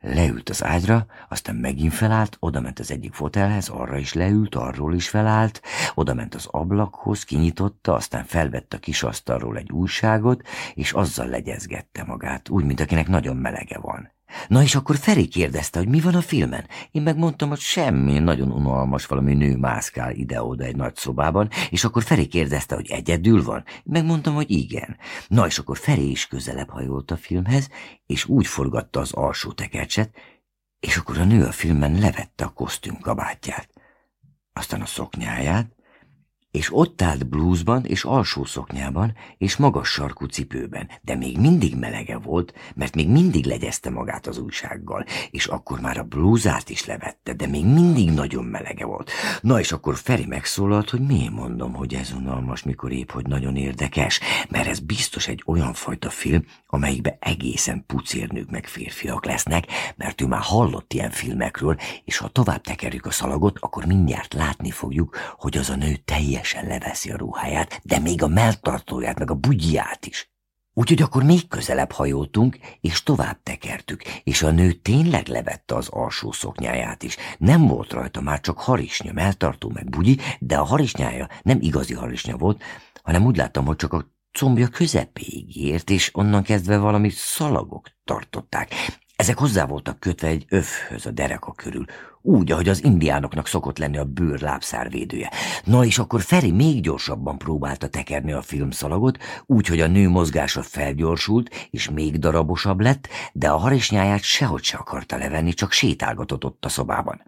S1: leült az ágyra, aztán megint felállt, odament az egyik fotelhez, arra is leült, arról is felállt, odament az ablakhoz, kinyitotta, aztán felvett a kis asztalról egy újságot, és azzal legyezgette magát, úgy, mint akinek nagyon melege van. Na és akkor Feri kérdezte, hogy mi van a filmen. Én megmondtam, hogy semmi, nagyon unalmas valami nő mászkál ide-oda egy nagy szobában, és akkor Feri kérdezte, hogy egyedül van. Én megmondtam, hogy igen. Na és akkor Feri is közelebb hajolt a filmhez, és úgy forgatta az alsó tekercset, és akkor a nő a filmen levette a kosztüm kabátját, aztán a szoknyáját, és ott állt blúzban és alsó szoknyában és magas sarkú cipőben, de még mindig melege volt, mert még mindig legyezte magát az újsággal, és akkor már a blúzát is levette, de még mindig nagyon melege volt. Na és akkor Feri megszólalt, hogy miért mondom, hogy ez unalmas, mikor épp, hogy nagyon érdekes, mert ez biztos egy olyan fajta film, amelyikbe egészen pucérnők meg férfiak lesznek, mert ő már hallott ilyen filmekről, és ha tovább tekerjük a szalagot, akkor mindjárt látni fogjuk, hogy az a nő teljes teljesen leveszi a ruháját, de még a melltartóját, meg a bugyját is. Úgyhogy akkor még közelebb hajoltunk, és tovább tekertük, és a nő tényleg levette az alsó szoknyáját is. Nem volt rajta már csak harisnya, melltartó meg bugyi, de a harisnyája nem igazi harisnya volt, hanem úgy láttam, hogy csak a combja közepéig ért, és onnan kezdve valami szalagok tartották. Ezek hozzá voltak kötve egy öfhöz a dereka körül, úgy, ahogy az indiánoknak szokott lenni a bőr lábszárvédője. Na és akkor Feri még gyorsabban próbálta tekerni a filmszalagot, úgy, hogy a nő mozgása felgyorsult, és még darabosabb lett, de a harisnyáját sehogy se akarta levenni, csak sétálgatott ott a szobában.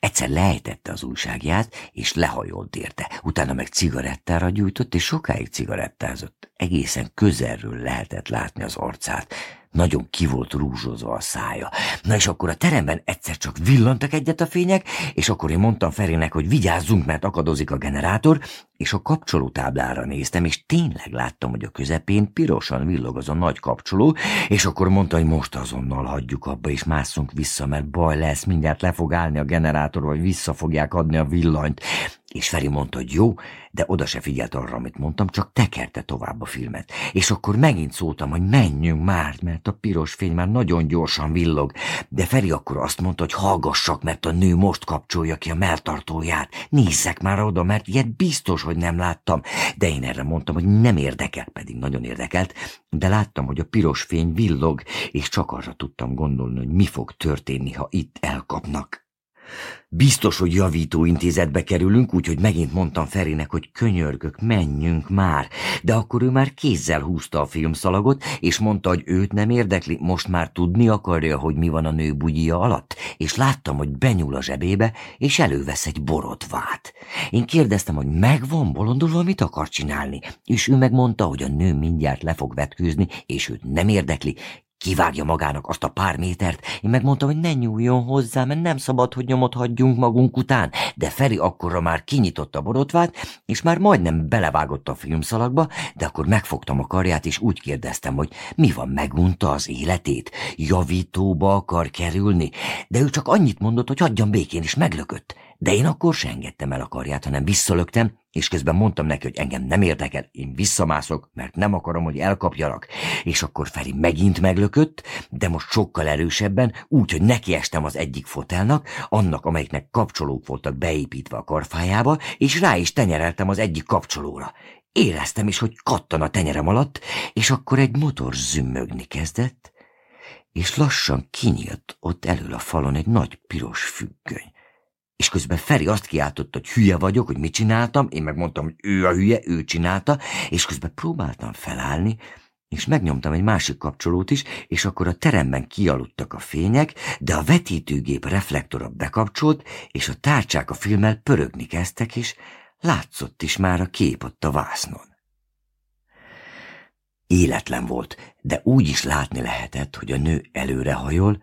S1: Egyszer lejtette az újságját, és lehajolt érte. Utána meg cigarettára gyújtott, és sokáig cigarettázott. Egészen közelről lehetett látni az arcát. Nagyon ki volt rúzsozva a szája. Na és akkor a teremben egyszer csak villantak egyet a fények, és akkor én mondtam Ferének, hogy vigyázzunk, mert akadozik a generátor, és a kapcsolótáblára néztem, és tényleg láttam, hogy a közepén pirosan villog az a nagy kapcsoló, és akkor mondta, hogy most azonnal hagyjuk abba, és másszunk vissza, mert baj lesz, mindjárt le fog állni a generátor, vagy vissza fogják adni a villanyt. És Feri mondta, hogy jó, de oda se figyelt arra, amit mondtam, csak tekerte tovább a filmet. És akkor megint szóltam, hogy menjünk már, mert a piros fény már nagyon gyorsan villog. De Feri akkor azt mondta, hogy hallgassak, mert a nő most kapcsolja ki a melltartóját. Nézzek már oda, mert ilyet biztos, hogy hogy nem láttam, de én erre mondtam, hogy nem érdekel, pedig nagyon érdekelt, de láttam, hogy a piros fény villog, és csak arra tudtam gondolni, hogy mi fog történni, ha itt elkapnak. Biztos, hogy javító intézetbe kerülünk, úgyhogy megint mondtam Ferinek, hogy könyörgök, menjünk már. De akkor ő már kézzel húzta a filmszalagot, és mondta, hogy őt nem érdekli, most már tudni akarja, hogy mi van a nő bugyija alatt, és láttam, hogy benyúl a zsebébe, és elővesz egy borotvát. Én kérdeztem, hogy megvan bolondulva, mit akar csinálni, és ő megmondta, hogy a nő mindjárt le fog vetkőzni, és őt nem érdekli, Kivágja magának azt a pár métert, én megmondtam, hogy ne nyúljon hozzá, mert nem szabad, hogy nyomot hagyjunk magunk után, de Feri akkorra már kinyitotta a borotvát, és már majdnem belevágott a filmszalagba, de akkor megfogtam a karját, és úgy kérdeztem, hogy mi van, megunta az életét, javítóba akar kerülni, de ő csak annyit mondott, hogy hagyjam békén, és meglökött. De én akkor sengettem el a karját, hanem visszalöktem, és közben mondtam neki, hogy engem nem érdekel, én visszamászok, mert nem akarom, hogy elkapjanak. És akkor Feri megint meglökött, de most sokkal erősebben, úgy, hogy nekiestem az egyik fotelnak, annak, amelyiknek kapcsolók voltak beépítve a karfájába, és rá is tenyereltem az egyik kapcsolóra. Éreztem is, hogy kattan a tenyerem alatt, és akkor egy motor zümmögni kezdett, és lassan kinyílt ott elől a falon egy nagy piros függöny. És közben Feri azt kiáltotta, hogy hülye vagyok, hogy mit csináltam, én megmondtam, hogy ő a hülye, ő csinálta, és közben próbáltam felállni, és megnyomtam egy másik kapcsolót is, és akkor a teremben kialudtak a fények, de a vetítőgép reflektora bekapcsolt, és a tárcsák a filmmel pörögni kezdtek, és látszott is már a kép ott a vásznon. Életlen volt, de úgy is látni lehetett, hogy a nő előrehajol,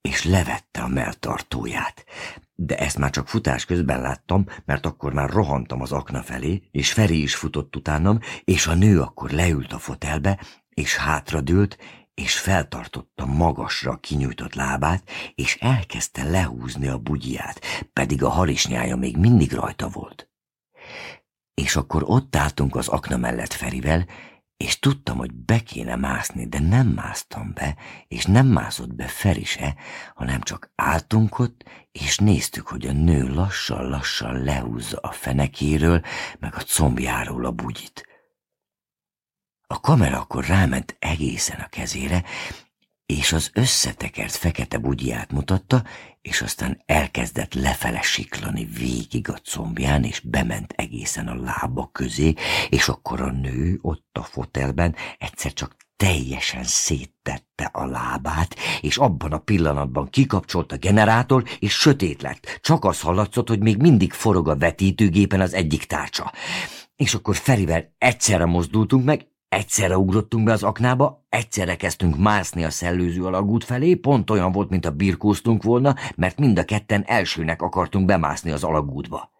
S1: és levette a melltartóját de ezt már csak futás közben láttam, mert akkor már rohantam az akna felé, és Feri is futott utánam, és a nő akkor leült a fotelbe, és hátradőlt, és feltartotta magasra a kinyújtott lábát, és elkezdte lehúzni a bugyját, pedig a harisnyája még mindig rajta volt. És akkor ott álltunk az akna mellett Ferivel, és tudtam, hogy be kéne mászni, de nem másztam be, és nem mászott be Feri se, hanem csak álltunk ott, és néztük, hogy a nő lassan-lassan lehúzza a fenekéről, meg a combjáról a bugyit. A kamera akkor ráment egészen a kezére, és az összetekert fekete bugyját mutatta, és aztán elkezdett lefele siklani végig a combján, és bement egészen a lába közé, és akkor a nő ott a fotelben egyszer csak teljesen széttette a lábát, és abban a pillanatban kikapcsolt a generátor, és sötét lett. Csak az hallatszott, hogy még mindig forog a vetítőgépen az egyik tárcsa. És akkor Ferivel egyszerre mozdultunk meg, Egyszerre ugrottunk be az aknába, egyszerre kezdtünk mászni a szellőző alagút felé, pont olyan volt, mint a birkóztunk volna, mert mind a ketten elsőnek akartunk bemászni az alagútba.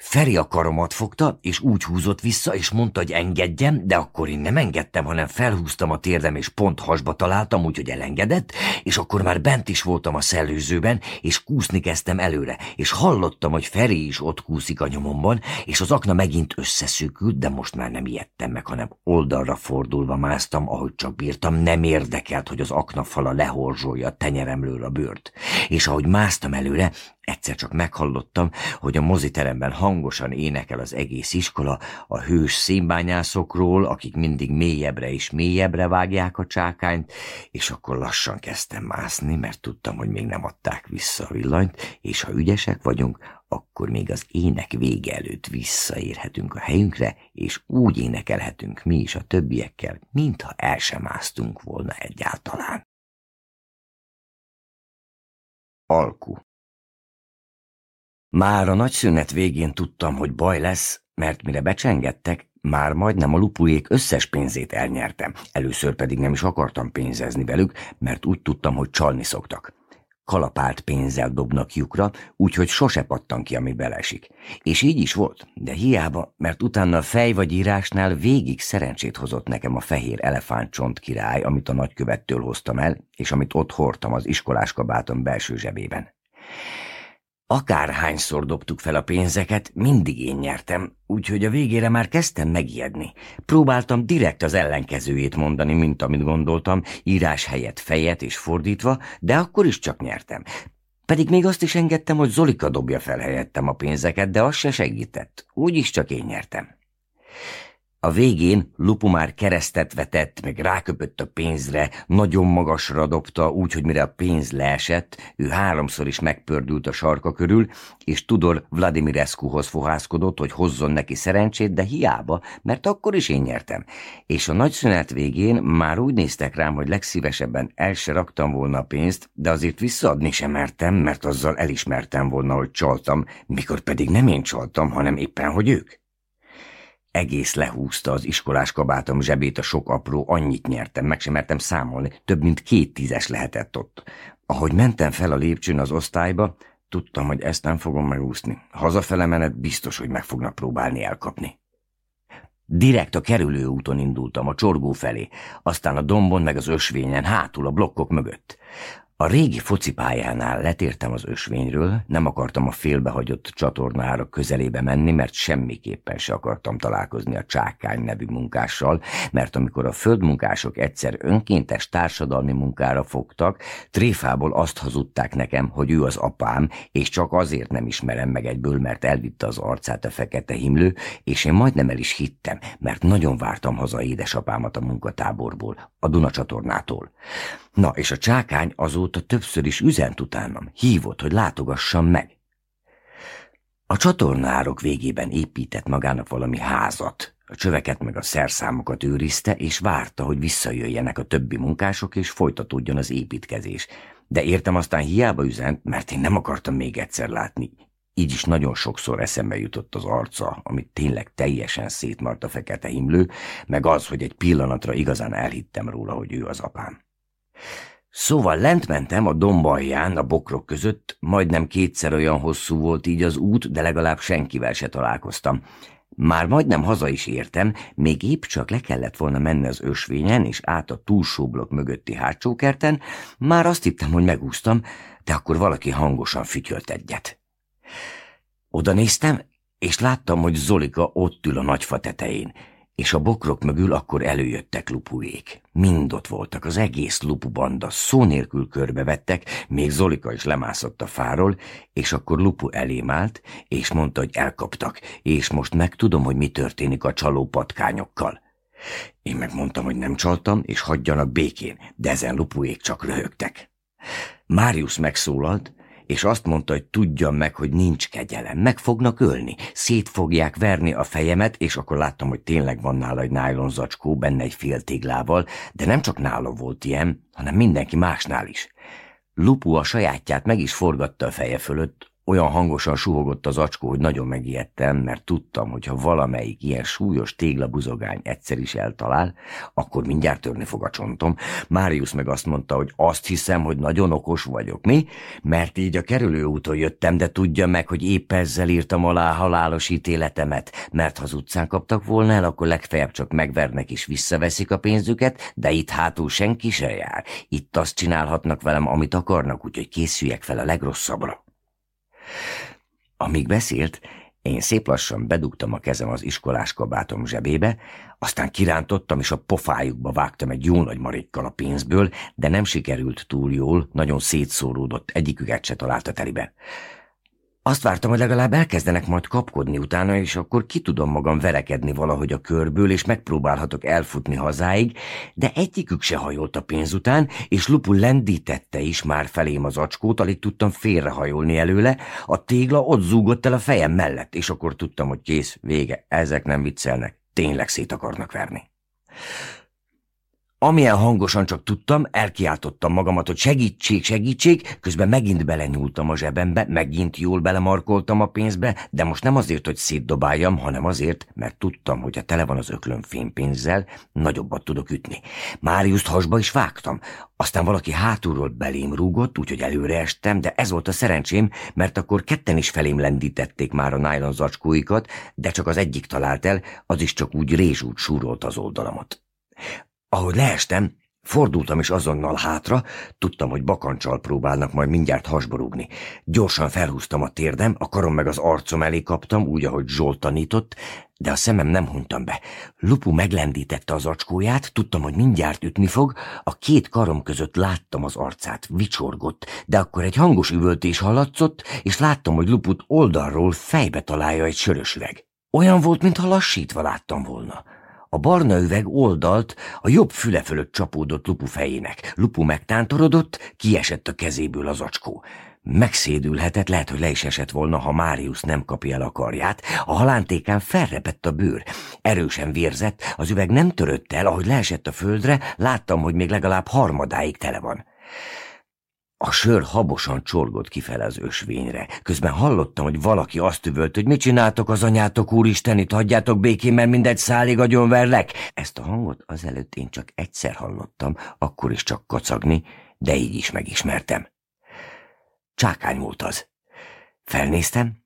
S1: Feri a karomat fogta, és úgy húzott vissza, és mondta, hogy engedjem, de akkor én nem engedtem, hanem felhúztam a térdem, és pont hasba találtam, úgyhogy elengedett, és akkor már bent is voltam a szellőzőben, és kúszni kezdtem előre, és hallottam, hogy Feri is ott kúszik a nyomomban, és az akna megint összeszűkült, de most már nem ijedtem meg, hanem oldalra fordulva másztam, ahogy csak bírtam, nem érdekelt, hogy az akna fala lehorzsolja a tenyeremről a bőrt. És ahogy másztam előre, Egyszer csak meghallottam, hogy a moziteremben hangosan énekel az egész iskola a hős színbányászokról, akik mindig mélyebbre és mélyebbre vágják a csákányt, és akkor lassan kezdtem mászni, mert tudtam, hogy még nem adták vissza a villanyt, és ha ügyesek vagyunk, akkor még az ének vége előtt visszaérhetünk a helyünkre, és úgy énekelhetünk mi is a többiekkel,
S3: mintha
S2: el sem másztunk volna egyáltalán. Alku már a nagy szünet végén tudtam,
S1: hogy baj lesz, mert mire becsengettek, már majdnem a lupujék összes pénzét elnyertem. Először pedig nem is akartam pénzezni velük, mert úgy tudtam, hogy csalni szoktak. Kalapált pénzzel dobnak lyukra, úgyhogy sose pattan ki, ami belesik. És így is volt, de hiába, mert utána a fej vagy írásnál végig szerencsét hozott nekem a fehér elefántcsont király, amit a nagykövettől hoztam el, és amit ott hordtam az iskolás kabátom belső zsebében. Akárhányszor dobtuk fel a pénzeket, mindig én nyertem, úgyhogy a végére már kezdtem megijedni. Próbáltam direkt az ellenkezőjét mondani, mint amit gondoltam, írás helyett fejet és fordítva, de akkor is csak nyertem. Pedig még azt is engedtem, hogy Zolika dobja fel helyettem a pénzeket, de az se segített. Úgyis csak én nyertem. A végén Lupu már keresztet vetett, meg ráköpött a pénzre, nagyon magasra dobta, úgy, hogy mire a pénz leesett, ő háromszor is megpördült a sarka körül, és Tudor Vladimirescuhoz fohászkodott, hogy hozzon neki szerencsét, de hiába, mert akkor is én nyertem. És a nagy szünet végén már úgy néztek rám, hogy legszívesebben el se raktam volna a pénzt, de azért visszaadni sem mertem, mert azzal elismertem volna, hogy csaltam, mikor pedig nem én csaltam, hanem éppen, hogy ők. Egész lehúzta az iskolás kabátom zsebét a sok apró, annyit nyertem, meg sem mertem számolni, több mint két tízes lehetett ott. Ahogy mentem fel a lépcsőn az osztályba, tudtam, hogy ezt nem fogom megúszni. Hazafele menet biztos, hogy meg fognak próbálni elkapni. Direkt a kerülő úton indultam, a csorgó felé, aztán a dombon meg az ösvényen, hátul a blokkok mögött. A régi focipályánál letértem az ösvényről, nem akartam a félbehagyott csatornára közelébe menni, mert semmiképpen se akartam találkozni a csákány nevű munkással, mert amikor a földmunkások egyszer önkéntes társadalmi munkára fogtak, tréfából azt hazudták nekem, hogy ő az apám, és csak azért nem ismerem meg egyből, mert elvitte az arcát a fekete himlő, és én majdnem el is hittem, mert nagyon vártam haza édesapámat a munkatáborból, a Duna csatornától. Na, és a csákány azóta többször is üzent utánam, hívott, hogy látogassam meg. A csatornárok végében épített magának valami házat, a csöveket meg a szerszámokat őrizte, és várta, hogy visszajöjjenek a többi munkások, és folytatódjon az építkezés. De értem aztán hiába üzent, mert én nem akartam még egyszer látni. Így is nagyon sokszor eszembe jutott az arca, amit tényleg teljesen szétmart a fekete himlő, meg az, hogy egy pillanatra igazán elhittem róla, hogy ő az apám. Szóval lent mentem a dombalján, a bokrok között, majdnem kétszer olyan hosszú volt így az út, de legalább senkivel se találkoztam. Már majdnem haza is értem, még épp csak le kellett volna menni az ösvényen és át a túlsó blokk mögötti hátsó kerten, már azt hittem, hogy megúsztam, de akkor valaki hangosan fütyölt egyet. Oda néztem, és láttam, hogy Zolika ott ül a nagyfa tetején és a bokrok mögül akkor előjöttek lupuék. Mind ott voltak, az egész lupubanda szó nélkül körbevettek, még Zolika is lemászott a fáról, és akkor lupu elém állt, és mondta, hogy elkaptak, és most megtudom, hogy mi történik a csaló patkányokkal. Én megmondtam, hogy nem csaltam, és hagyjanak békén, de ezen lupuék csak röhögtek. Máriusz megszólalt, és azt mondta, hogy tudjam meg, hogy nincs kegyelem, meg fognak ölni, szét fogják verni a fejemet, és akkor láttam, hogy tényleg van nála egy nájlon zacskó, benne egy fél téglával, de nem csak nála volt ilyen, hanem mindenki másnál is. Lupu a sajátját meg is forgatta a feje fölött, olyan hangosan suhogott az acskó, hogy nagyon megijedtem, mert tudtam, hogy ha valamelyik ilyen súlyos téglabuzogány egyszer is eltalál, akkor mindjárt törni fog a csontom. Máriusz meg azt mondta, hogy azt hiszem, hogy nagyon okos vagyok, mi? Mert így a úton jöttem, de tudja meg, hogy épp ezzel írtam alá halálos ítéletemet, mert ha az utcán kaptak volna el, akkor legfeljebb csak megvernek és visszaveszik a pénzüket, de itt hátul senki se jár. Itt azt csinálhatnak velem, amit akarnak, úgyhogy készüljek fel a legrosszabbra. Amíg beszélt, én szép lassan bedugtam a kezem az iskolás kabátom zsebébe, aztán kirántottam, és a pofájukba vágtam egy jó nagy marékkal a pénzből, de nem sikerült túl jól, nagyon szétszóródott, egyiküket se találta telibe. Azt vártam, hogy legalább elkezdenek majd kapkodni utána, és akkor ki tudom magam verekedni valahogy a körből, és megpróbálhatok elfutni hazáig, de egyikük se hajolt a pénz után, és Lupu lendítette is már felém az acskót, alig tudtam félrehajolni előle, a tégla ott zúgott el a fejem mellett, és akkor tudtam, hogy kész, vége, ezek nem viccelnek, tényleg szét akarnak verni. Amilyen hangosan csak tudtam, elkiáltottam magamat, hogy segítség, segítség, közben megint belenyúltam a zsebembe, megint jól belemarkoltam a pénzbe, de most nem azért, hogy szétdobáljam, hanem azért, mert tudtam, hogy ha tele van az öklöm fénypénzzel, nagyobbat tudok ütni. Máriuszt hasba is vágtam, aztán valaki hátulról belém rúgott, úgyhogy előre estem, de ez volt a szerencsém, mert akkor ketten is felém lendítették már a nylon zacskóikat, de csak az egyik talált el, az is csak úgy rézsút súrolt az oldalamat. Ahogy leestem, fordultam is azonnal hátra, tudtam, hogy bakancsal próbálnak majd mindjárt hasborúgni. Gyorsan felhúztam a térdem, a karom meg az arcom elé kaptam, úgy, ahogy Zsolt tanított, de a szemem nem hunytam be. Lupu meglendítette az acskóját, tudtam, hogy mindjárt ütni fog, a két karom között láttam az arcát, vicsorgott, de akkor egy hangos üvöltés hallatszott, és láttam, hogy Luput oldalról fejbe találja egy sörös üveg. Olyan volt, mintha lassítva láttam volna. A barna üveg oldalt a jobb füle fölött csapódott Lupu fejének. Lupu megtántorodott, kiesett a kezéből az acskó. Megszédülhetett, lehet, hogy le is esett volna, ha Máriusz nem kapja el a karját. A halántékán felrepett a bőr. Erősen vérzett, az üveg nem törött el, ahogy leesett a földre, láttam, hogy még legalább harmadáig tele van. A sör habosan csorgott kifele az ösvényre. Közben hallottam, hogy valaki azt üvölt, hogy mit csináltok az anyátok, úristenit, hagyjátok békén, mert mindegy szálig agyonverlek. Ezt a hangot azelőtt én csak egyszer hallottam, akkor is csak kacagni, de így is megismertem. Csákány volt az. Felnéztem,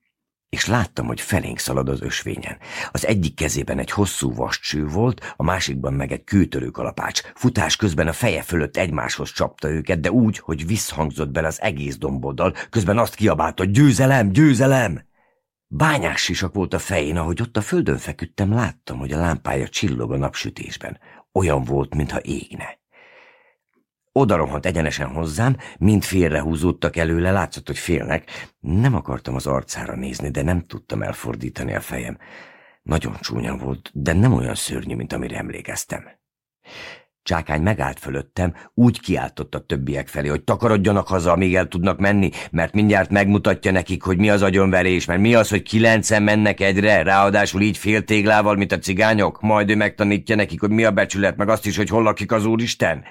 S1: és láttam, hogy felénk szalad az ösvényen. Az egyik kezében egy hosszú vascső volt, a másikban meg egy kőtörő kalapács. Futás közben a feje fölött egymáshoz csapta őket, de úgy, hogy visszhangzott bele az egész domboddal, közben azt kiabálta, győzelem, győzelem! Bányás sisak volt a fején, ahogy ott a földön feküdtem, láttam, hogy a lámpája csillog a napsütésben. Olyan volt, mintha égne. Odarohant egyenesen hozzám, mind félrehúzódtak előle, látszott, hogy félnek. Nem akartam az arcára nézni, de nem tudtam elfordítani a fejem. Nagyon csúnya volt, de nem olyan szörnyű, mint amire emlékeztem. Csákány megállt fölöttem, úgy kiáltott a többiek felé, hogy takarodjanak haza, amíg el tudnak menni, mert mindjárt megmutatja nekik, hogy mi az agyonverés, mert mi az, hogy kilencen mennek egyre, ráadásul így féltéglával, mint a cigányok, majd ő megtanítja nekik, hogy mi a becsület, meg azt is, hogy hol lakik az Úristen.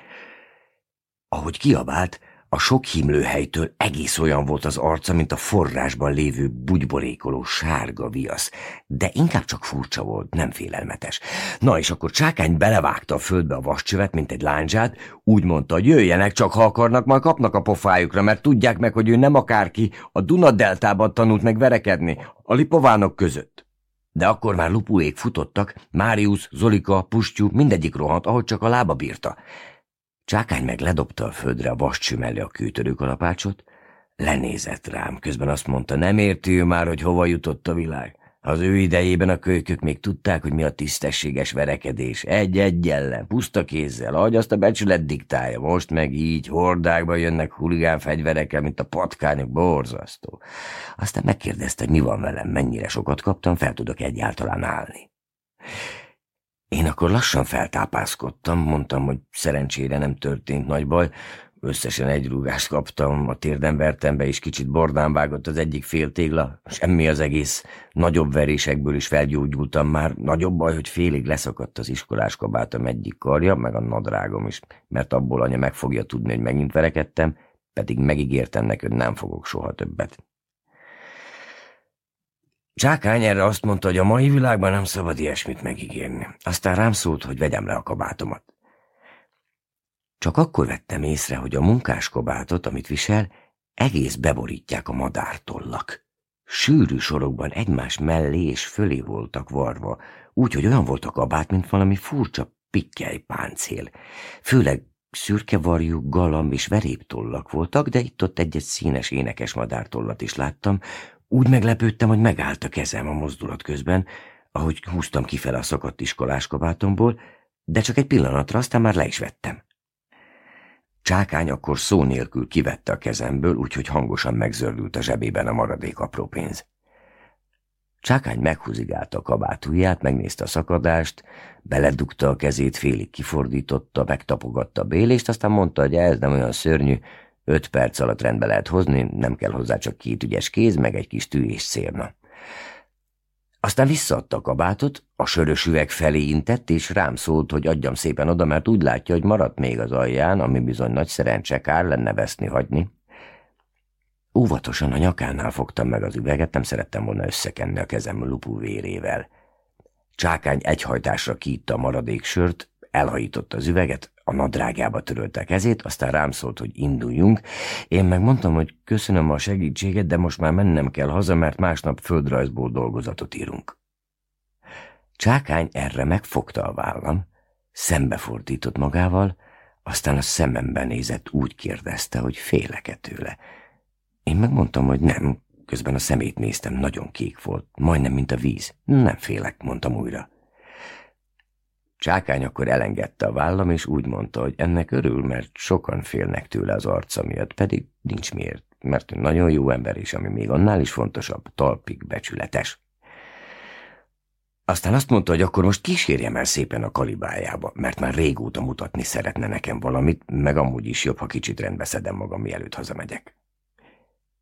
S1: Ahogy kiabált, a sok himlőhelytől egész olyan volt az arca, mint a forrásban lévő bugyborékoló sárga viasz, de inkább csak furcsa volt, nem félelmetes. Na és akkor Csákány belevágta a földbe a vascsövet, mint egy lányzsát, úgy mondta, hogy jöjjenek, csak ha akarnak, majd kapnak a pofájukra, mert tudják meg, hogy ő nem akárki, a deltában tanult meg verekedni, a lipovánok között. De akkor már lupulék futottak, Máriusz, Zolika, Pustyú, mindegyik rohant, ahogy csak a lába bírta. Csákány meg ledobta a földre a vascső mellé a kőtörőkalapácsot, lenézett rám, közben azt mondta, nem érti ő már, hogy hova jutott a világ. Az ő idejében a kölykök még tudták, hogy mi a tisztességes verekedés. Egy-egy ellen, puszta kézzel, ahogy azt a becsület diktálja. Most meg így hordákba jönnek huligán fegyverekkel, mint a patkányok, borzasztó. Aztán megkérdezte, hogy mi van velem, mennyire sokat kaptam, fel tudok egyáltalán állni. Én akkor lassan feltápászkodtam, mondtam, hogy szerencsére nem történt nagy baj, összesen egy rúgást kaptam, a térdem vertem be, és kicsit bordán vágott az egyik féltégla, semmi az egész, nagyobb verésekből is felgyógyultam már, nagyobb baj, hogy félig leszakadt az iskolás kabátom egyik karja, meg a nadrágom is, mert abból anya meg fogja tudni, hogy megint verekedtem, pedig megígértem neki, hogy nem fogok soha többet. Csákány erre azt mondta, hogy a mai világban nem szabad ilyesmit megígérni. Aztán rám szólt, hogy vegyem le a kabátomat. Csak akkor vettem észre, hogy a munkás kabátot, amit visel, egész beborítják a madártollak. Sűrű sorokban egymás mellé és fölé voltak varva, úgy, hogy olyan volt a kabát, mint valami furcsa pikkely páncél. Főleg szürke varjú, galamb és veréptollak voltak, de itt-ott egy-egy színes énekes madártollat is láttam, úgy meglepődtem, hogy megállt a kezem a mozdulat közben, ahogy húztam kifele a szokott iskolás kabátomból, de csak egy pillanatra, aztán már le is vettem. Csákány akkor szó nélkül kivette a kezemből, úgyhogy hangosan megzördült a zsebében a maradék apró pénz. Csákány meghúzigálta a ujját, megnézte a szakadást, beledugta a kezét, félig kifordította, megtapogatta a bélést, aztán mondta, hogy ez nem olyan szörnyű, Öt perc alatt rendbe lehet hozni, nem kell hozzá csak két ügyes kéz, meg egy kis tű és szérna. Aztán visszaadta a kabátot, a sörös üveg felé intett, és rám szólt, hogy adjam szépen oda, mert úgy látja, hogy maradt még az alján, ami bizony nagy szerencse kár lenne veszni hagyni. Óvatosan a nyakánál fogtam meg az üveget, nem szerettem volna összekenni a kezem lupú vérével. Csákány egyhajtásra kiitta a maradék sört, elhajította az üveget, a nadrágába törölte a kezét, aztán rám szólt, hogy induljunk. Én megmondtam, hogy köszönöm a segítséget, de most már mennem kell haza, mert másnap földrajzból dolgozatot írunk. Csákány erre megfogta a vállam, szembefordított magával, aztán a szememben nézett, úgy kérdezte, hogy félek tőle. Én megmondtam, hogy nem, közben a szemét néztem, nagyon kék volt, majdnem, mint a víz. Nem félek, mondtam újra. Csákány akkor elengedte a vállam, és úgy mondta, hogy ennek örül, mert sokan félnek tőle az arca miatt, pedig nincs miért, mert nagyon jó ember, és ami még annál is fontosabb, talpig becsületes. Aztán azt mondta, hogy akkor most kísérjem el szépen a kalibájába, mert már régóta mutatni szeretne nekem valamit, meg amúgy is jobb, ha kicsit rendbe szedem magam, mielőtt hazamegyek.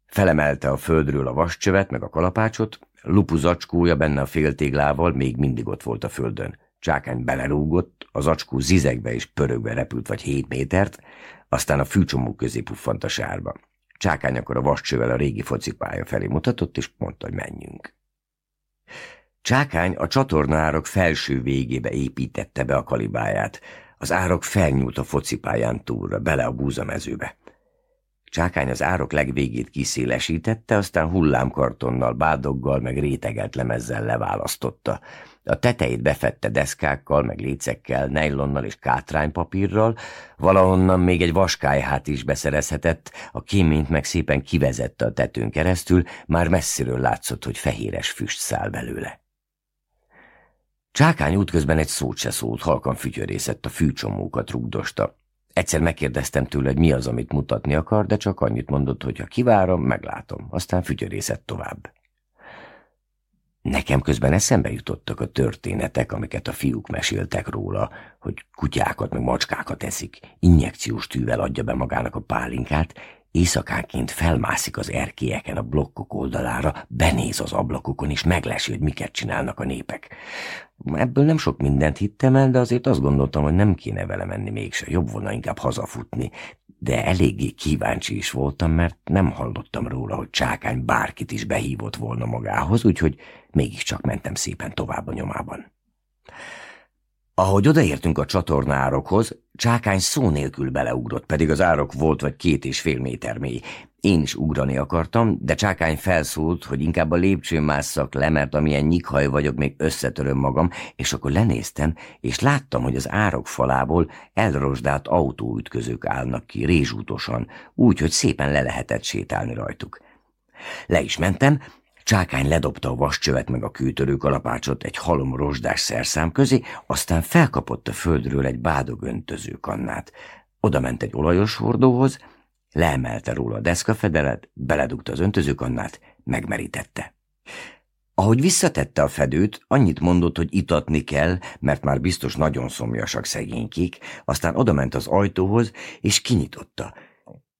S1: Felemelte a földről a vascsövet, meg a kalapácsot, lupu zacskója benne a féltéglával még mindig ott volt a földön. Csákány belerúgott, az acskó zizegbe és pörögbe repült vagy hét métert, aztán a fűcsomó közé puffant a sárba. Csákány akkor a vascsővel a régi focipálya felé mutatott, és mondta, hogy menjünk. Csákány a árok felső végébe építette be a kalibáját. Az árok felnyúlt a focipályán túlra, bele a búzamezőbe. Csákány az árok legvégét kiszélesítette, aztán hullámkartonnal, bádoggal meg rétegelt lemezzel leválasztotta – a tetejét befette deszkákkal, meg lécekkel, nejlonnal és kátránypapírral, valahonnan még egy vaskályhát is beszerezhetett, a kéményt meg szépen kivezette a tetőn keresztül, már messziről látszott, hogy fehéres füst száll belőle. Csákány útközben egy szót se szólt, halkan fütyörészett, a fűcsomókat rugdosta. Egyszer megkérdeztem tőle, hogy mi az, amit mutatni akar, de csak annyit mondott, hogy ha kivárom, meglátom, aztán fütyörészett tovább. Nekem közben eszembe jutottak a történetek, amiket a fiúk meséltek róla, hogy kutyákat meg macskákat eszik, injekciós tűvel adja be magának a pálinkát, éjszakánként felmászik az erkélyeken a blokkok oldalára, benéz az ablakokon és meglesi, hogy miket csinálnak a népek. Ebből nem sok mindent hittem el, de azért azt gondoltam, hogy nem kéne vele menni mégse, jobb volna inkább hazafutni, de eléggé kíváncsi is voltam, mert nem hallottam róla, hogy Csákány bárkit is behívott volna magához, úgyhogy mégiscsak mentem szépen tovább a nyomában. Ahogy odaértünk a csatorna árokhoz, Csákány szó nélkül beleugrott, pedig az árok volt vagy két és fél méter mély. Én is ugrani akartam, de Csákány felszólt, hogy inkább a lépcsőn másszak le, mert amilyen nyikhaj vagyok, még összetöröm magam, és akkor lenéztem, és láttam, hogy az árok falából elrosdált autóütközők állnak ki rézsútosan, úgy, hogy szépen le lehetett sétálni rajtuk. Le is mentem, Csákány ledobta a vascsövet meg a kűtörő kalapácsot egy halom rozsdás szerszám közé, aztán felkapott a földről egy bádogöntöző kannát. Oda ment egy olajos hordóhoz, leemelte róla a deszkafedelet, beledugta az öntözőkannát, megmerítette. Ahogy visszatette a fedőt, annyit mondott, hogy itatni kell, mert már biztos nagyon szomjasak szegénykék, aztán odament az ajtóhoz, és kinyitotta –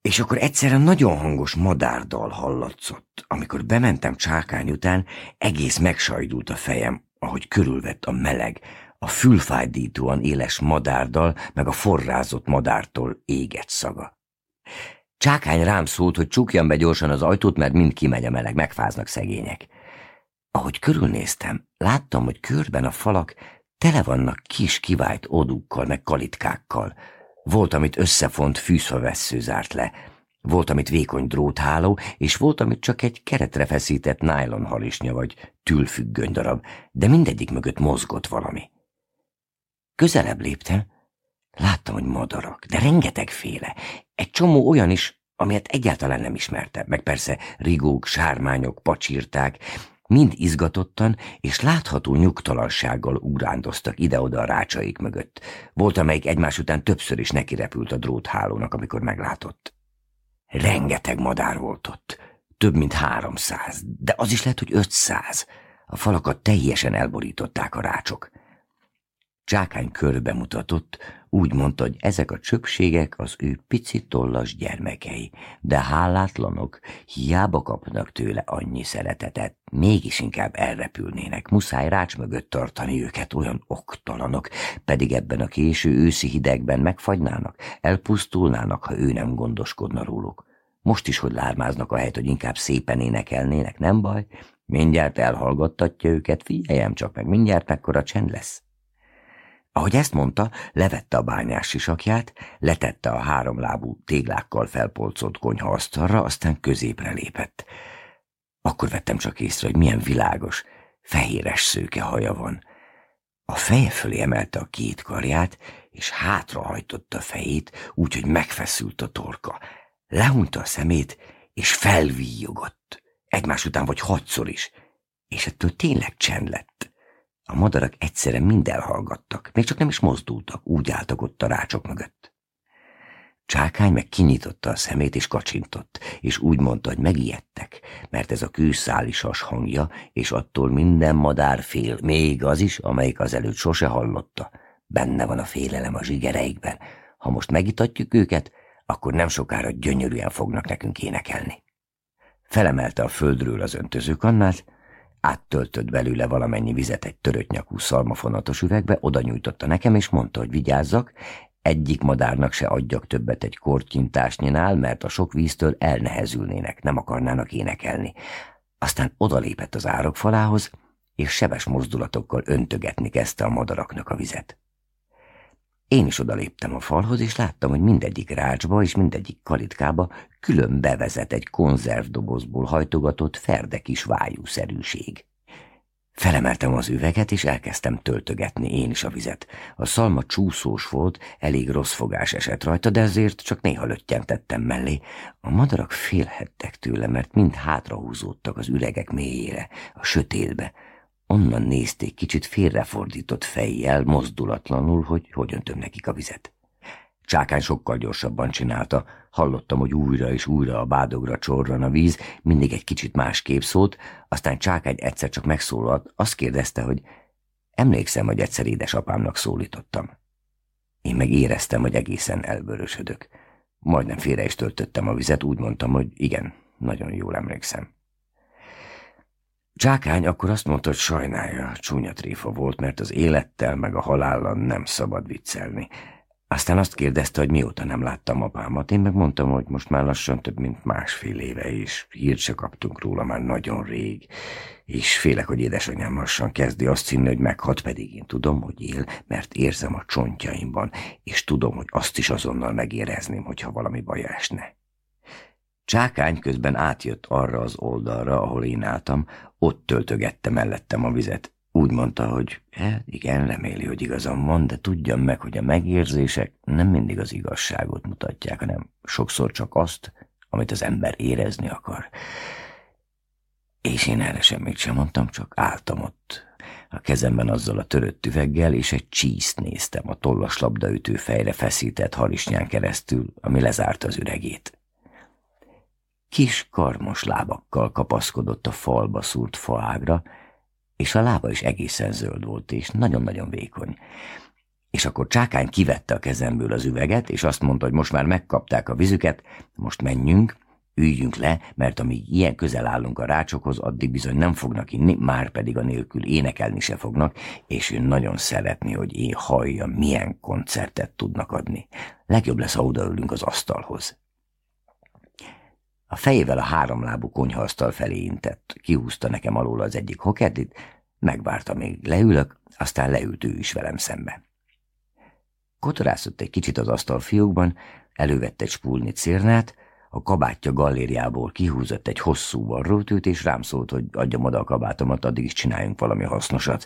S1: és akkor egyszerre nagyon hangos madárdal hallatszott. Amikor bementem csákány után, egész megsajdult a fejem, ahogy körülvett a meleg, a fülfájdítóan éles madárdal, meg a forrázott madártól égett szaga. Csákány rám szólt, hogy csukjam be gyorsan az ajtót, mert mind kimegy a meleg, megfáznak szegények. Ahogy körülnéztem, láttam, hogy körben a falak tele vannak kis kivált odúkkal, meg kalitkákkal, volt, amit összefont fűszfavessző zárt le, volt, amit vékony drótháló, és volt, amit csak egy keretre feszített nájlon halisnya vagy tülfüggöny darab, de mindegyik mögött mozgott valami. Közelebb léptem, láttam, hogy madarak, de rengetegféle. Egy csomó olyan is, amelyet egyáltalán nem ismertem, meg persze rigók, sármányok, pacsírták, Mind izgatottan és látható nyugtalansággal ugrándoztak ide-oda a rácsaik mögött. Volt, amelyik egymás után többször is neki repült a dróthálónak, amikor meglátott. Rengeteg madár volt ott, több mint háromszáz, de az is lehet, hogy ötszáz. A falakat teljesen elborították a rácsok. Csákány körbe mutatott, úgy mondta, hogy ezek a csöpségek az ő pici tollas gyermekei, de hálátlanok, hiába kapnak tőle annyi szeretetet, mégis inkább elrepülnének, muszáj rács mögött tartani őket, olyan oktalanok, pedig ebben a késő őszi hidegben megfagynának, elpusztulnának, ha ő nem gondoskodna róluk. Most is, hogy lármáznak a helyet, hogy inkább szépen énekelnének, nem baj, mindjárt elhallgattatja őket, figyeljem csak meg, mindjárt mekkora csend lesz. Ahogy ezt mondta, levette a bányás sisakját, letette a háromlábú téglákkal felpolcolt asztalra, aztán középre lépett. Akkor vettem csak észre, hogy milyen világos, fehéres szőke haja van. A feje fölé emelte a két karját, és hátrahajtotta a fejét, úgyhogy megfeszült a torka. Lehunta a szemét, és felvíjogott. Egymás után vagy hatszor is, és ettől tényleg csend lett. A madarak egyszerre mind elhallgattak, még csak nem is mozdultak, úgy álltak ott a rácsok mögött. Csákány meg kinyitotta a szemét és kacsintott, és úgy mondta, hogy megijedtek, mert ez a kőszálisas hangja, és attól minden madár fél, még az is, amelyik azelőtt sose hallotta. Benne van a félelem a zsigereikben. Ha most megitatjuk őket, akkor nem sokára gyönyörűen fognak nekünk énekelni. Felemelte a földről az öntözőkannát, áttöltött belőle valamennyi vizet egy törött nyakú szalmafonatos üvegbe, oda nyújtotta nekem, és mondta, hogy vigyázzak, egyik madárnak se adjak többet egy kortyintásnyinál, mert a sok víztől elnehezülnének, nem akarnának énekelni. Aztán odalépett az árok falához, és sebes mozdulatokkal öntögetni kezdte a madaraknak a vizet. Én is odaléptem a falhoz, és láttam, hogy mindegyik rácsba és mindegyik kalitkába külön bevezet egy konzervdobozból hajtogatott kis vájúszerűség. Felemeltem az üveget, és elkezdtem töltögetni én is a vizet. A szalma csúszós volt, elég rossz fogás esett rajta, de ezért csak néha löttyentettem mellé. A madarak félhettek tőle, mert mind hátrahúzódtak az üregek mélyére, a sötétbe, Onnan nézte kicsit félrefordított fejjel, mozdulatlanul, hogy hogy öntöm nekik a vizet. Csákán sokkal gyorsabban csinálta. Hallottam, hogy újra és újra a bádogra csorran a víz, mindig egy kicsit más szólt, aztán Csákán egyszer csak megszólalt, azt kérdezte, hogy emlékszem, hogy egyszer édesapámnak szólítottam. Én meg éreztem, hogy egészen elbörösödök. Majdnem félre is töltöttem a vizet, úgy mondtam, hogy igen, nagyon jól emlékszem. Csákány akkor azt mondta, hogy sajnálja, csúnya tréfa volt, mert az élettel meg a halállal nem szabad viccelni. Aztán azt kérdezte, hogy mióta nem láttam apámat, én megmondtam, hogy most már lassan több mint másfél éve, és hírt se kaptunk róla már nagyon rég, és félek, hogy édesanyám lassan kezdi azt hinni, hogy meghat, pedig én tudom, hogy él, mert érzem a csontjaimban, és tudom, hogy azt is azonnal megérezném, hogyha valami baj esne. Csákány közben átjött arra az oldalra, ahol én álltam, ott töltögette mellettem a vizet. Úgy mondta, hogy e, igen, reméli, hogy igazam van, de tudjam meg, hogy a megérzések nem mindig az igazságot mutatják, hanem sokszor csak azt, amit az ember érezni akar. És én erre semmit sem mondtam, csak álltam ott, a kezemben azzal a törött üveggel, és egy csíszt néztem a tollas labdaütő fejre feszített harisnyán keresztül, ami lezárta az üregét. Kis karmos lábakkal kapaszkodott a falba szúrt faágra, és a lába is egészen zöld volt, és nagyon-nagyon vékony. És akkor Csákány kivette a kezemből az üveget, és azt mondta, hogy most már megkapták a vizüket, most menjünk, üljünk le, mert amíg ilyen közel állunk a rácsokhoz, addig bizony nem fognak inni, már pedig a nélkül énekelni se fognak, és ő nagyon szeretné, hogy én hallja, milyen koncertet tudnak adni. Legjobb lesz, ha odaülünk az asztalhoz. A fejével a háromlábú konyhaasztal felé intett, kihúzta nekem alól az egyik hokedit, megvárta, még leülök, aztán leült ő is velem szembe. Kotorászott egy kicsit az asztal fiókban, elővette egy spulni cérnát, a kabátja gallériából kihúzott egy hosszú barrótőt, és rám szólt, hogy adjam oda a kabátomat, addig is csináljunk valami hasznosat.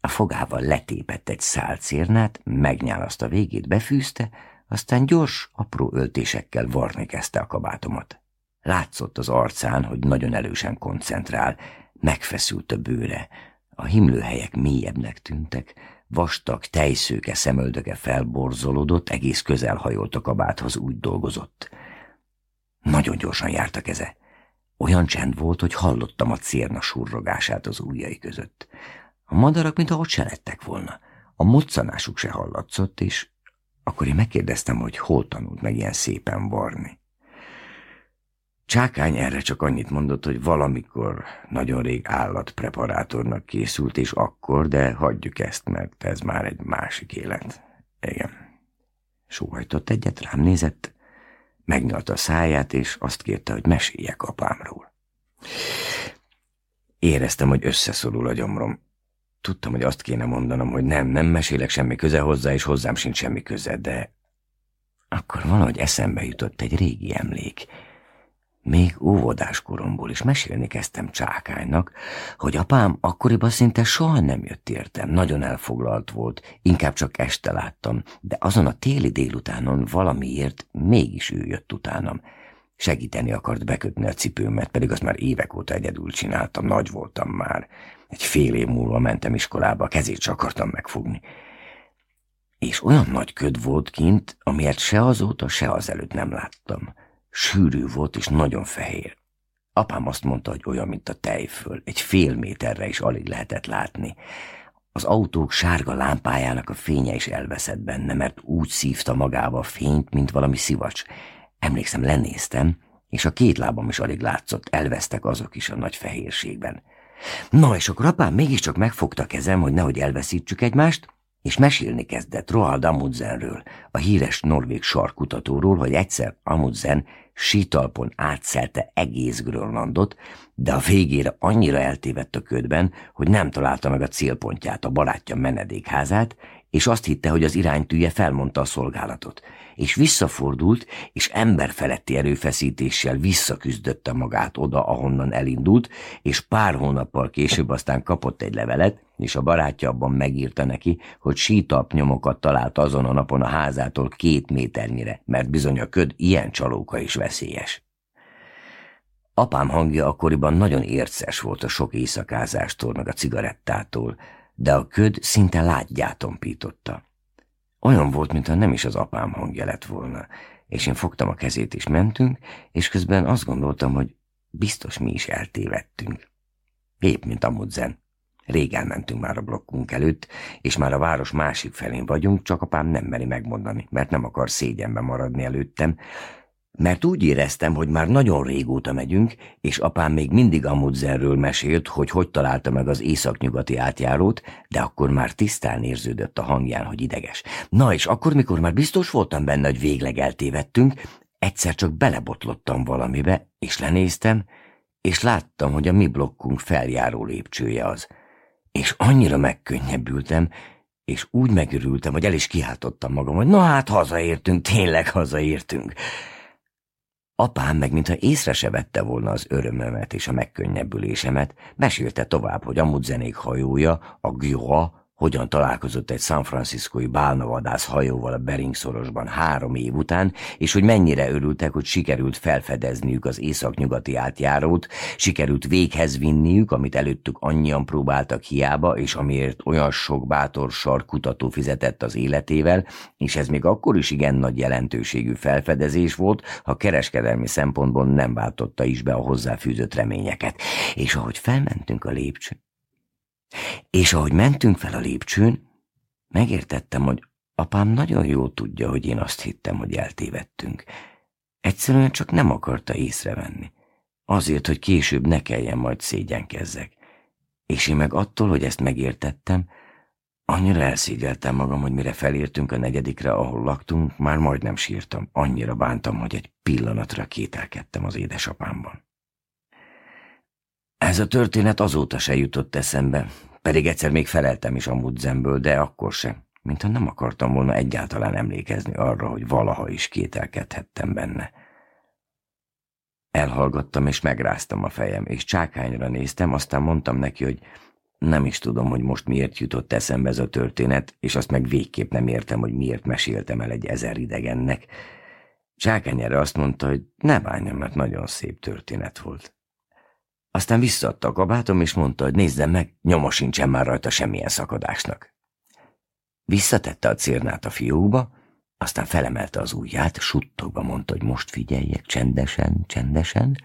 S1: A fogával letépett egy szál megnyálaszt megnyálazta végét, befűzte, aztán gyors, apró öltésekkel varni kezdte a kabátomat. Látszott az arcán, hogy nagyon elősen koncentrál, megfeszült a bőre, a himlőhelyek mélyebbnek tűntek, vastag tejszőke szemöldöke felborzolódott, egész közel hajolt a kabáthoz, úgy dolgozott. Nagyon gyorsan járt a keze. Olyan csend volt, hogy hallottam a cérna surrogását az ujjai között. A madarak, mintha ott se lettek volna. A moccanásuk se hallatszott, és akkor én megkérdeztem, hogy hol tanult meg ilyen szépen varni. Csákány erre csak annyit mondott, hogy valamikor nagyon rég állatpreparátornak készült, és akkor, de hagyjuk ezt, mert ez már egy másik élet. Igen. Sóhajtott egyet, rám nézett, megnyalta a száját, és azt kérte, hogy meséljek apámról. Éreztem, hogy összeszorul a gyomrom. Tudtam, hogy azt kéne mondanom, hogy nem, nem mesélek semmi köze hozzá, és hozzám sincs semmi köze, de... Akkor valahogy eszembe jutott egy régi emlék. Még óvodás koromból is mesélni kezdtem Csákánynak, hogy apám akkoriban szinte soha nem jött értem, nagyon elfoglalt volt, inkább csak este láttam, de azon a téli délutánon valamiért mégis ő jött utánam. Segíteni akart bekötni a cipőmet, pedig azt már évek óta egyedül csináltam, nagy voltam már. Egy fél év múlva mentem iskolába, a kezét csak akartam megfogni. És olyan nagy köd volt kint, amiért se azóta, se azelőtt nem láttam. Sűrű volt és nagyon fehér. Apám azt mondta, hogy olyan, mint a tejföl, egy fél méterre is alig lehetett látni. Az autók sárga lámpájának a fénye is elveszett benne, mert úgy szívta magába a fényt, mint valami szivacs. Emlékszem, lenéztem, és a két lábam is alig látszott, elvesztek azok is a nagy fehérségben. Na, és akkor apám mégiscsak megfogta kezem, hogy nehogy elveszítsük egymást, és mesélni kezdett Roald Amundsenről, a híres norvég sarkutatóról, hogy egyszer Amundsen sítalpon átszelte egész Grönlandot, de a végére annyira eltévedt a ködben, hogy nem találta meg a célpontját, a barátja menedékházát, és azt hitte, hogy az iránytűje felmondta a szolgálatot, és visszafordult, és emberfeletti erőfeszítéssel visszaküzdötte magát oda, ahonnan elindult, és pár hónappal később aztán kapott egy levelet, és a barátja abban megírta neki, hogy sítap nyomokat talált azon a napon a házától két méternyire, mert bizony a köd ilyen csalóka is veszélyes. Apám hangja akkoriban nagyon érces volt a sok éjszakázástól meg a cigarettától, de a köd szinte lágyját tompította. Olyan volt, mintha nem is az apám hangja lett volna, és én fogtam a kezét és mentünk, és közben azt gondoltam, hogy biztos mi is eltévedtünk. Épp, mint a mudzen. Rég elmentünk már a blokkunk előtt, és már a város másik felén vagyunk, csak apám nem meri megmondani, mert nem akar szégyenbe maradni előttem, mert úgy éreztem, hogy már nagyon régóta megyünk, és apám még mindig Amudzerről mesélt, hogy hogy találta meg az északnyugati átjárót, de akkor már tisztán érződött a hangján, hogy ideges. Na és akkor, mikor már biztos voltam benne, hogy végleg eltévedtünk, egyszer csak belebotlottam valamibe, és lenéztem, és láttam, hogy a mi blokkunk feljáró lépcsője az. És annyira megkönnyebbültem, és úgy megörültem, hogy el is kiáltottam magam, hogy na hát hazaértünk, tényleg hazaértünk. Apám meg mintha észre se vette volna az örömömet és a megkönnyebbülésemet, mesélte tovább, hogy a zenék hajója, a Gyoa, hogyan találkozott egy San Franciscoi bálnavadász hajóval a Bering-szorosban három év után, és hogy mennyire örültek, hogy sikerült felfedezniük az északnyugati átjárót, sikerült véghez vinniük, amit előttük annyian próbáltak hiába, és amiért olyan sok bátor sar kutató fizetett az életével, és ez még akkor is igen nagy jelentőségű felfedezés volt, ha kereskedelmi szempontból nem váltotta is be a hozzáfűzött reményeket. És ahogy felmentünk a lépcsőn, és ahogy mentünk fel a lépcsőn, megértettem, hogy apám nagyon jól tudja, hogy én azt hittem, hogy eltévedtünk. Egyszerűen csak nem akarta észrevenni. Azért, hogy később ne kelljen majd szégyenkezzek. És én meg attól, hogy ezt megértettem, annyira elszégyeltem magam, hogy mire felértünk a negyedikre, ahol laktunk, már majdnem sírtam. Annyira bántam, hogy egy pillanatra kételkedtem az édesapámban. Ez a történet azóta se jutott eszembe, pedig egyszer még feleltem is a mudzemből, de akkor sem, mintha nem akartam volna egyáltalán emlékezni arra, hogy valaha is kételkedhettem benne. Elhallgattam és megráztam a fejem, és csákányra néztem, aztán mondtam neki, hogy nem is tudom, hogy most miért jutott eszembe ez a történet, és azt meg végképp nem értem, hogy miért meséltem el egy ezer idegennek. Csákány erre azt mondta, hogy ne bánjam, mert nagyon szép történet volt. Aztán visszaadta a kabátom, és mondta, hogy nézzem meg, nyoma sincsen már rajta semmilyen szakadásnak. Visszatette a cérnát a fiúba. aztán felemelte az ujját, suttogva mondta, hogy most figyeljek csendesen, csendesen,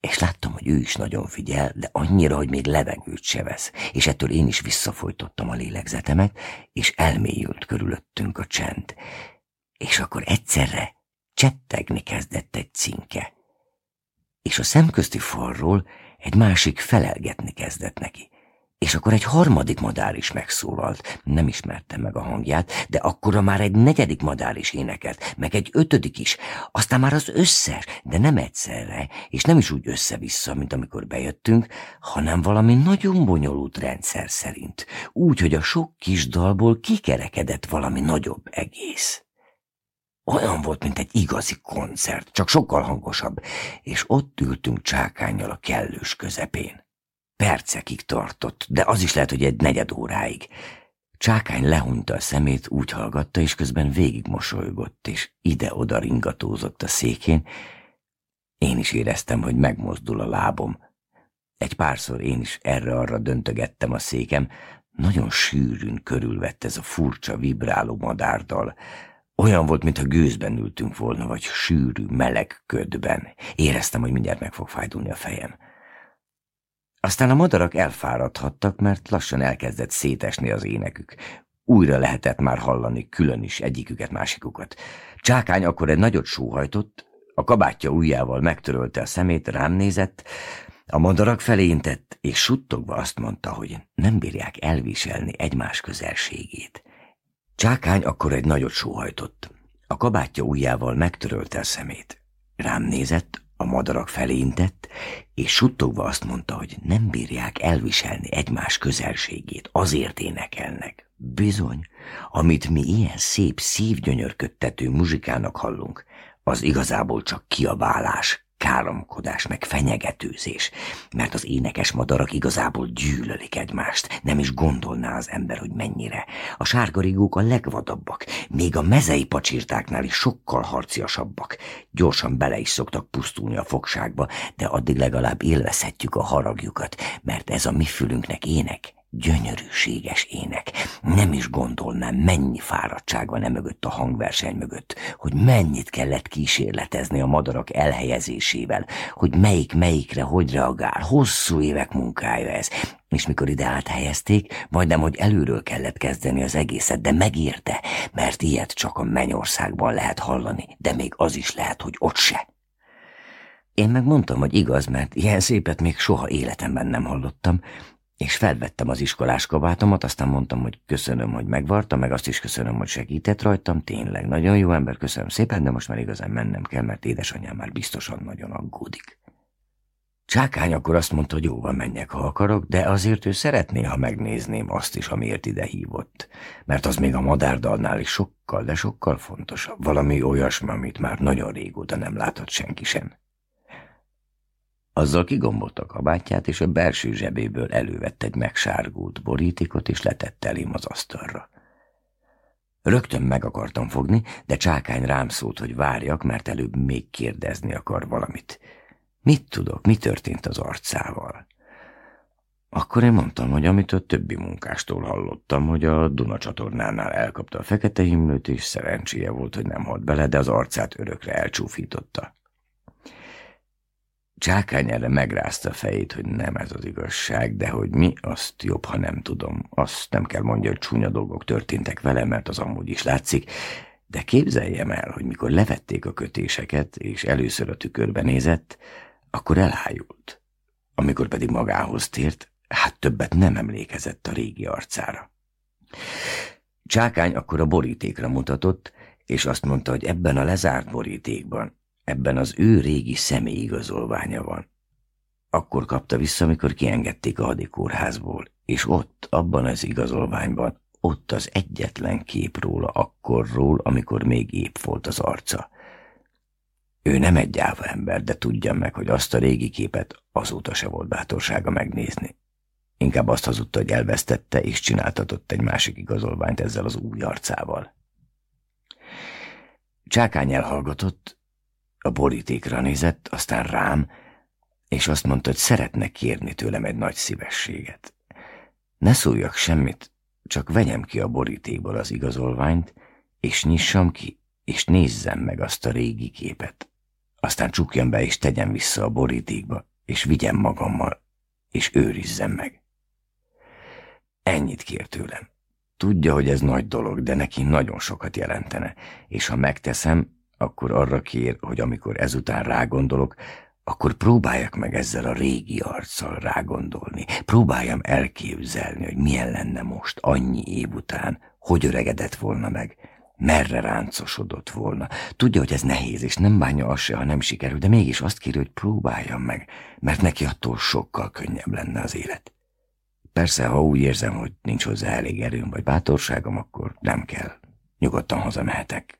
S1: és láttam, hogy ő is nagyon figyel, de annyira, hogy még levegőt se vesz, és ettől én is visszafolytottam a lélegzetemet, és elmélyült körülöttünk a csend. És akkor egyszerre csettegni kezdett egy cinke és a szemközti falról egy másik felelgetni kezdett neki. És akkor egy harmadik madár is megszólalt, nem ismertem meg a hangját, de akkora már egy negyedik madár is énekelt, meg egy ötödik is, aztán már az összes, de nem egyszerre, és nem is úgy össze-vissza, mint amikor bejöttünk, hanem valami nagyon bonyolult rendszer szerint, úgy, hogy a sok kis dalból kikerekedett valami nagyobb egész. Olyan volt, mint egy igazi koncert, csak sokkal hangosabb, és ott ültünk csákányjal a kellős közepén. Percekig tartott, de az is lehet, hogy egy negyed óráig. Csákány lehunta a szemét, úgy hallgatta, és közben végig mosolygott, és ide-oda ringatózott a székén. Én is éreztem, hogy megmozdul a lábom. Egy párszor én is erre-arra döntögettem a székem, nagyon sűrűn körülvett ez a furcsa, vibráló madárdal, olyan volt, mintha gőzben ültünk volna, vagy sűrű, meleg ködben. Éreztem, hogy mindjárt meg fog fájdulni a fejem. Aztán a madarak elfáradhattak, mert lassan elkezdett szétesni az énekük. Újra lehetett már hallani külön is egyiküket, másikukat. Csákány akkor egy nagyot sóhajtott, a kabátja ujjával megtörölte a szemét, rám nézett, a madarak felé intett, és suttogva azt mondta, hogy nem bírják elviselni egymás közelségét. Csákány akkor egy nagyot sóhajtott. A kabátja ujjával megtörölte a szemét. Rám nézett, a madarak felé intett, és suttogva azt mondta, hogy nem bírják elviselni egymás közelségét, azért énekelnek. Bizony, amit mi ilyen szép szívgyönyörködtető muzsikának hallunk, az igazából csak kiabálás, káromkodás, meg fenyegetőzés, mert az énekes madarak igazából gyűlölik egymást, nem is gondolná az ember, hogy mennyire. A sárgarigók a legvadabbak, még a mezei pacsirtáknál is sokkal harciasabbak. Gyorsan bele is szoktak pusztulni a fogságba, de addig legalább élvezhetjük a haragjukat, mert ez a mi fülünknek ének, Gyönyörűséges ének. Nem is gondolnám, mennyi fáradtság van emögött a hangverseny mögött, hogy mennyit kellett kísérletezni a madarak elhelyezésével, hogy melyik melyikre hogy reagál. Hosszú évek munkája ez. És mikor ide áthelyezték, majdnem, hogy előről kellett kezdeni az egészet, de megérte, mert ilyet csak a Mennyországban lehet hallani, de még az is lehet, hogy ott se. Én megmondtam, hogy igaz, mert ilyen szépet még soha életemben nem hallottam, és felvettem az iskolás kabátomat, aztán mondtam, hogy köszönöm, hogy megvarta, meg azt is köszönöm, hogy segített rajtam, tényleg nagyon jó ember, köszönöm szépen, de most már igazán mennem kell, mert édesanyám már biztosan nagyon aggódik. Csákány akkor azt mondta, hogy jóval menjek, ha akarok, de azért ő szeretné, ha megnézném azt is, amiért ide hívott. Mert az még a madárdalnál is sokkal, de sokkal fontosabb. Valami olyasmi, amit már nagyon régóta nem látott senki sem. Azzal kigombolt a kabátját, és a belső zsebéből elővett egy megsárgult borítékot, és letette elém az asztalra. Rögtön meg akartam fogni, de csákány rám szólt, hogy várjak, mert előbb még kérdezni akar valamit. Mit tudok, mi történt az arcával? Akkor én mondtam, hogy amit a többi munkástól hallottam, hogy a Duna csatornánál elkapta a fekete himlőt, és szerencséje volt, hogy nem halt bele, de az arcát örökre elcsúfította erre megrázta a fejét, hogy nem ez az igazság, de hogy mi, azt jobb, ha nem tudom. Azt nem kell mondja, hogy csúnya dolgok történtek vele, mert az amúgy is látszik, de képzeljem el, hogy mikor levették a kötéseket, és először a tükörbe nézett, akkor elhájult. Amikor pedig magához tért, hát többet nem emlékezett a régi arcára. Csákány akkor a borítékra mutatott, és azt mondta, hogy ebben a lezárt borítékban Ebben az ő régi személyigazolványa van. Akkor kapta vissza, amikor kiengedték a hadikórházból, és ott, abban az igazolványban, ott az egyetlen kép róla akkorról, amikor még épp volt az arca. Ő nem egy gyáva ember, de tudja meg, hogy azt a régi képet azóta se volt bátorsága megnézni. Inkább azt hazudta, hogy elvesztette, és csináltatott egy másik igazolványt ezzel az új arcával. Csákány elhallgatott, a borítékra nézett, aztán rám, és azt mondta, hogy szeretne kérni tőlem egy nagy szívességet. Ne szóljak semmit, csak vegyem ki a borítékból az igazolványt, és nyissam ki, és nézzem meg azt a régi képet. Aztán csukjam be, és tegyem vissza a borítékba, és vigyem magammal, és őrizzem meg. Ennyit kér tőlem. Tudja, hogy ez nagy dolog, de neki nagyon sokat jelentene, és ha megteszem, akkor arra kér, hogy amikor ezután rágondolok, akkor próbáljak meg ezzel a régi arccal rágondolni. Próbáljam elképzelni, hogy milyen lenne most annyi év után, hogy öregedett volna meg, merre ráncosodott volna. Tudja, hogy ez nehéz, és nem bánja azt se, ha nem sikerül, de mégis azt kéri, hogy próbáljam meg, mert neki attól sokkal könnyebb lenne az élet. Persze, ha úgy érzem, hogy nincs hozzá elég erőm vagy bátorságom, akkor nem kell. Nyugodtan hazamehetek.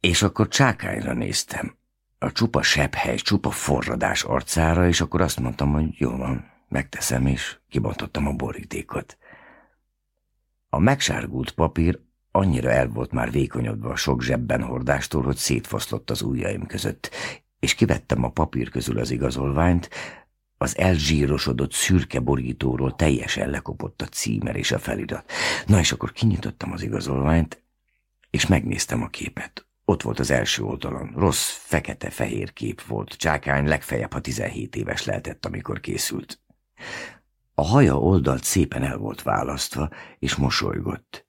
S1: És akkor csákányra néztem. A csupa hely csupa forradás arcára, és akkor azt mondtam, hogy jó van, megteszem, és kibontottam a borítékot. A megsárgult papír annyira el volt már vékonyodva a sok zsebben hordástól, hogy szétfoszlott az ujjaim között, és kivettem a papír közül az igazolványt, az elzsírosodott szürke borítóról teljesen lekopott a címer és a felirat. Na és akkor kinyitottam az igazolványt, és megnéztem a képet. Ott volt az első oldalon. Rossz, fekete-fehér kép volt. Csákány legfeljebb, ha 17 éves lehetett, amikor készült. A haja oldalt szépen el volt választva, és mosolygott.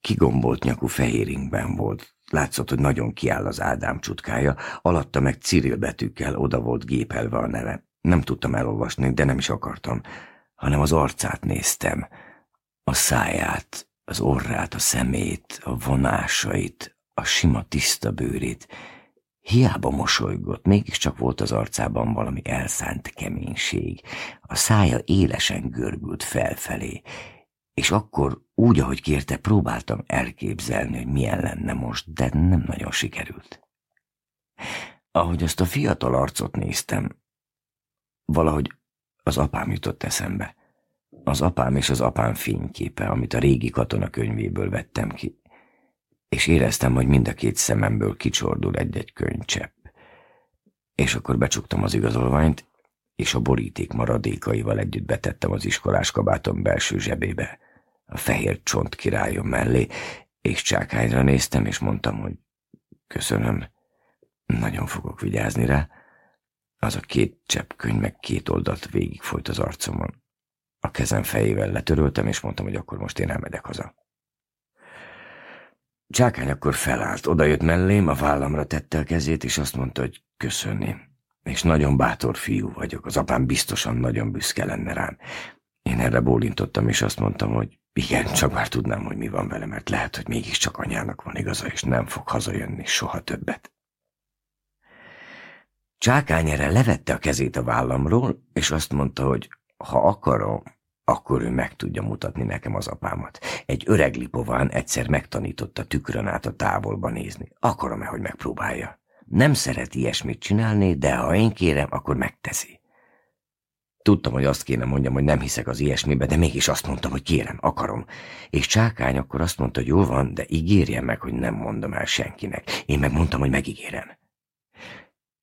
S1: Kigombolt nyakú fehéringben volt. Látszott, hogy nagyon kiáll az Ádám csutkája, alatta meg Ciril betűkkel oda volt gépelve a neve. Nem tudtam elolvasni, de nem is akartam, hanem az arcát néztem. A száját, az orrát, a szemét, a vonásait, a sima tiszta bőrét. Hiába mosolygott, mégiscsak volt az arcában valami elszánt keménység. A szája élesen görbült felfelé, és akkor úgy, ahogy kérte, próbáltam elképzelni, hogy milyen lenne most, de nem nagyon sikerült. Ahogy azt a fiatal arcot néztem, valahogy az apám jutott eszembe. Az apám és az apám fényképe, amit a régi katona könyvéből vettem ki és éreztem, hogy mind a két szememből kicsordul egy-egy könycsepp. És akkor becsuktam az igazolványt, és a boríték maradékaival együtt betettem az iskolás kabátom belső zsebébe, a fehér csont királyom mellé, és csákányra néztem, és mondtam, hogy köszönöm, nagyon fogok vigyázni rá. Az a két csepp könyv meg két oldalt végigfolyt az arcomon. A kezem fejével letöröltem, és mondtam, hogy akkor most én elmegyek haza. Csákány akkor felállt, odajött mellém, a vállamra tette a kezét, és azt mondta, hogy köszönni. És nagyon bátor fiú vagyok, az apám biztosan nagyon büszke lenne rám. Én erre bólintottam, és azt mondtam, hogy igen, csak már tudnám, hogy mi van vele, mert lehet, hogy mégiscsak anyának van igaza, és nem fog hazajönni soha többet. Csákány erre levette a kezét a vállamról, és azt mondta, hogy ha akarom, akkor ő meg tudja mutatni nekem az apámat. Egy öreg lipován egyszer megtanította tükrön át a távolba nézni. Akarom-e, hogy megpróbálja? Nem szeret ilyesmit csinálni, de ha én kérem, akkor megteszi. Tudtam, hogy azt kéne mondjam, hogy nem hiszek az ilyesmibe, de mégis azt mondtam, hogy kérem, akarom. És Csákány akkor azt mondta, hogy jól van, de ígérje meg, hogy nem mondom el senkinek. Én meg mondtam, hogy megígérem.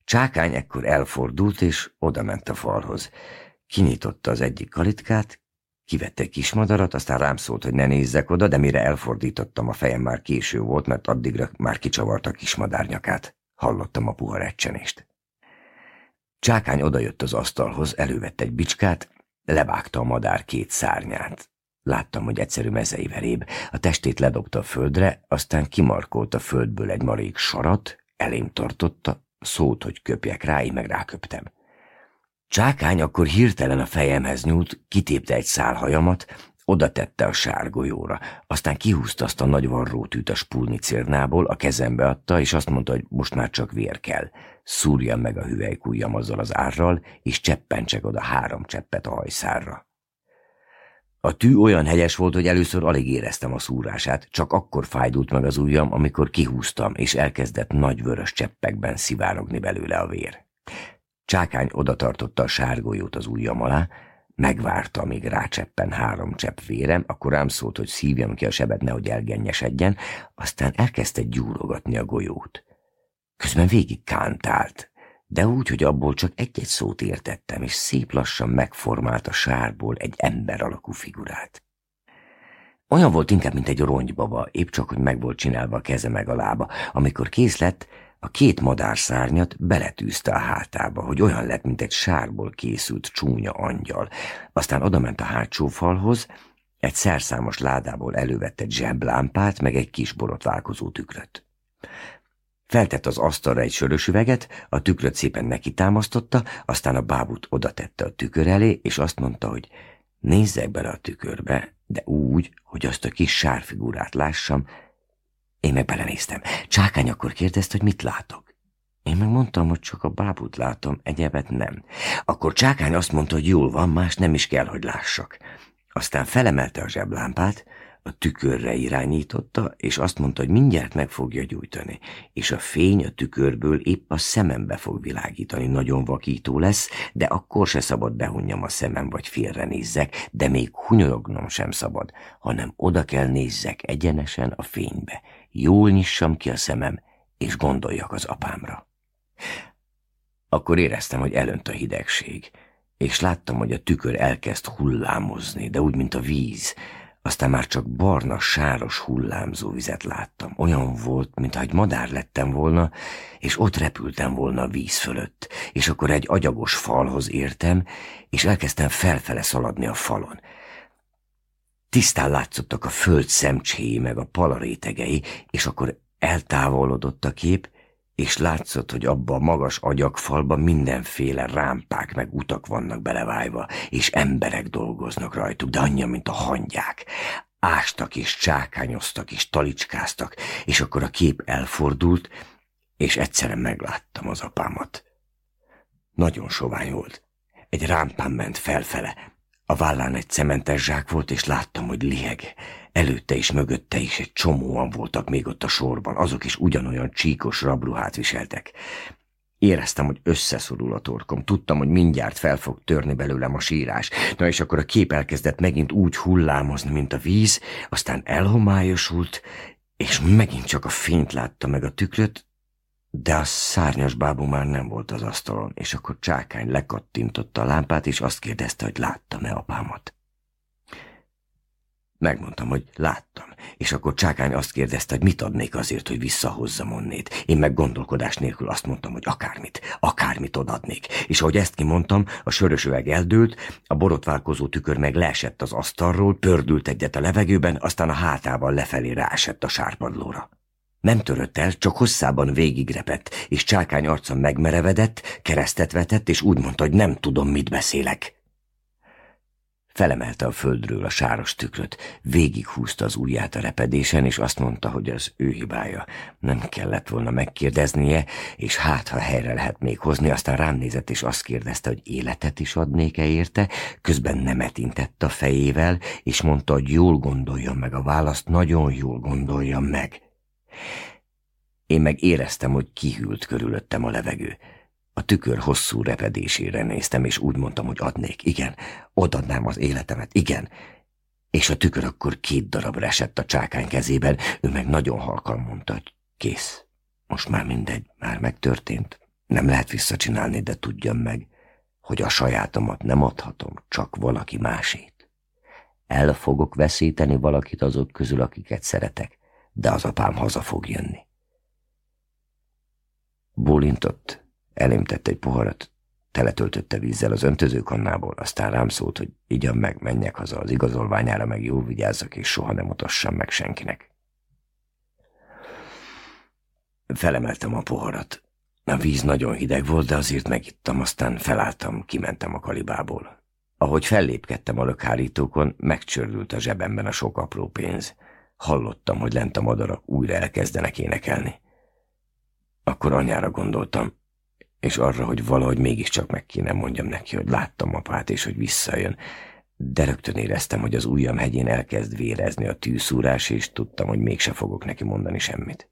S1: Csákány ekkor elfordult, és odament a falhoz. Kinyitotta az egyik kalitkát, Kivette egy kis madarat, aztán rám szólt, hogy ne nézzek oda, de mire elfordítottam, a fejem már késő volt, mert addigra már kicsavarta a kis madárnyakát. Hallottam a puha recsenést. Csákány odajött az asztalhoz, elővette egy bicskát, levágta a madár két szárnyát. Láttam, hogy egyszerű mezei veréb, a testét ledobta a földre, aztán kimarkolt a földből egy marék sarat, elém tartotta, szólt, hogy köpjek rá, én meg ráköptem. Csákány akkor hirtelen a fejemhez nyúlt, kitépte egy szálhajamat, oda tette a sárgolyóra, aztán kihúzta azt a nagy varrótűt a cérnából, a kezembe adta, és azt mondta, hogy most már csak vér kell. Szúrjam meg a hüvelykújjam azzal az árral, és cseppentsek oda három cseppet a hajszárra. A tű olyan hegyes volt, hogy először alig éreztem a szúrását, csak akkor fájdult meg az ujjam, amikor kihúztam, és elkezdett nagy vörös cseppekben szivárogni belőle a vér. Csákány odatartotta a sárgójót az ujjam alá, megvárta, amíg rácseppen három csepp vérem, akkor rám szólt, hogy szívjam ki a sebet, nehogy elgennyesedjen, aztán elkezdte gyúrogatni a golyót. Közben végig kántált, de úgy, hogy abból csak egy-egy szót értettem, és szép lassan megformált a sárból egy ember alakú figurát. Olyan volt inkább, mint egy rongybaba, épp csak, hogy meg volt csinálva a keze meg a lába. Amikor kész lett, a két szárnyat beletűzte a hátába, hogy olyan lett, mint egy sárból készült csúnya angyal. Aztán odament a hátsó falhoz, egy szerszámos ládából elővette egy zseblámpát, meg egy kis borotválkozó tükröt. Feltett az asztalra egy sörös üveget, a tükröt szépen neki támasztotta, aztán a bábút odatette a tükör elé, és azt mondta, hogy nézzek bele a tükörbe, de úgy, hogy azt a kis sárfigurát lássam, én meg belenéztem. Csákány akkor kérdezte, hogy mit látok. Én megmondtam, hogy csak a bábút látom, egyebet nem. Akkor Csákány azt mondta, hogy jól van, más nem is kell, hogy lássak. Aztán felemelte a zseblámpát, a tükörre irányította, és azt mondta, hogy mindjárt meg fogja gyújtani, és a fény a tükörből épp a szemembe fog világítani, nagyon vakító lesz, de akkor se szabad behunjam a szemem, vagy félre nézzek, de még hunyolognom sem szabad, hanem oda kell nézzek egyenesen a fénybe jól nyissam ki a szemem, és gondoljak az apámra. Akkor éreztem, hogy elönt a hidegség, és láttam, hogy a tükör elkezd hullámozni, de úgy, mint a víz, aztán már csak barna, sáros hullámzó vizet láttam. Olyan volt, mintha egy madár lettem volna, és ott repültem volna a víz fölött, és akkor egy agyagos falhoz értem, és elkezdtem felfele szaladni a falon. Tisztán látszottak a föld szemcséi meg a palarétegei, és akkor eltávolodott a kép, és látszott, hogy abba a magas agyagfalba mindenféle rámpák meg utak vannak belevájva, és emberek dolgoznak rajtuk, de annyi, mint a hangyák. Ástak és csákányoztak és talicskáztak, és akkor a kép elfordult, és egyszerre megláttam az apámat. Nagyon sovány volt. Egy rámpán ment felfele, a vállán egy cementes zsák volt, és láttam, hogy liheg. Előtte és mögötte is egy csomóan voltak még ott a sorban, azok is ugyanolyan csíkos rabruhát viseltek. Éreztem, hogy összeszorul a torkom, tudtam, hogy mindjárt fel fog törni belőlem a sírás. Na és akkor a kép elkezdett megint úgy hullámozni, mint a víz, aztán elhomályosult, és megint csak a fényt látta meg a tükröt, de a szárnyas bábú már nem volt az asztalon, és akkor csákány lekattintotta a lámpát, és azt kérdezte, hogy láttam-e apámat. Megmondtam, hogy láttam, és akkor Csákány azt kérdezte, hogy mit adnék azért, hogy visszahozzam onnét. Én meg gondolkodás nélkül azt mondtam, hogy akármit, akármit odadnék. És ahogy ezt kimondtam, a sörös üveg eldőlt, a borotválkozó tükör meg leesett az asztalról, pördült egyet a levegőben, aztán a hátával lefelé ráesett a sárpadlóra. Nem törött el, csak hosszában végigrepett, és csákány arca megmerevedett, keresztet vetett, és úgy mondta, hogy nem tudom, mit beszélek. Felemelte a földről a sáros tükröt, végighúzta az ujját a repedésen, és azt mondta, hogy az ő hibája. Nem kellett volna megkérdeznie, és hát, ha helyre lehet még hozni, aztán rám nézett, és azt kérdezte, hogy életet is adnék-e érte, közben nemet intett a fejével, és mondta, hogy jól gondoljon meg a választ, nagyon jól gondoljon meg. Én meg éreztem, hogy kihűlt körülöttem a levegő. A tükör hosszú repedésére néztem, és úgy mondtam, hogy adnék. Igen, odadnám az életemet, igen. És a tükör akkor két darabra esett a csákány kezében, ő meg nagyon halkan mondta, hogy kész. Most már mindegy, már megtörtént. Nem lehet visszacsinálni, de tudjam meg, hogy a sajátomat nem adhatom, csak valaki másét. El fogok veszíteni valakit azok közül, akiket szeretek de az apám haza fog jönni. Bólintott, elém tett egy poharat, teletöltötte vízzel az öntözőkannából, aztán rám szólt, hogy igyan meg, menjek haza az igazolványára, meg jól vigyázzak, és soha nem mutassam meg senkinek. Felemeltem a poharat. A víz nagyon hideg volt, de azért megittam, aztán felálltam, kimentem a kalibából. Ahogy fellépkedtem a lökhárítókon, megcsördült a zsebemben a sok apró pénz. Hallottam, hogy lent a madarak újra elkezdenek énekelni. Akkor anyára gondoltam, és arra, hogy valahogy mégiscsak meg kéne mondjam neki, hogy láttam apát, és hogy visszajön, de rögtön éreztem, hogy az ujjam hegyén elkezd vérezni a tűszúrás, és tudtam, hogy mégse fogok neki mondani semmit.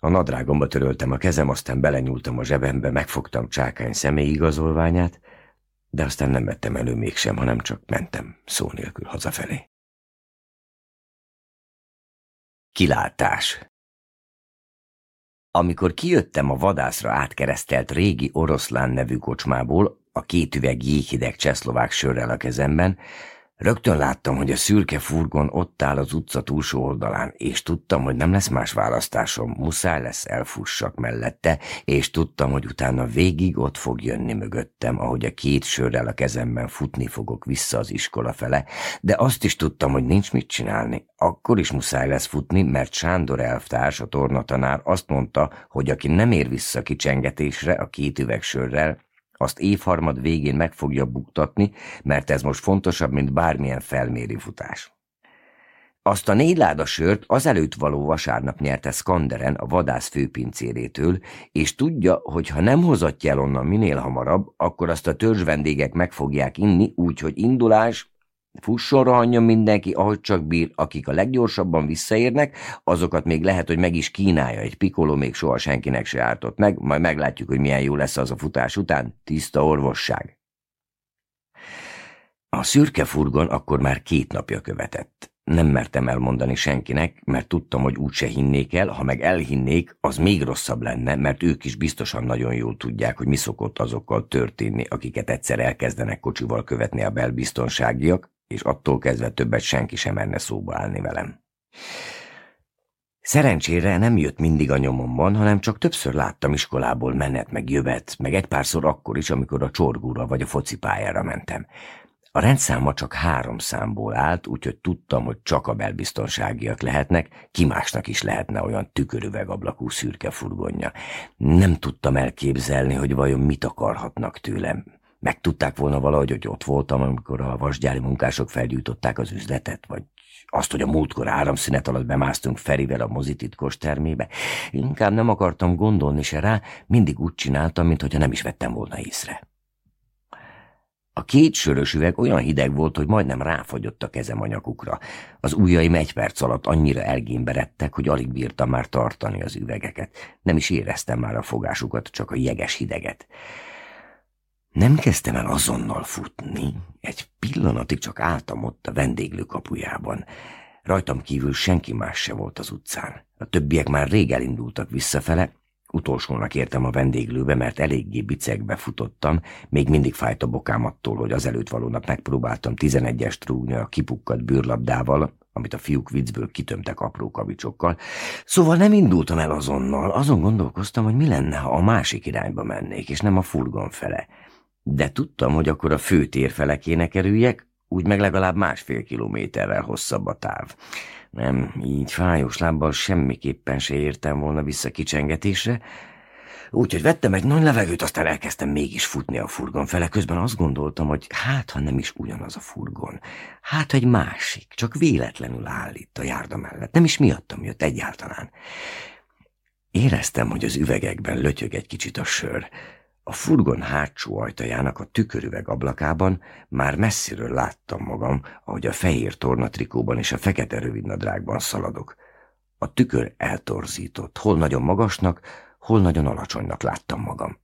S1: A nadrágomba töröltem a kezem, aztán belenyúltam a zsebembe, megfogtam
S2: csákány igazolványát, de aztán nem vettem elő mégsem, hanem csak mentem szó nélkül hazafelé. Kilátás Amikor kijöttem a vadászra átkeresztelt régi
S1: oroszlán nevű kocsmából, a két üveg jéghideg csehszlovák sörrel a kezemben, Rögtön láttam, hogy a szürke furgon ott áll az utca túlsó oldalán, és tudtam, hogy nem lesz más választásom, muszáj lesz elfussak mellette, és tudtam, hogy utána végig ott fog jönni mögöttem, ahogy a két sörrel a kezemben futni fogok vissza az iskola fele, de azt is tudtam, hogy nincs mit csinálni. Akkor is muszáj lesz futni, mert Sándor elvtárs, a tornatanár azt mondta, hogy aki nem ér vissza kicsengetésre a két üveg sörrel, azt évharmad végén meg fogja buktatni, mert ez most fontosabb, mint bármilyen felméri futás. Azt a négy láda sört azelőtt való vasárnap nyerte Skanderen a vadász főpincérétől, és tudja, hogy ha nem hozatja el onnan minél hamarabb, akkor azt a törzs vendégek meg fogják inni, úgyhogy indulás Fusson, rohanjon mindenki, ahogy csak bír, akik a leggyorsabban visszaérnek, azokat még lehet, hogy meg is kínálja, egy pikoló még soha senkinek se ártott meg, majd meglátjuk, hogy milyen jó lesz az a futás után, tiszta orvosság. A szürke furgon akkor már két napja követett. Nem mertem elmondani senkinek, mert tudtam, hogy úgyse hinnék el, ha meg elhinnék, az még rosszabb lenne, mert ők is biztosan nagyon jól tudják, hogy mi szokott azokkal történni, akiket egyszer elkezdenek kocsival követni a belbiztonságiak, és attól kezdve többet senki sem merne szóba állni velem. Szerencsére nem jött mindig a nyomomban, hanem csak többször láttam iskolából menet meg jövet, meg egy párszor akkor is, amikor a csorgóra vagy a focipályára mentem. A rendszáma csak három számból állt, úgyhogy tudtam, hogy csak a belbiztonságiak lehetnek, ki másnak is lehetne olyan tükörüvegablakú szürke furgonja. Nem tudtam elképzelni, hogy vajon mit akarhatnak tőlem. Megtudták volna valahogy, hogy ott voltam, amikor a vasgyári munkások felgyújtották az üzletet, vagy azt, hogy a múltkor áramszünet alatt bemásztunk Ferivel a mozititkos termébe. Inkább nem akartam gondolni se rá, mindig úgy csináltam, mintha nem is vettem volna észre. A két sörös üveg olyan hideg volt, hogy majdnem ráfagyott a kezem a nyakukra. Az ujjaim egy perc alatt annyira elgémberedtek, hogy alig bírtam már tartani az üvegeket. Nem is éreztem már a fogásukat, csak a jeges hideget. Nem kezdtem el azonnal futni, egy pillanatig csak álltam ott a vendéglő kapujában. Rajtam kívül senki más se volt az utcán. A többiek már rég elindultak visszafele, utolsónak értem a vendéglőbe, mert eléggé bicegbe futottam, még mindig fájt a bokám attól, hogy azelőtt való nap megpróbáltam 11-est rúgni a kipukkadt bűrlabdával, amit a fiúk viccből kitömtek apró kavicsokkal. Szóval nem indultam el azonnal, azon gondolkoztam, hogy mi lenne, ha a másik irányba mennék, és nem a furgon fele de tudtam, hogy akkor a főtér felekéne kerüljek, úgy meg legalább másfél kilométerrel hosszabb a táv. Nem, így fájós lábbal semmiképpen se értem volna vissza kicsengetésre, úgyhogy vettem egy nagy levegőt, aztán elkezdtem mégis futni a furgon fele, közben azt gondoltam, hogy hát, ha nem is ugyanaz a furgon, hát, egy másik, csak véletlenül áll itt a járda mellett, nem is miattam jött egyáltalán. Éreztem, hogy az üvegekben lötyög egy kicsit a sör, a furgon hátsó ajtajának a tükörüveg ablakában már messziről láttam magam, ahogy a fehér tornatrikóban és a fekete rövidnadrágban szaladok. A tükör eltorzított, hol nagyon magasnak, hol nagyon alacsonynak láttam magam.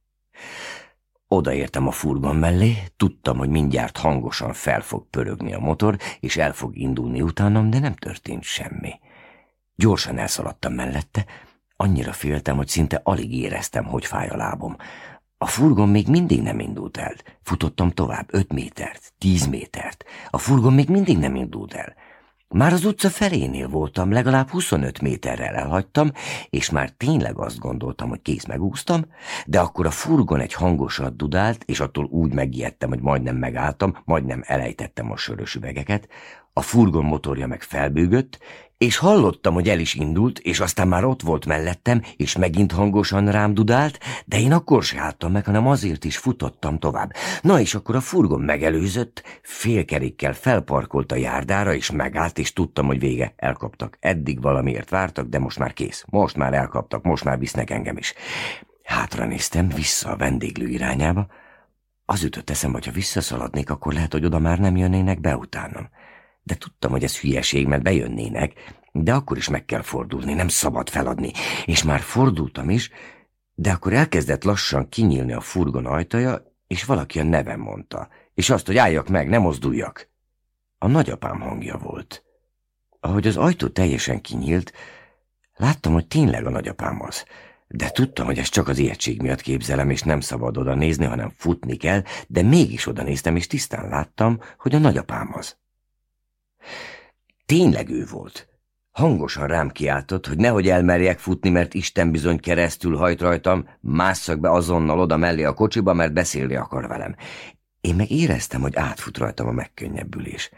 S1: Odaértem a furgon mellé, tudtam, hogy mindjárt hangosan fel fog pörögni a motor, és el fog indulni utánam, de nem történt semmi. Gyorsan elszaladtam mellette, annyira féltem, hogy szinte alig éreztem, hogy fáj a lábom. A furgon még mindig nem indult el. Futottam tovább öt métert, tíz métert. A furgon még mindig nem indult el. Már az utca felénél voltam, legalább 25 méterrel elhagytam, és már tényleg azt gondoltam, hogy kész megúsztam, de akkor a furgon egy hangosat dudált, és attól úgy megijedtem, hogy majdnem megálltam, majdnem elejtettem a sörös üvegeket. A furgon motorja meg felbűgött, és hallottam, hogy el is indult, és aztán már ott volt mellettem, és megint hangosan rám dudált, de én akkor se álltam meg, hanem azért is futottam tovább. Na és akkor a furgon megelőzött, félkerékkel felparkolt a járdára, és megállt, és tudtam, hogy vége, elkaptak. Eddig valamiért vártak, de most már kész. Most már elkaptak, most már visznek engem is. Hátra néztem, vissza a vendéglő irányába. Az ütött eszem, hogy ha visszaszaladnék, akkor lehet, hogy oda már nem jönnének be utánam de tudtam, hogy ez hülyeség, mert bejönnének, de akkor is meg kell fordulni, nem szabad feladni. És már fordultam is, de akkor elkezdett lassan kinyílni a furgon ajtaja, és valaki a nevem mondta, és azt, hogy álljak meg, ne mozduljak. A nagyapám hangja volt. Ahogy az ajtó teljesen kinyílt, láttam, hogy tényleg a nagyapám az, de tudtam, hogy ez csak az ijegység miatt képzelem, és nem szabad oda nézni, hanem futni kell, de mégis oda néztem, és tisztán láttam, hogy a nagyapám az. Tényleg ő volt. Hangosan rám kiáltott, hogy nehogy elmerjek futni, mert Isten bizony keresztül hajt rajtam, másszak be azonnal oda mellé a kocsiba, mert beszélni akar velem. Én meg éreztem, hogy átfut rajtam a megkönnyebbülés.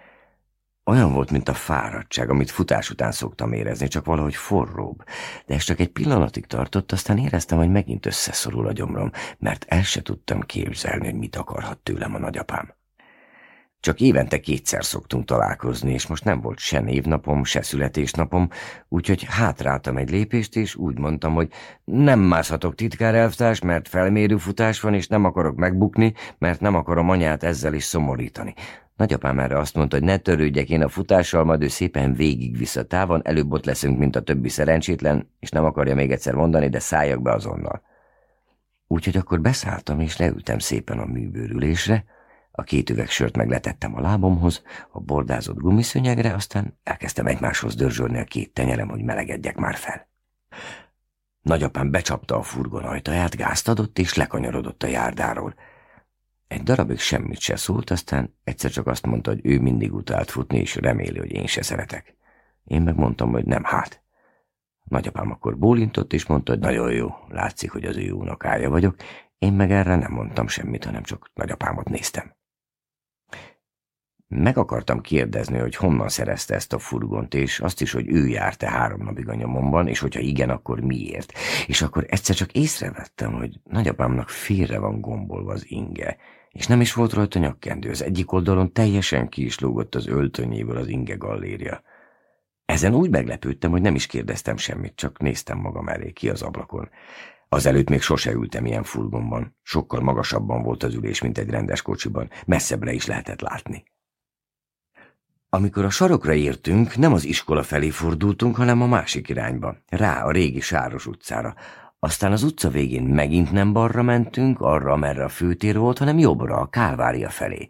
S1: Olyan volt, mint a fáradtság, amit futás után szoktam érezni, csak valahogy forróbb. De ez csak egy pillanatig tartott, aztán éreztem, hogy megint összeszorul a gyomrom, mert el se tudtam képzelni, hogy mit akarhat tőlem a nagyapám. Csak évente kétszer szoktunk találkozni, és most nem volt se névnapom, se születésnapom, úgyhogy hátráltam egy lépést, és úgy mondtam, hogy nem mászhatok titkár elvtárs, mert felmérő futás van, és nem akarok megbukni, mert nem akarom anyát ezzel is szomorítani. Nagyapám erre azt mondta, hogy ne törődjek én a futással, majd ő szépen végigvisz a távon, előbb ott leszünk, mint a többi szerencsétlen, és nem akarja még egyszer mondani, de szálljak be azonnal. Úgyhogy akkor beszálltam, és leültem szépen a műbőrülésre, a két üveg sört megletettem a lábomhoz, a bordázott gumiszönyegre, aztán elkezdtem egymáshoz dörzsölni a két tenyerem, hogy melegedjek már fel. Nagyapám becsapta a furgon ajtaját, gázt adott és lekanyarodott a járdáról. Egy darabig semmit se szólt, aztán egyszer csak azt mondta, hogy ő mindig utált futni, és reméli, hogy én se szeretek. Én megmondtam, hogy nem hát. Nagyapám akkor bólintott, és mondta, hogy nagyon jó, látszik, hogy az ő unokája vagyok. Én meg erre nem mondtam semmit, hanem csak nagyapámat néztem. Meg akartam kérdezni, hogy honnan szerezte ezt a furgont, és azt is, hogy ő járte három napig a nyomomban, és hogyha igen, akkor miért. És akkor egyszer csak észrevettem, hogy nagyapámnak félre van gombolva az inge, és nem is volt rajta nyakkendő, az egyik oldalon teljesen ki is lógott az öltönyéből az inge gallérja. Ezen úgy meglepődtem, hogy nem is kérdeztem semmit, csak néztem magam elé ki az ablakon. Azelőtt még sose ültem ilyen furgonban. Sokkal magasabban volt az ülés, mint egy rendes kocsiban. Messzebbre is lehetett látni. Amikor a sarokra értünk, nem az iskola felé fordultunk, hanem a másik irányba, rá a régi sáros utcára. Aztán az utca végén megint nem balra mentünk, arra, merre a főtér volt, hanem jobbra, a Kálvária felé.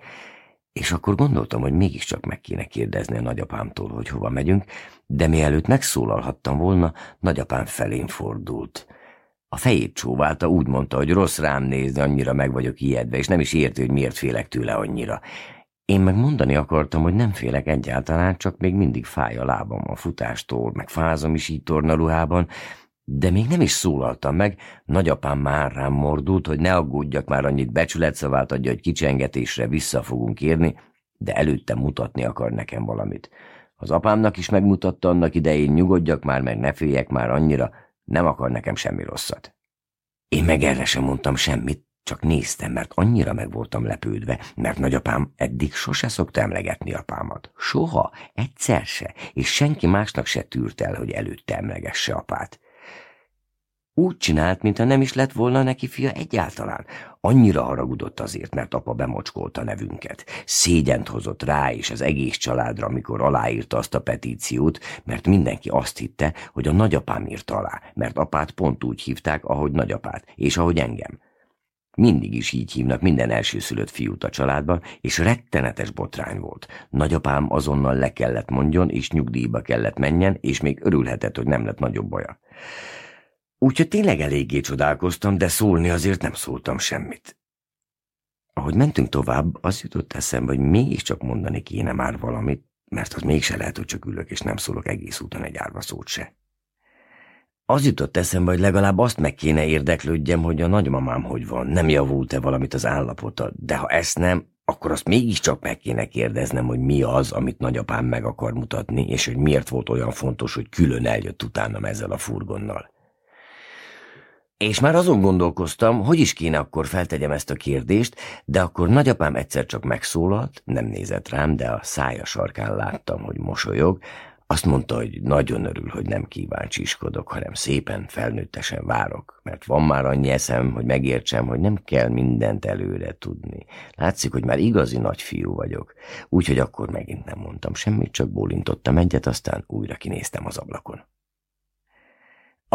S1: És akkor gondoltam, hogy mégiscsak meg kéne kérdezni a nagyapámtól, hogy hova megyünk, de mielőtt megszólalhattam volna, nagyapám felén fordult. A fejét csóválta, úgy mondta, hogy rossz rám nézni, annyira meg vagyok ijedve, és nem is érti, hogy miért félek tőle annyira. Én meg mondani akartam, hogy nem félek egyáltalán, csak még mindig fáj a lábam a futástól, meg fázom is így tornaluhában, de még nem is szólaltam meg, nagyapám már rám mordult, hogy ne aggódjak már annyit becsületszavát adja, hogy kicsengetésre vissza fogunk érni, de előtte mutatni akar nekem valamit. Az apámnak is megmutatta annak idején, nyugodjak már, meg ne féljek már annyira, nem akar nekem semmi rosszat. Én meg erre sem mondtam semmit, csak néztem, mert annyira meg voltam lepődve, mert nagyapám eddig sose szokta emlegetni apámat. Soha, egyszer se, és senki másnak se tűrt el, hogy előtte emlegesse apát. Úgy csinált, mintha nem is lett volna neki fia egyáltalán. Annyira haragudott azért, mert apa bemocskolta nevünket. Szégyent hozott rá és az egész családra, amikor aláírta azt a petíciót, mert mindenki azt hitte, hogy a nagyapám írta alá, mert apát pont úgy hívták, ahogy nagyapát, és ahogy engem. Mindig is így hívnak minden elsőszülött fiút a családban, és rettenetes botrány volt. Nagyapám azonnal le kellett mondjon, és nyugdíjba kellett menjen, és még örülhetett, hogy nem lett nagyobb baja. Úgyhogy tényleg eléggé csodálkoztam, de szólni azért nem szóltam semmit. Ahogy mentünk tovább, az jutott eszembe, hogy mégiscsak mondani kéne már valamit, mert az mégse lehet, hogy csak ülök, és nem szólok egész úton egy árva szót se. Az jutott eszembe, hogy legalább azt meg kéne érdeklődjem, hogy a nagymamám hogy van, nem javult-e valamit az állapota, de ha ezt nem, akkor azt mégiscsak meg kéne kérdeznem, hogy mi az, amit nagyapám meg akar mutatni, és hogy miért volt olyan fontos, hogy külön eljött utánam ezzel a furgonnal. És már azon gondolkoztam, hogy is kéne akkor feltegyem ezt a kérdést, de akkor nagyapám egyszer csak megszólalt, nem nézett rám, de a szája sarkán láttam, hogy mosolyog, azt mondta, hogy nagyon örül, hogy nem kíváncsiskodok, hanem szépen felnőttesen várok, mert van már annyi eszem, hogy megértsem, hogy nem kell mindent előre tudni. Látszik, hogy már igazi nagy fiú vagyok, úgyhogy akkor megint nem mondtam semmit, csak bólintottam egyet, aztán újra kinéztem az ablakon.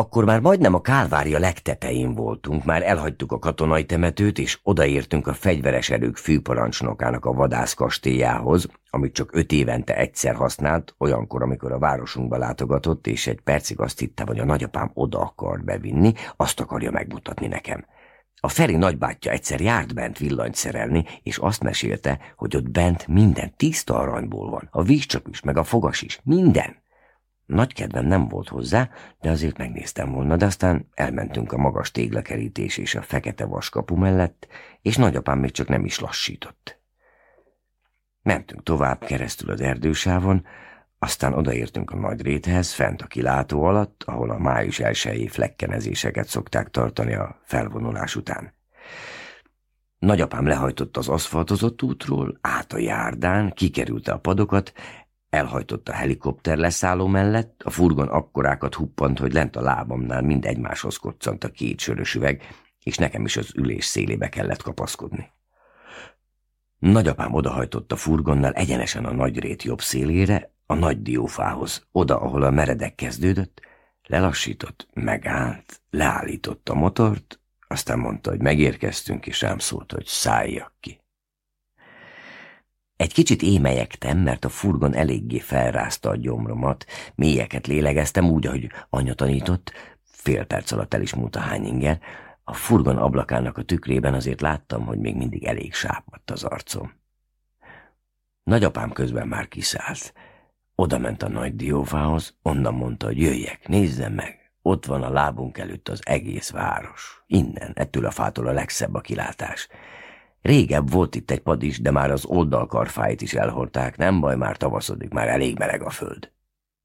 S1: Akkor már majdnem a Kálvária legtetején voltunk, már elhagytuk a katonai temetőt, és odaértünk a fegyveres erők főparancsnokának a vadászkastélyához, amit csak öt évente egyszer használt, olyankor, amikor a városunkba látogatott, és egy percig azt hitte, hogy a nagyapám oda akar bevinni, azt akarja megmutatni nekem. A Feri nagybátyja egyszer járt bent villanyt szerelni, és azt mesélte, hogy ott bent minden tiszta aranyból van, a vízcsap is, meg a fogas is, minden. Nagy kedvem nem volt hozzá, de azért megnéztem volna, de aztán elmentünk a magas téglakerítés és a fekete vaskapu mellett, és nagyapám még csak nem is lassított. Mentünk tovább keresztül az erdősávon, aztán odaértünk a nagy réthez, fent a kilátó alatt, ahol a május elsői flekkenezéseket szokták tartani a felvonulás után. Nagyapám lehajtott az aszfaltozott útról, át a járdán, kikerülte a padokat, Elhajtott a helikopter leszálló mellett, a furgon akkorákat huppant, hogy lent a lábamnál mind egymáshoz koccant a két sörös üveg, és nekem is az ülés szélébe kellett kapaszkodni. Nagyapám odahajtott a furgonnal egyenesen a nagyrét jobb szélére, a nagy diófához, oda, ahol a meredek kezdődött, lelassított, megállt, leállított a motort, aztán mondta, hogy megérkeztünk, és rám szólt, hogy szálljak ki. Egy kicsit émelyektem, mert a furgon eléggé felrázta a gyomromat, mélyeket lélegeztem úgy, ahogy anya tanított, fél perc alatt el is múlt a hányinger, a furgon ablakának a tükrében azért láttam, hogy még mindig elég sápadt az arcom. Nagyapám közben már kiszállt. Oda ment a nagy diófához, onnan mondta, hogy jöjjek, nézzem meg. Ott van a lábunk előtt az egész város. Innen, ettől a fától a legszebb a kilátás. Régebb volt itt egy pad is, de már az oldalkarfáit is elhordták, nem baj, már tavaszodik, már elég meleg a föld.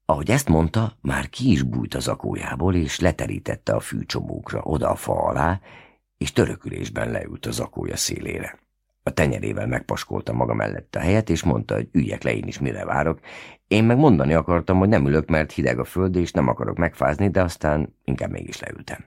S1: Ahogy ezt mondta, már ki is bújt az akójából, és leterítette a fűcsomókra oda a fa alá, és törökülésben leült az akója szélére. A tenyerével megpaskolta maga mellett a helyet, és mondta, hogy üljek le én is, mire várok. Én meg mondani akartam, hogy nem ülök, mert hideg a föld, és nem akarok megfázni, de aztán inkább mégis leültem.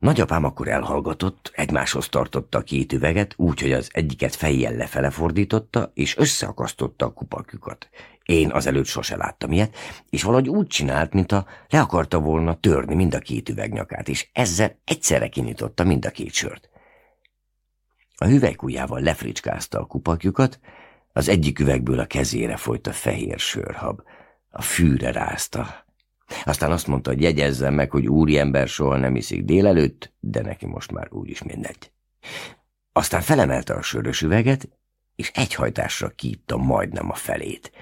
S1: Nagyapám akkor elhallgatott, egymáshoz tartotta a két üveget, úgy, hogy az egyiket fejjel lefele fordította, és összeakasztotta a kupakjukat. Én azelőtt sose láttam ilyet, és valahogy úgy csinált, mintha le akarta volna törni mind a két üvegnyakát, és ezzel egyszerre kinyitotta mind a két sört. A hüvelykújjával lefricskázta a kupakjukat, az egyik üvegből a kezére folyt a fehér sörhab, a fűre rázta, aztán azt mondta, hogy jegyezzem meg, hogy úriember soha nem iszik délelőtt, de neki most már úgyis mindegy. Aztán felemelte a sörös üveget, és egyhajtásra kiitta majdnem a felét.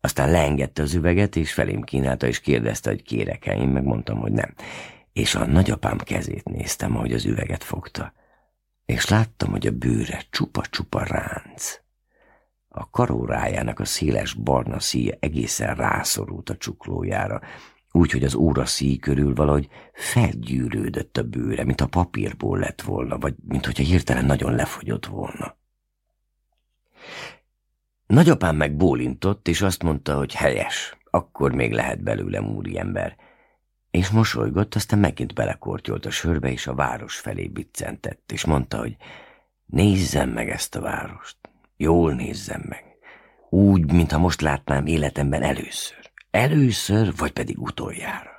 S1: Aztán leengedte az üveget, és felém kínálta, és kérdezte, hogy kérek-e, én megmondtam, hogy nem. És a nagyapám kezét néztem, ahogy az üveget fogta, és láttam, hogy a bőre csupa-csupa ránc. A karórájának a széles barna szíja egészen rászorult a csuklójára, úgy, hogy az óra szíj körül valahogy felgyűrődött a bőre, mint a papírból lett volna, vagy mint hogyha hirtelen nagyon lefogyott volna. Nagyapám meg bólintott, és azt mondta, hogy helyes, akkor még lehet belőle belőlem ember. És mosolygott, aztán megint belekortyolt a sörbe, és a város felé biccentett, és mondta, hogy nézzem meg ezt a várost, jól nézzem meg, úgy, mintha most látnám életemben először. Először, vagy pedig utoljára.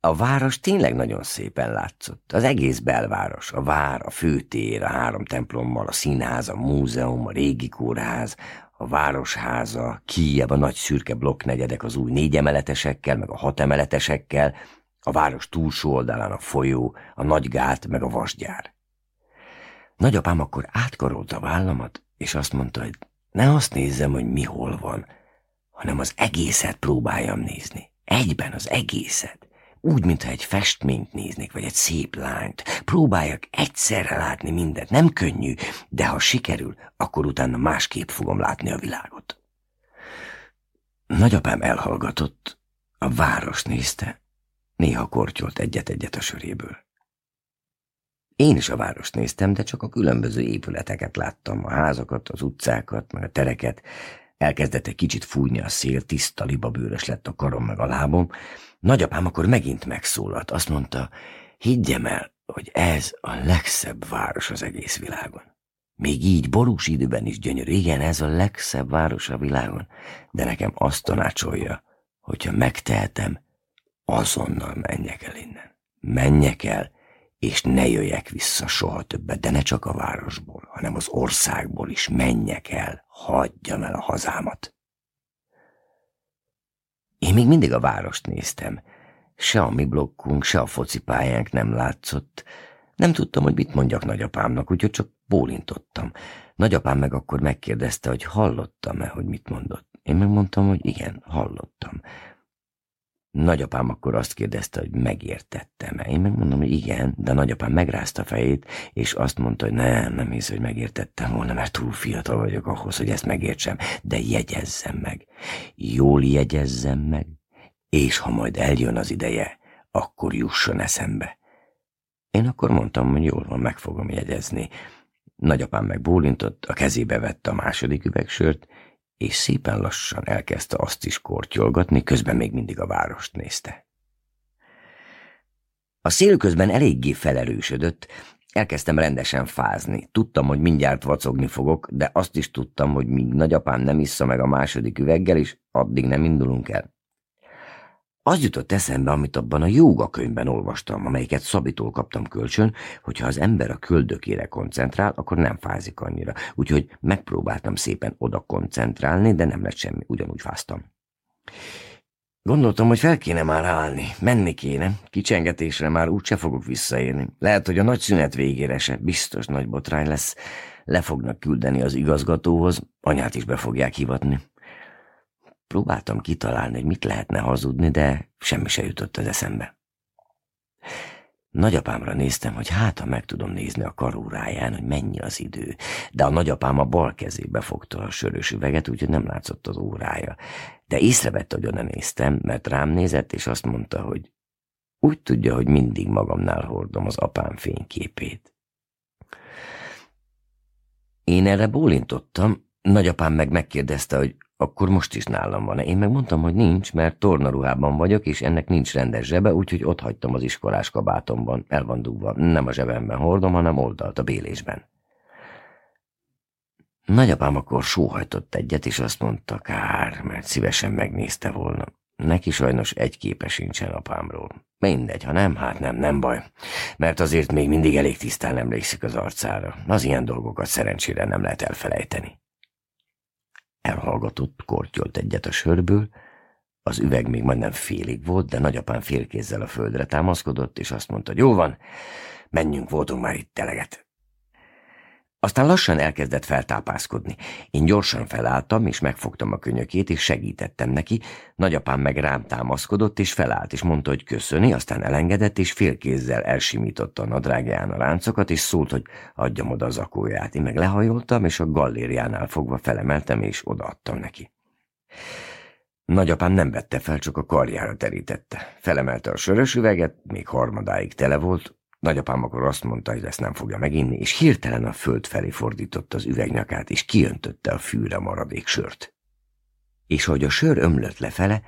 S1: A város tényleg nagyon szépen látszott. Az egész belváros, a vár, a főtér, a három templommal, a színház, a múzeum, a régi kórház, a városháza, kijebb a nagy szürke blokknegyedek az új négyemeletesekkel, meg a hatemeletesekkel, a város túlsó oldalán a folyó, a nagy gát, meg a vasgyár. Nagyapám akkor átkarolta a vállamat, és azt mondta, hogy ne azt nézzem, hogy mi hol van, hanem az egészet próbáljam nézni. Egyben az egészet. Úgy, mintha egy festményt néznék, vagy egy szép lányt. Próbáljak egyszerre látni mindent. Nem könnyű, de ha sikerül, akkor utána másképp fogom látni a világot. Nagyapám elhallgatott, a város nézte, néha kortyolt egyet-egyet a söréből. Én is a várost néztem, de csak a különböző épületeket láttam, a házakat, az utcákat, meg a tereket, Elkezdett egy kicsit fújni a szél, tiszta bőrös lett a karom meg a lábom. Nagyapám akkor megint megszólalt, azt mondta, higgyem el, hogy ez a legszebb város az egész világon. Még így borús időben is gyönyörű, igen, ez a legszebb város a világon, de nekem azt tanácsolja, hogyha megtehetem, azonnal menjek el innen. Menjek el, és ne jöjjek vissza soha többet, de ne csak a városból, hanem az országból is menjek el, hagyjam el a hazámat. Én még mindig a várost néztem. Se a mi blokkunk, se a focipályánk nem látszott. Nem tudtam, hogy mit mondjak nagyapámnak, úgyhogy csak bólintottam. Nagyapám meg akkor megkérdezte, hogy hallottam-e, hogy mit mondott. Én megmondtam, hogy igen, hallottam. Nagyapám akkor azt kérdezte, hogy megértettem-e. Én megmondom, hogy igen, de nagyapám megrázta fejét, és azt mondta, hogy nem, nem hisz, hogy megértettem volna, mert túl fiatal vagyok ahhoz, hogy ezt megértsem, de jegyezzem meg. Jól jegyezzem meg, és ha majd eljön az ideje, akkor jusson eszembe. Én akkor mondtam, hogy jól van, meg fogom jegyezni. Nagyapám meg bólintott, a kezébe vette a második üvegsört, és szépen lassan elkezdte azt is kortyolgatni, közben még mindig a várost nézte. A szél közben eléggé felerősödött, elkezdtem rendesen fázni. Tudtam, hogy mindjárt vacogni fogok, de azt is tudtam, hogy míg nagyapám nem issza meg a második üveggel is, addig nem indulunk el. Az jutott eszembe, amit abban a jóga könyvben olvastam, amelyiket Szabitól kaptam kölcsön, hogyha az ember a köldökére koncentrál, akkor nem fázik annyira. Úgyhogy megpróbáltam szépen oda koncentrálni, de nem lett semmi, ugyanúgy fáztam. Gondoltam, hogy fel kéne már állni, menni kéne, kicsengetésre már úgyse fogok visszaérni. Lehet, hogy a nagy szünet végére se, biztos nagy botrány lesz. Le fognak küldeni az igazgatóhoz, anyát is be fogják hivatni. Próbáltam kitalálni, hogy mit lehetne hazudni, de semmi se jutott az eszembe. Nagyapámra néztem, hogy hát, ha meg tudom nézni a karóráján, hogy mennyi az idő, de a nagyapám a bal kezébe fogta a sörös üveget, úgyhogy nem látszott az órája. De észrevett, hogy oda néztem, mert rám nézett, és azt mondta, hogy úgy tudja, hogy mindig magamnál hordom az apám fényképét. Én erre bólintottam, nagyapám meg megkérdezte, hogy akkor most is nálam van-e? Én megmondtam, hogy nincs, mert tornaruhában vagyok, és ennek nincs rendes zsebe, úgyhogy ott hagytam az iskolás kabátomban. El van dugva. Nem a zsebemben hordom, hanem oldalt a bélésben. Nagyapám akkor sóhajtott egyet, és azt mondta, kár, mert szívesen megnézte volna. Neki sajnos egy képe sincsen apámról. Mindegy, ha nem, hát nem, nem baj. Mert azért még mindig elég tisztán emlékszik az arcára. Az ilyen dolgokat szerencsére nem lehet elfelejteni. Elhallgatott, kortyolt egyet a sörből, az üveg még majdnem félig volt, de nagyapán félkézzel a földre támaszkodott, és azt mondta, hogy jó van, menjünk, voltunk már itt teleget. Aztán lassan elkezdett feltápászkodni. Én gyorsan felálltam, és megfogtam a könyökét, és segítettem neki. Nagyapám meg rám támaszkodott, és felállt, és mondta, hogy köszöni, aztán elengedett, és félkézzel elsimította a nadrágján a ráncokat, és szólt, hogy adjam oda az akóját. Én meg lehajoltam, és a gallériánál fogva felemeltem, és odaadtam neki. Nagyapám nem vette fel, csak a karjára terítette. Felemelte a sörös üveget, még harmadáig tele volt, Nagyapám akkor azt mondta, hogy ezt nem fogja meginni, és hirtelen a föld felé fordította az üvegnyakát, és kiöntötte a fűre maradék sört. És ahogy a sör ömlött lefele,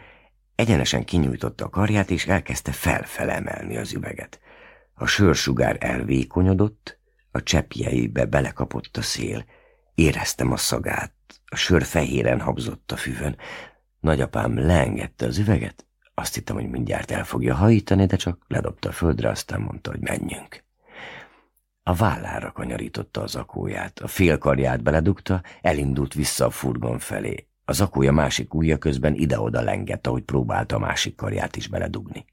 S1: egyenesen kinyújtotta a karját, és elkezdte felfelemelni az üveget. A sörsugár elvékonyodott, a cseppjeibe belekapott a szél. Éreztem a szagát, a sör fehéren habzott a füvön. Nagyapám leengedte az üveget, azt hittem, hogy mindjárt el fogja hajítani, de csak ledobta a földre, aztán mondta, hogy menjünk. A vállára kanyarította az akóját, a félkarját beledugta, elindult vissza a furgon felé. Az akója másik ujja közben ide-oda lengett, ahogy próbálta a másik karját is beledugni.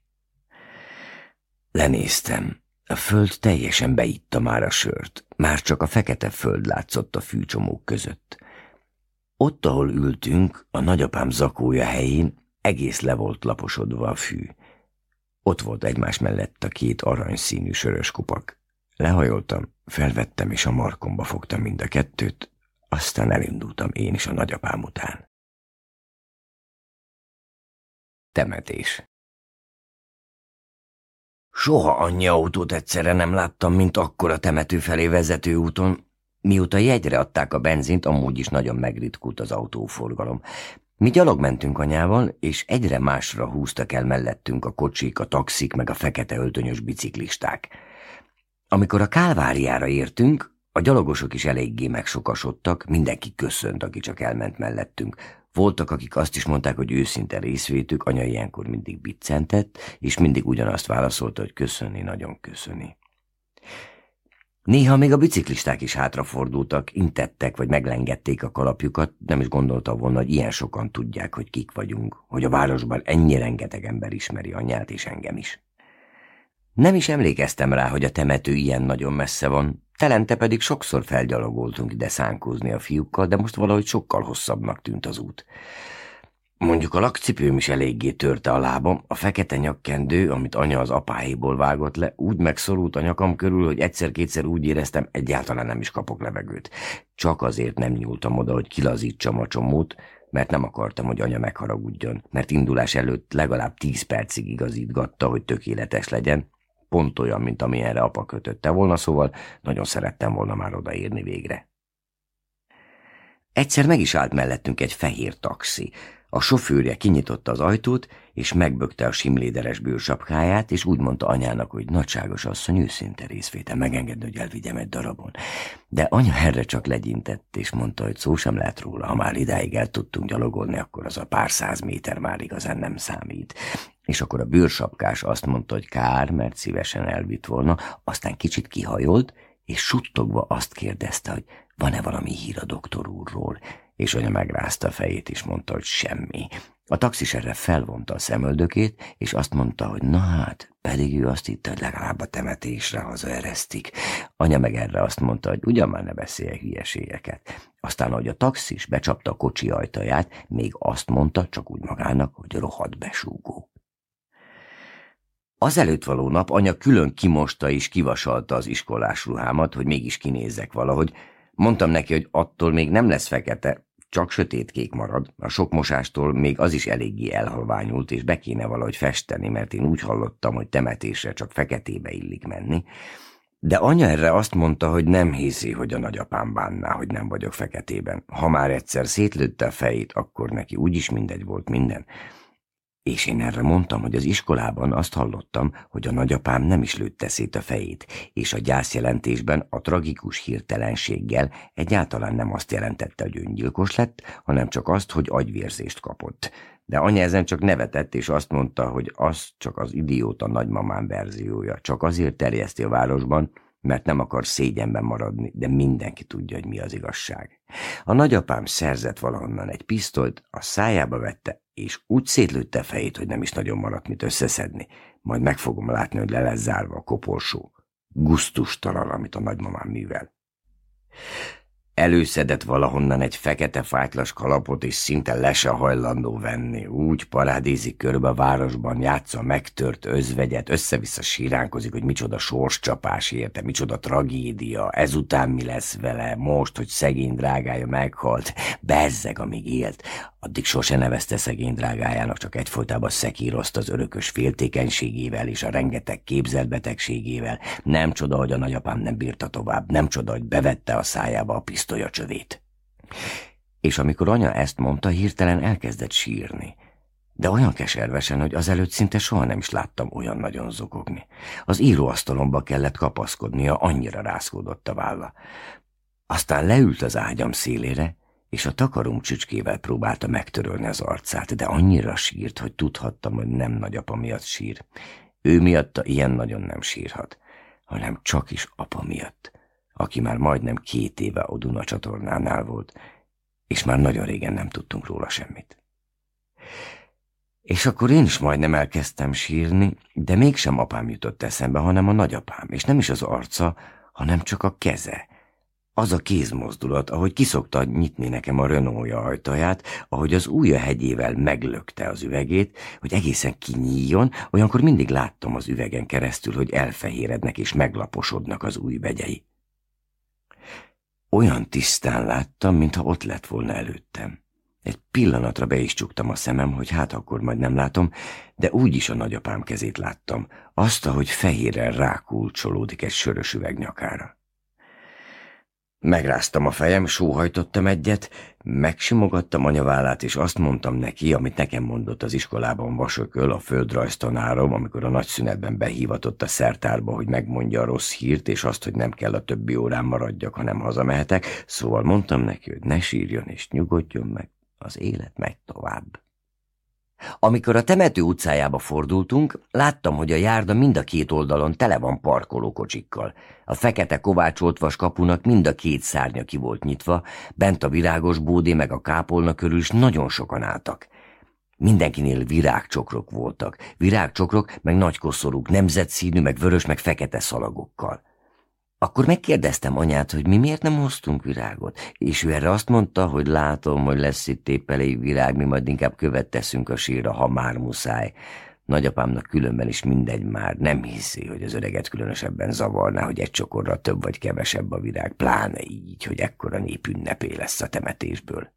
S1: Lenéztem. A föld teljesen beitta már a sört, már csak a fekete föld látszott a fűcsomók között. Ott, ahol ültünk, a nagyapám zakója helyén egész le volt laposodva a fű. Ott volt egymás mellett a két aranyszínű sörös kupak.
S2: Lehajoltam, felvettem és a markomba fogtam mind a kettőt, aztán elindultam én is a nagyapám után. Temetés Soha annyi autót egyszerre nem láttam, mint
S1: akkor a temető felé vezető úton, Mióta jegyre adták a benzint, amúgy is nagyon megritkult az autóforgalom. Mi gyalog mentünk anyával, és egyre másra húztak el mellettünk a kocsik, a taxik, meg a fekete öltönyös biciklisták. Amikor a Kálváriára értünk, a gyalogosok is eléggé megsokasodtak, mindenki köszönt, aki csak elment mellettünk. Voltak, akik azt is mondták, hogy őszinte részvétük, anya ilyenkor mindig biccentett, és mindig ugyanazt válaszolta, hogy köszöni, nagyon köszöni. Néha még a biciklisták is hátrafordultak, intettek vagy meglengették a kalapjukat, nem is gondolta volna, hogy ilyen sokan tudják, hogy kik vagyunk, hogy a városban ennyi rengeteg ember ismeri anyját és engem is. Nem is emlékeztem rá, hogy a temető ilyen nagyon messze van, telente pedig sokszor felgyalogoltunk ide szánkózni a fiúkkal, de most valahogy sokkal hosszabbnak tűnt az út. Mondjuk a lakcipőm is eléggé törte a lábam, a fekete nyakkendő, amit anya az apáéból vágott le, úgy megszorult a nyakam körül, hogy egyszer-kétszer úgy éreztem, egyáltalán nem is kapok levegőt. Csak azért nem nyúltam oda, hogy kilazítsam a csomót, mert nem akartam, hogy anya megharagudjon, mert indulás előtt legalább tíz percig igazítgatta, hogy tökéletes legyen, pont olyan, mint amilyenre apa kötötte volna, szóval nagyon szerettem volna már odaérni végre. Egyszer meg is állt mellettünk egy fehér taxi, a sofőrje kinyitotta az ajtót, és megbökte a simléderes bőrsapkáját, és úgy mondta anyának, hogy nagyságos asszony őszinte részvétel, megengedni, hogy elvigyem egy darabon. De anya erre csak legyintett, és mondta, hogy szó sem lehet róla, ha már idáig el tudtunk gyalogolni, akkor az a pár száz méter már igazán nem számít. És akkor a bőrsapkás azt mondta, hogy kár, mert szívesen elvitt volna, aztán kicsit kihajolt, és suttogva azt kérdezte, hogy van-e valami hír a doktor úrról, és anya megrázta a fejét, és mondta, hogy semmi. A taxis erre felvonta a szemöldökét, és azt mondta, hogy na hát, pedig ő azt hitte, hogy legalább a temetésre hazaeresztik. Anya meg erre azt mondta, hogy ugyan már ne beszélje hülyeségeket. Aztán, ahogy a taxis becsapta a kocsi ajtaját, még azt mondta csak úgy magának, hogy rohadt besúgó. Az előtt való nap anya külön kimosta és kivasalta az iskolás ruhámat, hogy mégis kinézzek valahogy. Mondtam neki, hogy attól még nem lesz fekete, csak sötétkék marad, a sok mosástól még az is eléggé elhalványult, és be kéne valahogy festeni, mert én úgy hallottam, hogy temetésre csak feketébe illik menni, de anya erre azt mondta, hogy nem hiszi, hogy a nagyapám bánná, hogy nem vagyok feketében. Ha már egyszer szétlőtte a fejét, akkor neki úgyis mindegy volt minden. És én erre mondtam, hogy az iskolában azt hallottam, hogy a nagyapám nem is lőtte szét a fejét, és a gyászjelentésben a tragikus hirtelenséggel egyáltalán nem azt jelentette, hogy öngyilkos lett, hanem csak azt, hogy agyvérzést kapott. De anya ezen csak nevetett, és azt mondta, hogy az csak az idióta nagymamám verziója, csak azért terjeszti a városban, mert nem akar szégyenben maradni, de mindenki tudja, hogy mi az igazság. A nagyapám szerzett valahonnan egy pisztolyt, a szájába vette, és úgy szétlőtte fejét, hogy nem is nagyon maradt mit összeszedni. Majd meg fogom látni, hogy le lesz zárva a koporsó. Gusztustalan, amit a nagymamám művel. Előszedett valahonnan egy fekete fátylas kalapot, és szinte le se hajlandó venni. Úgy parádézik körbe a városban, játsza megtört özvegyet, össze-vissza síránkozik, hogy micsoda sorscsapás érte, micsoda tragédia, ezután mi lesz vele, most, hogy szegény drágája meghalt, bezzeg, amíg élt. Addig sose nevezte szegény drágájának, csak egyfolytában szekírozt az örökös féltékenységével és a rengeteg képzelt betegségével. Nem csoda, hogy a nagyapám nem bírta tovább, nem csoda, hogy bevette a szájába a pisztolya csövét. És amikor anya ezt mondta, hirtelen elkezdett sírni. De olyan keservesen, hogy azelőtt szinte soha nem is láttam olyan nagyon zokogni. Az íróasztalomba kellett kapaszkodnia, annyira rászkódott a válla. Aztán leült az ágyam szélére, és a takarom csücskével próbálta megtörölni az arcát, de annyira sírt, hogy tudhattam, hogy nem nagyapa miatt sír. Ő miatta ilyen nagyon nem sírhat, hanem csak is apa miatt, aki már majdnem két éve a Duna csatornánál volt, és már nagyon régen nem tudtunk róla semmit. És akkor én is majdnem elkezdtem sírni, de mégsem apám jutott eszembe, hanem a nagyapám, és nem is az arca, hanem csak a keze – az a kézmozdulat, ahogy kiszokta nyitni nekem a Renault-ja ajtaját, ahogy az újja hegyével meglökte az üvegét, hogy egészen kinyíljon, olyankor mindig láttam az üvegen keresztül, hogy elfehérednek és meglaposodnak az új begyei. Olyan tisztán láttam, mintha ott lett volna előttem. Egy pillanatra be is csuktam a szemem, hogy hát akkor majd nem látom, de úgy is a nagyapám kezét láttam, azt, ahogy fehéren rákulcsolódik egy sörös üveg nyakára. Megráztam a fejem, sóhajtottam egyet, megsimogattam anyavállát, és azt mondtam neki, amit nekem mondott az iskolában vasököl a földrajztanárom, amikor a nagyszünetben behívatott a szertárba, hogy megmondja a rossz hírt, és azt, hogy nem kell a többi órán maradjak, hanem hazamehetek, szóval mondtam neki, hogy ne sírjon és nyugodjon meg, az élet megy tovább. Amikor a temető utcájába fordultunk, láttam, hogy a járda mind a két oldalon tele van parkolókocsikkal. A fekete kovácsolt vaskapunak mind a két szárnya ki volt nyitva, bent a virágos bódé meg a kápolna körül is nagyon sokan álltak. Mindenkinél virágcsokrok voltak, virágcsokrok meg nagy koszorúk, nemzetszínű, meg vörös, meg fekete szalagokkal. Akkor megkérdeztem anyát, hogy mi miért nem hoztunk virágot, és ő erre azt mondta, hogy látom, hogy lesz itt épp elég virág, mi majd inkább követ teszünk a sírra, ha már muszáj. Nagyapámnak különben is mindegy már, nem hiszi, hogy az öreget különösebben zavarná, hogy egy csokorra több vagy kevesebb a virág, pláne így, hogy ekkora népünnepé lesz a temetésből.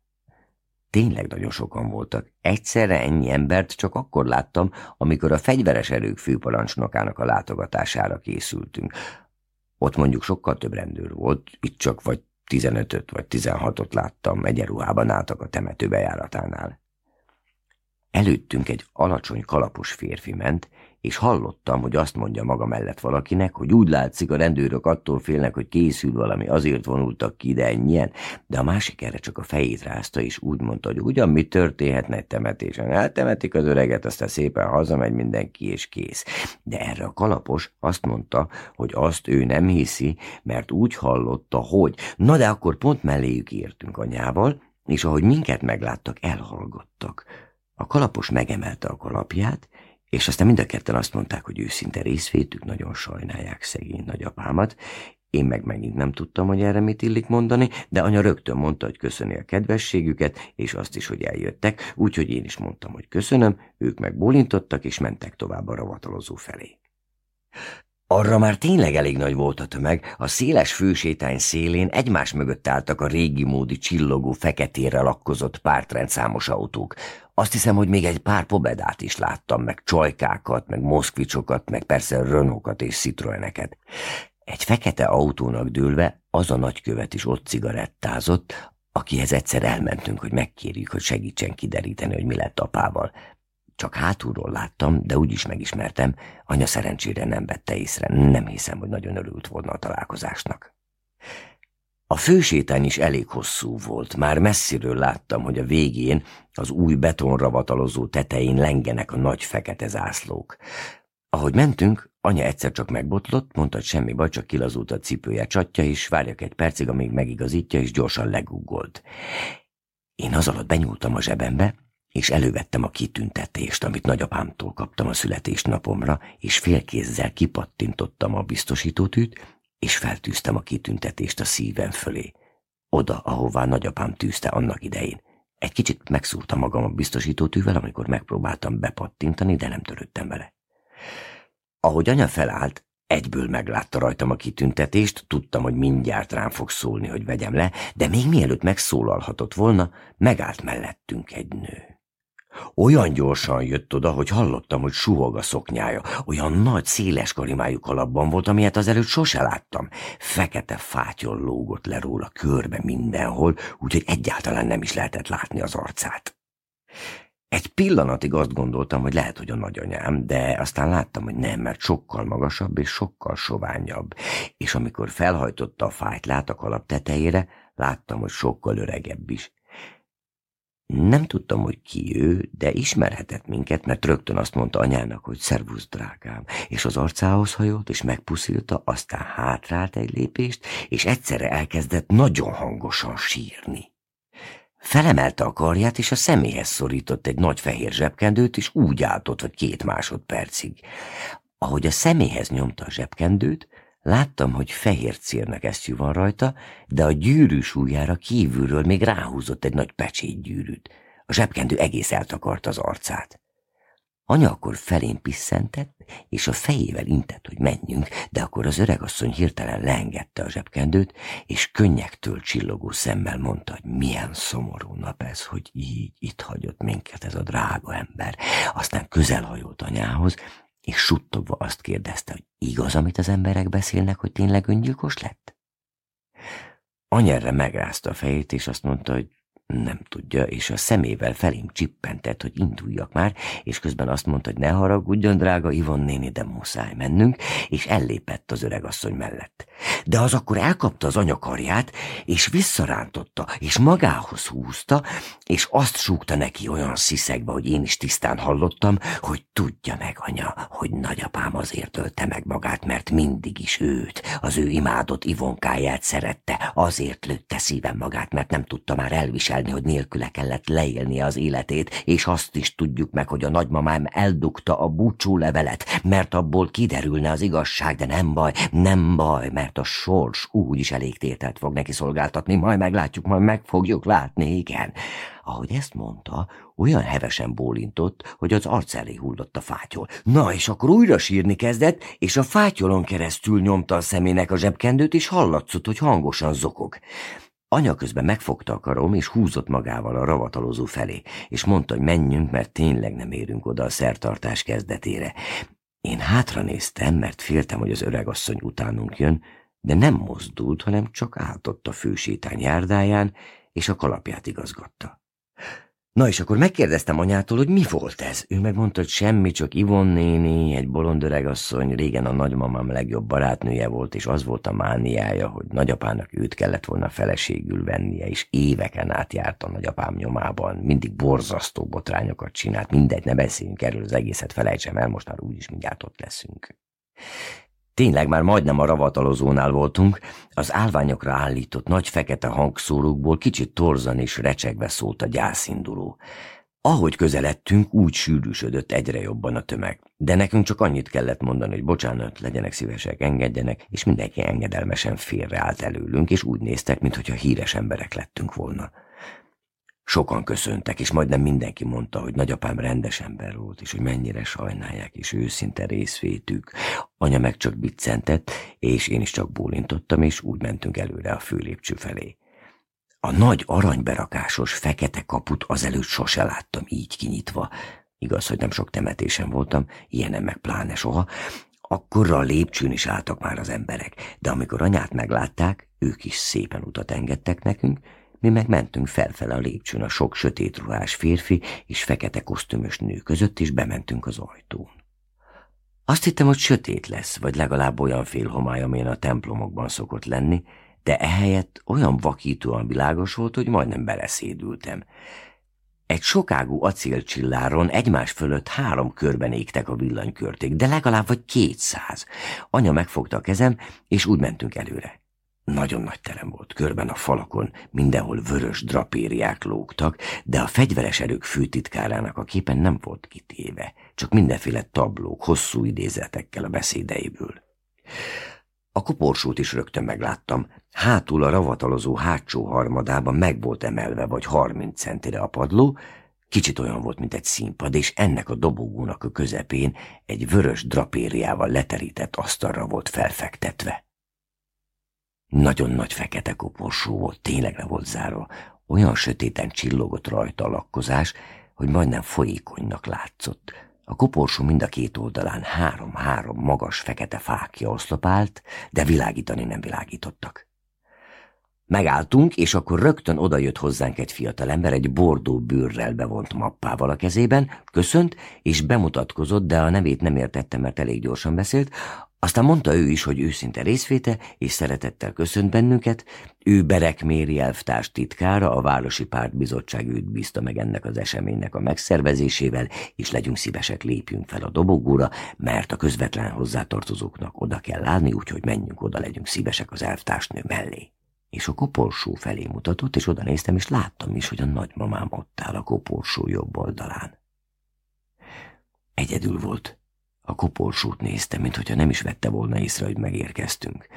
S1: Tényleg nagyon sokan voltak. Egyszerre ennyi embert csak akkor láttam, amikor a fegyveres erők főparancsnokának a látogatására készültünk. Ott mondjuk sokkal több rendőr volt, itt csak vagy 15-öt vagy 16-ot láttam, egyenruhában álltak a temető bejáratánál. Előttünk egy alacsony kalapos férfi ment, és hallottam, hogy azt mondja maga mellett valakinek, hogy úgy látszik, a rendőrök attól félnek, hogy készül valami, azért vonultak ki ide ennyien, de a másik erre csak a fejét rázta, és úgy mondta, hogy ugyan mi történhetne egy temetésen. Eltemetik az öreget, aztán szépen hazamegy mindenki, és kész. De erre a kalapos azt mondta, hogy azt ő nem hiszi, mert úgy hallotta, hogy na de akkor pont melléjük értünk anyával, és ahogy minket megláttak, elhallgattak. A kalapos megemelte a kalapját, és aztán mind a ketten azt mondták, hogy őszinte részvétük, nagyon sajnálják szegény nagyapámat, én meg megint nem tudtam, hogy erre mit illik mondani, de anya rögtön mondta, hogy köszöni a kedvességüket, és azt is, hogy eljöttek, úgyhogy én is mondtam, hogy köszönöm, ők meg bólintottak, és mentek tovább a ravatalozó felé. Arra már tényleg elég nagy volt a tömeg, a széles fősétány szélén egymás mögött álltak a régi módi csillogó feketére lakkozott pártrendszámos autók. Azt hiszem, hogy még egy pár pobedát is láttam, meg csajkákat, meg moszkvicsokat, meg persze rönokat és citroeneket. Egy fekete autónak dőlve az a nagykövet is ott cigarettázott, akihez egyszer elmentünk, hogy megkérjük, hogy segítsen kideríteni, hogy mi lett apával. Csak hátulról láttam, de úgy is megismertem, anya szerencsére nem vette észre, nem hiszem, hogy nagyon örült volna a találkozásnak. A fősétány is elég hosszú volt, már messziről láttam, hogy a végén az új betonra vatalozó tetején lengenek a nagy fekete zászlók. Ahogy mentünk, anya egyszer csak megbotlott, mondta, hogy semmi baj, csak kilazult a cipője csatja, és várjak egy percig, amíg megigazítja, és gyorsan legugolt. Én az alatt benyúltam a zsebembe, és elővettem a kitüntetést, amit nagyapámtól kaptam a születésnapomra, és félkézzel kipattintottam a biztosítótűt, és feltűztem a kitüntetést a szívem fölé. Oda, ahová nagyapám tűzte annak idején. Egy kicsit megszúrtam magam a biztosítótűvel, amikor megpróbáltam bepattintani, de nem törődtem vele. Ahogy anya felállt, egyből meglátta rajtam a kitüntetést, tudtam, hogy mindjárt rám fog szólni, hogy vegyem le, de még mielőtt megszólalhatott volna, megállt mellettünk egy nő. Olyan gyorsan jött oda, hogy hallottam, hogy suhog a szoknyája. Olyan nagy, széles karimájú kalapban volt, amilyet azelőtt sose láttam. Fekete fátyol lógott le róla körbe mindenhol, úgyhogy egyáltalán nem is lehetett látni az arcát. Egy pillanatig azt gondoltam, hogy lehet, hogy a nagyanyám, de aztán láttam, hogy nem, mert sokkal magasabb és sokkal soványabb. És amikor felhajtotta a fájtlát a kalap tetejére, láttam, hogy sokkal öregebb is. Nem tudtam, hogy ki ő, de ismerhetett minket, mert rögtön azt mondta anyának, hogy szervusz, drágám, és az arcához hajolt, és megpuszilta, aztán hátrált egy lépést, és egyszerre elkezdett nagyon hangosan sírni. Felemelte a karját, és a szeméhez szorított egy nagy fehér zsebkendőt, és úgy állt ott, hogy két másodpercig. Ahogy a szeméhez nyomta a zsebkendőt, Láttam, hogy fehér cérnek eszű van rajta, de a gyűrű súlyára kívülről még ráhúzott egy nagy pecsétgyűrűt. A zsebkendő egész eltakart az arcát. Anya akkor felén pisszentett, és a fejével intett, hogy menjünk, de akkor az öregasszony hirtelen leengedte a zsebkendőt, és könnyektől csillogó szemmel mondta, hogy milyen szomorú nap ez, hogy így itt hagyott minket ez a drága ember. Aztán közelhajolt anyához, és suttogva azt kérdezte, hogy igaz, amit az emberek beszélnek, hogy tényleg öngyilkos lett? Anyerre megrázta a fejét, és azt mondta, hogy nem tudja, és a szemével felém csippentett, hogy induljak már, és közben azt mondta, hogy ne haragudjon, drága Ivon néni, de muszáj mennünk, és ellépett az öreg asszony mellett. De az akkor elkapta az anyakarját, és visszarántotta, és magához húzta, és azt súgta neki olyan sziszegbe, hogy én is tisztán hallottam, hogy tudja meg, anya, hogy nagyapám azért ölte meg magát, mert mindig is őt, az ő imádott Ivonkáját szerette, azért lőtte szívem magát, mert nem tudta már elviselni, elképzelni, hogy nélküle kellett leélnie az életét, és azt is tudjuk meg, hogy a nagymamám eldugta a búcsú levelet, mert abból kiderülne az igazság, de nem baj, nem baj, mert a sors úgyis elég tételt fog neki szolgáltatni, majd meglátjuk, majd meg fogjuk látni, igen. Ahogy ezt mondta, olyan hevesen bólintott, hogy az arc elé hullott a fátyol. Na, és akkor újra sírni kezdett, és a fátyolon keresztül nyomta a szemének a zsebkendőt, és hallatszott, hogy hangosan zokog. Anya közben megfogta a karom, és húzott magával a ravatalozó felé, és mondta, hogy menjünk, mert tényleg nem érünk oda a szertartás kezdetére. Én hátra néztem, mert féltem, hogy az öregasszony utánunk jön, de nem mozdult, hanem csak álltott a fősétány járdáján, és a kalapját igazgatta. Na és akkor megkérdeztem anyától, hogy mi volt ez. Ő megmondta, hogy semmi, csak Ivon néni, egy bolond öregasszony, régen a nagymamám legjobb barátnője volt, és az volt a mániája, hogy nagyapának őt kellett volna feleségül vennie, és éveken át járt a nagyapám nyomában, mindig borzasztó botrányokat csinált, mindegy, ne beszéljünk erről, az egészet felejtsem el, most már úgyis mindjárt ott leszünk. Tényleg már majdnem a ravatalozónál voltunk, az állványokra állított nagy fekete hangszórókból kicsit torzan és recsegve szólt a gyászinduló. Ahogy közeledtünk, úgy sűrűsödött egyre jobban a tömeg. De nekünk csak annyit kellett mondani, hogy bocsánat, legyenek szívesek, engedjenek, és mindenki engedelmesen félreállt előlünk, és úgy néztek, mintha híres emberek lettünk volna. Sokan köszöntek, és majdnem mindenki mondta, hogy nagyapám rendes ember volt, és hogy mennyire sajnálják, és őszinte részvétük. Anya meg csak biccentett, és én is csak bólintottam, és úgy mentünk előre a főlépcső felé. A nagy aranyberakásos fekete kaput azelőtt sose láttam így kinyitva. Igaz, hogy nem sok temetésen voltam, ilyenem meg pláne soha. Akkorra a lépcsőn is álltak már az emberek, de amikor anyát meglátták, ők is szépen utat engedtek nekünk, mi meg mentünk felfele a lépcsőn a sok sötét ruhás férfi és fekete kosztümös nő között, és bementünk az ajtón. Azt hittem, hogy sötét lesz, vagy legalább olyan homály, amilyen a templomokban szokott lenni, de ehelyett olyan vakítóan világos volt, hogy majdnem beleszédültem. Egy sokágú acélcsilláron egymás fölött három körben égtek a villanykörték, de legalább vagy kétszáz. Anya megfogta a kezem, és úgy mentünk előre. Nagyon nagy terem volt, körben a falakon, mindenhol vörös drapériák lógtak, de a fegyveres erők főtitkárának a képen nem volt kitéve, csak mindenféle tablók, hosszú idézetekkel a beszédeiből. A koporsót is rögtön megláttam. Hátul a ravatalozó hátsó harmadában meg volt emelve vagy harminc centire a padló, kicsit olyan volt, mint egy színpad, és ennek a dobogónak a közepén egy vörös drapériával leterített asztalra volt felfektetve. Nagyon nagy fekete koporsó volt, tényleg le volt zárva. Olyan sötéten csillogott rajta a lakkozás, hogy majdnem folyékonynak látszott. A koporsó mind a két oldalán három-három magas fekete fákja oszlopált, de világítani nem világítottak. Megálltunk, és akkor rögtön odajött hozzánk egy fiatalember egy bordó bőrrel bevont mappával a kezében, köszönt, és bemutatkozott, de a nevét nem értettem, mert elég gyorsan beszélt, aztán mondta ő is, hogy őszinte részvéte, és szeretettel köszönt bennünket, ő Berek Méri elvtárs titkára a Városi Pártbizottság őt bízta meg ennek az eseménynek a megszervezésével, és legyünk szívesek, lépjünk fel a dobogóra, mert a közvetlen hozzátartozóknak oda kell állni, úgyhogy menjünk oda, legyünk szívesek az elvtársnő mellé. És a koporsó felé mutatott, és oda néztem, és láttam is, hogy a nagymamám ott áll a koporsó jobb oldalán. Egyedül volt. A koporsót nézte, mintha nem is vette volna észre, hogy megérkeztünk.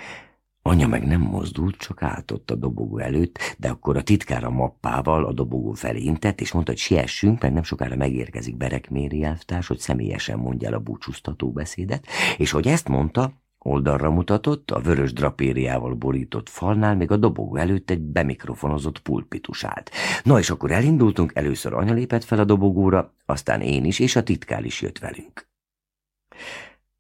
S1: Anya meg nem mozdult, csak álltott a dobogó előtt, de akkor a titkára mappával a dobogó felé intett, és mondta, hogy siessünk, mert nem sokára megérkezik Berek Méri elvtárs, hogy személyesen mondja el a búcsúztató beszédet, és hogy ezt mondta, oldalra mutatott, a vörös drapériával borított falnál még a dobogó előtt egy bemikrofonozott pulpitus állt. Na és akkor elindultunk, először anya lépett fel a dobogóra, aztán én is, és a titkár is jött velünk.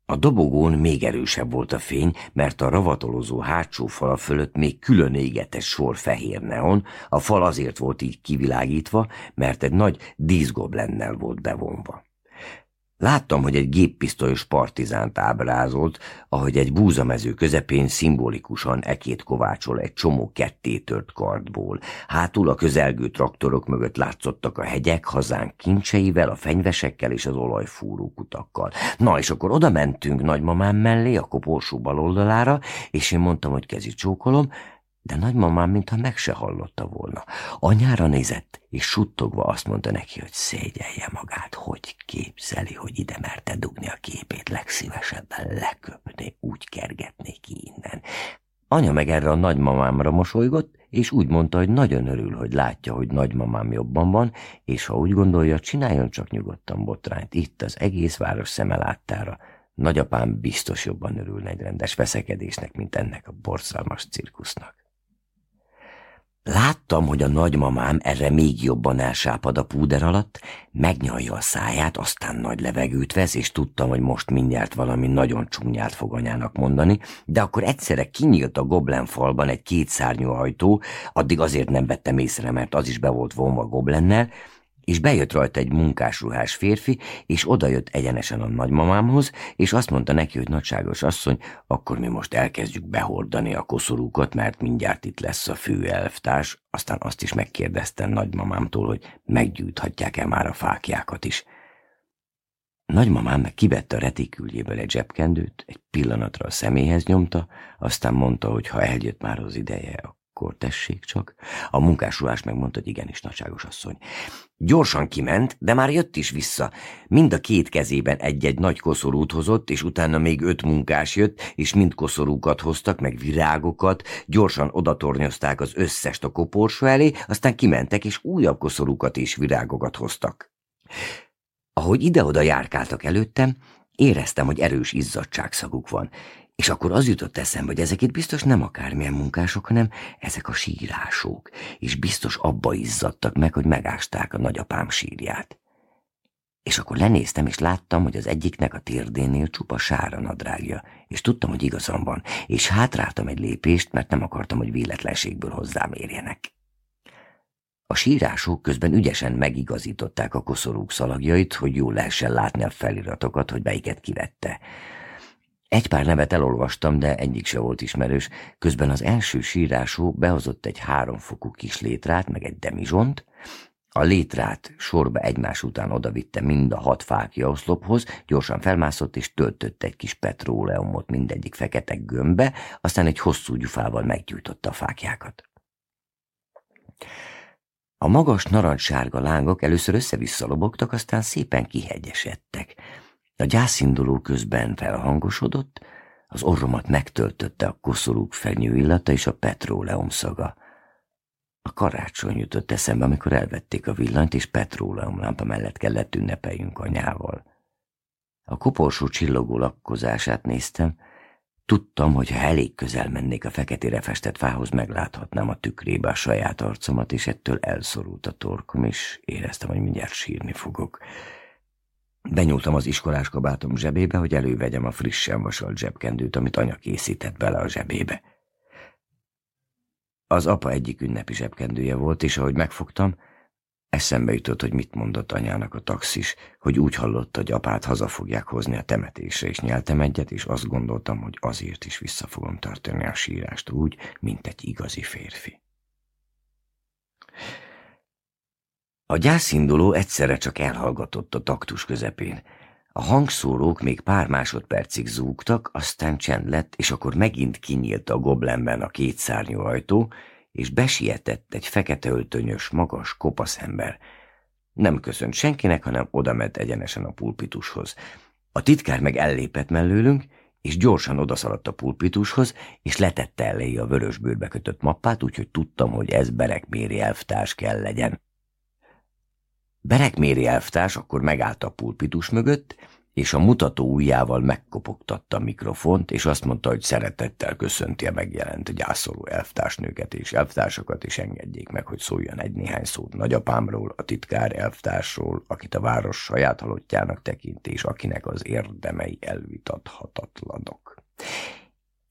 S1: A dobogón még erősebb volt a fény, mert a ravatolozó hátsó fala fölött még külön égetett sor fehér neon, a fal azért volt így kivilágítva, mert egy nagy díszgoblennel volt bevonva. Láttam, hogy egy géppisztolyos partizánt ábrázolt, ahogy egy búzamező közepén szimbolikusan ekét kovácsol egy csomó kettétört kardból. Hátul a közelgő traktorok mögött látszottak a hegyek hazánk kincseivel, a fenyvesekkel és az olajfúró kutakkal. Na, és akkor oda mentünk nagymamám mellé, a koporsó bal oldalára, és én mondtam, hogy kezi csókolom, de nagymamám, mintha meg se hallotta volna. Anyára nézett, és suttogva azt mondta neki, hogy szégyelje magát, hogy képzeli, hogy ide merte dugni a képét, legszívesebben leköpni, úgy kergetni ki innen. Anya meg erre a nagymamámra mosolygott, és úgy mondta, hogy nagyon örül, hogy látja, hogy nagymamám jobban van, és ha úgy gondolja, csináljon csak nyugodtan botrányt, itt az egész város szeme láttára, Nagyapám biztos jobban örülne egy rendes veszekedésnek, mint ennek a borzalmas cirkusznak. Láttam, hogy a nagymamám erre még jobban elsápad a púder alatt, megnyalja a száját, aztán nagy levegőt vesz, és tudtam, hogy most mindjárt valami nagyon csúnyát fog anyának mondani, de akkor egyszerre kinyílt a goblen falban egy kétszárnyú ajtó, addig azért nem vettem észre, mert az is be volt vonva goblennel, és bejött rajta egy munkásruhás férfi, és odajött egyenesen a nagymamámhoz, és azt mondta neki, hogy nagyságos asszony, akkor mi most elkezdjük behordani a koszorúkat, mert mindjárt itt lesz a fő főelftárs, aztán azt is megkérdezte nagymamámtól, hogy meggyújthatják-e már a fákjákat is. Nagymamám meg kivette a retiküljéből egy zsebkendőt, egy pillanatra a szeméhez nyomta, aztán mondta, hogy ha eljött már az ideje, akkor tessék csak. A munkásruhás megmondta, hogy igenis, nagyságos asszony. Gyorsan kiment, de már jött is vissza. Mind a két kezében egy-egy nagy koszorút hozott, és utána még öt munkás jött, és mind koszorúkat hoztak, meg virágokat, gyorsan odatornyozták az összest a koporsó elé, aztán kimentek, és újabb koszorúkat és virágokat hoztak. Ahogy ide-oda járkáltak előttem, éreztem, hogy erős izzadságszaguk van, és akkor az jutott eszembe, hogy ezek itt biztos nem akármilyen munkások, hanem ezek a sírások, és biztos abba izzadtak meg, hogy megásták a nagyapám sírját. És akkor lenéztem, és láttam, hogy az egyiknek a térdénél csupa sára nadrágja, és tudtam, hogy igazam van, és hátráltam egy lépést, mert nem akartam, hogy véletlenségből hozzám érjenek. A sírások közben ügyesen megigazították a koszorúk szalagjait, hogy jól lehessen látni a feliratokat, hogy melyiket kivette. Egy pár nevet elolvastam, de egyik se volt ismerős. Közben az első sírású behozott egy háromfokú kis létrát, meg egy demizsont. A létrát sorba egymás után odavitte mind a hat fákja oszlophoz, gyorsan felmászott és töltött egy kis petróleumot mindegyik fekete gömbbe, aztán egy hosszú gyufával meggyújtotta a fákjákat. A magas narancssárga lángok először össze-vissza aztán szépen kihegyesedtek. A gyászinduló közben felhangosodott, az orromat megtöltötte a koszorúk fenyő illata és a petróleum szaga. A karácsony jutott eszembe, amikor elvették a villanyt, és petróleumlámpa mellett kellett ünnepeljünk anyával. A koporsó csillogó lakkozását néztem, tudtam, hogy ha elég közel mennék a feketére festett fához, megláthatnám a tükrébe a saját arcomat, és ettől elszorult a torkom, és éreztem, hogy mindjárt sírni fogok. Benyúltam az iskolás kabátom zsebébe, hogy elővegyem a frissen vasalt zsebkendőt, amit anya készített bele a zsebébe. Az apa egyik ünnepi zsebkendője volt, és ahogy megfogtam, eszembe jutott, hogy mit mondott anyának a taxis, hogy úgy hallotta, hogy apát haza fogják hozni a temetésre, és nyeltem egyet, és azt gondoltam, hogy azért is vissza fogom tartani a sírást úgy, mint egy igazi férfi. A gyászinduló egyszerre csak elhallgatott a taktus közepén. A hangszórók még pár másodpercig zúgtak, aztán csend lett, és akkor megint kinyílt a goblemben a kétszárnyú ajtó, és besietett egy fekete öltönyös, magas, kopasz ember. Nem köszönt senkinek, hanem odament egyenesen a pulpitushoz. A titkár meg ellépett mellőlünk, és gyorsan odaszaladt a pulpitushoz, és letette elé a vörösbőrbe kötött mappát, úgyhogy tudtam, hogy ez Berek elvtárs kell legyen. Berekméri elvtárs akkor megállt a pulpitus mögött, és a mutató ujjával megkopogtatta a mikrofont, és azt mondta, hogy szeretettel köszönti a megjelent gyászoló elvtársnőket és elvtársakat, és engedjék meg, hogy szóljon egy-néhány szót nagyapámról, a titkár elvtársról, akit a város saját halottjának tekint, és akinek az érdemei elvitathatatlanok.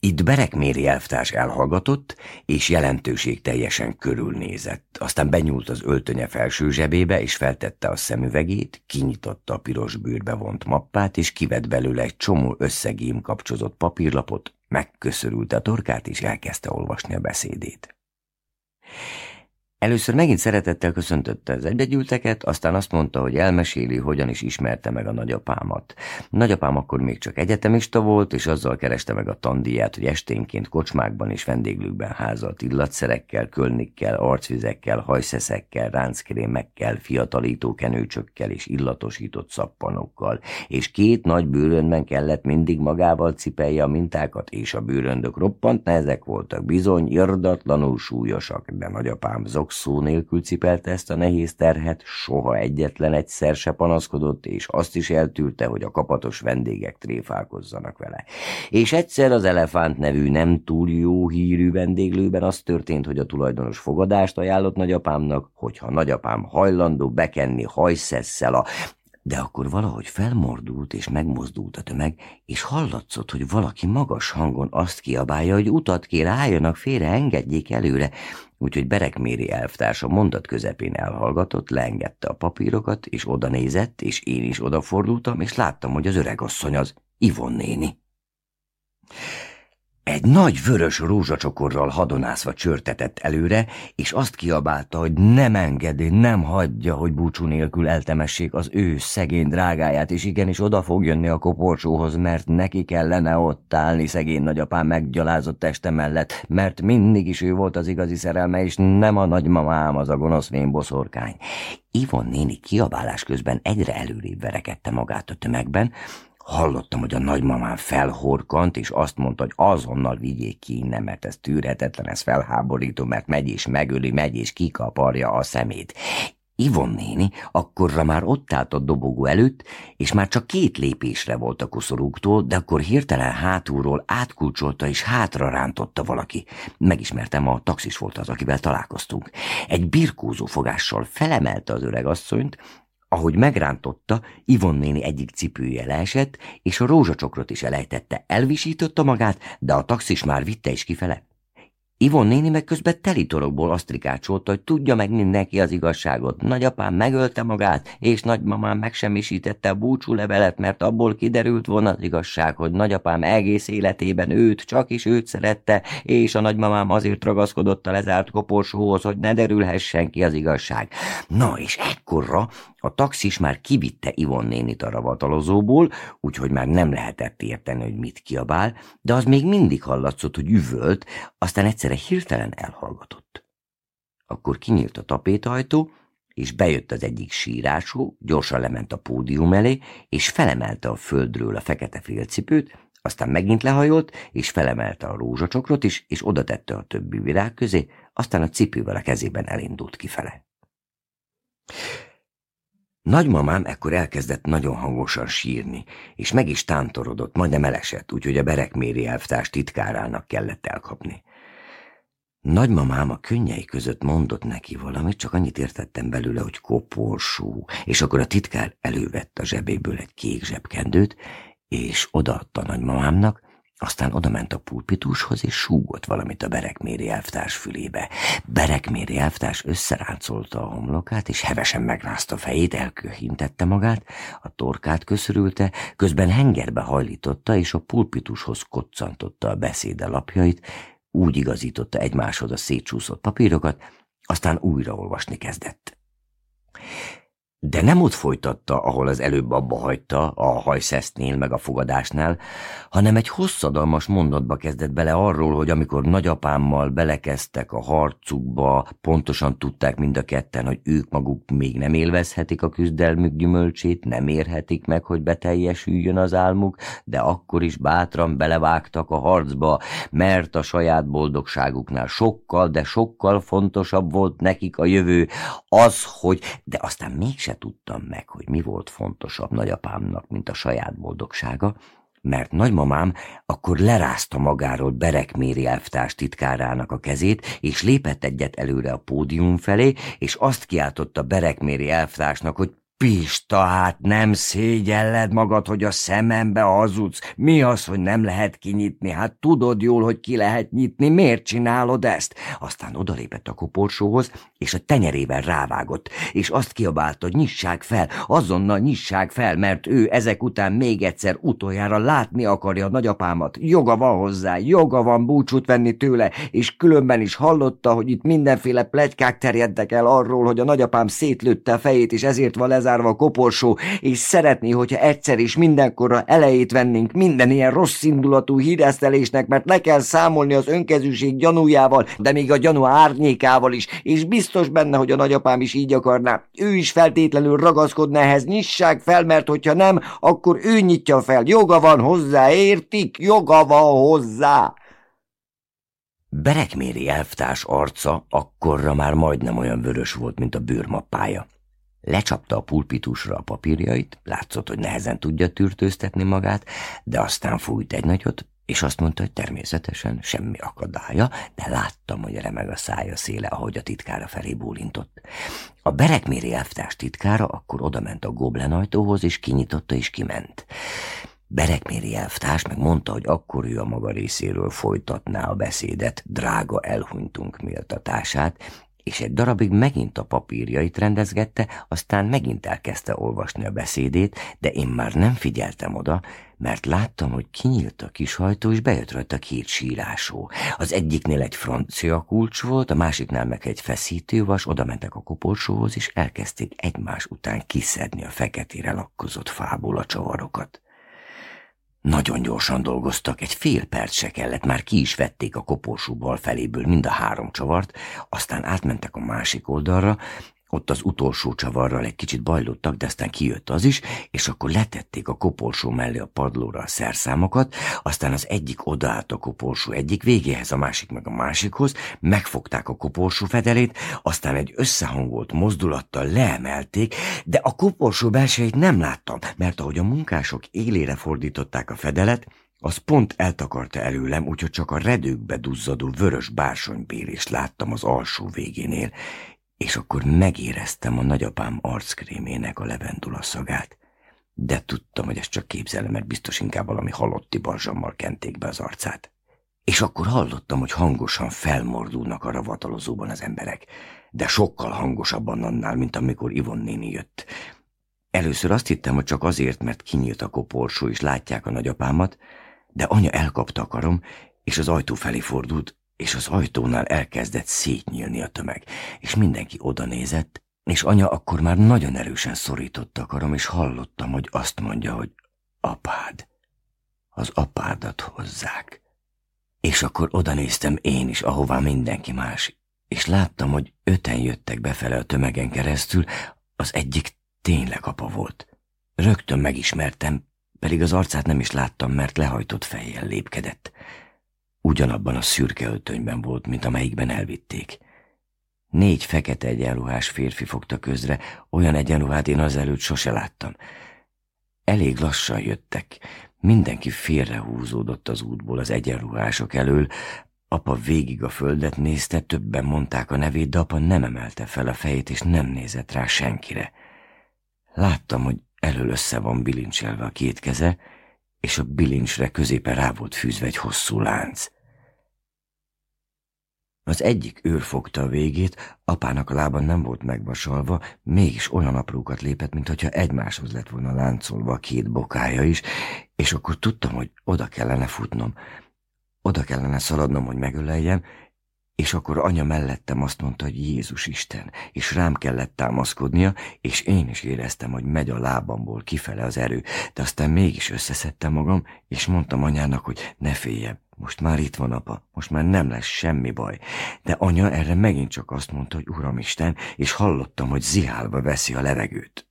S1: Itt Berekméri elvtárs elhallgatott, és jelentőség teljesen körülnézett. Aztán benyúlt az öltönye felső zsebébe, és feltette a szemüvegét, kinyitotta a piros bőrbe vont mappát, és kivett belőle egy csomó összegém kapcsozott papírlapot, megköszörült a torkát, és elkezdte olvasni a beszédét. Először megint szeretettel köszöntötte az egybegyűlteket, aztán azt mondta, hogy elmeséli, hogyan is ismerte meg a nagyapámat. Nagyapám akkor még csak egyetemista volt, és azzal kereste meg a tandíját, hogy esténként kocsmákban és vendéglőkben házalt illatszerekkel, kölnikkel, arcvizekkel, hajszeszekkel, ránckrémekkel, fiatalító kenőcsökkel és illatosított szappanokkal, és két nagy bőrönben kellett mindig magával cipelje a mintákat, és a bőröndök roppant nehezek voltak, bizony, irdatlanul súlyosak, de nagyapám zoksz szó nélkül cipelte ezt a nehéz terhet, soha egyetlen egyszer se panaszkodott, és azt is eltűrte, hogy a kapatos vendégek tréfálkozzanak vele. És egyszer az elefánt nevű nem túl jó hírű vendéglőben az történt, hogy a tulajdonos fogadást ajánlott nagyapámnak, hogyha nagyapám hajlandó bekenni hajszesszel a de akkor valahogy felmordult és megmozdult a tömeg, és hallatszott, hogy valaki magas hangon azt kiabálja, hogy utat kér, álljanak félre, engedjék előre úgyhogy Berekméri elvtársa mondat közepén elhallgatott, leengedte a papírokat, és oda nézett, és én is odafordultam, és láttam, hogy az öregasszony az Ivon néni. Egy nagy vörös rózsacsokorral hadonászva csörtetett előre, és azt kiabálta, hogy nem engedi, nem hagyja, hogy búcsú nélkül eltemessék az ő szegény drágáját, és igenis oda fog jönni a koporsóhoz, mert neki kellene ott állni szegény nagyapám meggyalázott teste mellett, mert mindig is ő volt az igazi szerelme, és nem a nagymamám az a gonosz vén boszorkány. Ivon néni kiabálás közben egyre előrébb verekedte magát a tömegben, Hallottam, hogy a nagymamám felhorkant, és azt mondta, hogy azonnal vigyék ki innen, mert ez tűrhetetlen, ez felháborító, mert megy és megöli, megy és kikaparja a szemét. Ivon néni akkorra már ott állt a dobogó előtt, és már csak két lépésre volt a koszorúktól, de akkor hirtelen hátulról átkulcsolta és hátra rántotta valaki. Megismertem, a taxis volt az, akivel találkoztunk. Egy birkózó fogással felemelte az öreg asszonyt, ahogy megrántotta, Ivon néni egyik cipője leesett, és a rózsacsokrot is elejtette. Elvisította magát, de a taxis már vitte is kifele. Ivon néni meg közben telitorokból azt rikácsolta, hogy tudja meg mindenki az igazságot. Nagyapám megölte magát, és nagymamám megsemmisítette a búcsú levelet, mert abból kiderült volna az igazság, hogy nagyapám egész életében őt, csak is őt szerette, és a nagymamám azért ragaszkodott a lezárt koporsóhoz, hogy ne derülhessen ki az igazság. Na és ekkorra a taxis már kivitte Ivon nénit a ravatalozóból, úgyhogy már nem lehetett érteni, hogy mit kiabál, de az még mindig hallatszott, hogy üvölt, aztán egyszerre hirtelen elhallgatott. Akkor kinyílt a tapétajtó, és bejött az egyik sírású, gyorsan lement a pódium elé, és felemelte a földről a fekete félcipőt, aztán megint lehajolt, és felemelte a rózsacsokrot is, és oda tette a többi virág közé, aztán a cipővel a kezében elindult kifele. Nagymamám ekkor elkezdett nagyon hangosan sírni, és meg is tántorodott, majdnem elesett, úgyhogy a berekméri elvtárs titkárának kellett elkapni. Nagymamám a könnyei között mondott neki valamit, csak annyit értettem belőle, hogy koporsó, és akkor a titkár elővett a zsebéből egy kék zsebkendőt, és odaadta nagymamámnak, aztán odament a pulpitushoz, és súgott valamit a Berekméri elvtárs fülébe. Berekméri elvtárs összeráncolta a homlokát, és hevesen megrázta fejét, elköhintette magát, a torkát köszörülte, közben hengerbe hajlította, és a pulpitushoz koccantotta a beszéde lapjait, úgy igazította egymáshoz a szétsúszott papírokat, aztán újra olvasni kezdett. De nem ott folytatta, ahol az előbb abba hagyta, a hajszesznél meg a fogadásnál, hanem egy hosszadalmas mondatba kezdett bele arról, hogy amikor nagyapámmal belekezdtek a harcukba, pontosan tudták mind a ketten, hogy ők maguk még nem élvezhetik a küzdelmük gyümölcsét, nem érhetik meg, hogy beteljesüljön az álmuk, de akkor is bátran belevágtak a harcba, mert a saját boldogságuknál sokkal, de sokkal fontosabb volt nekik a jövő, az, hogy, de aztán mégsem tudtam meg, hogy mi volt fontosabb nagyapámnak, mint a saját boldogsága, mert nagymamám akkor lerázta magáról Berekméri elvtárs titkárának a kezét, és lépett egyet előre a pódium felé, és azt kiáltotta Berekméri elvtársnak, hogy Pista, hát nem szégyelled magad, hogy a szemembe hazudsz. Mi az, hogy nem lehet kinyitni? Hát tudod jól, hogy ki lehet nyitni, miért csinálod ezt? Aztán odalépett a koporsóhoz, és a tenyerével rávágott, és azt kiabált, hogy nyissák fel, azonnal nyissák fel, mert ő ezek után még egyszer utoljára látni akarja a nagyapámat. Joga van hozzá, joga van búcsút venni tőle, és különben is hallotta, hogy itt mindenféle plegykák terjedtek el arról, hogy a nagyapám szétlőtte a fejét, és ezért van ez bezárva a koporsó, és szeretné, hogyha egyszer is mindenkorra elejét vennénk minden ilyen rossz indulatú híresztelésnek, mert le kell számolni az önkezűség gyanújával, de még a gyanú árnyékával is, és biztos benne, hogy a nagyapám is így akarná. Ő is feltétlenül ragaszkodna ehhez, nyissák fel, mert hogyha nem, akkor ő nyitja fel, joga van hozzá, értik? Joga van hozzá! Berekméri elvtárs arca akkorra már majdnem olyan vörös volt, mint a bőrmappája. Lecsapta a pulpitusra a papírjait, látszott, hogy nehezen tudja tűrtőztetni magát, de aztán fújt egy nagyot, és azt mondta, hogy természetesen semmi akadálya, de láttam, hogy remeg a szája széle, ahogy a titkára felé bólintott. A berekméri elvtárs titkára akkor odament a goblen ajtóhoz, és kinyitotta, és kiment. Berekméri elvtárs meg mondta, hogy akkor ő a maga részéről folytatná a beszédet, drága elhunytunk méltatását, és egy darabig megint a papírjait rendezgette, aztán megint elkezdte olvasni a beszédét, de én már nem figyeltem oda, mert láttam, hogy kinyílt a kis hajtó és bejött rajta két sírásó. Az egyiknél egy francia kulcs volt, a másiknál meg egy feszítővas, oda mentek a koporsóhoz, és elkezdték egymás után kiszedni a feketére lakkozott fából a csavarokat. Nagyon gyorsan dolgoztak, egy fél perc se kellett, már ki is vették a koporsú bal feléből mind a három csavart, aztán átmentek a másik oldalra, ott az utolsó csavarral egy kicsit bajlottak, de aztán kijött az is, és akkor letették a koporsó mellé a padlóra a szerszámokat, aztán az egyik odaállt a koporsó egyik végéhez, a másik meg a másikhoz, megfogták a koporsó fedelét, aztán egy összehangolt mozdulattal leemelték, de a koporsó belsejét nem láttam, mert ahogy a munkások élére fordították a fedelet, az pont eltakarta előlem, úgyhogy csak a redőkbe duzzadó vörös bársonybélést láttam az alsó végénél, és akkor megéreztem a nagyapám arckrémének a levendula szagát, de tudtam, hogy ez csak képzelem, mert biztos inkább valami halotti barzsammal kenték be az arcát. És akkor hallottam, hogy hangosan felmordulnak a ravatalozóban az emberek, de sokkal hangosabban annál, mint amikor Ivon néni jött. Először azt hittem, hogy csak azért, mert kinyílt a koporsó, és látják a nagyapámat, de anya elkapta a karom, és az ajtó felé fordult, és az ajtónál elkezdett szétnyílni a tömeg, és mindenki oda nézett, és anya akkor már nagyon erősen szorította a karom, és hallottam, hogy azt mondja, hogy apád, az apádat hozzák. És akkor oda néztem én is, ahová mindenki más, és láttam, hogy öten jöttek befele a tömegen keresztül, az egyik tényleg apa volt. Rögtön megismertem, pedig az arcát nem is láttam, mert lehajtott fejjel lépkedett ugyanabban a szürke öltönyben volt, mint amelyikben elvitték. Négy fekete egyenruhás férfi fogta közre, olyan egyenruhát én azelőtt sose láttam. Elég lassan jöttek, mindenki félrehúzódott az útból az egyenruhások elől, apa végig a földet nézte, többen mondták a nevét, de apa nem emelte fel a fejét, és nem nézett rá senkire. Láttam, hogy elől össze van bilincselve a két keze, és a bilincsre középen rá volt fűzve egy hosszú lánc. Az egyik őr fogta a végét, apának a lába nem volt megvasalva, mégis olyan aprókat lépett, mintha egymáshoz lett volna láncolva a két bokája is, és akkor tudtam, hogy oda kellene futnom. Oda kellene szaladnom, hogy megöleljem, és akkor anya mellettem azt mondta, hogy Jézus Isten, és rám kellett támaszkodnia, és én is éreztem, hogy megy a lábamból kifele az erő, de aztán mégis összeszedtem magam, és mondtam anyának, hogy ne féljem, most már itt van apa, most már nem lesz semmi baj. De anya erre megint csak azt mondta, hogy Uram Isten, és hallottam, hogy zihálva veszi a levegőt.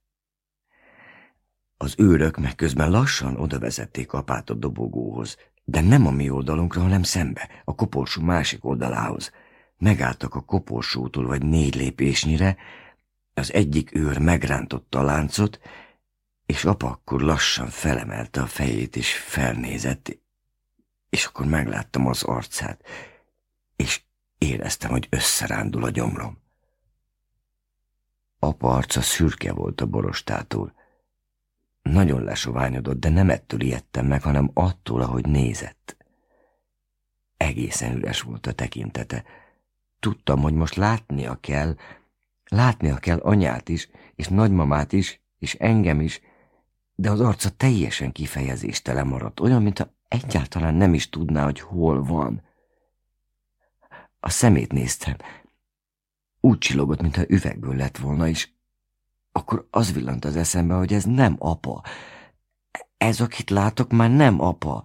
S1: Az őrök meg közben lassan odavezették apát a dobogóhoz, de nem a mi oldalunkra, hanem szembe, a koporsó másik oldalához. Megálltak a koporsótól vagy négy lépésnyire, az egyik őr megrántotta a láncot, és apa akkor lassan felemelte a fejét, és felnézett, és akkor megláttam az arcát, és éreztem, hogy összerándul a gyomrom. Apa arca szürke volt a borostától, nagyon lesoványodott, de nem ettől ijedtem meg, hanem attól, ahogy nézett. Egészen üres volt a tekintete. Tudtam, hogy most látnia kell, látnia kell anyát is, és nagymamát is, és engem is, de az arca teljesen kifejezéstele maradt, olyan, mintha egyáltalán nem is tudná, hogy hol van. A szemét néztem. Úgy csillogott, mintha üvegből lett volna, és akkor az villant az eszembe, hogy ez nem apa. Ez, akit látok, már nem apa.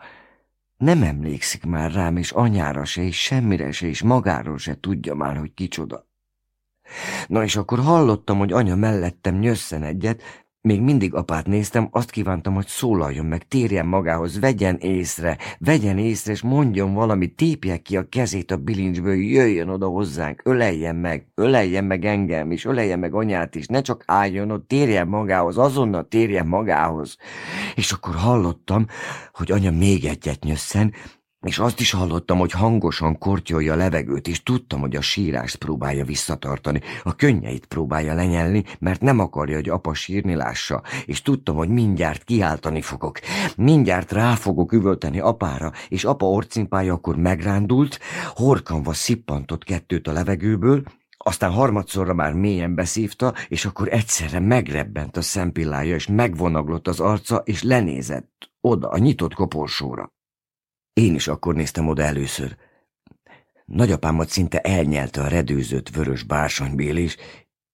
S1: Nem emlékszik már rám, és anyára se, és semmire se, és magáról se tudja már, hogy kicsoda. Na és akkor hallottam, hogy anya mellettem nyösszen egyet, még mindig apát néztem, azt kívántam, hogy szólaljon meg, térjen magához, vegyen észre, vegyen észre, és mondjon valami, tépje ki a kezét a bilincsből, jöjjön oda hozzánk, öleljen meg, öleljen meg engem is, öleljen meg anyát is, ne csak álljon ott, térjen magához, azonnal térjen magához. És akkor hallottam, hogy anya még egyet nyösszen, és azt is hallottam, hogy hangosan kortyolja a levegőt, és tudtam, hogy a sírást próbálja visszatartani, a könnyeit próbálja lenyelni, mert nem akarja, hogy apa sírni lássa, és tudtam, hogy mindjárt kiáltani fogok. Mindjárt rá fogok üvölteni apára, és apa orcimpája akkor megrándult, horkanva szippantott kettőt a levegőből, aztán harmadszorra már mélyen beszívta, és akkor egyszerre megrebbent a szempillája, és megvonaglott az arca, és lenézett oda a nyitott koporsóra. Én is akkor néztem oda először. Nagyapámat szinte elnyelte a redőzött vörös bársonybélés,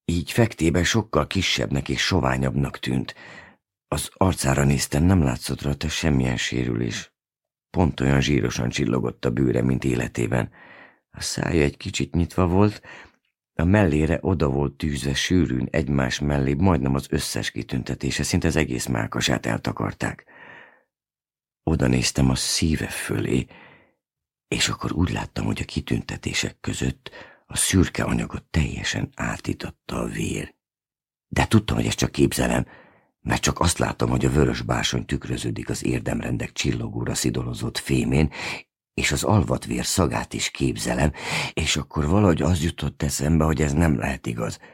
S1: így fektébe sokkal kisebbnek és soványabbnak tűnt. Az arcára néztem, nem látszott rajta semmilyen sérülés. Pont olyan zsírosan csillogott a bőre, mint életében. A szája egy kicsit nyitva volt, a mellére oda volt tűzve sűrűn egymás mellé, majdnem az összes kitüntetése, szinte az egész mákasát eltakarták. Oda néztem a szíve fölé, és akkor úgy láttam, hogy a kitüntetések között a szürke anyagot teljesen átította a vér. De tudtam, hogy ezt csak képzelem, mert csak azt látom, hogy a vörös bársony tükröződik az érdemrendek csillogóra szidolozott fémén, és az alvatvér szagát is képzelem, és akkor valahogy az jutott eszembe, hogy ez nem lehet igaz –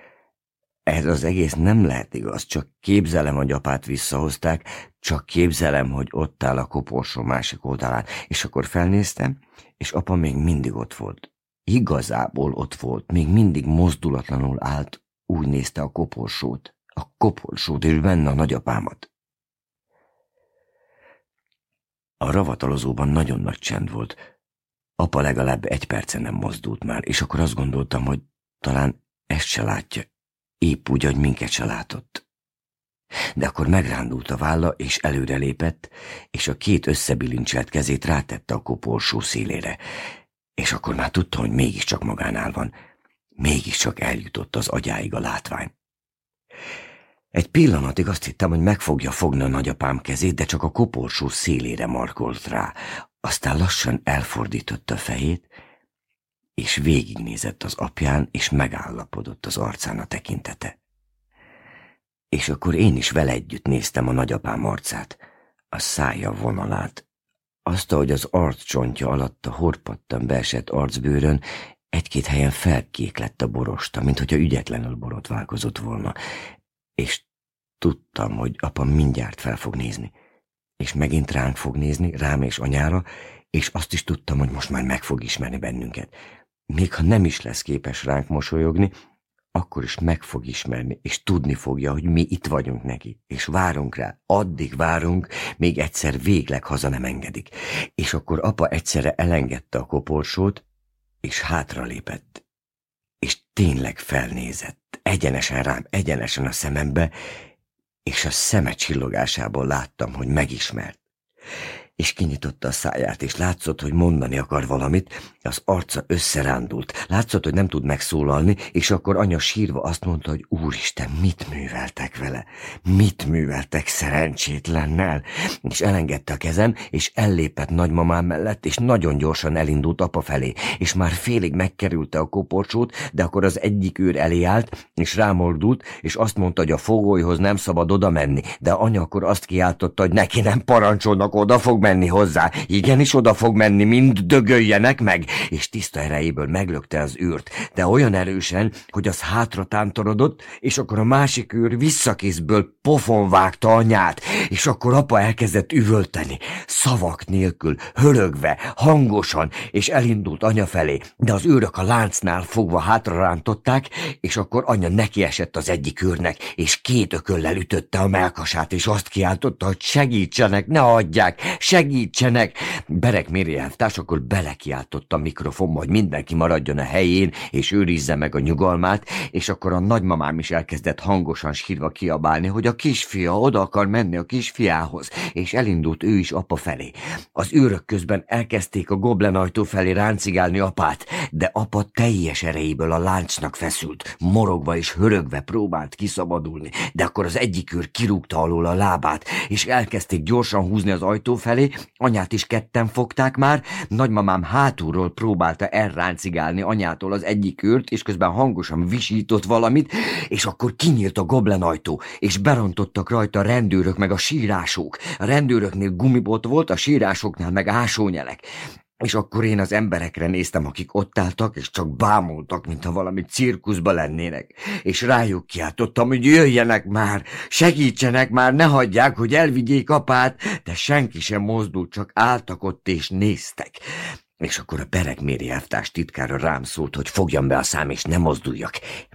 S1: ez az egész nem lehet igaz, csak képzelem, hogy apát visszahozták, csak képzelem, hogy ott áll a koporsó másik oldalán. És akkor felnéztem, és apa még mindig ott volt. Igazából ott volt, még mindig mozdulatlanul állt, úgy nézte a koporsót. A koporsót és benne a nagyapámat. A ravatalozóban nagyon nagy csend volt. Apa legalább egy percen nem mozdult már, és akkor azt gondoltam, hogy talán ezt se látja, épp úgy, hogy minket se látott. De akkor megrándult a válla, és előre lépett, és a két összebilincselt kezét rátette a koporsó szélére, és akkor már tudta, hogy mégiscsak magánál van, mégiscsak eljutott az agyáig a látvány. Egy pillanatig azt hittem, hogy meg fogja fogni a nagyapám kezét, de csak a koporsó szélére markolt rá. Aztán lassan elfordította a fejét, és végignézett az apján, és megállapodott az arcán a tekintete. És akkor én is vele együtt néztem a nagyapám arcát, a szája vonalát, azt, ahogy az arccsontja alatt a horpattan beesett arcbőrön, egy-két helyen felkék lett a borosta, mint hogyha ügyetlenül borotválkozott volna, és tudtam, hogy apa mindjárt fel fog nézni, és megint ránk fog nézni, rám és anyára, és azt is tudtam, hogy most már meg fog ismerni bennünket, még ha nem is lesz képes ránk mosolyogni, akkor is meg fog ismerni, és tudni fogja, hogy mi itt vagyunk neki, és várunk rá, addig várunk, még egyszer végleg haza nem engedik. És akkor apa egyszerre elengedte a koporsót, és hátralépett, és tényleg felnézett, egyenesen rám, egyenesen a szemembe, és a szeme csillogásából láttam, hogy megismert és kinyitotta a száját, és látszott, hogy mondani akar valamit, az arca összerándult. Látszott, hogy nem tud megszólalni, és akkor anya sírva azt mondta, hogy Úristen, mit
S3: műveltek
S1: vele? Mit műveltek szerencsétlennel? És elengedte a kezem, és ellépett nagymamám mellett, és nagyon gyorsan elindult apa felé, és már félig megkerülte a koporcsót, de akkor az egyik őr elé állt, és rámordult, és azt mondta, hogy a fogolyhoz nem szabad oda menni, de anya akkor azt kiáltotta, hogy neki nem parancsolnak, oda fog menni menni hozzá, igenis oda fog menni, mind dögöljenek meg, és tiszta erejéből meglökte az űrt, de olyan erősen, hogy az hátra tántorodott, és akkor a másik űr visszakészből pofon vágta anyát, és akkor apa elkezdett üvölteni, szavak nélkül, hörögve, hangosan, és elindult anya felé, de az űrök a láncnál fogva hátra rántották, és akkor anya nekiesett az egyik űrnek, és két ököllel ütötte a melkasát, és azt kiáltotta, hogy segítsenek, ne adják, segítsenek, segítsenek! Berek Mériát társakkor belekiáltott a mikrofonba, hogy mindenki maradjon a helyén, és őrizze meg a nyugalmát, és akkor a nagymamám is elkezdett hangosan sírva kiabálni, hogy a kisfia oda akar menni a kisfiához, és elindult ő is apa felé. Az őrök közben elkezdték a goblen ajtó felé ráncigálni apát, de apa teljes erejéből a láncnak feszült, morogva és hörögve próbált kiszabadulni, de akkor az egyik őr kirúgta alól a lábát, és elkezdték gyorsan húzni az ajtó felé, felé, anyát is ketten fogták már, nagymamám hátulról próbálta elráncigálni anyától az egyik őrt, és közben hangosan visított valamit, és akkor kinyílt a goblen ajtó, és berontottak rajta a rendőrök meg a sírások. A rendőröknél gumibot volt, a sírásoknál meg ásónyelek. És akkor én az emberekre néztem, akik ott álltak, és csak bámultak, mintha valami cirkuszba lennének. És rájuk kiáltottam, hogy jöjjenek már, segítsenek már, ne hagyják, hogy elvigyék apát, de senki sem mozdult, csak álltak ott és néztek. És akkor a peregméri elvtárs titkára rám szólt, hogy fogjam be a szám és ne mozduljak.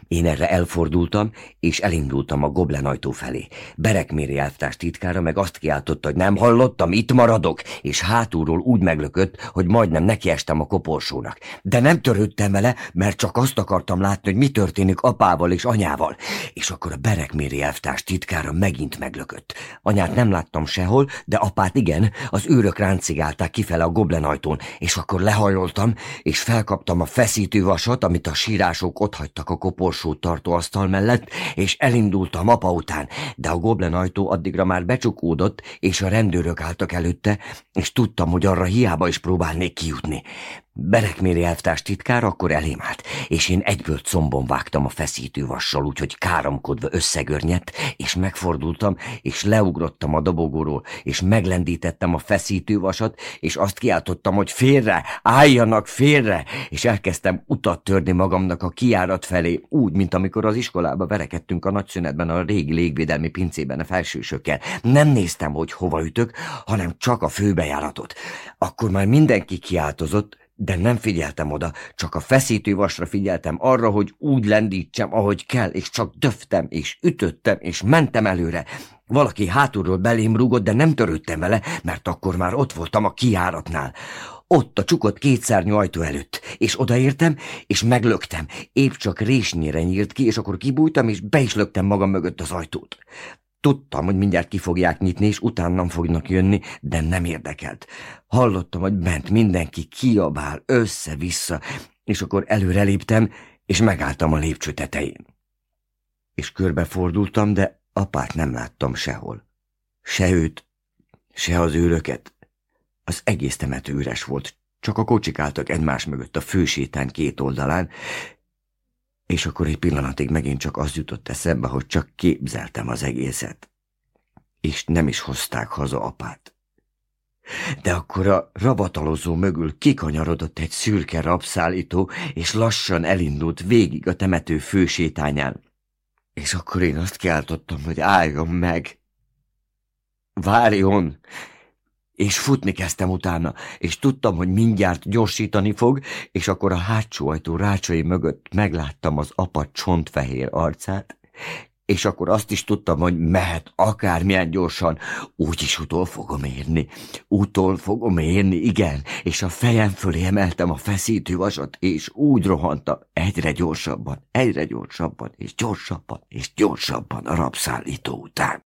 S1: Én erre elfordultam, és elindultam a goblen ajtó felé. Bereg elvtárs titkára meg azt kiáltotta, hogy nem hallottam, itt maradok, és hátulról úgy meglökött, hogy majdnem nekiestem a koporsónak. De nem törődtem vele, mert csak azt akartam látni, hogy mi történik apával és anyával. És akkor a Bereg elvtárs titkára megint meglökött. Anyát nem láttam sehol, de apát igen, az őrök ráncigálták kifele a goblen ajtón, és akkor amikor lehajoltam, és felkaptam a feszítő vasat, amit a sírások otthagytak a koporsó tartó asztal mellett, és elindultam apa után, de a goblen ajtó addigra már becsukódott, és a rendőrök álltak előtte, és tudtam, hogy arra hiába is próbálnék kijutni. Berekméri elvtárs titkár akkor elém állt, és én egyből combon vágtam a feszítő vassal, úgyhogy káromkodva összegörnyedt, és megfordultam, és leugrottam a dobogóról, és meglendítettem a feszítő vasat, és azt kiáltottam, hogy félre, álljanak félre, és elkezdtem utat törni magamnak a kiárat felé, úgy, mint amikor az iskolába verekedtünk a nagyszünetben a régi légvédelmi pincében a felsősökkel. Nem néztem, hogy hova ütök, hanem csak a főbejáratot. Akkor már mindenki kiáltozott, de nem figyeltem oda, csak a feszítő vasra figyeltem arra, hogy úgy lendítsem, ahogy kell, és csak döftem, és ütöttem, és mentem előre. Valaki hátulról belém rúgott, de nem törődtem vele, mert akkor már ott voltam a kiáratnál. Ott a csukott kétszárnyú ajtó előtt, és odaértem, és meglöktem. Épp csak résnyire nyílt ki, és akkor kibújtam, és be is löktem magam mögött az ajtót. Tudtam, hogy mindjárt ki fogják nyitni, és utánam fognak jönni, de nem érdekelt. Hallottam, hogy bent mindenki kiabál össze-vissza, és akkor előreléptem, és megálltam a lépcső tetején. És körbefordultam, de apát nem láttam sehol. Se őt, se az őröket. Az egész temető üres volt, csak a kocsik álltak egymás mögött a fősétán két oldalán, és akkor egy pillanatig megint csak az jutott eszembe, hogy csak képzeltem az egészet. És nem is hozták haza apát. De akkor a rabatalozó mögül kikanyarodott egy szürke rabszállító, és lassan elindult végig a temető fősétányán. És akkor én azt kiáltottam, hogy álljon meg. Várjon! és futni kezdtem utána, és tudtam, hogy mindjárt gyorsítani fog, és akkor a hátsó ajtó rácsai mögött megláttam az apa csontfehér arcát, és akkor azt is tudtam, hogy mehet akármilyen gyorsan, úgyis utol fogom érni, utol fogom érni, igen, és a fejem fölé emeltem a feszítő vasat, és úgy rohantam
S2: egyre gyorsabban, egyre gyorsabban, és gyorsabban, és gyorsabban a rabszállító után.